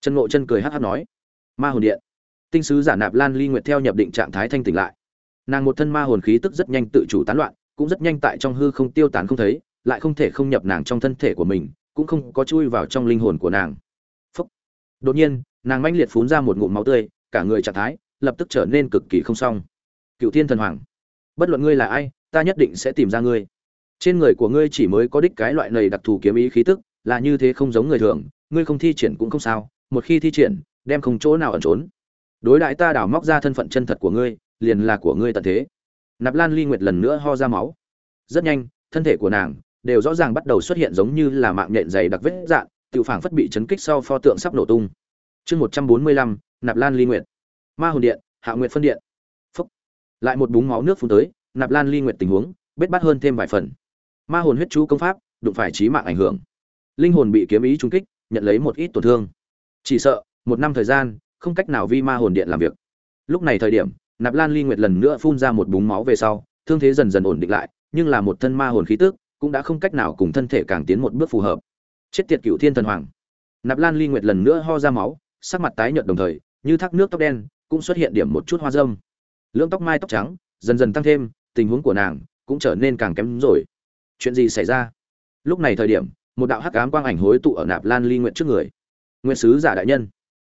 Trần ngộ chân cười hát hát nói ma hồn điện. Tinh sứ giả nạp lan ly nguyệt theo nhập định trạng thái thanh tỉnh lại. Nàng một thân ma hồn khí tức rất nhanh tự chủ tán loạn, cũng rất nhanh tại trong hư không tiêu tán không thấy, lại không thể không nhập nàng trong thân thể của mình, cũng không có chui vào trong linh hồn của nàng. Phúc. đột nhiên, nàng manh liệt phun ra một ngụm máu tươi, cả người trạng thái lập tức trở nên cực kỳ không xong. Cựu thiên thần hoàng. Bất luận ngươi là ai, ta nhất định sẽ tìm ra ngươi. Trên người của ngươi chỉ mới có đích cái loại này đặc thù kiếm ý khí tức, là như thế không giống người thường, ngươi không thi triển cũng không sao, một khi thi triển đem không chỗ nào ẩn trốn. Đối đại ta đào móc ra thân phận chân thật của ngươi, liền là của ngươi tận thế. Nạp lan ly nguyệt lần nữa ho ra máu. Rất nhanh, thân thể của nàng đều rõ ràng bắt đầu xuất hiện giống như là mạng nhện dày đặc vết dạn tự phảng phất bị chấn kích sau pho tượng sắp nổ tung. Chương một trăm bốn mươi lăm, nạp lan ly nguyệt. Ma hồn điện, hạ nguyệt phân điện. Phúc. Lại một búng máu nước phun tới, nạp lan ly nguyệt tình huống bết bát hơn thêm vài phần. Ma hồn huyết chú công pháp, đụng phải trí mạng ảnh hưởng. Linh hồn bị kiếm ý trung kích, nhận lấy một ít tổn thương. Chỉ sợ một năm thời gian, không cách nào vi ma hồn điện làm việc. Lúc này thời điểm, nạp lan ly nguyệt lần nữa phun ra một búng máu về sau, thương thế dần dần ổn định lại, nhưng là một thân ma hồn khí tức cũng đã không cách nào cùng thân thể càng tiến một bước phù hợp. Chết tiệt cựu thiên thần hoàng. Nạp lan ly nguyệt lần nữa ho ra máu, sắc mặt tái nhợt đồng thời, như thác nước tóc đen, cũng xuất hiện điểm một chút hoa dâm. Lưỡng tóc mai tóc trắng, dần dần tăng thêm, tình huống của nàng cũng trở nên càng kém rồi. Chuyện gì xảy ra? Lúc này thời điểm, một đạo hắc ám quang ảnh hối tụ ở nạp lan ly nguyệt trước người. Nguyện sứ giả đại nhân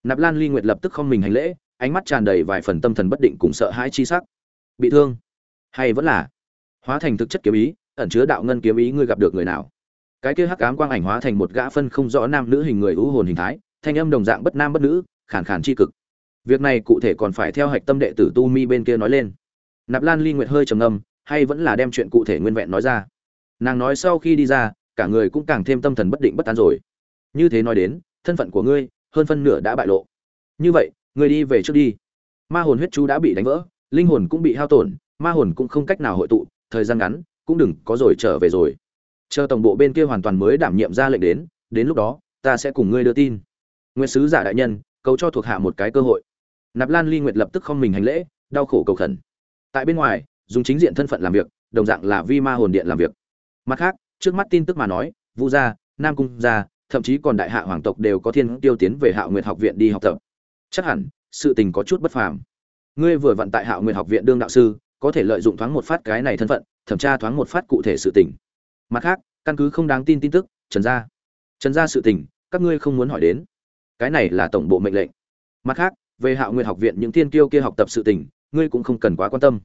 nạp lan ly nguyệt lập tức không mình hành lễ, ánh mắt tràn đầy vài phần tâm thần bất định cùng sợ hãi chi sắc. Bị thương? Hay vẫn là hóa thành thực chất kiếm ý, ẩn chứa đạo ngân kiếm ý ngươi gặp được người nào? Cái kia hắc ám quang ảnh hóa thành một gã phân không rõ nam nữ hình người u hồn hình thái, thanh âm đồng dạng bất nam bất nữ, khàn khàn chi cực. Việc này cụ thể còn phải theo hạch tâm đệ tử tu mi bên kia nói lên. Nạp lan ly nguyệt hơi trầm ngâm, hay vẫn là đem chuyện cụ thể nguyên vẹn nói ra. Nàng nói sau khi đi ra, cả người cũng càng thêm tâm thần bất định bất an rồi. Như thế nói đến, thân phận của ngươi hơn phân nửa đã bại lộ. Như vậy, người đi về trước đi. Ma hồn huyết chú đã bị đánh vỡ, linh hồn cũng bị hao tổn, ma hồn cũng không cách nào hội tụ, thời gian ngắn, cũng đừng có rồi trở về rồi. Chờ tổng bộ bên kia hoàn toàn mới đảm nhiệm ra lệnh đến đến lúc đó, ta sẽ cùng ngươi đưa tin. Nguyệt sứ giả đại nhân, cầu cho thuộc hạ một cái cơ hội. Nạp lan ly nguyệt lập tức không mình hành lễ, đau khổ cầu khẩn. Tại bên ngoài, dùng chính diện thân phận làm việc, đồng dạng là vi ma hồn điện làm việc. Mặt khác, trước mắt tin tức mà nói, vu gia, nam cung gia thậm chí còn đại hạ hoàng tộc đều có thiên tiêu tiến về hạo nguyệt học viện đi học tập. Chắc hẳn, sự tình có chút bất phàm. Ngươi vừa vận tại hạo nguyệt học viện đương đạo sư, có thể lợi dụng thoáng một phát cái này thân phận, thẩm tra thoáng một phát cụ thể sự tình. Mặt khác, căn cứ không đáng tin tin tức, trần gia. Trần gia sự tình, các ngươi không muốn hỏi đến. Cái này là tổng bộ mệnh lệnh. Mặt khác, về hạo nguyệt học viện những thiên kiêu kia học tập sự tình, ngươi cũng không cần quá quan tâm.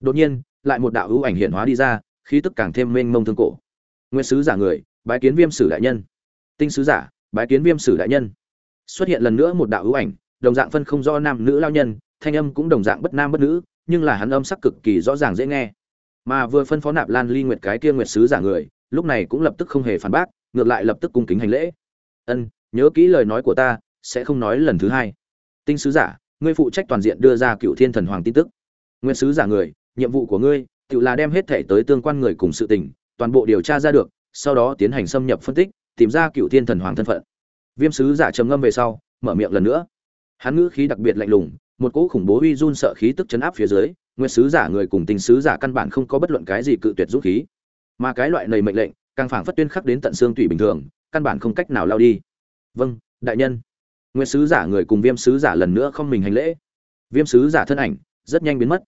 Đột nhiên, lại một đạo hữu ảnh hiện hóa đi ra, khí tức càng thêm mênh mông thương cổ. Nguyên sứ giả người, bái kiến viêm sử đại nhân tinh sứ giả, bái kiến viêm sử đại nhân. Xuất hiện lần nữa một đạo hữu ảnh, đồng dạng phân không do nam nữ lao nhân, thanh âm cũng đồng dạng bất nam bất nữ, nhưng là hắn âm sắc cực kỳ rõ ràng dễ nghe. Mà vừa phân phó nạp lan ly nguyệt cái kia nguyệt sứ giả người, lúc này cũng lập tức không hề phản bác, ngược lại lập tức cung kính hành lễ. Ân, nhớ kỹ lời nói của ta, sẽ không nói lần thứ hai. Tinh sứ giả, ngươi phụ trách toàn diện đưa ra cựu thiên thần hoàng tin tức. Nguyệt sứ giả người, nhiệm vụ của ngươi, tự là đem hết thể tới tương quan người cùng sự tình, toàn bộ điều tra ra được, sau đó tiến hành xâm nhập phân tích tìm ra cựu thiên thần hoàng thân phận. Viêm sứ giả trầm ngâm về sau, mở miệng lần nữa. Hắn ngữ khí đặc biệt lạnh lùng, một cỗ khủng bố uy run sợ khí tức chấn áp phía dưới, nguyên sứ giả người cùng tình sứ giả căn bản không có bất luận cái gì cự tuyệt dũng khí. Mà cái loại này mệnh lệnh, càng phảng phất tuyên khắc đến tận xương tủy bình thường, căn bản không cách nào lao đi. Vâng đại nhân. Nguyên sứ giả người cùng viêm sứ giả lần nữa không mình hành lễ. Viêm sứ giả thân ảnh rất nhanh biến mất.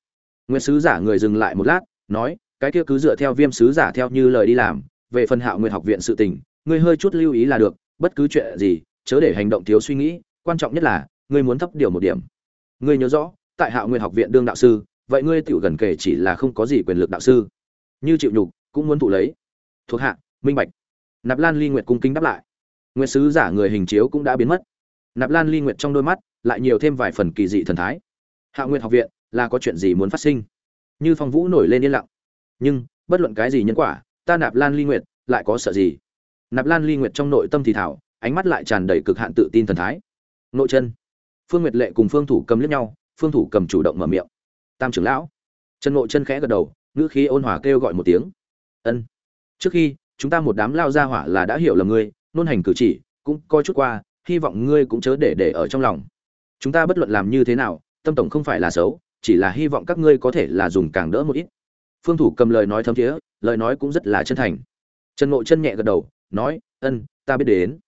Nguyên sứ giả người dừng lại một lát, nói, cái kia cứ dựa theo viêm sứ giả theo như lời đi làm, về phần hạo nguyên học viện sự tình ngươi hơi chút lưu ý là được, bất cứ chuyện gì, chớ để hành động thiếu suy nghĩ, quan trọng nhất là, ngươi muốn thấp điều một điểm. Ngươi nhớ rõ, tại hạo nguyện học viện đương đạo sư, vậy ngươi tiểu gần kể chỉ là không có gì quyền lực đạo sư. Như chịu nhục, cũng muốn thụ lấy. Thuộc hạ, minh bạch. Nạp lan ly nguyệt cung kính đáp lại. Nguyệt sứ giả người hình chiếu cũng đã biến mất. Nạp lan ly nguyệt trong đôi mắt, lại nhiều thêm vài phần kỳ dị thần thái. Hạ nguyệt học viện, là có chuyện gì muốn phát sinh? Như phong vũ nổi lên yên lặng. Nhưng, bất luận cái gì nhân quả, ta nạp lan ly nguyệt, lại có sợ gì? Nạp lan ly nguyệt trong nội tâm thì thảo, ánh mắt lại tràn đầy cực hạn tự tin thần thái. Nội chân. Phương nguyệt lệ cùng phương thủ cầm liếc nhau, phương thủ cầm chủ động mở miệng. Tam trưởng lão. Trần nội chân khẽ gật đầu, ngữ khí ôn hòa kêu gọi một tiếng. Ân. Trước khi, chúng ta một đám lao ra hỏa là đã hiểu là ngươi, nôn hành cử chỉ, cũng coi chút qua, hy vọng ngươi cũng chớ để để ở trong lòng. Chúng ta bất luận làm như thế nào, tâm tổng không phải là xấu, chỉ là hy vọng các ngươi có thể là dùng càng đỡ một ít. Phương thủ cầm lời nói thấm thiế, lời nói cũng rất là chân thành. Trần ngộ chân nhẹ gật đầu nói, ân, ta biết đến.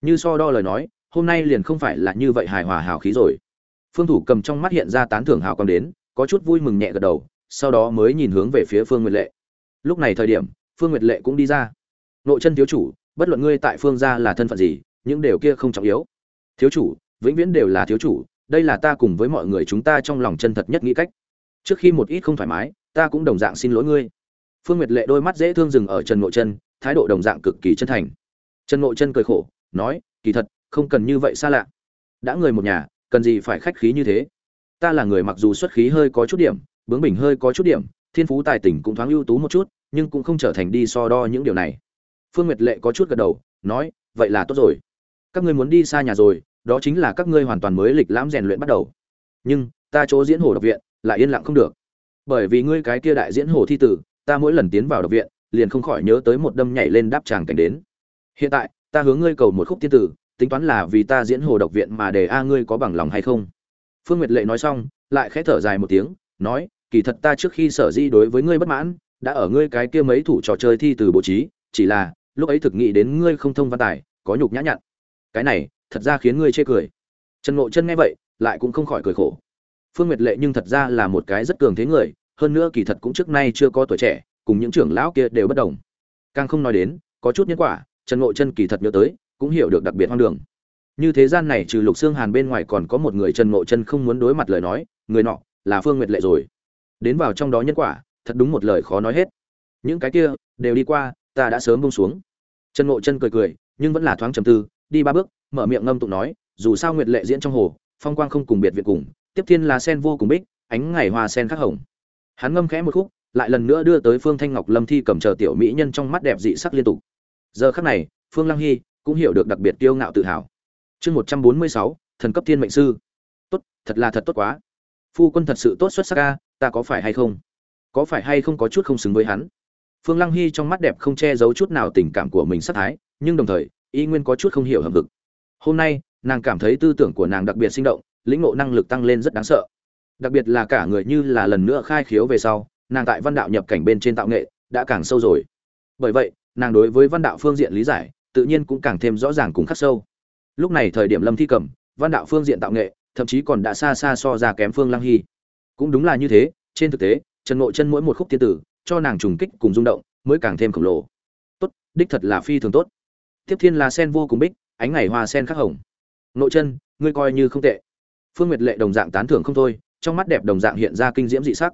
Như so đo lời nói, hôm nay liền không phải là như vậy hài hòa hào khí rồi. Phương thủ cầm trong mắt hiện ra tán thưởng hào quang đến, có chút vui mừng nhẹ gật đầu, sau đó mới nhìn hướng về phía phương nguyệt lệ. Lúc này thời điểm, phương nguyệt lệ cũng đi ra. Nội chân thiếu chủ, bất luận ngươi tại phương gia là thân phận gì, những điều kia không trọng yếu. Thiếu chủ, vĩnh viễn đều là thiếu chủ, đây là ta cùng với mọi người chúng ta trong lòng chân thật nhất nghĩ cách. Trước khi một ít không thoải mái, ta cũng đồng dạng xin lỗi ngươi. Phương nguyệt lệ đôi mắt dễ thương dừng ở trần nội chân thái độ đồng dạng cực kỳ chân thành. Trần nội chân cười khổ, nói, kỳ thật, không cần như vậy xa lạ. Đã người một nhà, cần gì phải khách khí như thế? Ta là người mặc dù xuất khí hơi có chút điểm, bướng bỉnh hơi có chút điểm, thiên phú tài tình cũng thoáng ưu tú một chút, nhưng cũng không trở thành đi so đo những điều này. Phương nguyệt lệ có chút gật đầu, nói, vậy là tốt rồi. Các ngươi muốn đi xa nhà rồi, đó chính là các ngươi hoàn toàn mới lịch lãm rèn luyện bắt đầu. Nhưng, ta chỗ diễn hồ độc viện, lại yên lặng không được. Bởi vì ngươi cái kia đại diễn hồ thi tử, ta mỗi lần tiến vào độc viện liền không khỏi nhớ tới một đâm nhảy lên đáp tràng cảnh đến. Hiện tại, ta hướng ngươi cầu một khúc tiên tử, tính toán là vì ta diễn hồ độc viện mà để a ngươi có bằng lòng hay không? Phương nguyệt lệ nói xong, lại khẽ thở dài một tiếng, nói, kỳ thật ta trước khi sở di đối với ngươi bất mãn, đã ở ngươi cái kia mấy thủ trò chơi thi từ bố trí, chỉ là, lúc ấy thực nghĩ đến ngươi không thông văn tài, có nhục nhã nhặn. Cái này, thật ra khiến ngươi chê cười. Trần ngộ chân nghe vậy, lại cũng không khỏi cười khổ. Phương nguyệt lệ nhưng thật ra là một cái rất cường thế người, hơn nữa kỳ thật cũng trước nay chưa có tuổi trẻ cùng những trưởng lão kia đều bất đồng. Càng không nói đến, có chút nhân quả, trần ngộ chân kỳ thật nhớ tới, cũng hiểu được đặc biệt hoang đường. Như thế gian này trừ lục xương hàn bên ngoài còn có một người trần ngộ chân không muốn đối mặt lời nói, người nọ là phương nguyệt lệ rồi. Đến vào trong đó nhân quả, thật đúng một lời khó nói hết. Những cái kia, đều đi qua, ta đã sớm bông xuống. Trần ngộ chân cười cười, nhưng vẫn là thoáng trầm tư, đi ba bước, mở miệng ngâm tụng nói, dù sao nguyệt lệ diễn trong hồ, phong quang không cùng biệt viện cùng, tiếp thiên là sen vô cùng bích, ánh ngày hoa sen khắc hồng. Hắn ngâm khẽ một khúc lại lần nữa đưa tới phương thanh ngọc lâm thi cầm chờ tiểu mỹ nhân trong mắt đẹp dị sắc liên tục. Giờ khắc này, phương lăng hy cũng hiểu được đặc biệt kiêu ngạo tự hào. Chương một trăm bốn mươi sáu, thần cấp thiên mệnh sư. Tốt, thật là thật tốt quá. Phu quân thật sự tốt xuất sắc ca ta có phải hay không? Có phải hay không có chút không xứng với hắn? Phương lăng hy trong mắt đẹp không che giấu chút nào tình cảm của mình sắc thái, nhưng đồng thời, y nguyên có chút không hiểu hầm vực hôm nay, nàng cảm thấy tư tưởng của nàng đặc biệt sinh động, lĩnh ngộ năng lực tăng lên rất đáng sợ. Đặc biệt là cả người như là lần nữa khai khiếu về sau nàng tại văn đạo nhập cảnh bên trên tạo nghệ đã càng sâu rồi. Bởi vậy, nàng đối với văn đạo phương diện lý giải tự nhiên cũng càng thêm rõ ràng cùng khắc sâu. Lúc này thời điểm lâm thi cẩm, văn đạo phương diện tạo nghệ, thậm chí còn đã xa xa so ra kém phương lăng hy. Cũng đúng là như thế, trên thực tế, trần ngộ chân mỗi một khúc tiên tử, cho nàng trùng kích cùng rung động, mới càng thêm khổng lồ. Tốt, đích thật là phi thường tốt. Tiếp thiên là sen vô cùng bích, ánh ngày hoa sen khắc hồng. Nội chân, ngươi coi như không tệ. Phương nguyệt lệ đồng dạng tán thưởng không thôi, trong mắt đẹp đồng dạng hiện ra kinh diễm dị sắc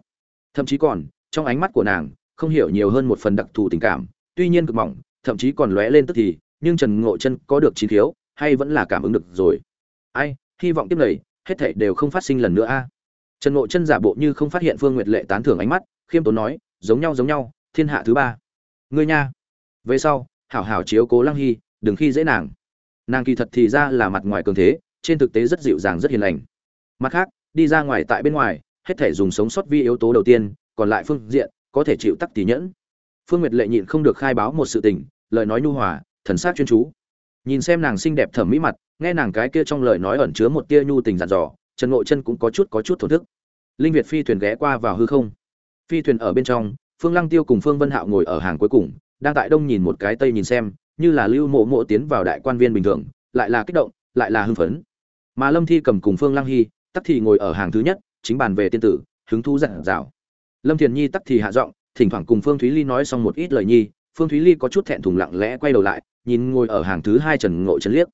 thậm chí còn, trong ánh mắt của nàng, không hiểu nhiều hơn một phần đặc thù tình cảm, tuy nhiên cực mỏng, thậm chí còn lóe lên tức thì, nhưng trần ngộ chân có được chín thiếu hay vẫn là cảm ứng được rồi. Ai, hy vọng tiếp lầy hết thảy đều không phát sinh lần nữa a. Trần ngộ chân giả bộ như không phát hiện phương nguyệt lệ tán thưởng ánh mắt, khiêm tốn nói, giống nhau giống nhau, thiên hạ thứ ba. Ngươi nha. Về sau, hảo hảo chiếu cố lăng hy, đừng khi dễ nàng. Nàng kỳ thật thì ra là mặt ngoài cường thế, trên thực tế rất dịu dàng rất hiền lành. Mặt khác, đi ra ngoài tại bên ngoài hết thể dùng sống sót vi yếu tố đầu tiên, còn lại phương diện, có thể chịu tắc tỷ nhẫn. Phương nguyệt lệ nhịn không được khai báo một sự tình, lời nói nhu hòa, thần sát chuyên chú. Nhìn xem nàng xinh đẹp thẩm mỹ mặt, nghe nàng cái kia trong lời nói ẩn chứa một tia nhu tình dặn dò, trần ngộ chân cũng có chút có chút thổn thức. Linh việt phi thuyền ghé qua vào hư không. Phi thuyền ở bên trong, phương lăng tiêu cùng phương vân hạo ngồi ở hàng cuối cùng, đang tại đông nhìn một cái tây nhìn xem, như là lưu mộ mộ tiến vào đại quan viên bình thường, lại là kích động, lại là hưng phấn. Mà lâm thi cầm cùng phương lăng hy, tắc thì ngồi ở hàng thứ nhất chính bàn về tiên tử, hứng thú dặn dào. Lâm thiền nhi tắc thì hạ giọng, thỉnh thoảng cùng phương thúy ly nói xong một ít lời nhi, phương thúy ly có chút thẹn thùng lặng lẽ quay đầu lại, nhìn ngồi ở hàng thứ hai trần ngộ chân liếc.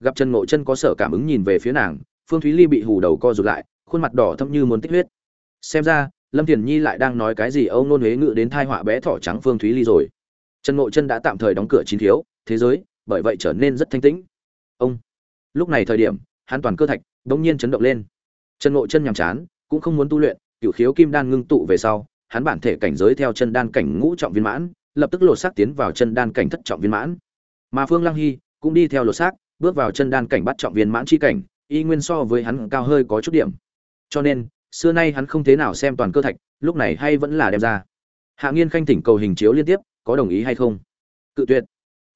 Gặp trần ngộ chân có sở cảm ứng nhìn về phía nàng, phương thúy ly bị hù đầu co rụt lại, khuôn mặt đỏ thâm như muốn tích huyết. Xem ra, lâm thiền nhi lại đang nói cái gì âu nôn huế ngự đến thai họa bé thỏ trắng phương thúy ly rồi. Trần ngộ chân đã tạm thời đóng cửa chín thiếu, thế giới, bởi vậy trở nên rất thanh tĩnh. Ông. Lúc này thời điểm, hắn toàn cơ thạch đ ỗ n g nhiên chấn động lên. Trần ngộ chân nhàm chán cũng không muốn tu luyện cựu khiếu kim đan ngưng tụ về sau, hắn bản thể cảnh giới theo chân đan cảnh ngũ trọng viên mãn, lập tức lột xác tiến vào chân đan cảnh thất trọng viên mãn. Mà phương lăng hy cũng đi theo lột xác, bước vào chân đan cảnh bắt trọng viên mãn chi cảnh, y nguyên so với hắn cao hơi có chút điểm. Cho nên, xưa nay hắn không thế nào xem toàn cơ thạch, lúc này hay vẫn là đem ra. Hạ nghiên khanh thỉnh cầu hình chiếu liên tiếp, có đồng ý hay không? Cự tuyệt.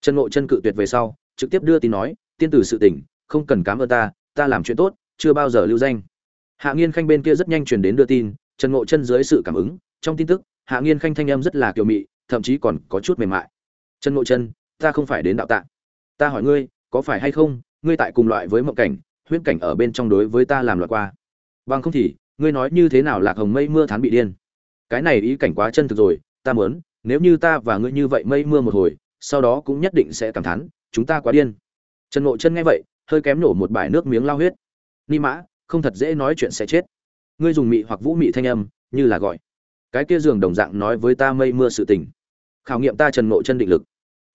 Trần ngộ chân cự tuyệt về sau, trực tiếp đưa tin nói, tiên tử sự tỉnh không cần cảm ơn ta ta làm chuyện tốt, chưa bao giờ lưu danh hạ nghiên khanh bên kia rất nhanh truyền đến đưa tin, trần ngộ chân dưới sự cảm ứng, trong tin tức, hạ nghiên khanh thanh âm rất là kiều mị, thậm chí còn có chút mềm mại. Trần ngộ chân, ta không phải đến đạo tạ. Ta hỏi ngươi, có phải hay không, ngươi tại cùng loại với mộng cảnh, huyễn cảnh ở bên trong đối với ta làm loại qua? Bằng không thì, ngươi nói như thế nào lạc hồng mây mưa thán bị điên? Cái này ý cảnh quá chân thực rồi, ta muốn, nếu như ta và ngươi như vậy mây mưa một hồi, sau đó cũng nhất định sẽ cảm thán, chúng ta quá điên. Trần ngộ chân nghe vậy, hơi kém nổ một bài nước miếng lao huyết. Ni mã không thật dễ nói chuyện sẽ chết. Ngươi dùng mị hoặc vũ mị thanh âm, như là gọi. Cái kia giường đồng dạng nói với ta mây mưa sự tình. Khảo nghiệm ta trần ngộ chân định lực.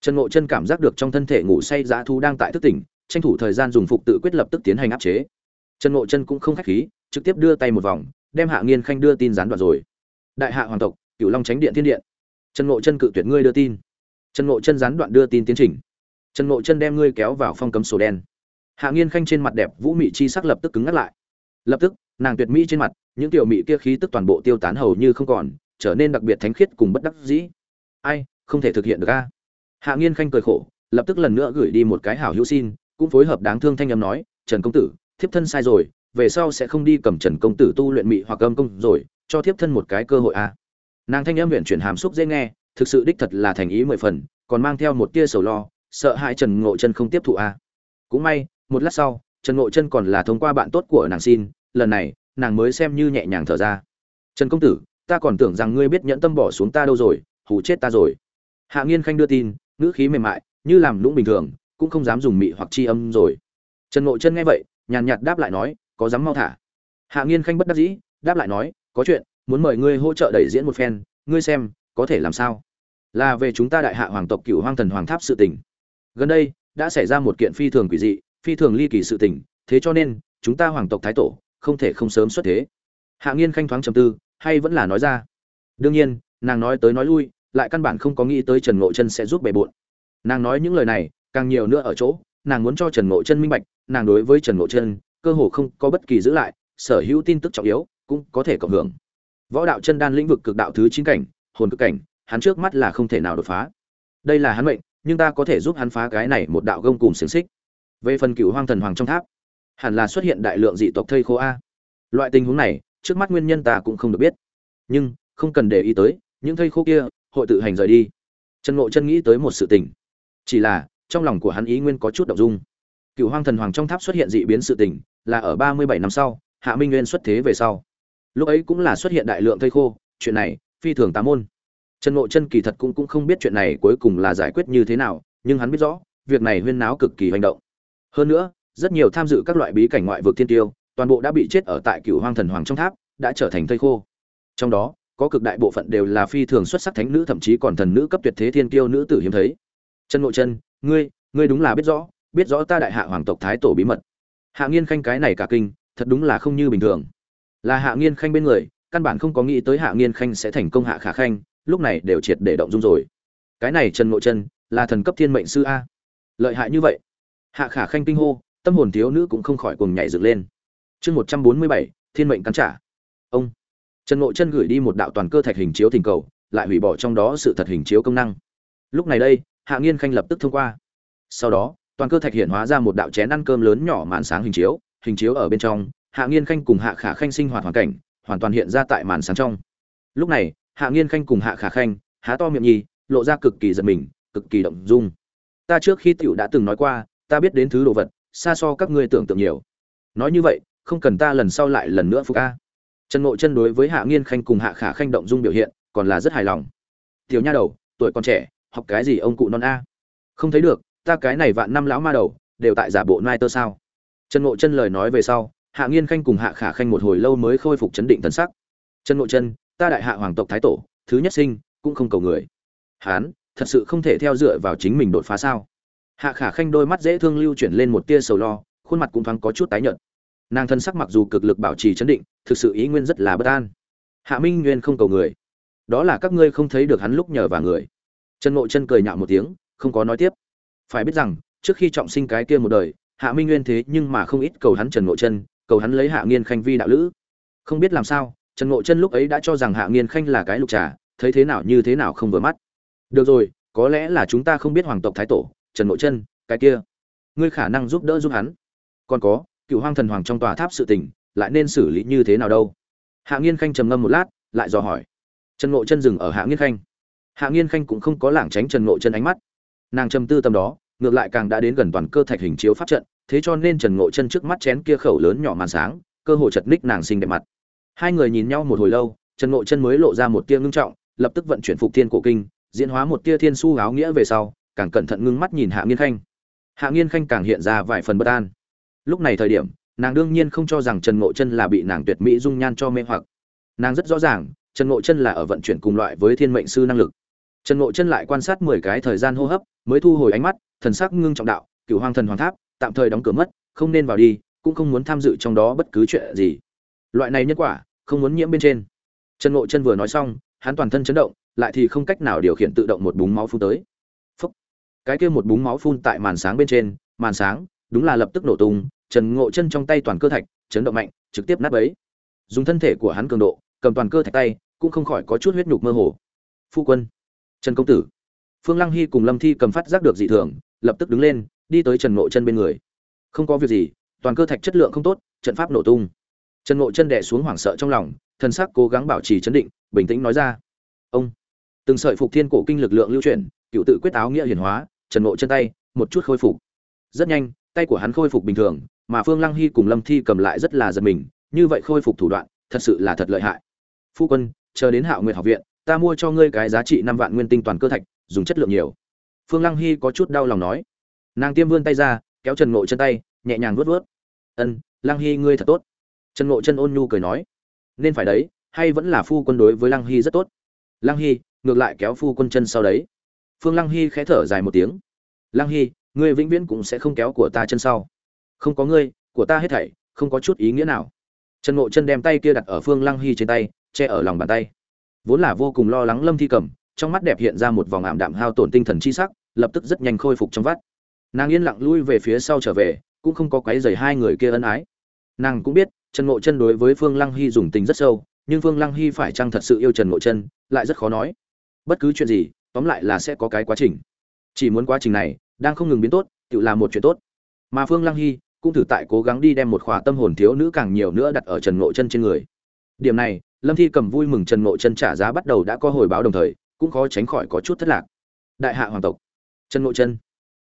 Trần ngộ chân cảm giác được trong thân thể ngủ say dã thu đang tại thức tỉnh, tranh thủ thời gian dùng phục tự quyết lập tức tiến hành áp chế. Trần ngộ chân cũng không khách khí, trực tiếp đưa tay một vòng, đem hạ nghiên khanh đưa tin gián đoạn rồi. Đại hạ hoàng tộc, cửu long tránh điện thiên điện. Trần ngộ chân cự tuyệt ngươi đưa tin. Trần ngộ chân gián đoạn đưa tin tiến trình. Trần ngộ chân đem ngươi kéo vào phong cấm sổ đen. Hạ nghiên khanh trên mặt đẹp, vũ mị chi sắc lập tức cứng ngắt lại lập tức, nàng tuyệt mỹ trên mặt, những tiểu mỹ kia khí tức toàn bộ tiêu tán hầu như không còn, trở nên đặc biệt thánh khiết cùng bất đắc dĩ. Ai, không thể thực hiện được a. Hạ nghiên khanh cười khổ, lập tức lần nữa gửi đi một cái hảo hữu xin, cũng phối hợp đáng thương thanh âm nói, trần công tử, thiếp thân sai rồi, về sau sẽ không đi cầm trần công tử tu luyện mị hoặc âm công rồi, cho thiếp thân một cái cơ hội a. Nàng thanh âm huyện chuyển hàm xúc dễ nghe, thực sự đích thật là thành ý mười phần, còn mang theo một tia sầu lo, sợ hãi trần ngộ chân không tiếp thụ a. Cũng may, một lát sau trần ngộ chân còn là thông qua bạn tốt của nàng xin, lần này, nàng mới xem như nhẹ nhàng thở ra. Trần công tử, ta còn tưởng rằng ngươi biết nhẫn tâm bỏ xuống ta đâu rồi, hù chết ta rồi. Hạ nghiên khanh đưa tin, ngữ khí mềm mại, như làm lũng bình thường, cũng không dám dùng mị hoặc chi âm rồi. Trần ngộ chân nghe vậy, nhàn nhạt đáp lại nói, có dám mau thả? Hạ nghiên khanh bất đắc dĩ, đáp lại nói, có chuyện, muốn mời ngươi hỗ trợ đẩy diễn một phen, ngươi xem, có thể làm sao? Là về chúng ta đại hạ hoàng tộc cựu hoang thần hoàng tháp sự tình. Gần đây, đã xảy ra một kiện phi thường quỷ dị phi thường ly kỳ sự tình, thế cho nên, chúng ta hoàng tộc thái tổ, không thể không sớm xuất thế. Hạ nghiên khanh thoáng trầm tư, hay vẫn là nói ra. Đương nhiên, nàng nói tới nói lui, lại căn bản không có nghĩ tới trần ngộ chân sẽ giúp bề bộn. Nàng nói những lời này, càng nhiều nữa ở chỗ, nàng muốn cho trần ngộ chân minh bạch, nàng đối với trần ngộ chân, cơ hồ không có bất kỳ giữ lại, sở hữu tin tức trọng yếu, cũng có thể cộng hưởng. Võ đạo chân đan lĩnh vực cực đạo thứ chín cảnh, hồn cực cảnh, hắn trước mắt là không thể nào đột phá. Đây là hắn mệnh, nhưng ta có thể giúp hắn phá cái này một đạo gông cùng xiển xích về phần cựu hoang thần hoàng trong tháp, hẳn là xuất hiện đại lượng dị tộc thây khô a. Loại tình huống này, trước mắt nguyên nhân ta cũng không được biết. Nhưng, không cần để ý tới, những thây khô kia, hội tự hành rời đi. Trần ngộ chân nghĩ tới một sự tình. Chỉ là, trong lòng của hắn ý nguyên có chút động dung. Cựu hoang thần hoàng trong tháp xuất hiện dị biến sự tình, là ở ba mươi bảy năm sau, hạ minh nguyên xuất thế về sau. Lúc ấy cũng là xuất hiện đại lượng thây khô, chuyện này, phi thường tám môn. Trần ngộ chân kỳ thật cũng cũng không biết chuyện này cuối cùng là giải quyết như thế nào, nhưng hắn biết rõ, việc này huyên náo cực kỳ hành động hơn nữa, rất nhiều tham dự các loại bí cảnh ngoại vực thiên tiêu, toàn bộ đã bị chết ở tại cựu hoang thần hoàng trong tháp, đã trở thành thây khô. Trong đó, có cực đại bộ phận đều là phi thường xuất sắc thánh nữ, thậm chí còn thần nữ cấp tuyệt thế thiên tiêu nữ tử hiếm thấy. Trần ngộ chân ngươi ngươi đúng là biết rõ biết rõ ta đại hạ hoàng tộc thái tổ bí mật. Hạ nghiên khanh cái này cả kinh, thật đúng là không như bình thường. Là hạ nghiên khanh bên người, căn bản không có nghĩ tới hạ nghiên khanh sẽ thành công hạ khả khanh, lúc này đều triệt để động dung rồi. Cái này trần ngộ chân là thần cấp thiên mệnh sư a. Lợi hại như vậy hạ khả khanh kinh hô, tâm hồn thiếu nữ cũng không khỏi cuồng nhảy dựng lên. Chương một trăm bốn mươi bảy, thiên mệnh cắn trả. Ông. Trần ngộ chân gửi đi một đạo toàn cơ thạch hình chiếu thỉnh cầu, lại hủy bỏ trong đó sự thật hình chiếu công năng. Lúc này đây, hạ nghiên khanh lập tức thông qua. Sau đó, toàn cơ thạch hiện hóa ra một đạo chén ăn cơm lớn nhỏ màn sáng hình chiếu hình chiếu ở bên trong, hạ nghiên khanh cùng hạ khả khanh sinh hoạt hoàn cảnh, hoàn toàn hiện ra tại màn sáng trong. Lúc này, hạ nghiên khanh cùng hạ khả khanh, há to miệng nhi lộ ra cực kỳ giật mình, cực kỳ động dung. Ta trước khi tiểu đã từng nói qua ta biết đến thứ đồ vật, xa so các ngươi tưởng tượng nhiều. Nói như vậy, không cần ta lần sau lại lần nữa phục a. Trần ngộ chân đối với hạ nghiên khanh cùng hạ khả khanh động dung biểu hiện, còn là rất hài lòng. Tiểu nha đầu, tuổi còn trẻ, học cái gì ông cụ non a? Không thấy được, ta cái này vạn năm lão ma đầu, đều tại giả bộ nai tơ sao? Trần ngộ chân lời nói về sau, hạ nghiên khanh cùng hạ khả khanh một hồi lâu mới khôi phục chấn định thân sắc. Trần ngộ chân, ta đại hạ hoàng tộc thái tổ, thứ nhất sinh, cũng không cầu người. Hán, thật sự không thể theo dựa vào chính mình đột phá sao? Hạ khả khanh đôi mắt dễ thương lưu chuyển lên một tia sầu lo, khuôn mặt cũng thoáng có chút tái nhợt. Nàng thân sắc mặc dù cực lực bảo trì chấn định, thực sự ý nguyên rất là bất an. Hạ minh nguyên không cầu người. Đó là các ngươi không thấy được hắn lúc nhờ và người. Trần ngộ chân cười nhạo một tiếng, không có nói tiếp. Phải biết rằng, trước khi trọng sinh cái kia một đời, hạ minh nguyên thế nhưng mà không ít cầu hắn trần ngộ chân, cầu hắn lấy hạ nghiên khanh vi đạo lữ. Không biết làm sao, trần ngộ chân lúc ấy đã cho rằng hạ nghiên khanh là cái lục trà, thấy thế nào như thế nào không vừa mắt. Được rồi, có lẽ là chúng ta không biết hoàng tộc thái tổ trần Nội chân, cái kia. Ngươi khả năng giúp đỡ giúp hắn. Còn có cựu hoang thần hoàng trong tòa tháp sự tình, lại nên xử lý như thế nào đâu? Hạ nghiên khanh trầm ngâm một lát, lại dò hỏi. Trần Nội chân dừng ở hạ nghiên khanh. Hạ nghiên khanh cũng không có lảng tránh trần Nội chân ánh mắt. Nàng trầm tư tâm đó, ngược lại càng đã đến gần toàn cơ thạch hình chiếu pháp trận, thế cho nên trần ngộ chân trước mắt chén kia khẩu lớn nhỏ màn sáng, cơ hội chật ních nàng xinh đẹp mặt. Hai người nhìn nhau một hồi lâu, trần ngộ chân mới lộ ra một tia ngưng trọng, lập tức vận chuyển phục thiên cổ kinh, diễn hóa một tia thiên su áo nghĩa về sau càng cẩn thận ngưng mắt nhìn hạ nghiên khanh. Hạ nghiên khanh càng hiện ra vài phần bất an. Lúc này thời điểm, nàng đương nhiên không cho rằng trần ngộ chân là bị nàng tuyệt mỹ dung nhan cho mê hoặc. Nàng rất rõ ràng, trần ngộ chân là ở vận chuyển cùng loại với thiên mệnh sư năng lực. Trần ngộ chân lại quan sát mười cái thời gian hô hấp, mới thu hồi ánh mắt, thần sắc ngưng trọng đạo cựu hoàng thần hoàng tháp, tạm thời đóng cửa mất, không nên vào đi, cũng không muốn tham dự trong đó bất cứ chuyện gì. Loại này nhân quả, không muốn nhiễm bên trên. Trần ngộ chân vừa nói xong, hắn toàn thân chấn động, lại thì không cách nào điều khiển tự động một búng máu phun tới cái kia một búng máu phun tại màn sáng bên trên, màn sáng, đúng là lập tức nổ tung, trần ngộ chân trong tay toàn cơ thạch, chấn động mạnh, trực tiếp nát bấy. Dùng thân thể của hắn cường độ, cầm toàn cơ thạch tay, cũng không khỏi có chút huyết nhục mơ hồ. Phu quân, trần công tử. Phương lăng hy cùng lâm thi cầm phát giác được dị thường, lập tức đứng lên, đi tới trần ngộ chân bên người. Không có việc gì, toàn cơ thạch chất lượng không tốt, trận pháp nổ tung. Trần ngộ chân đẻ xuống hoảng sợ trong lòng thân sắc cố gắng bảo trì chấn định, bình tĩnh nói ra. Ông, từng sợi phục thiên cổ kinh lực lượng lưu chuyển, cựu tự quyết áo nghĩa hiển hóa trần ngộ chân tay, một chút khôi phục. Rất nhanh, tay của hắn khôi phục bình thường, mà phương lăng hy cùng lâm thi cầm lại rất là giật mình, như vậy khôi phục thủ đoạn, thật sự là thật lợi hại. Phu quân, chờ đến hạo nguyệt học viện, ta mua cho ngươi cái giá trị năm vạn nguyên tinh toàn cơ thạch, dùng chất lượng nhiều. Phương lăng hy có chút đau lòng nói. Nàng tiêm vươn tay ra, kéo trần ngộ chân tay, nhẹ nhàng vớt vớt ân, lăng hy ngươi thật tốt. Trần ngộ chân ôn nhu cười nói. Nên phải đấy, hay vẫn là phu quân đối với lăng hy rất tốt. Lăng hy, ngược lại kéo phu quân chân sau đấy phương lăng hy khẽ thở dài một tiếng. Lăng hy, ngươi vĩnh viễn cũng sẽ không kéo của ta chân sau. Không có ngươi, của ta hết thảy, không có chút ý nghĩa nào. Trần ngộ chân đem tay kia đặt ở phương lăng hy trên tay, che ở lòng bàn tay. Vốn là vô cùng lo lắng lâm thi cầm trong mắt đẹp hiện ra một vòng ảm đạm hao tổn tinh thần chi sắc, lập tức rất nhanh khôi phục trong vắt. Nàng yên lặng lui về phía sau trở về, cũng không có quấy rầy hai người kia ân ái. Nàng cũng biết, trần ngộ chân đối với phương lăng hy dùng tình rất sâu, nhưng phương lăng hy phải chăng thật sự yêu trần ngộ chân, lại rất khó nói. Bất cứ chuyện gì tóm lại là sẽ có cái quá trình. Chỉ muốn quá trình này, đang không ngừng biến tốt, tự làm một chuyện tốt. Mà phương lăng hy cũng thử tại cố gắng đi đem một khóa tâm hồn thiếu nữ càng nhiều nữa đặt ở trần ngộ chân trên người. Điểm này, lâm thi cầm vui mừng trần ngộ chân trả giá bắt đầu đã có hồi báo đồng thời, cũng khó tránh khỏi có chút thất lạc. Đại hạ hoàng tộc, trần ngộ chân.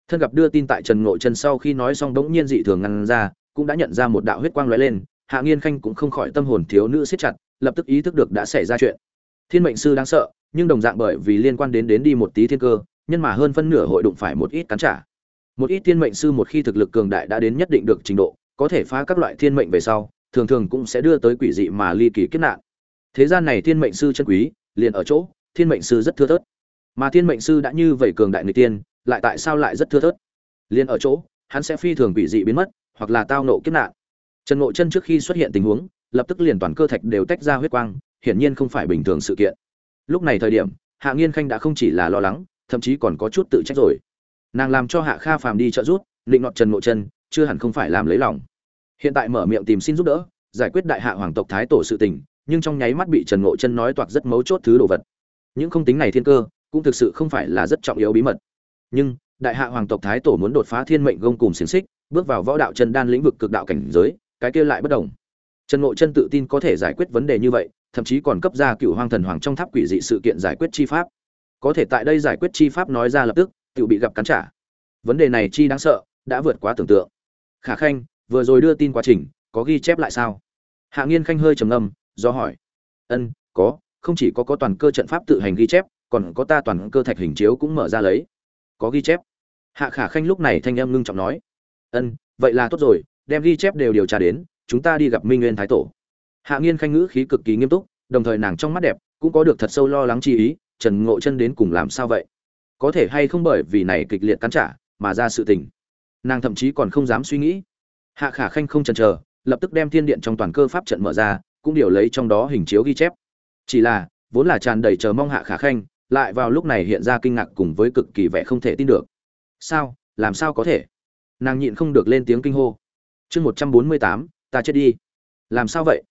Thân gặp đưa tin tại trần ngộ chân sau khi nói xong đống nhiên dị thường ngăn ra, cũng đã nhận ra một đạo huyết quang lóe lên, hạ nghiên khanh cũng không khỏi tâm hồn thiếu nữ siết chặt, lập tức ý thức được đã xảy ra chuyện. Thiên mệnh sư đáng sợ nhưng đồng dạng bởi vì liên quan đến đến đi một tí thiên cơ, nhân mà hơn phân nửa hội đụng phải một ít cắn trả. Một ít thiên mệnh sư một khi thực lực cường đại đã đến nhất định được trình độ, có thể phá các loại thiên mệnh về sau, thường thường cũng sẽ đưa tới quỷ dị mà ly kỳ kết nạn. Thế gian này thiên mệnh sư chân quý, liền ở chỗ, thiên mệnh sư rất thưa thớt. Mà thiên mệnh sư đã như vậy cường đại người tiên, lại tại sao lại rất thưa thớt? Liền ở chỗ, hắn sẽ phi thường quỷ dị biến mất, hoặc là tao nộ kiếp nạn. Trần ngộ chân trước khi xuất hiện tình huống, lập tức liền toàn cơ thạch đều tách ra huyết quang, hiển nhiên không phải bình thường sự kiện lúc này thời điểm, hạ nghiên khanh đã không chỉ là lo lắng, thậm chí còn có chút tự trách rồi. Nàng làm cho hạ kha phàm đi trợ giúp định nọt trần ngộ chân chưa hẳn không phải làm lấy lòng. Hiện tại mở miệng tìm xin giúp đỡ, giải quyết đại hạ hoàng tộc thái tổ sự tình, nhưng trong nháy mắt bị trần ngộ chân nói toạc rất mấu chốt thứ đồ vật. Những không tính này thiên cơ, cũng thực sự không phải là rất trọng yếu bí mật. Nhưng, đại hạ hoàng tộc thái tổ muốn đột phá thiên mệnh gông cùng xiềng xích, bước vào võ đạo chân đan lĩnh vực cực đạo cảnh giới, cái kia lại bất đồng. Trần ngộ chân tự tin có thể giải quyết vấn đề như vậy thậm chí còn cấp ra cựu hoang thần hoàng trong tháp quỷ dị sự kiện giải quyết chi pháp. Có thể tại đây giải quyết chi pháp nói ra lập tức tự bị gặp cắn trả. Vấn đề này chi đáng sợ, đã vượt quá tưởng tượng. Khả khanh, vừa rồi đưa tin quá trình, có ghi chép lại sao? Hạ nghiên khanh hơi trầm ngâm, do hỏi. Ân, có, không chỉ có có toàn cơ trận pháp tự hành ghi chép, còn có ta toàn cơ thạch hình chiếu cũng mở ra lấy. Có ghi chép. Hạ khả khanh lúc này thanh em ngưng trọng nói. Ân, vậy là tốt rồi, đem ghi chép đều điều tra đến, chúng ta đi gặp minh nguyên thái tổ hạ nghiên khanh ngữ khí cực kỳ nghiêm túc, đồng thời nàng trong mắt đẹp cũng có được thật sâu lo lắng chi ý, trần ngộ chân đến cùng làm sao vậy? Có thể hay không bởi vì này kịch liệt cắn trả mà ra sự tình? Nàng thậm chí còn không dám suy nghĩ. Hạ khả khanh không chần chờ, lập tức đem thiên điện trong toàn cơ pháp trận mở ra, cũng điều lấy trong đó hình chiếu ghi chép. Chỉ là, vốn là tràn đầy chờ mong hạ khả khanh, lại vào lúc này hiện ra kinh ngạc cùng với cực kỳ vẻ không thể tin được. Sao? Làm sao có thể? Nàng nhịn không được lên tiếng kinh hô. Chương một trăm bốn mươi tám, ta chết đi. Làm sao vậy?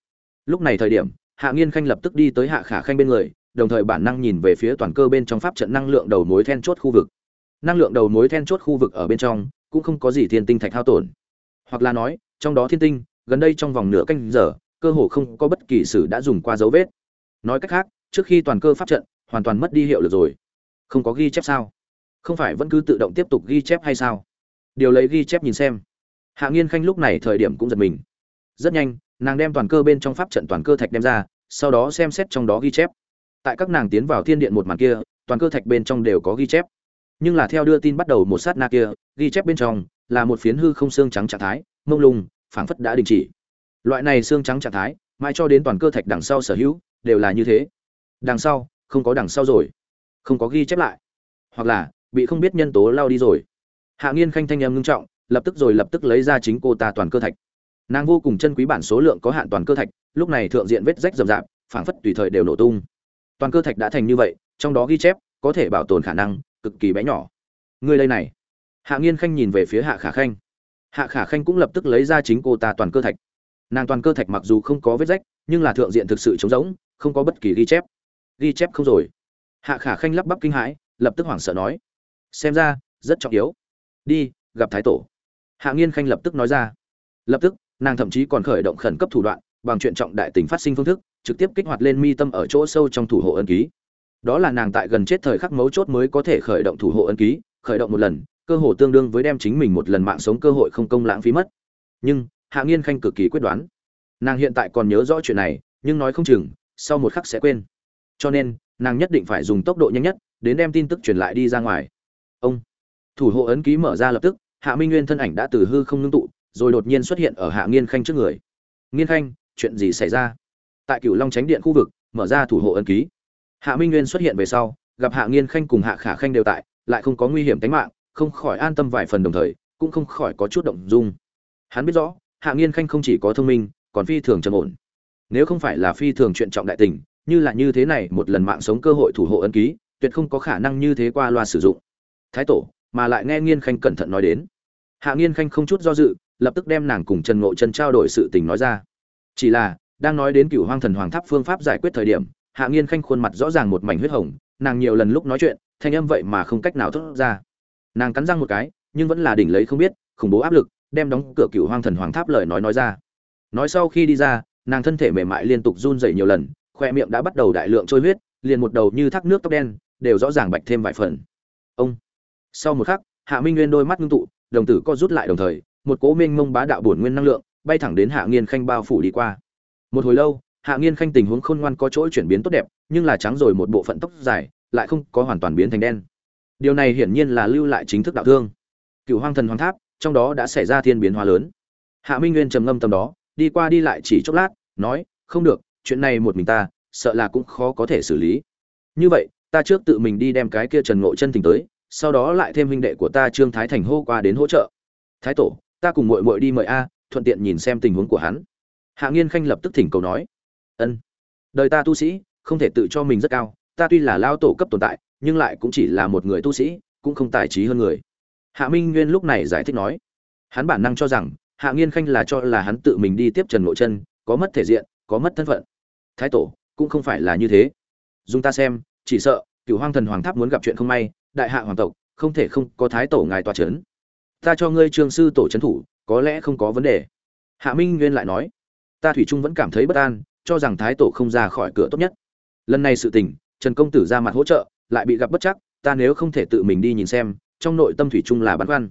Lúc này thời điểm, hạ nghiên khanh lập tức đi tới hạ khả khanh bên người, đồng thời bản năng nhìn về phía toàn cơ bên trong pháp trận năng lượng đầu mối then chốt khu vực. Năng lượng đầu mối then chốt khu vực ở bên trong, cũng không có gì thiên tinh thạch hao tổn. Hoặc là nói, trong đó thiên tinh, gần đây trong vòng nửa canh giờ, cơ hồ không có bất kỳ sử đã dùng qua dấu vết. Nói cách khác, trước khi toàn cơ pháp trận, hoàn toàn mất đi hiệu lực rồi. Không có ghi chép sao? Không phải vẫn cứ tự động tiếp tục ghi chép hay sao? Điều lấy ghi chép nhìn xem. Hạ nghiên khanh lúc này thời điểm cũng giật mình. Rất nhanh nàng đem toàn cơ bên trong pháp trận toàn cơ thạch đem ra, sau đó xem xét trong đó ghi chép. Tại các nàng tiến vào thiên điện một màn kia, toàn cơ thạch bên trong đều có ghi chép. Nhưng là theo đưa tin bắt đầu một sát na kia, ghi chép bên trong là một phiến hư không xương trắng trạng thái, mông lung, phảng phất đã đình chỉ. Loại này xương trắng trạng thái, mãi cho đến toàn cơ thạch đằng sau sở hữu, đều là như thế. Đằng sau, không có đằng sau rồi. Không có ghi chép lại. Hoặc là, bị không biết nhân tố lao đi rồi. Hạ nghiên khanh thanh em ngưng trọng, lập tức rồi lập tức lấy ra chính cô ta toàn cơ thạch nàng vô cùng chân quý bản số lượng có hạn toàn cơ thạch, lúc này thượng diện vết rách rậm rạp, phảng phất tùy thời đều nổ tung. Toàn cơ thạch đã thành như vậy, trong đó ghi chép, có thể bảo tồn khả năng cực kỳ bé nhỏ. Người đây này. Hạ nghiên khanh nhìn về phía hạ khả khanh. Hạ khả khanh cũng lập tức lấy ra chính cô ta toàn cơ thạch. Nàng toàn cơ thạch mặc dù không có vết rách, nhưng là thượng diện thực sự trống rỗng, không có bất kỳ ghi chép. Ghi chép không rồi. Hạ khả khanh lắp bắp kinh hãi, lập tức hoảng sợ nói. Xem ra, rất trọng yếu. Đi, gặp thái tổ. Hạ nghiên khanh lập tức nói ra. Lập tức nàng thậm chí còn khởi động khẩn cấp thủ đoạn, bằng chuyện trọng đại tình phát sinh phương thức, trực tiếp kích hoạt lên mi tâm ở chỗ sâu trong thủ hộ ân ký. Đó là nàng tại gần chết thời khắc mấu chốt mới có thể khởi động thủ hộ ân ký, khởi động một lần, cơ hội tương đương với đem chính mình một lần mạng sống cơ hội không công lãng phí mất. Nhưng, hạ nghiên khanh cực kỳ quyết đoán. Nàng hiện tại còn nhớ rõ chuyện này, nhưng nói không chừng, sau một khắc sẽ quên. Cho nên, nàng nhất định phải dùng tốc độ nhanh nhất, đến đem tin tức truyền lại đi ra ngoài. Ông, thủ hộ ấn ký mở ra lập tức, hạ minh nguyên thân ảnh đã từ hư không ngưng tụ rồi đột nhiên xuất hiện ở hạ nghiên khanh trước người. Nghiên khanh, chuyện gì xảy ra? Tại cửu long tránh điện khu vực, mở ra thủ hộ ấn ký. Hạ minh nguyên xuất hiện về sau, gặp hạ nghiên khanh cùng hạ khả khanh đều tại, lại không có nguy hiểm tính mạng, không khỏi an tâm vài phần đồng thời, cũng không khỏi có chút động dung. Hắn biết rõ, hạ nghiên khanh không chỉ có thông minh, còn phi thường trầm ổn. Nếu không phải là phi thường chuyện trọng đại tình, như là như thế này một lần mạng sống cơ hội thủ hộ ấn ký, tuyệt không có khả năng như thế qua loa sử dụng. Thái tổ, mà lại nghe nghiên khanh cẩn thận nói đến. Hạ nghiên khanh không chút do dự lập tức đem nàng cùng trần ngộ chân trao đổi sự tình nói ra. Chỉ là, đang nói đến cựu hoang thần hoàng tháp phương pháp giải quyết thời điểm, hạ nghiên khanh khuôn mặt rõ ràng một mảnh huyết hồng, nàng nhiều lần lúc nói chuyện, thanh âm vậy mà không cách nào thốt ra. Nàng cắn răng một cái, nhưng vẫn là đỉnh lấy không biết, khủng bố áp lực, đem đóng cửa cựu hoang thần hoàng tháp lời nói nói ra. Nói sau khi đi ra, nàng thân thể mềm mại liên tục run rẩy nhiều lần, khoe miệng đã bắt đầu đại lượng trôi huyết, liền một đầu như thác nước tóc đen, đều rõ ràng bạch thêm vài phần. Ông. Sau một khắc, hạ minh nguyên đôi mắt ngưng tụ, đồng tử co rút lại đồng thời một cố minh mông bá đạo bổn nguyên năng lượng bay thẳng đến hạ nghiên khanh bao phủ đi qua. Một hồi lâu, hạ nghiên khanh tình huống khôn ngoan có chỗ chuyển biến tốt đẹp, nhưng là trắng rồi một bộ phận tóc dài, lại không có hoàn toàn biến thành đen. Điều này hiển nhiên là lưu lại chính thức đạo thương. Cựu hoang thần hoàng tháp, trong đó đã xảy ra thiên biến hóa lớn. Hạ minh nguyên trầm ngâm tầm đó, đi qua đi lại chỉ chốc lát, nói, không được, chuyện này một mình ta, sợ là cũng khó có thể xử lý. Như vậy, ta trước tự mình đi đem cái kia trần ngộ chân tình tới, sau đó lại thêm huynh đệ của ta trương thái thành hô qua đến hỗ trợ. Thái tổ ta cùng muội muội đi mời a, thuận tiện nhìn xem tình huống của hắn. Hạ nghiên khanh lập tức thỉnh cầu nói. Ân. Đời ta tu sĩ, không thể tự cho mình rất cao, ta tuy là lao tổ cấp tồn tại, nhưng lại cũng chỉ là một người tu sĩ, cũng không tài trí hơn người. Hạ minh nguyên lúc này giải thích nói. Hắn bản năng cho rằng, hạ nghiên khanh là cho là hắn tự mình đi tiếp trần ngộ chân, có mất thể diện, có mất thân phận. Thái tổ, cũng không phải là như thế. Dùng ta xem, chỉ sợ, cửu hoang thần hoàng tháp muốn gặp chuyện không may, đại hạ hoàng tộc, không thể không có thái tổ ngài tòa chấn ta cho ngươi trương sư tổ trấn thủ có lẽ không có vấn đề. Hạ minh nguyên lại nói ta thủy trung vẫn cảm thấy bất an cho rằng thái tổ không ra khỏi cửa tốt nhất. Lần này sự tình trần công tử ra mặt hỗ trợ lại bị gặp bất chắc ta nếu không thể tự mình đi nhìn xem trong nội tâm thủy trung là băn khoăn.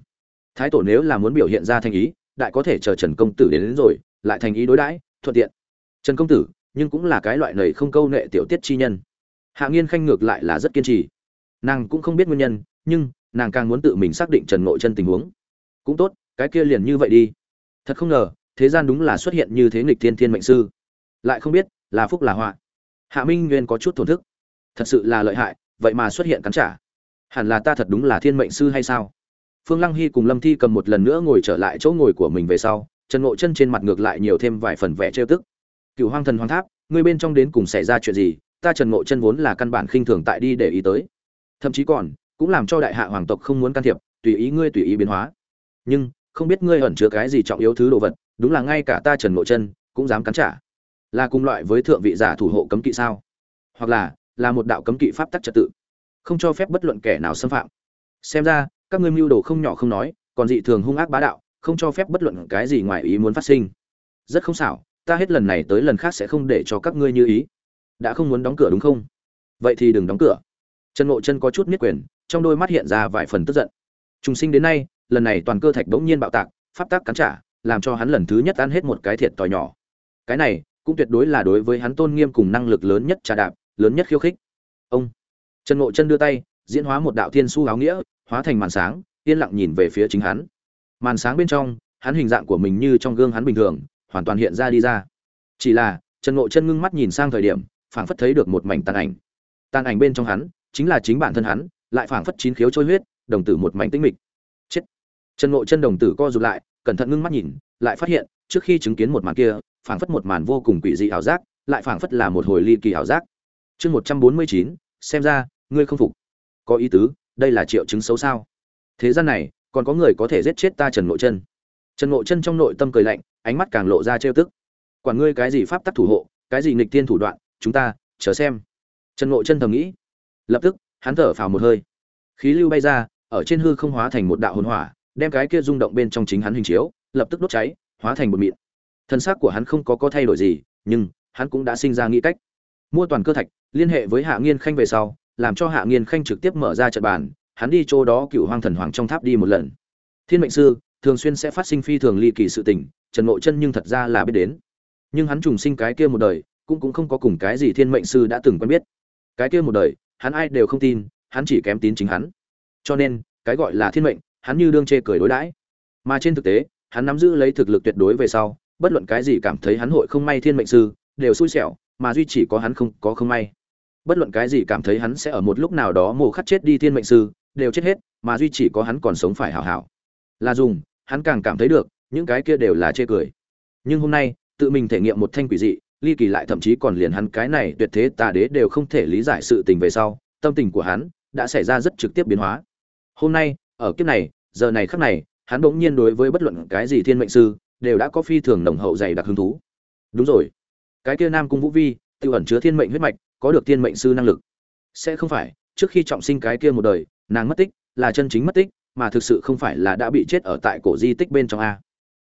Thái tổ nếu là muốn biểu hiện ra thành ý đại có thể chờ trần công tử đến, đến rồi lại thành ý đối đãi thuận tiện. Trần công tử nhưng cũng là cái loại nầy không câu nệ tiểu tiết chi nhân. Hạ nghiên khanh ngược lại là rất kiên trì. Nàng cũng không biết nguyên nhân nhưng nàng càng muốn tự mình xác định trần ngộ chân tình huống cũng tốt, cái kia liền như vậy đi. Thật không ngờ, thế gian đúng là xuất hiện như thế nghịch thiên thiên mệnh sư. Lại không biết, là phúc là họa. Hạ minh nguyên có chút thổn thức. Thật sự là lợi hại, vậy mà xuất hiện cắn trả. Hẳn là ta thật đúng là thiên mệnh sư hay sao? Phương lăng hy cùng lâm thi cầm một lần nữa ngồi trở lại chỗ ngồi của mình về sau, trần ngộ chân trên mặt ngược lại nhiều thêm vài phần vẻ trêu tức. Cựu hoang thần hoàng tháp, ngươi bên trong đến cùng xảy ra chuyện gì? Ta trần ngộ chân vốn là căn bản khinh thường tại đi để ý tới. Thậm chí còn, cũng làm cho đại hạ hoàng tộc không muốn can thiệp, tùy ý ngươi tùy ý biến hóa nhưng không biết ngươi ẩn chứa cái gì trọng yếu thứ đồ vật, đúng là ngay cả ta trần ngộ chân cũng dám cắn trả. Là cùng loại với thượng vị giả thủ hộ cấm kỵ sao? Hoặc là là một đạo cấm kỵ pháp tắc trật tự. Không cho phép bất luận kẻ nào xâm phạm. Xem ra, các ngươi mưu đồ không nhỏ không nói, còn dị thường hung ác bá đạo, không cho phép bất luận cái gì ngoài ý muốn phát sinh. Rất không xảo, ta hết lần này tới lần khác sẽ không để cho các ngươi như ý. Đã không muốn đóng cửa đúng không? Vậy thì đừng đóng cửa. Trần ngộ chân có chút miết quyền, trong đôi mắt hiện ra vài phần tức giận. Trùng sinh đến nay lần này toàn cơ thạch bỗng nhiên bạo tạc, pháp tắc cắn trả, làm cho hắn lần thứ nhất ăn hết một cái thiệt tỏi nhỏ. Cái này, cũng tuyệt đối là đối với hắn tôn nghiêm cùng năng lực lớn nhất trà đạp, lớn nhất khiêu khích. Ông. Trần ngộ chân đưa tay, diễn hóa một đạo thiên su áo nghĩa, hóa thành màn sáng, yên lặng nhìn về phía chính hắn. Màn sáng bên trong, hắn hình dạng của mình như trong gương hắn bình thường, hoàn toàn hiện ra đi ra. Chỉ là, trần ngộ chân ngưng mắt nhìn sang thời điểm, phảng phất thấy được một mảnh tàn ảnh. Tàn ảnh bên trong hắn, chính là chính bản thân hắn, lại phảng phất chín khiếu trôi huyết, đồng tử một mảnh tĩnh mịch trần ngộ chân đồng tử co rụt lại, cẩn thận ngưng mắt nhìn, lại phát hiện, trước khi chứng kiến một màn kia, phảng phất một màn vô cùng quỷ dị ảo giác, lại phảng phất là một hồi ly kỳ ảo giác. Chương một trăm bốn mươi chín, xem ra, ngươi không phục. Có ý tứ, đây là triệu chứng xấu sao? Thế gian này, còn có người có thể giết chết ta trần ngộ chân. Trần ngộ chân trong nội tâm cười lạnh, ánh mắt càng lộ ra trêu tức. Quản ngươi cái gì pháp tắc thủ hộ, cái gì nghịch tiên thủ đoạn, chúng ta, chờ xem. Trần ngộ chân thầm nghĩ. Lập tức, hắn thở phào một hơi. Khí lưu bay ra, ở trên hư không hóa thành một đạo hồn hỏa đem cái kia rung động bên trong chính hắn hình chiếu, lập tức đốt cháy, hóa thành bột mịn. Thân xác của hắn không có có thay đổi gì, nhưng hắn cũng đã sinh ra nghĩ cách. Mua toàn cơ thạch, liên hệ với hạ nghiên khanh về sau, làm cho hạ nghiên khanh trực tiếp mở ra trận bàn, hắn đi chỗ đó cựu hoang thần hoàng trong tháp đi một lần. Thiên mệnh sư, thường xuyên sẽ phát sinh phi thường ly kỳ sự tình, trần ngộ chân nhưng thật ra là biết đến. Nhưng hắn trùng sinh cái kia một đời, cũng cũng không có cùng cái gì thiên mệnh sư đã từng quen biết. Cái kia một đời, hắn ai đều không tin, hắn chỉ kém tín chính hắn. Cho nên, cái gọi là thiên mệnh hắn như đương chê cười đối đãi. Mà trên thực tế, hắn nắm giữ lấy thực lực tuyệt đối về sau, bất luận cái gì cảm thấy hắn hội không may thiên mệnh sư, đều xui xẻo, mà duy chỉ có hắn không, có không may. Bất luận cái gì cảm thấy hắn sẽ ở một lúc nào đó mồ khắc chết đi thiên mệnh sư, đều chết hết, mà duy chỉ có hắn còn sống phải hảo hảo. Là dùng, hắn càng cảm thấy được, những cái kia đều là chê cười. Nhưng hôm nay, tự mình thể nghiệm một thanh quỷ dị, ly kỳ lại thậm chí còn liền hắn cái này tuyệt thế tà đế đều không thể lý giải sự tình về sau, tâm tình của hắn đã xảy ra rất trực tiếp biến hóa. Hôm nay ở kiếp này, giờ này khắc này, hắn bỗng nhiên đối với bất luận cái gì thiên mệnh sư, đều đã có phi thường nồng hậu dày đặc hứng thú. Đúng rồi. Cái kia nam cung vũ vi tiêu ẩn chứa thiên mệnh huyết mạch, có được thiên mệnh sư năng lực. Sẽ không phải, trước khi trọng sinh cái kia một đời, nàng mất tích, là chân chính mất tích, mà thực sự không phải là đã bị chết ở tại cổ di tích bên trong a.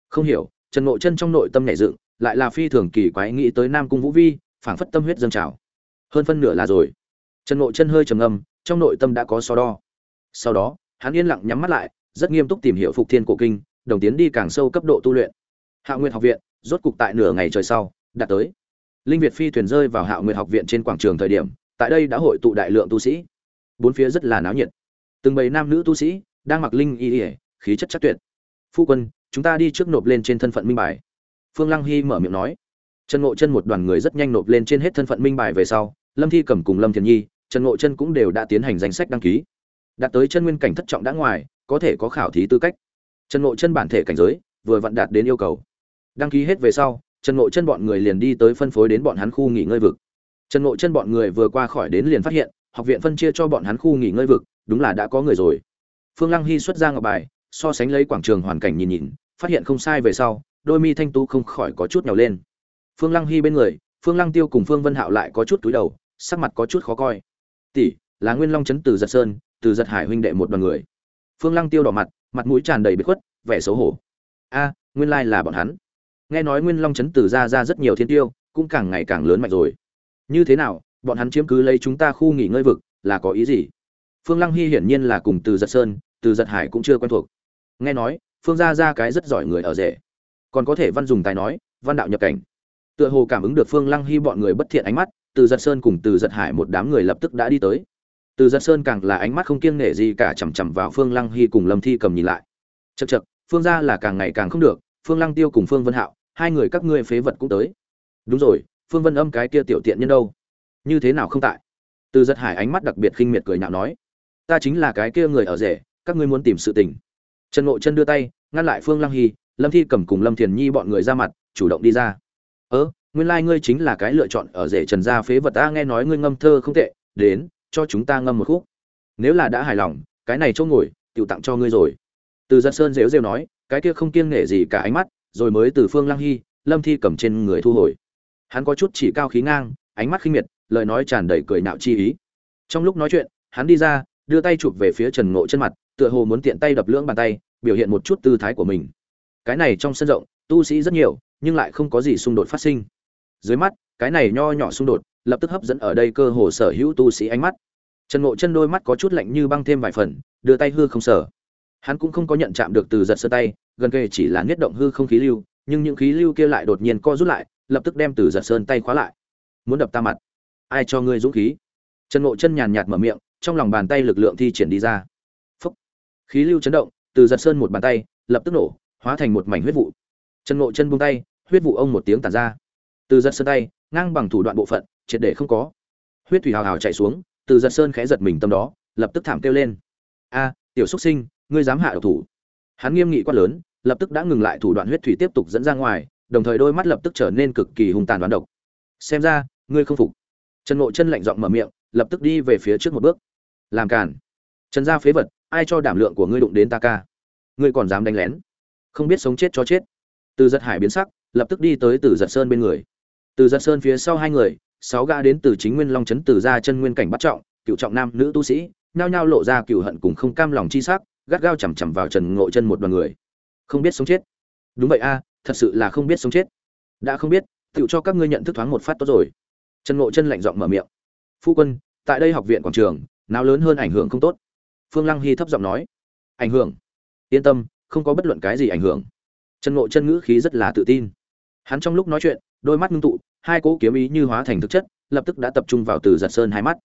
Không hiểu, trần ngộ chân trong nội tâm nhảy dựng, lại là phi thường kỳ quái nghĩ tới nam cung vũ vi, phảng phất tâm huyết dâng trào. Hơn phân nửa là rồi. Trần ngộ chân hơi trầm ngâm, trong nội tâm đã có so đo. Sau đó hắn yên lặng nhắm mắt lại, rất nghiêm túc tìm hiểu phục thiên cổ kinh, đồng tiến đi càng sâu cấp độ tu luyện. Hạ nguyệt học viện, rốt cục tại nửa ngày trời sau đạt tới. Linh việt phi thuyền rơi vào hạ nguyệt học viện trên quảng trường thời điểm, tại đây đã hội tụ đại lượng tu sĩ. Bốn phía rất là náo nhiệt. Từng bầy nam nữ tu sĩ đang mặc linh y ỉa khí chất chắc tuyệt. Phu quân, chúng ta đi trước nộp lên trên thân phận minh bài. Phương lăng hy mở miệng nói. Trần ngộ chân một đoàn người rất nhanh nộp lên trên hết thân phận minh bài về sau, lâm thi cầm cùng lâm thiền nhi, trần ngộ chân cũng đều đã tiến hành danh sách đăng ký đạt tới chân nguyên cảnh thất trọng đã ngoài, có thể có khảo thí tư cách. Trần ngộ chân bản thể cảnh giới vừa vặn đạt đến yêu cầu. Đăng ký hết về sau, trần ngộ chân bọn người liền đi tới phân phối đến bọn hắn khu nghỉ ngơi vực. Trần ngộ chân bọn người vừa qua khỏi đến liền phát hiện, học viện phân chia cho bọn hắn khu nghỉ ngơi vực, đúng là đã có người rồi. Phương lăng hy xuất ra ngọc bài, so sánh lấy quảng trường hoàn cảnh nhìn nhìn, phát hiện không sai về sau, đôi mi thanh tú không khỏi có chút nhào lên. Phương lăng hy bên người, phương lăng tiêu cùng phương vân hạo lại có chút túi đầu, sắc mặt có chút khó coi. Tỷ, là nguyên long chấn từ giật sơn từ giật hải huynh đệ một đoàn người. Phương lăng tiêu đỏ mặt mặt mũi tràn đầy bếp khuất, vẻ xấu hổ. A, nguyên lai là bọn hắn. Nghe nói nguyên long Trấn từ ra ra rất nhiều thiên tiêu, cũng càng ngày càng lớn mạnh rồi. Như thế nào, bọn hắn chiếm cứ lấy chúng ta khu nghỉ ngơi vực, là có ý gì? Phương lăng hy hiển nhiên là cùng từ giật sơn, từ giật hải cũng chưa quen thuộc. Nghe nói, phương gia ra cái rất giỏi người ở rể. Còn có thể văn dùng tài nói, văn đạo nhập cảnh. Tựa hồ cảm ứng được phương lăng hy bọn người bất thiện ánh mắt, từ giật sơn cùng từ giật hải một đám người lập tức đã đi tới từ giật sơn càng là ánh mắt không kiêng nể gì cả, chằm chằm vào phương lăng hy cùng lâm thi cầm nhìn lại. Chật chật phương gia là càng ngày càng không được, phương lăng tiêu cùng phương vân hạo, hai người các ngươi phế vật cũng tới. Đúng rồi, phương vân âm cái kia tiểu tiện nhân đâu? Như thế nào không tại? Từ giật hải ánh mắt đặc biệt khinh miệt cười nhạo nói. Ta chính là cái kia người ở rể, các ngươi muốn tìm sự tình. Trần ngộ chân đưa tay, ngăn lại phương lăng hy, lâm thi cầm cùng lâm thiền nhi bọn người ra mặt, chủ động đi ra. Ớ nguyên lai ngươi chính là cái lựa chọn ở rể trần gia phế vật, ta nghe nói ngươi ngâm thơ không tệ, đến cho chúng ta ngâm một khúc. Nếu là đã hài lòng, cái này chỗ ngồi tự tặng cho ngươi rồi. Từ giật sơn rêu rêu nói, cái kia không kiêng nể gì cả ánh mắt, rồi mới từ phương lăng hy, lâm thi cầm trên người thu hồi. Hắn có chút chỉ cao khí ngang, ánh mắt khinh miệt, lời nói tràn đầy cười nạo chi ý. Trong lúc nói chuyện, hắn đi ra, đưa tay chụp về phía trần ngộ chân mặt, tựa hồ muốn tiện tay đập lưỡng bàn tay, biểu hiện một chút tư thái của mình. Cái này trong sân rộng, tu sĩ rất nhiều, nhưng lại không có gì xung đột phát sinh. Dưới mắt, cái này nho nhỏ xung đột lập tức hấp dẫn ở đây cơ hồ sở hữu tu sĩ ánh mắt. Trần ngộ chân đôi mắt có chút lạnh như băng thêm vài phần, đưa tay hư không sở. Hắn cũng không có nhận chạm được từ giật sơ tay, gần kề chỉ là nghiết động hư không khí lưu, nhưng những khí lưu kia lại đột nhiên co rút lại, lập tức đem từ giật sơn tay khóa lại. Muốn đập ta mặt. Ai cho ngươi dũng khí? Trần ngộ chân nhàn nhạt mở miệng, trong lòng bàn tay lực lượng thi triển đi ra. Phúc. khí lưu chấn động, từ giật sơn một bàn tay, lập tức nổ, hóa thành một mảnh huyết vụ. Trần ngộ chân buông tay, huyết vụ ông một tiếng tàn ra. Từ giật sơn tay, ngang bằng thủ đoạn bộ phận triệt để không có. Huyết thủy hào hào chạy xuống, từ giật sơn khẽ giật mình tâm đó, lập tức thảm kêu lên. A, tiểu xúc sinh, ngươi dám hạ độc thủ. Hắn nghiêm nghị quát lớn, lập tức đã ngừng lại thủ đoạn huyết thủy tiếp tục dẫn ra ngoài, đồng thời đôi mắt lập tức trở nên cực kỳ hung tàn đoán độc. Xem ra, ngươi không phục. Trần ngộ chân lạnh giọng mở miệng, lập tức đi về phía trước một bước. Làm cản trần gia phế vật, ai cho đảm lượng của ngươi đụng đến ta ca? Ngươi còn dám đánh lén? Không biết sống chết cho chết. Từ giật hải biến sắc, lập tức đi tới từ giật sơn bên người. Từ giật sơn phía sau hai người sáu gã đến từ chính nguyên long trấn từ ra chân nguyên cảnh bắt trọng, cựu trọng nam nữ tu sĩ, nhao nhao lộ ra cựu hận cùng không cam lòng chi sắc, gắt gao chằm chằm vào trần ngộ chân một đoàn người. Không biết sống chết. Đúng vậy a, thật sự là không biết sống chết. Đã không biết, tựu cho các ngươi nhận thức thoáng một phát tốt rồi. Trần ngộ chân lạnh giọng mở miệng. Phu quân, tại đây học viện quảng trường, nào lớn hơn ảnh hưởng không tốt? Phương lăng hy thấp giọng nói. Ảnh hưởng? Yên tâm, không có bất luận cái gì ảnh hưởng. Trần ngộ chân ngữ khí rất là tự tin. Hắn trong lúc nói chuyện, đôi mắt ngưng tụ hai cỗ kiếm ý như hóa thành thực chất, lập tức đã tập trung vào từ giật sơn hai mắt.